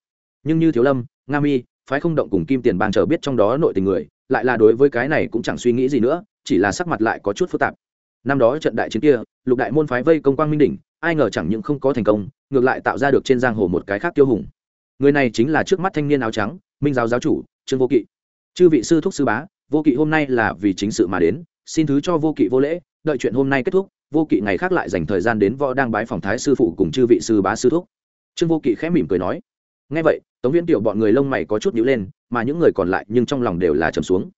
Nhưng như thiếu lâm, nga mi, phái không động cùng kim tiền bang chờ biết trong đó nội tình người, lại là đối với cái này cũng chẳng suy nghĩ gì nữa, chỉ là sắc mặt lại có chút phức tạp. Năm đó trận đại chiến kia, lục đại môn phái vây công quang minh đỉnh, ai ngờ chẳng những không có thành công, ngược lại tạo ra được trên giang hồ một cái khác tiêu hùng. Người này chính là trước mắt thanh niên áo trắng, minh giáo giáo chủ trương vô kỵ. Chư vị sư thúc sư bá, vô kỵ hôm nay là vì chính sự mà đến, xin thứ cho vô kỵ vô lễ, đợi chuyện hôm nay kết thúc, vô kỵ ngày khác lại dành thời gian đến võ đang bái phòng thái sư phụ cùng chư vị sư bá sư thúc. Trương vô kỵ khẽ mỉm cười nói. Ngay vậy, tống viễn tiểu bọn người lông mày có chút nhữ lên, mà những người còn lại nhưng trong lòng đều là trầm xuống.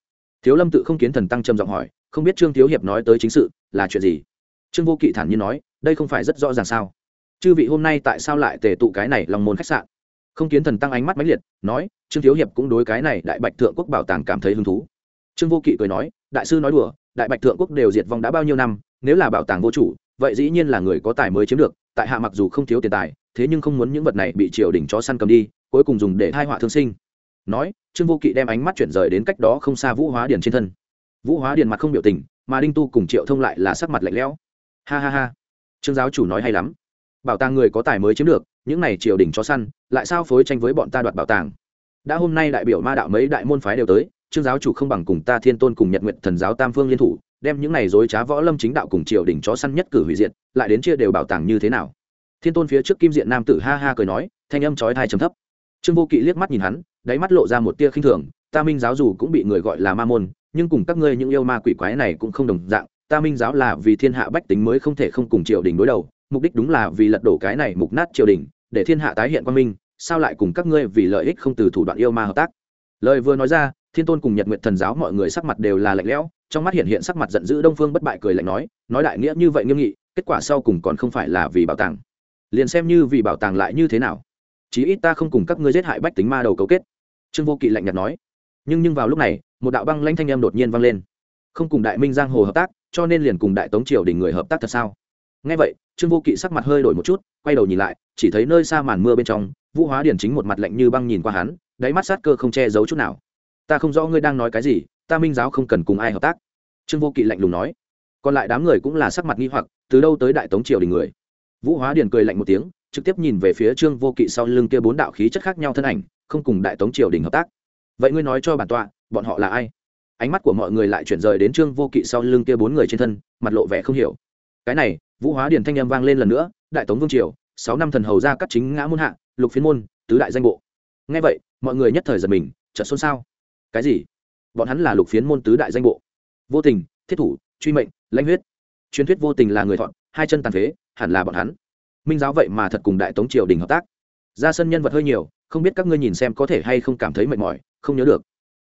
Thiếu lâm tự không kiến thần tăng trầm giọng hỏi, không biết trương thiếu hiệp nói tới chính sự là chuyện gì? Trương vô kỵ thản nhiên nói, đây không phải rất rõ ràng sao? Chư vị hôm nay tại sao lại tề tụ cái này lòng môn khách sạn? Không kiến thần tăng ánh mắt mãnh liệt, nói, trương thiếu hiệp cũng đối cái này đại bạch thượng quốc bảo tàng cảm thấy hứng thú. Trương vô kỵ cười nói, đại sư nói đùa, đại bạch thượng quốc đều diệt vong đã bao nhiêu năm, nếu là bảo tàng vô chủ, vậy dĩ nhiên là người có tài mới chiếm được, tại hạ mặc dù không thiếu tiền tài, thế nhưng không muốn những vật này bị triều đình chó săn cầm đi, cuối cùng dùng để thai họa thương sinh. Nói, trương vô kỵ đem ánh mắt chuyển rời đến cách đó không xa vũ hóa điền trên thân. Vũ hóa điền mặt không biểu tình, mà đinh tu cùng triệu thông lại là sắc mặt lạnh lẽo. Ha ha ha, trương giáo chủ nói hay lắm. Bảo tàng người có tài mới chiếm được những này triều đình cho săn, lại sao phối tranh với bọn ta đoạt bảo tàng? Đã hôm nay đại biểu ma đạo mấy đại môn phái đều tới, trương giáo chủ không bằng cùng ta thiên tôn cùng nhật nguyện thần giáo tam phương liên thủ, đem những này dối trá võ lâm chính đạo cùng triều đình chó săn nhất cử hủy diệt, lại đến chia đều bảo tàng như thế nào? Thiên tôn phía trước kim diện nam tử ha ha cười nói, thanh âm chói thai trầm thấp. Trương vô kỵ liếc mắt nhìn hắn, đáy mắt lộ ra một tia khinh thường, ta minh giáo dù cũng bị người gọi là ma môn, nhưng cùng các ngươi những yêu ma quỷ quái này cũng không đồng dạng, ta minh giáo là vì thiên hạ bách tính mới không thể không cùng triều đình đối đầu, mục đích đúng là vì lật đổ cái này mục nát triều đình để thiên hạ tái hiện quan minh, sao lại cùng các ngươi vì lợi ích không từ thủ đoạn yêu ma hợp tác? Lời vừa nói ra, thiên tôn cùng nhật nguyện thần giáo mọi người sắc mặt đều là lạnh lẽo, trong mắt hiện hiện sắc mặt giận dữ đông phương bất bại cười lạnh nói nói đại nghĩa như vậy nghiêm nghị, kết quả sau cùng còn không phải là vì bảo tàng. Liền xem như vì bảo tàng lại như thế nào? Chí ít ta không cùng các ngươi giết hại bách tính ma đầu cấu kết. Trương vô kỵ lạnh nhạt nói. Nhưng nhưng vào lúc này, một đạo băng lanh thanh âm đột nhiên vang lên. Không cùng đại minh giang hồ hợp tác, cho nên liền cùng đại tống triều đình người hợp tác thật sao? Ngay vậy, trương vô kỵ sắc mặt hơi đổi một chút, quay đầu nhìn lại, chỉ thấy nơi xa màn mưa bên trong, vũ hóa điển chính một mặt lạnh như băng nhìn qua hắn, đáy mắt sát cơ không che giấu chút nào. Ta không rõ ngươi đang nói cái gì, ta minh giáo không cần cùng ai hợp tác. Trương vô kỵ lạnh lùng nói. Còn lại đám người cũng là sắc mặt nghi hoặc, từ đâu tới đại tống triều đình người? Vũ hóa điền cười lạnh một tiếng, trực tiếp nhìn về phía trương vô kỵ sau lưng kia bốn đạo khí chất khác nhau thân ảnh, không cùng đại tống triều đình hợp tác. Vậy ngươi nói cho bản tọa, bọn họ là ai? Ánh mắt của mọi người lại chuyển rời đến trương vô kỵ sau lưng kia bốn người trên thân, mặt lộ vẻ không hiểu. Cái này vũ hóa điền thanh â m vang lên lần nữa, đại tống vương triều, sáu năm thần hầu ra cắt chính ngã môn hạ, lục phiến môn, tứ đại danh bộ. Ngay vậy, mọi người nhất thời giật mình, chợt xôn xao. Cái gì? Bọn hắn là lục phiến môn tứ đại danh bộ. Vô tình, thiết thủ, truy mệnh, lãnh huyết. Truyền thuyết vô tình là người thọn, hai chân tàn phế, hẳn là bọn hắn. Minh giáo vậy mà thật cùng đại tống triều đình hợp tác. Ra sân nhân vật hơi nhiều, không biết các ngươi nhìn xem có thể hay không cảm thấy mệt mỏi, không nhớ được.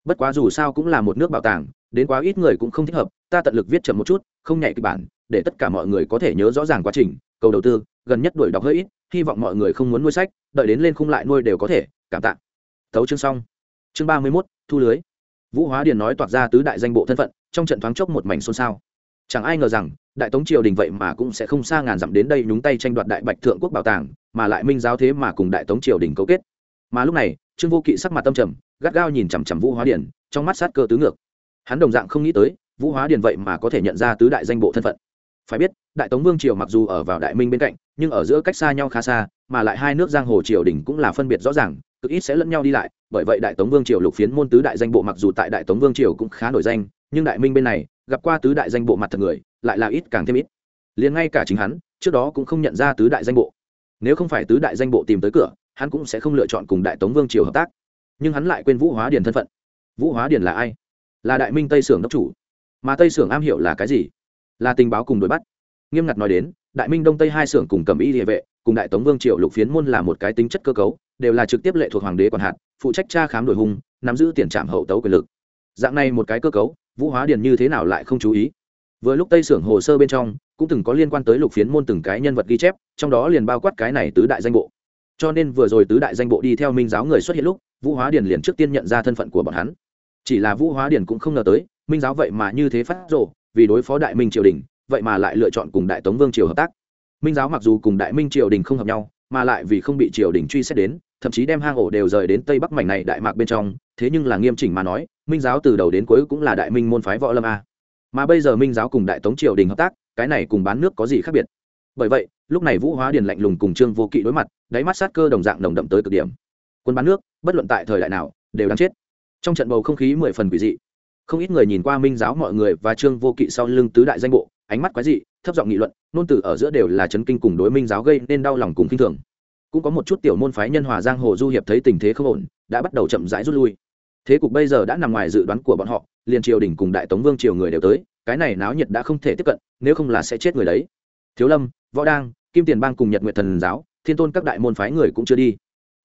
Bất quá dù sao cũng là một nước bảo tàng đến quá ít người cũng không thích hợp, ta tận lực viết chậm một chút, không nhảy kịch bản, để tất cả mọi người có thể nhớ rõ ràng quá trình, cầu đầu tư, gần nhất đuổi đọc hơi ít, hy vọng mọi người không muốn nuôi sách, đợi đến lên khung lại nuôi đều có thể, cảm tạ. Thấu chương xong. Chương ba mươi mốt, thu lưới. Vũ hóa điền nói toạc ra tứ đại danh bộ thân phận, trong trận thoáng chốc một mảnh xôn xao. Chẳng ai ngờ rằng, đại tống triều đình vậy mà cũng sẽ không xa ngàn dặm đến đây nhúng tay tranh đoạt đại bạch thượng quốc bảo tàng, mà lại minh giáo thế mà cùng đại tống triều đình cấu kết. Mà lúc này, trương vô kỵ sắc mặt tâm trầm, gắt gao nhìn chằm chằm vũ hóa điền, trong mắt sát cơ tứ ngược hắn đồng dạng không nghĩ tới, vũ hóa điền vậy mà có thể nhận ra tứ đại danh bộ thân phận. Phải biết, đại tống vương triều mặc dù ở vào đại minh bên cạnh, nhưng ở giữa cách xa nhau khá xa, mà lại hai nước giang hồ triều đình cũng là phân biệt rõ ràng, cực ít sẽ lẫn nhau đi lại. Bởi vậy đại tống vương triều lục phiến môn tứ đại danh bộ mặc dù tại đại tống vương triều cũng khá nổi danh, nhưng đại minh bên này, gặp qua tứ đại danh bộ mặt thật người, lại là ít càng thêm ít. Liền ngay cả chính hắn, trước đó cũng không nhận ra tứ đại danh bộ. Nếu không phải tứ đại danh bộ tìm tới cửa, hắn cũng sẽ không lựa chọn cùng đại tống vương triều hợp tác. Nhưng hắn lại quên vũ hóa điền thân phận. Vũ hóa điền là ai? Là đại minh tây sưởng đốc chủ mà tây sưởng am hiểu là cái gì là tình báo cùng đuổi bắt nghiêm ngặt nói đến đại minh đông tây hai sưởng cùng cầm y địa vệ cùng đại tống vương Triệu lục phiến môn là một cái tính chất cơ cấu đều là trực tiếp lệ thuộc hoàng đế còn hạt phụ trách tra khám đổi hung nắm giữ tiền trạm hậu tấu quyền lực dạng này một cái cơ cấu vũ hóa điền như thế nào lại không chú ý vừa lúc tây sưởng hồ sơ bên trong cũng từng có liên quan tới lục phiến môn từng cái nhân vật ghi chép trong đó liền bao quát cái này tứ đại danh bộ cho nên vừa rồi tứ đại danh bộ đi theo minh giáo người xuất hiện lúc vũ hóa điền liền trước tiên nhận ra thân phận của bọn hắn chỉ là vũ hóa điển cũng không ngờ tới, minh giáo vậy mà như thế phát rộ vì đối phó đại minh triều đình, vậy mà lại lựa chọn cùng đại tống vương triều hợp tác. Minh giáo mặc dù cùng đại minh triều đình không hợp nhau, mà lại vì không bị triều đình truy xét đến, thậm chí đem hang ổ đều rời đến tây bắc mảnh này đại mạc bên trong, thế nhưng là nghiêm chỉnh mà nói, minh giáo từ đầu đến cuối cũng là đại minh môn phái võ lâm a. Mà bây giờ minh giáo cùng đại tống triều đình hợp tác, cái này cùng bán nước có gì khác biệt? Bởi vậy, lúc này vũ hóa điền lạnh lùng cùng trương vô kỵ đối mặt, đáy mắt sát cơ đồng dạng đồng đậm tới cực điểm. Quân bán nước, bất luận tại thời đại nào, đều đáng chết trong trận bầu không khí mười phần quỷ dị. Không ít người nhìn qua minh giáo mọi người và trương vô kỵ sau lưng tứ đại danh bộ, ánh mắt quái dị, thấp giọng nghị luận, nôn từ ở giữa đều là chấn kinh cùng đối minh giáo gây nên đau lòng cùng kinh thường. Cũng có một chút tiểu môn phái nhân hòa giang hồ du hiệp thấy tình thế không ổn, đã bắt đầu chậm rãi rút lui. Thế cục bây giờ đã nằm ngoài dự đoán của bọn họ, liền triều đình cùng đại tống vương triều người đều tới, cái này náo nhiệt đã không thể tiếp cận, nếu không là sẽ chết người đấy. Thiếu lâm, võ đang, kim tiền bang cùng nhật nguyệt thần giáo, thiên tôn các đại môn phái người cũng chưa đi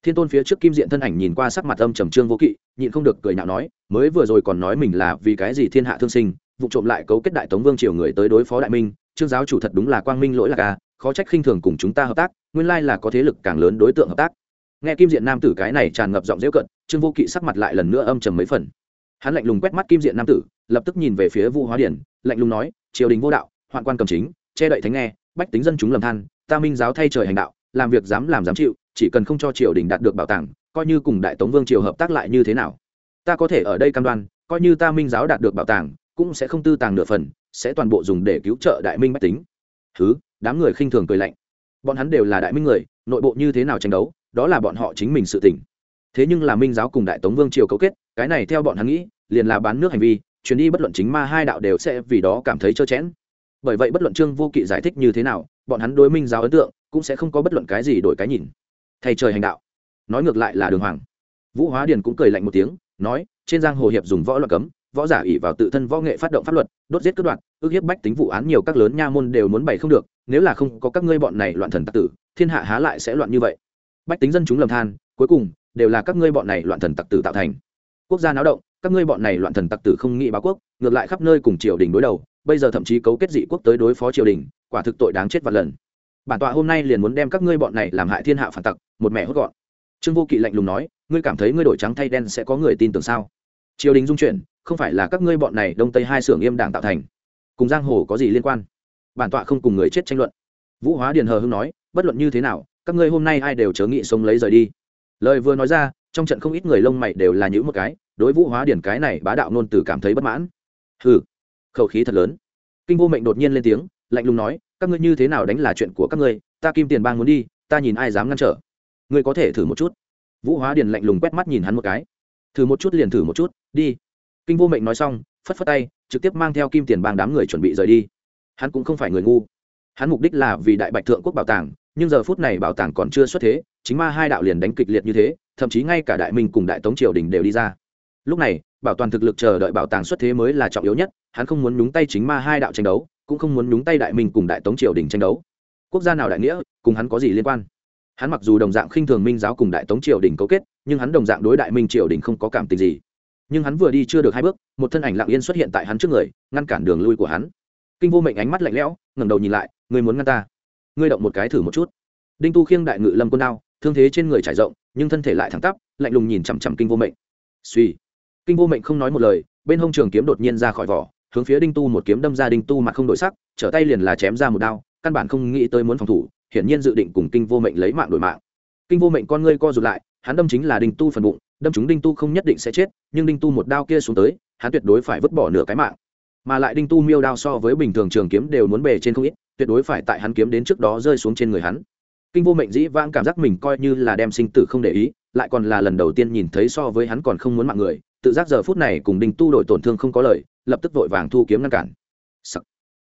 thiên tôn phía trước kim diện thân ảnh nhìn qua sắc mặt âm trầm trương vô kỵ, nhịn không được cười nhạo nói, mới vừa rồi còn nói mình là vì cái gì thiên hạ thương sinh, vụ trộm lại cấu kết đại tống vương triều người tới đối phó đại minh, trương giáo chủ thật đúng là quang minh lỗi lạc à khó trách khinh thường cùng chúng ta hợp tác, nguyên lai là có thế lực càng lớn đối tượng hợp tác. Nghe kim diện nam tử cái này tràn ngập giọng dễ cận trương vô kỵ sắc mặt lại lần nữa âm trầm mấy phần. Hắn lạnh lùng quét mắt kim diện nam tử, lập tức nhìn về phía vũ hóa điển, lạnh lùng nói, triều đình vô đạo, hoạn quan cầm chính, che đậy thánh nghe, bách tính dân chúng lầm than, ta minh giáo thay trời hành đạo, làm việc dám làm dám chịu chỉ cần không cho triều đình đạt được bảo tàng, coi như cùng đại tống vương triều hợp tác lại như thế nào. Ta có thể ở đây cam đoan, coi như ta minh giáo đạt được bảo tàng, cũng sẽ không tư tàng nửa phần, sẽ toàn bộ dùng để cứu trợ đại minh bách tính. Thứ, đám người khinh thường cười lạnh. Bọn hắn đều là đại minh người, nội bộ như thế nào tranh đấu, đó là bọn họ chính mình sự tỉnh thế nhưng là minh giáo cùng đại tống vương triều cấu kết, cái này theo bọn hắn nghĩ, liền là bán nước hành vi chuyến đi bất luận chính ma hai đạo đều sẽ vì đó cảm thấy trơ chẽn. Bởi vậy bất luận trương vô kỵ giải thích như thế nào, bọn hắn đối minh giáo ấn tượng, cũng sẽ không có bất luận cái gì đổi cái nhìn thay trời hành đạo. Nói ngược lại là đường hoàng. Vũ hóa điền cũng cười lạnh một tiếng, nói, trên giang hồ hiệp dùng võ luật cấm, võ giả ỉ vào tự thân võ nghệ phát động pháp luật, đốt giết cướp đoạt, ước hiếp bách tính vụ án nhiều các lớn nha môn đều muốn bày không được, nếu là không có các ngươi bọn này loạn thần tặc tử, thiên hạ há lại sẽ loạn như vậy. Bách tính dân chúng lầm than, cuối cùng, đều là các ngươi bọn này loạn thần tặc tử tạo thành. Quốc gia náo động, các ngươi bọn này loạn thần tặc tử không nghĩ báo quốc, ngược lại khắp nơi cùng triều đình đối đầu, bây giờ thậm chí cấu kết dị quốc tới đối phó triều đình, quả thực tội đáng chết vạn lần. Bản tọa hôm nay liền muốn đem các ngươi bọn này làm hại thiên hạ phản tặc một mẹ hốt gọn. Trương vô kỵ lạnh lùng nói, ngươi cảm thấy ngươi đổi trắng thay đen sẽ có người tin tưởng sao? Triều đình dung chuyển, không phải là các ngươi bọn này đông tây hai xưởng im đảng tạo thành. Cùng giang hồ có gì liên quan? Bản tọa không cùng người chết tranh luận. Vũ hóa điền hờ hưng nói, bất luận như thế nào, các ngươi hôm nay ai đều chớ nghị sống lấy rời đi. Lời vừa nói ra, trong trận không ít người lông mày đều là những một cái, đối vũ hóa điển cái này bá đạo nôn từ cảm thấy bất mãn. Hừ, khẩu khí thật lớn. Kinh vô mệnh đột nhiên lên tiếng, lạnh lùng nói, các ngươi như thế nào đánh là chuyện của các ngươi? Ta kim tiền bang muốn đi, ta nhìn ai dám ngăn trở? Ngươi có thể thử một chút. Vũ hóa điền lạnh lùng quét mắt nhìn hắn một cái. Thử một chút liền thử một chút, đi. Kinh vô mệnh nói xong, phất phất tay, trực tiếp mang theo kim tiền bang đám người chuẩn bị rời đi. Hắn cũng không phải người ngu. Hắn mục đích là vì đại bạch thượng quốc bảo tàng, nhưng giờ phút này bảo tàng còn chưa xuất thế, chính ma hai đạo liền đánh kịch liệt như thế, thậm chí ngay cả đại minh cùng đại tống triều đình đều đi ra. Lúc này, bảo toàn thực lực chờ đợi bảo tàng xuất thế mới là trọng yếu nhất, hắn không muốn nhúng tay chính ma hai đạo tranh đấu, cũng không muốn nhúng tay đại minh cùng đại tống triều đình tranh đấu. Quốc gia nào đại nghĩa, cùng hắn có gì liên quan? Hắn mặc dù đồng dạng khinh thường minh giáo cùng đại tống triều đình cấu kết, nhưng hắn đồng dạng đối đại minh triều đình không có cảm tình gì. Nhưng hắn vừa đi chưa được hai bước, một thân ảnh lặng yên xuất hiện tại hắn trước người, ngăn cản đường lui của hắn. Kinh vô mệnh ánh mắt lạnh lẽo, ngẩng đầu nhìn lại người muốn ngăn ta? Ngươi động một cái thử một chút. Đinh tu khiêng đại ngự lâm quân đao, thương thế trên người trải rộng, nhưng thân thể lại thẳng tắp, lạnh lùng nhìn chằm chằm kinh vô mệnh. Suy. Kinh vô mệnh không nói một lời, bên hông trường kiếm đột nhiên ra khỏi vỏ, hướng phía đinh tu một kiếm đâm ra, đinh tu mặt không đổi sắc, trở tay liền là chém ra một đao, căn bản không nghĩ tới muốn phòng thủ hiển nhiên dự định cùng kinh vô mệnh lấy mạng đổi mạng. Kinh vô mệnh con ngươi co rụt lại, hắn đâm chính là đinh tu phần bụng, đâm chúng đinh tu không nhất định sẽ chết, nhưng đinh tu một đao kia xuống tới, hắn tuyệt đối phải vứt bỏ nửa cái mạng. Mà lại đinh tu miêu đao so với bình thường trường kiếm đều muốn bề trên không ít, tuyệt đối phải tại hắn kiếm đến trước đó rơi xuống trên người hắn. Kinh vô mệnh dĩ vãng cảm giác mình coi như là đem sinh tử không để ý, lại còn là lần đầu tiên nhìn thấy so với hắn còn không muốn mạng người, tự giác giờ phút này cùng đinh tu đổi tổn thương không có lời, lập tức vội vàng thu kiếm ngăn cản. Sắc.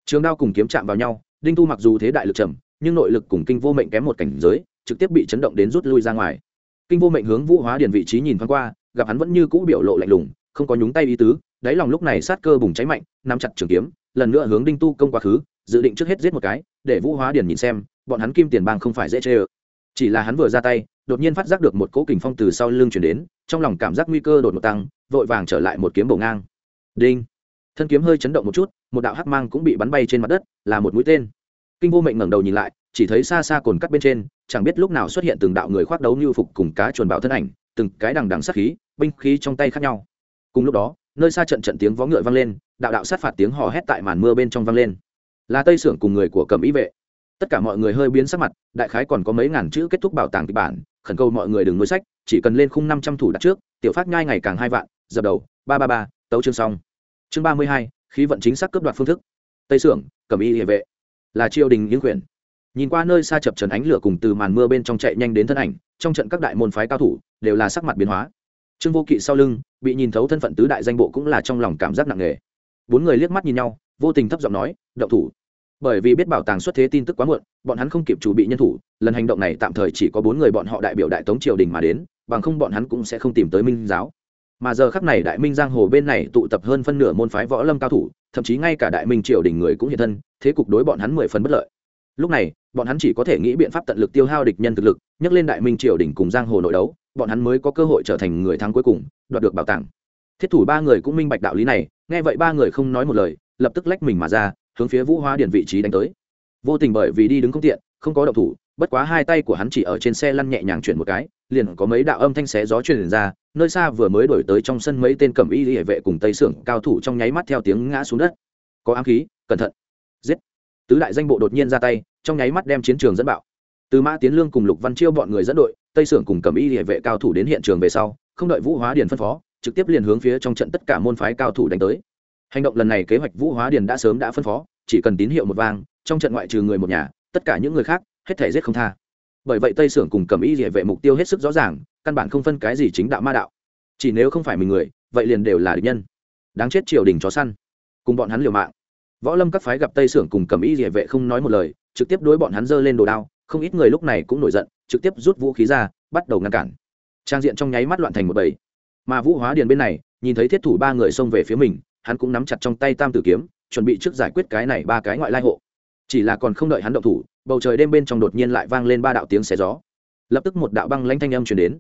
trường đao cùng kiếm chạm vào nhau, đinh tu mặc dù thế đại lực trầm nhưng nội lực cùng kinh vô mệnh kém một cảnh giới, trực tiếp bị chấn động đến rút lui ra ngoài. Kinh vô mệnh hướng vũ hóa điền vị trí nhìn thoáng qua, gặp hắn vẫn như cũ biểu lộ lạnh lùng, không có nhúng tay ý tứ, đáy lòng lúc này sát cơ bùng cháy mạnh, nắm chặt trường kiếm, lần nữa hướng đinh tu công quá khứ, dự định trước hết giết một cái, để vũ hóa điền nhìn xem, bọn hắn kim tiền bang không phải dễ chê ơ chỉ là hắn vừa ra tay, đột nhiên phát giác được một cỗ kình phong từ sau lưng chuyển đến, trong lòng cảm giác nguy cơ đột ngột tăng, vội vàng trở lại một kiếm bổ ngang. Đinh. Thân kiếm hơi chấn động một chút, một đạo hắc mang cũng bị bắn bay trên mặt đất, là một mũi tên kinh vô mệnh ngẩng đầu nhìn lại, chỉ thấy xa xa cồn cắt bên trên, chẳng biết lúc nào xuất hiện từng đạo người khoác đấu như phục cùng cá chuồn bạo thân ảnh, từng cái đằng đằng sát khí, binh khí trong tay khác nhau. Cùng lúc đó, nơi xa trận trận tiếng vó ngựa vang lên, đạo đạo sát phạt tiếng hò hét tại màn mưa bên trong vang lên. Là tây sưởng cùng người của cầm ý vệ. Tất cả mọi người hơi biến sắc mặt, đại khái còn có mấy ngàn chữ kết thúc bảo tàng kịch bản, khẩn cầu mọi người đừng nuôi sách, chỉ cần lên khung năm trăm thủ đặt trước, tiểu phát nhai ngày càng hai vạn, dập đầu, ba ba ba, tấu chương xong. Chương ba mươi hai, khí vận chính xác cấp đoạt phương thức. Tây sưởng cầm y địa vệ là triều đình những quyền. Nhìn qua nơi xa chập trần ánh lửa cùng từ màn mưa bên trong chạy nhanh đến thân ảnh, trong trận các đại môn phái cao thủ đều là sắc mặt biến hóa. Trương vô kỵ sau lưng, bị nhìn thấu thân phận tứ đại danh bộ cũng là trong lòng cảm giác nặng nề. Bốn người liếc mắt nhìn nhau, vô tình thấp giọng nói, động thủ. Bởi vì biết bảo tàng xuất thế tin tức quá muộn, bọn hắn không kịp chủ bị nhân thủ, lần hành động này tạm thời chỉ có bốn người bọn họ đại biểu đại tống triều đình mà đến, bằng không bọn hắn cũng sẽ không tìm tới minh giáo. Mà giờ khắc này đại minh giang hồ bên này tụ tập hơn phân nửa môn phái võ lâm cao thủ thậm chí ngay cả đại minh triều đình người cũng hiện thân, thế cục đối bọn hắn mười phần bất lợi. Lúc này, bọn hắn chỉ có thể nghĩ biện pháp tận lực tiêu hao địch nhân thực lực nhắc lên đại minh triều đình cùng giang hồ nội đấu, bọn hắn mới có cơ hội trở thành người thắng cuối cùng, đoạt được bảo tàng. Thiết thủ ba người cũng minh bạch đạo lý này, nghe vậy ba người không nói một lời, lập tức lách mình mà ra, hướng phía vũ hóa điền vị trí đánh tới. Vô tình bởi vì đi đứng không tiện, không có động thủ bất quá hai tay của hắn chỉ ở trên xe lăn nhẹ nhàng chuyển một cái, liền có mấy đạo âm thanh xé gió truyền ra, nơi xa vừa mới đổi tới trong sân mấy tên cẩm y hệ vệ cùng tây sưởng cao thủ trong nháy mắt theo tiếng ngã xuống đất. Có ám khí, cẩn thận. Giết. Tứ đại danh bộ đột nhiên ra tay, trong nháy mắt đem chiến trường dẫn bạo. Từ mã tiến lương cùng lục văn chiêu bọn người dẫn đội, tây sưởng cùng cầm y hệ vệ cao thủ đến hiện trường về sau, không đợi vũ hóa điền phân phó, trực tiếp liền hướng phía trong trận tất cả môn phái cao thủ đánh tới. Hành động lần này kế hoạch vũ hóa điền đã sớm đã phân phó, chỉ cần tín hiệu một vang, trong trận ngoại trừ người một nhà, tất cả những người khác hết thể giết không tha. Bởi vậy tây sưởng cùng cầm y địa vệ mục tiêu hết sức rõ ràng, căn bản không phân cái gì chính đạo ma đạo. Chỉ nếu không phải mình người, vậy liền đều là địch nhân. Đáng chết triều đình chó săn. Cùng bọn hắn liều mạng. Võ lâm các phái gặp tây sưởng cùng cầm y địa vệ không nói một lời, trực tiếp đối bọn hắn giơ lên đồ đao, không ít người lúc này cũng nổi giận, trực tiếp rút vũ khí ra, bắt đầu ngăn cản. Trang diện trong nháy mắt loạn thành một bầy. Mà vũ hóa điền bên này, nhìn thấy thiết thủ ba người xông về phía mình, hắn cũng nắm chặt trong tay tam tử kiếm, chuẩn bị trước giải quyết cái này ba cái ngoại lai hộ. Chỉ là còn không đợi hắn động thủ bầu trời đêm bên trong đột nhiên lại vang lên ba đạo tiếng xé gió. Lập tức một đạo băng lanh thanh âm truyền đến.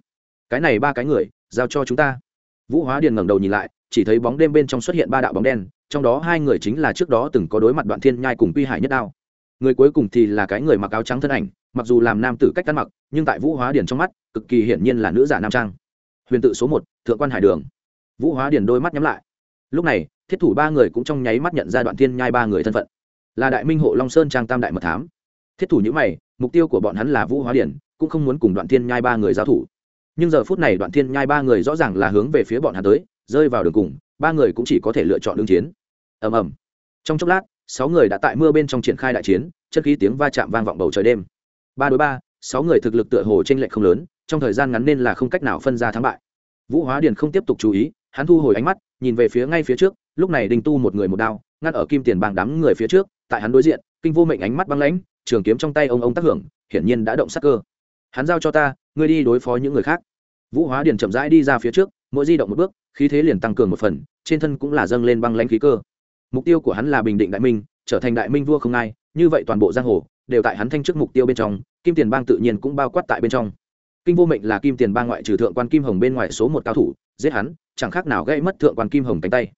Cái này ba cái người, giao cho chúng ta. Vũ hóa điền ngẩng đầu nhìn lại, chỉ thấy bóng đêm bên trong xuất hiện ba đạo bóng đen, trong đó hai người chính là trước đó từng có đối mặt đoạn thiên nhai cùng quy hải nhất đao. Người cuối cùng thì là cái người mặc áo trắng thân ảnh, mặc dù làm nam tử cách ăn mặc, nhưng tại vũ hóa điền trong mắt, cực kỳ hiển nhiên là nữ giả nam trang. Huyền tự số một, thượng quan hải đường. Vũ hóa điền đôi mắt nhắm lại. Lúc này, thiết thủ ba người cũng trong nháy mắt nhận ra đoạn thiên nhai ba người thân phận. Là đại minh hộ long sơn trang tam đại mật thám thiết thủ nhữ mày, mục tiêu của bọn hắn là vũ hóa điển, cũng không muốn cùng đoạn thiên nhai ba người giao thủ. Nhưng giờ phút này đoạn thiên nhai ba người rõ ràng là hướng về phía bọn hắn tới, rơi vào đường cùng, ba người cũng chỉ có thể lựa chọn ứng chiến. Ầm ầm. Trong chốc lát, sáu người đã tại mưa bên trong triển khai đại chiến, chân khí tiếng va chạm vang vọng bầu trời đêm. Ba đối ba, sáu người thực lực tựa hồ t r ê n lệch không lớn, trong thời gian ngắn nên là không cách nào phân ra thắng bại. Vũ hóa điền không tiếp tục chú ý, hắn thu hồi ánh mắt, nhìn về phía ngay phía trước, lúc này đình tu một người một đao ngắt ở kim tiền bàng đám người phía trước, tại hắn đối diện, kinh vô mệnh ánh mắt băng lãnh trường kiếm trong tay ông ông tác hưởng, hiển nhiên đã động sắc cơ. Hắn giao cho ta, ngươi đi đối phó những người khác. Vũ hóa điền chậm rãi đi ra phía trước, mỗi di động một bước, khí thế liền tăng cường một phần, trên thân cũng là dâng lên băng lãnh khí cơ. Mục tiêu của hắn là bình định đại minh, trở thành đại minh vua không ai, như vậy toàn bộ giang hồ, đều tại hắn thanh trước mục tiêu bên trong, kim tiền bang tự nhiên cũng bao quát tại bên trong. Kinh vô mệnh là kim tiền bang ngoại trừ thượng quan kim hồng bên ngoài số một cao thủ, giết hắn, chẳng khác nào gây mất thượng quan kim hồng cánh tay.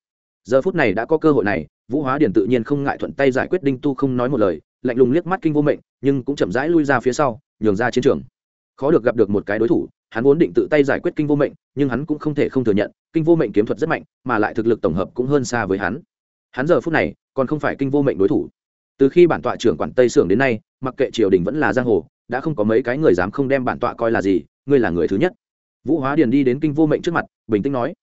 Giờ phút này đã có cơ hội này, vũ hóa điền tự nhiên không ngại thuận tay giải quyết đinh tu không nói một lời lạnh lùng liếc mắt kinh vô mệnh, nhưng cũng chậm rãi lui ra phía sau, nhường ra chiến trường. Khó được gặp được một cái đối thủ, hắn vốn định tự tay giải quyết kinh vô mệnh, nhưng hắn cũng không thể không thừa nhận, kinh vô mệnh kiếm thuật rất mạnh, mà lại thực lực tổng hợp cũng hơn xa với hắn. Hắn giờ phút này, còn không phải kinh vô mệnh đối thủ. Từ khi bản tọa trưởng quản tây sưởng đến nay, mặc kệ triều đình vẫn là giang hồ, đã không có mấy cái người dám không đem bản tọa coi là gì, ngươi là người thứ nhất. Vũ hóa điền đi đến kinh vô mệnh trước mặt, bình tĩnh nói.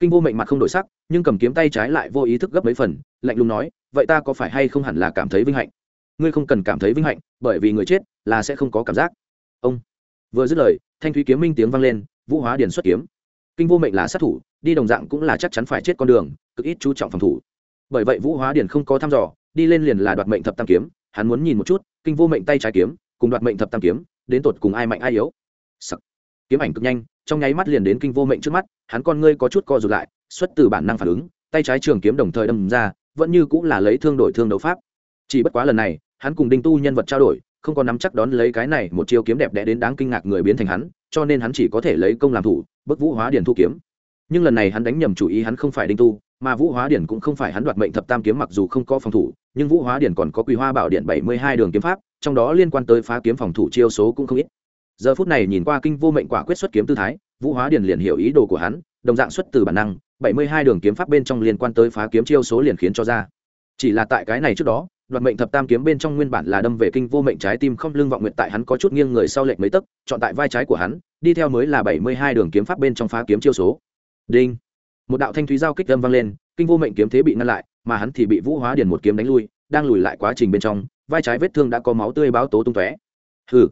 Kinh vô mệnh mặt không đổi sắc, nhưng cầm kiếm tay trái lại vô ý thức gấp mấy phần, lạnh lùng nói, vậy ta có phải hay không hẳn là cảm thấy vinh hạnh? Ngươi không cần cảm thấy vinh hạnh, bởi vì người chết là sẽ không có cảm giác. Ông vừa dứt lời, thanh thúy kiếm minh tiếng vang lên, vũ hóa điền xuất kiếm. Kinh vô mệnh là sát thủ, đi đồng dạng cũng là chắc chắn phải chết con đường, cực ít chú trọng phòng thủ. Bởi vậy vũ hóa điền không có thăm dò, đi lên liền là đoạt mệnh thập tam kiếm, hắn muốn nhìn một chút, kinh vô mệnh tay trái kiếm, cùng đoạt mệnh thập tam kiếm, đến tột cùng ai mạnh ai yếu. Sắc. kiếm ảnh cực nhanh, trong nháy mắt liền đến kinh vô mệnh trước mắt, hắn con ngươi có chút co rụt lại, xuất từ bản năng phản ứng, tay trái trường kiếm đồng thời đâm ra, vẫn như cũng là lấy thương đổi thương đấu pháp. Chỉ bất quá lần này hắn cùng đinh tu nhân vật trao đổi, không có nắm chắc đón lấy cái này một chiêu kiếm đẹp đẽ đến đáng kinh ngạc người biến thành hắn, cho nên hắn chỉ có thể lấy công làm thủ, bức vũ hóa điển thu kiếm. Nhưng lần này hắn đánh nhầm chủ ý hắn không phải đinh tu, mà vũ hóa điển cũng không phải hắn đoạt mệnh thập tam kiếm mặc dù không có phòng thủ, nhưng vũ hóa điển còn có quý hoa bảo điện bảy mươi hai đường kiếm pháp, trong đó liên quan tới phá kiếm phòng thủ chiêu số cũng không ít. Giờ phút này nhìn qua kinh vô mệnh quả quyết xuất kiếm tư thái, vũ hóa điển liền hiểu ý đồ của hắn, đồng dạng xuất từ bản năng, bảy mươi hai đường kiếm pháp bên trong liên quan tới phá kiếm chiêu số liền khiến cho ra. Chỉ là tại cái này trước đó đoạt mệnh thập tam kiếm bên trong nguyên bản là đâm về kinh vô mệnh trái tim không lưng vọng nguyện tại hắn có chút nghiêng người sau lệch mấy tấc, chọn tại vai trái của hắn, đi theo mới là bảy mươi hai đường kiếm pháp bên trong phá kiếm chiêu số. Đinh. Một đạo thanh thúy giao kích đâm vang lên, kinh vô mệnh kiếm thế bị ngăn lại, mà hắn thì bị vũ hóa điền một kiếm đánh lui, đang lùi lại quá trình bên trong, vai trái vết thương đã có máu tươi báo tố tung tóe. Hừ.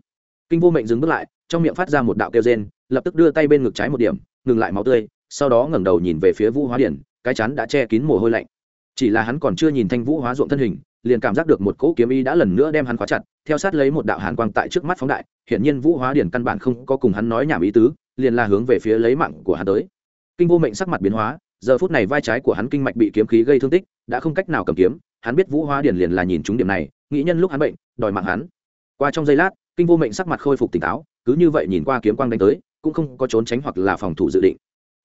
Kinh vô mệnh dừng bước lại, trong miệng phát ra một đạo kêu rên, lập tức đưa tay bên ngực trái một điểm, ngừng lại máu tươi, sau đó ngẩng đầu nhìn về phía vũ hóa điền, cái chắn đã che kín mồ hôi lạnh. Chỉ là hắn còn chưa nhìn thanh vũ hóa ruộng thân hình liền cảm giác được một cỗ kiếm ý đã lần nữa đem hắn khóa chặt, theo sát lấy một đạo hàn quang tại trước mắt phóng đại, hiển nhiên vũ hóa điển căn bản không có cùng hắn nói nhảm ý tứ, liền là hướng về phía lấy mạng của hắn tới. Kinh vô mệnh sắc mặt biến hóa, giờ phút này vai trái của hắn kinh mạch bị kiếm khí gây thương tích, đã không cách nào cầm kiếm, hắn biết vũ hóa điển liền là nhìn trúng điểm này, nghĩ nhân lúc hắn bệnh, đòi mạng hắn. Qua trong giây lát, kinh vô mệnh sắc mặt khôi phục tỉnh táo, cứ như vậy nhìn qua kiếm quang đánh tới, cũng không có trốn tránh hoặc là phòng thủ dự định.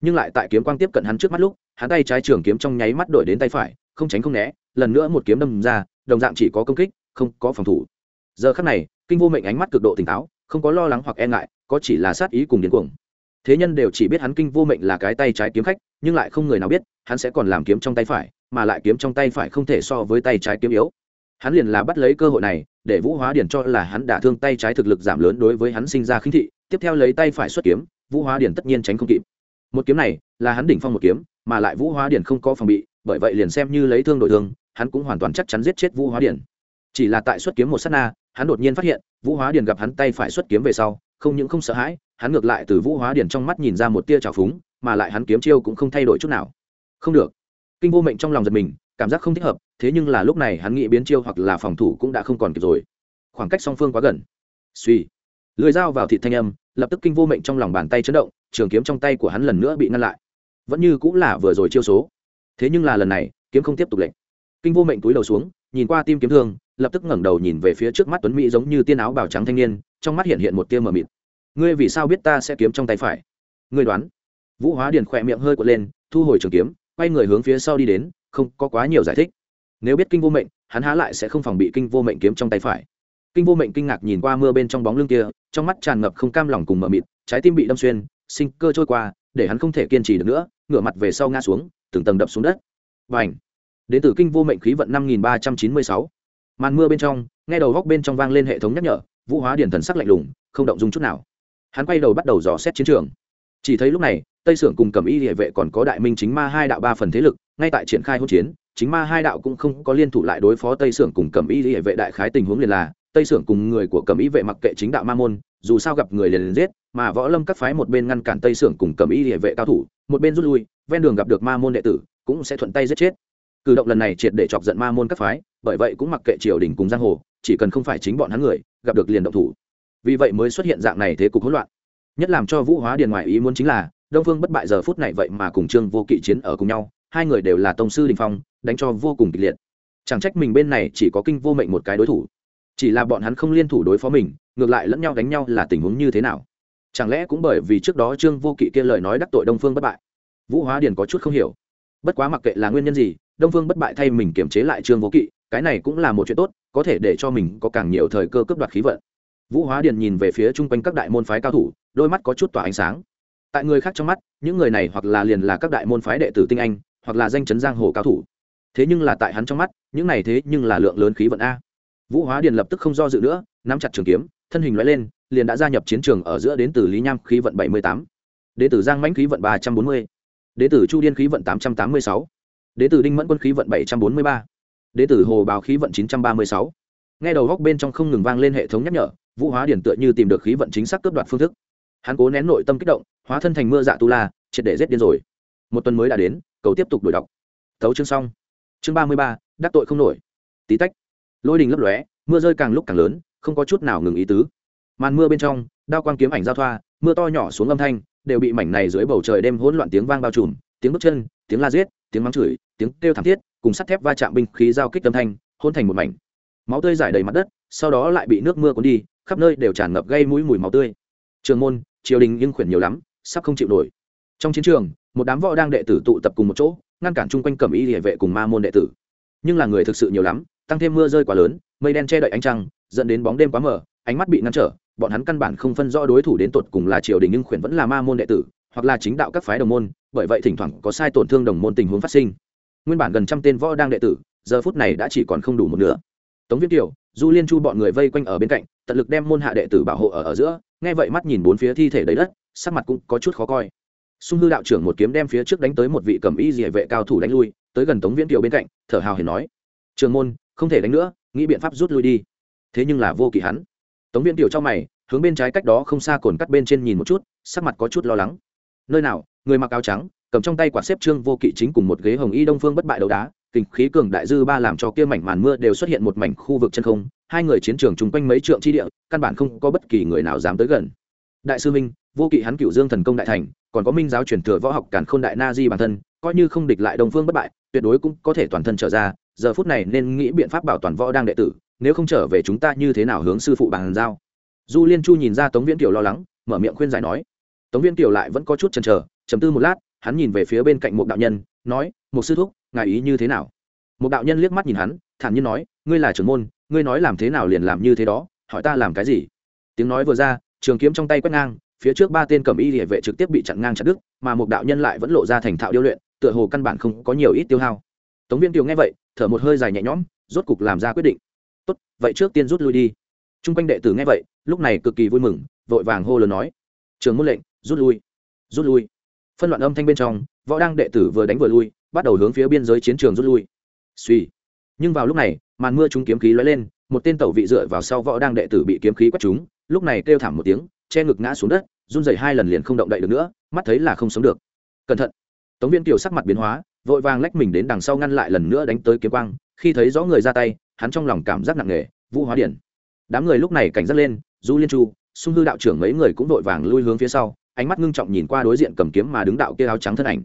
Nhưng lại tại kiếm quang tiếp cận hắn trước mắt lúc, hắn tay trái trường kiếm trong nháy mắt đổi đến tay phải không tránh không né, lần nữa một kiếm đâm ra, đồng dạng chỉ có công kích, không có phòng thủ. Giờ khắc này, kinh vô mệnh ánh mắt cực độ tỉnh táo, không có lo lắng hoặc e ngại, có chỉ là sát ý cùng điên cuồng. Thế nhân đều chỉ biết hắn kinh vô mệnh là cái tay trái kiếm khách, nhưng lại không người nào biết, hắn sẽ còn làm kiếm trong tay phải, mà lại kiếm trong tay phải không thể so với tay trái kiếm yếu. Hắn liền là bắt lấy cơ hội này, để vũ hóa điển cho là hắn đả thương tay trái thực lực giảm lớn đối với hắn sinh ra khinh thị, tiếp theo lấy tay phải xuất kiếm, vũ hóa điển tất nhiên tránh không kịp. Một kiếm này, là hắn đỉnh phong một kiếm, mà lại vũ hóa điển không có phòng bị bởi vậy liền xem như lấy thương đội thương, hắn cũng hoàn toàn chắc chắn giết chết vũ hóa điển chỉ là tại xuất kiếm một s á t na, hắn đột nhiên phát hiện, vũ hóa điển gặp hắn tay phải xuất kiếm về sau, không những không sợ hãi, hắn ngược lại từ vũ hóa điển trong mắt nhìn ra một tia trào phúng, mà lại hắn kiếm chiêu cũng không thay đổi chút nào. Không được. Kinh vô mệnh trong lòng giật mình, cảm giác không thích hợp, thế nhưng là lúc này hắn nghĩ biến chiêu hoặc là phòng thủ cũng đã không còn kịp rồi. Khoảng cách song phương quá gần. Suy lưới dao vào thịt thanh âm, lập tức kinh vô mệnh trong lòng bàn tay chấn động, trường kiếm trong tay của hắn lần nữa bị ngăn lại. Vẫn như cũng là vừa rồi chiêu số thế nhưng là lần này, kiếm không tiếp tục lệnh kinh vô mệnh túi đầu xuống, nhìn qua tim kiếm thương, lập tức ngẩng đầu nhìn về phía trước mắt tuấn mỹ giống như tiên áo bào trắng thanh niên, trong mắt hiện hiện một tia mờ mịt. Ngươi vì sao biết ta sẽ kiếm trong tay phải? Ngươi đoán. Vũ hóa điền khỏe miệng hơi quật lên, thu hồi trường kiếm, quay người hướng phía sau đi đến, không có quá nhiều giải thích. Nếu biết kinh vô mệnh, hắn há lại sẽ không phòng bị kinh vô mệnh kiếm trong tay phải. Kinh vô mệnh kinh ngạc nhìn qua mưa bên trong bóng lưng kia, trong mắt tràn ngập không cam lòng cùng mờ mịt, trái tim bị đâm xuyên, sinh cơ trôi qua để hắn không thể kiên trì được nữa, ngửa mặt về sau ngã xuống, từng tầng đập xuống đất. Và ảnh đến từ kinh vô mệnh khí vận năm nghìn ba trăm chín mươi sáu. Màn mưa bên trong, nghe đầu góc bên trong vang lên hệ thống nhắc nhở, vũ hóa điển thần sắc lạnh lùng, không động dung chút nào. Hắn quay đầu bắt đầu dò xét chiến trường. Chỉ thấy lúc này, tây sưởng cùng cầm y địa vệ còn có đại minh chính ma hai đạo ba phần thế lực, ngay tại triển khai hỗn chiến. Chính ma hai đạo cũng không có liên thủ lại đối phó tây sưởng cùng cầm y địa vệ đại khái tình huống liền là, tây sưởng cùng người của cầm y vệ mặc kệ chính đạo ma môn dù sao gặp người liền liền giết, mà võ lâm các phái một bên ngăn cản tây sưởng cùng cầm y địa vệ cao thủ, một bên rút lui, ven đường gặp được ma môn đệ tử, cũng sẽ thuận tay giết chết. Cử động lần này triệt để chọc giận ma môn các phái, bởi vậy cũng mặc kệ triều đình cùng giang hồ, chỉ cần không phải chính bọn hắn người, gặp được liền động thủ. Vì vậy mới xuất hiện dạng này thế cục hỗn loạn. Nhất làm cho vũ hóa điền ngoại ý muốn chính là, đông phương bất bại giờ phút này vậy mà cùng trương vô kỵ chiến ở cùng nhau, hai người đều là tông sư đình phong, đánh cho vô cùng kịch liệt. Chẳng trách mình bên này chỉ có kinh vô mệnh một cái đối thủ chỉ là bọn hắn không liên thủ đối phó mình, ngược lại lẫn nhau đánh nhau là tình huống như thế nào? Chẳng lẽ cũng bởi vì trước đó trương vô kỵ kia lời nói đắc tội đông phương bất bại? Vũ hóa điền có chút không hiểu. Bất quá mặc kệ là nguyên nhân gì, đông phương bất bại thay mình kiềm chế lại trương vô kỵ, cái này cũng là một chuyện tốt, có thể để cho mình có càng nhiều thời cơ cướp đoạt khí vận. Vũ hóa điền nhìn về phía chung quanh các đại môn phái cao thủ, đôi mắt có chút tỏa ánh sáng. Tại người khác trong mắt, những người này hoặc là liền là các đại môn phái đệ tử tinh anh, hoặc là danh chấn giang hồ cao thủ. Thế nhưng là tại hắn trong mắt, những này thế nhưng là lượng lớn khí vận a vũ hóa điền lập tức không do dự nữa, nắm chặt trường kiếm, thân hình loại lên, liền đã gia nhập chiến trường ở giữa đến từ lý nham khí vận bảy mươi tám đế tử giang mãnh khí vận ba trăm bốn mươi đế tử chu điên khí vận tám trăm tám mươi sáu đế tử đinh mẫn quân khí vận bảy trăm bốn mươi ba đế tử hồ bào khí vận chín trăm ba mươi sáu. Nghe đầu góc bên trong không ngừng vang lên hệ thống nhắc nhở, vũ hóa điển tựa như tìm được khí vận chính xác cướp đoạt phương thức. Hắn cố nén nội tâm kích động, hóa thân thành mưa dạ tu la, triệt để rét điên rồi. Một tuần mới đã đến, cầu tiếp tục đổi đọc. Thấu chương xong. Chương ba mươi ba, đắc tội không nổi. Tí tách lôi đình lấp lóe, mưa rơi càng lúc càng lớn, không có chút nào ngừng ý tứ. Màn mưa bên trong, đao quang kiếm ảnh giao thoa, mưa to nhỏ xuống âm thanh, đều bị mảnh này dưới bầu trời đêm hỗn loạn tiếng vang bao trùm, tiếng bước chân, tiếng la giết, tiếng mắng chửi, tiếng kêu thảm thiết, cùng sắt thép va chạm binh khí giao kích âm thanh hôn thành một mảnh. Máu tươi giải đầy mặt đất, sau đó lại bị nước mưa cuốn đi, khắp nơi đều tràn ngập gây mũi mùi máu tươi. Trường môn, triều đình nhưng khuyển nhiều lắm, sắp không chịu nổi. Trong chiến trường, một đám võ đang đệ tử tụ tập cùng một chỗ, ngăn cản chung quanh cẩm y địa vệ cùng ma môn đệ tử. Nhưng là người thực sự nhiều lắm tăng thêm mưa rơi quá lớn, mây đen che đậy ánh trăng, dẫn đến bóng đêm quá mờ, ánh mắt bị ngăn trở, bọn hắn căn bản không phân rõ đối thủ đến tột cùng là triều đình nhưng khuyển vẫn là ma môn đệ tử, hoặc là chính đạo các phái đồng môn, bởi vậy thỉnh thoảng có sai tổn thương đồng môn tình huống phát sinh. Nguyên bản gần trăm tên võ đang đệ tử, giờ phút này đã chỉ còn không đủ một nửa. Tống viết kiều, du liên chu bọn người vây quanh ở bên cạnh, tận lực đem môn hạ đệ tử bảo hộ ở ở giữa, nghe vậy mắt nhìn bốn phía thi thể đầy đất, sắc mặt cũng có chút khó coi. Sung hư đạo trưởng một kiếm đem phía trước đánh tới một vị cầm y dỉa vệ cao thủ đánh lui, tới gần tống viễn kiều bên cạnh, thở hào hiền nói, trường môn không thể đánh nữa, nghĩ biện pháp rút lui đi. Thế nhưng là vô kỵ hắn. Tống viễn tiểu trong mày, hướng bên trái cách đó không xa cồn cắt bên trên nhìn một chút, sắc mặt có chút lo lắng. Nơi nào, người mặc áo trắng, cầm trong tay quạt xếp trương vô kỵ chính cùng một ghế hồng y đông phương bất bại đấu đá kinh khí cường đại dư ba làm cho kia mảnh màn mưa đều xuất hiện một mảnh khu vực chân không, hai người chiến trường chung quanh mấy trượng chi địa, căn bản không có bất kỳ người nào dám tới gần. Đại sư minh, vô kỵ hắn cửu dương thần công đại thành, còn có minh giáo truyền thừa võ học cản khôn đại na di bản thân, coi như không địch lại đông phương bất bại tuyệt đối cũng có thể toàn thân trở ra, giờ phút này nên nghĩ biện pháp bảo toàn võ đang đệ tử, nếu không trở về chúng ta như thế nào hướng sư phụ bàn giao. Du liên chu nhìn ra tống viễn kiều lo lắng, mở miệng khuyên giải nói. Tống viễn kiều lại vẫn có chút chần chờ chấm tư một lát, hắn nhìn về phía bên cạnh một đạo nhân, nói một sư thúc, ngài ý như thế nào? Một đạo nhân liếc mắt nhìn hắn, thản nhiên nói, ngươi là trưởng môn, ngươi nói làm thế nào liền làm như thế đó, hỏi ta làm cái gì? Tiếng nói vừa ra, trường kiếm trong tay quét ngang, phía trước ba tên cầm y địa vệ trực tiếp bị chặn ngang chặt đứt, mà một đạo nhân lại vẫn lộ ra thành thạo điêu luyện tựa hồ căn bản không có nhiều ít tiêu hao. Tống viên kiều nghe vậy, thở một hơi dài nhẹ nhõm, rốt cục làm ra quyết định. Tốt, vậy trước tiên rút lui đi. T r u n g quanh đệ tử nghe vậy, lúc này cực kỳ vui mừng, vội vàng hô lớn nói, trường muốn lệnh, rút lui rút lui. Phân loạn âm thanh bên trong, võ đang đệ tử vừa đánh vừa lui, bắt đầu hướng phía biên giới chiến trường rút lui. Suy nhưng vào lúc này, màn mưa chúng kiếm khí lóe lên, một tên tẩu vị dựa vào sau võ đang đệ tử bị kiếm khí quét chúng lúc này kêu thảm một tiếng, che ngực ngã xuống đất, run rẩy hai lần liền không động đậy được nữa, mắt thấy là không sống được. Cẩn thận tống viên kiều sắc mặt biến hóa, vội vàng lách mình đến đằng sau ngăn lại lần nữa đánh tới kiếm quang. Khi thấy rõ người ra tay, hắn trong lòng cảm giác nặng nề, vũ hóa điển. Đám người lúc này cảnh giác lên, du liên chu, sung hư đạo trưởng mấy người cũng vội vàng lui hướng phía sau, ánh mắt ngưng trọng nhìn qua đối diện cầm kiếm mà đứng đạo kia áo trắng thân ảnh.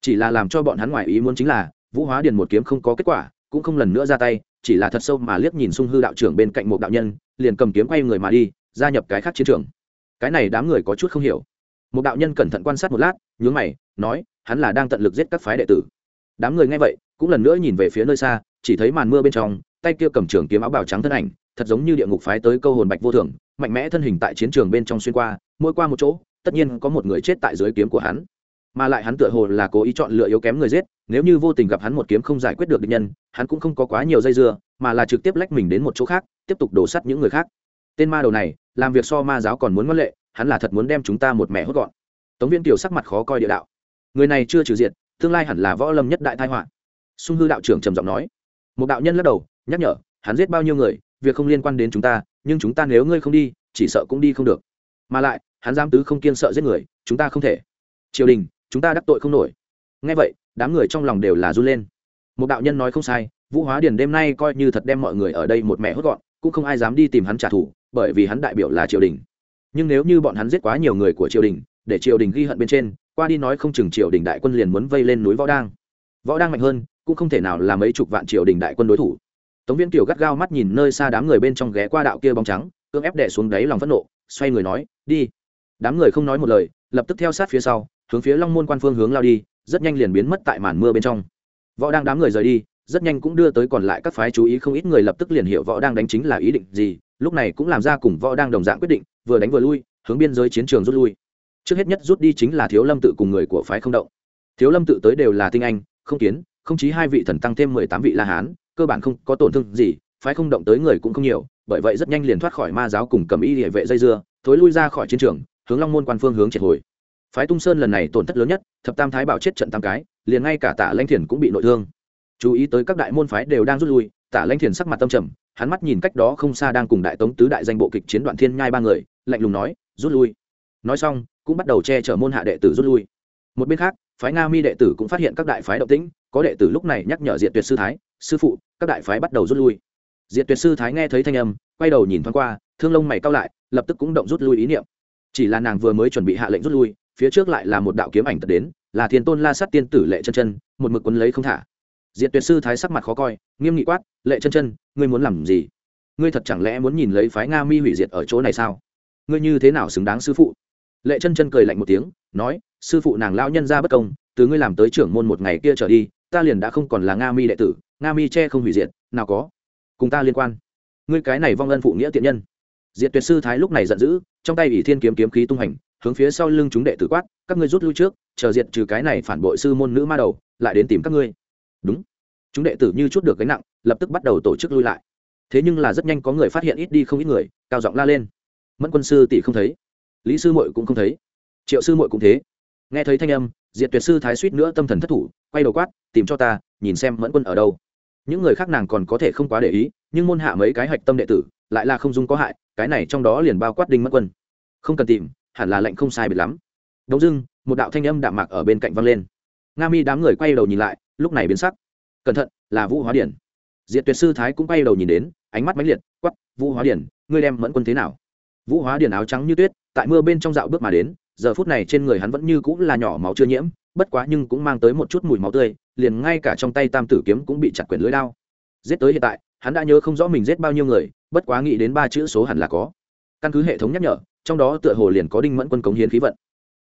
Chỉ là làm cho bọn hắn ngoài ý muốn chính là, vũ hóa điền một kiếm không có kết quả, cũng không lần nữa ra tay, chỉ là thật sâu mà liếc nhìn sung hư đạo trưởng bên cạnh một đạo nhân, liền cầm kiếm quay người mà đi, gia nhập cái khác chiến trường. Cái này đám người có chút không hiểu. Một đạo nhân cẩn thận quan sát một lát, nhướng mày, nói hắn là đang tận lực giết các phái đệ tử. Đám người nghe vậy, cũng lần nữa nhìn về phía nơi xa, chỉ thấy màn mưa bên trong, tay kia cầm trường kiếm áo bào trắng thân ảnh, thật giống như địa ngục phái tới câu hồn bạch vô thường, mạnh mẽ thân hình tại chiến trường bên trong xuyên qua, mỗi qua một chỗ, tất nhiên có một người chết tại dưới kiếm của hắn. Mà lại hắn tựa hồ là cố ý chọn lựa yếu kém người giết, nếu như vô tình gặp hắn một kiếm không giải quyết được địch nhân, hắn cũng không có quá nhiều dây dưa, mà là trực tiếp lách mình đến một chỗ khác, tiếp tục đổ sắt những người khác. Tên ma đầu này, làm việc so ma giáo còn muốn ngân lệ, hắn là thật muốn đem chúng ta một mẹ hốt gọn. Tống viên kiều sắc mặt khó coi địa đạo người này chưa trừ diện tương lai hẳn là võ lâm nhất đại thái họa. Sung hư đạo trưởng trầm giọng nói. Một đạo nhân lắc đầu, nhắc nhở, hắn giết bao nhiêu người, việc không liên quan đến chúng ta, nhưng chúng ta nếu ngươi không đi, chỉ sợ cũng đi không được. Mà lại, hắn giam tứ không kiên sợ giết người, chúng ta không thể. Triều đình, chúng ta đắc tội không nổi. Ngay vậy, đám người trong lòng đều là run lên. Một đạo nhân nói không sai, vũ hóa điền đêm nay coi như thật đem mọi người ở đây một mẹ hốt gọn, cũng không ai dám đi tìm hắn trả thù, bởi vì hắn đại biểu là triều đình. Nhưng nếu như bọn hắn giết quá nhiều người của triều đình, để triều đình ghi hận bên trên qua đi nói không chừng triều đình đại quân liền muốn vây lên núi võ đang. Võ đang mạnh hơn, cũng không thể nào là mấy chục vạn triều đình đại quân đối thủ. Tống viên kiều gắt gao mắt nhìn nơi xa đám người bên trong ghé qua đạo kia bóng trắng, cưỡng ép đẻ xuống đáy lòng phẫn nộ, xoay người nói, đi. Đám người không nói một lời, lập tức theo sát phía sau, hướng phía long môn quan phương hướng lao đi, rất nhanh liền biến mất tại màn mưa bên trong. Võ đang đám người rời đi, rất nhanh cũng đưa tới còn lại các phái chú ý không ít người lập tức liền hiểu võ đang đánh chính là ý định gì, lúc này cũng làm ra cùng võ đang đồng dạng quyết định, vừa đánh vừa lui, hướng biên giới chiến trường rút lui trước hết nhất rút đi chính là thiếu lâm tự cùng người của phái không động. Thiếu lâm tự tới đều là tinh anh, không kiến, không chí hai vị thần tăng thêm mười tám vị la hán, cơ bản không có tổn thương gì, phái không động tới người cũng không nhiều, bởi vậy rất nhanh liền thoát khỏi ma giáo cùng cầm y địa vệ dây dưa, thối lui ra khỏi chiến trường, hướng long môn quan phương hướng triệt hồi. Phái tung sơn lần này tổn thất lớn nhất, thập tam thái bảo chết trận tam cái, liền ngay cả tạ lanh thiền cũng bị nội thương. Chú ý tới các đại môn phái đều đang rút lui tạ lanh thiền sắc mặt tâm trầm, hắn mắt nhìn cách đó không xa đang cùng đại tống tứ đại danh bộ kịch chiến đoạn thiên nhai ba người, lạnh lùng nói, rút lui. Nói xong cũng bắt đầu che chở môn hạ đệ tử rút lui. Một bên khác, phái nga mi đệ tử cũng phát hiện các đại phái động tĩnh, có đệ tử lúc này nhắc nhở diện tuyệt sư thái, sư phụ, các đại phái bắt đầu rút lui. Diện tuyệt sư thái nghe thấy thanh âm, quay đầu nhìn thoáng qua, thương lông mày cao lại, lập tức cũng động rút lui ý niệm. Chỉ là nàng vừa mới chuẩn bị hạ lệnh rút lui, phía trước lại là một đạo kiếm ảnh tật đến, là thiên tôn la sát tiên tử lệ chân chân, một mực quấn lấy không thả. Diện tuyệt sư thái sắc mặt khó coi, nghiêm nghị quát, lệ chân chân, ngươi muốn làm gì? Ngươi thật chẳng lẽ muốn nhìn lấy phái nga mi hủy diệt ở chỗ này sao? Ngươi như thế nào xứng đáng sư phụ? Lệ chân chân cười lạnh một tiếng, nói, sư phụ nàng lão nhân ra bất công, từ ngươi làm tới trưởng môn một ngày kia trở đi, ta liền đã không còn là nga mi đệ tử, nga mi che không hủy diệt, nào có cùng ta liên quan. Ngươi cái này vong ân phụ nghĩa tiện nhân. Diệt tuyệt sư thái lúc này giận dữ, trong tay ỷ thiên kiếm kiếm khí tung hành, hướng phía sau lưng chúng đệ tử quát, các ngươi rút lui trước, chờ diệt trừ cái này phản bội sư môn nữ ma đầu, lại đến tìm các ngươi. Đúng. Chúng đệ tử như chút được gánh nặng, lập tức bắt đầu tổ chức lui lại. Thế nhưng là rất nhanh có người phát hiện ít đi không ít người, cao giọng la lên. Mẫn quân sư tỷ không thấy lý sư muội cũng không thấy. Triệu sư muội cũng thế. Nghe thấy thanh âm, diệt tuyệt sư thái suýt nữa tâm thần thất thủ, quay đầu quát, tìm cho ta, nhìn xem mẫn quân ở đâu. Những người khác nàng còn có thể không quá để ý, nhưng môn hạ mấy cái hạch tâm đệ tử, lại là không dung có hại, cái này trong đó liền bao quát đinh mẫn quân. Không cần tìm, hẳn là lệnh không sai biệt lắm. Đông dưng một đạo thanh âm đạm mạc ở bên cạnh vang lên. Nga mi đám người quay đầu nhìn lại, lúc này biến sắc. Cẩn thận, là vũ hóa điển. Diệt tuyệt sư thái cũng quay đầu nhìn đến, ánh mắt mãnh liệt quắp vũ hóa điển, ngươi đem mẫn quân thế nào? Vũ hóa Điền áo trắng như tuyết, tại mưa bên trong dạo bước mà đến, giờ phút này trên người hắn vẫn như cũng là nhỏ máu chưa nhiễm, bất quá nhưng cũng mang tới một chút mùi máu tươi, liền ngay cả trong tay tam tử kiếm cũng bị chặt quyển lưới đao. Giết tới hiện tại, hắn đã nhớ không rõ mình giết bao nhiêu người, bất quá nghĩ đến ba chữ số hẳn là có. Căn cứ hệ thống nhắc nhở, trong đó tựa hồ liền có đinh mẫn quân cống hiến khí vận.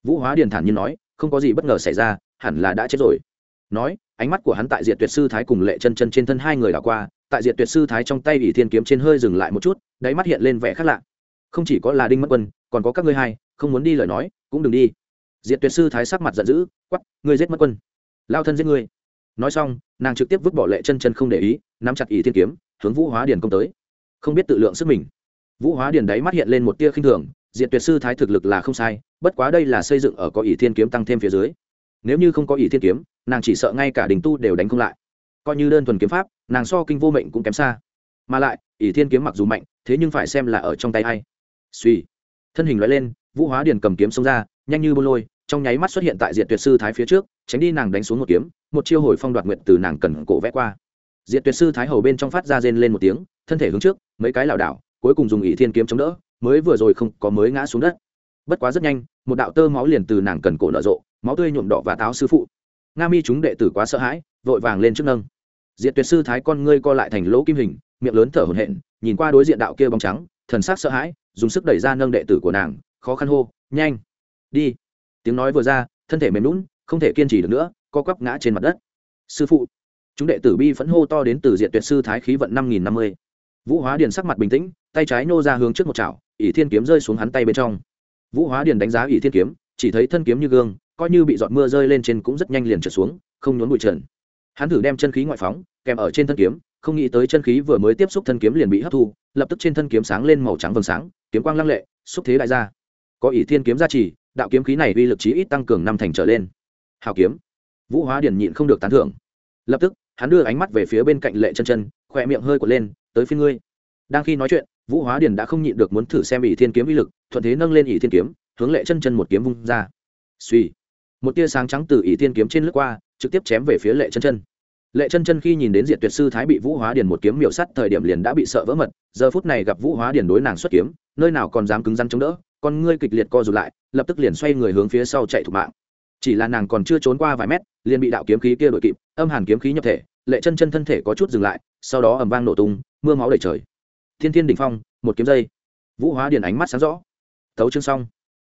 Vũ hóa điền thản nhiên nói, không có gì bất ngờ xảy ra, hẳn là đã chết rồi. Nói, ánh mắt của hắn tại diệt tuyệt sư thái cùng lệ chân chân trên thân hai người đảo qua, tại diệt tuyệt sư thái trong tay ỷ thiên kiếm trên hơi dừng lại một chút, đáy mắt hiện lên vẻ khác lạ không chỉ có là đinh mất quân, còn có các ngươi hai, không muốn đi lời nói, cũng đừng đi. Diệt tuyệt sư thái sắc mặt giận dữ quắp ngươi giết mất quân. Lao thân giết ngươi. Nói xong, nàng trực tiếp vứt bỏ lệ chân chân không để ý, nắm chặt ý thiên kiếm, hướng vũ hóa điền công tới. Không biết tự lượng sức mình. Vũ hóa điền đáy mắt hiện lên một tia khinh thường, diệt tuyệt sư thái thực lực là không sai, bất quá đây là xây dựng ở có ý thiên kiếm tăng thêm phía dưới. Nếu như không có ý thiên kiếm, nàng chỉ sợ ngay cả đình tu đều đánh không lại. Coi như đơn thuần kiếm pháp, nàng so kinh vô mệnh cũng kém xa. Mà lại, ỷ thiên kiếm mặc dù mạnh, thế nhưng phải xem là ở trong tay a i suy. Thân hình loại lên, vũ hóa điền cầm kiếm xông ra, nhanh như bôn lôi, trong nháy mắt xuất hiện tại diện tuyệt sư thái phía trước, tránh đi nàng đánh xuống một kiếm, một chiêu hồi phong đoạt nguyện từ nàng cần cổ vẽ qua. Diện tuyệt sư thái hầu bên trong phát ra rên lên một tiếng, thân thể hướng trước, mấy cái lảo đảo, cuối cùng dùng ỷ thiên kiếm chống đỡ, mới vừa rồi không có mới ngã xuống đất. Bất quá rất nhanh, một đạo tơ máu liền từ nàng cần cổ nở rộ, máu tươi nhuộm đỏ và táo sư phụ. Nga mi chúng đệ tử quá sợ hãi, vội vàng lên trước nâng. Diện tuyệt sư thái con ngươi co lại thành lỗ kim hình, miệng lớn thở hổn hển, nhìn qua đối diện đạo kia bóng trắng thần sắc sợ hãi, dùng sức đẩy ra nâng đệ tử của nàng, khó khăn hô, nhanh, đi. Tiếng nói vừa ra, thân thể mềm lún không thể kiên trì được nữa, co quắp ngã trên mặt đất. Sư phụ. Chúng đệ tử bi phẫn hô to đến từ diện tuyệt sư thái khí vận năm nghìn năm mươi. Vũ hóa điền sắc mặt bình tĩnh, tay trái nô ra hướng trước một chảo, ỷ thiên kiếm rơi xuống hắn tay bên trong. Vũ hóa điền đánh giá ỷ thiên kiếm, chỉ thấy thân kiếm như gương, coi như bị giọt mưa rơi lên trên cũng rất nhanh liền trượt xuống, không nhốn bụi trần. Hắn thử đem chân khí ngoại phóng, kèm ở trên thân kiếm không nghĩ tới chân khí vừa mới tiếp xúc thân kiếm liền bị hấp thu, lập tức trên thân kiếm sáng lên màu trắng vầng sáng, kiếm quang lăng lệ, xúc thế đại gia. Có ỷ thiên kiếm gia trì, đạo kiếm khí này uy lực chí ít tăng cường năm thành trở lên. Hào kiếm. Vũ hóa điển nhịn không được tán thưởng. Lập tức, hắn đưa ánh mắt về phía bên cạnh lệ chân chân, khỏe miệng hơi quật lên, tới phía ngươi. Đang khi nói chuyện, vũ hóa điển đã không nhịn được muốn thử xem ỷ thiên kiếm uy lực, thuận thế nâng lên ỷ thiên kiếm, hướng lệ chân chân một kiếm vung ra. Suy một tia sáng trắng từ ỷ thiên kiếm trên lướt qua, trực tiếp chém về phía lệ chân chân lệ chân chân khi nhìn đến diện tuyệt sư thái bị vũ hóa điền một kiếm miểu sắt thời điểm liền đã bị sợ vỡ mật, giờ phút này gặp vũ hóa điền đối nàng xuất kiếm, nơi nào còn dám cứng rắn chống đỡ, con ngươi kịch liệt co rụt lại, lập tức liền xoay người hướng phía sau chạy thục mạng. Chỉ là nàng còn chưa trốn qua vài mét, liền bị đạo kiếm khí kia đội kịp, âm hàn kiếm khí nhập thể, lệ chân chân thân thể có chút dừng lại, sau đó ầm vang nổ tung, mưa máu đầy trời. Thiên thiên đỉnh phong, một kiếm dây. Vũ hóa điền ánh mắt sáng rõ. Thấu chương xong.